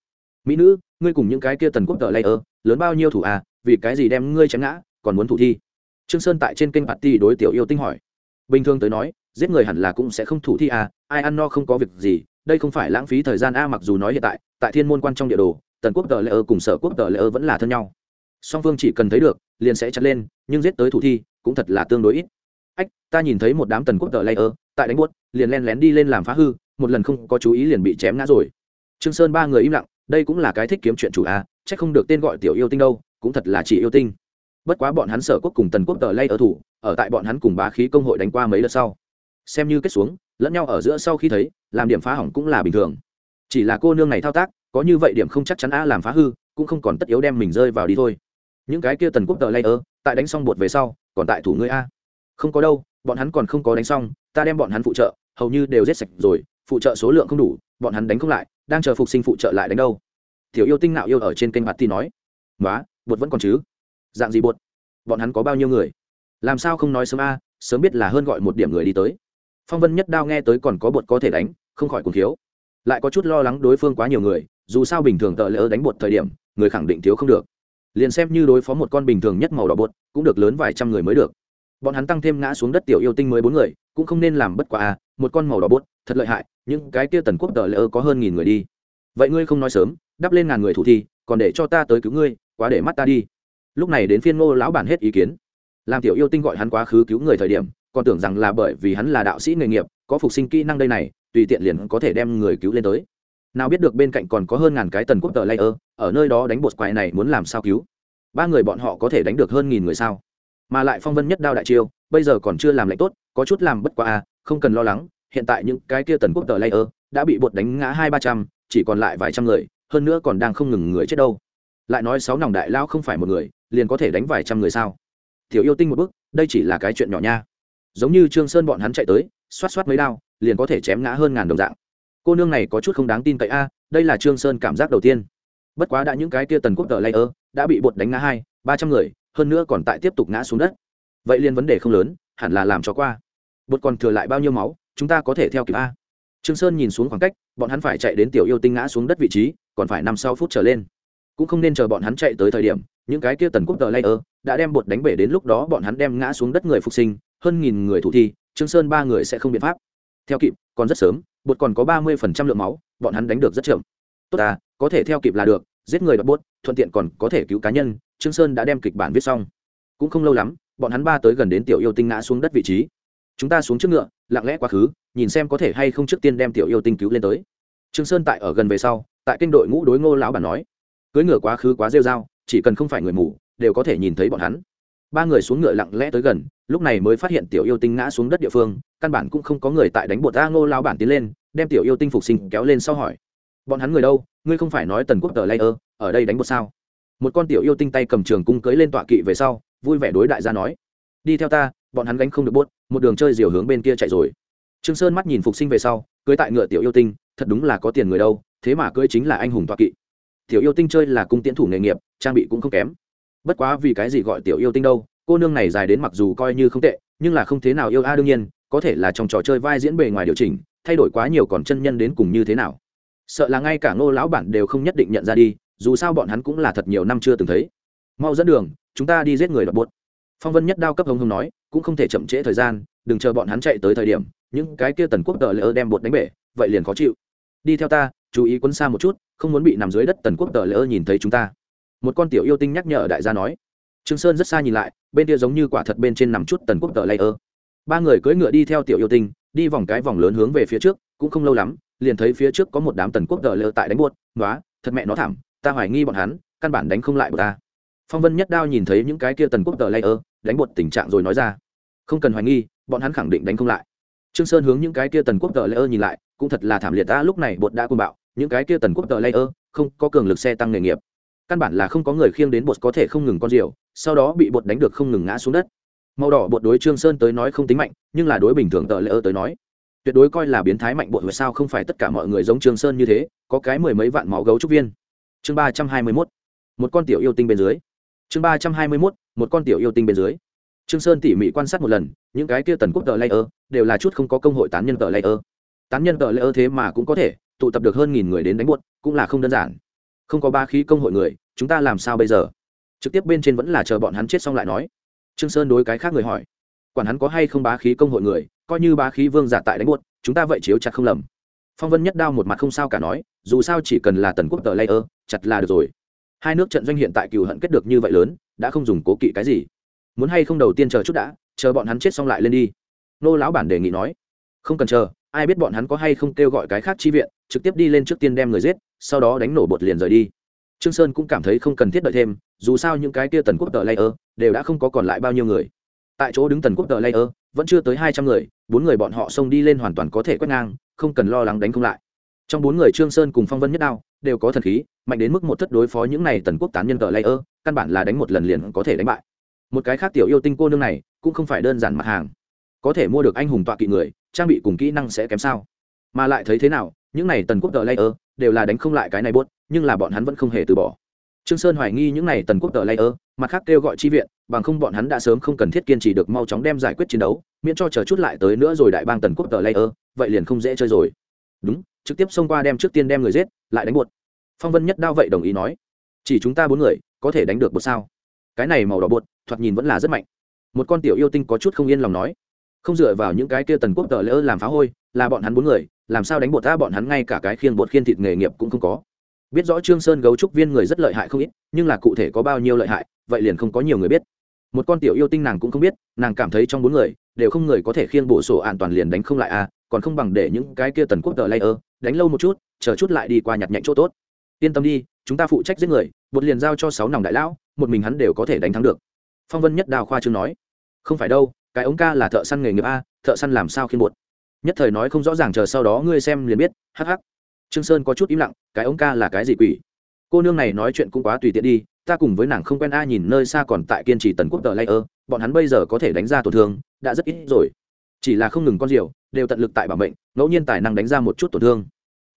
mỹ nữ ngươi cùng những cái kia tần quốc tờ lay ơ lớn bao nhiêu thủ à vì cái gì đem ngươi chém ngã, còn muốn thủ thi? Trương sơn tại trên kênh bạt tỷ đối tiểu yêu tinh hỏi. Bình thường tới nói, giết người hẳn là cũng sẽ không thủ thi à ai ăn no không có việc gì đây không phải lãng phí thời gian a, mặc dù nói hiện tại tại thiên môn quan trong địa đồ, tần quốc tờ lễ ơ cùng sở quốc tờ lễ ơ vẫn là thân nhau. Song phương chỉ cần thấy được, liền sẽ chặt lên, nhưng giết tới thủ thi, cũng thật là tương đối ít. Ách, ta nhìn thấy một đám tần quốc tờ lễ ơ, tại đánh buốt, liền len lén đi lên làm phá hư, một lần không có chú ý liền bị chém ngã rồi. Trương sơn ba người im lặng, đây cũng là cái thích kiếm chuyện chủ a, chắc không được tên gọi tiểu yêu tinh đâu, cũng thật là chỉ yêu tinh. Bất quá bọn hắn sở quốc cùng tần quốc tờ lễ ơ thủ, ở tại bọn hắn cùng bá khí công hội đánh qua mấy lần sau xem như kết xuống, lẫn nhau ở giữa sau khi thấy, làm điểm phá hỏng cũng là bình thường. Chỉ là cô nương này thao tác, có như vậy điểm không chắc chắn a làm phá hư, cũng không còn tất yếu đem mình rơi vào đi thôi. Những cái kia tần quốc tờ lây ơ tại đánh xong bột về sau, còn tại thủ ngươi a. Không có đâu, bọn hắn còn không có đánh xong, ta đem bọn hắn phụ trợ, hầu như đều giết sạch rồi, phụ trợ số lượng không đủ, bọn hắn đánh không lại, đang chờ phục sinh phụ trợ lại đánh đâu. Tiểu yêu tinh nạo yêu ở trên kênh bạt ti nói. Nói bột vẫn còn chứ? Dạng gì bột? Bọn hắn có bao nhiêu người? Làm sao không nói sớm a, sớm biết là hơn gọi một điểm người đi tới phong vân nhất đao nghe tới còn có bột có thể đánh, không khỏi cùng thiếu. Lại có chút lo lắng đối phương quá nhiều người, dù sao bình thường tợ lỡ đánh bột thời điểm, người khẳng định thiếu không được. Liền xem như đối phó một con bình thường nhất màu đỏ bột, cũng được lớn vài trăm người mới được. Bọn hắn tăng thêm ngã xuống đất tiểu yêu tinh mới bốn người, cũng không nên làm bất quá à một con màu đỏ bột, thật lợi hại, những cái kia tần quốc tợ lỡ có hơn nghìn người đi. Vậy ngươi không nói sớm, đắp lên ngàn người thủ thi, còn để cho ta tới cứu ngươi, quá để mắt ta đi. Lúc này đến phiên ngô lão bản hết ý kiến. Làm tiểu yêu tinh gọi hắn quá khứ cứu người thời điểm còn tưởng rằng là bởi vì hắn là đạo sĩ nghề nghiệp, có phục sinh kỹ năng đây này, tùy tiện liền có thể đem người cứu lên tới. Nào biết được bên cạnh còn có hơn ngàn cái tần quốc tờ layer, ở nơi đó đánh bột quái này muốn làm sao cứu? Ba người bọn họ có thể đánh được hơn nghìn người sao? Mà lại phong vân nhất đao đại chiêu, bây giờ còn chưa làm lạnh tốt, có chút làm bất quá à không cần lo lắng, hiện tại những cái kia tần quốc tờ layer đã bị bột đánh ngã hai ba trăm, chỉ còn lại vài trăm người, hơn nữa còn đang không ngừng người chết đâu. Lại nói sáu nòng đại lao không phải một người, liền có thể đánh vài trăm người sao? Tiểu yêu tinh một bước, đây chỉ là cái chuyện nhỏ nha giống như trương sơn bọn hắn chạy tới, xoát xoát mấy đao, liền có thể chém ngã hơn ngàn đồng dạng. Cô nương này có chút không đáng tin cậy a, đây là trương sơn cảm giác đầu tiên. Bất quá đã những cái kia tần quốc tờ layer đã bị bột đánh ngã hai, ba trăm người, hơn nữa còn tại tiếp tục ngã xuống đất. Vậy liền vấn đề không lớn, hẳn là làm cho qua. Bột còn thừa lại bao nhiêu máu, chúng ta có thể theo kịp a. Trương sơn nhìn xuống khoảng cách, bọn hắn phải chạy đến tiểu yêu tinh ngã xuống đất vị trí, còn phải năm sáu phút trở lên. Cũng không nên chờ bọn hắn chạy tới thời điểm, những cái kia tần quốc tờ layer đã đem bột đánh bể đến lúc đó bọn hắn đem ngã xuống đất người phục sinh hơn nghìn người thủ thi trương sơn ba người sẽ không biện pháp. Theo kịp còn rất sớm bột còn có ba mươi phần trăm lượng máu bọn hắn đánh được rất chậm. Tốt à có thể theo kịp là được giết người đập bốt thuận tiện còn có thể cứu cá nhân trương sơn đã đem kịch bản viết xong. Cũng không lâu lắm bọn hắn ba tới gần đến tiểu yêu tinh ngã xuống đất vị trí. Chúng ta xuống trước ngựa lặng lẽ quá khứ nhìn xem có thể hay không trước tiên đem tiểu yêu tinh cứu lên tới. Trương sơn tại ở gần về sau tại kinh đội ngũ đối ngô lão bản nói cưỡi ngựa quá khứ quá rêu rao, chỉ cần không phải người mù đều có thể nhìn thấy bọn hắn ba người xuống ngựa lặng lẽ tới gần, lúc này mới phát hiện tiểu yêu tinh ngã xuống đất địa phương, căn bản cũng không có người tại đánh bột a ngô lao bản tiến lên, đem tiểu yêu tinh phục sinh kéo lên sau hỏi. Bọn hắn người đâu? Ngươi không phải nói tần quốc tờ lây ơ ở đây đánh bột sao? Một con tiểu yêu tinh tay cầm trường cung cưới lên tọa kỵ về sau, vui vẻ đối đại gia nói. Đi theo ta, bọn hắn gánh không được bốt một đường chơi diều hướng bên kia chạy rồi. Trương sơn mắt nhìn phục sinh về sau cưới tại ngựa tiểu yêu tinh, thật đúng là có tiền người đâu, thế mà cưới chính là anh hùng tọa kỵ. Tiểu yêu tinh chơi là cung tiễn thủ nghề nghiệp, trang bị cũng không kém bất quá vì cái gì gọi tiểu yêu tinh đâu, cô nương này dài đến mặc dù coi như không tệ, nhưng là không thế nào yêu a đương nhiên, có thể là trong trò chơi vai diễn bề ngoài điều chỉnh, thay đổi quá nhiều còn chân nhân đến cùng như thế nào. Sợ là ngay cả ngô lão bản đều không nhất định nhận ra đi, dù sao bọn hắn cũng là thật nhiều năm chưa từng thấy. Mau dẫn đường, chúng ta đi giết người đọc bột phong vân nhất đao cấp hồng hồng nói, cũng không thể chậm trễ thời gian, đừng chờ bọn hắn chạy tới thời điểm, những cái kia tần quốc tờ lỡ đem bột đánh bể, vậy liền khó chịu. Đi theo ta, chú ý quân xa một chút, không muốn bị nằm dưới đất tần quốc tờ lỡ nhìn thấy chúng ta một con tiểu yêu tinh nhắc nhở đại gia nói. Trương sơn rất xa nhìn lại, bên kia giống như quả thật bên trên nằm chút tần quốc tờ lây ơ ba người cưỡi ngựa đi theo tiểu yêu tinh, đi vòng cái vòng lớn hướng về phía trước, cũng không lâu lắm, liền thấy phía trước có một đám tần quốc tờ lơ tại đánh buốt nói thật mẹ nó thảm, ta hoài nghi bọn hắn, căn bản đánh không lại bọn ta. Phong vân nhất đao nhìn thấy những cái kia tần quốc tờ lây ơ đánh buột tình trạng rồi nói ra. Không cần hoài nghi, bọn hắn khẳng định đánh không lại. Trương sơn hướng những cái kia tần quốc tờ lây ơ nhìn lại, cũng thật là thảm liệt, ta lúc này bột đã côn bạo, những cái kia tần quốc tờ lây ơ không có cường lực xe tăng nghề nghiệp căn bản là không có người khiêng đến bột có thể không ngừng con rượu, sau đó bị bột đánh được không ngừng ngã xuống đất. Màu đỏ bột đối trương sơn tới nói không tính mạnh, nhưng là đối bình thường tờ lễ ơ tới nói, tuyệt đối coi là biến thái mạnh bột vì sao không phải tất cả mọi người giống trương sơn như thế, có cái mười mấy vạn máu gấu trúc viên. Chương ba trăm hai mươi mốt, một con tiểu yêu tinh bên dưới. Chương ba trăm hai mươi mốt, một con tiểu yêu tinh bên dưới. Trương sơn tỉ mỉ quan sát một lần, những cái kia tần quốc tờ layer đều là chút không có công hội tán nhân tờ layer tán nhân tờ layer thế mà cũng có thể tụ tập được hơn nghìn người đến đánh bột, cũng là không đơn giản không có ba khí công hội người, chúng ta làm sao bây giờ? Trực tiếp bên trên vẫn là chờ bọn hắn chết xong lại nói. Trương sơn đối cái khác người hỏi. Quản hắn có hay không bá khí công hội người, coi như bá khí vương giả tại đánh buốt, chúng ta vậy chiếu chặt không lầm. Phong vân nhất đao một mặt không sao cả nói, dù sao chỉ cần là tần quốc tờ layer, chặt là được rồi. Hai nước trận doanh hiện tại cừu hận kết được như vậy lớn, đã không dùng cố kỵ cái gì. Muốn hay không đầu tiên chờ chút đã, chờ bọn hắn chết xong lại lên đi. Nô lão bản đề nghị nói. Không cần chờ, ai biết bọn hắn có hay không kêu gọi cái khác chi viện, trực tiếp đi lên trước tiên đem người giết sau đó đánh nổ bột liền rời đi. Trương sơn cũng cảm thấy không cần thiết đợi thêm, dù sao những cái kia tần quốc tờ layer đều đã không có còn lại bao nhiêu người. Tại chỗ đứng tần quốc tờ layer vẫn chưa tới hai trăm người, bốn người bọn họ xông đi lên hoàn toàn có thể quét ngang, không cần lo lắng đánh không lại. Trong bốn người trương sơn cùng phong vân nhất đao đều có thần khí, mạnh đến mức một thất đối phó những này tần quốc tán nhân tờ layer, căn bản là đánh một lần liền có thể đánh bại. Một cái khác tiểu yêu tinh cô nương này cũng không phải đơn giản mặt hàng. Có thể mua được anh hùng tọa kỵ người, trang bị cùng kỹ năng sẽ kém sao? Mà lại thấy thế nào những này tần quốc tờ layer đều là đánh không lại cái này buốt, nhưng là bọn hắn vẫn không hề từ bỏ. Trương sơn hoài nghi những này tần quốc tờ layer, mặt khác kêu gọi chi viện, bằng không bọn hắn đã sớm không cần thiết kiên trì được, mau chóng đem giải quyết chiến đấu, miễn cho chờ chút lại tới nữa rồi đại bang tần quốc tờ layer, vậy liền không dễ chơi rồi. Đúng, trực tiếp xông qua đem trước tiên đem người giết, lại đánh buột phong vân nhất đao vậy đồng ý nói, chỉ chúng ta bốn người, có thể đánh được bột sao? Cái này màu đỏ bột thoạt nhìn vẫn là rất mạnh. Một con tiểu yêu tinh có chút không yên lòng nói, không dựa vào những cái kia tần quốc tờ lỡ làm phá hôi là bọn hắn bốn người làm sao đánh bột ta bọn hắn ngay cả cái khiên bột khiên thịt nghề nghiệp cũng không có. Biết rõ trương sơn gấu trúc viên người rất lợi hại không ít nhưng là cụ thể có bao nhiêu lợi hại vậy liền không có nhiều người biết. Một con tiểu yêu tinh nàng cũng không biết nàng cảm thấy trong bốn người đều không người có thể khiêng bổ sổ an toàn liền đánh không lại à, còn không bằng để những cái kia tần quốc tờ layer đánh lâu một chút chờ chút lại đi qua nhặt nhạnh chỗ tốt. Yên tâm đi chúng ta phụ trách giết người bột liền giao cho sáu nòng đại lão một mình hắn đều có thể đánh thắng được. Phong vân nhất đào khoa chương nói không phải đâu cái ống ca là thợ săn nghề nghiệp a thợ săn làm sao khiên bột? Nhất thời nói không rõ ràng chờ sau đó ngươi xem liền biết hắc hắc. Trương sơn có chút im lặng cái ống ca là cái gì quỷ? Cô nương này nói chuyện cũng quá tùy tiện đi ta cùng với nàng không quen ai, nhìn nơi xa còn tại kiên trì tần quốc tờ layer bọn hắn bây giờ có thể đánh ra tổn thương đã rất ít rồi. Chỉ là không ngừng con diều, đều tận lực tại bảo mệnh ngẫu nhiên tài năng đánh ra một chút tổn thương.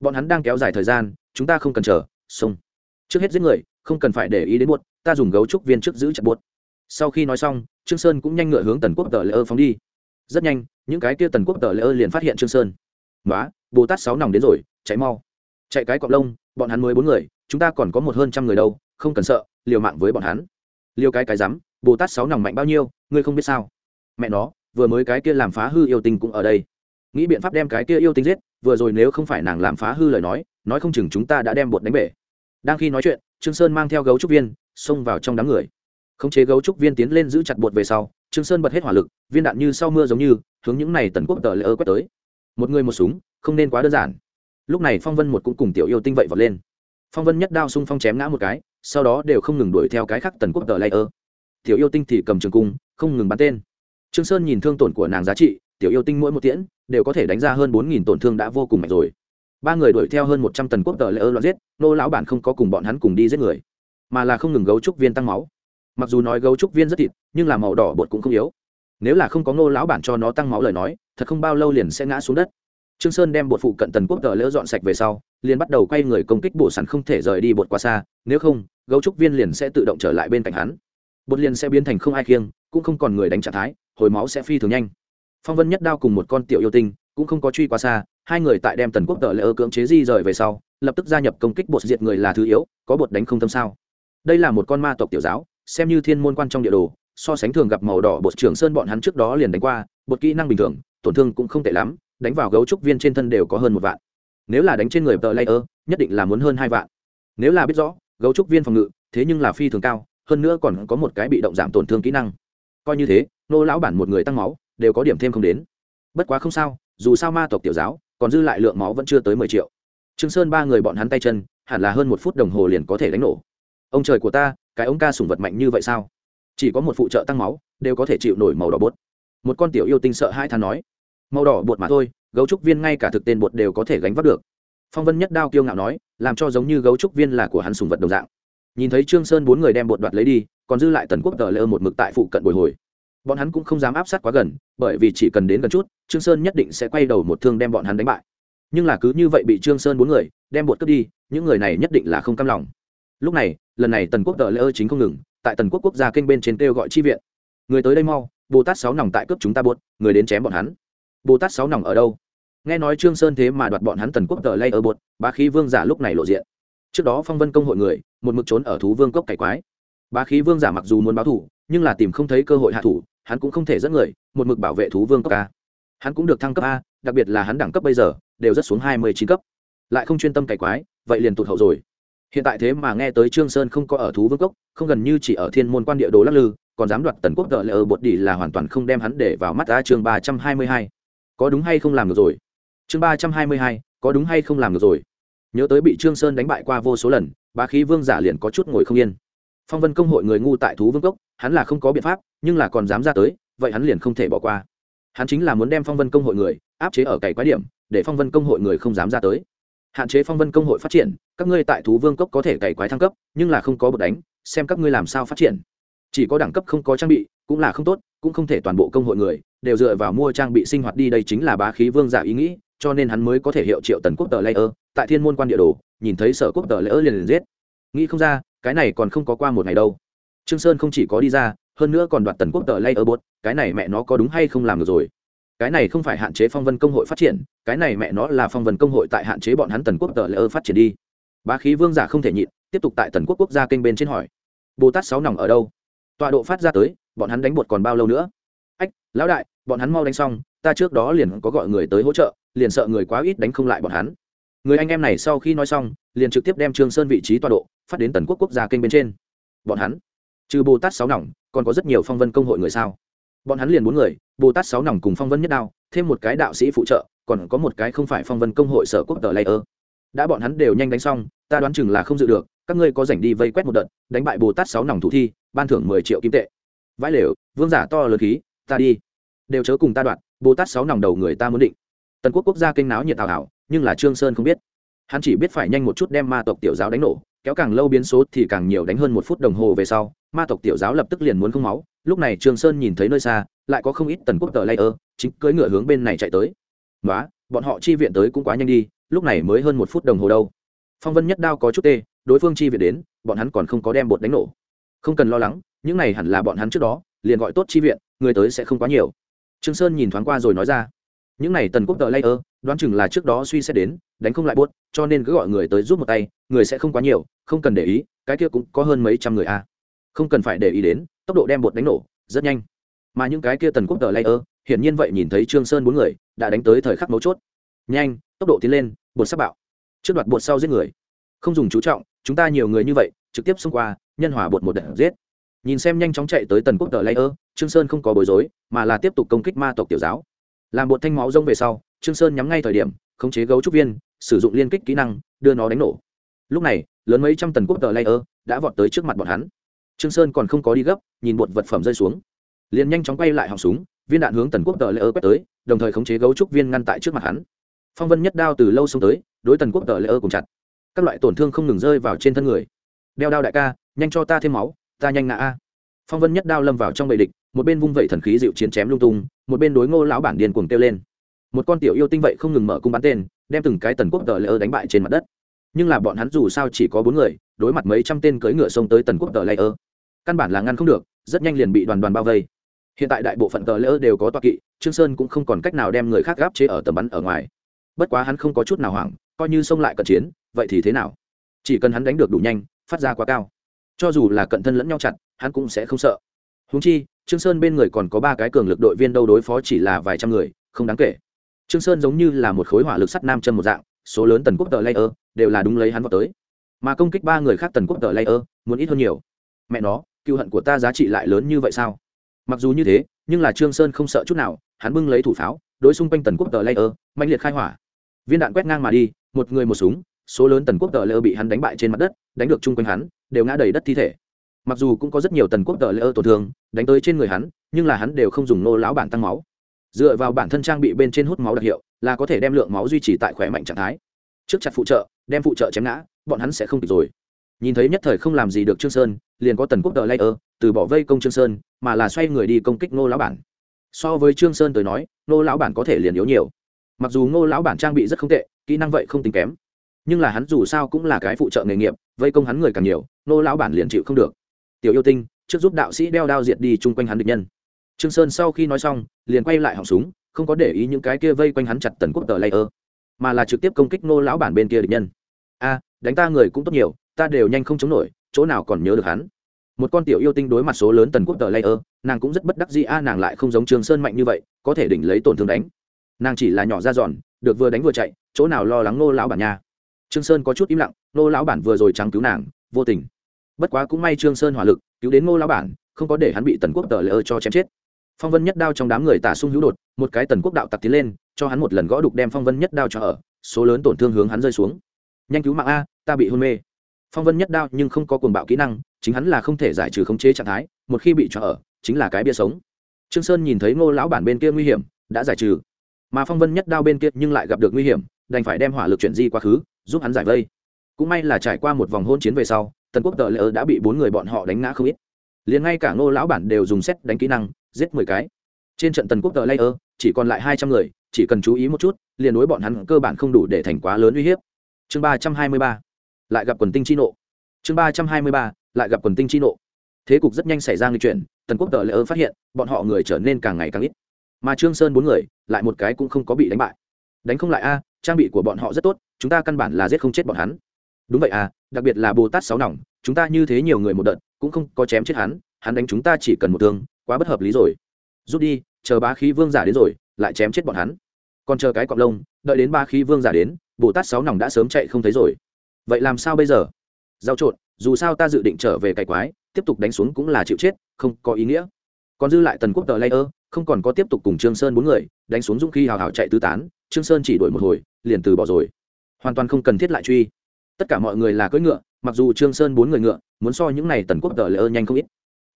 Bọn hắn đang kéo dài thời gian chúng ta không cần chờ xông trước hết giết người không cần phải để ý đến buốt ta dùng gấu trúc viên trước giữ chặt buốt. Sau khi nói xong trương sơn cũng nhanh ngựa hướng tần quốc tờ Layer phóng đi rất nhanh, những cái kia tần quốc tờ lễ ơ liền phát hiện trương sơn. Nói bồ tát sáu nòng đến rồi, chạy mau. Chạy cái cọp lông, bọn hắn mới bốn người, chúng ta còn có một hơn trăm người đâu, không cần sợ, liều mạng với bọn hắn. Liều cái cái rắm, bồ tát sáu nòng mạnh bao nhiêu, ngươi không biết sao? Mẹ nó, vừa mới cái kia làm phá hư yêu tinh cũng ở đây. Nghĩ biện pháp đem cái kia yêu tinh giết, vừa rồi nếu không phải nàng làm phá hư lời nói nói không chừng chúng ta đã đem bột đánh bể. Đang khi nói chuyện, trương sơn mang theo gấu trúc viên, xông vào trong đám người. Khống chế gấu trúc viên tiến lên giữ chặt bột về sau trương sơn bật hết hỏa lực, viên đạn như sau mưa giống như, hướng những này tần quốc tờ lễ ơ quét tới. Một người một súng, không nên quá đơn giản. Lúc này phong vân một cũng cùng tiểu yêu tinh vậy vọt lên. Phong vân nhất đao xung phong chém ngã một cái, sau đó đều không ngừng đuổi theo cái khác tần quốc tờ lễ ơ. Tiểu yêu tinh thì cầm trường cung, không ngừng bắn tên. Trương sơn nhìn thương tổn của nàng giá trị, tiểu yêu tinh mỗi một tiễn, đều có thể đánh ra hơn bốn nghìn tổn thương đã vô cùng mạnh rồi. Ba người đuổi theo hơn một trăm tần quốc tờ lễ ơ loạn giết, nô lão bản không có cùng bọn hắn cùng đi giết người, mà là không ngừng gấu trúc viên tăng máu mặc dù nói gấu trúc viên rất thịt, nhưng là màu đỏ bột cũng không yếu. Nếu là không có ngô lão bản cho nó tăng máu lời nói, thật không bao lâu liền sẽ ngã xuống đất. Trương sơn đem bột phụ cận tần quốc tờ lỡ dọn sạch về sau, liền bắt đầu quay người công kích bổ sẵn không thể rời đi bột quá xa, nếu không, gấu trúc viên liền sẽ tự động trở lại bên cạnh hắn. Bột liền sẽ biến thành không ai khiêng, cũng không còn người đánh trả thái, hồi máu sẽ phi thường nhanh. Phong vân nhất đao cùng một con tiểu yêu tinh, cũng không có truy quá xa, hai người tại đem tần quốc tờ lỡ cưỡng chế di rời về sau, lập tức gia nhập công kích bột diệt người là thứ yếu, có bột đánh không tâm sao. Đây là một con ma tộc tiểu giáo xem như thiên môn quan trong địa đồ, so sánh thường gặp màu đỏ bột trưởng sơn bọn hắn trước đó liền đánh qua, bột kỹ năng bình thường, tổn thương cũng không tệ lắm, đánh vào gấu trúc viên trên thân đều có hơn một vạn. Nếu là đánh trên người tờ layer, nhất định là muốn hơn hai vạn. Nếu là biết rõ, gấu trúc viên phòng ngự, thế nhưng là phi thường cao, hơn nữa còn có một cái bị động giảm tổn thương kỹ năng. Coi như thế, nô lão bản một người tăng máu, đều có điểm thêm không đến. Bất quá không sao, dù sao ma tộc tiểu giáo, còn dư lại lượng máu vẫn chưa tới mười triệu. Trương sơn ba người bọn hắn tay chân, hẳn là hơn một phút đồng hồ liền có thể đánh nổ. Ông trời của ta cái ống ca sủng vật mạnh như vậy sao? Chỉ có một phụ trợ tăng máu, đều có thể chịu nổi màu đỏ bột. Một con tiểu yêu tinh sợ hai thán nói, màu đỏ bột mà thôi, gấu trúc viên ngay cả thực tên bột đều có thể gánh vác được. Phong vân nhất đao kiêu ngạo nói, làm cho giống như gấu trúc viên là của hắn sùng vật đồng dạng. Nhìn thấy trương sơn bốn người đem bột đoạt lấy đi, còn dư lại tần quốc tờ lơ một mực tại phụ cận bồi hồi. Bọn hắn cũng không dám áp sát quá gần, bởi vì chỉ cần đến gần chút, trương sơn nhất định sẽ quay đầu một thương đem bọn hắn đánh bại. Nhưng là cứ như vậy bị trương sơn bốn người đem bột cướp đi, những người này nhất định là không cam lòng lúc này, lần này tần quốc tờ lễ ơ chính không ngừng, tại tần quốc quốc gia kênh bên trên kêu gọi chi viện. Người tới đây mau, bồ tát sáu nòng tại cướp chúng ta buốt, người đến chém bọn hắn. Bồ tát sáu nòng ở đâu? Nghe nói trương sơn thế mà đoạt bọn hắn tần quốc tờ lễ ở bột bá khí vương giả lúc này lộ diện. Trước đó phong vân công hội người, một mực trốn ở thú vương cốc cải quái. Bá khí vương giả mặc dù muốn báo thủ, nhưng là tìm không thấy cơ hội hạ thủ, hắn cũng không thể dẫn người, một mực bảo vệ thú vương cốc a. Hắn cũng được thăng cấp a, đặc biệt là hắn đẳng cấp bây giờ, đều rất xuống hai mươi chín cấp. Lại không chuyên tâm cải quái, vậy liền tụt hậu rồi hiện tại thế mà nghe tới trương sơn không có ở thú vương cốc, không gần như chỉ ở thiên môn quan địa đồ lắc lư, còn dám đoạt tần quốc tợ lệ ở bột đi là hoàn toàn không đem hắn để vào mắt ta chương ba trăm hai mươi hai. Có đúng hay không làm được rồi? Chương ba trăm hai mươi hai, có đúng hay không làm được rồi? Nhớ tới bị trương sơn đánh bại qua vô số lần, bá khí vương giả liền có chút ngồi không yên. Phong vân công hội người ngu tại thú vương cốc, hắn là không có biện pháp, nhưng là còn dám ra tới, vậy hắn liền không thể bỏ qua. Hắn chính là muốn đem phong vân công hội người áp chế ở cày quái điểm, để phong vân công hội người không dám ra tới hạn chế phong vân công hội phát triển, các ngươi tại thú vương cốc có thể cày quái thăng cấp, nhưng là không có bột đánh, xem các ngươi làm sao phát triển. Chỉ có đẳng cấp không có trang bị, cũng là không tốt, cũng không thể toàn bộ công hội người, đều dựa vào mua trang bị sinh hoạt đi đây chính là bá khí vương giả ý nghĩ, cho nên hắn mới có thể hiệu triệu tần quốc tờ layer, tại thiên môn quan địa đồ, nhìn thấy sở quốc tờ layer liền liền giết. Nghĩ không ra, cái này còn không có qua một ngày đâu. Trương sơn không chỉ có đi ra, hơn nữa còn đoạt tần quốc tờ layer bột, cái này mẹ nó có đúng hay không làm được rồi cái này không phải hạn chế phong vân công hội phát triển, cái này mẹ nó là phong vân công hội tại hạn chế bọn hắn tần quốc tờ layer phát triển đi. Bá khí vương giả không thể nhịn, tiếp tục tại tần quốc quốc gia kênh bên trên hỏi. Bồ tát sáu nòng ở đâu? Tọa độ phát ra tới, bọn hắn đánh bột còn bao lâu nữa? Ách, lão đại, bọn hắn mau đánh xong, ta trước đó liền có gọi người tới hỗ trợ, liền sợ người quá ít đánh không lại bọn hắn. Người anh em này sau khi nói xong, liền trực tiếp đem trương sơn vị trí tọa độ phát đến tần quốc quốc gia kênh bên trên. Bọn hắn, trừ bồ tát sáu nòng, còn có rất nhiều phong vân công hội người sao? Bọn hắn liền bốn người, bồ tát sáu nòng cùng phong vân nhất đao, thêm một cái đạo sĩ phụ trợ, còn có một cái không phải phong vân công hội sở quốc tờ layer. Đã bọn hắn đều nhanh đánh xong, ta đoán chừng là không dự được, các ngươi có rảnh đi vây quét một đợt, đánh bại bồ tát sáu nòng thủ thi, ban thưởng mười triệu kim tệ. Vãi lều, vương giả to lớn khí, ta đi. Đều chớ cùng ta đoạn, bồ tát sáu nòng đầu người ta muốn định. Tần quốc quốc gia kinh náo nhiệt tào hảo nhưng là trương sơn không biết. Hắn chỉ biết phải nhanh một chút đem ma tộc tiểu giáo đánh nổ kéo càng lâu biến số thì càng nhiều đánh hơn một phút đồng hồ về sau, ma tộc tiểu giáo lập tức liền muốn không máu, lúc này trường sơn nhìn thấy nơi xa, lại có không ít tần quốc tờ layer chính cưỡi ngựa hướng bên này chạy tới. Nói bọn họ chi viện tới cũng quá nhanh đi, lúc này mới hơn một phút đồng hồ đâu. Phong vân nhất đao có chút tê, đối phương chi viện đến, bọn hắn còn không có đem bột đánh nổ. Không cần lo lắng, những này hẳn là bọn hắn trước đó, liền gọi tốt chi viện, người tới sẽ không quá nhiều. Trương sơn nhìn thoáng qua rồi nói ra những này tần quốc tờ layer, đoán chừng là trước đó suy xét đến, đánh không lại buốt, cho nên cứ gọi người tới giúp một tay, người sẽ không quá nhiều, không cần để ý, cái kia cũng có hơn mấy trăm người a không cần phải để ý đến, tốc độ đem bột đánh nổ, rất nhanh. Mà những cái kia tần quốc tờ layer, hiển nhiên vậy nhìn thấy trương sơn bốn người, đã đánh tới thời khắc mấu chốt. Nhanh, tốc độ tiến lên bột sắp bạo. Trước đoạt bột sau giết người. Không dùng chú trọng, chúng ta nhiều người như vậy, trực tiếp xông qua, nhân hòa bột một đợt giết. Nhìn xem nhanh chóng chạy tới tần quốc tờ layer, trương sơn không có bối rối, mà là tiếp tục công kích ma tộc tiểu giáo làm bột thanh máu rông về sau, trương sơn nhắm ngay thời điểm, khống chế gấu trúc viên, sử dụng liên kích kỹ năng, đưa nó đánh nổ. Lúc này, lớn mấy trăm tần quốc tờ layer đã vọt tới trước mặt bọn hắn. Trương sơn còn không có đi gấp, nhìn bột vật phẩm rơi xuống. Liền nhanh chóng quay lại họng súng, viên đạn hướng tần quốc tờ layer quét tới, đồng thời khống chế gấu trúc viên ngăn tại trước mặt hắn. Phong vân nhất đao từ lâu xông tới, đối tần quốc tờ layer cùng chặt. Các loại tổn thương không ngừng rơi vào trên thân người. Đeo đao đại ca, nhanh cho ta thêm máu, ta nhanh ngã a. Phong vân nhất đao lâm vào trong bầy địch một bên vung vẩy thần khí dịu chiến chém lung tung, một bên đối ngô lão bản điên cuồng kêu lên. Một con tiểu yêu tinh vậy không ngừng mở cung bắn tên, đem từng cái tần quốc tờ lễ đánh bại trên mặt đất. Nhưng là bọn hắn dù sao chỉ có bốn người, đối mặt mấy trăm tên cưỡi ngựa xông tới tần quốc tờ lễ ơ. Căn bản là ngăn không được, rất nhanh liền bị đoàn đoàn bao vây. Hiện tại đại bộ phận tờ lễ đều có toa kỵ, trương sơn cũng không còn cách nào đem người khác gáp chế ở tầm bắn ở ngoài. Bất quá hắn không có chút nào hoảng, coi như xông lại cận chiến, vậy thì thế nào? Chỉ cần hắn đánh được đủ nhanh, phát ra quá cao. Cho dù là cận thân lẫn nhau chặt, hắn cũng sẽ không sợ húng chi, trương sơn bên người còn có ba cái cường lực đội viên đâu đối phó chỉ là vài trăm người, không đáng kể. Trương sơn giống như là một khối hỏa lực sắt nam châm một dạng, số lớn tần quốc tờ layer đều là đúng lấy hắn vào tới. Mà công kích ba người khác tần quốc tờ layer muốn ít hơn nhiều. Mẹ nó, cựu hận của ta giá trị lại lớn như vậy sao? Mặc dù như thế, nhưng là trương sơn không sợ chút nào, hắn bưng lấy thủ pháo, đối xung quanh tần quốc tờ layer mạnh liệt khai hỏa. Viên đạn quét ngang mà đi, một người một súng, số lớn tần quốc tờ layer bị hắn đánh bại trên mặt đất, đánh được chung quanh hắn, đều ngã đầy đất thi thể mặc dù cũng có rất nhiều tần quốc tờ layer tổn thương, đánh tới trên người hắn, nhưng là hắn đều không dùng nô lão bản tăng máu. Dựa vào bản thân trang bị bên trên hút máu đặc hiệu, là có thể đem lượng máu duy trì tại khỏe mạnh trạng thái. Trước chặt phụ trợ, đem phụ trợ chém ngã, bọn hắn sẽ không kịp rồi. Nhìn thấy nhất thời không làm gì được trương sơn, liền có tần quốc tờ layer từ bỏ vây công trương sơn, mà là xoay người đi công kích nô lão bản. So với trương sơn tới nói, nô lão bản có thể liền yếu nhiều. Mặc dù nô lão bản trang bị rất không tệ, kỹ năng vậy không tính kém, nhưng là hắn dù sao cũng là cái phụ trợ nghề nghiệp, vây công hắn người càng nhiều, nô lão bản liền chịu không được tiểu yêu tinh, trước giúp đạo sĩ đeo đao diệt đi chung quanh hắn địch nhân. Trương sơn sau khi nói xong, liền quay lại họng súng, không có để ý những cái kia vây quanh hắn chặt tần quốc tờ layer, mà là trực tiếp công kích nô lão bản bên kia địch nhân. A, đánh ta người cũng tốt nhiều, ta đều nhanh không chống nổi, chỗ nào còn nhớ được hắn? Một con tiểu yêu tinh đối mặt số lớn tần quốc tờ layer, nàng cũng rất bất đắc dĩ, a, nàng lại không giống Trương sơn mạnh như vậy, có thể đỉnh lấy tổn thương đánh. Nàng chỉ là nhỏ ra giòn, được vừa đánh vừa chạy, chỗ nào lo lắng nô lão bản nha? Trương sơn có chút im lặng, nô lão bản vừa rồi trắng cứu nàng, vô tình bất quá cũng may trương sơn hỏa lực, cứu đến ngô lão bản, không có để hắn bị tần quốc tờ lỡ cho chém chết. Phong vân nhất đao trong đám người tả sung hữu đột, một cái tần quốc đạo tặc tiến lên, cho hắn một lần gõ đục đem phong vân nhất đao cho ở, số lớn tổn thương hướng hắn rơi xuống. Nhanh cứu mạng a, ta bị hôn mê. Phong vân nhất đao nhưng không có cuồng bạo kỹ năng, chính hắn là không thể giải trừ khống chế trạng thái, một khi bị cho ở, chính là cái bia sống. Trương sơn nhìn thấy ngô lão bản bên kia nguy hiểm, đã giải trừ. Mà phong vân nhất đao bên kia nhưng lại gặp được nguy hiểm, đành phải đem hỏa lực chuyển di quá khứ, giúp hắn giải vây. Cũng may là trải qua một vòng hôn chiến về sau tần quốc tờ lỡ đã bị bốn người bọn họ đánh ngã không ít. Liền ngay cả ngô lão bản đều dùng xét đánh kỹ năng, giết mười cái. Trên trận tần quốc tờ layer chỉ còn lại hai trăm người, chỉ cần chú ý một chút, liền đối bọn hắn cơ bản không đủ để thành quá lớn uy hiếp. Chương ba trăm hai mươi ba, lại gặp quần tinh chi nộ. Chương ba trăm hai mươi ba, lại gặp quần tinh chi nộ. Thế cục rất nhanh xảy ra người chuyển. tần quốc tờ lỡ phát hiện, bọn họ người trở nên càng ngày càng ít. Mà trương sơn bốn người, lại một cái cũng không có bị đánh bại. Đánh không lại a, trang bị của bọn họ rất tốt, chúng ta căn bản là giết không chết bọn hắn đúng vậy à đặc biệt là bồ tát sáu nòng, chúng ta như thế nhiều người một đợt, cũng không có chém chết hắn hắn đánh chúng ta chỉ cần một thương, quá bất hợp lý rồi. Rút đi, chờ ba khí vương giả đến rồi, lại chém chết bọn hắn. Còn chờ cái cọp lông, đợi đến ba khí vương giả đến, bồ tát sáu nòng đã sớm chạy không thấy rồi. Vậy làm sao bây giờ? Giao trộn, dù sao ta dự định trở về cày quái, tiếp tục đánh xuống cũng là chịu chết, không có ý nghĩa. Còn dư lại tần quốc tờ layer không còn có tiếp tục cùng trương sơn bốn người, đánh xuống dũng khi hào hào chạy tứ tán, trương sơn chỉ đuổi một hồi, liền từ bỏ rồi. Hoàn toàn không cần thiết lại truy tất cả mọi người là cưỡi ngựa mặc dù trương sơn bốn người ngựa muốn so những này tần quốc tờ lỡ nhanh không ít.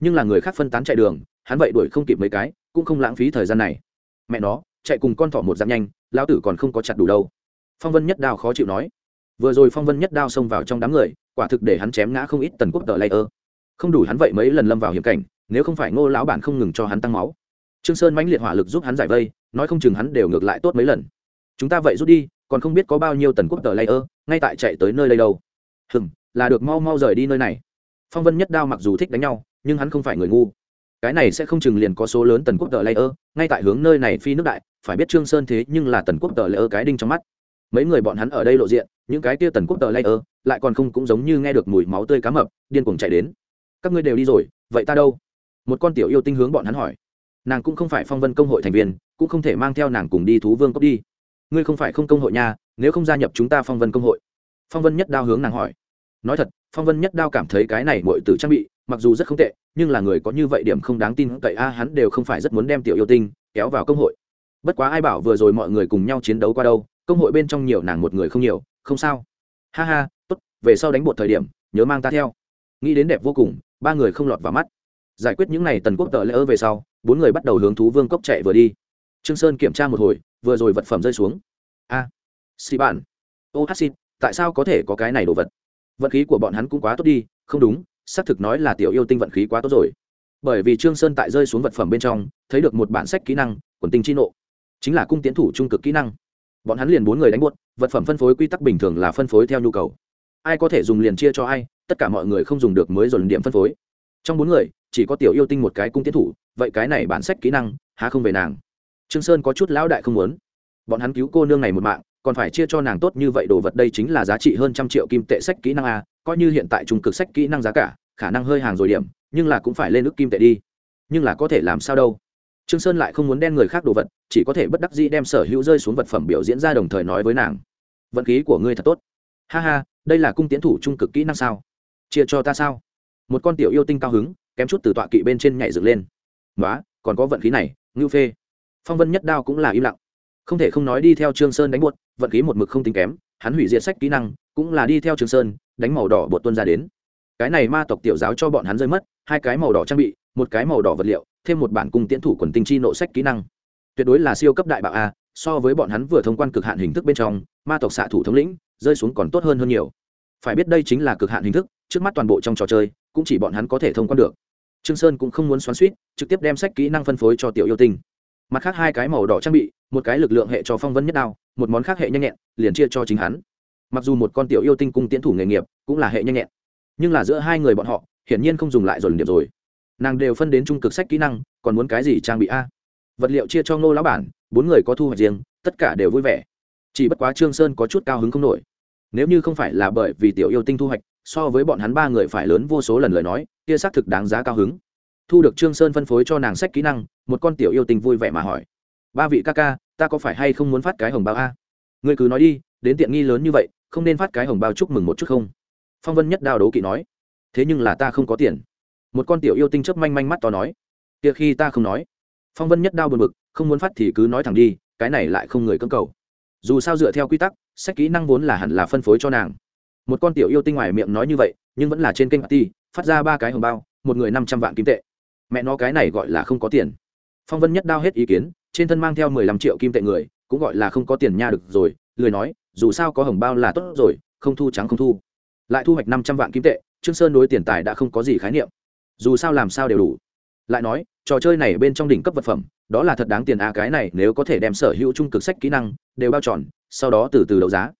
Nhưng là người khác phân tán chạy đường hắn vậy đuổi không kịp mấy cái cũng không lãng phí thời gian này. Mẹ nó chạy cùng con thỏ một dặm nhanh lão tử còn không có chặt đủ đâu. Phong vân nhất đao khó chịu nói. Vừa rồi phong vân nhất đao xông vào trong đám người quả thực để hắn chém ngã không ít tần quốc tờ ơ, không đủ hắn vậy mấy lần lâm vào hiểm cảnh nếu không phải ngô lão bản không ngừng cho hắn tăng máu. Trương sơn mãnh liệt hỏa lực giúp hắn giải vây nói không chừng hắn đều ngược lại tốt mấy lần. Chúng ta vậy rút đi còn không biết có bao nhiêu tần quốc tờ layer, ngay tại chạy tới nơi đây đâu. Hừm, là được, mau mau rời đi nơi này. Phong vân nhất đao mặc dù thích đánh nhau, nhưng hắn không phải người ngu. Cái này sẽ không chừng liền có số lớn tần quốc tờ layer, ngay tại hướng nơi này phi nước đại, phải biết trương sơn thế nhưng là tần quốc tờ layer cái đinh trong mắt. Mấy người bọn hắn ở đây lộ diện, những cái kia tần quốc tờ layer, lại còn không cũng giống như nghe được mùi máu tươi cá mập, điên cuồng chạy đến. Các ngươi đều đi rồi, vậy ta đâu? Một con tiểu yêu tinh hướng bọn hắn hỏi. Nàng cũng không phải phong vân công hội thành viên, cũng không thể mang theo nàng cùng đi thú vương cốc đi ngươi không phải không công hội nha, nếu không gia nhập chúng ta phong vân công hội. Phong vân nhất đao hướng nàng hỏi. Nói thật, phong vân nhất đao cảm thấy cái này mọi từ trang bị, mặc dù rất không tệ, nhưng là người có như vậy điểm không đáng tin cậy a, hắn đều không phải rất muốn đem tiểu yêu tinh kéo vào công hội. Bất quá ai bảo vừa rồi mọi người cùng nhau chiến đấu qua đâu, công hội bên trong nhiều nàng một người không nhiều, không sao. Ha ha, tốt, về sau đánh bột thời điểm, nhớ mang ta theo. Nghĩ đến đẹp vô cùng, ba người không lọt vào mắt. Giải quyết những n à y tần quốc tờ lễ ơ về sau, bốn người bắt đầu hướng thú vương cốc chạy vừa đi. Trương sơn kiểm tra một hồi vừa rồi vật phẩm rơi xuống. A à, xì bạn. Ô hát xin tại sao có thể có cái này đồ vật? Vận khí của bọn hắn cũng quá tốt đi không đúng xác thực nói là tiểu yêu tinh vận khí quá tốt rồi. Bởi vì trương sơn tại rơi xuống vật phẩm bên trong thấy được một bản sách kỹ năng quần tinh chi nộ. Chính là cung tiến thủ trung cực kỹ năng. Bọn hắn liền bốn người đánh buốt vật phẩm phân phối quy tắc bình thường là phân phối theo nhu cầu. Ai có thể dùng liền chia cho ai tất cả mọi người không dùng được mới dồn điểm phân phối. Trong bốn người chỉ có tiểu yêu tinh một cái cung tiến thủ vậy cái này bản sách kỹ năng há không về nàng trương sơn có chút lão đại không muốn. Bọn hắn cứu cô nương này một mạng, còn phải chia cho nàng tốt như vậy đồ vật đây chính là giá trị hơn trăm triệu kim tệ sách kỹ năng a, coi như hiện tại trung cực sách kỹ năng giá cả, khả năng hơi hàng rồi điểm, nhưng là cũng phải lên ước kim tệ đi. Nhưng là có thể làm sao đâu. Trương sơn lại không muốn đen người khác đồ vật, chỉ có thể bất đắc dĩ đem sở hữu rơi xuống vật phẩm biểu diễn ra đồng thời nói với nàng. Vận khí của ngươi thật tốt. Ha ha, đây là cung tiến thủ trung cực kỹ năng sao? Chia cho ta sao? Một con tiểu yêu tinh cao hứng, kém chút từ tọa kỵ bên trên nhảy dựng lên. Nói còn có vận khí này, ngưu phê phong vân nhất đao cũng là im lặng. Không thể không nói đi theo trương sơn đánh buột vận khí một mực không tính kém, hắn hủy diệt sách kỹ năng, cũng là đi theo trương sơn, đánh màu đỏ bột tuân ra đến. Cái này ma tộc tiểu giáo cho bọn hắn rơi mất, hai cái màu đỏ trang bị, một cái màu đỏ vật liệu, thêm một bản cung tiễn thủ quần tinh chi nộ sách kỹ năng. Tuyệt đối là siêu cấp đại bạo a, so với bọn hắn vừa thông quan cực hạn hình thức bên trong, ma tộc xạ thủ thống lĩnh, rơi xuống còn tốt hơn hơn nhiều. Phải biết đây chính là cực hạn hình thức, trước mắt toàn bộ trong trò chơi, cũng chỉ bọn hắn có thể thông quan được. Trương sơn cũng không muốn xoắn suýt, trực tiếp đem sách kỹ năng phân phối cho tiểu yêu tinh mặt khác hai cái màu đỏ trang bị, một cái lực lượng hệ cho phong vân nhất đao, một món khác hệ nhanh nhẹn, liền chia cho chính hắn. Mặc dù một con tiểu yêu tinh cung tiến thủ nghề nghiệp cũng là hệ nhanh nhẹn, nhưng là giữa hai người bọn họ, hiển nhiên không dùng lại dồn điểm rồi. Nàng đều phân đến trung cực sách kỹ năng, còn muốn cái gì trang bị a? Vật liệu chia cho ngô lão bản, bốn người có thu hoạch riêng, tất cả đều vui vẻ. Chỉ bất quá trương sơn có chút cao hứng không nổi. Nếu như không phải là bởi vì tiểu yêu tinh thu hoạch, so với bọn hắn ba người phải lớn vô số lần lời nói, kia xác thực đáng giá cao hứng. Thu được trương sơn phân phối cho nàng sách kỹ năng một con tiểu yêu tinh vui vẻ mà hỏi. Ba vị ca ca, ta có phải hay không muốn phát cái hồng bao a? Ngươi cứ nói đi, đến tiện nghi lớn như vậy, không nên phát cái hồng bao chúc mừng một chút không? Phong vân nhất đao đấu kỵ nói. Thế nhưng là ta không có tiền. Một con tiểu yêu tinh chớp manh manh mắt to nói. Kia khi ta không nói. Phong vân nhất đao buồn bực, không muốn phát thì cứ nói thẳng đi, cái này lại không người cưỡng cầu. Dù sao dựa theo quy tắc, sách kỹ năng vốn là hẳn là phân phối cho nàng. Một con tiểu yêu tinh ngoài miệng nói như vậy, nhưng vẫn là trên kênh ti phát ra ba cái hồng bao, một người năm trăm vạn kim tệ. Mẹ nó cái này gọi là không có tiền phong vân nhất đao hết ý kiến, trên thân mang theo mười lăm triệu kim tệ người, cũng gọi là không có tiền nha được rồi, lười nói, dù sao có hồng bao là tốt rồi, không thu trắng không thu. Lại thu hoạch năm trăm vạn kim tệ, trương sơn đối tiền tài đã không có gì khái niệm. Dù sao làm sao đều đủ. Lại nói, trò chơi này bên trong đỉnh cấp vật phẩm, đó là thật đáng tiền a à cái này nếu có thể đem sở hữu trung cực sách kỹ năng, đều bao tròn sau đó từ từ đấu giá.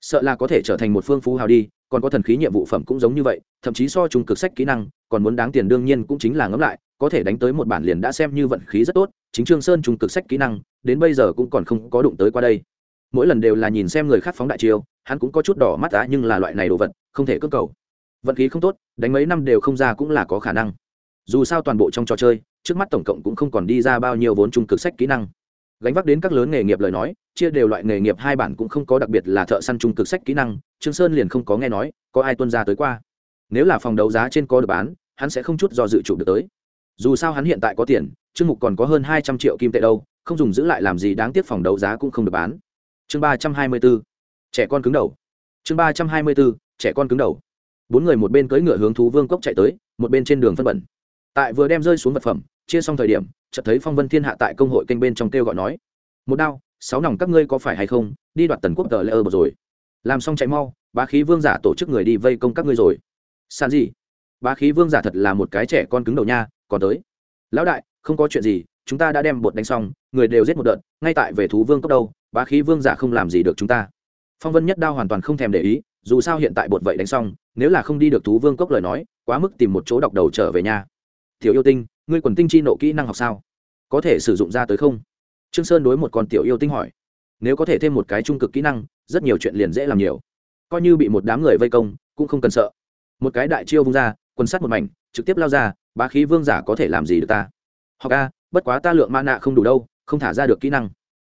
Sợ là có thể trở thành một phương phú hào đi, còn có thần khí nhiệm vụ phẩm cũng giống như vậy, thậm chí so trung cực sách kỹ năng, còn muốn đáng tiền đương nhiên cũng chính là ngẫm lại có thể đánh tới một bản liền đã xem như vận khí rất tốt, chính trương sơn trung cực sách kỹ năng, đến bây giờ cũng còn không có đụng tới qua đây. Mỗi lần đều là nhìn xem người khác phóng đại chiêu, hắn cũng có chút đỏ mắt đã nhưng là loại này đồ vật, không thể cưỡng cầu. Vận khí không tốt, đánh mấy năm đều không ra cũng là có khả năng. Dù sao toàn bộ trong trò chơi, trước mắt tổng cộng cũng không còn đi ra bao nhiêu vốn trung cực sách kỹ năng. Gánh vác đến các lớn nghề nghiệp lời nói, chia đều loại nghề nghiệp hai bản cũng không có đặc biệt là thợ săn trung cực sách kỹ năng, trương sơn liền không có nghe nói, có ai tuân ra tới qua. Nếu là phòng đấu giá trên có được bán, hắn sẽ không chút do dự chụp được tới dù sao hắn hiện tại có tiền chương mục còn có hơn hai trăm triệu kim tệ đâu, không dùng giữ lại làm gì đáng tiếc phòng đấu giá cũng không được bán. Chương ba trăm hai mươi bốn, trẻ con cứng đầu. Chương ba trăm hai mươi bốn, trẻ con cứng đầu. Bốn người một bên cưỡi ngựa hướng thú vương cốc chạy tới, một bên trên đường phân bẩn. Tại vừa đem rơi xuống vật phẩm, chia xong thời điểm, chợt thấy phong vân thiên hạ tại công hội kênh bên trong kêu gọi nói, một đao, sáu nòng các ngươi có phải hay không? Đi đoạt tần quốc tờ lê ơ rồi. Làm xong chạy mau, bá khí vương giả tổ chức người đi vây công các ngươi rồi. San gì? Bá khí vương giả thật là một cái trẻ con cứng đầu nha, còn tới. Lão đại, không có chuyện gì, chúng ta đã đem bột đánh xong, người đều giết một đợt, ngay tại về thú vương cốc đâu, bá khí vương giả không làm gì được chúng ta. Phong vân nhất đao hoàn toàn không thèm để ý, dù sao hiện tại bột vậy đánh xong, nếu là không đi được thú vương cốc lời nói, quá mức tìm một chỗ đọc đầu trở về nhà tiểu yêu tinh, ngươi quần tinh chi nộ kỹ năng học sao? Có thể sử dụng ra tới không? Trương sơn đối một con tiểu yêu tinh hỏi. Nếu có thể thêm một cái trung cực kỹ năng, rất nhiều chuyện liền dễ làm nhiều. Coi như bị một đám người vây công, cũng không cần sợ. Một cái đại chiêu vung ra quần sát một mảnh, trực tiếp lao ra, bá khí vương giả có thể làm gì được ta? Hoặc a, bất quá ta lượng ma nạ không đủ đâu, không thả ra được kỹ năng.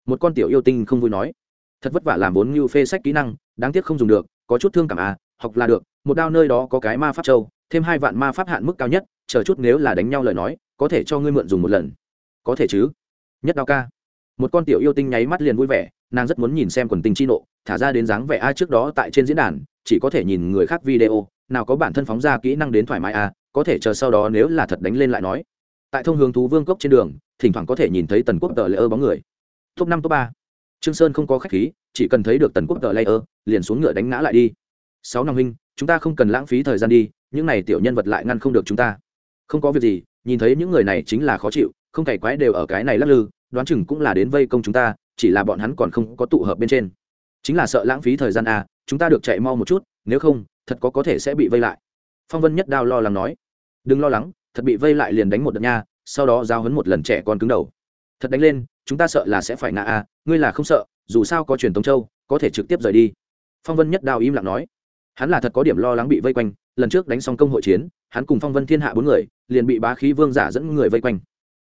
Một con tiểu yêu tinh không vui nói. Thật vất vả làm vốn như phê sách kỹ năng, đáng tiếc không dùng được, có chút thương cảm à học là được, một đao nơi đó có cái ma pháp châu, thêm hai vạn ma pháp hạn mức cao nhất, chờ chút nếu là đánh nhau lời nói, có thể cho ngươi mượn dùng một lần. Có thể chứ? Nhất đao ca. Một con tiểu yêu tinh nháy mắt liền vui vẻ, nàng rất muốn nhìn xem quần tinh chi nộ, thả ra đến dáng vẻ ai trước đó tại trên diễn đàn, chỉ có thể nhìn người khác video nào có bản thân phóng ra kỹ năng đến thoải mái à? có thể chờ sau đó nếu là thật đánh lên lại nói. Tại thông hướng thú vương cốc trên đường, thỉnh thoảng có thể nhìn thấy tần quốc tờ lễ ơ bóng người. Top năm, top ba. Trương sơn không có khách khí, chỉ cần thấy được tần quốc tờ lễ ơ liền xuống ngựa đánh ngã lại đi. Sáu năm huynh, chúng ta không cần lãng phí thời gian đi, những này tiểu nhân vật lại ngăn không được chúng ta. Không có việc gì, nhìn thấy những người này chính là khó chịu, không cày quái đều ở cái này lắc lư, đoán chừng cũng là đến vây công chúng ta, chỉ là bọn hắn còn không có tụ hợp bên trên. Chính là sợ lãng phí thời gian à chúng ta được chạy mau một chút, nếu không thật có có thể sẽ bị vây lại. Phong vân nhất đao lo lắng nói. Đừng lo lắng, thật bị vây lại liền đánh một đợt nha, sau đó giao hấn một lần trẻ con cứng đầu. Thật đánh lên, chúng ta sợ là sẽ phải ngã à ngươi là không sợ, dù sao có truyền tống châu, có thể trực tiếp rời đi. Phong vân nhất đao im lặng nói. Hắn là thật có điểm lo lắng bị vây quanh, lần trước đánh xong công hội chiến, hắn cùng phong vân thiên hạ bốn người, liền bị bá khí vương giả dẫn người vây quanh.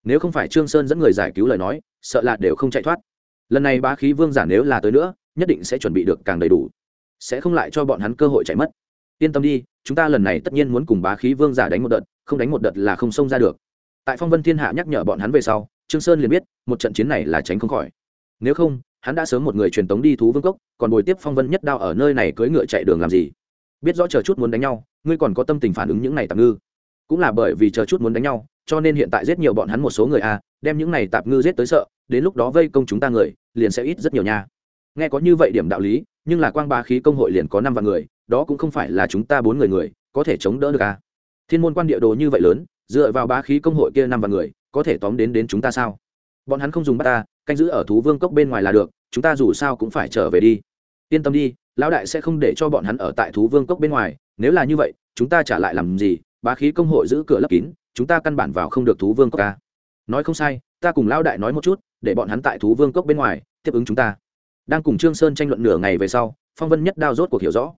Nếu không phải trương sơn dẫn người giải cứu lời nói, sợ là đều không chạy thoát. Lần này bá khí vương giả nếu là tới nữa, nhất định sẽ chuẩn bị được càng đầy đủ, sẽ không lại cho bọn hắn cơ hội chạy mất yên tâm đi, chúng ta lần này tất nhiên muốn cùng bá khí vương giả đánh một đợt, không đánh một đợt là không xông ra được. Tại phong vân thiên hạ nhắc nhở bọn hắn về sau, trương sơn liền biết, một trận chiến này là tránh không khỏi. Nếu không, hắn đã sớm một người truyền tống đi thú vương cốc, còn bồi tiếp phong vân nhất đao ở nơi này cưỡi ngựa chạy đường làm gì? Biết rõ chờ chút muốn đánh nhau, ngươi còn có tâm tình phản ứng những này tạm ngư. Cũng là bởi vì chờ chút muốn đánh nhau, cho nên hiện tại giết nhiều bọn hắn một số người a đem những này tạp ngư giết tới sợ, đến lúc đó vây công chúng ta người, liền sẽ ít rất nhiều nha. Nghe có như vậy điểm đạo lý, nhưng là quang ba khí công hội liền có năm vạn người đó cũng không phải là chúng ta bốn người người có thể chống đỡ được à. thiên môn quan địa đồ như vậy lớn, dựa vào ba khí công hội kia năm vạn người, có thể tóm đến đến chúng ta sao? Bọn hắn không dùng bắt ta, canh giữ ở thú vương cốc bên ngoài là được, chúng ta dù sao cũng phải trở về đi. Yên tâm đi, lão đại sẽ không để cho bọn hắn ở tại thú vương cốc bên ngoài, nếu là như vậy, chúng ta trả lại làm gì? Bá khí công hội giữ cửa lấp kín, chúng ta căn bản vào không được thú vương cốc ca nói không sai, ta cùng lão đại nói một chút, để bọn hắn tại thú vương cốc bên ngoài, tiếp ứng chúng ta. Đang cùng trương sơn tranh luận nửa ngày về sau, phong vân nhất đao rốt cuộc hiểu rõ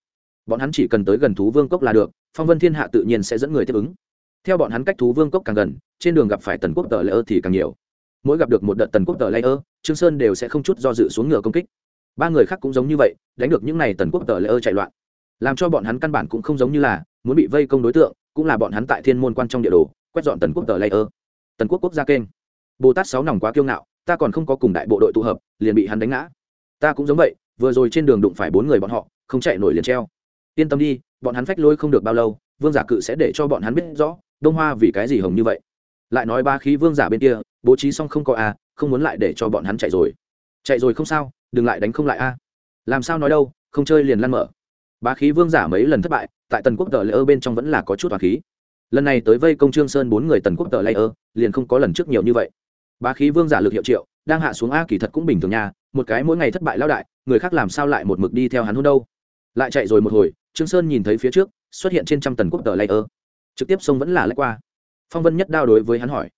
bọn hắn chỉ cần tới gần thú vương cốc là được, phong vân thiên hạ tự nhiên sẽ dẫn người tiếp ứng. Theo bọn hắn cách thú vương cốc càng gần, trên đường gặp phải tần quốc tờ lễ ơ thì càng nhiều. Mỗi gặp được một đợt tần quốc tờ lễ ơ trương sơn đều sẽ không chút do dự xuống ngựa công kích. Ba người khác cũng giống như vậy, đánh được những n à y tần quốc tờ lễ ơ chạy loạn. Làm cho bọn hắn căn bản cũng không giống như là muốn bị vây công đối tượng, cũng là bọn hắn tại thiên môn quan trong địa đồ, quét dọn tần quốc tờ lễ ơ tần quốc quốc gia kênh. Bồ tát sáu nòng quá kiêu ngạo, ta còn không có cùng đại bộ đội tụ hợp, liền bị hắn đánh ngã. Ta cũng giống vậy, vừa rồi trên đường đụng phải bốn người bọn họ, không chạy nổi liền treo yên tâm đi, bọn hắn phách lôi không được bao lâu, vương giả cự sẽ để cho bọn hắn biết rõ, đông hoa vì cái gì hồng như vậy. Lại nói ba khí vương giả bên kia, bố trí xong không có a không muốn lại để cho bọn hắn chạy rồi. Chạy rồi không sao, đừng lại đánh không lại a làm sao nói đâu, không chơi liền lăn mở. Bá khí vương giả mấy lần thất bại, tại tần quốc tờ lễ ơ bên trong vẫn là có chút toàn khí. Lần này tới vây công trương sơn bốn người tần quốc tờ lễ ơ, liền không có lần trước nhiều như vậy. Bá khí vương giả lực hiệu triệu, đang hạ xuống a kỳ thật cũng bình thường nha, một cái mỗi ngày thất bại lao đại, người khác làm sao lại một mực đi theo hắn hôn đâu. Lại chạy rồi một hồi trương sơn nhìn thấy phía trước, xuất hiện trên trăm tần quốc tờ lây ơ. Trực tiếp xông vẫn là lách qua. Phong vân nhất đao đối với hắn hỏi.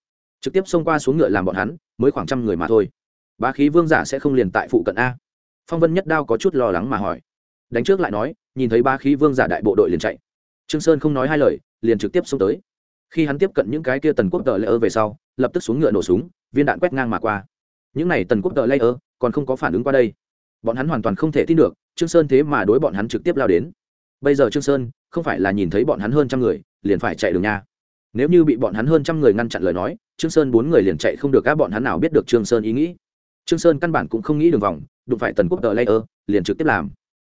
Trực tiếp xông qua xuống ngựa làm bọn hắn, mới khoảng trăm người mà thôi. Bá khí vương giả sẽ không liền tại phụ cận a. Phong vân nhất đao có chút lo lắng mà hỏi. Đánh trước lại nói, nhìn thấy bá khí vương giả đại bộ đội liền chạy. Trương sơn không nói hai lời, liền trực tiếp xông tới. Khi hắn tiếp cận những cái kia tần quốc tờ lây ơ về sau, lập tức xuống ngựa nổ súng, viên đạn quét ngang mà qua. Những này tần quốc tờ lây ơ, còn không có phản ứng qua đây. Bọn hắn hoàn toàn không thể tin được, trương sơn thế mà đối bọn hắn trực tiếp lao đến bây giờ trương sơn không phải là nhìn thấy bọn hắn hơn trăm người, liền phải chạy đường nha. Nếu như bị bọn hắn hơn trăm người ngăn chặn lời nói, trương sơn bốn người liền chạy không được các bọn hắn nào biết được trương sơn ý nghĩ. Trương sơn căn bản cũng không nghĩ đường vòng, đụng phải tần quốc tờ layer, liền trực tiếp làm.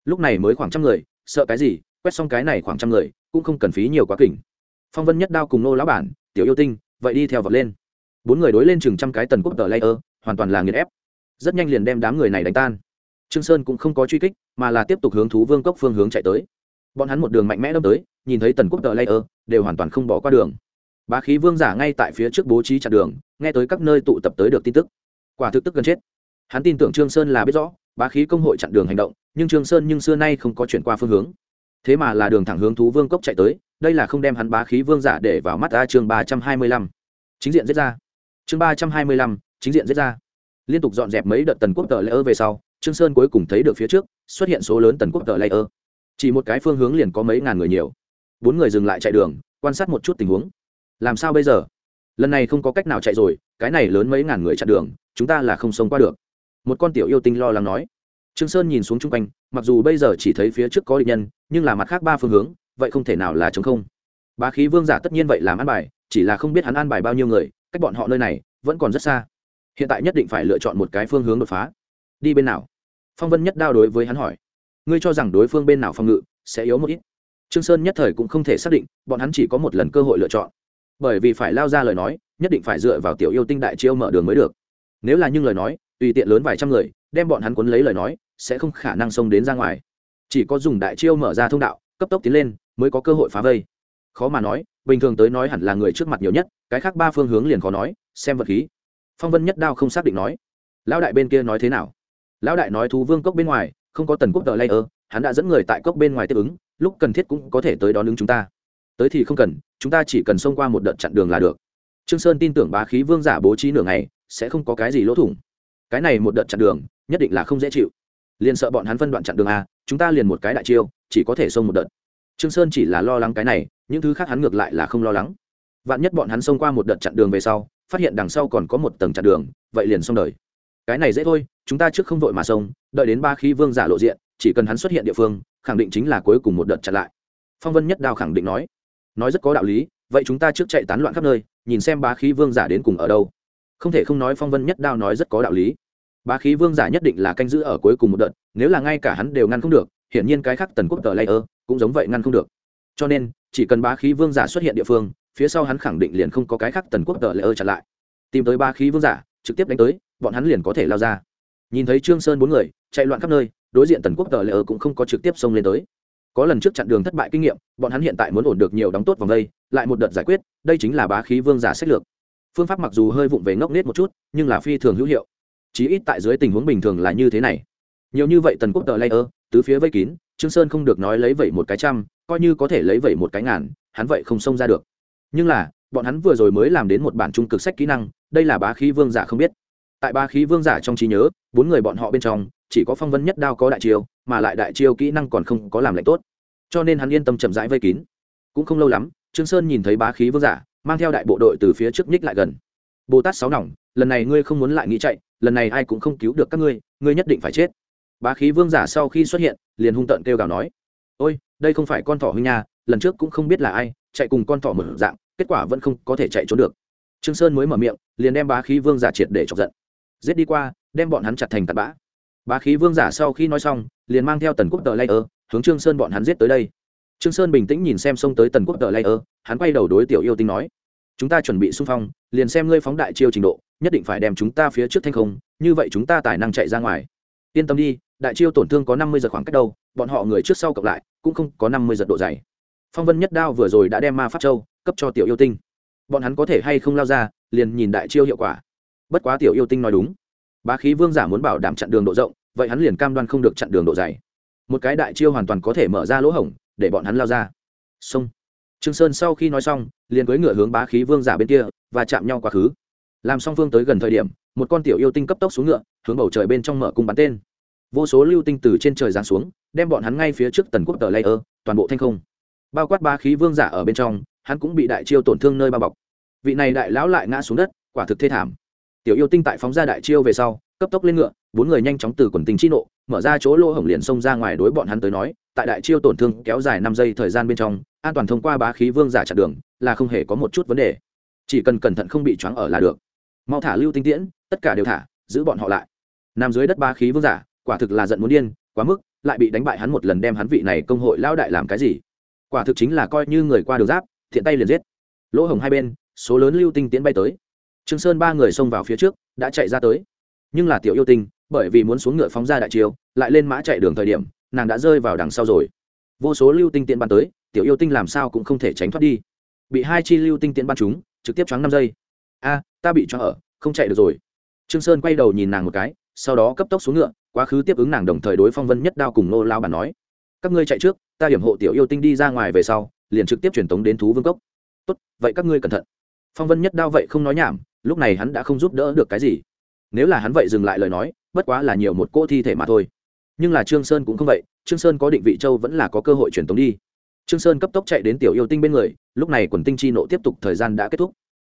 Lúc này mới khoảng trăm người, sợ cái gì, quét xong cái này khoảng trăm người, cũng không cần phí nhiều quá kỉnh. Phong vân nhất đao cùng nô lão bản, tiểu yêu tinh, vậy đi theo vọt lên. Bốn người đối lên chừng trăm cái tần quốc tờ layer, hoàn toàn là nghiền ép. Rất nhanh liền đem đám người này đánh tan. Trương sơn cũng không có truy kích, mà là tiếp tục hướng thú vương cốc phương hướng chạy tới bọn hắn một đường mạnh mẽ đâm tới, nhìn thấy tần quốc tờ layer, đều hoàn toàn không bỏ qua đường. Bá khí vương giả ngay tại phía trước bố trí chặn đường, nghe tới các nơi tụ tập tới được tin tức. Quả thực tức gần chết. Hắn tin tưởng trương sơn là biết rõ, bá khí công hội chặn đường hành động, nhưng trương sơn nhưng xưa nay không có chuyển qua phương hướng. Thế mà là đường thẳng hướng thú vương cốc chạy tới, đây là không đem hắn bá khí vương giả để vào mắt ra chương ba trăm hai mươi lăm. Chính diện giết ra. Chương ba trăm hai mươi lăm, chính diện giết ra. Liên tục dọn dẹp mấy đợt tần quốc tờ lễ ơ về sau, trương sơn cuối cùng thấy được phía trước, xuất hiện số lớn tần quốc tờ lễ ơ chỉ một cái phương hướng liền có mấy ngàn người nhiều. Bốn người dừng lại chạy đường, quan sát một chút tình huống. Làm sao bây giờ? Lần này không có cách nào chạy rồi, cái này lớn mấy ngàn người chặn đường, chúng ta là không sống qua được. Một con tiểu yêu tinh lo lắng nói. Trương sơn nhìn xuống chung quanh, mặc dù bây giờ chỉ thấy phía trước có địch nhân, nhưng là mặt khác ba phương hướng, vậy không thể nào là chống không. Bá khí vương giả tất nhiên vậy làm ăn bài, chỉ là không biết hắn ăn bài bao nhiêu người, cách bọn họ nơi này vẫn còn rất xa. Hiện tại nhất định phải lựa chọn một cái phương hướng đột phá. Đi bên nào? Phong vân nhất đao đối với hắn hỏi ngươi cho rằng đối phương bên nào phòng ngự sẽ yếu một ít. Trương sơn nhất thời cũng không thể xác định, bọn hắn chỉ có một lần cơ hội lựa chọn. Bởi vì phải lao ra lời nói, nhất định phải dựa vào tiểu yêu tinh đại chiêu mở đường mới được. Nếu là những lời nói, tùy tiện lớn vài trăm người, đem bọn hắn cuốn lấy lời nói, sẽ không khả năng xông đến ra ngoài. Chỉ có dùng đại chiêu mở ra thông đạo, cấp tốc tiến lên, mới có cơ hội phá vây. Khó mà nói, bình thường tới nói hẳn là người trước mặt nhiều nhất, cái khác ba phương hướng liền khó nói, xem vật khí. Phong vân nhất đao không xác định nói, lão đại bên kia nói thế nào? Lão đại nói thú vương cốc bên ngoài không có tần quốc tờ layer, hắn đã dẫn người tại cốc bên ngoài tiếp ứng, lúc cần thiết cũng có thể tới đón ứng chúng ta. Tới thì không cần, chúng ta chỉ cần xông qua một đợt chặn đường là được. Trương sơn tin tưởng bá khí vương giả bố trí nửa ngày, sẽ không có cái gì lỗ thủng. Cái này một đợt chặn đường, nhất định là không dễ chịu. Liền sợ bọn hắn phân đoạn chặn đường a, chúng ta liền một cái đại chiêu, chỉ có thể xông một đợt. Trương sơn chỉ là lo lắng cái này, những thứ khác hắn ngược lại là không lo lắng. Vạn nhất bọn hắn xông qua một đợt chặn đường về sau, phát hiện đằng sau còn có một tầng chặn đường, vậy liền xong đời cái này dễ thôi, chúng ta trước không vội mà sông đợi đến ba khí vương giả lộ diện, chỉ cần hắn xuất hiện địa phương, khẳng định chính là cuối cùng một đợt chặn lại. Phong vân nhất đao khẳng định nói. Nói rất có đạo lý, vậy chúng ta trước chạy tán loạn khắp nơi, nhìn xem bá khí vương giả đến cùng ở đâu. Không thể không nói phong vân nhất đao nói rất có đạo lý. Bá khí vương giả nhất định là canh giữ ở cuối cùng một đợt, nếu là ngay cả hắn đều ngăn không được, hiển nhiên cái khác tần quốc tờ layer cũng giống vậy ngăn không được. Cho nên, chỉ cần bá khí vương giả xuất hiện địa phương, phía sau hắn khẳng định liền không có cái khác tần quốc tờ layer chặn lại. Tìm tới bá khí vương giả, trực tiếp đánh tới bọn hắn liền có thể lao ra. Nhìn thấy trương sơn bốn người, chạy loạn khắp nơi, đối diện tần quốc tờ ơ cũng không có trực tiếp xông lên tới. Có lần trước chặn đường thất bại kinh nghiệm, bọn hắn hiện tại muốn ổn được nhiều đóng tốt vòng đây, lại một đợt giải quyết, đây chính là bá khí vương giả sách lược. Phương pháp mặc dù hơi vụng về ngốc nết một chút, nhưng là phi thường hữu hiệu. Chí ít tại dưới tình huống bình thường là như thế này. Nhiều như vậy tần quốc tờ ơ, tứ phía vây kín, trương sơn không được nói lấy vậy một cái trăm, coi như có thể lấy vậy một cái ngàn, hắn vậy không xông ra được. Nhưng là, bọn hắn vừa rồi mới làm đến một bản trung cực sách kỹ năng, đây là bá khí vương giả không biết tại ba khí vương giả trong trí nhớ, bốn người bọn họ bên trong, chỉ có phong vân nhất đao có đại chiêu, mà lại đại chiêu kỹ năng còn không có làm lạnh tốt. Cho nên hắn yên tâm chậm rãi vây kín. Cũng không lâu lắm, trương sơn nhìn thấy bá khí vương giả, mang theo đại bộ đội từ phía trước nhích lại gần. Bồ tát sáu nòng, lần này ngươi không muốn lại nghĩ chạy, lần này ai cũng không cứu được các ngươi ngươi nhất định phải chết. Bá khí vương giả sau khi xuất hiện, liền hung tợn kêu gào nói, ôi, đây không phải con thỏ huynh nha, lần trước cũng không biết là ai, chạy cùng con thỏ một dạng, kết quả vẫn không có thể chạy trốn được. Trương sơn mới mở miệng, liền đem bá khí vương giả triệt để chọc giận giết đi qua, đem bọn hắn chặt thành tạt bã. Bá khí vương giả sau khi nói xong, liền mang theo tần quốc tờ layer, hướng trương sơn bọn hắn giết tới đây. Trương sơn bình tĩnh nhìn xem xông tới tần quốc tờ layer, hắn quay đầu đối tiểu yêu tinh nói, chúng ta chuẩn bị xung phong, liền xem ngươi phóng đại chiêu trình độ, nhất định phải đem chúng ta phía trước thanh không, như vậy chúng ta tài năng chạy ra ngoài. Yên tâm đi, đại chiêu tổn thương có năm mươi giật khoảng cách đâu, bọn họ người trước sau cộng lại, cũng không có năm mươi giật độ dày. Phong vân nhất đao vừa rồi đã đem ma pháp châu cấp cho tiểu yêu tinh. Bọn hắn có thể hay không lao ra, liền nhìn đại chiêu hiệu quả bất quá tiểu yêu tinh nói đúng. Bá khí vương giả muốn bảo đảm chặn đường độ rộng, vậy hắn liền cam đoan không được chặn đường độ dày. Một cái đại chiêu hoàn toàn có thể mở ra lỗ hổng, để bọn hắn lao ra. Xong. Trương sơn sau khi nói xong, liền cưỡi ngựa hướng bá khí vương giả bên kia, và chạm nhau quá khứ. Làm song phương tới gần thời điểm, một con tiểu yêu tinh cấp tốc xuống ngựa, hướng bầu trời bên trong mở cung bắn tên. Vô số lưu tinh từ trên trời giáng xuống, đem bọn hắn ngay phía trước tần quốc tờ layer toàn bộ thanh không. Bao quát bá khí vương giả ở bên trong, hắn cũng bị đại chiêu tổn thương nơi bao bọc. Vị này đại lão lại ngã xuống đất, quả thực thê thảm tiểu yêu tinh tại phóng ra đại chiêu về sau, cấp tốc lên ngựa, bốn người nhanh chóng từ quần tình chi nộ, mở ra chỗ lỗ hổng liền xông ra ngoài đối bọn hắn tới nói, tại đại chiêu tổn thương kéo dài năm giây thời gian bên trong, an toàn thông qua bá khí vương giả chặn đường, là không hề có một chút vấn đề. Chỉ cần cẩn thận không bị choáng ở là được. Mau thả lưu tinh tiễn, tất cả đều thả, giữ bọn họ lại. Nằm dưới đất bá khí vương giả, quả thực là giận muốn điên, quá mức, lại bị đánh bại hắn một lần đem hắn vị này công hội lao đại làm cái gì. Quả thực chính là coi như người qua đường giáp, thiện tay liền giết. Lỗ hổng hai bên, số lớn lưu tinh tiễn bay tới trương sơn ba người xông vào phía trước, đã chạy ra tới. Nhưng là tiểu yêu tinh, bởi vì muốn xuống ngựa phóng ra đại chiêu, lại lên mã chạy đường thời điểm, nàng đã rơi vào đằng sau rồi. Vô số lưu tinh tiện bắn tới, tiểu yêu tinh làm sao cũng không thể tránh thoát đi. Bị hai chi lưu tinh tiện bắn chúng trực tiếp choáng năm giây. A, ta bị choáng ở, không chạy được rồi. Trương sơn quay đầu nhìn nàng một cái, sau đó cấp tốc xuống ngựa, quá khứ tiếp ứng nàng đồng thời đối phong vân nhất đao cùng nô lao bản nói. Các ngươi chạy trước, ta hiểm hộ tiểu yêu tinh đi ra ngoài về sau, liền trực tiếp truyền tống đến thú vương cốc. Tốt, vậy các ngươi cẩn thận. Phong vân nhất đao vậy không nói nhảm lúc này hắn đã không giúp đỡ được cái gì. Nếu là hắn vậy dừng lại lời nói, bất quá là nhiều một cỗ thi thể mà thôi. Nhưng là trương sơn cũng không vậy, trương sơn có định vị châu vẫn là có cơ hội truyền tống đi. Trương sơn cấp tốc chạy đến tiểu yêu tinh bên người, lúc này quần tinh chi nộ tiếp tục thời gian đã kết thúc.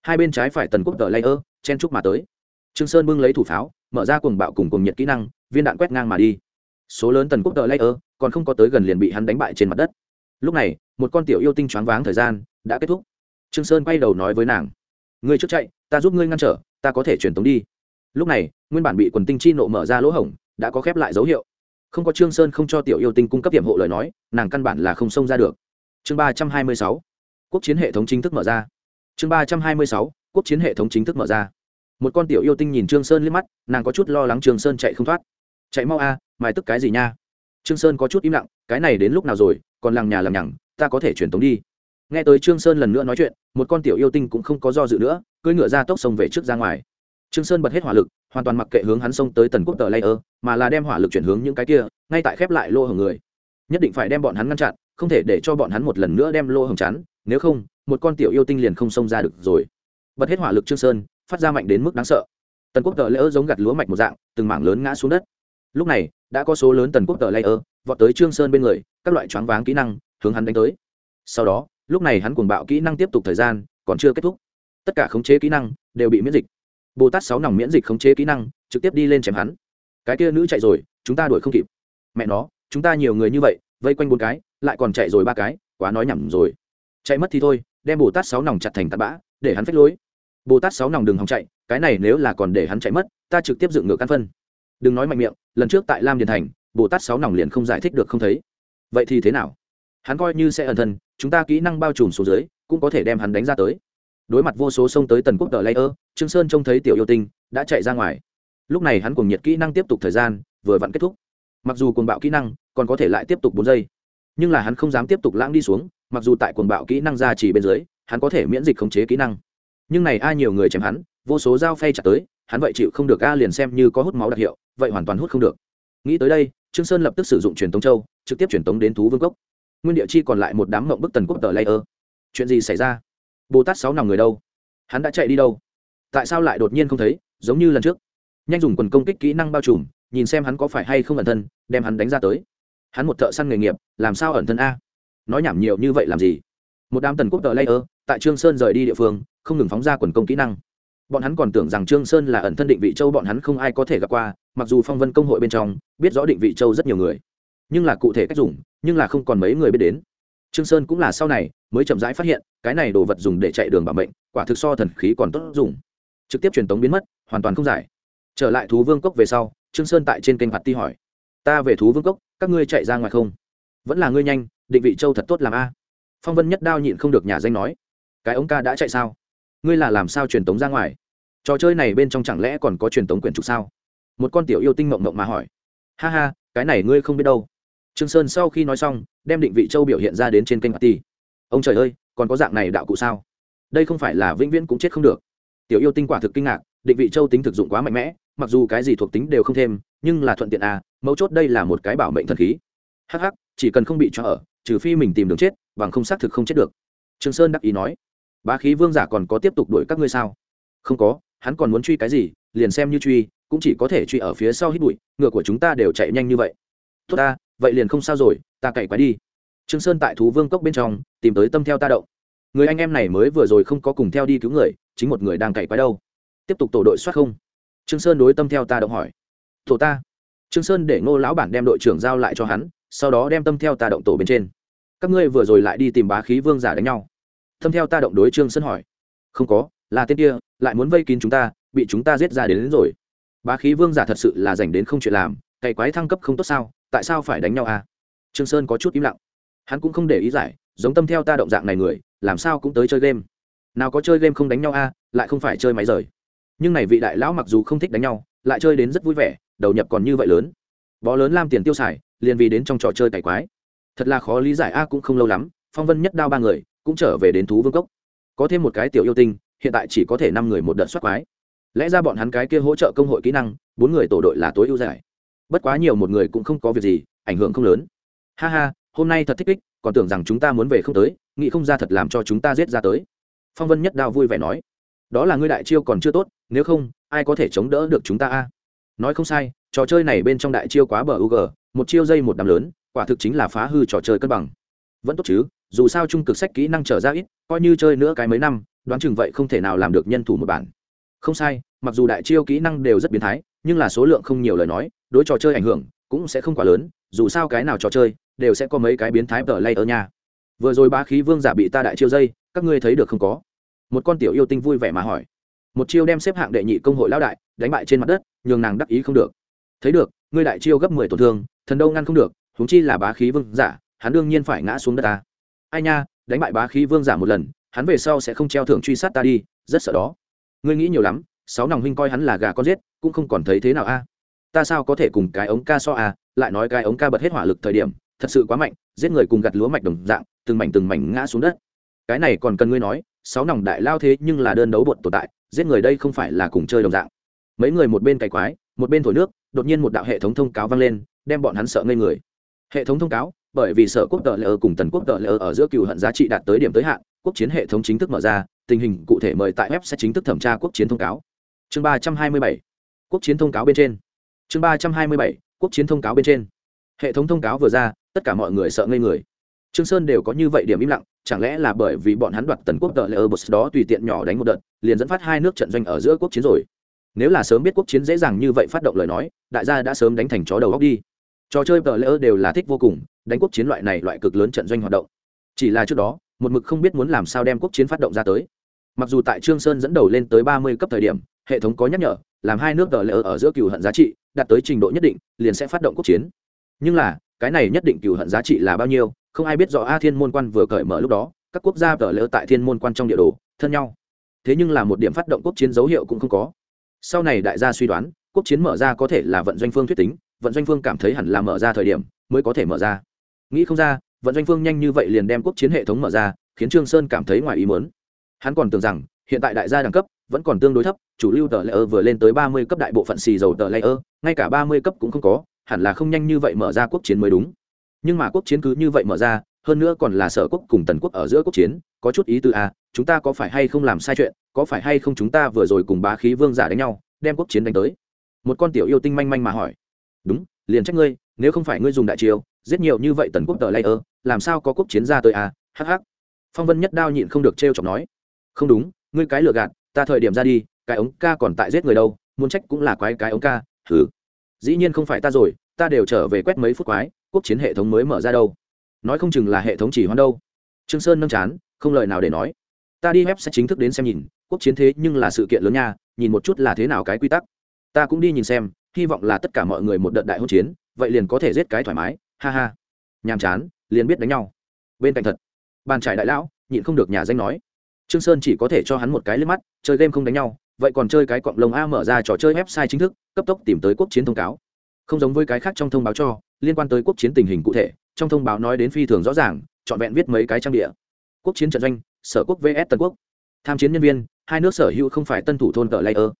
Hai bên trái phải tần quốc tờ layer, chen trúc mà tới. Trương sơn bưng lấy thủ pháo, mở ra cuồng bạo cùng cuồng nhiệt kỹ năng, viên đạn quét ngang mà đi. Số lớn tần quốc tờ layer, còn không có tới gần liền bị hắn đánh bại trên mặt đất. Lúc này, một con tiểu yêu tinh choáng váng thời gian đã kết thúc. Trương sơn quay đầu nói với nàng, ngươi trước chạy ta giúp ngươi ngăn trở ta có thể truyền tống đi. Lúc này nguyên bản bị quần tinh chi nộ mở ra lỗ hổng đã có khép lại dấu hiệu. Không có trương sơn không cho tiểu yêu tinh cung cấp hiểm hộ lời nói nàng căn bản là không xông ra được. Chương ba trăm hai mươi sáu quốc chiến hệ thống chính thức mở ra. Chương ba trăm hai mươi sáu quốc chiến hệ thống chính thức mở ra. Một con tiểu yêu tinh nhìn trương sơn liếc mắt nàng có chút lo lắng trương sơn chạy không thoát. Chạy mau a à, mài tức cái gì nha? Trương sơn có chút im lặng cái này đến lúc nào rồi còn lằng nhà lằng nhằng ta có thể truyền tống đi nghe tới trương sơn lần nữa nói chuyện một con tiểu yêu tinh cũng không có do dự nữa cưỡi ngựa ra tốc sông về trước ra ngoài. Trương sơn bật hết hỏa lực hoàn toàn mặc kệ hướng hắn xông tới tần quốc tờ ơ, mà là đem hỏa lực chuyển hướng những cái kia ngay tại khép lại lô hồng người. Nhất định phải đem bọn hắn ngăn chặn không thể để cho bọn hắn một lần nữa đem lô hồng chắn nếu không một con tiểu yêu tinh liền không xông ra được rồi. Bật hết hỏa lực trương sơn phát ra mạnh đến mức đáng sợ. Tần quốc tờ ơ giống gặt lúa mạch một dạng từng mảng lớn ngã xuống đất. Lúc này đã có số lớn tần quốc tờ ơ vọt tới trương sơn bên người các loại choáng váng kỹ năng hướng hắn đánh tới. Sau đó lúc này hắn cuồng bạo kỹ năng tiếp tục thời gian, còn chưa kết thúc. Tất cả khống chế kỹ năng đều bị miễn dịch. Bồ tát sáu nòng miễn dịch khống chế kỹ năng, trực tiếp đi lên chém hắn. Cái kia nữ chạy rồi, chúng ta đuổi không kịp. Mẹ nó, chúng ta nhiều người như vậy, vây quanh bốn cái, lại còn chạy rồi ba cái, quá nói nhầm rồi. Chạy mất thì thôi, đem bồ tát sáu nòng chặt thành tạt bã, để hắn phách lối. Bồ tát sáu nòng đừng hòng chạy, cái này nếu là còn để hắn chạy mất, ta trực tiếp dựng ngược căn phân. Đừng nói mạnh miệng, lần trước tại lam điền thành, bồ tát sáu nòng liền không giải thích được không thấy. Vậy thì thế nào? Hắn coi như sẽ ẩn thân, chúng ta kỹ năng bao trùm xuống dưới, cũng có thể đem hắn đánh ra tới. Đối mặt vô số sông tới tần quốc tờ layer, trương sơn trông thấy tiểu yêu tinh, đã chạy ra ngoài. Lúc này hắn cùng nhiệt kỹ năng tiếp tục thời gian, vừa vặn kết thúc. Mặc dù cuồng bạo kỹ năng, còn có thể lại tiếp tục bốn giây. Nhưng là hắn không dám tiếp tục lãng đi xuống, mặc dù tại cuồng bạo kỹ năng ra chỉ bên dưới, hắn có thể miễn dịch khống chế kỹ năng. Nhưng này ai nhiều người chém hắn, vô số dao phay chặt tới, hắn vậy chịu không được a liền xem như có hút máu đặc hiệu, vậy hoàn toàn hút không được. Nghĩ tới đây, trương sơn lập tức sử dụng truyền tống châu, trực tiếp truyền tống đến thú vương cốc nguyên địa chi còn lại một đám mộng bức tần quốc tờ layer chuyện gì xảy ra? Bồ tát sáu nòng người đâu? Hắn đã chạy đi đâu? Tại sao lại đột nhiên không thấy, giống như lần trước? Nhanh dùng quần công kích kỹ năng bao trùm, nhìn xem hắn có phải hay không ẩn thân, đem hắn đánh ra tới. Hắn một thợ săn nghề nghiệp, làm sao ẩn thân a? Nói nhảm nhiều như vậy làm gì? Một đám tần quốc tờ layer tại trương sơn rời đi địa phương, không ngừng phóng ra quần công kỹ năng. Bọn hắn còn tưởng rằng trương sơn là ẩn thân định vị châu bọn hắn không ai có thể gặp qua, mặc dù phong vân công hội bên trong, biết rõ định vị châu rất nhiều người nhưng là cụ thể cách dùng, nhưng là không còn mấy người biết đến. Trương sơn cũng là sau này mới chậm rãi phát hiện, cái này đồ vật dùng để chạy đường bảo mệnh, quả thực so thần khí còn tốt dùng. Trực tiếp truyền tống biến mất, hoàn toàn không giải. Trở lại thú vương cốc về sau, trương sơn tại trên kênh hoạt ti hỏi, ta về thú vương cốc, các ngươi chạy ra ngoài không? Vẫn là ngươi nhanh, định vị châu thật tốt làm a. Phong vân nhất đao nhịn không được nhà danh nói, cái ống ca đã chạy sao? Ngươi là làm sao truyền tống ra ngoài? Trò chơi này bên trong chẳng lẽ còn có truyền tống quyển trục sao? Một con tiểu yêu tinh mộng mộng mà hỏi, ha ha, cái này ngươi không biết đâu trương sơn sau khi nói xong, đem định vị châu biểu hiện ra đến trên kênh ti ông trời ơi, còn có dạng này đạo cụ sao? Đây không phải là vĩnh viễn cũng chết không được. Tiểu yêu tinh quả thực kinh ngạc, định vị châu tính thực dụng quá mạnh mẽ, mặc dù cái gì thuộc tính đều không thêm, nhưng là thuận tiện à mấu chốt đây là một cái bảo mệnh thần khí. Hh chỉ cần không bị cho ở, trừ phi mình tìm đường chết, bằng không xác thực không chết được. Trương sơn đắc ý nói, bá khí vương giả còn có tiếp tục đuổi các ngươi sao? Không có, hắn còn muốn truy cái gì, liền xem như truy, cũng chỉ có thể truy ở phía sau hít bụi, ngựa của chúng ta đều chạy nhanh như vậy tốt ta vậy liền không sao rồi ta cày quái đi. Trương sơn tại thú vương cốc bên trong tìm tới tâm theo ta động. Người anh em này mới vừa rồi không có cùng theo đi cứu người chính một người đang cày quái đâu. Tiếp tục tổ đội soát không? Trương sơn đối tâm theo ta động hỏi. Tổ ta. Trương sơn để ngô lão bản đem đội trưởng giao lại cho hắn sau đó đem tâm theo ta động tổ bên trên. Các ngươi vừa rồi lại đi tìm bá khí vương giả đánh nhau. Tâm theo ta động đối trương sơn hỏi. Không có là tên kia lại muốn vây kín chúng ta bị chúng ta giết ra đến, đến rồi. Bá khí vương giả thật sự là dành đến không chuyện làm cày quái thăng cấp không tốt sao? Tại sao phải đánh nhau à? Trương sơn có chút im lặng. Hắn cũng không để ý giải giống tâm theo ta động dạng này người làm sao cũng tới chơi game. Nào có chơi game không đánh nhau a à, lại không phải chơi máy rời. Nhưng này vị đại lão mặc dù không thích đánh nhau lại chơi đến rất vui vẻ đầu nhập còn như vậy lớn. Bó lớn lam tiền tiêu xài liền vì đến trong trò chơi cải quái. Thật là khó lý giải a cũng không lâu lắm phong vân nhất đao ba người cũng trở về đến thú vương cốc. Có thêm một cái tiểu yêu tinh hiện tại chỉ có thể năm người một đợt soát quái. Lẽ ra bọn hắn cái kia hỗ trợ công hội kỹ năng bốn người tổ đội là tối ưu giải bất quá nhiều một người cũng không có việc gì, ảnh hưởng không lớn. Ha ha, hôm nay thật thích kích, còn tưởng rằng chúng ta muốn về không tới, nghĩ không ra thật làm cho chúng ta giết ra tới. Phong vân nhất đao vui vẻ nói, đó là ngươi đại chiêu còn chưa tốt, nếu không, ai có thể chống đỡ được chúng ta a? Nói không sai, trò chơi này bên trong đại chiêu quá bờ ug một chiêu dây một đám lớn, quả thực chính là phá hư trò chơi cân bằng. Vẫn tốt chứ, dù sao trung cực sách kỹ năng trở ra ít, coi như chơi nữa cái mấy năm, đoán chừng vậy không thể nào làm được nhân thủ một bản. Không sai, mặc dù đại chiêu kỹ năng đều rất biến thái, nhưng là số lượng không nhiều lời nói đối trò chơi ảnh hưởng cũng sẽ không quá lớn, dù sao cái nào trò chơi đều sẽ có mấy cái biến thái tờ lay ở nhà. Vừa rồi bá khí vương giả bị ta đại chiêu dây, các ngươi thấy được không có? Một con tiểu yêu tinh vui vẻ mà hỏi. Một chiêu đem xếp hạng đệ nhị công hội lão đại đánh bại trên mặt đất, nhường nàng đắc ý không được. Thấy được, ngươi đại chiêu gấp mười tổn thương, thần đâu ngăn không được, huống chi là bá khí vương giả, hắn đương nhiên phải ngã xuống đất ta. Ai nha, đánh bại bá khí vương giả một lần, hắn về sau sẽ không treo thưởng truy sát ta đi, rất sợ đó. Ngươi nghĩ nhiều lắm, sáu nòng huynh coi hắn là gà con giết, cũng không còn thấy thế nào a ta sao có thể cùng cái ống ca so à lại nói cái ống ca bật hết hỏa lực thời điểm, thật sự quá mạnh, giết người cùng gặt lúa mạch đồng dạng, từng mảnh từng mảnh ngã xuống đất. Cái này còn cần ngươi nói, sáu nòng đại lao thế nhưng là đơn đấu bột tồn tại, giết người đây không phải là cùng chơi đồng dạng. Mấy người một bên cày quái, một bên thổi nước, đột nhiên một đạo hệ thống thông cáo vang lên, đem bọn hắn sợ ngây người. Hệ thống thông cáo, bởi vì sở quốc tờ lỡ cùng tần quốc tờ lỡ ở giữa cựu hận giá trị đạt tới điểm tới hạn, quốc chiến hệ thống chính thức mở ra, tình hình cụ thể mời tại web sẽ chính thức thẩm tra quốc chiến thông cáo. Chương ba trăm hai mươi bảy, quốc chiến thông cáo bên trên chương ba trăm hai mươi bảy, quốc chiến thông cáo bên trên. Hệ thống thông cáo vừa ra, tất cả mọi người sợ ngây người. Trương sơn đều có như vậy điểm im lặng, chẳng lẽ là bởi vì bọn hắn đoạt tần quốc tờ lỡ bột đó tùy tiện nhỏ đánh một đợt, liền dẫn phát hai nước trận doanh ở giữa quốc chiến rồi? Nếu là sớm biết quốc chiến dễ dàng như vậy phát động lời nói, đại gia đã sớm đánh thành chó đầu góc đi. Trò chơi tờ lỡ đều là thích vô cùng, đánh quốc chiến loại này loại cực lớn trận doanh hoạt động. Chỉ là trước đó, một mực không biết muốn làm sao đem quốc chiến phát động ra tới. Mặc dù tại trương sơn dẫn đầu lên tới ba mươi cấp thời điểm, hệ thống có nhắc nhở, làm hai nước tờ lỡ ở giữa cựu hận giá trị đạt tới trình độ nhất định, liền sẽ phát động quốc chiến. Nhưng là, cái này nhất định cựu hận giá trị là bao nhiêu, không ai biết rõ a thiên môn quan vừa cởi mở lúc đó, các quốc gia tờ lỡ tại thiên môn quan trong địa đồ, thân nhau. Thế nhưng là một điểm phát động quốc chiến dấu hiệu cũng không có. Sau này đại gia suy đoán, quốc chiến mở ra có thể là vận doanh phương thuyết tính, vận doanh phương cảm thấy hẳn là mở ra thời điểm mới có thể mở ra. Nghĩ không ra, vận doanh phương nhanh như vậy liền đem quốc chiến hệ thống mở ra, khiến trương sơn cảm thấy ngoài ý muốn. Hắn còn tưởng rằng, hiện tại đại gia đẳng cấp vẫn còn tương đối thấp, chủ lưu tờ layer vừa lên tới ba mươi cấp đại bộ phận xì dầu tờ layer ngay cả ba mươi cấp cũng không có, hẳn là không nhanh như vậy mở ra quốc chiến mới đúng. Nhưng mà quốc chiến cứ như vậy mở ra, hơn nữa còn là sở quốc cùng tần quốc ở giữa quốc chiến, có chút ý tư a à, chúng ta có phải hay không làm sai chuyện, có phải hay không chúng ta vừa rồi cùng bá khí vương giả đánh nhau, đem quốc chiến đánh tới? Một con tiểu yêu tinh manh manh mà hỏi. Đúng, liền trách ngươi, nếu không phải ngươi dùng đại chiêu, giết nhiều như vậy tần quốc tờ lây ơ, làm sao có quốc chiến ra tới à hắc hắc. Phong vân nhất đao nhịn không được t chọc nói. Không đúng, ngươi cái lừa gạt, ta thời điểm ra đi, cái ống ca còn tại giết người đâu, muốn trách cũng là quái cái ống ca thử dĩ nhiên không phải ta rồi, ta đều trở về quét mấy phút quái, quốc chiến hệ thống mới mở ra đâu. Nói không chừng là hệ thống chỉ hoan đâu. Trương sơn nâng chán, không lời nào để nói. Ta đi web sẽ chính thức đến xem nhìn, quốc chiến thế nhưng là sự kiện lớn nha, nhìn một chút là thế nào cái quy tắc. Ta cũng đi nhìn xem, hy vọng là tất cả mọi người một đợt đại hôn chiến, vậy liền có thể giết cái thoải mái, ha ha. Nhàm chán, liền biết đánh nhau. Bên cạnh thật, bàn trải đại lão, nhịn không được nhà danh nói. Trương sơn chỉ có thể cho hắn một cái liếc mắt, chơi game không đánh nhau vậy còn chơi cái cọng lông a mở ra trò chơi website chính thức, cấp tốc tìm tới quốc chiến thông cáo. Không giống với cái khác trong thông báo cho, liên quan tới quốc chiến tình hình cụ thể, trong thông báo nói đến phi thường rõ ràng, trọn vẹn viết mấy cái trang địa quốc chiến trận doanh, sở quốc vs tân quốc. Tham chiến nhân viên, hai nước sở hữu không phải tân thủ thôn tờ layer.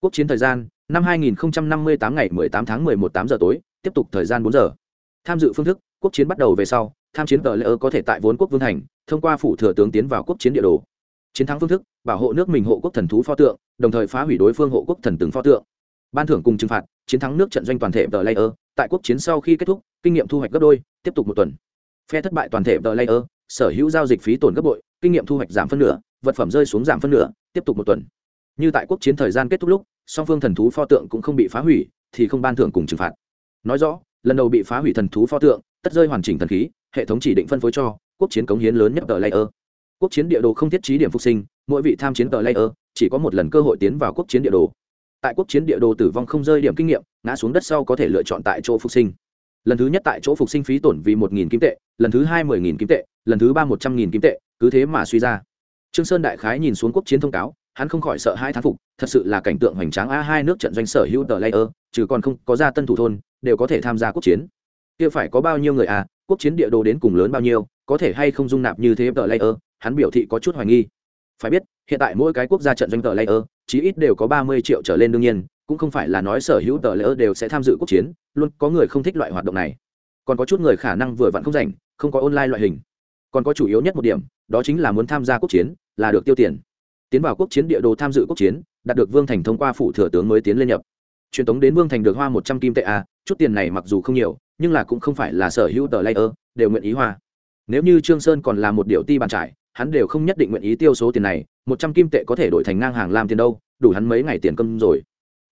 Quốc chiến thời gian, năm 2058 ngày 18 tháng 11 8 giờ tối, tiếp tục thời gian 4 giờ. Tham dự phương thức, quốc chiến bắt đầu về sau, tham chiến tờ layer có thể tại vốn quốc vương thành, thông qua phủ thừa tướng tiến vào quốc chiến địa đồ. Chiến thắng phương thức bảo hộ nước mình hộ quốc thần thú pho tượng, đồng thời phá hủy đối phương hộ quốc thần từng pho tượng. Ban thưởng cùng trừng phạt, chiến thắng nước trận doanh toàn thể tờ layer, tại quốc chiến sau khi kết thúc, kinh nghiệm thu hoạch gấp đôi, tiếp tục một tuần. Phe thất bại toàn thể tờ layer, sở hữu giao dịch phí tổn gấp bội, kinh nghiệm thu hoạch giảm phân nửa, vật phẩm rơi xuống giảm phân nửa, tiếp tục một tuần. Như tại quốc chiến thời gian kết thúc lúc, song phương thần thú pho tượng cũng không bị phá hủy, thì không ban thưởng cùng trừng phạt. Nói rõ, lần đầu bị phá hủy thần thú pho tượng, tất rơi hoàn chỉnh thần khí, hệ thống chỉ định phân phối cho, quốc chiến cống hiến lớn nhất tờ layer. Quốc chiến địa đồ không thiết trí điểm phục sinh mỗi vị tham chiến tờ layer, chỉ có một lần cơ hội tiến vào quốc chiến địa đồ. Tại quốc chiến địa đồ tử vong không rơi điểm kinh nghiệm, ngã xuống đất sau có thể lựa chọn tại chỗ phục sinh. Lần thứ nhất tại chỗ phục sinh phí tổn vì một nghìn kim tệ, lần thứ hai mười nghìn kim tệ, lần thứ ba một trăm nghìn kim tệ, cứ thế mà suy ra. Trương sơn đại khái nhìn xuống quốc chiến thông cáo, hắn không khỏi sợ hai thán phục, thật sự là cảnh tượng hoành tráng a hai nước trận doanh sở hữu tờ layer, trừ còn không có ra tân thủ thôn, đều có thể tham gia quốc chiến. Kia phải có bao nhiêu người à quốc chiến địa đồ đến cùng lớn bao nhiêu, có thể hay không dung nạp như thế tờ layer, hắn biểu thị có chút hoài nghi phải biết, hiện tại mỗi cái quốc gia trận doanh tờ layer, chí ít đều có ba mươi triệu trở lên đương nhiên, cũng không phải là nói sở hữu tờ layer đều sẽ tham dự quốc chiến, luôn có người không thích loại hoạt động này. Còn có chút người khả năng vừa vặn không rảnh, không có online loại hình. Còn có chủ yếu nhất một điểm, đó chính là muốn tham gia quốc chiến, là được tiêu tiền. Tiến vào quốc chiến địa đồ tham dự quốc chiến, đạt được vương thành thông qua phủ thừa tướng mới tiến lên nhập. Truyền tống đến vương thành được hoa một trăm kim tệ a chút tiền này mặc dù không nhiều, nhưng là cũng không phải là sở hữu tờ layer, đều nguyện ý hoa. Nếu như trương sơn còn là một điệu ti bàn trải hắn đều không nhất định nguyện ý tiêu số tiền này, một trăm kim tệ có thể đổi thành ngang hàng làm tiền đâu, đủ hắn mấy ngày tiền cơm rồi.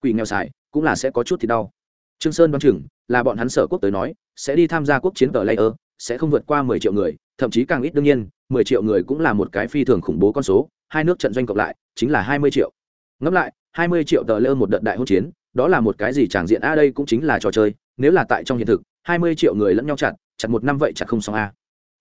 Quỷ nghèo xài, cũng là sẽ có chút thì đau. Trương sơn đoán chừng, là bọn hắn sở quốc tới nói, sẽ đi tham gia quốc chiến tờ layer, sẽ không vượt qua mười triệu người, thậm chí càng ít đương nhiên, mười triệu người cũng là một cái phi thường khủng bố con số, hai nước trận doanh cộng lại, chính là hai mươi triệu. Ngẫm lại, hai mươi triệu tờ layer một đợt đại hỗn chiến, đó là một cái gì tràng diện, a, đây cũng chính là trò chơi, nếu là tại trong hiện thực, hai mươi triệu người lẫn nhau chặt chặt một năm vậy chặt không xong, a.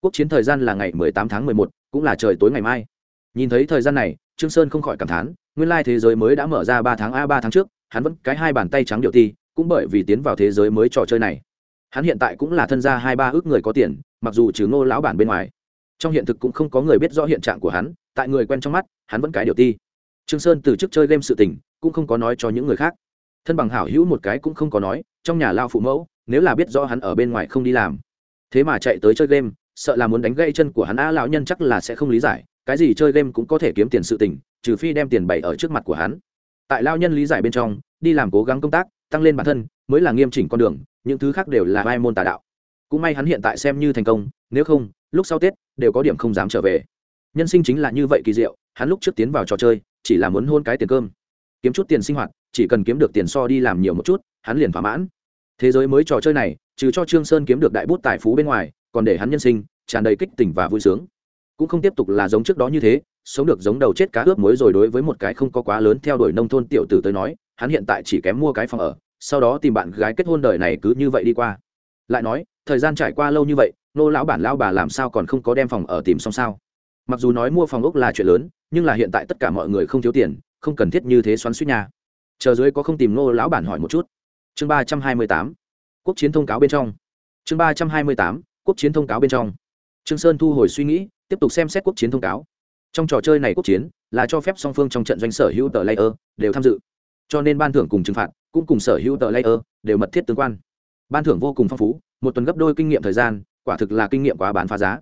Quốc chiến thời gian là ngày mười tám tháng mười một cũng là trời tối ngày mai. Nhìn thấy thời gian này, trương sơn không khỏi cảm thán, nguyên lai thế giới mới đã mở ra ba tháng a, ba tháng trước, hắn vẫn cái hai bàn tay trắng điệu ti, cũng bởi vì tiến vào thế giới mới trò chơi này. Hắn hiện tại cũng là thân gia hai, ba ước người có tiền, mặc dù trừ ngô lão bản bên ngoài, trong hiện thực cũng không có người biết rõ hiện trạng của hắn, tại người quen trong mắt, hắn vẫn cái điều ti. Trương sơn từ trước chơi game sự tình, cũng không có nói cho những người khác. Thân bằng hảo hữu một cái cũng không có nói, trong nhà lao phụ mẫu, nếu là biết rõ hắn ở bên ngoài không đi làm, thế mà chạy tới chơi game sợ là muốn đánh gãy chân của hắn a lão nhân chắc là sẽ không lý giải, cái gì chơi game cũng có thể kiếm tiền sự tình, trừ phi đem tiền bày ở trước mặt của hắn. Tại lao nhân lý giải bên trong, đi làm cố gắng công tác, tăng lên bản thân, mới là nghiêm chỉnh con đường, những thứ khác đều là vai môn tà đạo. Cũng may hắn hiện tại xem như thành công, nếu không, lúc sau tết, đều có điểm không dám trở về. Nhân sinh chính là như vậy kỳ diệu, hắn lúc trước tiến vào trò chơi, chỉ là muốn hôn cái tiền cơm. Kiếm chút tiền sinh hoạt, chỉ cần kiếm được tiền so đi làm nhiều một chút, hắn liền thỏa mãn. Thế giới mới trò chơi này, trừ cho trương sơn kiếm được đại bút tài phú bên ngoài còn để hắn nhân sinh, tràn đầy kích tỉnh và vui sướng. Cũng không tiếp tục là giống trước đó như thế, sống được giống đầu chết cá ướp muối rồi đối với một cái không có quá lớn theo đuổi nông thôn tiểu tử tới nói, hắn hiện tại chỉ kém mua cái phòng ở, sau đó tìm bạn gái kết hôn đời này cứ như vậy đi qua. Lại nói, thời gian trải qua lâu như vậy, nô lão bản lão bà làm sao còn không có đem phòng ở tìm xong sao? Mặc dù nói mua phòng ốc là chuyện lớn, nhưng là hiện tại tất cả mọi người không thiếu tiền, không cần thiết như thế xoắn suýt nhà chờ dưới có không tìm nô lão bản hỏi một chút. Chương ba trăm hai mươi tám, quốc chiến thông cáo bên trong. Chương ba trăm hai mươi tám quốc chiến thông cáo bên trong. Trương sơn thu hồi suy nghĩ, tiếp tục xem xét quốc chiến thông cáo. Trong trò chơi này quốc chiến là cho phép song phương trong trận doanh sở hữu tờ layer đều tham dự. Cho nên ban thưởng cùng trừng phạt cũng cùng sở hữu tờ layer đều mật thiết tương quan. Ban thưởng vô cùng phong phú, một tuần gấp đôi kinh nghiệm thời gian, quả thực là kinh nghiệm quá bán phá giá.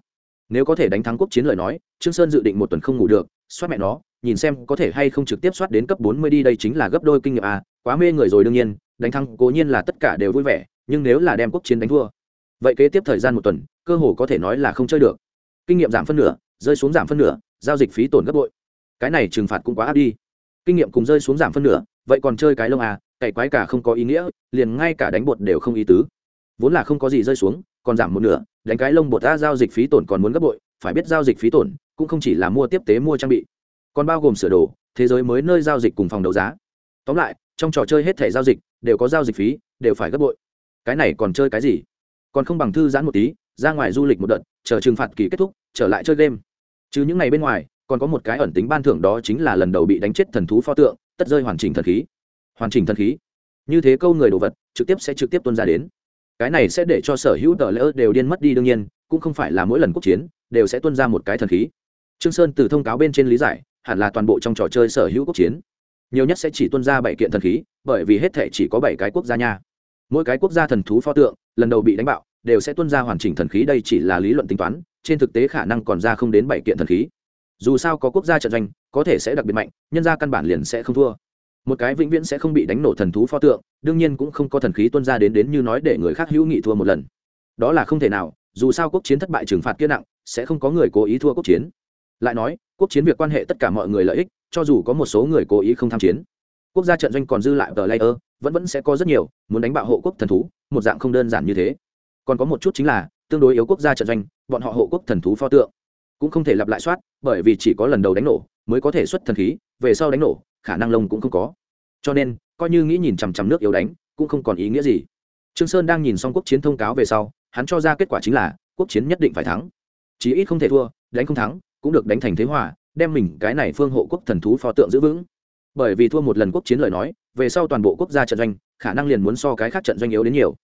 Nếu có thể đánh thắng quốc chiến lời nói, trương sơn dự định một tuần không ngủ được soát mẹ nó, nhìn xem có thể hay không trực tiếp soát đến cấp bốn mươi đi, đây chính là gấp đôi kinh nghiệm à quá mê người rồi đương nhiên, đánh thắng cố nhiên là tất cả đều vui vẻ, nhưng nếu là đem quốc chiến đánh thua vậy kế tiếp thời gian một tuần, cơ hồ có thể nói là không chơi được. Kinh nghiệm giảm phân nửa, rơi xuống giảm phân nửa, giao dịch phí tổn gấp bội. Cái này trừng phạt cũng quá áp đi. Kinh nghiệm cùng rơi xuống giảm phân nửa, vậy còn chơi cái lông à cày quái cả không có ý nghĩa, liền ngay cả đánh bột đều không ý tứ. Vốn là không có gì rơi xuống, còn giảm một nửa, đánh cái lông bột ta giao dịch phí tổn còn muốn gấp bội, phải biết giao dịch phí tổn, cũng không chỉ là mua tiếp tế mua trang bị. Còn bao gồm sửa đồ, thế giới mới nơi giao dịch cùng phòng đấu giá. Tóm lại, trong trò chơi hết thẻ giao dịch, đều có giao dịch phí, đều phải gấp bội. Cái này còn chơi cái gì? Còn không bằng thư giãn một tí, ra ngoài du lịch một đợt, chờ trừng phạt kỳ kết thúc, trở lại chơi game. Chứ những ngày bên ngoài, còn có một cái ẩn tính ban thưởng đó chính là lần đầu bị đánh chết thần thú pho tượng, tất rơi hoàn chỉnh thần khí. Hoàn chỉnh thần khí. Như thế câu người đồ vật, trực tiếp sẽ trực tiếp tuân ra đến. Cái này sẽ để cho sở hữu tờ lỡ đều điên mất đi đương nhiên, cũng không phải là mỗi lần quốc chiến, đều sẽ tuân ra một cái thần khí. Trương sơn từ thông cáo bên trên lý giải, hẳn là toàn bộ trong trò chơi sở hữu quốc chiến. Nhiều nhất sẽ chỉ tuân ra bảy kiện thần khí, bởi vì hết thể chỉ có bảy cái quốc gia nha. Mỗi cái quốc gia thần thú pho tượng lần đầu bị đánh bạo, đều sẽ tuân ra hoàn chỉnh thần khí, đây chỉ là lý luận tính toán, trên thực tế khả năng còn ra không đến bảy kiện thần khí. Dù sao có quốc gia trận doanh, có thể sẽ đặc biệt mạnh, nhân gia căn bản liền sẽ không thua. Một cái vĩnh viễn sẽ không bị đánh nổ thần thú pho tượng, đương nhiên cũng không có thần khí tuân ra đến đến như nói để người khác hữu nghị thua một lần. Đó là không thể nào, dù sao quốc chiến thất bại trừng phạt kia nặng, sẽ không có người cố ý thua quốc chiến. Lại nói, quốc chiến việc quan hệ tất cả mọi người lợi ích, cho dù có một số người cố ý không tham chiến, quốc gia trận doanh còn dư lại tờ layer vẫn vẫn sẽ có rất nhiều, muốn đánh bạo hộ quốc thần thú, một dạng không đơn giản như thế. Còn có một chút chính là, tương đối yếu quốc gia trận doanh, bọn họ hộ quốc thần thú pho tượng cũng không thể lặp lại soát, bởi vì chỉ có lần đầu đánh nổ mới có thể xuất thần khí, về sau đánh nổ, khả năng lông cũng không có. Cho nên, coi như nghĩ nhìn chằm chằm nước yếu đánh, cũng không còn ý nghĩa gì. Trương sơn đang nhìn xong quốc chiến thông cáo về sau, hắn cho ra kết quả chính là, quốc chiến nhất định phải thắng. Chí ít không thể thua, đánh không thắng, cũng được đánh thành thế hòa, đem mình cái này phương hộ quốc thần thú pho tượng giữ vững bởi vì thua một lần quốc chiến lời nói, về sau toàn bộ quốc gia trận doanh, khả năng liền muốn so cái khác trận doanh yếu đến nhiều.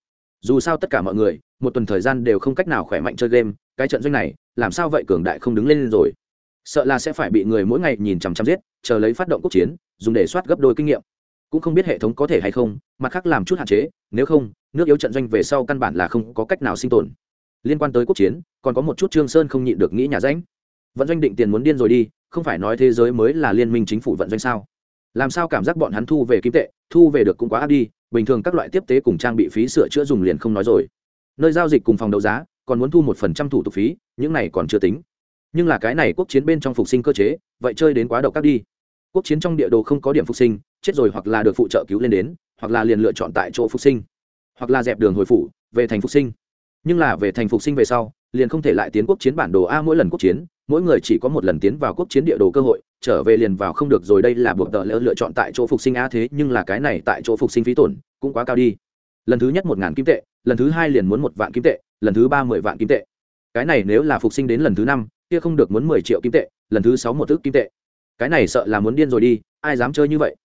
Dù sao tất cả mọi người, một tuần thời gian đều không cách nào khỏe mạnh chơi game, cái trận doanh này, làm sao vậy cường đại không đứng lên rồi? Sợ là sẽ phải bị người mỗi ngày nhìn chằm chằm giết, chờ lấy phát động quốc chiến, dùng để soát gấp đôi kinh nghiệm. Cũng không biết hệ thống có thể hay không, mặt khác làm chút hạn chế, nếu không, nước yếu trận doanh về sau căn bản là không có cách nào sinh tồn. Liên quan tới quốc chiến, còn có một chút trương sơn không nhịn được nghĩ nhà ránh. Vận doanh định tiền muốn điên rồi đi, không phải nói thế giới mới là liên minh chính phủ vận doanh sao? Làm sao cảm giác bọn hắn thu về kim tệ, thu về được cũng quá áp đi, bình thường các loại tiếp tế cùng trang bị phí sửa chữa dùng liền không nói rồi. Nơi giao dịch cùng phòng đấu giá, còn muốn thu một phần trăm thủ tục phí, những này còn chưa tính. Nhưng là cái này quốc chiến bên trong phục sinh cơ chế, vậy chơi đến quá độc các đi. Quốc chiến trong địa đồ không có điểm phục sinh, chết rồi hoặc là được phụ trợ cứu lên đến, hoặc là liền lựa chọn tại chỗ phục sinh. Hoặc là dẹp đường hồi phủ, về thành phục sinh. Nhưng là về thành phục sinh về sau, liền không thể lại tiến quốc chiến bản đồ a mỗi lần quốc chiến, mỗi người chỉ có một lần tiến vào quốc chiến địa đồ cơ hội trở về liền vào không được rồi, đây là buộc tợ lỡ lựa chọn tại chỗ phục sinh á, thế nhưng là cái này tại chỗ phục sinh phí tổn cũng quá cao đi. Lần thứ nhất một ngàn kim tệ, lần thứ hai liền muốn một vạn kim tệ, lần thứ ba mười vạn kim tệ. Cái này nếu là phục sinh đến lần thứ năm, kia không được muốn mười triệu kim tệ, lần thứ sáu một ước kim tệ. Cái này sợ là muốn điên rồi đi, ai dám chơi như vậy?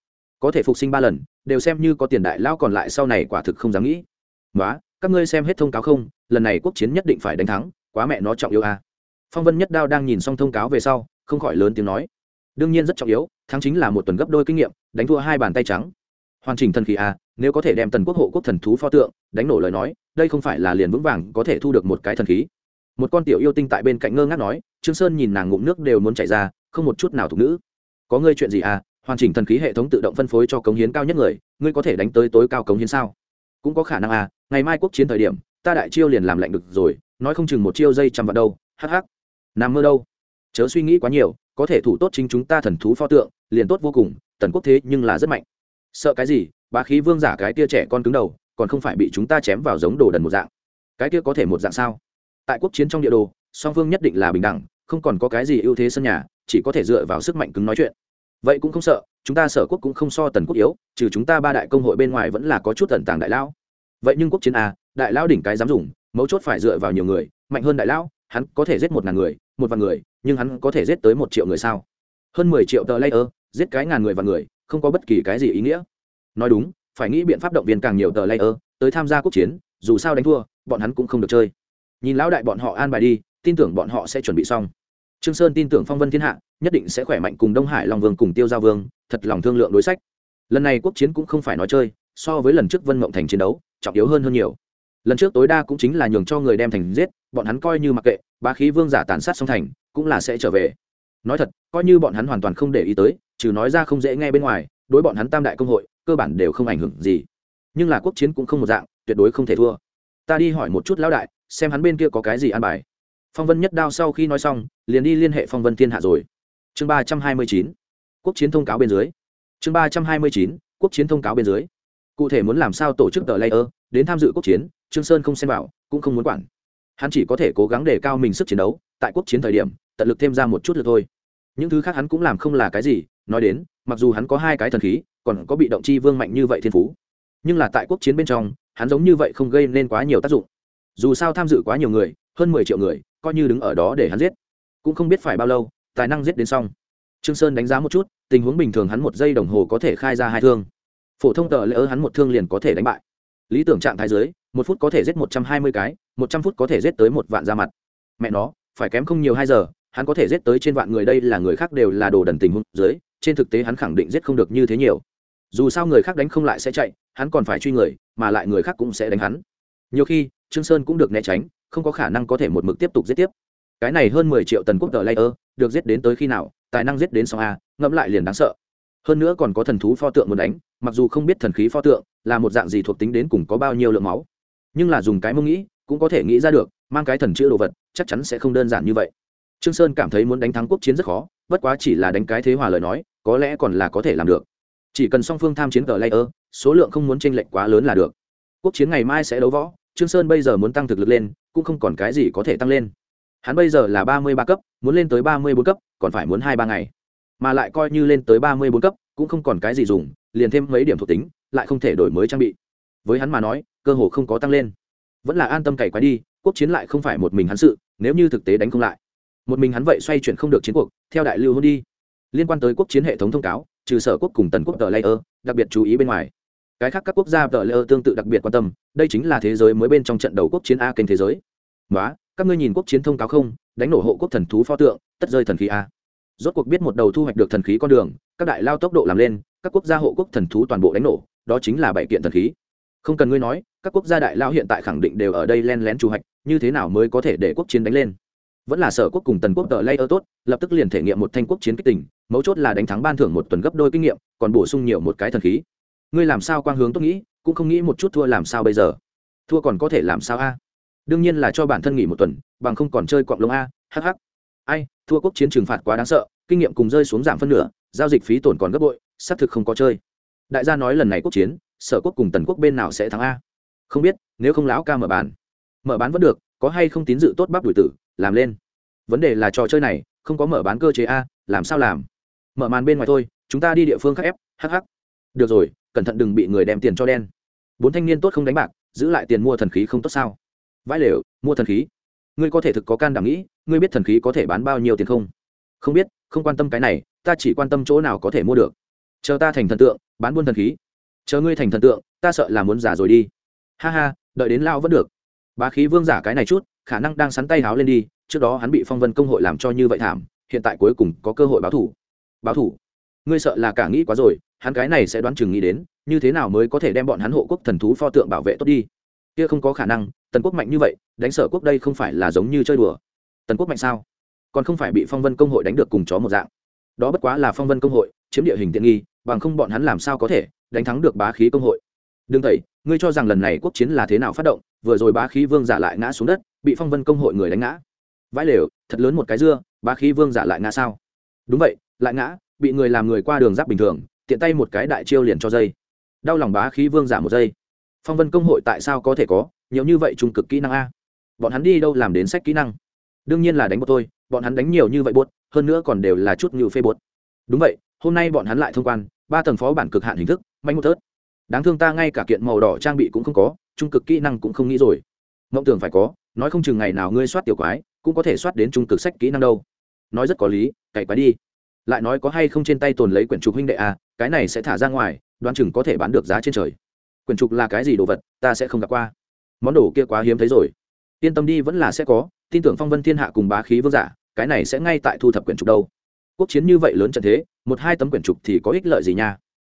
Có thể phục sinh ba lần, đều xem như có tiền đại lao còn lại sau này quả thực không dám nghĩ. Nói các ngươi xem hết thông cáo không? Lần này quốc chiến nhất định phải đánh thắng, quá mẹ nó trọng yếu à. phong vân nhất đao đang nhìn xong thông cáo về sau, không khỏi lớn tiếng nói đương nhiên rất trọng yếu, thắng chính là một tuần gấp đôi kinh nghiệm, đánh thua hai bàn tay trắng. Hoàn chỉnh thần khí à nếu có thể đem tần quốc hộ quốc thần thú pho tượng, đánh nổ lời nói, đây không phải là liền vững vàng có thể thu được một cái thần khí. Một con tiểu yêu tinh tại bên cạnh ngơ ngác nói, trương sơn nhìn nàng ngụm nước đều muốn chảy ra, không một chút nào thuộc nữ. Có ngươi chuyện gì à hoàn chỉnh thần khí hệ thống tự động phân phối cho cống hiến cao nhất người, ngươi có thể đánh tới tối cao cống hiến sao? Cũng có khả năng à ngày mai quốc chiến thời điểm, ta đại chiêu liền làm lạnh được rồi, nói không chừng một chiêu dây trăm vạn đâu, hắc hắc. Nằm mơ đâu? Chớ suy nghĩ quá nhiều có thể thủ tốt chính chúng ta thần thú pho tượng, liền tốt vô cùng, tần quốc thế nhưng là rất mạnh. Sợ cái gì? Bá khí vương giả cái tia trẻ con cứng đầu, còn không phải bị chúng ta chém vào giống đồ đần một dạng. Cái kia có thể một dạng sao? Tại quốc chiến trong địa đồ, song phương nhất định là bình đẳng, không còn có cái gì ưu thế sân nhà, chỉ có thể dựa vào sức mạnh cứng nói chuyện. Vậy cũng không sợ, chúng ta sở quốc cũng không so tần quốc yếu, trừ chúng ta ba đại công hội bên ngoài vẫn là có chút tần tàng đại lão. Vậy nhưng quốc chiến a, đại lão đỉnh cái dám dùng, mấu chốt phải dựa vào nhiều người, mạnh hơn đại lão, hắn có thể giết một ngàn người một vạn người, nhưng hắn có thể giết tới một triệu người sao? Hơn mười triệu tờ layer, giết cái ngàn người và người, không có bất kỳ cái gì ý nghĩa. Nói đúng, phải nghĩ biện pháp động viên càng nhiều tờ layer, tới tham gia quốc chiến, dù sao đánh thua, bọn hắn cũng không được chơi. Nhìn lão đại bọn họ an bài đi, tin tưởng bọn họ sẽ chuẩn bị xong. Trương sơn tin tưởng phong vân thiên hạ, nhất định sẽ khỏe mạnh cùng đông hải long vương cùng tiêu giao vương, thật lòng thương lượng đối sách. Lần này quốc chiến cũng không phải nói chơi, so với lần trước vân mộng thành chiến đấu, trọng yếu hơn hơn nhiều. Lần trước tối đa cũng chính là nhường cho người đem thành giết, bọn hắn coi như mặc kệ ba khí vương giả tàn sát song thành, cũng là sẽ trở về. Nói thật, coi như bọn hắn hoàn toàn không để ý tới, trừ nói ra không dễ nghe bên ngoài, đối bọn hắn tam đại công hội, cơ bản đều không ảnh hưởng gì. Nhưng là quốc chiến cũng không một dạng, tuyệt đối không thể thua. Ta đi hỏi một chút lão đại, xem hắn bên kia có cái gì an bài. Phong vân nhất đao sau khi nói xong, liền đi liên hệ phong vân thiên hạ rồi. Chương ba trăm hai mươi chín, quốc chiến thông cáo bên dưới. Chương ba trăm hai mươi chín, quốc chiến thông cáo bên dưới. Cụ thể muốn làm sao tổ chức tờ layer, đến tham dự quốc chiến, trương sơn không xem vào, cũng không muốn quản hắn chỉ có thể cố gắng để cao mình sức chiến đấu, tại quốc chiến thời điểm, tận lực thêm ra một chút lực thôi. Những thứ khác hắn cũng làm không là cái gì, nói đến, mặc dù hắn có hai cái thần khí, còn có bị động chi vương mạnh như vậy thiên phú. Nhưng là tại quốc chiến bên trong, hắn giống như vậy không gây nên quá nhiều tác dụng. Dù sao tham dự quá nhiều người, hơn mười triệu người, coi như đứng ở đó để hắn giết. Cũng không biết phải bao lâu, tài năng giết đến xong. Trương sơn đánh giá một chút, tình huống bình thường hắn một giây đồng hồ có thể khai ra hai thương. Phổ thông tờ lỡ hắn một thương liền có thể đánh bại. Lý tưởng trạng thái dưới một phút có thể giết một trăm hai mươi cái, một trăm phút có thể giết tới một vạn ra mặt. Mẹ nó, phải kém không nhiều hai giờ, hắn có thể giết tới trên vạn người đây là người khác đều là đồ đần tình huống dưới, trên thực tế hắn khẳng định giết không được như thế nhiều. Dù sao người khác đánh không lại sẽ chạy, hắn còn phải truy người, mà lại người khác cũng sẽ đánh hắn. Nhiều khi, trương sơn cũng được né tránh, không có khả năng có thể một mực tiếp tục giết tiếp. Cái này hơn mười triệu tần quốc tờ layer, được giết đến tới khi nào, tài năng giết đến song a à, ngẫm lại liền đáng sợ. Hơn nữa còn có thần thú pho tượng muốn đánh, mặc dù không biết thần khí pho tượng là một dạng gì thuộc tính đến cùng có bao nhiêu lượng máu nhưng là dùng cái mông nghĩ, cũng có thể nghĩ ra được, mang cái thần chữ đồ vật, chắc chắn sẽ không đơn giản như vậy. Trương sơn cảm thấy muốn đánh thắng quốc chiến rất khó, bất quá chỉ là đánh cái thế hòa lời nói, có lẽ còn là có thể làm được. Chỉ cần song phương tham chiến cờ layer số lượng không muốn tranh lệch quá lớn là được. Quốc chiến ngày mai sẽ đấu võ, trương sơn bây giờ muốn tăng thực lực lên, cũng không còn cái gì có thể tăng lên. Hắn bây giờ là ba mươi ba cấp, muốn lên tới ba mươi bốn cấp, còn phải muốn hai ba ngày. Mà lại coi như lên tới ba mươi bốn cấp, cũng không còn cái gì dùng, liền thêm mấy điểm thuộc tính, lại không thể đổi mới trang bị với hắn mà nói, cơ hồ không có tăng lên. Vẫn là an tâm cày quái đi, quốc chiến lại không phải một mình hắn sự, nếu như thực tế đánh không lại. Một mình hắn vậy xoay chuyển không được chiến cuộc, theo đại lưu hôn đi. Liên quan tới quốc chiến hệ thống thông cáo, trừ sở quốc cùng tần quốc tờ layer, đặc biệt chú ý bên ngoài. Cái khác các quốc gia tờ layer tương tự đặc biệt quan tâm, đây chính là thế giới mới bên trong trận đầu quốc chiến a kênh thế giới. Nói các ngươi nhìn quốc chiến thông cáo không, đánh nổ hộ quốc thần thú pho tượng, tất rơi thần khí a. Rốt cuộc biết một đầu thu hoạch được thần khí con đường, các đại lao tốc độ làm lên, các quốc gia hộ quốc thần thú toàn bộ đánh nổ, đó chính là bảy kiện thần khí không cần ngươi nói, các quốc gia đại lao hiện tại khẳng định đều ở đây len lén chủ hạch, như thế nào mới có thể để quốc chiến đánh lên? Vẫn là sở quốc cùng tần quốc tờ layer tốt, lập tức liền thể nghiệm một thanh quốc chiến kích tình, mấu chốt là đánh thắng ban thưởng một tuần gấp đôi kinh nghiệm, còn bổ sung nhiều một cái thần khí. Ngươi làm sao quang hướng tốt nghĩ, cũng không nghĩ một chút thua làm sao bây giờ? Thua còn có thể làm sao a? Đương nhiên là cho bản thân nghỉ một tuần, bằng không còn chơi quạng lông a hh ai, thua quốc chiến trừng phạt quá đáng sợ, kinh nghiệm cùng rơi xuống giảm phân nửa, giao dịch phí tổn còn gấp bội, xác thực không có chơi. Đại gia nói lần này quốc chiến sở quốc cùng tần quốc bên nào sẽ thắng a? Không biết, nếu không lão ca mở bán. Mở bán vẫn được, có hay không tín dự tốt bắp đuổi tử, làm lên. Vấn đề là trò chơi này, không có mở bán cơ chế a, làm sao làm? Mở màn bên ngoài thôi, chúng ta đi địa phương khác ép hh được rồi, cẩn thận đừng bị người đem tiền cho đen. Bốn thanh niên tốt không đánh bạc, giữ lại tiền mua thần khí không tốt sao? Vãi lều, mua thần khí. Ngươi có thể thực có can đảm nghĩ, ngươi biết thần khí có thể bán bao nhiêu tiền không? Không biết, không quan tâm cái này, ta chỉ quan tâm chỗ nào có thể mua được. Chờ ta thành thần tượng, bán buôn thần khí chờ ngươi thành thần tượng, ta sợ là muốn giả rồi đi. Ha ha, đợi đến lao vẫn được. Bá khí vương giả cái này chút, khả năng đang sắn tay háo lên đi, trước đó hắn bị phong vân công hội làm cho như vậy thảm, hiện tại cuối cùng có cơ hội báo thủ. Báo thủ? Ngươi sợ là cả nghĩ quá rồi, hắn cái này sẽ đoán chừng nghĩ đến, như thế nào mới có thể đem bọn hắn hộ quốc thần thú pho tượng bảo vệ tốt đi? Kia không có khả năng, tần quốc mạnh như vậy, đánh sở quốc đây không phải là giống như chơi đùa. Tần quốc mạnh sao? Còn không phải bị phong vân công hội đánh được cùng chó một dạng. Đó bất quá là phong vân công hội, chiếm địa hình tiện nghi bằng không bọn hắn làm sao có thể đánh thắng được bá khí công hội. Đừng tẩy, ngươi cho rằng lần này quốc chiến là thế nào phát động, vừa rồi bá khí vương giả lại ngã xuống đất, bị phong vân công hội người đánh ngã. Vãi lều, thật lớn một cái dưa, bá khí vương giả lại ngã sao? Đúng vậy, lại ngã, bị người làm người qua đường giáp bình thường, tiện tay một cái đại chiêu liền cho dây. Đau lòng bá khí vương giả một giây. Phong vân công hội tại sao có thể có, nhiều như vậy trung cực kỹ năng a? Bọn hắn đi đâu làm đến sách kỹ năng? Đương nhiên là đánh bột thôi, bọn hắn đánh nhiều như vậy bột hơn nữa còn đều là chút như phê bột đúng vậy, hôm nay bọn hắn lại thông quan ba tầng phó bản cực hạn hình thức, manh một tớt đáng thương ta ngay cả kiện màu đỏ trang bị cũng không có, trung cực kỹ năng cũng không nghĩ rồi. Mộng tưởng phải có, nói không chừng ngày nào ngươi soát tiểu quái, cũng có thể soát đến trung cực sách kỹ năng đâu. Nói rất có lý, cày quái đi. Lại nói có hay không trên tay tồn lấy quyển trục huynh đệ à cái này sẽ thả ra ngoài, đoán chừng có thể bán được giá trên trời. Quyển trục là cái gì đồ vật, ta sẽ không gặp qua. Món đồ kia quá hiếm thấy rồi. Yên tâm đi vẫn là sẽ có, tin tưởng phong vân thiên hạ cùng bá khí vương giả, cái này sẽ ngay tại thu thập quyển trục đâu quốc chiến như vậy lớn trận thế, một hai tấm quyển trục thì có ích lợi gì nha?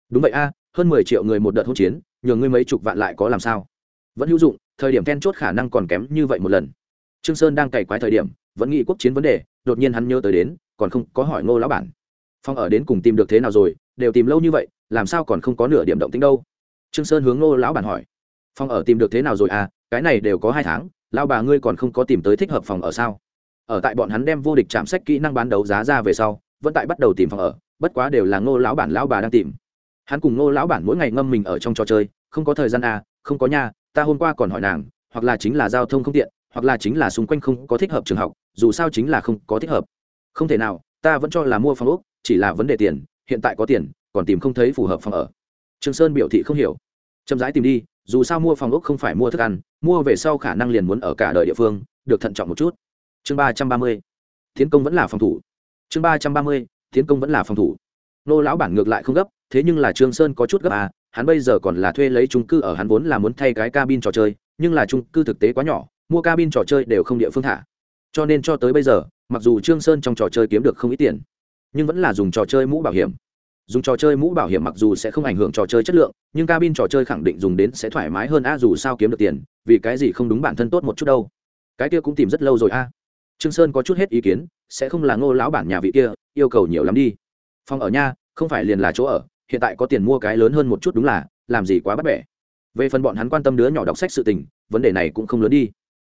Đúng vậy a, hơn mười triệu người một đợt hỗn chiến, nhường ngươi mấy chục vạn lại có làm sao? Vẫn hữu dụng, thời điểm then chốt khả năng còn kém như vậy một lần. Trương sơn đang cày quái thời điểm, vẫn nghĩ quốc chiến vấn đề, đột nhiên hắn nhớ tới đến, còn không có hỏi ngô lão bản. Phong ở đến cùng tìm được thế nào rồi, đều tìm lâu như vậy, làm sao còn không có nửa điểm động tính đâu? Trương sơn hướng ngô lão bản hỏi. Phong ở tìm được thế nào rồi à cái này đều có hai tháng lao bà ngươi còn không có tìm tới thích hợp phòng ở sao? Ở tại bọn hắn đem vô địch chạm sách kỹ năng bán đấu giá ra về sau vẫn tại bắt đầu tìm phòng ở, bất quá đều là ngô lão bản lão bà đang tìm. Hắn cùng ngô lão bản mỗi ngày ngâm mình ở trong trò chơi, không có thời gian à không có nhà ta hôm qua còn hỏi nàng, hoặc là chính là giao thông không tiện, hoặc là chính là xung quanh không có thích hợp trường học, dù sao chính là không có thích hợp. Không thể nào, ta vẫn cho là mua phòng ốc, chỉ là vấn đề tiền, hiện tại có tiền, còn tìm không thấy phù hợp phòng ở. Trương sơn biểu thị không hiểu. Chậm rãi tìm đi, dù sao mua phòng ốc không phải mua thức ăn, mua về sau khả năng liền muốn ở cả đời địa phương, được thận trọng một chút. Chương ba trăm ba mươi. Tiến công vẫn là phòng thủ chương ba trăm ba mươi, tiến công vẫn là phòng thủ. Nô lão bản ngược lại không gấp, thế nhưng là trương sơn có chút gấp à hắn bây giờ còn là thuê lấy trung cư ở hắn vốn là muốn thay cái cabin trò chơi, nhưng là trung cư thực tế quá nhỏ, mua cabin trò chơi đều không địa phương thả. Cho nên cho tới bây giờ, mặc dù trương sơn trong trò chơi kiếm được không ít tiền, nhưng vẫn là dùng trò chơi mũ bảo hiểm. Dùng trò chơi mũ bảo hiểm mặc dù sẽ không ảnh hưởng trò chơi chất lượng, nhưng cabin trò chơi khẳng định dùng đến sẽ thoải mái hơn a dù sao kiếm được tiền, vì cái gì không đúng bản thân tốt một chút đâu. Cái kia cũng tìm rất lâu rồi a trương sơn có chút hết ý kiến, sẽ không là ngô lão bản nhà vị kia, yêu cầu nhiều lắm đi. Phòng ở nha, không phải liền là chỗ ở, hiện tại có tiền mua cái lớn hơn một chút đúng là, làm gì quá bắt bẻ. Về phần bọn hắn quan tâm đứa nhỏ đọc sách sự tình, vấn đề này cũng không lớn đi.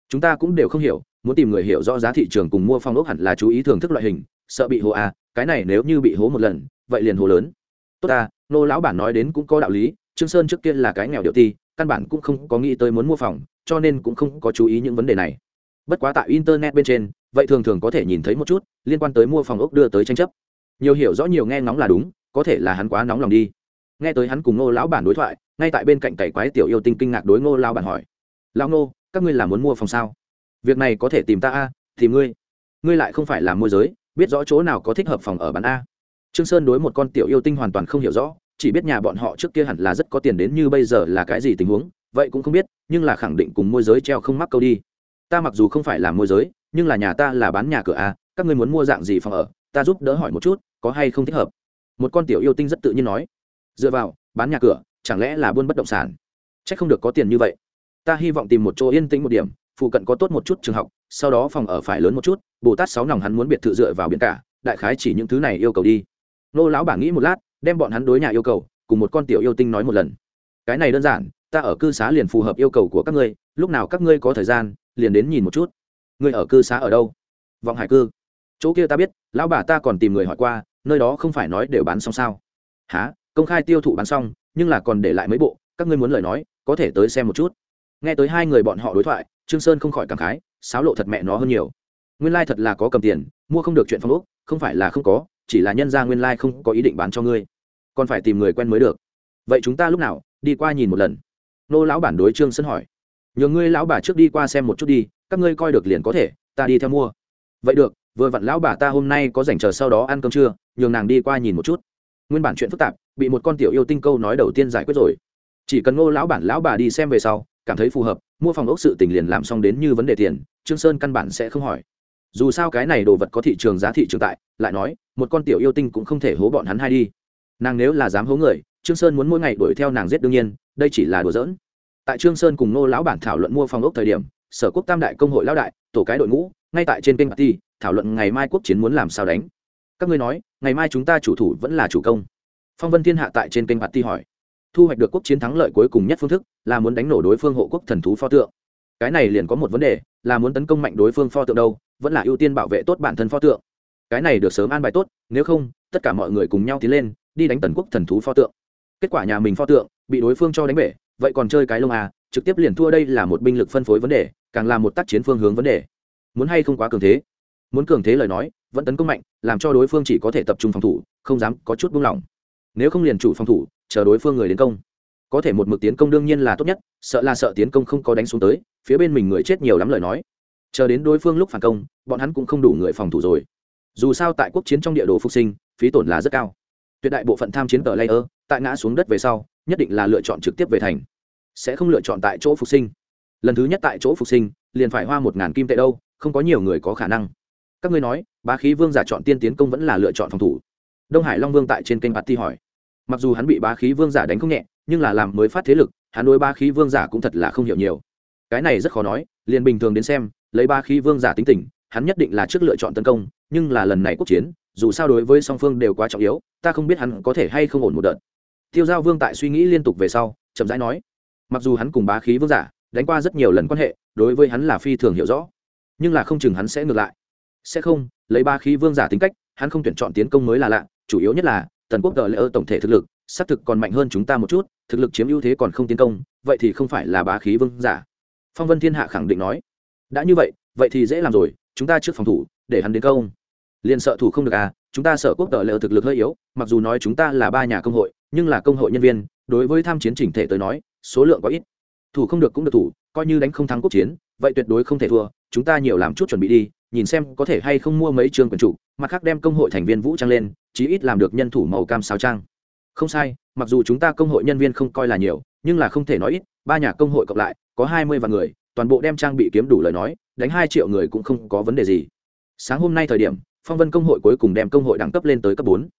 Chúng ta cũng đều không hiểu, muốn tìm người hiểu rõ giá thị trường cùng mua phong ốc hẳn là chú ý thưởng thức loại hình, sợ bị hố à cái này nếu như bị hố một lần, vậy liền hố lớn. Tốt ta nô lão bản nói đến cũng có đạo lý, trương sơn trước kia là cái nghèo điệu ti, căn bản cũng không có nghĩ tới muốn mua phòng, cho nên cũng không có chú ý những vấn đề này bất quá tại internet bên trên, vậy thường thường có thể nhìn thấy một chút, liên quan tới mua phòng ốc đưa tới tranh chấp. Nhiều hiểu rõ nhiều nghe ngóng là đúng, có thể là hắn quá nóng lòng đi. Nghe tới hắn cùng ngô lão bản đối thoại, ngay tại bên cạnh cày quái tiểu yêu tinh kinh ngạc đối ngô lão bản hỏi. Lão ngô, các ngươi là muốn mua phòng sao? Việc này có thể tìm ta a, tìm ngươi. Ngươi lại không phải là môi giới, biết rõ chỗ nào có thích hợp phòng ở bán a. Trương sơn đối một con tiểu yêu tinh hoàn toàn không hiểu rõ, chỉ biết nhà bọn họ trước kia hẳn là rất có tiền đến như bây giờ là cái gì tình huống, vậy cũng không biết, nhưng là khẳng định cùng môi giới treo không mắc câu đi ta mặc dù không phải là môi giới, nhưng là nhà ta là bán nhà cửa a, các ngươi muốn mua dạng gì phòng ở, ta giúp đỡ hỏi một chút, có hay không thích hợp. Một con tiểu yêu tinh rất tự nhiên nói. Dựa vào, bán nhà cửa, chẳng lẽ là buôn bất động sản? C h ắ c không được có tiền như vậy. Ta hy vọng tìm một chỗ yên tĩnh một điểm, phụ cận có tốt một chút trường học, sau đó phòng ở phải lớn một chút, bồ tát sáu nòng hắn muốn biệt thự dựa vào biển cả, đại khái chỉ những thứ này yêu cầu đi. Nô lão bảng nghĩ một lát, đem bọn hắn đối nhà yêu cầu, cùng một con tiểu yêu tinh nói một lần. Cái này đơn giản, ta ở cư xá liền phù hợp yêu cầu của các ngươi, lúc nào các ngươi có thời gian liền đến nhìn một chút. Ngươi ở cư xá ở đâu? Vọng hải cư. Chỗ kia ta biết, lão bà ta còn tìm người hỏi qua, nơi đó không phải nói đều bán xong sao? Há công khai tiêu thụ bán xong, nhưng là còn để lại mấy bộ, các ngươi muốn lời nói, có thể tới xem một chút. Nghe tới hai người bọn họ đối thoại, trương sơn không khỏi cảm khái sáo lộ thật mẹ nó hơn nhiều. Nguyên lai thật là có cầm tiền, mua không được chuyện phong ốc, không phải là không có, chỉ là nhân ra nguyên lai không có ý định bán cho ngươi. Còn phải tìm người quen mới được. Vậy chúng ta lúc nào, đi qua nhìn một lần. Nô lão bản đối trương sơn hỏi nhờ ngươi lão bà trước đi qua xem một chút đi, các ngươi coi được liền có thể, ta đi theo mua. Vậy được, vừa vặn lão bà ta hôm nay có rảnh chờ sau đó ăn cơm trưa, nhường nàng đi qua nhìn một chút. Nguyên bản chuyện phức tạp, bị một con tiểu yêu tinh câu nói đầu tiên giải quyết rồi. Chỉ cần ngô lão bản lão bà đi xem về sau, cảm thấy phù hợp, mua phòng ốc sự tình liền làm xong đến như vấn đề tiền, trương sơn căn bản sẽ không hỏi. Dù sao cái này đồ vật có thị trường giá thị trường tại, lại nói, một con tiểu yêu tinh cũng không thể hố bọn hắn hai đi. Nàng nếu là dám hố người, trương sơn muốn mỗi ngày đuổi theo nàng giết đương nhiên, đây chỉ là đùa giỡn tại trương sơn cùng nô lão bản thảo luận mua phòng ốc thời điểm, sở quốc tam đại công hội lão đại, tổ cái đội ngũ, ngay tại trên kênh party, thảo luận ngày mai quốc chiến muốn làm sao đánh. Các ngươi nói, ngày mai chúng ta chủ thủ vẫn là chủ công. Phong vân thiên hạ tại trên kênh party hỏi. Thu hoạch được quốc chiến thắng lợi cuối cùng nhất phương thức là muốn đánh nổ đối phương hộ quốc thần thú pho tượng. Cái này liền có một vấn đề, là muốn tấn công mạnh đối phương pho tượng đâu, vẫn là ưu tiên bảo vệ tốt bản thân pho tượng. Cái này được sớm an bài tốt, nếu không, tất cả mọi người cùng nhau tiến lên, đi đánh tần quốc thần thú pho tượng. Kết quả nhà mình pho tượng bị đối phương cho đánh bể vậy còn chơi cái lông à trực tiếp liền thua đây là một binh lực phân phối vấn đề, càng là một tác chiến phương hướng vấn đề. Muốn hay không quá cường thế? Muốn cường thế lời nói, vẫn tấn công mạnh, làm cho đối phương chỉ có thể tập trung phòng thủ, không dám có chút buông lỏng. Nếu không liền chủ phòng thủ, chờ đối phương người đến công. Có thể một mực tiến công đương nhiên là tốt nhất, sợ là sợ tiến công không có đánh xuống tới, phía bên mình người chết nhiều lắm lời nói. Chờ đến đối phương lúc phản công, bọn hắn cũng không đủ người phòng thủ rồi. Dù sao tại quốc chiến trong địa đồ phục sinh, phí tổn là rất cao. Tuyệt đại bộ phận tham chiến tờ layer, tại ngã xuống đất về sau nhất định là lựa chọn trực tiếp về thành. Sẽ không lựa chọn tại chỗ phục sinh. Lần thứ nhất tại chỗ phục sinh, liền phải hoa một ngàn kim tệ đâu, không có nhiều người có khả năng. Các ngươi nói, bá khí vương giả chọn tiên tiến công vẫn là lựa chọn phòng thủ? Đông hải long vương tại trên kênh bạt ti hỏi. Mặc dù hắn bị bá khí vương giả đánh không nhẹ, nhưng là làm mới phát thế lực, hắn đối bá khí vương giả cũng thật là không hiểu nhiều. Cái này rất khó nói, liền bình thường đến xem, lấy ba khí vương giả tính tình, hắn nhất định là trước lựa chọn tấn công, nhưng là lần này quốc chiến, dù sao đối với song phương đều quá trọng yếu, ta không biết hắn có thể hay không ổn một đợt tiêu giao vương tại suy nghĩ liên tục về sau, chậm rãi nói, mặc dù hắn cùng bá khí vương giả đánh qua rất nhiều lần quan hệ, đối với hắn là phi thường hiểu rõ, nhưng là không chừng hắn sẽ ngược lại. Sẽ không, lấy ba khí vương giả tính cách, hắn không tuyển chọn tiến công mới là lạ, chủ yếu nhất là tần quốc tờ lễ ơ tổng thể thực lực, xác thực còn mạnh hơn chúng ta một chút, thực lực chiếm ưu thế còn không tiến công, vậy thì không phải là bá khí vương giả. Phong vân thiên hạ khẳng định nói, đã như vậy vậy thì dễ làm rồi, chúng ta trước phòng thủ, để hắn đến công. Liền sợ thủ không được à chúng ta sợ quốc tờ lợi thực lực hơi yếu, mặc dù nói chúng ta là ba nhà công hội, nhưng là công hội nhân viên, đối với tham chiến chỉnh thể tới nói, số lượng có ít. Thủ không được cũng được thủ, coi như đánh không thắng quốc chiến, vậy tuyệt đối không thể thua, chúng ta nhiều làm chút chuẩn bị đi, nhìn xem có thể hay không mua mấy trường quyền chủ, mặt khác đem công hội thành viên vũ trang lên, chí ít làm được nhân thủ màu cam sao trang. Không sai, mặc dù chúng ta công hội nhân viên không coi là nhiều, nhưng là không thể nói ít, ba nhà công hội cộng lại, có hai mươi vạn người, toàn bộ đem trang bị kiếm đủ lời nói, đánh hai triệu người cũng không có vấn đề gì. Sáng hôm nay thời điểm phong vân công hội cuối cùng đem công hội đẳng cấp lên tới cấp bốn.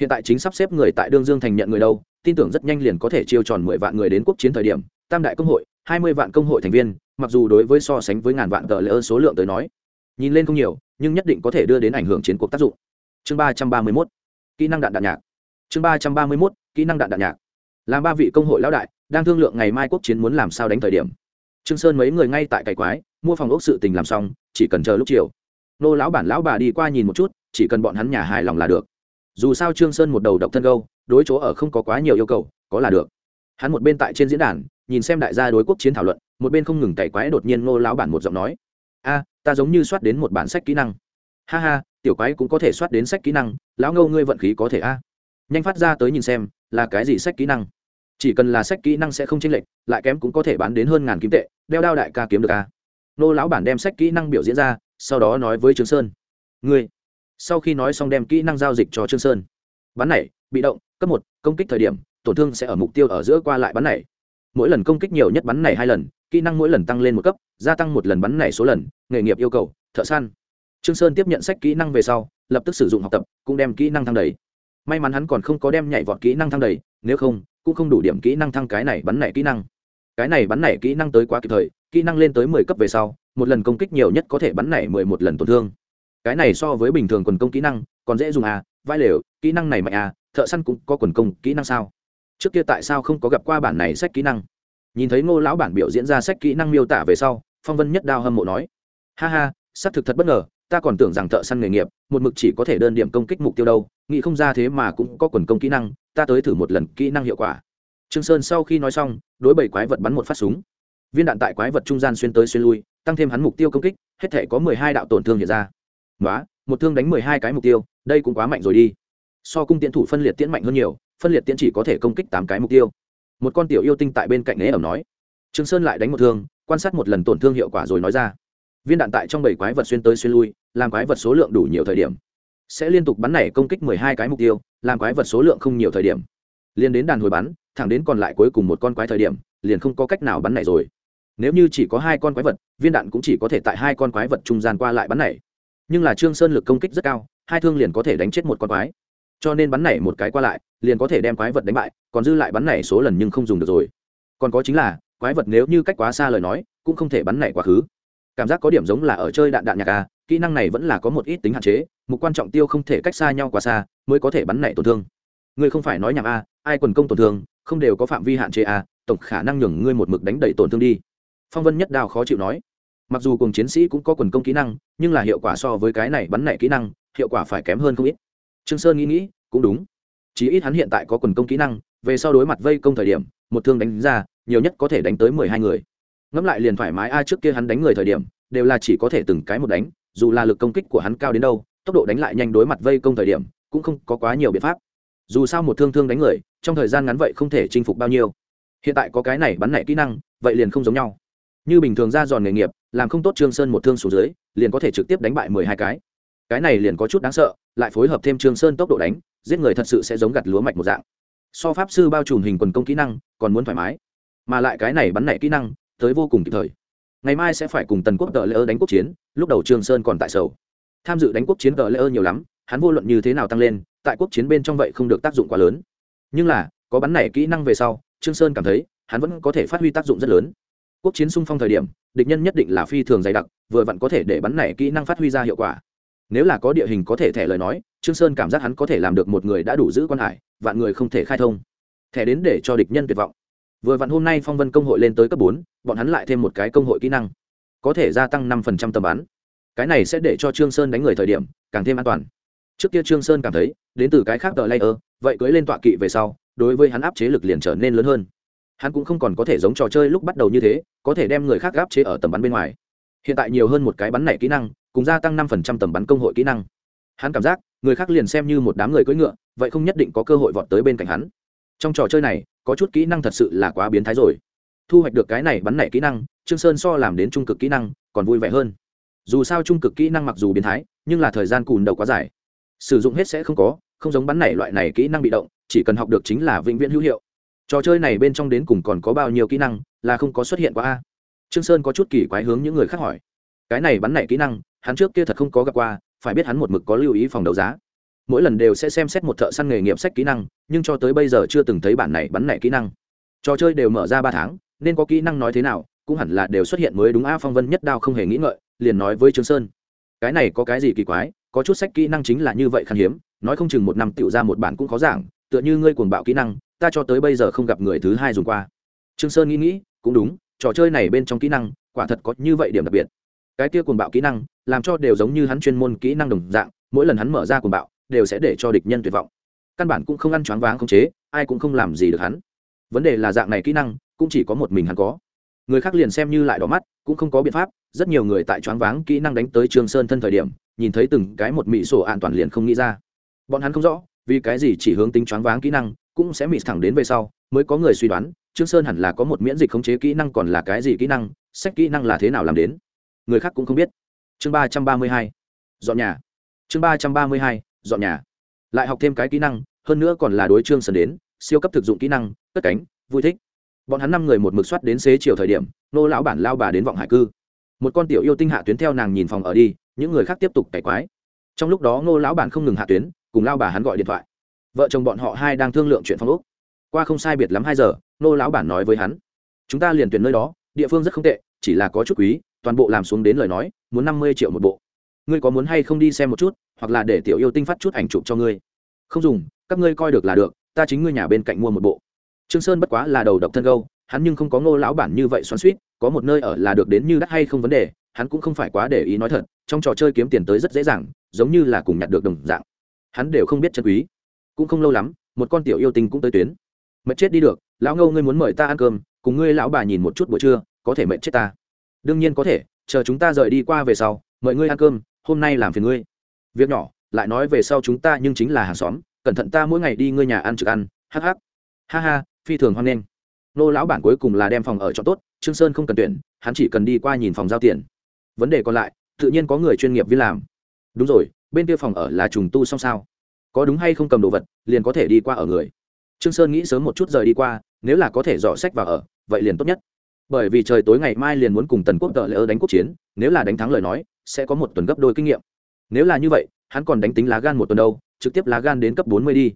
Hiện tại chính sắp xếp người tại đương dương thành nhận người đâu, tin tưởng rất nhanh liền có thể chiêu tròn mười vạn người đến quốc chiến thời điểm, tam đại công hội, hai mươi vạn công hội thành viên, mặc dù đối với so sánh với ngàn vạn tờ lỡ số lượng tới nói, nhìn lên không nhiều, nhưng nhất định có thể đưa đến ảnh hưởng chiến cuộc tác dụng. Chương ba trăm ba mươi mốt, kỹ năng đạn đạn nhạc. Chương ba trăm ba mươi mốt, kỹ năng đạn đạn nhạc. Làm ba vị công hội lão đại, đang thương lượng ngày mai quốc chiến muốn làm sao đánh thời điểm. Trương sơn mấy người ngay tại cày quái, mua phòng ốc sự tình làm xong, chỉ cần chờ lúc chiều nô lão bản lão bà đi qua nhìn một chút, chỉ cần bọn hắn nhà hài lòng là được. Dù sao trương sơn một đầu độc thân gâu, đối chỗ ở không có quá nhiều yêu cầu, có là được. Hắn một bên tại trên diễn đàn, nhìn xem đại gia đối quốc chiến thảo luận, một bên không ngừng cày quái đột nhiên nô lão bản một giọng nói. A, ta giống như soát đến một bản sách kỹ năng. Ha ha, tiểu quái cũng có thể soát đến sách kỹ năng, lão ngâu ngươi vận khí có thể a. Nhanh phát ra tới nhìn xem, là cái gì sách kỹ năng? Chỉ cần là sách kỹ năng sẽ không chênh lệch, lại kém cũng có thể bán đến hơn ngàn kim tệ, đeo đao đại ca kiếm được a. Nô lão bản đem sách kỹ năng biểu diễn ra sau đó nói với trương sơn. Ngươi, sau khi nói xong đem kỹ năng giao dịch cho trương sơn. Bắn này, bị động, cấp một, công kích thời điểm, tổn thương sẽ ở mục tiêu ở giữa qua lại bắn này. Mỗi lần công kích nhiều nhất bắn này hai lần, kỹ năng mỗi lần tăng lên một cấp, gia tăng một lần bắn này số lần, nghề nghiệp yêu cầu, thợ săn. Trương sơn tiếp nhận sách kỹ năng về sau, lập tức sử dụng học tập, cũng đem kỹ năng thăng đầy. May mắn hắn còn không có đem nhảy vọt kỹ năng thăng đầy, nếu không, cũng không đủ điểm kỹ năng thăng cái này bắn này kỹ năng. Cái này bắn này kỹ năng tới quá kịp thời, kỹ năng lên tới mười cấp về sau một lần công kích nhiều nhất có thể bắn nảy mười một lần tổn thương. Cái này so với bình thường quần công kỹ năng, còn dễ dùng à vai lều, kỹ năng này mạnh à thợ săn cũng có quần công kỹ năng sao? Trước kia tại sao không có gặp qua bản này sách kỹ năng? Nhìn thấy ngô lão bản biểu diễn ra sách kỹ năng miêu tả về sau, phong vân nhất đao hâm mộ nói, ha ha, xác thực thật bất ngờ, ta còn tưởng rằng thợ săn nghề nghiệp, một mực chỉ có thể đơn điểm công kích mục tiêu đâu, nghĩ không ra thế mà cũng có quần công kỹ năng, ta tới thử một lần kỹ năng hiệu quả. Trương sơn sau khi nói xong, đối bảy quái vật bắn một phát súng. Viên đạn tại quái vật trung gian xuyên tới xuyên lui tăng thêm hắn mục tiêu công kích, hết thể có mười hai đạo tổn thương hiện ra. Nói một thương đánh mười hai cái mục tiêu, đây cũng quá mạnh rồi đi. So cung tiễn thủ phân liệt tiễn mạnh hơn nhiều, phân liệt tiễn chỉ có thể công kích tám cái mục tiêu. Một con tiểu yêu tinh tại bên cạnh ế ẩm nói. Trương sơn lại đánh một thương, quan sát một lần tổn thương hiệu quả rồi nói ra. Viên đạn tại trong bảy quái vật xuyên tới xuyên lui, làm quái vật số lượng đủ nhiều thời điểm. Sẽ liên tục bắn nảy công kích mười hai cái mục tiêu, làm quái vật số lượng không nhiều thời điểm. Liên đến đàn hồi bắn, thẳng đến còn lại cuối cùng một con quái thời điểm, liền không có cách nào bắn nảy rồi nếu như chỉ có hai con quái vật, viên đạn cũng chỉ có thể tại hai con quái vật trung gian qua lại bắn nảy nhưng là trương sơn lực công kích rất cao, hai thương liền có thể đánh chết một con quái. Cho nên bắn nảy một cái qua lại, liền có thể đem quái vật đánh bại, còn dư lại bắn nảy số lần nhưng không dùng được rồi. Còn có chính là, quái vật nếu như cách quá xa lời nói, cũng không thể bắn nảy quá khứ. Cảm giác có điểm giống là ở chơi đạn đạn nhạc a kỹ năng này vẫn là có một ít tính hạn chế, mục quan trọng tiêu không thể cách xa nhau quá xa, mới có thể bắn nảy tổn thương. Ngươi không phải nói nhạc a à, ai quần công tổn thương, không đều có phạm vi hạn chế a tổng khả năng nhường ngươi một mực đánh đầy tổn thương đi phong vân nhất đao khó chịu nói, mặc dù cùng chiến sĩ cũng có quần công kỹ năng, nhưng là hiệu quả so với cái này bắn nảy kỹ năng, hiệu quả phải kém hơn không ít. Trương sơn nghĩ nghĩ, cũng đúng. Chí ít hắn hiện tại có quần công kỹ năng, về sau đối mặt vây công thời điểm, một thương đánh ra, nhiều nhất có thể đánh tới mười hai người. Ngẫm lại liền thoải mái ai trước kia hắn đánh người thời điểm, đều là chỉ có thể từng cái một đánh, dù là lực công kích của hắn cao đến đâu, tốc độ đánh lại nhanh đối mặt vây công thời điểm, cũng không có quá nhiều biện pháp. Dù sao một thương thương đánh người, trong thời gian ngắn vậy không thể chinh phục bao nhiêu. Hiện tại có cái này bắn nảy kỹ năng, vậy liền không giống nhau như bình thường ra giòn nghề nghiệp, làm không tốt trương sơn một thương xuống dưới, liền có thể trực tiếp đánh bại mười hai cái. Cái này liền có chút đáng sợ, lại phối hợp thêm trương sơn tốc độ đánh, giết người thật sự sẽ giống gặt lúa mạch một dạng. So pháp sư bao trùm hình quần công kỹ năng, còn muốn thoải mái. Mà lại cái này bắn nảy kỹ năng, tới vô cùng kịp thời. Ngày mai sẽ phải cùng tần quốc tờ lễ ơ đánh quốc chiến, lúc đầu trương sơn còn tại sầu. Tham dự đánh quốc chiến tờ lễ ơ nhiều lắm, hắn vô luận như thế nào tăng lên, tại quốc chiến bên trong vậy không được tác dụng quá lớn. Nhưng là, có bắn nảy kỹ năng về sau, trương sơn cảm thấy, hắn vẫn có thể phát huy tác dụng rất lớn quốc chiến xung phong thời điểm, địch nhân nhất định là phi thường dày đặc, vừa vặn có thể để bắn này kỹ năng phát huy ra hiệu quả. Nếu là có địa hình có thể thẻ lời nói, trương sơn cảm giác hắn có thể làm được một người đã đủ giữ quan hải, vạn người không thể khai thông. Thẻ đến để cho địch nhân tuyệt vọng. Vừa vặn hôm nay phong vân công hội lên tới cấp bốn, bọn hắn lại thêm một cái công hội kỹ năng. Có thể gia tăng năm phần trăm tầm bắn. Cái này sẽ để cho trương sơn đánh người thời điểm, càng thêm an toàn. Trước kia trương sơn cảm thấy, đến từ cái khác tờ layer, vậy cưới lên tọa kỵ về sau, đối với hắn áp chế lực liền trở nên lớn hơn hắn cũng không còn có thể giống trò chơi lúc bắt đầu như thế, có thể đem người khác gáp chế ở tầm bắn bên ngoài. Hiện tại nhiều hơn một cái bắn này kỹ năng, cùng gia tăng năm phần trăm tầm bắn công hội kỹ năng. Hắn cảm giác, người khác liền xem như một đám người cưỡi ngựa, vậy không nhất định có cơ hội vọt tới bên cạnh hắn. Trong trò chơi này, có chút kỹ năng thật sự là quá biến thái rồi. Thu hoạch được cái này bắn này kỹ năng, trương sơn so làm đến trung cực kỹ năng, còn vui vẻ hơn. Dù sao trung cực kỹ năng mặc dù biến thái, nhưng là thời gian cùn đầu quá dài. Sử dụng hết sẽ không có, không giống bắn này loại này kỹ năng bị động, chỉ cần học được chính là vĩnh viễn hữu hiệu trò chơi này bên trong đến cùng còn có bao nhiêu kỹ năng, là không có xuất hiện qua a? Trương sơn có chút kỳ quái hướng những người khác hỏi. Cái này bắn này kỹ năng, hắn trước kia thật không có gặp qua, phải biết hắn một mực có lưu ý phòng đấu giá. Mỗi lần đều sẽ xem xét một thợ săn nghề nghiệp sách kỹ năng, nhưng cho tới bây giờ chưa từng thấy bản này bắn này kỹ năng. Trò chơi đều mở ra ba tháng, nên có kỹ năng nói thế nào, cũng hẳn là đều xuất hiện mới đúng a, phong vân nhất đao không hề nghĩ ngợi, liền nói với trương sơn. Cái này có cái gì kỳ quái, có chút sách kỹ năng chính là như vậy khan hiếm, nói không chừng một năm tiểu ra một bản cũng khó giảng, tựa như ngươi cuồng bạo kỹ năng ta cho tới bây giờ không gặp người thứ hai dùng qua. Trương sơn nghĩ nghĩ, cũng đúng, trò chơi này bên trong kỹ năng, quả thật có như vậy điểm đặc biệt. Cái kia cuồng bạo kỹ năng, làm cho đều giống như hắn chuyên môn kỹ năng đồng dạng, mỗi lần hắn mở ra cuồng bạo, đều sẽ để cho địch nhân tuyệt vọng. Căn bản cũng không ăn choáng váng không chế, ai cũng không làm gì được hắn. Vấn đề là dạng này kỹ năng, cũng chỉ có một mình hắn có. Người khác liền xem như lại đỏ mắt, cũng không có biện pháp, rất nhiều người tại choáng váng kỹ năng đánh tới Trương sơn thân thời điểm, nhìn thấy từng cái một mỹ sổ an toàn liền không nghĩ ra. Bọn hắn không rõ, vì cái gì chỉ hướng tính choáng váng kỹ năng cũng sẽ mịt thẳng đến về sau, mới có người suy đoán, trương sơn hẳn là có một miễn dịch khống chế kỹ năng còn là cái gì kỹ năng, sách kỹ năng là thế nào làm đến. Người khác cũng không biết. Chương ba trăm ba mươi hai, dọn nhà. Chương ba trăm ba mươi hai, dọn nhà. Lại học thêm cái kỹ năng, hơn nữa còn là đối trương sơn đến, siêu cấp thực dụng kỹ năng, cất cánh, vui thích. Bọn hắn năm người một mực soát đến xế chiều thời điểm, nô lão bản lao bà đến vọng hải cư. Một con tiểu yêu tinh hạ tuyến theo nàng nhìn phòng ở đi, những người khác tiếp tục cày quái. Trong lúc đó nô lão bản không ngừng hạ tuyến, cùng lao bà hắn gọi điện thoại vợ chồng bọn họ hai đang thương lượng chuyện phong ốc. Qua không sai biệt lắm hai giờ, nô lão bản nói với hắn. Chúng ta liền tuyển nơi đó, địa phương rất không tệ, chỉ là có chút quý, toàn bộ làm xuống đến lời nói, muốn năm mươi triệu một bộ. Ngươi có muốn hay không đi xem một chút, hoặc là để tiểu yêu tinh phát chút ảnh chụp cho ngươi? Không dùng, các ngươi coi được là được, ta chính ngươi nhà bên cạnh mua một bộ. Trương sơn bất quá là đầu độc thân gâu, hắn nhưng không có ngô lão bản như vậy xoắn suýt có một nơi ở là được đến như đắt hay không vấn đề, hắn cũng không phải quá để ý nói thật, trong trò chơi kiếm tiền tới rất dễ dàng, giống như là cùng nhặt được đồng dạng. Hắn đều không biết chân quý cũng không lâu lắm, một con tiểu yêu tinh cũng tới tuyến. Mệt chết đi được, lão ngâu ngươi muốn mời ta ăn cơm, cùng ngươi lão bà nhìn một chút buổi trưa, có thể mệt chết ta. Đương nhiên có thể, chờ chúng ta rời đi qua về sau, mời ngươi ăn cơm, hôm nay làm phiền ngươi. Việc nhỏ, lại nói về sau chúng ta nhưng chính là hàng xóm, cẩn thận ta mỗi ngày đi ngươi nhà ăn trực ăn hh ha ha, phi thường hoan nghênh. Nô lão bản cuối cùng là đem phòng ở cho tốt, trương sơn không cần tuyển, hắn chỉ cần đi qua nhìn phòng giao tiền. Vấn đề còn lại, tự nhiên có người chuyên nghiệp viên làm. Đúng rồi, bên kia phòng ở là trùng tu xong sao? Có đúng hay không cầm đồ vật, liền có thể đi qua ở người. Trương sơn nghĩ sớm một chút rời đi qua, nếu là có thể dò sách vào ở, vậy liền tốt nhất. Bởi vì trời tối ngày mai liền muốn cùng tần quốc tợ lỡ đánh quốc chiến, nếu là đánh thắng lời nói, sẽ có một tuần gấp đôi kinh nghiệm. Nếu là như vậy, hắn còn đánh tính lá gan một tuần đâu, trực tiếp lá gan đến cấp bốn mươi đi.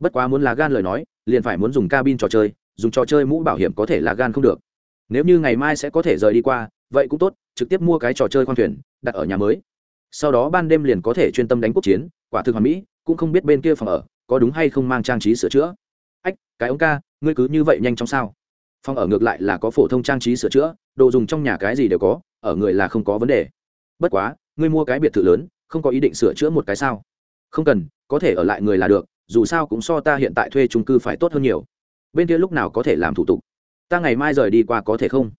Bất quá muốn lá gan lời nói, liền phải muốn dùng cabin trò chơi, dùng trò chơi mũ bảo hiểm có thể lá gan không được. Nếu như ngày mai sẽ có thể rời đi qua, vậy cũng tốt, trực tiếp mua cái trò chơi khoang thuyền, đặt ở nhà mới. Sau đó ban đêm liền có thể chuyên tâm đánh quốc chiến, quả thực hoàn mỹ cũng không biết bên kia phòng ở có đúng hay không mang trang trí sửa chữa. Ách, cái ông ca, ngươi cứ như vậy nhanh chóng sao? Phòng ở ngược lại là có phổ thông trang trí sửa chữa, đồ dùng trong nhà cái gì đều có, ở người là không có vấn đề. Bất quá, ngươi mua cái biệt thự lớn, không có ý định sửa chữa một cái sao? Không cần, có thể ở lại người là được, dù sao cũng so ta hiện tại thuê trung cư phải tốt hơn nhiều. Bên kia lúc nào có thể làm thủ tục? Ta ngày mai rời đi qua có thể không?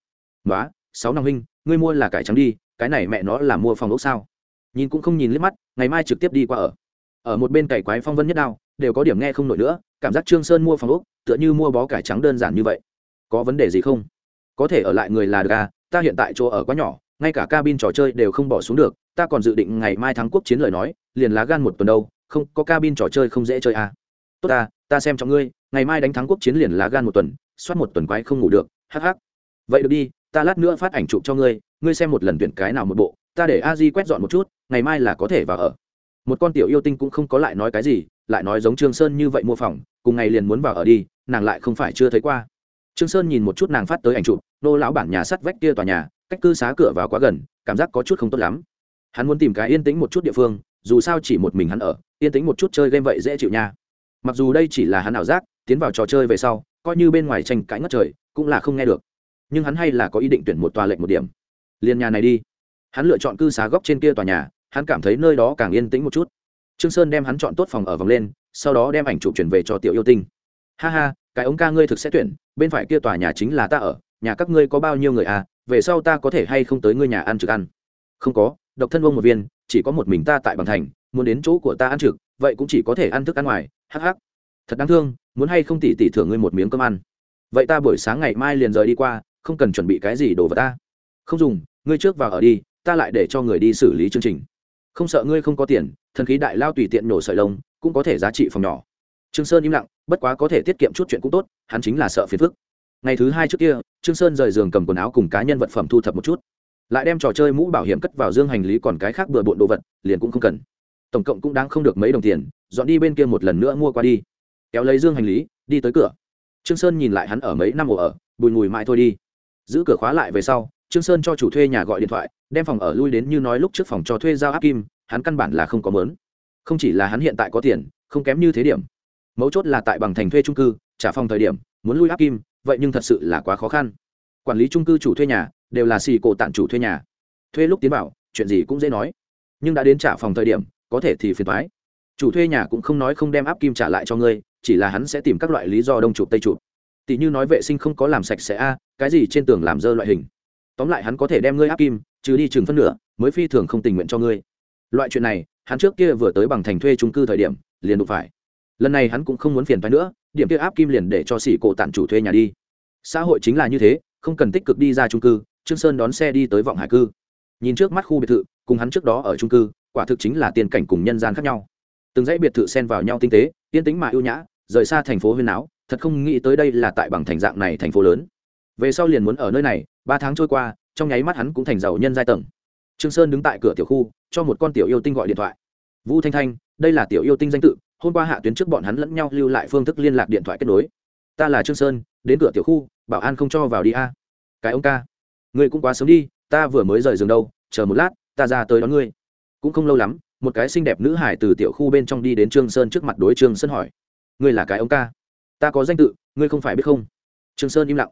Nói sáu năm huynh, ngươi mua là cải trắng đi, cái này mẹ nó là mua phòng ốc sao? Nhìn cũng không nhìn liếc mắt, ngày mai trực tiếp đi qua ở ở một bên cày quái phong vân nhất đao, đều có điểm nghe không nổi nữa, cảm giác trương sơn mua phòng úc tựa như mua bó cải trắng đơn giản như vậy. Có vấn đề gì không? Có thể ở lại người là được à ta hiện tại chỗ ở quá nhỏ, ngay cả cabin trò chơi đều không bỏ xuống được, ta còn dự định ngày mai thắng quốc chiến lời nói, liền lá gan một tuần đâu, không, có cabin trò chơi không dễ chơi à. Tốt ta ta xem cho ngươi, ngày mai đánh thắng quốc chiến liền lá gan một tuần, soát một tuần quái không ngủ được, hắc hắc. Vậy được đi, ta lát nữa phát ảnh chụp cho ngươi ngươi xem một lần tuyển cái nào một bộ, ta để a di quét dọn một chút, ngày mai là có thể vào ở một con tiểu yêu tinh cũng không có lại nói cái gì, lại nói giống trương sơn như vậy mua phòng, cùng ngày liền muốn vào ở đi, nàng lại không phải chưa thấy qua. Trương sơn nhìn một chút nàng phát tới ảnh chụp, nô lão bản nhà sắt vách kia tòa nhà, cách cư xá cửa vào quá gần, cảm giác có chút không tốt lắm. Hắn muốn tìm cái yên tĩnh một chút địa phương, dù sao chỉ một mình hắn ở, yên tĩnh một chút chơi game vậy dễ chịu nha. Mặc dù đây chỉ là hắn ảo giác, tiến vào trò chơi về sau, coi như bên ngoài tranh cãi ngất trời, cũng là không nghe được. Nhưng hắn hay là có ý định tuyển một tòa lệnh một điểm. Liền nhà này đi. Hắn lựa chọn cư xá góc trên kia tòa nhà hắn cảm thấy nơi đó càng yên tĩnh một chút. Trương sơn đem hắn chọn tốt phòng ở vòng lên, sau đó đem ảnh chụp chuyển về cho tiểu yêu tinh. Ha ha, cái ống ca ngươi thực sẽ tuyển, bên phải kia tòa nhà chính là ta ở, nhà các ngươi có bao nhiêu người à về sau ta có thể hay không tới ngươi nhà ăn trực ăn? Không có, độc thân vông một viên, chỉ có một mình ta tại bằng thành, muốn đến chỗ của ta ăn trực, vậy cũng chỉ có thể ăn thức ăn ngoài, hắc hắc. Thật đáng thương, muốn hay không tỉ tỉ thưởng ngươi một miếng cơm ăn. Vậy ta buổi sáng ngày mai liền rời đi qua, không cần chuẩn bị cái gì đồ vật ta. Không dùng, ngươi trước vào ở đi, ta lại để cho người đi xử lý chương trình không sợ ngươi không có tiền, thần khí đại lao tùy tiện nổ sợi lông, cũng có thể giá trị phòng nhỏ. Trương sơn im lặng, bất quá có thể tiết kiệm chút chuyện cũng tốt, hắn chính là sợ phiền phức. Ngày thứ hai trước kia, trương sơn rời giường cầm quần áo cùng cá nhân vật phẩm thu thập một chút. Lại đem trò chơi mũ bảo hiểm cất vào dương hành lý còn cái khác bừa bộn đồ vật, liền cũng không cần. Tổng cộng cũng đáng không được mấy đồng tiền, dọn đi bên kia một lần nữa mua qua đi. Kéo lấy dương hành lý, đi tới cửa. Trương sơn nhìn lại hắn ở mấy năm ổ ở, bùi ngùi mãi thôi đi. Giữ cửa khóa lại về sau trương sơn cho chủ thuê nhà gọi điện thoại, đem phòng ở lui đến như nói lúc trước phòng cho thuê giao áp kim, hắn căn bản là không có mớn. Không chỉ là hắn hiện tại có tiền, không kém như thế điểm. Mấu chốt là tại bằng thành thuê trung cư, trả phòng thời điểm, muốn lui áp kim, vậy nhưng thật sự là quá khó khăn. Quản lý trung cư chủ thuê nhà, đều là xì cổ tặng chủ thuê nhà. Thuê lúc tiến bảo, chuyện gì cũng dễ nói. Nhưng đã đến trả phòng thời điểm, có thể thì phiền thoái chủ thuê nhà cũng không nói không đem áp kim trả lại cho ngươi, chỉ là hắn sẽ tìm các loại lý do đông chụp tây chụp. Tỷ như nói vệ sinh không có làm sạch sẽ a, cái gì trên tường làm dơ loại hình tóm lại hắn có thể đem ngươi áp kim, trừ đi chừng phân nửa, mới phi thường không tình nguyện cho ngươi. Loại chuyện này, hắn trước kia vừa tới bằng thành thuê trung cư thời điểm, liền đụng phải. Lần này hắn cũng không muốn phiền phái nữa, điểm kia áp kim liền để cho xỉ cổ tản chủ thuê nhà đi. Xã hội chính là như thế, không cần tích cực đi ra trung cư, trương sơn đón xe đi tới vọng hải cư. Nhìn trước mắt khu biệt thự, cùng hắn trước đó ở trung cư, quả thực chính là tiền cảnh cùng nhân gian khác nhau. Từng dãy biệt thự xen vào nhau tinh tế, yên tĩnh mà ưu nhã, rời xa thành phố huyên áo thật không nghĩ tới đây là tại bằng thành dạng này thành phố lớn. Về sau liền muốn ở nơi này ba tháng trôi qua, trong nháy mắt hắn cũng thành giàu nhân giai tầng. Trương sơn đứng tại cửa tiểu khu, cho một con tiểu yêu tinh gọi điện thoại. Vũ thanh thanh, đây là tiểu yêu tinh danh tự, hôm qua hạ tuyến trước bọn hắn lẫn nhau lưu lại phương thức liên lạc điện thoại kết nối. Ta là trương sơn, đến cửa tiểu khu, bảo an không cho vào đi a. Cái ông ca, ngươi cũng quá sớm đi, ta vừa mới rời giường đâu, chờ một lát, ta ra tới đón ngươi. Cũng không lâu lắm, một cái xinh đẹp nữ hải từ tiểu khu bên trong đi đến trương sơn trước mặt đối trương sơn hỏi. Ngươi là cái ông ca, ta có danh tự, ngươi không phải biết không? Trương sơn im lặng.